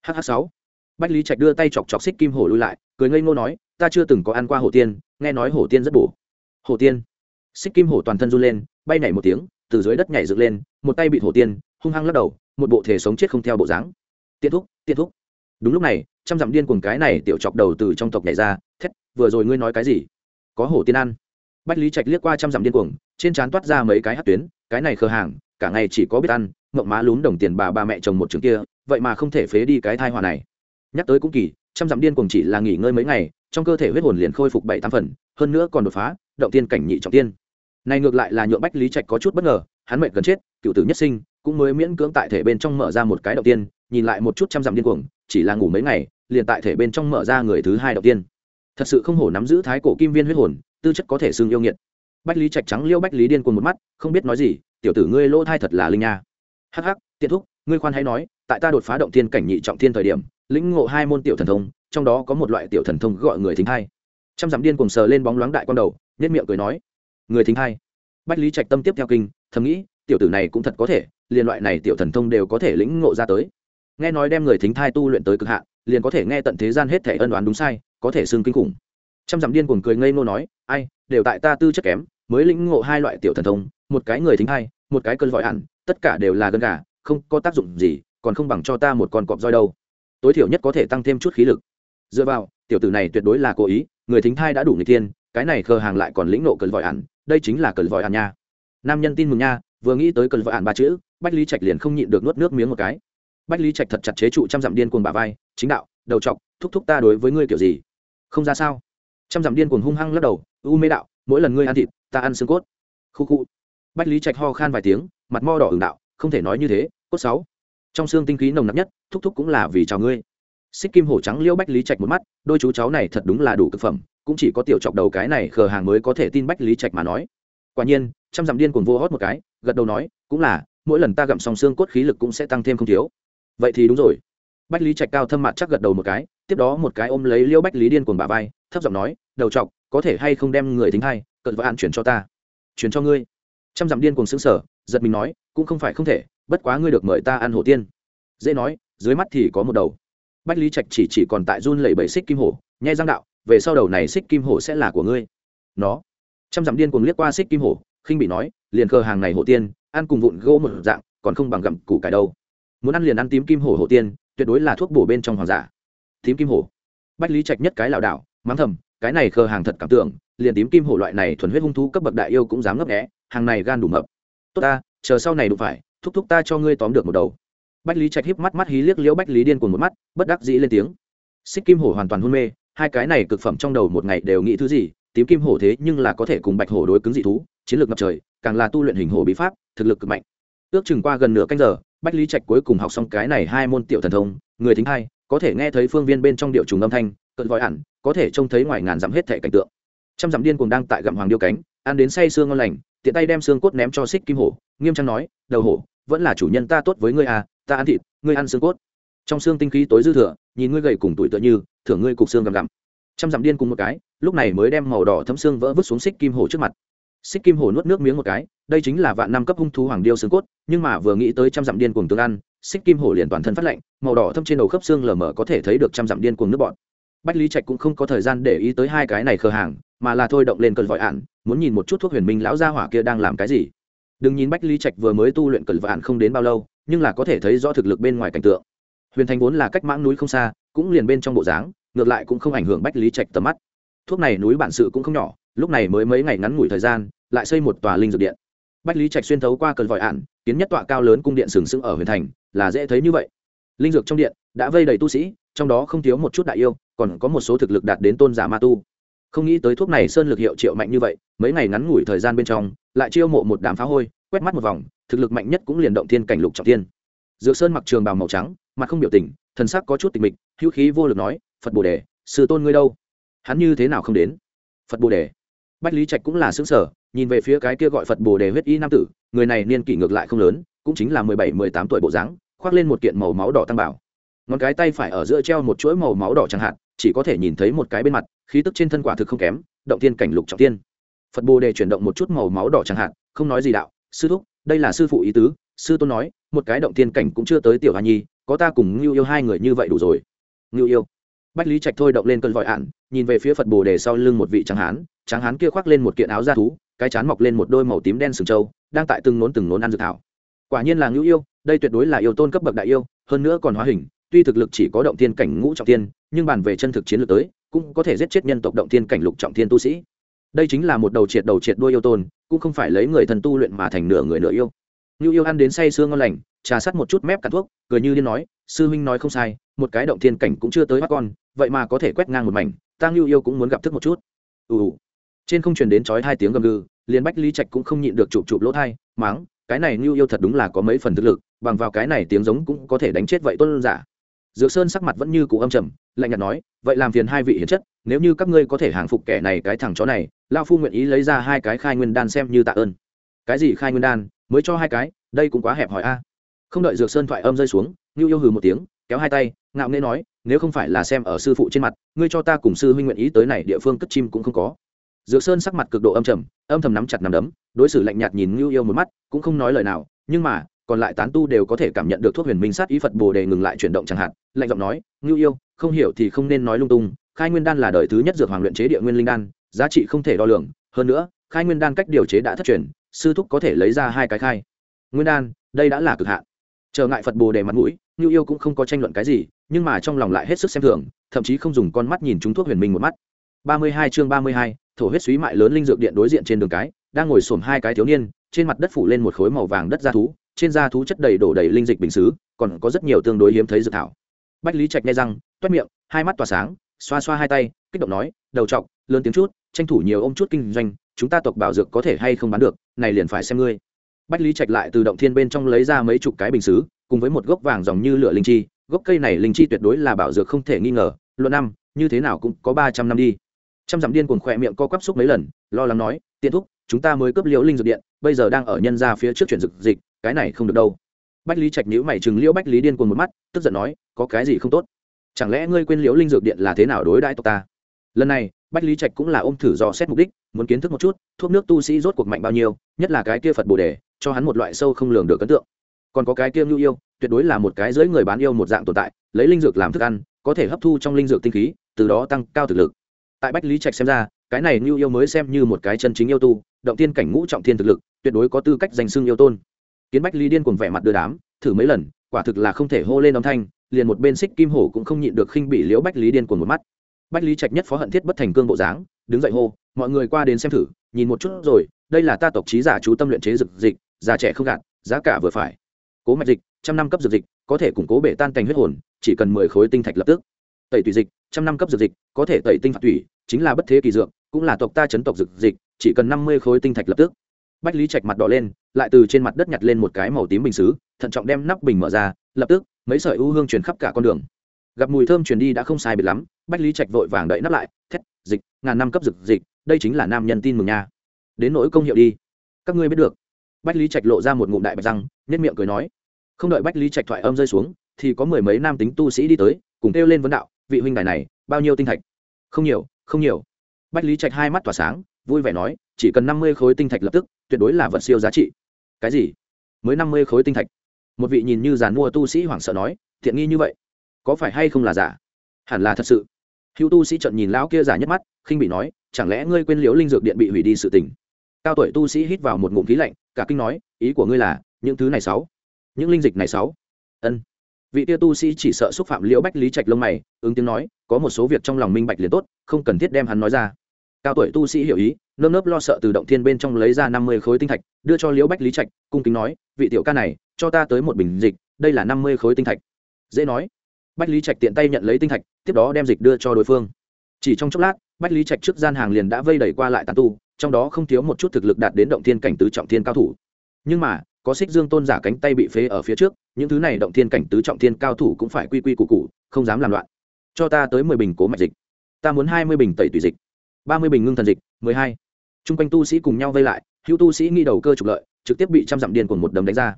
Hh sáu. Bách lý trạch đưa tay chọc chọc xích kim hổ lui lại, cười ngây ngô nói, ta chưa từng có ăn qua hổ tiên, nghe nói hổ tiên rất bổ. Hổ tiên? Xích kim hổ toàn thân run lên, bay nảy một tiếng từ dưới đất nhảy dựng lên, một tay bị hổ tiên, hung hăng lắc đầu, một bộ thể sống chết không theo bộ dáng. Tiết thúc tiết thúc. Đúng lúc này, trăm dặm điên cuồng cái này tiểu chọc đầu từ trong tộc nhảy ra, thét, vừa rồi ngươi nói cái gì? Có hổ tiên ăn. Bách lý trạch liếc qua trăm dặm điên cuồng, trên trán toát ra mấy cái hát tuyến, cái này khờ hàng, cả ngày chỉ có biết ăn, mộng má lún đồng tiền bà ba mẹ chồng một trường kia, vậy mà không thể phế đi cái thai hòa này. Nhắc tới cũng kỳ, trăm dặm điên cuồng chỉ là nghỉ ngơi mấy ngày, trong cơ thể huyết hồn liền khôi phục bảy tam phần, hơn nữa còn đột phá, động tiên cảnh nhị trọng tiên này ngược lại là nhượng bách lý trạch có chút bất ngờ, hắn mệnh gần chết, cựu tử nhất sinh, cũng mới miễn cưỡng tại thể bên trong mở ra một cái đầu tiên, nhìn lại một chút trăm dặm điên cuồng, chỉ là ngủ mấy ngày, liền tại thể bên trong mở ra người thứ hai đầu tiên. Thật sự không hổ nắm giữ thái cổ kim viên huyết hồn, tư chất có thể xưng yêu nghiệt. Bách lý trạch trắng liêu bách lý điên cuồng một mắt, không biết nói gì, tiểu tử ngươi lỗ thai thật là linh nha. Hắc hắc, tiện thúc, ngươi khoan hãy nói, tại ta đột phá động thiên cảnh nhị trọng thiên thời điểm, lĩnh ngộ hai môn tiểu thần thông, trong đó có một loại tiểu thần thông gọi người thính hai trăm dặm điên cuồng sờ lên bóng loáng đại con đầu nhất miệng cười nói người thính hai bách lý trạch tâm tiếp theo kinh, thầm nghĩ, tiểu tử này cũng thật có thể liên loại này tiểu thần thông đều có thể lĩnh ngộ ra tới. Nghe nói đem người thính thai tu luyện tới cực hạn, liền có thể nghe tận thế gian hết thể ân đoán đúng sai, có thể xưng kinh khủng. Trăm dặm điên cuồng cười ngây ngô nói, ai, đều tại ta tư chất kém, mới lĩnh ngộ hai loại tiểu thần thông, một cái người thính thai, một cái cơn vội hẳn, tất cả đều là gân gà, không có tác dụng gì, còn không bằng cho ta một con cọp roi đâu. Tối thiểu nhất có thể tăng thêm chút khí lực. Dựa vào, tiểu tử này tuyệt đối là cố ý, người thính thai đã đủ người tiên cái này khờ hàng lại còn lĩnh nộ cần vòi ản, đây chính là cần vòi ản nha. Nam nhân tin mừng nha, vừa nghĩ tới cần vòi ản ba chữ, bách lý trạch liền không nhịn được nuốt nước miếng một cái. Bách lý trạch thật chặt chế trụ trăm dặm điên cuồng bà vai, chính đạo, đầu chọc, thúc thúc ta đối với ngươi kiểu gì? Không ra sao. Trăm dặm điên cuồng hung hăng lắc đầu, u mê đạo, mỗi lần ngươi ăn thịt, ta ăn xương cốt. Khu khu. Bách lý trạch ho khan vài tiếng, mặt mo đỏ ửng đạo, không thể nói như thế, cốt sáu. Trong xương tinh khí nồng nặc nhất, thúc thúc cũng là vì chào ngươi. Xích kim hổ trắng liêu bách lý trạch một mắt, đôi chú cháu này thật đúng là đủ cực phẩm cũng chỉ có tiểu chọc đầu cái này khờ hàng mới có thể tin bách lý trạch mà nói. Quả nhiên, trăm dặm điên cuồng vô hót một cái, gật đầu nói, cũng là, mỗi lần ta gặm xong xương cốt khí lực cũng sẽ tăng thêm không thiếu. Vậy thì đúng rồi. Bách lý trạch cao thâm mặt chắc gật đầu một cái, tiếp đó một cái ôm lấy liêu bách lý điên cuồng bà vai, thấp giọng nói, đầu chọc, có thể hay không đem người thính hay cận vợ an chuyển cho ta? Chuyển cho ngươi. Trăm dặm điên cuồng xứng sở giật mình nói, cũng không phải không thể, bất quá ngươi được mời ta ăn hổ tiên. Dễ nói, dưới mắt thì có một đầu. Bách lý trạch chỉ chỉ còn tại run lẩy bẩy xích kim hổ, nhai răng đạo về sau đầu này xích kim hổ sẽ là của ngươi. Nó. Trăm dặm điên cuồng liếc qua xích kim hổ, khinh bị nói, liền cờ hàng này hổ tiên, ăn cùng vụn gỗ một dạng, còn không bằng gặm củ cải đâu. Muốn ăn liền ăn tím kim hổ hổ tiên, tuyệt đối là thuốc bổ bên trong hoàng giả. Tím kim hổ. Bách lý trạch nhất cái lảo đảo, mắng thầm, cái này khờ hàng thật cảm tưởng, liền tím kim hổ loại này thuần huyết hung thú cấp bậc đại yêu cũng dám ngấp nghẽ hàng này gan đủ mập. Tốt ta, chờ sau này đụng phải, thúc thúc ta cho ngươi tóm được một đầu. Bách lý trạch híp mắt mắt hí liếc liễu bách lý điên cuồng một mắt, bất đắc dĩ lên tiếng. Xích kim hổ hoàn toàn hôn mê hai cái này cực phẩm trong đầu một ngày đều nghĩ thứ gì, tím kim hổ thế nhưng là có thể cùng bạch hổ đối cứng dị thú, chiến lược ngập trời, càng là tu luyện hình hổ bí pháp, thực lực cực mạnh. Ước chừng qua gần nửa canh giờ, bách lý trạch cuối cùng học xong cái này hai môn tiểu thần thông, người thính hai, có thể nghe thấy phương viên bên trong điệu trùng âm thanh, cận vòi ẩn, có thể trông thấy ngoài ngàn dặm hết thể cảnh tượng. Trăm dặm điên cùng đang tại gặm hoàng điêu cánh, ăn đến say xương ngon lành, tiện tay đem xương cốt ném cho xích kim hổ, nghiêm trang nói, đầu hổ, vẫn là chủ nhân ta tốt với ngươi à ta ăn thịt, ngươi ăn xương cốt. Trong xương tinh khí tối dư thừa, nhìn ngươi gầy cùng tuổi tựa như thưởng ngươi cục xương gầm gặm. Trăm dặm điên cùng một cái, lúc này mới đem màu đỏ thấm xương vỡ vứt xuống xích kim hổ trước mặt. Xích kim hổ nuốt nước miếng một cái, đây chính là vạn năm cấp hung thú hoàng điêu xương cốt, nhưng mà vừa nghĩ tới trăm dặm điên cuồng tương ăn, xích kim hổ liền toàn thân phát lạnh, màu đỏ thâm trên đầu khớp xương lờ mờ có thể thấy được trăm dặm điên cuồng nước bọn bách lý trạch cũng không có thời gian để ý tới hai cái này khờ hàng, mà là thôi động lên cơn vội ạn muốn nhìn một chút thuốc huyền minh lão gia hỏa kia đang làm cái gì. Đừng nhìn bách lý trạch vừa mới tu luyện cẩn vội không đến bao lâu, nhưng là có thể thấy rõ thực lực bên ngoài cảnh tượng. Huyền thành vốn là cách mãng núi không xa cũng liền bên trong bộ dáng, ngược lại cũng không ảnh hưởng bách lý trạch tầm mắt. Thuốc này núi bản sự cũng không nhỏ, lúc này mới mấy ngày ngắn ngủi thời gian, lại xây một tòa linh dược điện. Bách lý trạch xuyên thấu qua cơn vội ạn, kiến nhất tọa cao lớn cung điện sừng sững ở huyền thành, là dễ thấy như vậy. Linh dược trong điện đã vây đầy tu sĩ, trong đó không thiếu một chút đại yêu, còn có một số thực lực đạt đến tôn giả ma tu. Không nghĩ tới thuốc này sơn lực hiệu triệu mạnh như vậy, mấy ngày ngắn ngủi thời gian bên trong, lại chiêu mộ một đám phá hôi, quét mắt một vòng, thực lực mạnh nhất cũng liền động thiên cảnh lục trọng thiên. Dược sơn mặc trường bào màu trắng, mặt không biểu tình thần sắc có chút tịch mịch, hữu khí vô lực nói, phật bồ đề, sư tôn ngươi đâu? Hắn như thế nào không đến? Phật bồ đề? Bách lý trạch cũng là xứng sở nhìn về phía cái kia gọi phật bồ đề huyết y nam tử, người này niên kỷ ngược lại không lớn, cũng chính là mười bảy, mười tám tuổi bộ dáng, khoác lên một kiện màu máu đỏ tăng bảo. Ngón cái tay phải ở giữa treo một chuỗi màu máu đỏ chẳng hạn, chỉ có thể nhìn thấy một cái bên mặt, khí tức trên thân quả thực không kém, động tiên cảnh lục trọng tiên. Phật bồ đề chuyển động một chút màu máu đỏ chẳng hạn, không nói gì đạo, sư thúc, đây là sư phụ ý tứ, sư tôn nói, một cái động tiên cảnh cũng chưa tới tiểu hoa nhi có ta cùng ngưu yêu hai người như vậy đủ rồi. Ngưu yêu. Bách lý trạch thôi động lên cơn vội ạn nhìn về phía phật bồ đề sau lưng một vị tráng hán tráng hán kia khoác lên một kiện áo da thú, cái chán mọc lên một đôi màu tím đen sừng trâu, đang tại từng nốn từng nốn ăn dược thảo. Quả nhiên là ngưu yêu, đây tuyệt đối là yêu tôn cấp bậc đại yêu, hơn nữa còn hóa hình, tuy thực lực chỉ có động tiên cảnh ngũ trọng tiên nhưng bàn về chân thực chiến lược tới, cũng có thể giết chết nhân tộc động tiên cảnh lục trọng thiên tu sĩ. Đây chính là một đầu triệt đầu triệt đuôi yêu tôn, cũng không phải lấy người thần tu luyện mà thành nửa người nửa yêu. Như yêu ăn đến say sương ngon lành trà sát một chút mép cắn thuốc, cười như điên nói, sư huynh nói không sai, một cái động thiên cảnh cũng chưa tới bắt con, vậy mà có thể quét ngang một mảnh tang lưu yêu cũng muốn gặp thức một chút. Ù trên không truyền đến chói hai tiếng gầm gừ, liền bách lý trạch cũng không nhịn được chụp chụp lỗ thai máng, cái này lưu yêu thật đúng là có mấy phần thực lực, bằng vào cái này tiếng giống cũng có thể đánh chết vậy tôn giả. Dược sơn sắc mặt vẫn như cụ âm trầm, lạnh nhạt nói, vậy làm phiền hai vị hiền chất, nếu như các ngươi có thể hàng phục kẻ này cái thằng chó này lao phu nguyện ý lấy ra hai cái khai nguyên đan xem như tạ ơn. Cái gì khai nguyên đan? Mới cho hai cái, đây cũng quá hẹp hỏi a không đợi dược sơn thoại âm rơi xuống ngưu yêu hừ một tiếng, kéo hai tay, ngạo nghễ nói, nếu không phải là xem ở sư phụ trên mặt, ngươi cho ta cùng sư huynh nguyện ý tới này địa phương cất chim cũng không có. Dược sơn sắc mặt cực độ âm trầm, âm thầm nắm chặt nắm đấm, đối xử lạnh nhạt nhìn ngưu yêu một mắt, cũng không nói lời nào, nhưng mà, còn lại tán tu đều có thể cảm nhận được thuốc huyền minh sát ý phật bồ đề ngừng lại chuyển động chẳng hạn, lạnh giọng nói ngưu yêu, không hiểu thì không nên nói lung tung, khai nguyên đan là đời thứ nhất dược hoàng luyện chế địa nguyên linh đan, giá trị không thể đo lường, hơn nữa, khai nguyên đan cách điều chế đã thất truyền, sư thúc có thể lấy ra hai cái khai. Nguyên đan, đây đã là cực hạn trở ngại phật bồ đề mặt mũi như yêu cũng không có tranh luận cái gì, nhưng mà trong lòng lại hết sức xem thường, thậm chí không dùng con mắt nhìn chúng thuốc huyền minh một mắt. Ba mươi hai chương ba mươi hai, thổ huyết suý mại lớn linh dược điện đối diện trên đường cái, đang ngồi xổm hai cái thiếu niên, trên mặt đất phủ lên một khối màu vàng đất da thú, trên da thú chất đầy đổ đầy linh dịch bình xứ, còn có rất nhiều tương đối hiếm thấy dược thảo. Bách lý trạch nghe răng, toét miệng, hai mắt tỏa sáng, xoa xoa hai tay, kích động nói, đầu trọc, lớn tiếng chút, tranh thủ nhiều ôm chút kinh doanh, chúng ta tộc bảo dược có thể hay không bán được, này liền phải xem ngươi bách lý trạch lại từ động thiên bên trong lấy ra mấy chục cái bình xứ, cùng với một gốc vàng dòng như lửa linh chi. Gốc cây này linh chi tuyệt đối là bảo dược không thể nghi ngờ, luận năm, như thế nào cũng có ba trăm năm đi. Trăm dặm điên cuồng khỏe miệng co quắp xúc mấy lần, lo lắng nói, tiện thúc, chúng ta mới cướp liễu linh dược điện, bây giờ đang ở nhân ra phía trước chuyển dược dịch, cái này không được đâu. Bách lý trạch nhữ mày chừng liễu bách lý điên cuồng một mắt, tức giận nói, có cái gì không tốt? Chẳng lẽ ngươi quên liễu linh dược điện là thế nào đối đãi tộc ta? Lần này, bách lý trạch cũng là ôm thử dò xét mục đích, muốn kiến thức một chút, thuốc nước tu sĩ rốt cuộc mạnh bao nhiêu, nhất là cái kia phật bồ đề cho hắn một loại sâu không lường được ấn tượng. Còn có cái kia ngưu yêu, tuyệt đối là một cái dưới người bán yêu một dạng tồn tại, lấy linh dược làm thức ăn, có thể hấp thu trong linh dược tinh khí, từ đó tăng cao thực lực. Tại bách lý trạch xem ra, cái này ngưu yêu mới xem như một cái chân chính yêu tu, động tiên cảnh ngũ trọng thiên thực lực, tuyệt đối có tư cách danh xưng yêu tôn. Kiến bách lý điên cùng vẻ mặt đưa đám, thử mấy lần, quả thực là không thể hô lên âm thanh, liền một bên xích kim hổ cũng không nhịn được khinh bị liễu bách lý điên cùng một mắt. Bách lý trạch nhất phó hận thiết bất thành cương bộ dáng, đứng dậy hô, mọi người qua đến xem thử, nhìn một chút rồi, đây là ta tộc trí giả chú tâm luyện chế dực dịch già trẻ không gạt, giá cả vừa phải. Cố mạch dịch, trăm năm cấp dược dịch, có thể củng cố bể tan cành huyết hồn, chỉ cần mười khối tinh thạch lập tức. Tẩy tùy dịch, trăm năm cấp dược dịch, có thể tẩy tinh phạt thủy chính là bất thế kỳ dược, cũng là tộc ta chấn tộc dược dịch, chỉ cần năm mươi khối tinh thạch lập tức. Bách lý trạch mặt đỏ lên, lại từ trên mặt đất nhặt lên một cái màu tím bình xứ, thận trọng đem nắp bình mở ra, lập tức, mấy sợi u hương truyền khắp cả con đường. Gặp mùi thơm truyền đi đã không sai biệt lắm, bách lý trạch vội vàng đậy nắp lại, thét, dịch, ngàn năm cấp dược dịch, đây chính là nam nhân tin mừng nha. Đến nỗi công hiệu đi. Các ngươi biết được bách lý trạch lộ ra một ngụm đại bạch răng nhất miệng cười nói, không đợi bách lý trạch thoại âm rơi xuống, thì có mười mấy nam tính tu sĩ đi tới, cùng kêu lên vấn đạo, vị huynh đài này, bao nhiêu tinh thạch? Không nhiều không nhiều. Bách lý trạch hai mắt tỏa sáng, vui vẻ nói, chỉ cần năm mươi khối tinh thạch lập tức, tuyệt đối là vật siêu giá trị. Cái gì? Mới năm mươi khối tinh thạch? Một vị nhìn như giàn mua tu sĩ hoảng sợ nói, thiện nghi như vậy, có phải hay không là giả? Hẳn là thật sự. Hữu tu sĩ trận nhìn lão kia giả nhất mắt, khinh bị nói, chẳng lẽ ngươi quên liễu linh dược điện bị hủy đi sự tình? Cao tuổi tu sĩ hít vào một ngụm khí lạnh cả kinh nói, ý của ngươi là, những thứ này sáu, những linh dịch này sáu. Ân. Vị tia tu sĩ chỉ sợ xúc phạm liễu bách lý trạch lông mày, ứng tiếng nói, có một số việc trong lòng minh bạch liền tốt, không cần thiết đem hắn nói ra. Cao tuổi tu sĩ hiểu ý, nơm nớp lo sợ từ động thiên bên trong lấy ra năm mươi khối tinh thạch, đưa cho liễu bách lý trạch, cung kính nói, vị tiểu ca này, cho ta tới một bình dịch, đây là năm mươi khối tinh thạch. Dễ nói. Bách lý trạch tiện tay nhận lấy tinh thạch, tiếp đó đem dịch đưa cho đối phương. Chỉ trong chốc lát, bách lý trạch trước gian hàng liền đã vây đẩy qua lại tàn tu trong đó không thiếu một chút thực lực đạt đến động thiên cảnh tứ trọng thiên cao thủ. Nhưng mà, có xích dương tôn giả cánh tay bị phế ở phía trước, những thứ này động thiên cảnh tứ trọng thiên cao thủ cũng phải quy quy củ cụ không dám làm loạn. Cho ta tới mười bình cố mạch dịch. Ta muốn hai mươi bình tẩy tùy dịch. ba mươi bình ngưng thần dịch, mười hai. Chung quanh tu sĩ cùng nhau vây lại, hữu tu sĩ nghi đầu cơ trục lợi, trực tiếp bị trăm dặm điên cuồng một đấm đánh ra.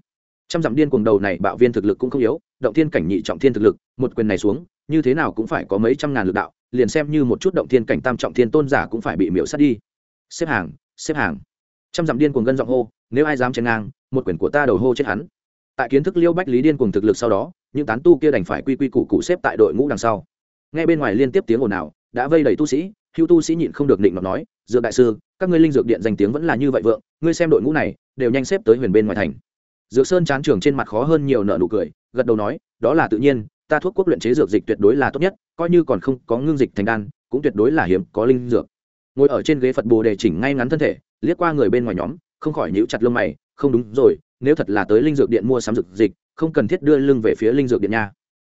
Trăm dặm điên cuồng đầu này bạo viên thực lực cũng không yếu, động thiên cảnh nhị trọng thiên thực lực, một quyền này xuống, như thế nào cũng phải có mấy trăm ngàn lực đạo, liền xem như một chút động thiên cảnh tam trọng thiên tôn giả cũng phải bị miễu sát đi xếp hàng xếp hàng. Trăm dặm điên cuồng gân giọng hô, nếu ai dám chen ngang, một quyển của ta đầu hô chết hắn. Tại kiến thức liêu bách lý điên cuồng thực lực sau đó, những tán tu kia đành phải quy quy củ cụ xếp tại đội ngũ đằng sau. Ngay bên ngoài liên tiếp tiếng ồn ào, đã vây đầy tu sĩ, hưu tu sĩ nhịn không được định mà nói, dược đại sư, các ngươi linh dược điện danh tiếng vẫn là như vậy vượng, ngươi xem đội ngũ này, đều nhanh xếp tới huyền bên ngoài thành. Dược sơn chán trường trên mặt khó hơn nhiều nợ nụ cười, gật đầu nói, đó là tự nhiên, ta thuốc quốc luyện chế dược dịch tuyệt đối là tốt nhất, coi như còn không có ngưng dịch thành đan, cũng tuyệt đối là hiếm có linh dược ngồi ở trên ghế phật bồ đề chỉnh ngay ngắn thân thể, liếc qua người bên ngoài nhóm, không khỏi nhíu chặt lông mày, không đúng rồi, nếu thật là tới linh dược điện mua sắm dược dịch, không cần thiết đưa lưng về phía linh dược điện nha.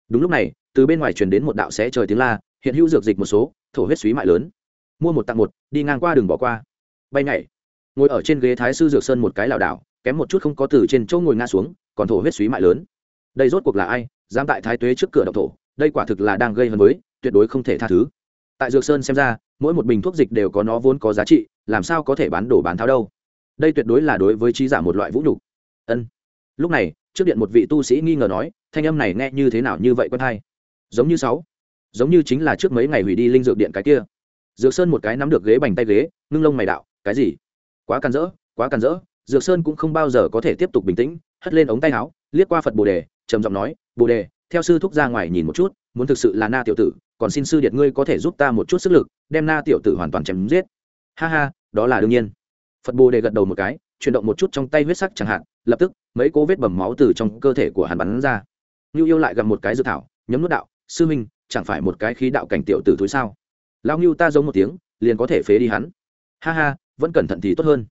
Đúng lúc này, từ bên ngoài truyền đến một đạo sẽ trời tiếng la, hiện hữu dược dịch một số, thổ huyết suý mại lớn. Mua một tặng một, đi ngang qua đường bỏ qua. Bay nhảy. Ngồi ở trên ghế thái sư dược sơn một cái lảo đảo, kém một chút không có từ trên chỗ ngồi ngã xuống, còn thổ huyết suý mại lớn. Đây rốt cuộc là ai, dám tại thái tuế trước cửa độc thổ, đây quả thực là đang gây hấn với, tuyệt đối không thể tha thứ tại dược sơn xem ra, mỗi một bình thuốc dịch đều có nó vốn có giá trị, làm sao có thể bán đổ bán tháo đâu. Đây tuyệt đối là đối với trí giả một loại vũ nhục. Ân. Lúc này, trước điện một vị tu sĩ nghi ngờ nói, thanh âm này nghe như thế nào như vậy quen hay giống như sáu. Giống như chính là trước mấy ngày hủy đi linh dược điện cái kia. Dược sơn một cái nắm được ghế bành tay ghế, ngưng lông mày đạo, cái gì? Quá càn rỡ, quá càn rỡ. Dược sơn cũng không bao giờ có thể tiếp tục bình tĩnh, hất lên ống tay áo, liếc qua phật bồ đề, trầm giọng nói, bồ đề, theo sư thúc ra ngoài nhìn một chút, muốn thực sự là na tiểu tử còn xin sư điện ngươi có thể giúp ta một chút sức lực, đem na tiểu tử hoàn toàn chém giết. Ha ha, đó là đương nhiên. Phật bồ đề gật đầu một cái, chuyển động một chút trong tay huyết sắc chẳng hạn, lập tức, mấy cố vết bầm máu từ trong cơ thể của hắn bắn ra. Ngưu yêu lại gặp một cái dự thảo, nhấm nút đạo, sư minh chẳng phải một cái khí đạo cảnh tiểu tử thúi sao? Lao ngưu ta giống một tiếng, liền có thể phế đi hắn. Ha ha, vẫn cẩn thận thì tốt hơn.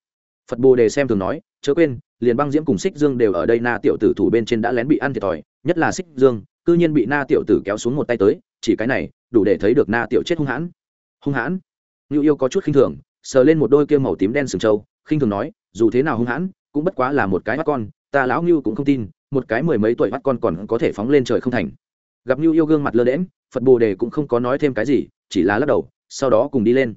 Phật bồ đề xem thường nói, chớ quên, liền băng diễm cùng xích dương đều ở đây, na tiểu tử thủ bên trên đã lén bị ăn thiệt thòi, nhất là xích dương, cư nhiên bị na tiểu tử kéo xuống một tay tới chỉ cái này, đủ để thấy được na tiểu chết hung hãn. Hung hãn? Ngưu yêu có chút khinh thường, sờ lên một đôi kia màu tím đen sừng trâu, khinh thường nói, dù thế nào hung hãn, cũng bất quá là một cái bắt con, ta lão ngưu cũng không tin, một cái mười mấy tuổi bắt con còn có thể phóng lên trời không thành. Gặp ngưu yêu gương mặt lơ đễm phật bồ đề cũng không có nói thêm cái gì, chỉ là lắc đầu, sau đó cùng đi lên.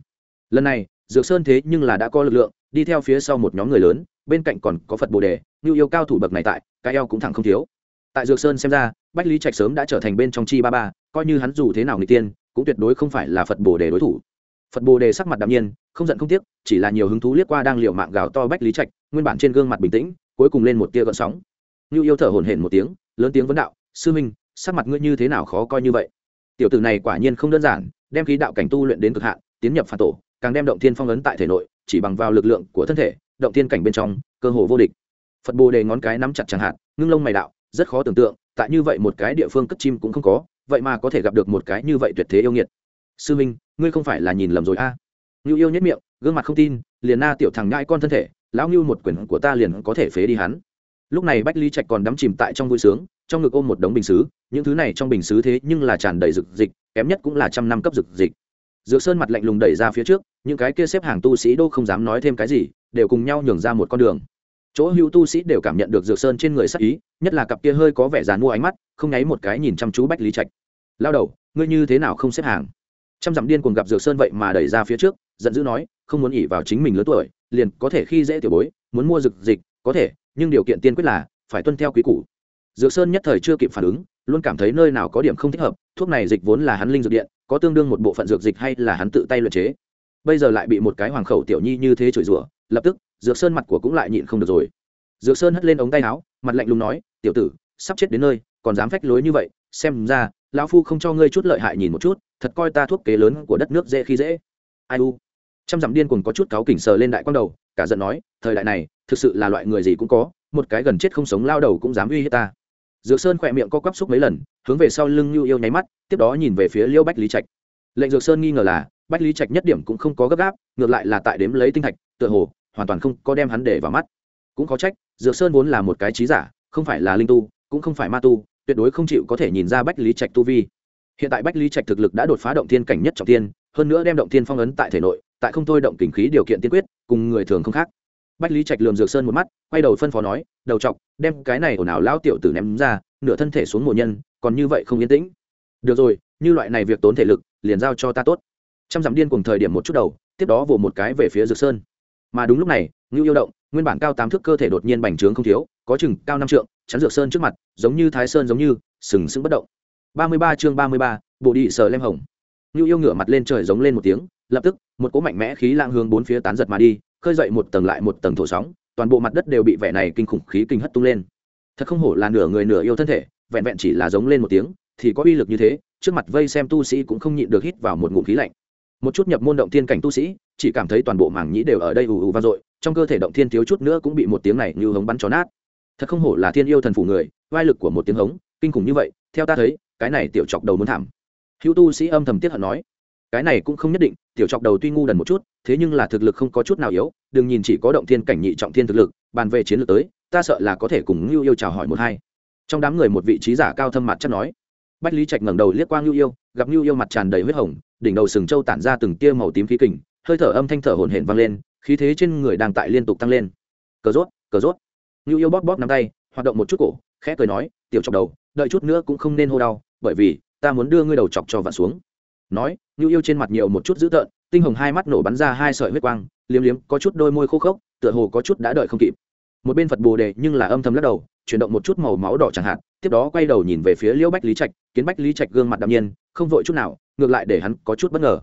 Lần này, dược sơn thế nhưng là đã có lực lượng, đi theo phía sau một nhóm người lớn, bên cạnh còn có phật bồ đề, ngưu yêu cao thủ bậc này tại, cái eo cũng thẳng không thiếu. Tại dược sơn xem ra, bách lý trạch sớm đã trở thành bên trong chi ba ba coi như hắn dù thế nào người tiên, cũng tuyệt đối không phải là phật bồ đề đối thủ. Phật bồ đề sắc mặt đạm nhiên, không giận không tiếc, chỉ là nhiều hứng thú liếc qua đang liệu mạng gào to bách lý trạch, nguyên bản trên gương mặt bình tĩnh, cuối cùng lên một tia gợn sóng. Như yêu thở hổn hển một tiếng, lớn tiếng vấn đạo, sư minh, sắc mặt ngươi như thế nào khó coi như vậy? Tiểu tử này quả nhiên không đơn giản, đem khí đạo cảnh tu luyện đến cực hạn, tiến nhập phản tổ, càng đem động thiên phong ấn tại thể nội, chỉ bằng vào lực lượng của thân thể, động thiên cảnh bên trong, cơ hồ vô địch. Phật bồ đề ngón cái nắm chặt chẳng hạn, ngưng lông mày đạo, rất khó tưởng tượng, tại như vậy một cái địa phương cất chim cũng không có vậy mà có thể gặp được một cái như vậy tuyệt thế yêu nghiệt. Sư minh, ngươi không phải là nhìn lầm rồi a? À. ngưu yêu nhất miệng, gương mặt không tin, liền na tiểu thằng nhãi con thân thể, lão ngưu một quyển của ta liền có thể phế đi hắn. Lúc này bách lý trạch còn đắm chìm tại trong vui sướng, trong ngực ôm một đống bình xứ, những thứ này trong bình xứ thế nhưng là tràn đầy rực dịch kém nhất cũng là trăm năm cấp rực dịch dược sơn mặt lạnh lùng đẩy ra phía trước, những cái kia xếp hàng tu sĩ đô không dám nói thêm cái gì, đều cùng nhau nhường ra một con đường. Chỗ hữu tu sĩ đều cảm nhận được dược sơn trên người sắc ý, nhất là cặp kia hơi có vẻ dàn mua ánh mắt, không nháy một cái nhìn chăm chú bách lý trạch lao đầu, ngươi như thế nào không xếp hàng? Trăm dặm điên cuồng gặp dược sơn vậy mà đẩy ra phía trước, giận dữ nói, không muốn ỉ vào chính mình lớn tuổi, liền có thể khi dễ tiểu bối, muốn mua dược dịch, có thể, nhưng điều kiện tiên quyết là, phải tuân theo quý củ. Dược sơn nhất thời chưa kịp phản ứng, luôn cảm thấy nơi nào có điểm không thích hợp, thuốc này dịch vốn là hắn linh dược điện, có tương đương một bộ phận dược dịch hay là hắn tự tay luyện chế. Bây giờ lại bị một cái hoàng khẩu tiểu nhi như thế chửi rủa, lập tức, dược sơn mặt của cũng lại nhịn không được rồi. Dược sơn hất lên ống tay áo, mặt lạnh lùng nói, tiểu tử, sắp chết đến nơi, còn dám phách lối như vậy, xem ra lão phu không cho ngươi chút lợi hại nhìn một chút, thật coi ta thuốc kế lớn của đất nước dễ khi dễ. Ai u? Trăm dặm điên cuồng có chút cáo kỉnh sờ lên đại quang đầu, cả giận nói, thời đại này, thực sự là loại người gì cũng có, một cái gần chết không sống lao đầu cũng dám uy hiếp ta. Dược sơn khỏe miệng co quắp xúc mấy lần, hướng về sau lưng nhu yêu nháy mắt, tiếp đó nhìn về phía liêu bách lý trạch. Lệnh dược sơn nghi ngờ là, bách lý trạch nhất điểm cũng không có gấp gáp, ngược lại là tại đếm lấy tinh thạch, tựa hồ, hoàn toàn không có đem hắn để vào mắt. Cũng có trách, dược sơn vốn là một cái trí giả, không phải là linh tu, cũng không phải ma tu tuyệt đối không chịu có thể nhìn ra bách lý trạch tu vi. Hiện tại bách lý trạch thực lực đã đột phá động thiên cảnh nhất trọng tiên hơn nữa đem động thiên phong ấn tại thể nội, tại không thôi động kình khí điều kiện tiên quyết, cùng người thường không khác. Bách lý trạch lườm dược sơn một mắt, quay đầu phân phó nói, đầu chọc, đem cái này ồn ào lao tiểu tử ném ra, nửa thân thể xuống mùa nhân, còn như vậy không yên tĩnh. Được rồi, như loại này việc tốn thể lực, liền giao cho ta tốt. Trăm dặm điên cùng thời điểm một chút đầu, tiếp đó vồ một cái về phía dược sơn. Mà đúng lúc này, ngưu yêu động, nguyên bản cao tám thước cơ thể đột nhiên bành trướng không thiếu, có chừng cao năm trượng, chắn dược sơn trước mặt giống như thái sơn giống như, sừng sững bất động. Ba mươi ba chương ba mươi ba, bộ đi sờ lem hồng. Như yêu ngửa mặt lên trời giống lên một tiếng, lập tức, một cỗ mạnh mẽ khí lang hướng bốn phía tán giật mà đi, khơi dậy một tầng lại một tầng thổ sóng, toàn bộ mặt đất đều bị vẻ này kinh khủng khí kinh hất tung lên. Thật không hổ là nửa người nửa yêu thân thể, vẹn vẹn chỉ là giống lên một tiếng, thì có uy lực như thế, trước mặt vây xem tu sĩ cũng không nhịn được hít vào một ngụm khí lạnh. Một chút nhập môn động thiên cảnh tu sĩ, chỉ cảm thấy toàn bộ mảng nhĩ đều ở đây ù ù vang dội, trong cơ thể động thiên thiếu chút nữa cũng bị một tiếng này như hống bắn chó nát thật không hổ là thiên yêu thần phủ người, vai lực của một tiếng hống, kinh khủng như vậy, theo ta thấy, cái này tiểu chọc đầu muốn thảm. Hữu tu sĩ âm thầm tiết hận nói, cái này cũng không nhất định, tiểu chọc đầu tuy ngu đần một chút, thế nhưng là thực lực không có chút nào yếu, đừng nhìn chỉ có động thiên cảnh nhị trọng thiên thực lực, bàn về chiến lược tới, ta sợ là có thể cùng ngưu yêu chào hỏi một hai. Trong đám người một vị trí giả cao thâm mặt chắc nói, bách lý trạch ngẩng đầu liếc qua ngưu yêu, gặp ngưu yêu mặt tràn đầy huyết hồng, đỉnh đầu sừng trâu tản ra từng tia màu tím khí kình, hơi thở âm thanh thở hổn hển vang lên, khí thế trên người đang tại liên tục tăng lên. Cờ rốt cờ rốt. Nưu yêu bóp bóp nắm tay, hoạt động một chút cổ, khẽ cười nói, tiểu chọc đầu, đợi chút nữa cũng không nên hô đau, bởi vì ta muốn đưa ngươi đầu chọc cho vặn xuống. Nói Nưu yêu trên mặt nhiều một chút dữ tợn, tinh hồng hai mắt nổ bắn ra hai sợi huyết quang, liếm liếm, có chút đôi môi khô khốc, tựa hồ có chút đã đợi không kịp. Một bên phật bồ đề nhưng là âm thầm lắc đầu, chuyển động một chút màu máu đỏ chẳng hạn, tiếp đó quay đầu nhìn về phía liễu bách lý trạch, kiến bách lý trạch gương mặt đạm nhiên, không vội chút nào, ngược lại để hắn có chút bất ngờ.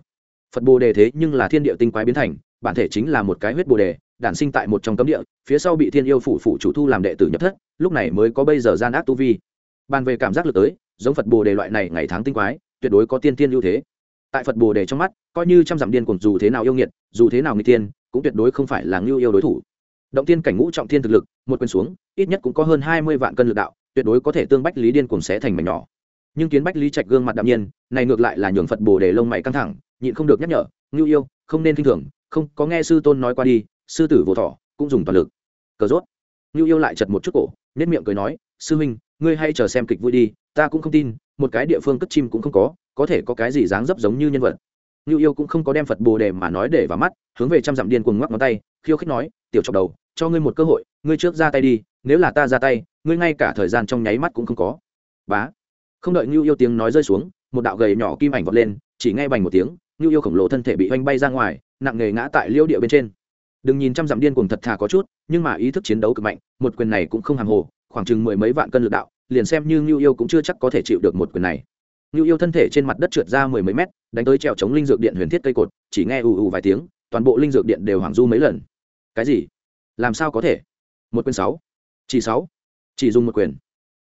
Phật bồ đề thế nhưng là thiên địa tinh quái biến thành, bản thể chính là một cái huyết bồ đề đản sinh tại một trong cấm địa, phía sau bị thiên yêu phủ phủ chủ thu làm đệ tử nhập thất, lúc này mới có bây giờ gian ác tu vi. Bàn về cảm giác lực tới, giống phật bồ đề loại này ngày tháng tinh quái, tuyệt đối có tiên tiên ưu thế. Tại phật bồ đề trong mắt, coi như trăm dặm điên cùng dù thế nào yêu nghiệt, dù thế nào người tiên, cũng tuyệt đối không phải là ngưu yêu đối thủ. Động tiên cảnh ngũ trọng thiên thực lực, một quyền xuống, ít nhất cũng có hơn hai mươi vạn cân lực đạo, tuyệt đối có thể tương bách lý điên cùng xé thành mảnh nhỏ. Nhưng kiến bách lý trạch gương mặt đạm nhiên, này ngược lại là nhường phật bồ đề lông mày căng thẳng, nhịn không được nhắc nhở, ngưu yêu, không nên k i n h thường, không, có nghe sư tôn nói qua đi sư tử vô thọ cũng dùng toàn lực. Cờ rốt. Ngưu yêu lại chật một chút cổ nết miệng cười nói, sư huynh, ngươi hay chờ xem kịch vui đi, ta cũng không tin, một cái địa phương cất chim cũng không có có thể có cái gì dáng dấp giống như nhân vật. Ngưu yêu cũng không có đem phật bồ đề mà nói để vào mắt, hướng về trăm dặm điên cuồng ngoắc ngón tay, khiêu khích nói, tiểu chọc đầu, cho ngươi một cơ hội, ngươi trước ra tay đi, nếu là ta ra tay, ngươi ngay cả thời gian trong nháy mắt cũng không có. Bá. Không đợi ngưu yêu tiếng nói rơi xuống, một đạo gầy nhỏ kim ảnh vọt lên, chỉ nghe bành một tiếng ngưu yêu khổng lồ thân thể bị oanh bay ra ngoài, nặng nề ngã tại liêu địa bên trên đừng nhìn trăm dặm điên cuồng thật thà có chút, nhưng mà ý thức chiến đấu cực mạnh, một quyền này cũng không hàng hồ, khoảng chừng mười mấy vạn cân lực đạo, liền xem như ngưu yêu cũng chưa chắc có thể chịu được một quyền này. Ngưu yêu thân thể trên mặt đất trượt ra mười mấy mét, đánh tới trèo chống linh dược điện huyền thiết cây cột, chỉ nghe ù ù vài tiếng, toàn bộ linh dược điện đều hoảng du mấy lần. Cái gì? Làm sao có thể? Một quyền sáu. Chỉ sáu. Chỉ dùng một quyền.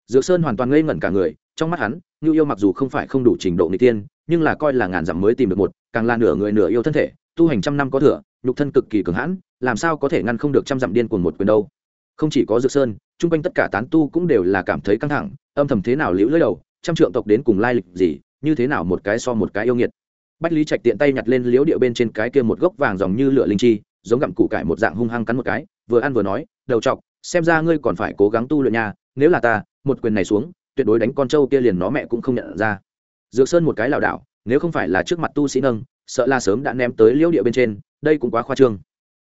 Dược sơn hoàn toàn ngây ngẩn cả người, trong mắt hắn, ngưu yêu mặc dù không phải không đủ trình độ n tiên nhưng là coi là ngàn dặm mới tìm được một, càng là nửa người nửa yêu thân thể, tu hành trăm năm có thừa, nhục thân cực kỳ cường hãn làm sao có thể ngăn không được trăm dặm điên cuồng một quyền đâu? Không chỉ có dược sơn, chung quanh tất cả tán tu cũng đều là cảm thấy căng thẳng, âm thầm thế nào liễu lưỡi đầu, trăm trượng tộc đến cùng lai lịch gì, như thế nào một cái so một cái yêu nghiệt. Bách lý trạch tiện tay nhặt lên liễu địa bên trên cái kia một gốc vàng dòng như lửa linh chi, giống gặm củ cải một dạng hung hăng cắn một cái, vừa ăn vừa nói, đầu chọc xem ra ngươi còn phải cố gắng tu luyện nha, nếu là ta, một quyền này xuống, tuyệt đối đánh con trâu kia liền nó mẹ cũng không nhận ra. Dược sơn một cái lảo đảo, nếu không phải là trước mặt tu sĩ nâng, sợ là sớm đã ném tới liễu địa bên trên, đây cũng quá khoa trương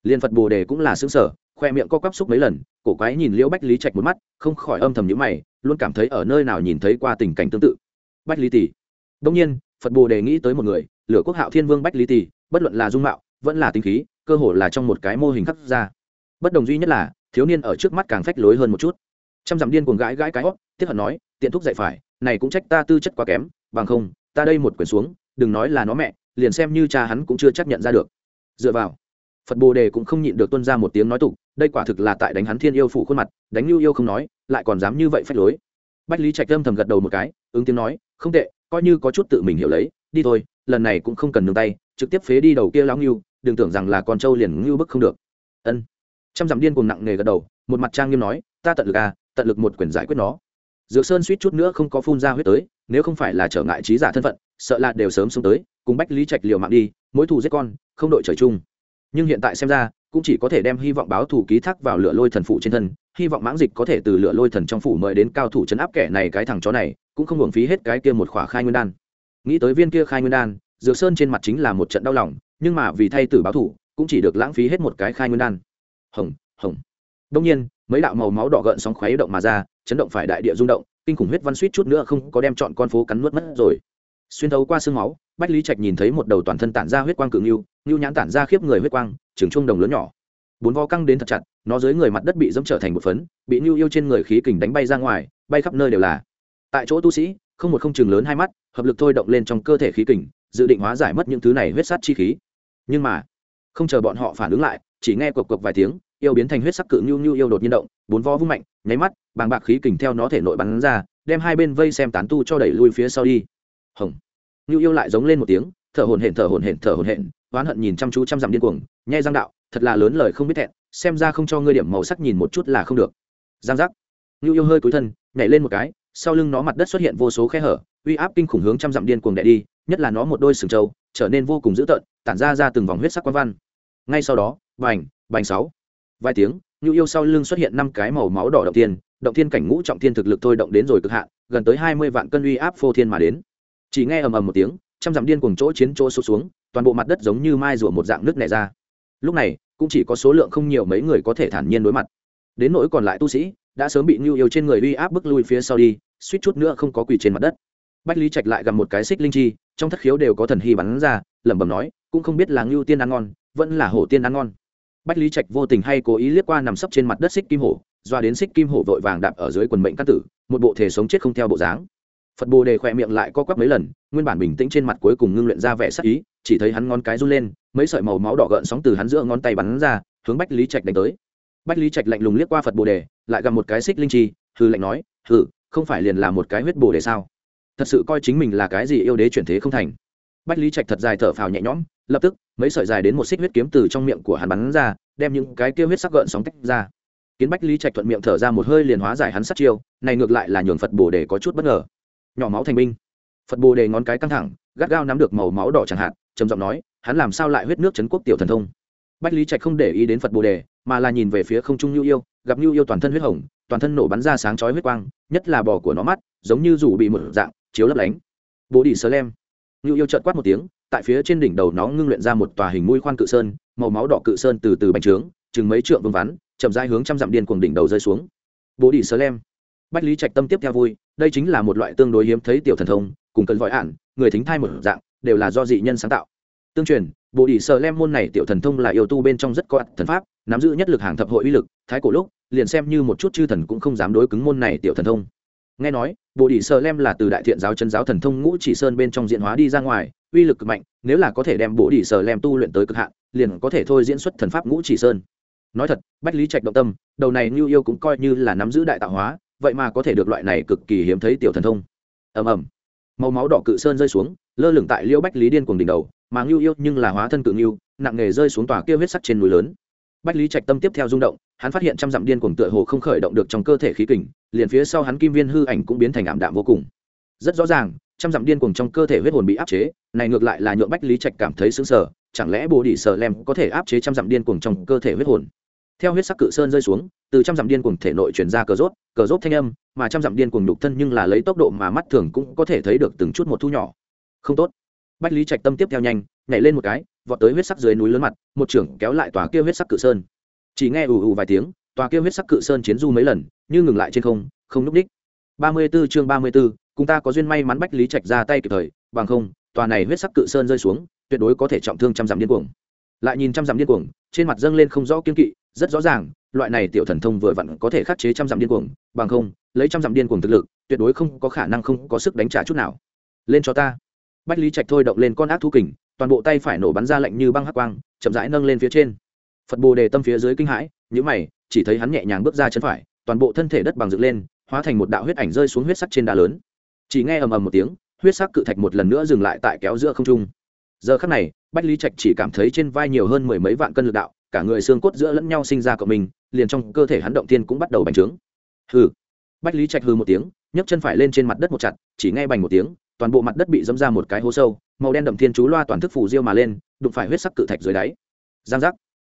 liên phật bồ đề cũng là xứng sở khoe miệng co quắp xúc mấy lần, cổ quái nhìn liễu bách lý trạch một mắt, không khỏi âm thầm nhữ mày, luôn cảm thấy ở nơi nào nhìn thấy qua tình cảnh tương tự. Bách lý tỷ đông nhiên, phật bồ đề nghĩ tới một người, lửa quốc hạo thiên vương bách lý tỷ bất luận là dung mạo, vẫn là tinh khí, cơ hồ là trong một cái mô hình khắc ra. Bất đồng duy nhất là, thiếu niên ở trước mắt càng phách lối hơn một chút. Trăm dặm điên cuồng gãi gãi cái hót tiếp hận nói, tiện thúc dạy phải, này cũng trách ta tư chất quá kém, bằng không, ta đây một quyển xuống, đừng nói là nó mẹ, liền xem như cha hắn cũng chưa chấp nhận ra được. Dựa vào phật bồ đề cũng không nhịn được tuân ra một tiếng nói tục, đây quả thực là tại đánh hắn thiên yêu phụ khuôn mặt, đánh lưu yêu không nói, lại còn dám như vậy phách lối. Bách lý trạch âm thầm gật đầu một cái, ứng tiếng nói, không tệ, coi như có chút tự mình hiểu lấy, đi thôi, lần này cũng không cần nương tay, trực tiếp phế đi đầu kia lão ngưu, đừng tưởng rằng là con trâu liền ngưu bức không được. Ân. Trăm dặm điên cùng nặng nề gật đầu, một mặt trang nghiêm nói, ta tận lực à tận lực một quyền giải quyết nó. Dược sơn suýt chút nữa không có phun ra huyết tới, nếu không phải là trở ngại trí giả thân phận, sợ là đều sớm xuống tới, cùng bách lý trạch liều mạng đi mỗi thù giết con, không đội trời chung nhưng hiện tại xem ra, cũng chỉ có thể đem hy vọng báo thù ký thác vào lửa lôi thần phụ trên thân, hy vọng mãng dịch có thể từ lửa lôi thần trong phủ mời đến cao thủ chấn áp kẻ này cái thằng chó này, cũng không hưởng phí hết cái kia một khỏa khai nguyên đan. Nghĩ tới viên kia khai nguyên đan, dược sơn trên mặt chính là một trận đau lòng, nhưng mà vì thay tử báo thủ cũng chỉ được lãng phí hết một cái khai nguyên đan. Hồng hồng. Đông nhiên, mấy đạo màu máu đỏ gợn sóng khoáy động mà ra, chấn động phải đại địa rung động, kinh khủng huyết văn suýt chút nữa không có đem chọn con phố cắn nuốt mất rồi. Xuyên thấu qua xương máu, bách lý trạch nhìn thấy một đầu toàn thân tản ra huyết quang cự ngưu ngưu nhãn tản ra khiếp người huyết quang, trường trung đồng lớn nhỏ. Bốn vo căng đến thật chặt, nó dưới người mặt đất bị dẫm trở thành một phấn, bị ngưu yêu trên người khí kình đánh bay ra ngoài, bay khắp nơi đều là. Tại chỗ tu sĩ, không một không chừng lớn hai mắt, hợp lực thôi động lên trong cơ thể khí kình, dự định hóa giải mất những thứ này huyết sát chi khí. Nhưng mà, không chờ bọn họ phản ứng lại, chỉ nghe cộc cộc vài tiếng, yêu biến thành huyết sắc cự nhu nhu yêu đột nhiên động, bốn vo vung mạnh, nháy mắt, bàng bạc khí kình theo nó thể nội bắn ra, đem hai bên vây xem tán tu cho đẩy lui phía sau đi. Hồng. Nhu yêu lại giống lên một tiếng, thở hồn hển, thở hồn hển, thở hồn hển oán hận nhìn chăm chú chăm dặm điên cuồng, nhai răng đạo, thật là lớn lời không biết thẹn, xem ra không cho ngươi điểm màu sắc nhìn một chút là không được. Giang giác. Ngưu yêu hơi cúi thân, nhảy lên một cái, sau lưng nó mặt đất xuất hiện vô số khe hở, uy áp kinh khủng hướng trăm dặm điên cuồng đè đi, nhất là nó một đôi sừng trâu, trở nên vô cùng dữ tợn, tản ra ra từng vòng huyết sắc quan văn. Ngay sau đó, bành bành sáu. Vài tiếng, Ngưu yêu sau lưng xuất hiện năm cái màu máu đỏ động tiên động thiên cảnh ngũ trọng thiên thực lực thôi động đến rồi cực hạn, gần tới hai mươi vạn cân uy áp phô thiên mà đến. Chỉ nghe ầm ầm một tiếng, trăm dặm điên cùng chỗ chiến chỗ sụt xuống toàn bộ mặt đất giống như mai rùa một dạng nước nẻ ra. Lúc này, cũng chỉ có số lượng không nhiều mấy người có thể thản nhiên đối mặt. Đến nỗi còn lại tu sĩ, đã sớm bị nhu yêu trên người uy áp bức lui phía sau đi, suýt chút nữa không có quỳ trên mặt đất. Bách lý trạch lại gặp một cái xích linh chi, trong thất khiếu đều có thần hy bắn ra, lẩm bẩm nói, cũng không biết là ngưu tiên ăn ngon, vẫn là hổ tiên ăn ngon. Bách lý trạch vô tình hay cố ý liếc qua nằm sấp trên mặt đất xích kim hổ, doa đến xích kim hổ vội vàng đạp ở dưới quần mệnh căn tử, một bộ thể sống chết không theo bộ dáng phật bồ đề khỏe miệng lại co quắp mấy lần, nguyên bản bình tĩnh trên mặt cuối cùng ngưng luyện ra vẻ sắc ý, chỉ thấy hắn ngón cái run lên, mấy sợi màu máu đỏ gợn sóng từ hắn giữa ngón tay bắn ra, hướng bách lý trạch đánh tới. Bách lý trạch lạnh lùng liếc qua phật bồ đề, lại gặp một cái xích linh chi hư lạnh nói, hừ, không phải liền là một cái huyết bồ đề sao? Thật sự coi chính mình là cái gì yêu đế chuyển thế không thành. Bách lý trạch thật dài thở phào nhẹ nhõm, lập tức, mấy sợi dài đến một xích huyết kiếm từ trong miệng của hắn bắn ra, đem những cái kia huyết sắc gợn sóng tách ra. Kiến bách lý trạch thuận miệng thở ra một hơi liền hóa giải hắn sát chiêu, này ngược lại là nhường phật bồ đề có chút bất ngờ nhỏ máu thành binh. Phật bồ đề ngón cái căng thẳng, gắt gao nắm được màu máu đỏ chẳng hạn, trầm giọng nói, hắn làm sao lại huyết nước chấn quốc tiểu thần thông? Bách lý trạch không để ý đến phật bồ đề, mà là nhìn về phía không trung nhu yêu, gặp nhu yêu toàn thân huyết hồng, toàn thân nổ bắn ra sáng chói huyết quang, nhất là bò của nó mắt, giống như dù bị một dạng, chiếu lấp lánh. Bồ đi sơ lem. Nhu yêu trợt quát một tiếng, tại phía trên đỉnh đầu nó ngưng luyện ra một tòa hình mũi khoan cự sơn, màu máu đỏ cự sơn từ từ bành trướng, chừng mấy trượng vương vắn, chậm rãi hướng trăm dặm điên cuồng đỉnh đầu rơi xuống. Bồ đi sơ lem bách lý trạch tâm tiếp theo vui, đây chính là một loại tương đối hiếm thấy tiểu thần thông, cùng cần vòi ản, người thính thai một dạng, đều là do dị nhân sáng tạo. Tương truyền bộ ỷ sợ lem môn này tiểu thần thông là yêu tu bên trong rất có thần pháp, nắm giữ nhất lực hàng thập hội uy lực, thái cổ lúc, liền xem như một chút chư thần cũng không dám đối cứng môn này tiểu thần thông. Nghe nói bộ ỷ sợ lem là từ đại thiện giáo chân giáo thần thông ngũ chỉ sơn bên trong diện hóa đi ra ngoài, uy lực cực mạnh, nếu là có thể đem bộ ỷ sợ lem tu luyện tới cực hạn, liền có thể thôi diễn xuất thần pháp ngũ chỉ sơn. Nói thật, bách lý trạch động tâm, đầu này như yêu cũng coi như là nắm giữ đại tạo hóa vậy mà có thể được loại này cực kỳ hiếm thấy tiểu thần thông. Ầm ầm. Màu máu đỏ cự sơn rơi xuống, lơ lửng tại liễu bách lý điên cuồng đỉnh đầu, mà ngưu yêu nhưng là hóa thân cự ngưu, nặng nghề rơi xuống tòa kia huyết sắt trên núi lớn. Bách lý trạch tâm tiếp theo rung động, hắn phát hiện trăm dặm điên cuồng tựa hồ không khởi động được trong cơ thể khí kình, liền phía sau hắn kim viên hư ảnh cũng biến thành ảm đạm vô cùng. Rất rõ ràng, trăm dặm điên cuồng trong cơ thể huyết hồn bị áp chế, này ngược lại là nhượng bách lý trạch cảm thấy sững sờ, chẳng lẽ bồ đỉ sờ lem có thể áp chế trăm dặm điên cuồng trong cơ thể huyết hồn? Theo huyết sắc cự sơn rơi xuống từ trăm dặm điên cuồng thể nội chuyển ra cờ rốt cờ rốt thanh âm mà trăm dặm điên cuồng đục thân nhưng là lấy tốc độ mà mắt thường cũng có thể thấy được từng chút một thu nhỏ. Không tốt. Bách lý trạch tâm tiếp theo nhanh nhảy lên một cái vọt tới huyết sắc dưới núi lớn mặt một trưởng kéo lại tòa kia huyết sắc cự sơn. Chỉ nghe ù ù vài tiếng tòa kia huyết sắc cự sơn chiến du mấy lần như ngừng lại trên không không núp đích. Ba mươi 34 chương ba mươi 34, cùng ta có duyên may mắn bách lý trạch ra tay kịp thời bằng không tòa này huyết sắc cự sơn rơi xuống tuyệt đối có thể trọng thương trăm dặm điên cuồng lại nhìn trăm dặm điên cuồng, trên mặt dâng lên không rõ kiên kỵ, rất rõ ràng, loại này tiểu thần thông vừa vặn có thể khắc chế trăm dặm điên cuồng, bằng không, lấy trăm dặm điên cuồng thực lực, tuyệt đối không có khả năng không có sức đánh trả chút nào. Lên cho ta. Bách lý trạch thôi động lên con ác thu kình, toàn bộ tay phải nổ bắn ra lạnh như băng hắc quang, chậm rãi nâng lên phía trên. Phật bồ đề tâm phía dưới kinh hãi nhữ mày, chỉ thấy hắn nhẹ nhàng bước ra chân phải, toàn bộ thân thể đất bằng dựng lên, hóa thành một đạo huyết ảnh rơi xuống huyết sắc trên đá lớn. Chỉ nghe ầm ầm một tiếng, huyết sắc cự thạch một lần nữa dừng lại tại kéo giữa không trung giờ khắc này, bách lý trạch chỉ cảm thấy trên vai nhiều hơn mười mấy vạn cân lực đạo, cả người xương cốt giữa lẫn nhau sinh ra cộng mình, liền trong cơ thể hắn động tiên cũng bắt đầu bành trướng. Hừ. Bách lý trạch hừ một tiếng, nhấc chân phải lên trên mặt đất một chặt, chỉ nghe bành một tiếng, toàn bộ mặt đất bị dâm ra một cái hố sâu, màu đen đậm thiên chú loa toàn thức phủ diêu mà lên, đụng phải huyết sắc cự thạch dưới đáy. Giang giác.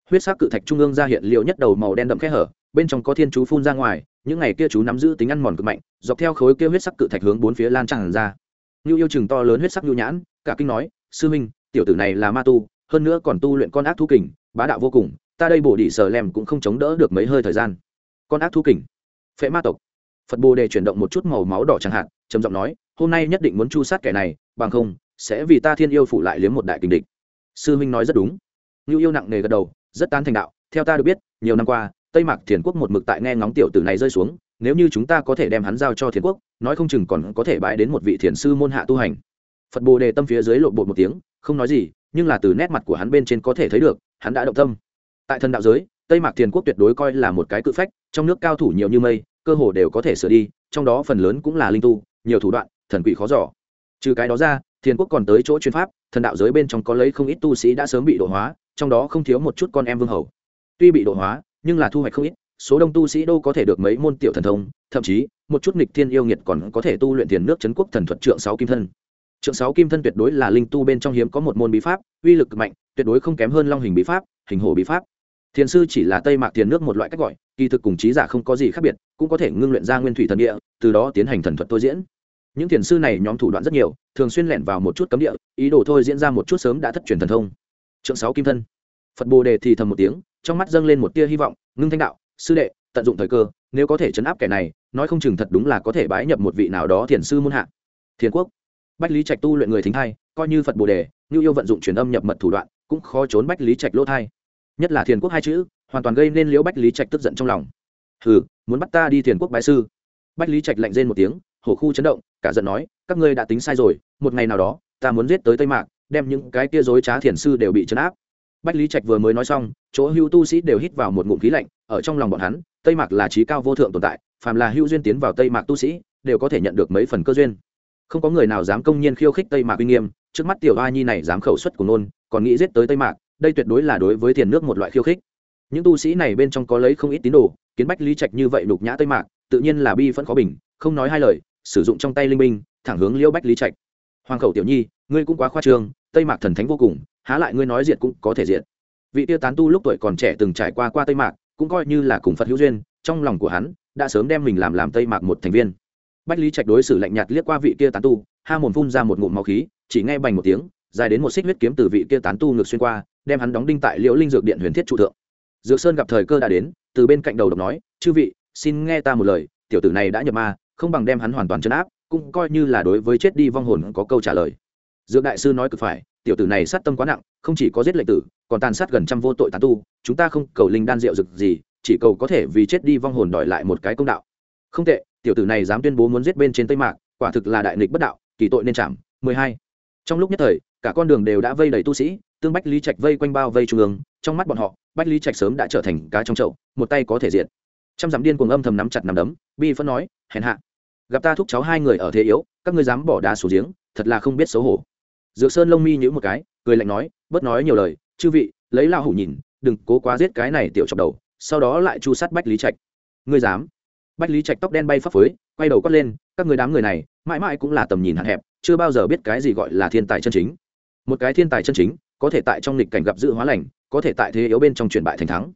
Huyết sắc cự thạch trung ương ra hiện liệu nhất đầu màu đen đậm khe hở, bên trong có thiên chú phun ra ngoài, những ngày kia chú nắm giữ tính ăn mòn cực mạnh, dọc theo khối kia huyết sắc cự thạch hướng bốn phía lan tràn ra. Như yêu chừng to lớn huyết sắc nhu nhãn, cả kinh nói sư minh, tiểu tử này là ma tu, hơn nữa còn tu luyện con ác thú kình, bá đạo vô cùng, ta đây bổ đỉ sờ lem cũng không chống đỡ được mấy hơi thời gian. Con ác thú kình. Phệ ma tộc. Phật bồ đề chuyển động một chút màu máu đỏ chẳng hạn, trầm giọng nói, hôm nay nhất định muốn chu sát kẻ này, bằng không, sẽ vì ta thiên yêu phủ lại liếm một đại kình địch. Sư huynh nói rất đúng. Ngưu yêu nặng nề gật đầu, rất tán thành đạo, theo ta được biết, nhiều năm qua, tây mạc thiền quốc một mực tại nghe ngóng tiểu tử này rơi xuống, nếu như chúng ta có thể đem hắn giao cho thiền quốc, nói không chừng còn có thể bãi đến một vị thiền sư môn hạ tu hành phật bồ đề tâm phía dưới lộ bột một tiếng, không nói gì, nhưng là từ nét mặt của hắn bên trên có thể thấy được, hắn đã động tâm. Tại thần đạo giới, tây mạc thiền quốc tuyệt đối coi là một cái cự phách, trong nước cao thủ nhiều như mây, cơ hồ đều có thể sửa đi, trong đó phần lớn cũng là linh tu, nhiều thủ đoạn, thần quỷ khó giỏ trừ cái đó ra, thiền quốc còn tới chỗ chuyên pháp, thần đạo giới bên trong có lấy không ít tu sĩ đã sớm bị độ hóa, trong đó không thiếu một chút con em vương hầu. Tuy bị độ hóa, nhưng là thu hoạch không ít, số đông tu sĩ đâu có thể được mấy môn tiểu thần thông, thậm chí, một chút nghịch thiên yêu nghiệt còn có thể tu luyện tiền nước chấn quốc thần thuật trượng sáu kim thân trượng sáu kim thân tuyệt đối là linh tu bên trong hiếm có một môn bí pháp, uy lực mạnh, tuyệt đối không kém hơn long hình bí pháp, hình Hổ bí pháp. Thiền sư chỉ là tây mạc tiền nước một loại cách gọi, kỳ thực cùng trí giả không có gì khác biệt, cũng có thể ngưng luyện ra nguyên thủy thần địa, từ đó tiến hành thần thuật tôi diễn. Những thiền sư này nhóm thủ đoạn rất nhiều, thường xuyên lẻn vào một chút cấm địa, ý đồ thôi diễn ra một chút sớm đã thất truyền thần thông. Trượng sáu kim thân. Phật bồ đề thì thầm một tiếng, trong mắt dâng lên một tia hy vọng, ngưng thanh đạo, sư đệ, tận dụng thời cơ, nếu có thể chấn áp kẻ này, nói không chừng thật đúng là có thể bái nhập một vị nào đó thiền sư môn hạ. Thiền quốc bách lý trạch tu luyện người thính thai, coi như phật bồ đề như yêu vận dụng truyền âm nhập mật thủ đoạn, cũng khó trốn bách lý trạch lỗ thai. Nhất là thiền quốc hai chữ, hoàn toàn gây nên liễu bách lý trạch tức giận trong lòng. Hừ, muốn bắt ta đi thiền quốc bái sư? Bách lý trạch lạnh rên một tiếng, hổ khu chấn động, cả giận nói, các ngươi đã tính sai rồi, một ngày nào đó, ta muốn giết tới tây mạc, đem những cái kia dối trá thiền sư đều bị chấn áp. Bách lý trạch vừa mới nói xong, chỗ hưu tu sĩ đều hít vào một ngụm khí lạnh, ở trong lòng bọn hắn, tây mạc là trí cao vô thượng tồn tại, phàm là hưu duyên tiến vào tây mạc tu sĩ, đều có thể nhận được mấy phần cơ duyên không có người nào dám công nhiên khiêu khích tây mạc uy nghiêm, trước mắt tiểu a nhi này dám khẩu xuất của nôn, còn nghĩ giết tới tây mạc, đây tuyệt đối là đối với tiền nước một loại khiêu khích. Những tu sĩ này bên trong có lấy không ít tín đồ, kiến bách lý trạch như vậy đục nhã tây mạc, tự nhiên là bi vẫn khó bình, không nói hai lời, sử dụng trong tay linh minh thẳng hướng liễu bách lý trạch. Hoàng khẩu tiểu nhi, ngươi cũng quá khoa trương, tây mạc thần thánh vô cùng, há lại ngươi nói diệt cũng có thể diệt. Vị tiêu tán tu lúc tuổi còn trẻ từng trải qua qua tây mạc, cũng coi như là cùng phật hữu duyên, trong lòng của hắn đã sớm đem mình làm làm tây mạc một thành viên bách lý trạch đối xử lạnh nhạt liếc qua vị kia tán tu, ha mồm phun ra một ngụm máu khí, chỉ nghe bành một tiếng, dài đến một xích huyết kiếm từ vị kia tán tu ngược xuyên qua, đem hắn đóng đinh tại liễu linh dược điện huyền thiết trụ thượng. Dược sơn gặp thời cơ đã đến, từ bên cạnh đầu độc nói, chư vị, xin nghe ta một lời, tiểu tử này đã nhập ma, không bằng đem hắn hoàn toàn chấn áp, cũng coi như là đối với chết đi vong hồn có câu trả lời. Dược đại sư nói cực phải, tiểu tử này sát tâm quá nặng, không chỉ có giết lệnh tử, còn tàn sát gần trăm vô tội tán tu, chúng ta không cầu linh đan rượu rực gì, chỉ cầu có thể vì chết đi vong hồn đòi lại một cái công đạo không tệ, tiểu tử này dám tuyên bố muốn giết bên trên tây mạc, quả thực là đại nghịch bất đạo, kỳ tội nên chạm, mười hai. Trong lúc nhất thời, cả con đường đều đã vây đầy tu sĩ, tương bách lý trạch vây quanh bao vây trung ương, trong mắt bọn họ, bách lý trạch sớm đã trở thành cá trong chậu, một tay có thể diện trăm dặm điên cuồng âm thầm nắm chặt nắm đấm, bi phân nói, hèn hạ, gặp ta thúc cháu hai người ở thế yếu, các ngươi dám bỏ đá xuống giếng, thật là không biết xấu hổ. Dược sơn lông mi nhữ một cái, cười lạnh nói, bớt nói nhiều lời, chư vị, lấy lao hủ nhìn, đừng cố quá giết cái này tiểu chọc đầu, sau đó lại chu sát bách lý trạch. Ngươi dám? Bách lý trạch tóc đen bay phấp phới, quay đầu quát lên, các người đám người này, mãi mãi cũng là tầm nhìn hạn hẹp, chưa bao giờ biết cái gì gọi là thiên tài chân chính. Một cái thiên tài chân chính, có thể tại trong lịch cảnh gặp dự hóa lành, có thể tại thế yếu bên trong chuyển bại thành thắng.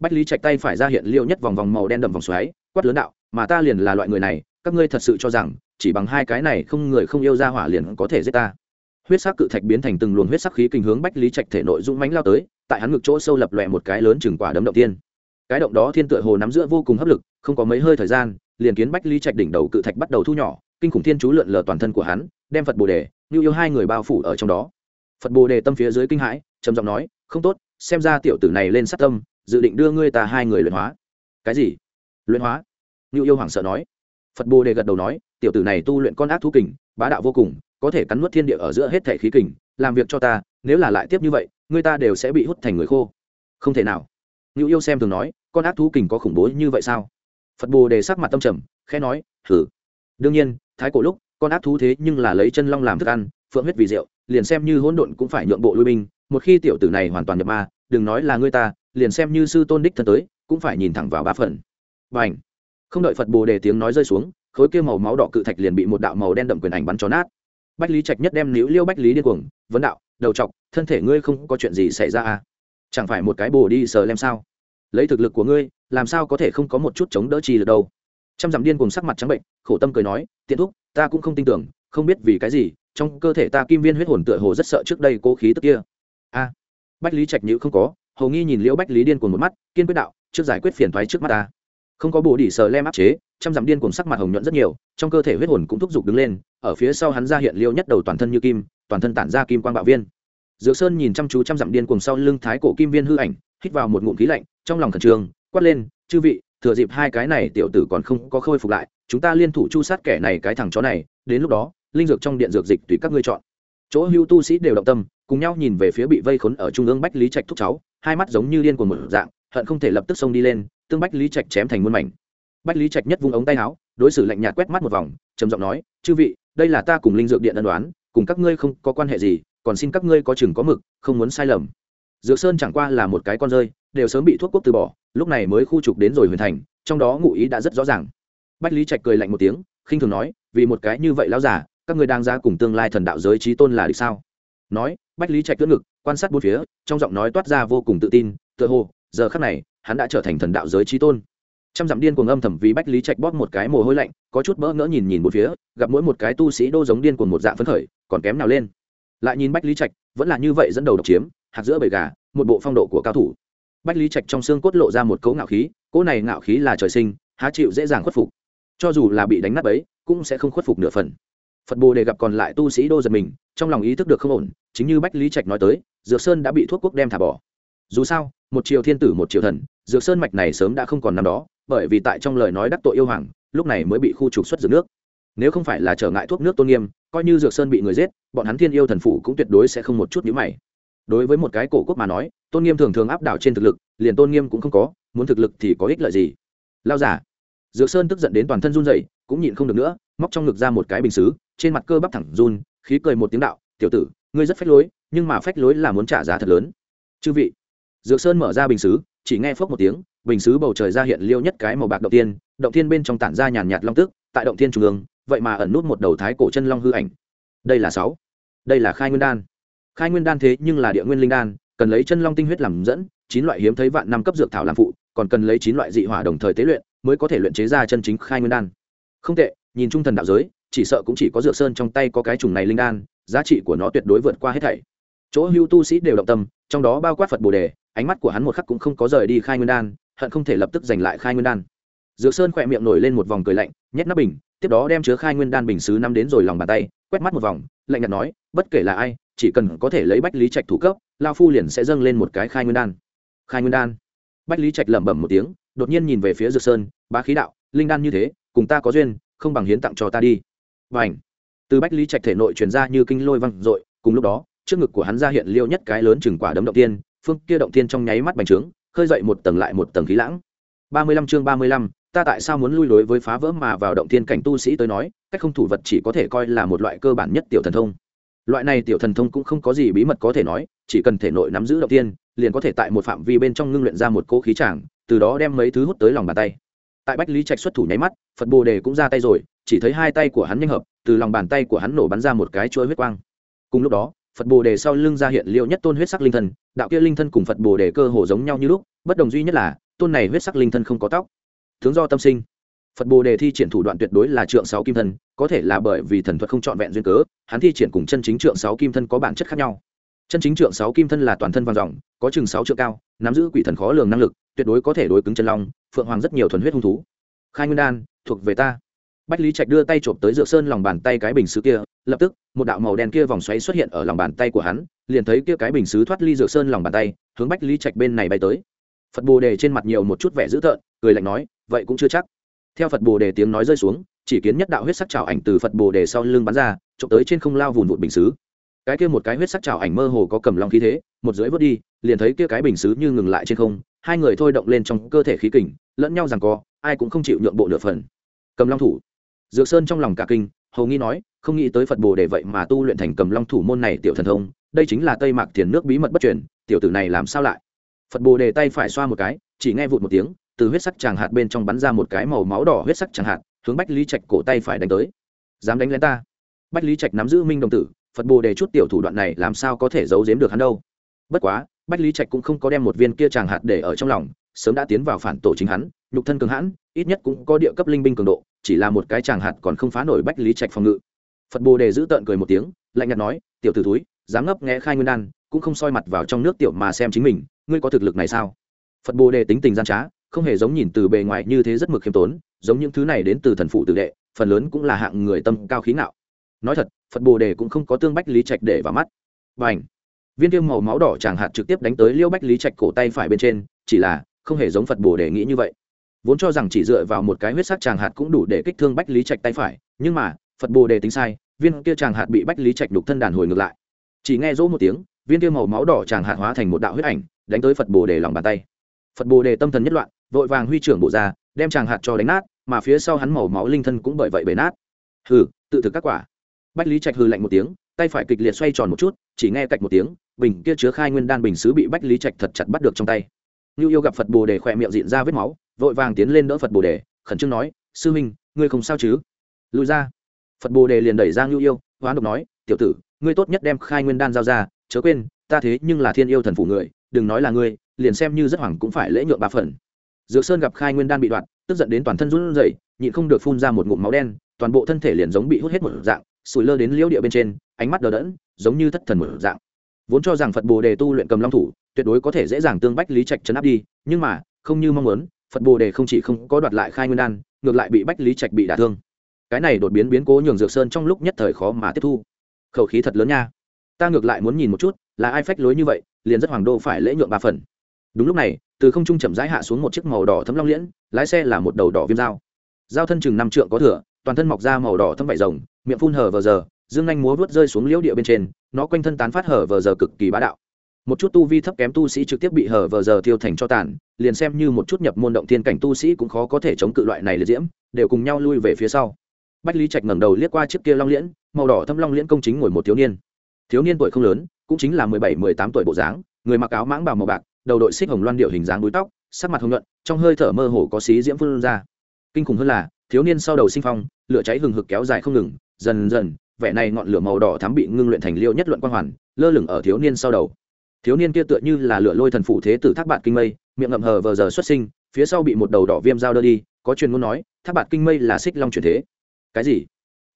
Bách lý trạch tay phải ra hiện liệu nhất vòng vòng màu đen đậm vòng xoáy, quát lớn đạo, mà ta liền là loại người này, các ngươi thật sự cho rằng, chỉ bằng hai cái này không người không yêu ra hỏa liền có thể giết ta. Huyết sắc cự thạch biến thành từng luồng huyết sắc khí kinh hướng bách lý trạch thể nội dũng mãnh lao tới, tại hắn ngực chỗ sâu lập lòe một cái lớn chừng quả đấm động tiên cái động đó thiên tựa hồ nắm giữa vô cùng hấp lực, không có mấy hơi thời gian, liền kiến bách lý trạch đỉnh đầu cự thạch bắt đầu thu nhỏ, kinh khủng thiên chú lượn lờ toàn thân của hắn, đem phật bồ đề như yêu hai người bao phủ ở trong đó. Phật bồ đề tâm phía dưới kinh hãi, trầm giọng nói, không tốt, xem ra tiểu tử này lên sát tâm, dự định đưa ngươi ta hai người luyện hóa. Cái gì? Luyện hóa? Như yêu hoảng sợ nói. Phật bồ đề gật đầu nói, tiểu tử này tu luyện con ác thú kình, bá đạo vô cùng, có thể cắn nuốt thiên địa ở giữa hết thể khí kình, làm việc cho ta, nếu là lại tiếp như vậy người ta đều sẽ bị hút thành người khô. Không thể nào ngưu yêu xem thường nói, con ác thú kình có khủng bố như vậy sao? Phật bồ đề sắc mặt tâm trầm, khẽ nói thử đương nhiên, thái cổ lúc, con ác thú thế nhưng là lấy chân long làm thức ăn, phượng huyết vì rượu, liền xem như hỗn độn cũng phải nhượng bộ lui binh, một khi tiểu tử này hoàn toàn nhập ma, đừng nói là ngươi ta, liền xem như sư tôn đích thân tới, cũng phải nhìn thẳng vào ba phần. B à n h không đợi phật bồ đề tiếng nói rơi xuống, khối kia màu máu đỏ cự thạch liền bị một đạo màu đen đậm quyền ảnh bắn cho nát. Bách lý trạch nhất đem níu liêu bách lý điên cuồng, vấn đạo, đầu chọc, thân thể ngươi không có chuyện gì xảy ra à? Chẳng phải một cái bồ đi sờ lem sao? Lấy thực lực của ngươi, làm sao có thể không có một chút chống đỡ chi được đâu? Trăm dặm điên cùng sắc mặt trắng bệnh, khổ tâm cười nói, tiện thúc, ta cũng không tin tưởng, không biết vì cái gì, trong cơ thể ta kim viên huyết hồn tựa hồ rất sợ trước đây cố khí tức kia. A. Bách lý trạch nhữ không có, hầu nghi nhìn liễu bách lý điên cuồng một mắt, kiên quyết đạo, trước giải quyết phiền thoái trước mắt ta. Không có bồ đỉ sờ lem áp chế, trăm dặm điên cuồng sắc mặt hồng nhuận rất nhiều, trong cơ thể huyết hồn cũng thúc giục đứng lên, ở phía sau hắn ra hiện liêu nhất đầu toàn thân như kim, toàn thân tản ra kim quang bạo viên dược sơn nhìn chăm chú trăm dặm điên cuồng sau lưng thái cổ kim viên hư ảnh, hít vào một ngụm khí lạnh, trong lòng khẩn trương, quát lên, chư vị, thừa dịp hai cái này tiểu tử còn không có khôi phục lại, chúng ta liên thủ chu sát kẻ này cái thằng chó này, đến lúc đó, linh dược trong điện dược dịch tùy các ngươi chọn. Chỗ hưu tu sĩ đều động tâm, cùng nhau nhìn về phía bị vây khốn ở trung ương bách lý trạch thúc cháu, hai mắt giống như điên cuồng một dạng, hận không thể lập tức xông đi lên, tương bách lý trạch chém thành muôn mảnh. Bách lý trạch nhất vung ống tay áo, đối xử lạnh nhạt quét mắt một vòng, trầm giọng nói, chư vị, đây là ta cùng linh dược điện ân đoán cùng các ngươi không có quan hệ gì còn xin các ngươi có chừng có mực, không muốn sai lầm. Dược sơn chẳng qua là một cái con rơi, đều sớm bị thuốc quốc từ bỏ, lúc này mới khu trục đến rồi huyền thành, trong đó ngụ ý đã rất rõ ràng. Bách lý trạch cười lạnh một tiếng, khinh thường nói, vì một cái như vậy lão giả các ngươi đang ra cùng tương lai thần đạo giới trí tôn là được sao? Nói, bách lý trạch cưỡng ngực, quan sát bốn phía, trong giọng nói toát ra vô cùng tự tin, tựa hồ, giờ khắc này, hắn đã trở thành thần đạo giới trí tôn. Trăm dặm điên cuồng âm thầm vì bách lý trạch bóp một cái mồ hôi lạnh, có chút bỡ ngỡ nhìn nhìn một phía, gặp mỗi một cái tu sĩ đô giống điên cuồng một dạng phấn khởi, còn kém nào lên lại nhìn bách lý trạch, vẫn là như vậy dẫn đầu độc chiếm, hạt giữa bầy gà, một bộ phong độ của cao thủ. Bách lý trạch trong xương cốt lộ ra một cấu ngạo khí, cỗ này ngạo khí là trời sinh, há chịu dễ dàng khuất phục. Cho dù là bị đánh nát ấy cũng sẽ không khuất phục nửa phần. Phật bồ đề gặp còn lại tu sĩ đô giật mình, trong lòng ý thức được không ổn, chính như bách lý trạch nói tới, dược sơn đã bị thuốc quốc đem thả bỏ. Dù sao, một triều thiên tử, một triều thần, dược sơn mạch này sớm đã không còn nằm đó, bởi vì tại trong lời nói đắc tội yêu hoàng, lúc này mới bị khu trục xuất dược nước. Nếu không phải là trở ngại thuốc nước tôn nghiêm coi như dược sơn bị người giết, bọn hắn thiên yêu thần phủ cũng tuyệt đối sẽ không một chút nhữ mày. Đối với một cái cổ quốc mà nói, tôn nghiêm thường thường áp đảo trên thực lực, liền tôn nghiêm cũng không có, muốn thực lực thì có ích lợi gì? Lao giả dược sơn tức giận đến toàn thân run rẩy, cũng nhịn không được nữa, móc trong ngực ra một cái bình xứ, trên mặt cơ bắp thẳng run, khí cười một tiếng đạo, tiểu tử, ngươi rất phách lối, nhưng mà phách lối là muốn trả giá thật lớn. Chư vị. Dược sơn mở ra bình xứ, chỉ nghe phốc một tiếng, bình xứ bầu trời ra hiện liêu nhất cái màu bạc động tiên động tiên bên trong tản ra nhàn nhạt long tức, tại động tiên trung ương vậy mà ẩn nút một đầu thái cổ chân long hư ảnh. Đây là sáu. Đây là khai nguyên đan. Khai nguyên đan thế nhưng là địa nguyên linh đan, cần lấy chân long tinh huyết làm dẫn, chín loại hiếm thấy vạn năm cấp dược thảo làm phụ, còn cần lấy chín loại dị hỏa đồng thời tế luyện, mới có thể luyện chế ra chân chính khai nguyên đan. Không tệ, nhìn trung thần đạo giới, chỉ sợ cũng chỉ có dược sơn trong tay có cái trùng này linh đan, giá trị của nó tuyệt đối vượt qua hết thảy. Chỗ hưu tu sĩ đều động tâm, trong đó bao quát phật bồ đề, ánh mắt của hắn một khắc cũng không có rời đi khai nguyên đan, hận không thể lập tức giành lại khai nguyên đan. Dược sơn khỏe miệng nổi lên một vòng cười lạnh, nhét nắp bình tiếp đó đem chứa khai nguyên đan bình xứ năm đến rồi lòng bàn tay, quét mắt một vòng, lạnh nhạt nói, bất kể là ai, chỉ cần có thể lấy bách lý trạch thủ cấp lao phu liền sẽ dâng lên một cái khai nguyên đan. Khai nguyên đan. Bách lý trạch lẩm bẩm một tiếng, đột nhiên nhìn về phía dược sơn, bá khí đạo, linh đan như thế, cùng ta có duyên, không bằng hiến tặng cho ta đi. Và ảnh từ bách lý trạch thể nội truyền ra như kinh lôi văng dội, cùng lúc đó, trước ngực của hắn ra hiện liêu nhất cái lớn chừng quả đấm động tiên, phương kia động tiên trong nháy mắt bành trướng, khơi dậy một tầng lại một tầng khí lãng. Ba mươi lăm chương ba mươi lăm ta tại sao muốn lui đối với phá vỡ mà vào động thiên cảnh tu sĩ tới nói, cách không thủ vật chỉ có thể coi là một loại cơ bản nhất tiểu thần thông. Loại này tiểu thần thông cũng không có gì bí mật có thể nói, chỉ cần thể nội nắm giữ động tiên liền có thể tại một phạm vi bên trong ngưng luyện ra một cỗ khí tràng, từ đó đem mấy thứ hút tới lòng bàn tay. Tại bách lý trạch xuất thủ nháy mắt, phật bồ đề cũng ra tay rồi, chỉ thấy hai tay của hắn nhanh hợp, từ lòng bàn tay của hắn nổ bắn ra một cái chuỗi huyết quang. Cùng lúc đó, phật bồ đề sau lưng ra hiện liệu nhất tôn huyết sắc linh thân, đạo kia linh thân cùng phật bồ đề cơ hồ giống nhau như lúc, bất đồng duy nhất là, tôn này huyết sắc linh thân không có tóc tướng do tâm sinh. Phật bồ đề thi triển thủ đoạn tuyệt đối là trượng sáu kim thân, có thể là bởi vì thần thuật không trọn vẹn duyên cớ, hắn thi triển cùng chân chính trượng sáu kim thân có bản chất khác nhau. Chân chính trượng sáu kim thân là toàn thân vàng dòng, có chừng sáu trượng cao, nắm giữ quỷ thần khó lường năng lực, tuyệt đối có thể đối cứng chân long, phượng hoàng rất nhiều thuần huyết hung thú. Khai nguyên đan, thuộc về ta. Bách lý trạch đưa tay trộm tới dựa sơn lòng bàn tay cái bình xứ kia, lập tức, một đạo màu đen kia vòng xoáy xuất hiện ở lòng bàn tay của hắn, liền thấy kia cái bình xứ thoát ly dựa sơn lòng bàn tay, hướng bách lý trạch bên này bay tới phật bồ đề trên mặt nhiều một chút vẻ dữ tợn, cười lạnh nói, vậy cũng chưa chắc. Theo phật bồ đề tiếng nói rơi xuống, chỉ kiến nhất đạo huyết sắc trào ảnh từ phật bồ đề sau lưng bắn ra trộm tới trên không lao vùn vụt bình xứ. Cái kia một cái huyết sắc trào ảnh mơ hồ có cầm long khí thế, một dưới vớt đi, liền thấy kia cái bình xứ như ngừng lại trên không, hai người thôi động lên trong cơ thể khí kình, lẫn nhau rằng co, ai cũng không chịu nhượng bộ nửa phần. Cầm long thủ. Dược sơn trong lòng cả kinh, hầu nghi nói, không nghĩ tới phật bồ đề vậy mà tu luyện thành cầm long thủ môn này tiểu thần thông, đây chính là tây mạc thiền nước bí mật bất truyền, tiểu tử này làm sao lại? Phật bồ đề tay phải xoa một cái, chỉ nghe vụt một tiếng, từ huyết sắc tràng hạt bên trong bắn ra một cái màu máu đỏ huyết sắc tràng hạt, hướng bách lý trạch cổ tay phải đánh tới. Dám đánh lên ta? Bách lý trạch nắm giữ minh đồng tử, phật bồ đề chút tiểu thủ đoạn này làm sao có thể giấu giếm được hắn đâu? Bất quá, bách lý trạch cũng không có đem một viên kia tràng hạt để ở trong lòng, sớm đã tiến vào phản tổ chính hắn, nhục thân cường hãn, ít nhất cũng có địa cấp linh binh cường độ, chỉ là một cái tràng hạt còn không phá nổi bách lý trạch phòng ngự. Phật bồ đề giữ tợn cười một tiếng, lạnh nhạt nói, tiểu t ử túi dám ngấp nghe khai nguyên đan, cũng không soi mặt vào trong nước tiểu mà xem chính mình ngươi có thực lực này sao? Phật bồ đề tính tình gian trá, không hề giống nhìn từ bề ngoài như thế rất mực khiêm tốn, giống những thứ này đến từ thần phụ tử đệ, phần lớn cũng là hạng người tâm cao khí ngạo. Nói thật, phật bồ đề cũng không có tương bách lý trạch để vào mắt. Và ảnh viên tiêu màu máu đỏ chẳng hạt trực tiếp đánh tới liêu bách lý trạch cổ tay phải bên trên, chỉ là, không hề giống phật bồ đề nghĩ như vậy. Vốn cho rằng chỉ dựa vào một cái huyết sắc tràng hạt cũng đủ để kích thương bách lý trạch tay phải, nhưng mà, phật bồ đề tính sai, viên kia tràng hạt bị bách lý trạch đục thân đàn hồi ngược lại. Chỉ nghe rỗ một tiếng, viên kia màu máu đỏ tràng hạt hóa thành một đạo huyết ảnh đánh tới phật bồ đề lòng bàn tay. Phật bồ đề tâm thần nhất loạn, vội vàng huy trưởng bộ ra, đem chàng hạt cho đánh nát, mà phía sau hắn màu máu linh thân cũng bởi vậy bể nát. Hừ, tự thực các quả. Bách lý trạch hừ lạnh một tiếng, tay phải kịch liệt xoay tròn một chút, chỉ nghe cạch một tiếng, bình kia chứa khai nguyên đan bình xứ bị bách lý trạch thật chặt bắt được trong tay. Như yêu gặp phật bồ đề khỏe miệng diện ra vết máu, vội vàng tiến lên đỡ phật bồ đề, khẩn trương nói, sư huynh, ngươi không sao chứ? Lùi ra. Phật bồ đề liền đẩy ra ngưu yêu, hoán độc nói, tiểu tử, ngươi tốt nhất đem khai nguyên đan giao ra, chớ quên ta thế nhưng là thiên yêu thần phủ người, đừng nói là ngươi, liền xem như rất hoảng cũng phải lễ nhượng ba phần. Dược sơn gặp khai nguyên đan bị đoạn, tức giận đến toàn thân run rẩy, nhịn không được phun ra một ngụm máu đen, toàn bộ thân thể liền giống bị hút hết một dạng, sủi lơ đến liễu địa bên trên, ánh mắt đờ đẫn, giống như thất thần một dạng. Vốn cho rằng phật bồ đề tu luyện cầm long thủ, tuyệt đối có thể dễ dàng tương bách lý trạch chấn áp đi, nhưng mà, không như mong muốn, phật bồ đề không chỉ không có đoạt lại khai nguyên đan, ngược lại bị bách lý trạch bị đả thương. Cái này đột biến biến cố nhường dược sơn trong lúc nhất thời khó mà tiếp thu. Khẩu khí thật lớn nha. Ta ngược lại muốn nhìn một chút là ai phách lối như vậy, liền rất hoàng đô phải lễ nhượng ba phần. Đúng lúc này, từ không trung chậm rãi hạ xuống một chiếc màu đỏ thấm long liễn, lái xe là một đầu đỏ viêm dao. Dao thân chừng năm trượng có thửa toàn thân mọc ra màu đỏ thấm vải rồng, miệng phun hở vờ giờ, dương anh múa vớt rơi xuống liễu địa bên trên, nó quanh thân tán phát hở vờ giờ cực kỳ bá đạo. Một chút tu vi thấp kém tu sĩ trực tiếp bị hở vờ giờ thiêu thành cho tàn, liền xem như một chút nhập môn động thiên cảnh tu sĩ cũng khó có thể chống cự loại này liệt diễm, đều cùng nhau lui về phía sau. Bách lý trạch ngẩng đầu liếc qua chiếc kia long liễn, màu đỏ thâm long liễn công chính ngồi một thiếu niên. Thiếu niên tuổi không lớn cũng chính là mười bảy, mười tám tuổi bộ dáng, người mặc áo mãng bào màu bạc, đầu đội xích hồng loan điệu hình dáng búi tóc, sắc mặt hồng nhuận, trong hơi thở mơ hồ có xí diễm phun ra. Kinh khủng hơn là, thiếu niên sau đầu sinh phong, lửa cháy hừng hực kéo dài không ngừng, dần dần, vẻ này ngọn lửa màu đỏ thắm bị ngưng luyện thành liêu nhất luận quang hoàn, lơ lửng ở thiếu niên sau đầu. Thiếu niên kia tựa như là lửa lôi thần phủ thế tử thác bạn kinh mây, miệng ngậm hờ vờ giờ xuất sinh, phía sau bị một đầu đỏ viêm dao đơ đi, có truyền ngôn nói, thác bạn kinh mây là xích long chuyển thế. Cái gì?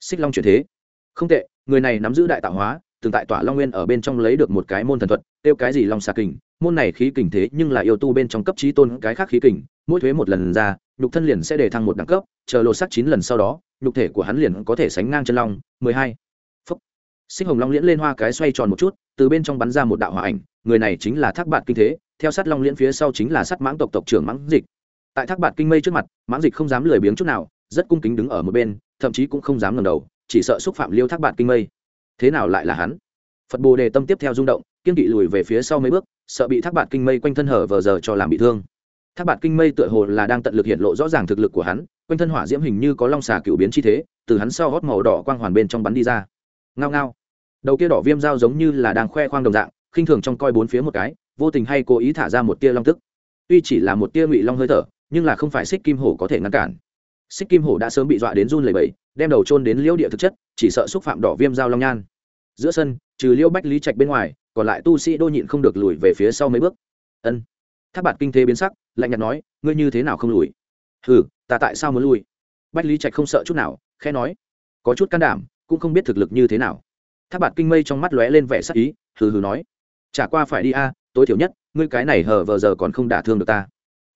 Xích long chuyển thế. Không tệ, người này nắm giữ đại tạo hóa từng tại tỏa long nguyên ở bên trong lấy được một cái môn thần thuật tiêu cái gì long xà kình. Môn này khí kình thế nhưng là yêu tu bên trong cấp trí tôn cái khác khí kình, mỗi thuế một lần ra, nhục thân liền sẽ để thăng một đẳng cấp, chờ lột sắc chín lần sau đó, nhục thể của hắn liền có thể sánh ngang chân long. Mười hai. Phúc. Sinh hồng long liễn lên hoa cái xoay tròn một chút, từ bên trong bắn ra một đạo hỏa ảnh, người này chính là thác bạn kinh thế, theo sát long liễn phía sau chính là sát mãng tộc tộc trưởng mãng dịch. Tại thác bạn kinh mây trước mặt, mãng dịch không dám lười biếng chút nào, rất cung kính đứng ở một bên, thậm chí cũng không dám ngẩng đầu, chỉ sợ xúc phạm liêu thác bạn kinh mây thế nào lại là hắn? Phật bồ đề tâm tiếp theo rung động, kiên kỵ lùi về phía sau mấy bước, sợ bị thác bạn kinh mây quanh thân hở vờ giờ cho làm bị thương. Thác bạn kinh mây tựa hồ là đang tận lực hiện lộ rõ ràng thực lực của hắn, quanh thân hỏa diễm hình như có long xà cựu biến chi thế, từ hắn sau gót màu đỏ quang hoàn bên trong bắn đi ra. Ngao ngao. Đầu kia đỏ viêm dao giống như là đang khoe khoang đồng dạng, khinh thường trong coi bốn phía một cái, vô tình hay cố ý thả ra một tia long tức. Tuy chỉ là một tia ngụy long hơi thở, nhưng là không phải xích kim hổ có thể ngăn cản xích kim hổ đã sớm bị dọa đến run lẩy bẩy, đem đầu trôn đến liễu địa thực chất chỉ sợ xúc phạm đỏ viêm dao long nhan. Giữa sân trừ liễu bách lý trạch bên ngoài còn lại tu sĩ đô nhịn không được lùi về phía sau mấy bước. Ân. Tháp bạt kinh thế biến sắc lạnh nhạt nói ngươi như thế nào không lùi? Hừ ta tại sao muốn lùi? Bách lý trạch không sợ chút nào khẽ nói có chút can đảm cũng không biết thực lực như thế nào. Tháp bạt kinh mây trong mắt lóe lên vẻ sắc ý hừ hừ nói chả qua phải đi a tối thiểu nhất ngươi cái này hờ vờ giờ còn không đả thương được ta.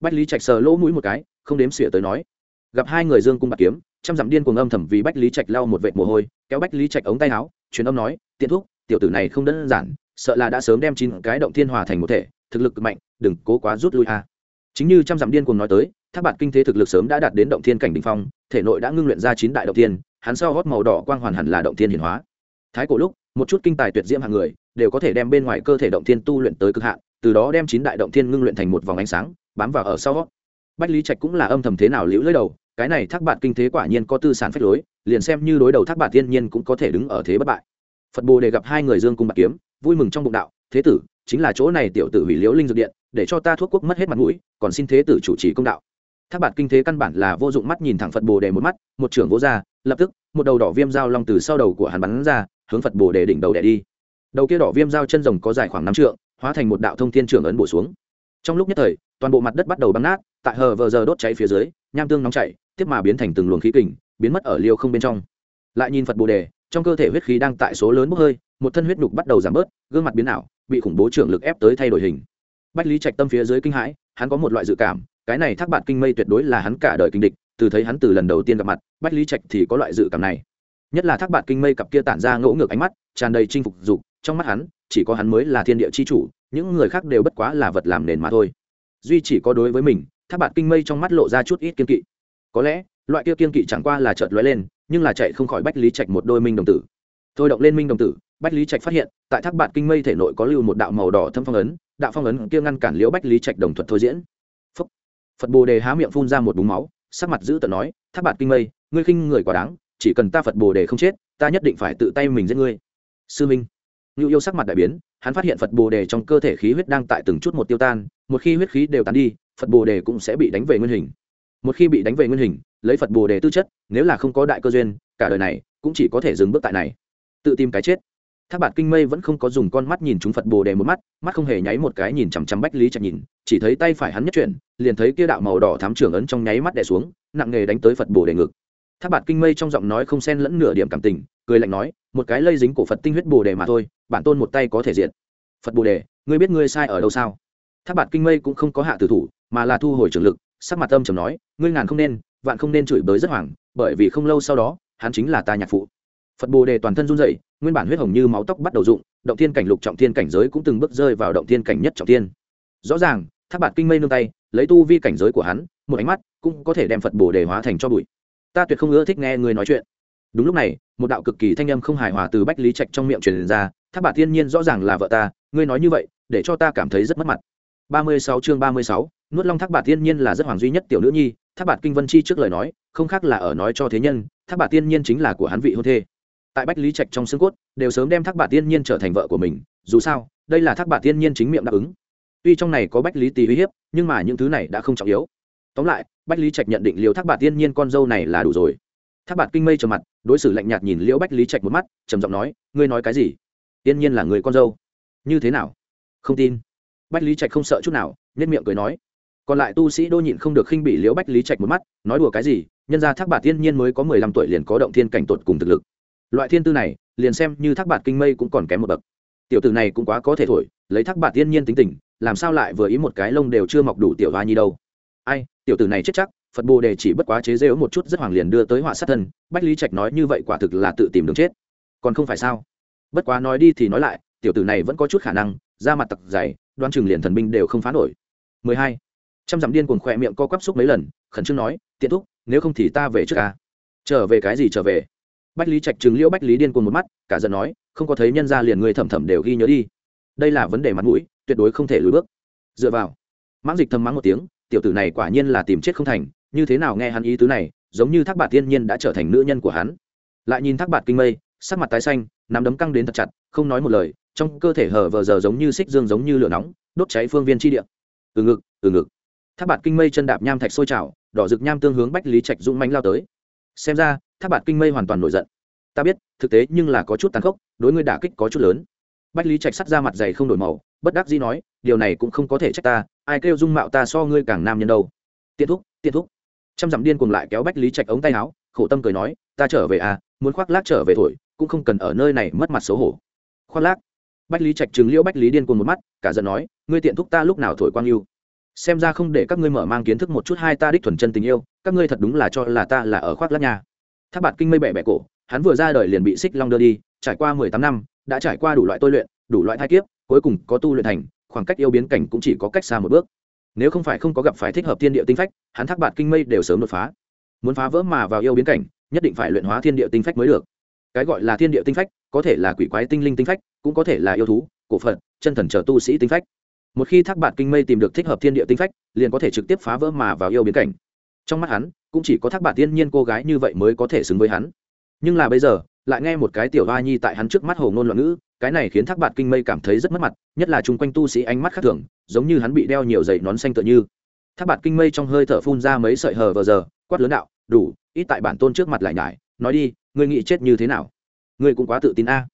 Bách lý trạch sờ lỗ mũi một cái không đếm xỉa tới nói gặp hai người dương cung bạc kiếm, trăm dặm điên cuồng âm thầm vì bách lý trạch lau một vệt mồ hôi, kéo bách lý trạch ống tay áo, truyền âm nói, tiện thuốc tiểu tử này không đơn giản, sợ là đã sớm đem chín cái động thiên hòa thành một thể, thực lực mạnh, đừng cố quá rút lui a. Chính như trăm dặm điên cuồng nói tới tháp bạt kinh thế thực lực sớm đã đạt đến động thiên cảnh đ ỉ n h phong, thể nội đã ngưng luyện ra chín đại động thiên, hắn sau gót màu đỏ quang hoàn hẳn là động thiên hiển hóa. Thái cổ lúc, một chút kinh tài tuyệt diễm hạng người, đều có thể đem bên ngoài cơ thể động thiên tu luyện tới cực hạn, từ đó đem chín đại động thiên ngưng luyện thành một vòng ánh sáng, bám vào ở sau gót bách lý trạch cũng là âm thầm thế nào liễu lưỡi đầu, cái này thác bạt kinh thế quả nhiên có tư sản phách lối, liền xem như đối đầu thác bạt thiên nhiên cũng có thể đứng ở thế bất bại. Phật bồ đề gặp hai người dương cung bạc kiếm, vui mừng trong bụng đạo, thế tử, chính là chỗ này tiểu tử hủy liễu linh dược điện, để cho ta thuốc quốc mất hết mặt mũi, còn xin thế tử chủ trì công đạo. Thác bạt kinh thế căn bản là vô dụng mắt nhìn thẳng phật bồ đề một mắt, một trưởng vô ra lập tức, một đầu đỏ viêm dao long từ sau đầu của hắn bắn ra, hướng phật bồ đề đỉnh đầu đẻ đi. Đầu kia đỏ viêm dao chân rồng có dài khoảng năm trượng, hóa thành một đạo thông thiên trưởng ấn bổ xuống. Trong lúc nhất thời toàn bộ mặt đất bắt đầu bắn nát, tại hờ vờ giờ đốt cháy phía dưới, nham tương nóng chảy, tiếp mà biến thành từng luồng khí kình, biến mất ở liêu không bên trong. Lại nhìn phật bồ đề, trong cơ thể huyết khí đang tại số lớn bốc hơi, một thân huyết nhục bắt đầu giảm bớt, gương mặt biến ảo, bị khủng bố trưởng lực ép tới thay đổi hình. Bách lý trạch tâm phía dưới kinh hãi, hắn có một loại dự cảm, cái này thác bạn kinh mây tuyệt đối là hắn cả đời kinh địch, từ thấy hắn từ lần đầu tiên gặp mặt, bách lý trạch thì có loại dự cảm này. Nhất là thác bạn kinh mây cặp kia tản ra ngỗ ngược ánh mắt, tràn đầy chinh phục dục, trong mắt hắn, chỉ có hắn mới là thiên địa chi chủ, những người khác đều bất quá là vật làm nền mà thôi duy chỉ có đối với mình, tháp bạn kinh mây trong mắt lộ ra chút ít kiên kỵ. Có lẽ, loại kia kiên kỵ chẳng qua là chợt lóe lên, nhưng là chạy không khỏi bách lý trạch một đôi minh đồng tử. Thôi động lên minh đồng tử, bách lý trạch phát hiện, tại thác bạn kinh mây thể nội có lưu một đạo màu đỏ thâm phong ấn, đạo phong ấn kia ngăn cản liễu bách lý trạch đồng thuật thôi diễn. Phúc. phật bồ đề há miệng phun ra một búng máu, sắc mặt giữ tợn nói thác bạn kinh mây, ngươi khinh người quá đáng, chỉ cần ta phật bồ đề không chết, ta nhất định phải tự tay mình giết ngươi. Sư minh. Ngưu yêu sắc mặt đại biến hắn phát hiện phật bồ đề trong cơ thể khí huyết đang tại từng chút một tiêu tan, một khi huyết khí đều tán đi, phật bồ đề cũng sẽ bị đánh về nguyên hình. Một khi bị đánh về nguyên hình, lấy phật bồ đề tư chất, nếu là không có đại cơ duyên, cả đời này cũng chỉ có thể dừng bước tại này. Tự tìm cái chết. Tháp bạt kinh mây vẫn không có dùng con mắt nhìn chúng phật bồ đề một mắt mắt không hề nháy một cái nhìn chằm chằm bách lý trạch nhìn, chỉ thấy tay phải hắn nhất chuyển, liền thấy kia đạo màu đỏ thám trưởng ấn trong nháy mắt đè xuống, nặng nghề đánh tới phật bồ đề ngực tháp bạt kinh mây trong giọng nói không xen lẫn nửa điểm cảm tình, cười lạnh nói, một cái lây dính cổ phật tinh huyết bồ đề mà thôi, bản tôn một tay có thể diệt. phật bồ đề, ngươi biết ngươi sai ở đâu sao? Tháp bạt kinh mây cũng không có hạ tử thủ, mà là thu hồi trường lực, sắc mặt âm trầm nói, ngươi ngàn không nên, vạn không nên chửi bới rất hoảng, bởi vì không lâu sau đó, hắn chính là ta nhạc phụ. Phật bồ đề toàn thân run dậy nguyên bản huyết hồng như máu tóc bắt đầu rụng, động thiên cảnh lục trọng thiên cảnh giới cũng từng bước rơi vào động thiên cảnh nhất trọng thiên. Rõ ràng tháp bạt kinh mây nương tay, lấy tu vi cảnh giới của hắn, một ánh mắt cũng có thể đem phật bồ đề hóa thành cho bụi ta tuyệt không ưa thích nghe người nói chuyện. Đúng lúc này, một đạo cực kỳ thanh âm không hài hòa từ bách lý trạch trong miệng truyền ra, thác bạt thiên nhiên rõ ràng là vợ ta, ngươi nói như vậy, để cho ta cảm thấy rất mất mặt. Ba mươi sáu chương ba mươi sáu, nuốt long thác bạt thiên nhiên là rất hoàng duy nhất tiểu nữ nhi, thác bạt kinh vân chi trước lời nói, không khác là ở nói cho thế nhân, thác bạt thiên nhiên chính là của hắn vị hôn thê. Tại bách lý trạch trong xương cốt, đều sớm đem thác bạt thiên nhiên trở thành vợ của mình, dù sao, đây là thác bạt thiên nhiên chính miệng đáp ứng. Tuy trong này có bách lý tì uy hiếp, nhưng mà những thứ này đã không trọng yếu tóm lại, bách lý trạch nhận định liều thác bạt thiên nhiên con dâu này là đủ rồi. Thác bạt kinh mây trầm mặt, đối xử lạnh nhạt nhìn liễu bách lý trạch một mắt, trầm giọng nói, ngươi nói cái gì? Tiên nhiên là người con dâu. Như thế nào? Không tin. Bách lý trạch không sợ chút nào nhất miệng cười nói. Còn lại tu sĩ đô nhịn không được khinh bị liễu bách lý trạch một mắt, nói đùa cái gì, nhân ra thác bạt tiên nhiên mới có mười lăm tuổi liền có động thiên cảnh tột cùng thực lực. Loại thiên tư này, liền xem như thác bạt kinh mây cũng còn kém một bậc. Tiểu tử này cũng quá có thể thổi, lấy thác bạt tiên nhiên tính tình, làm sao lại vừa ý một cái lông đều chưa mọc đủ tiểu hoa nhi đâu. Ai tiểu tử này chết chắc, phật bồ đề chỉ bất quá chế rêu một chút rất hoàng liền đưa tới họa sát thân, bách lý trạch nói như vậy quả thực là tự tìm đường chết. Còn không phải sao? Bất quá nói đi thì nói lại, tiểu tử này vẫn có chút khả năng ra mặt tặc dày, đoan chừng liền thần binh đều không phá nổi. 12. trăm dặm điên cuồng khỏe miệng co quắp xúc mấy lần, khẩn trương nói, tiện thúc, nếu không thì ta về trước ca trở về cái gì trở về? Bách lý trạch chứng liễu bách lý điên cuồng một mắt, cả giận nói, không có thấy nhân ra liền người thầm thầm đều ghi nhớ đi. Đây là vấn đề mặt mũi, tuyệt đối không thể lùi bước. Dựa vào, mãng dịch thầm mắng một tiếng tiểu tử này quả nhiên là tìm chết không thành, như thế nào nghe hắn ý tứ này, giống như thác bạt tiên nhiên đã trở thành nữ nhân của hắn. Lại nhìn thác bạt kinh mây, sắc mặt tái xanh, nắm đấm căng đến thật chặt, không nói một lời, trong cơ thể hở vờ giờ giống như xích dương giống như lửa nóng, đốt cháy phương viên chi địa. Từ ngực từ ngực. Thác bạt kinh mây chân đạp nham thạch sôi trào, đỏ rực nham tương hướng bách lý trạch dũng mánh lao tới. Xem ra, thác bạt kinh mây hoàn toàn nổi giận. Ta biết, thực tế nhưng là có chút tàn khốc, đối ngươi đả kích có chút lớn. Bách lý trạch sắt ra mặt dày không đổi màu, bất đắc dĩ nói, điều này cũng không có thể trách ta ai kêu dung mạo ta so ngươi càng nam nhân đâu. Tiện thúc tiện thúc. Trăm dặm điên cùng lại kéo bách lý trạch ống tay áo, khổ tâm cười nói, ta trở về à muốn khoác lác trở về thổi, cũng không cần ở nơi này mất mặt xấu hổ. Khoác lác. Bách lý trạch chừng liễu bách lý điên cùng một mắt, cả giận nói, ngươi tiện thúc ta lúc nào thổi quang yêu? Xem ra không để các ngươi mở mang kiến thức một chút hai ta đích thuần chân tình yêu, các ngươi thật đúng là cho là ta là ở khoác lác nhà. tháp bạt kinh mây bẻ bẻ cổ, hắn vừa ra đời liền bị xích long đưa đi, trải qua mười tám năm, đã trải qua đủ loại tôi luyện, đủ loại thai kiếp, cuối cùng có tu luyện thành khoảng cách yêu biến cảnh cũng chỉ có cách xa một bước. Nếu không phải không có gặp phải thích hợp thiên địa tinh phách, hắn thác bạt kinh mây đều sớm đột phá. Muốn phá vỡ mà vào yêu biến cảnh, nhất định phải luyện hóa thiên địa tinh phách mới được. Cái gọi là thiên địa tinh phách, có thể là quỷ quái tinh linh tinh phách, cũng có thể là yêu thú, cổ phận chân thần chờ tu sĩ tinh phách. Một khi thác bạt kinh mây tìm được thích hợp thiên địa tinh phách, liền có thể trực tiếp phá vỡ mà vào yêu biến cảnh. Trong mắt hắn, cũng chỉ có thác bạt thiên nhiên cô gái như vậy mới có thể xứng với hắn. Nhưng là bây giờ, lại nghe một cái tiểu hoa nhi tại hắn trước mắt hồ ngôn loạn ngữ cái này khiến thác bạt kinh mây cảm thấy rất mất mặt, nhất là chung quanh tu sĩ ánh mắt khác thường, giống như hắn bị đeo nhiều giày nón xanh tựa như. Thác bạt kinh mây trong hơi thở phun ra mấy sợi hờ vờ giờ, quát lớn đạo, đủ, ít tại bản tôn trước mặt lại nhải, nói đi, ngươi nghĩ chết như thế nào? Ngươi cũng quá tự tin a.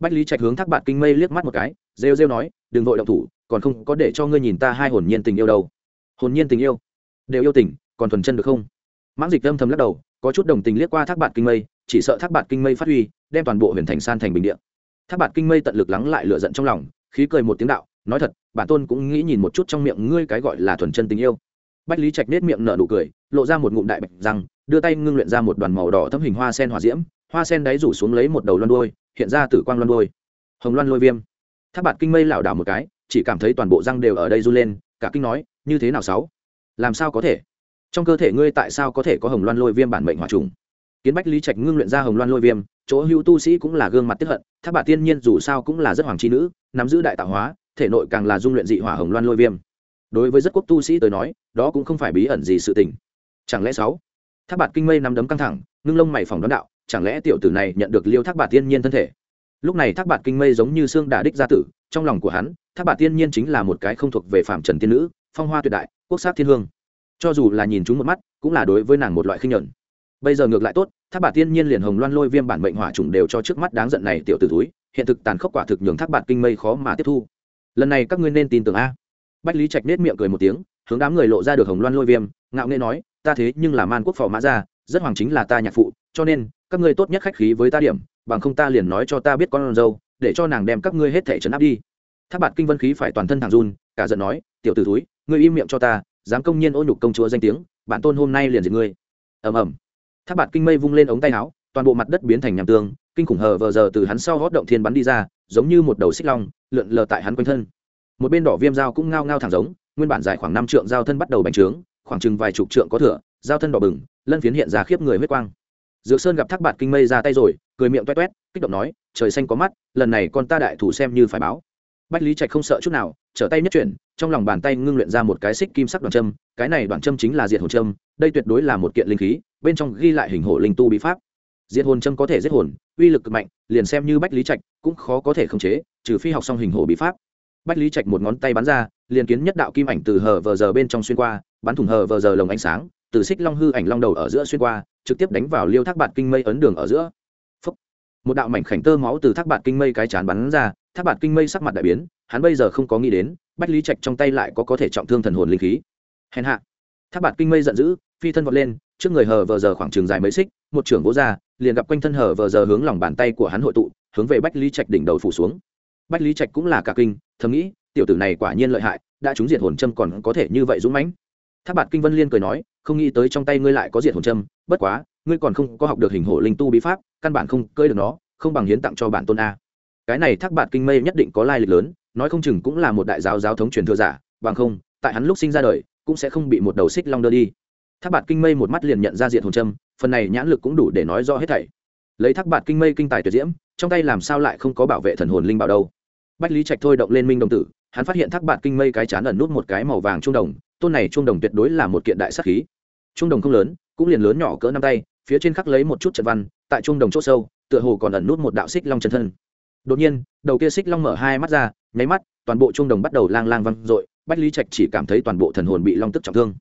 Bách lý trạch hướng thác bạt kinh mây liếc mắt một cái, rêu rêu nói, đừng vội động thủ, còn không có để cho ngươi nhìn ta hai hồn nhiên tình yêu đâu. Hồn nhiên tình yêu? Đều yêu tình, còn thuần chân được không? Mãng dịch âm thầm lắc đầu, có chút đồng tình liếc qua thác bạt kinh mây, chỉ sợ thác bạt kinh mây phát huy, đem toàn bộ huyền thành san thành bình điện Tháp bạt kinh mây tận lực lắng lại lửa giận trong lòng, khí cười một tiếng đạo, nói thật, bản tôn cũng nghĩ nhìn một chút trong miệng ngươi cái gọi là thuần chân tình yêu. Bách lý trạch nết miệng nở nụ cười, lộ ra một ngụm đại bạch răng, đưa tay ngưng luyện ra một đoàn màu đỏ thấm hình hoa sen hỏa diễm, hoa sen đáy rủ xuống lấy một đầu loan đôi hiện ra tử quang loan đôi hồng loan lôi viêm. Tháp bạt kinh mây lảo đảo một cái, chỉ cảm thấy toàn bộ răng đều ở đây run lên, cả kinh nói, như thế nào sáu? Làm sao có thể? Trong cơ thể ngươi tại sao có thể có hồng loan lôi viêm bản mệnh hỏa trùng? Kiến bách lý trạch ngưng luyện ra hồng loan lôi viêm, chỗ hữu tu sĩ cũng là gương mặt tiếp hận, thác bà tiên nhiên dù sao cũng là rất hoàng trí nữ, nắm giữ đại tạo hóa, thể nội càng là dung luyện dị hỏa hồng loan lôi viêm. Đối với rất quốc tu sĩ tới nói, đó cũng không phải bí ẩn gì sự tình. Chẳng lẽ sáu? Thác bạt kinh mây nắm đấm căng thẳng, ngưng lông mày phòng đón đạo, chẳng lẽ tiểu tử này nhận được liêu thác bạt tiên nhiên thân thể? Lúc này thác bạt kinh mây giống như xương đà đích gia tử, trong lòng của hắn, thác bạt tiên nhiên chính là một cái không thuộc về phạm trần tiên nữ, phong hoa tuyệt đại, quốc sát thiên hương. Cho dù là nhìn chúng một mắt, cũng là đối với nàng một loại khinh nhẫn bây giờ ngược lại tốt, thác bạt tiên nhiên liền hồng loan lôi viêm bản mệnh hỏa trùng đều cho trước mắt đáng giận này tiểu tử túi, hiện thực tàn khốc quả thực nhường thác bạt kinh mây khó mà tiếp thu. Lần này các ngươi nên tin tưởng a. Bách lý trạch nết miệng cười một tiếng, hướng đám người lộ ra được hồng loan lôi viêm, ngạo nghê nói, ta thế nhưng là man quốc phò mã gia, rất hoàng chính là ta nhạc phụ, cho nên, các ngươi tốt nhất khách khí với ta điểm, bằng không ta liền nói cho ta biết con dâu, để cho nàng đem các ngươi hết thể trấn áp đi. Thác bạt kinh vân khí phải toàn thân thẳng run, cả giận nói, tiểu t ử túi, ngươi im miệng cho ta, dám công nhiên ô nhục công chúa danh tiếng, bản tôn hôm nay liền diệt ngươi. Ầm ầm tháp bạt kinh mây vung lên ống tay áo, toàn bộ mặt đất biến thành nham tương, kinh khủng hờ vờ giờ từ hắn sau hót động thiên bắn đi ra, giống như một đầu xích long, lượn lờ tại hắn quanh thân. Một bên đỏ viêm dao cũng ngao ngao thẳng giống, nguyên bản dài khoảng năm trượng giao thân bắt đầu bành trướng, khoảng chừng vài chục trượng có thửa giao thân đỏ bừng, lân phiến hiện ra khiếp người huyết quang. Dược sơn gặp thác bạt kinh mây ra tay rồi, cười miệng toét toét, kích động nói, trời xanh có mắt, lần này con ta đại thủ xem như phải báo bách lý trạch không sợ chút nào, trở tay nhất chuyển, trong lòng bàn tay ngưng luyện ra một cái xích kim sắc đoạn châm, cái này đoạn châm chính là diệt hồn châm, đây tuyệt đối là một kiện linh khí, bên trong ghi lại hình hổ linh tu bí pháp. Diệt hồn châm có thể giết hồn, uy lực cực mạnh, liền xem như bách lý trạch cũng khó có thể khống chế, trừ phi học xong hình hổ bí pháp. Bách lý trạch một ngón tay bắn ra, liền kiến nhất đạo kim ảnh từ hờ vờ giờ bên trong xuyên qua, bắn thủng hờ vờ giờ lồng ánh sáng, từ xích long hư ảnh long đầu ở giữa xuyên qua, trực tiếp đánh vào liêu thác bạt kinh mây ấn đường ở giữa. Phúc. một đạo mảnh khảnh tơ máu từ thác bạt kinh mây cái chán bắn ra thác bạt kinh mây sắc mặt đại biến, hắn bây giờ không có nghĩ đến, bách lý trạch trong tay lại có có thể trọng thương thần hồn linh khí. Hèn hạ. Thác bạt kinh mây giận dữ, phi thân vọt lên, trước người hờ vờ giờ khoảng trường dài mấy xích, một trưởng vỗ ra, liền gặp quanh thân hờ vờ giờ hướng lòng bàn tay của hắn hội tụ, hướng về bách lý trạch đỉnh đầu phủ xuống. Bách lý trạch cũng là cả kinh, thầm nghĩ, tiểu tử này quả nhiên lợi hại, đã trúng diệt hồn châm còn có thể như vậy dũng mãnh. Tháp bạt kinh vân liên cười nói, không nghĩ tới trong tay ngươi lại có diệt hồn châm, bất quá, ngươi còn không có học được hình hổ linh tu bí pháp, căn bản không cơi được nó, không bằng hiến tặng cho bản tôn a cái này thác bạt kinh mây nhất định có lai lịch lớn nói không chừng cũng là một đại giáo giáo thống truyền thừa giả bằng không tại hắn lúc sinh ra đời cũng sẽ không bị một đầu xích long đưa đi. Thác bạt kinh mây một mắt liền nhận ra diện hồn trâm, phần này nhãn lực cũng đủ để nói rõ hết thảy. Lấy thác bạt kinh mây kinh tài tuyệt diễm trong tay làm sao lại không có bảo vệ thần hồn linh bảo đâu. Bách lý trạch thôi động lên minh đồng tử hắn phát hiện thác bạt kinh mây cái chán ẩn nút một cái màu vàng trung đồng tôn này trung đồng tuyệt đối là một kiện đại sắc khí. Trung đồng không lớn cũng liền lớn nhỏ cỡ năm tay phía trên khắc lấy một chút trận văn tại trung đồng c h ỗ sâu tựa hồ còn ẩn nút một đạo xích long chân thân đột nhiên, đầu kia xích long mở hai mắt ra, nháy mắt, toàn bộ trung đồng bắt đầu lang lang văng r ộ i bách lý trạch chỉ cảm thấy toàn bộ thần hồn bị long tức trọng thương.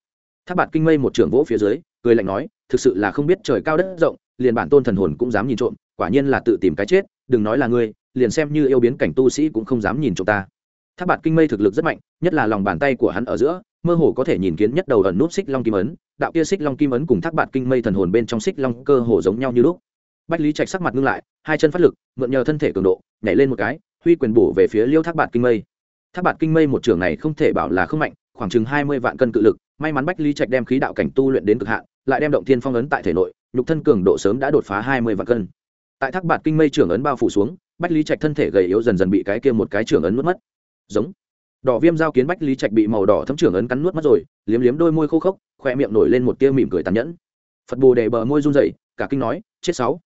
Tháp bạt kinh mây một trưởng vỗ phía dưới, cười lạnh nói, thực sự là không biết trời cao đất rộng, liền bản tôn thần hồn cũng dám nhìn trộm, quả nhiên là tự tìm cái chết, đừng nói là ngươi, liền xem như yêu biến cảnh tu sĩ cũng không dám nhìn trộm ta. Tháp bạt kinh mây thực lực rất mạnh, nhất là lòng bàn tay của hắn ở giữa, mơ hồ có thể nhìn kiến nhất đầu ẩn nút xích long kim ấn, đạo kia xích long kim ấn cùng thác bạt kinh mây thần hồn bên trong xích long cơ hồ giống nhau như lúc bách lý trạch sắc mặt ngưng lại, hai chân phát lực, mượn nhờ thân thể cường độ, nhảy lên một cái, huy quyền bổ về phía liêu thác bạt kinh mây. Thác bạt kinh mây một trường này không thể bảo là không mạnh, khoảng chừng hai mươi vạn cân cự lực, may mắn bách lý trạch đem khí đạo cảnh tu luyện đến cực hạn, lại đem động thiên phong ấn tại thể nội, nhục thân cường độ sớm đã đột phá hai mươi vạn cân. Tại thác bạt kinh mây trưởng ấn bao phủ xuống, bách lý trạch thân thể gầy yếu dần dần bị cái kia một cái trưởng ấn mất mất. Giống. Đỏ viêm giao kiến bách lý trạch bị màu đỏ thấm trưởng ấn cắn nuốt mất rồi, liếm liếm đôi môi khô khốc, khoe miệng nổi lên một tia mỉm cười tàn nhẫn. Phật bồ đề bờ môi run rẩy, cả kinh nói, chết sáu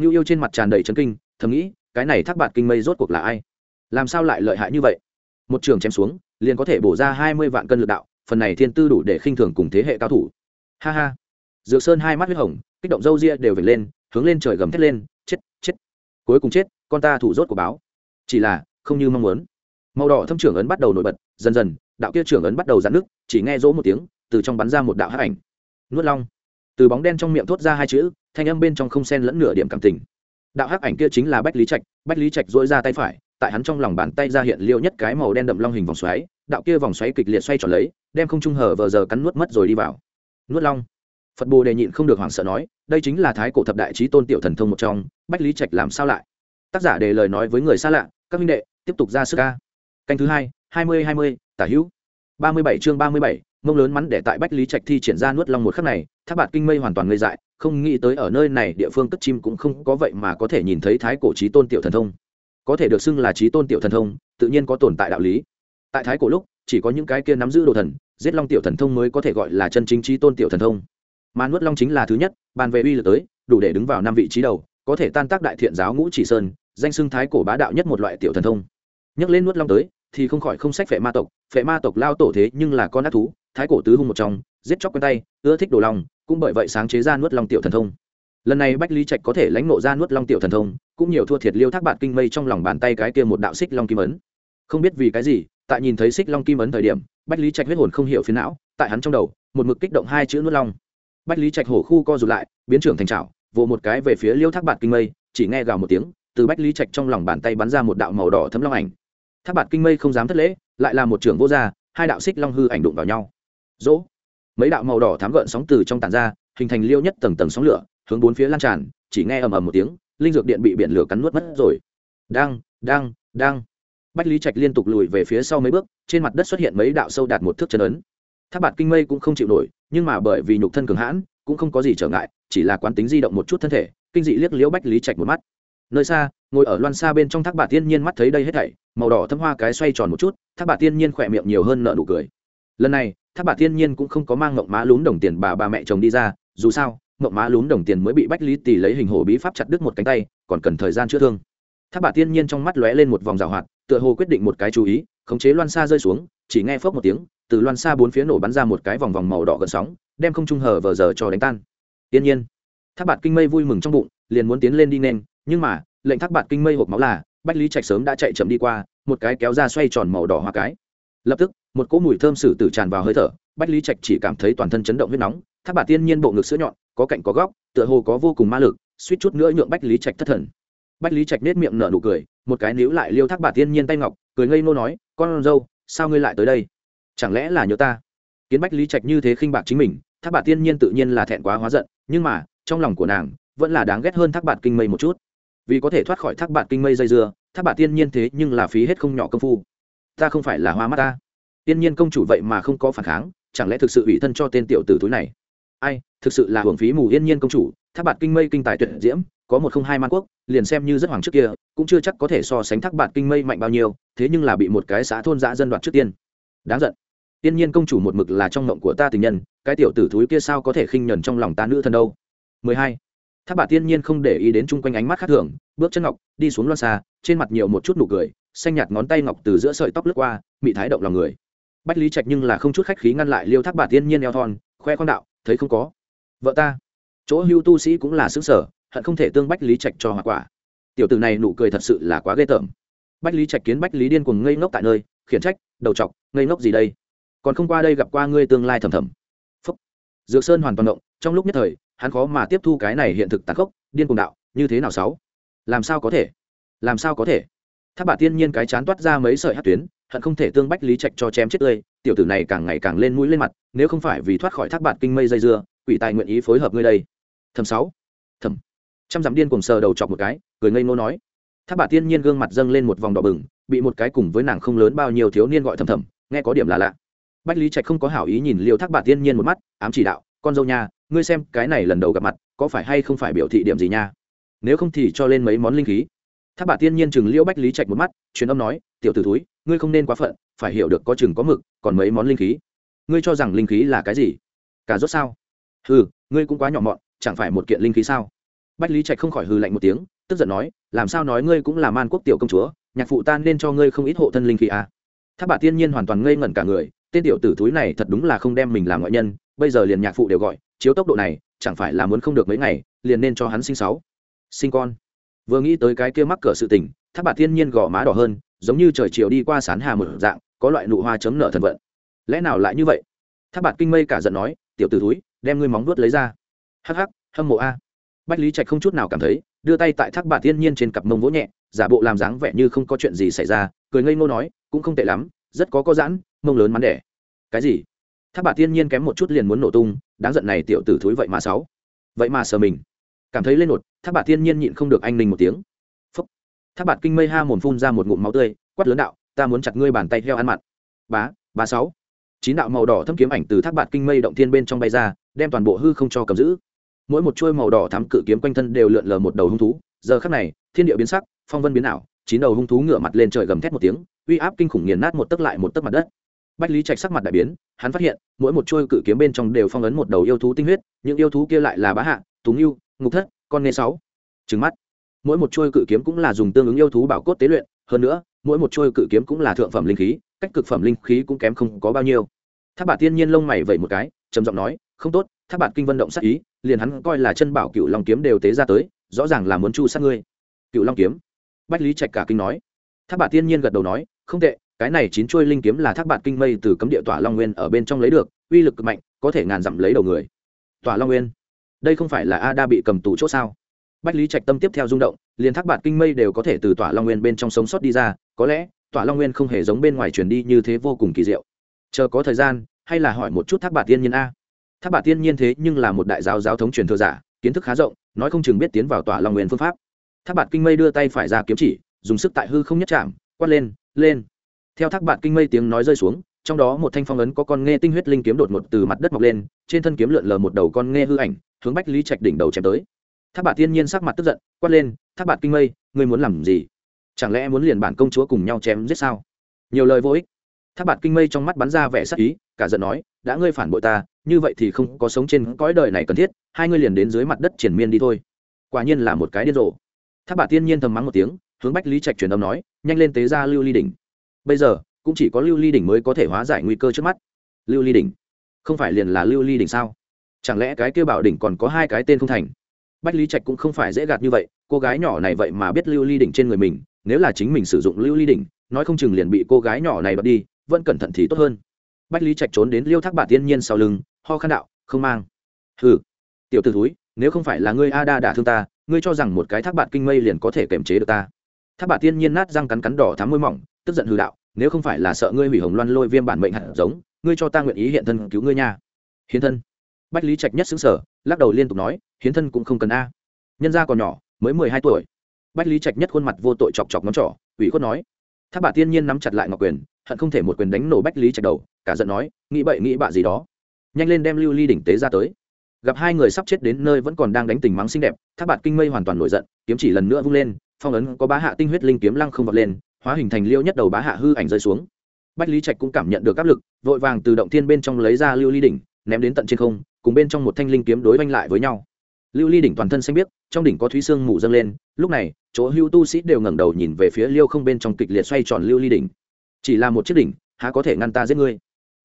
ngưu yêu trên mặt tràn đầy chấn kinh, thầm nghĩ, cái này thác bạt kinh mây rốt cuộc là ai? Làm sao lại lợi hại như vậy? Một trường chém xuống, liền có thể bổ ra hai mươi vạn cân lực đạo, phần này thiên tư đủ để khinh thường cùng thế hệ cao thủ. Ha ha. Dược sơn hai mắt huyết hồng, kích động râu ria đều vểnh lên, hướng lên trời gầm thét lên, chết chết. Cuối cùng chết, con ta thủ rốt của báo. Chỉ là, không như mong muốn. Màu đỏ thâm trưởng ấn bắt đầu nổi bật, dần dần, đạo kia trưởng ấn bắt đầu giãn nước chỉ nghe rỗ một tiếng, từ trong bắn ra một đạo hắc ảnh. Nuốt long từ bóng đen trong miệng thốt ra hai chữ, thanh âm bên trong không xen lẫn nửa điểm cảm tình. Đạo hắc ảnh kia chính là bách lý trạch, bách lý trạch dỗi ra tay phải, tại hắn trong lòng bàn tay ra hiện liệu nhất cái màu đen đậm long hình vòng xoáy, đạo kia vòng xoáy kịch liệt xoay tròn lấy, đem không trung hở vờ giờ cắn nuốt mất rồi đi vào. Nuốt long. Phật bồ đề nhịn không được hoảng sợ nói, đây chính là thái cổ thập đại trí tôn tiểu thần thông một trong, bách lý trạch làm sao lại? Tác giả đề lời nói với người xa lạ, các minh đệ, tiếp tục ra sức ca canh thứ hai hai mươi hai mươi, tả hữu. ba mươi bảy chương ba mươi bảy mông lớn mắn để tại bách lý trạch thi triển ra nuốt long một khắc này tháp bạt kinh mây hoàn toàn ngây dại, không nghĩ tới ở nơi này địa phương cất chim cũng không có vậy mà có thể nhìn thấy thái cổ trí tôn tiểu thần thông. Có thể được xưng là trí tôn tiểu thần thông, tự nhiên có tồn tại đạo lý. Tại thái cổ lúc, chỉ có những cái kia nắm giữ đồ thần, giết long tiểu thần thông mới có thể gọi là chân chính trí tôn tiểu thần thông. Mà nuốt long chính là thứ nhất, bàn về uy lực tới, đủ để đứng vào năm vị trí đầu, có thể tan tác đại thiện giáo ngũ chỉ sơn, danh xưng thái cổ bá đạo nhất một loại tiểu thần thông. Nhắc lên nuốt long tới thì không khỏi không sách phệ ma tộc, phệ ma tộc lao tổ thế nhưng là con ác thú, thái cổ tứ hung một trong, giết chóc quen tay, ưa thích đồ lòng, cũng bởi vậy sáng chế ra nuốt long tiểu thần thông. Lần này bách lý trạch có thể lãnh nộ ra nuốt long tiểu thần thông, cũng nhiều thua thiệt liêu thác bạn kinh mây trong lòng bàn tay cái kia một đạo xích long kim ấn. Không biết vì cái gì, tại nhìn thấy xích long kim ấn thời điểm, bách lý trạch huyết hồn không hiểu phiến não, tại hắn trong đầu, một mực kích động hai chữ nuốt long. Bách lý trạch hổ khu co rụt lại, biến trưởng thành trào vỗ một cái về phía liêu thác bạn kinh mây, chỉ nghe gào một tiếng, từ bách lý trạch trong lòng bàn tay bắn ra một đạo màu đỏ thấm long ảnh tháp bạt kinh mây không dám thất lễ, lại là một trưởng vô gia, hai đạo xích long hư ảnh đụng vào nhau. Dỗ mấy đạo màu đỏ thám gợn sóng từ trong tàn ra, hình thành liêu nhất tầng tầng sóng lửa, hướng bốn phía lan tràn, chỉ nghe ầm ầm một tiếng, linh dược điện bị biển lửa cắn nuốt mất rồi. Đang đang đang. Bách lý trạch liên tục lùi về phía sau mấy bước, trên mặt đất xuất hiện mấy đạo sâu đạt một thước chân ấn. Tháp bạt kinh mây cũng không chịu nổi, nhưng mà bởi vì nhục thân cường hãn, cũng không có gì trở ngại, chỉ là quán tính di động một chút thân thể, kinh dị liếc liễu bách lý trạch một mắt. Nơi xa ngồi ở loan xa bên trong thác bà tiên nhiên mắt thấy đây hết thảy, màu đỏ thâm hoa cái xoay tròn một chút, thác bà tiên nhiên khỏe miệng nhiều hơn nợ nụ cười. Lần này, thác bà tiên nhiên cũng không có mang mộng má lún đồng tiền bà bà mẹ chồng đi ra, dù sao mộng má lún đồng tiền mới bị bách lý tỷ lấy hình hổ bí pháp chặt đứt một cánh tay, còn cần thời gian chữa thương. Thác bà tiên nhiên trong mắt lóe lên một vòng rào hoạt, tựa hồ quyết định một cái chú ý, khống chế loan xa rơi xuống, chỉ nghe phốc một tiếng, từ loan xa bốn phía nổ bắn ra một cái vòng vòng màu đỏ gần sóng, đem không trung hở vờ giờ cho đánh tan. Tiên nhiên, thác bạt kinh mây vui mừng trong bụng, liền muốn tiến lên đi nên, nhưng mà lệnh thác bạt kinh mây hộp máu là, bách lý trạch sớm đã chạy chậm đi qua, một cái kéo ra xoay tròn màu đỏ hoa cái. Lập tức, một cỗ mùi thơm sử tử tràn vào hơi thở, bách lý trạch chỉ cảm thấy toàn thân chấn động huyết nóng, thác bạt tiên nhiên bộ ngực sữa nhọn, có cạnh có góc, tựa hồ có vô cùng ma lực, suýt chút nữa nhượng bách lý trạch thất thần. Bách lý trạch nết miệng nở nụ cười, một cái níu lại liêu thác bạt tiên nhiên tay ngọc, cười ngây nô nói, con dâu, sao ngươi lại tới đây? Chẳng lẽ là nhớ ta? Kiến bách lý trạch như thế khinh bạc chính mình, thác bạt tiên nhiên tự nhiên là thẹn quá hóa giận, nhưng mà, trong lòng của nàng, vẫn là đáng ghét hơn thác bạt kinh mây một chút vì có thể thoát khỏi thác bạt kinh mây dây dưa, thác bạt tiên nhiên thế nhưng là phí hết không nhỏ công phu. Ta không phải là hoa mắt ta. Tiên nhiên công chủ vậy mà không có phản kháng, chẳng lẽ thực sự ủy thân cho tên tiểu tử túi này? Ai, thực sự là hưởng phí mù yên nhiên công chủ, thác bạt kinh mây kinh tài tuyệt diễm, có một không hai man quốc, liền xem như rất hoàng trước kia, cũng chưa chắc có thể so sánh thác bạt kinh mây mạnh bao nhiêu, thế nhưng là bị một cái xã thôn dã dân đoạt trước tiên. Đáng giận. Tiên nhiên công chủ một mực là trong mộng của ta tình nhân, cái tiểu tử thúi kia sao có thể khinh nhẫn trong lòng ta nữ thân đâu? 12 thác Bà tiên nhiên không để ý đến chung quanh ánh mắt khác thường, bước chân ngọc, đi xuống loan xa, trên mặt nhiều một chút nụ cười, xanh nhạt ngón tay ngọc từ giữa sợi tóc lướt qua, mị thái động lòng người. Bách lý trạch nhưng là không chút khách khí ngăn lại liêu thác bà tiên nhiên eo thon, khoe khoang đạo, thấy không có. Vợ ta. Chỗ hưu tu sĩ cũng là xứng sở hận không thể tương bách lý trạch cho hoa quả. Tiểu tử này nụ cười thật sự là quá ghê tởm. Bách lý trạch kiến bách lý điên cuồng ngây ngốc tại nơi, khiển trách, đầu chọc, ngây ngốc gì đây? Còn không qua đây gặp qua ngươi tương lai thầm thầm. Phúc. Dược sơn hoàn toàn động, trong lúc nhất thời hắn khó mà tiếp thu cái này hiện thực tàn khốc, điên cuồng đạo, như thế nào sáu? Làm sao có thể? Làm sao có thể? Tháp bà tiên nhiên cái chán toát ra mấy sợi hát tuyến, hận không thể tương bách lý trạch cho chém chết tươi, tiểu tử này càng ngày càng lên mũi lên mặt, nếu không phải vì thoát khỏi thác bạt kinh mây dây dưa, quỷ tài nguyện ý phối hợp ngươi đây. Thầm sáu. Thầm. Trăm dặm điên cùng sờ đầu chọc một cái, cười ngây ngô nói. Thác bà tiên nhiên gương mặt dâng lên một vòng đỏ bừng, bị một cái cùng với nàng không lớn bao nhiêu thiếu niên gọi thầm thầm, nghe có điểm là lạ. Bách lý trạch không có hảo ý nhìn liều thác bà tiên nhiên một mắt, ám chỉ đạo, con dâu nha ngươi xem, cái này lần đầu gặp mặt, có phải hay không phải biểu thị điểm gì nha? Nếu không thì cho lên mấy món linh khí. Thác bà tiên nhiên chừng Liễu bách lý trạch một mắt, truyền âm nói, tiểu t ử thúi, ngươi không nên quá phận, phải hiểu được có chừng có mực, còn mấy món linh khí. Ngươi cho rằng linh khí là cái gì? Cả rốt sao? Ừ ngươi cũng quá nhỏ mọn, chẳng phải một kiện linh khí sao? Bách lý trạch không khỏi hư lạnh một tiếng, tức giận nói, làm sao nói ngươi cũng là man quốc tiểu công chúa, nhạc phụ tan nên cho ngươi không ít hộ thân linh khí à. tháp bà tiên nhiên hoàn toàn ngây ngẩn cả người, tên tiểu tử thúi này thật đúng là không đem mình làm ngoại nhân, bây giờ liền nhạc phụ đều gọi chiếu tốc độ này chẳng phải là muốn không được mấy ngày, liền nên cho hắn sinh sáu, sinh con. Vừa nghĩ tới cái kia mắc cỡ sự tình tháp bà tiên nhiên gò má đỏ hơn, giống như trời chiều đi qua sán hà một dạng, có loại nụ hoa chấm nợ thần vận. Lẽ nào lại như vậy? Tháp bạc kinh mây cả giận nói, tiểu t ử túi đem ngươi móng vuốt lấy ra. Hắc hắc, hâm mộ a. Bách lý trạch không chút nào cảm thấy, đưa tay tại thác bà thiên nhiên trên cặp mông vỗ nhẹ, giả bộ làm dáng vẻ như không có chuyện gì xảy ra, cười ngây ngô nói, cũng không tệ lắm, rất có có giãn, mông lớn mắn đẻ. Cái gì? Thác bà thiên nhiên kém một chút liền muốn nổ tung đáng giận này tiểu tử thúi vậy mà sáu vậy mà sờ mình. Cảm thấy lên nột thác bạt thiên nhiên nhịn không được anh ninh một tiếng. Phúc. Thác bạt kinh mây ha mồm phun ra một ngụm máu tươi, quát lớn đạo, ta muốn chặt ngươi bàn tay heo ăn mặn. Bá ba sáu. Chín đạo màu đỏ thâm kiếm ảnh từ thác bạt kinh mây động thiên bên trong bay ra, đem toàn bộ hư không cho cầm giữ. Mỗi một chuôi màu đỏ thắm cự kiếm quanh thân đều lượn lờ một đầu hung thú. Giờ khắc này, thiên địa biến sắc, phong vân biến ảo, chín đầu hung thú ngửa mặt lên trời gầm thét một tiếng, uy áp kinh khủng nghiền nát một tấc lại một tấc mặt đất bách lý trạch sắc mặt đại biến, hắn phát hiện, mỗi một chuôi cự kiếm bên trong đều phong ấn một đầu yêu thú tinh huyết, những yêu thú kia lại là bá hạ túng yêu ngục thất, con nghe sáu. Trứng mắt. Mỗi một chuôi cự kiếm cũng là dùng tương ứng yêu thú bảo cốt tế luyện, hơn nữa, mỗi một chuôi cự kiếm cũng là thượng phẩm linh khí, cách cực phẩm linh khí cũng kém không có bao nhiêu. Tháp bạt tiên nhiên lông mày vẩy một cái, trầm giọng nói, không tốt tháp bạt kinh vân động sát ý, liền hắn coi là chân bảo cựu long kiếm đều tế ra tới, rõ ràng là muốn chu sát ngươi. Cựu long kiếm? Bách lý trạch cả kinh nói. Tháp bạt tiên nhiên gật đầu nói, không tệ cái này chín chuôi linh kiếm là thác bạt kinh mây từ cấm địa tỏa long nguyên ở bên trong lấy được, uy lực cực mạnh, có thể ngàn dặm lấy đầu người. Tỏa long nguyên? Đây không phải là a đa bị cầm tù c h ỗ sao? Bách lý trạch tâm tiếp theo rung động, liền thác bạt kinh mây đều có thể từ tỏa long nguyên bên trong sống sót đi ra, có lẽ, tỏa long nguyên không hề giống bên ngoài truyền đi như thế vô cùng kỳ diệu. Chờ có thời gian, hay là hỏi một chút thác bạt tiên nhiên a. Thác bạt tiên nhiên thế nhưng là một đại giáo giáo thống truyền thừa giả, kiến thức khá rộng, nói không chừng biết tiến vào tỏa long nguyên phương pháp. Thác bạt kinh mây đưa tay phải ra kiếm chỉ, dùng sức tại hư không nhất chạm, quát lên lên theo thác bạn kinh mây tiếng nói rơi xuống, trong đó một thanh phong ấn có con nghe tinh huyết linh kiếm đột ngột từ mặt đất mọc lên, trên thân kiếm lượn lờ một đầu con nghe hư ảnh, hướng bách lý trạch đỉnh đầu chém tới. Thác bạn tiên nhiên sắc mặt tức giận, quát lên, thác bạn kinh mây, ngươi muốn làm gì? Chẳng lẽ muốn liền bản công chúa cùng nhau chém giết sao? Nhiều lời vô ích. Thác bạn kinh mây trong mắt bắn ra vẻ sắc ý, cả giận nói, đã ngươi phản bội ta, như vậy thì không có sống trên cõi đời này cần thiết, hai ngươi liền đến dưới mặt đất triển miên đi thôi. Quả nhiên là một cái điên rồ. Thác bạn tiên nhiên thầm mắng một tiếng, hướng bách lý trạch truyền âm nói, nhanh lên tế ra lưu ly đỉnh bây giờ, cũng chỉ có lưu ly đỉnh mới có thể hóa giải nguy cơ trước mắt. Lưu ly đỉnh? Không phải liền là lưu ly đỉnh sao? Chẳng lẽ cái kêu bảo đỉnh còn có hai cái tên không thành? Bách lý trạch cũng không phải dễ gạt như vậy, cô gái nhỏ này vậy mà biết lưu ly đỉnh trên người mình, nếu là chính mình sử dụng lưu ly đỉnh, nói không chừng liền bị cô gái nhỏ này bật đi, vẫn cẩn thận thì tốt hơn. Bách lý trạch trốn đến liêu thác bà tiên nhiên sau lưng, ho khăn đạo, không mang. Hừ, tiểu t ử thúi, nếu không phải là ngươi a đa đả thương ta, ngươi cho rằng một cái thác bạt kinh mây liền có thể kiềm chế được ta. Thác bạt tiên nhiên nát răng cắn cắn đỏ thám môi mỏng tức giận hư đạo, nếu không phải là sợ ngươi hủy hồng loan lôi viêm bản mệnh hạt giống, ngươi cho ta nguyện ý hiện thân cứu ngươi nha. Hiến thân? Bách lý trạch nhất xứng sở lắc đầu liên tục nói, hiến thân cũng không cần a. Nhân gia còn nhỏ, mới mười hai tuổi. Bách lý trạch nhất khuôn mặt vô tội chọc chọc ngón trỏ, ủy khuất nói, tháp bà tiên nhiên nắm chặt lại ngọc quyền, hận không thể một quyền đánh nổ bách lý trạch đầu, cả giận nói, nghĩ bậy nghĩ bạ gì đó. Nhanh lên đem lưu ly đỉnh tế ra tới. Gặp hai người sắp chết đến nơi vẫn còn đang đánh tình mắng xinh đẹp, tháp bạt kinh mây hoàn toàn nổi giận, kiếm chỉ lần nữa vung lên, phong ấn có bá hạ tinh huyết linh kiếm lăng không vọt lên hóa hình thành liêu nhất đầu bá hạ hư ảnh rơi xuống. Bách lý trạch cũng cảm nhận được áp lực, vội vàng từ động thiên bên trong lấy ra lưu ly đỉnh, ném đến tận trên không, cùng bên trong một thanh linh kiếm đối oanh lại với nhau. Lưu ly đỉnh toàn thân xanh biếc, trong đỉnh có thúy xương mù dâng lên, lúc này, chỗ hưu tu sĩ đều ngẩng đầu nhìn về phía liêu không bên trong kịch liệt xoay tròn lưu ly đỉnh. Chỉ là một chiếc đỉnh, há có thể ngăn ta giết ngươi?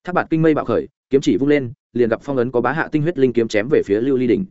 Tháp bạt kinh mây bạo khởi, kiếm chỉ vung lên, liền gặp phong ấn có bá hạ tinh huyết linh kiếm chém về phía lưu ly đỉnh.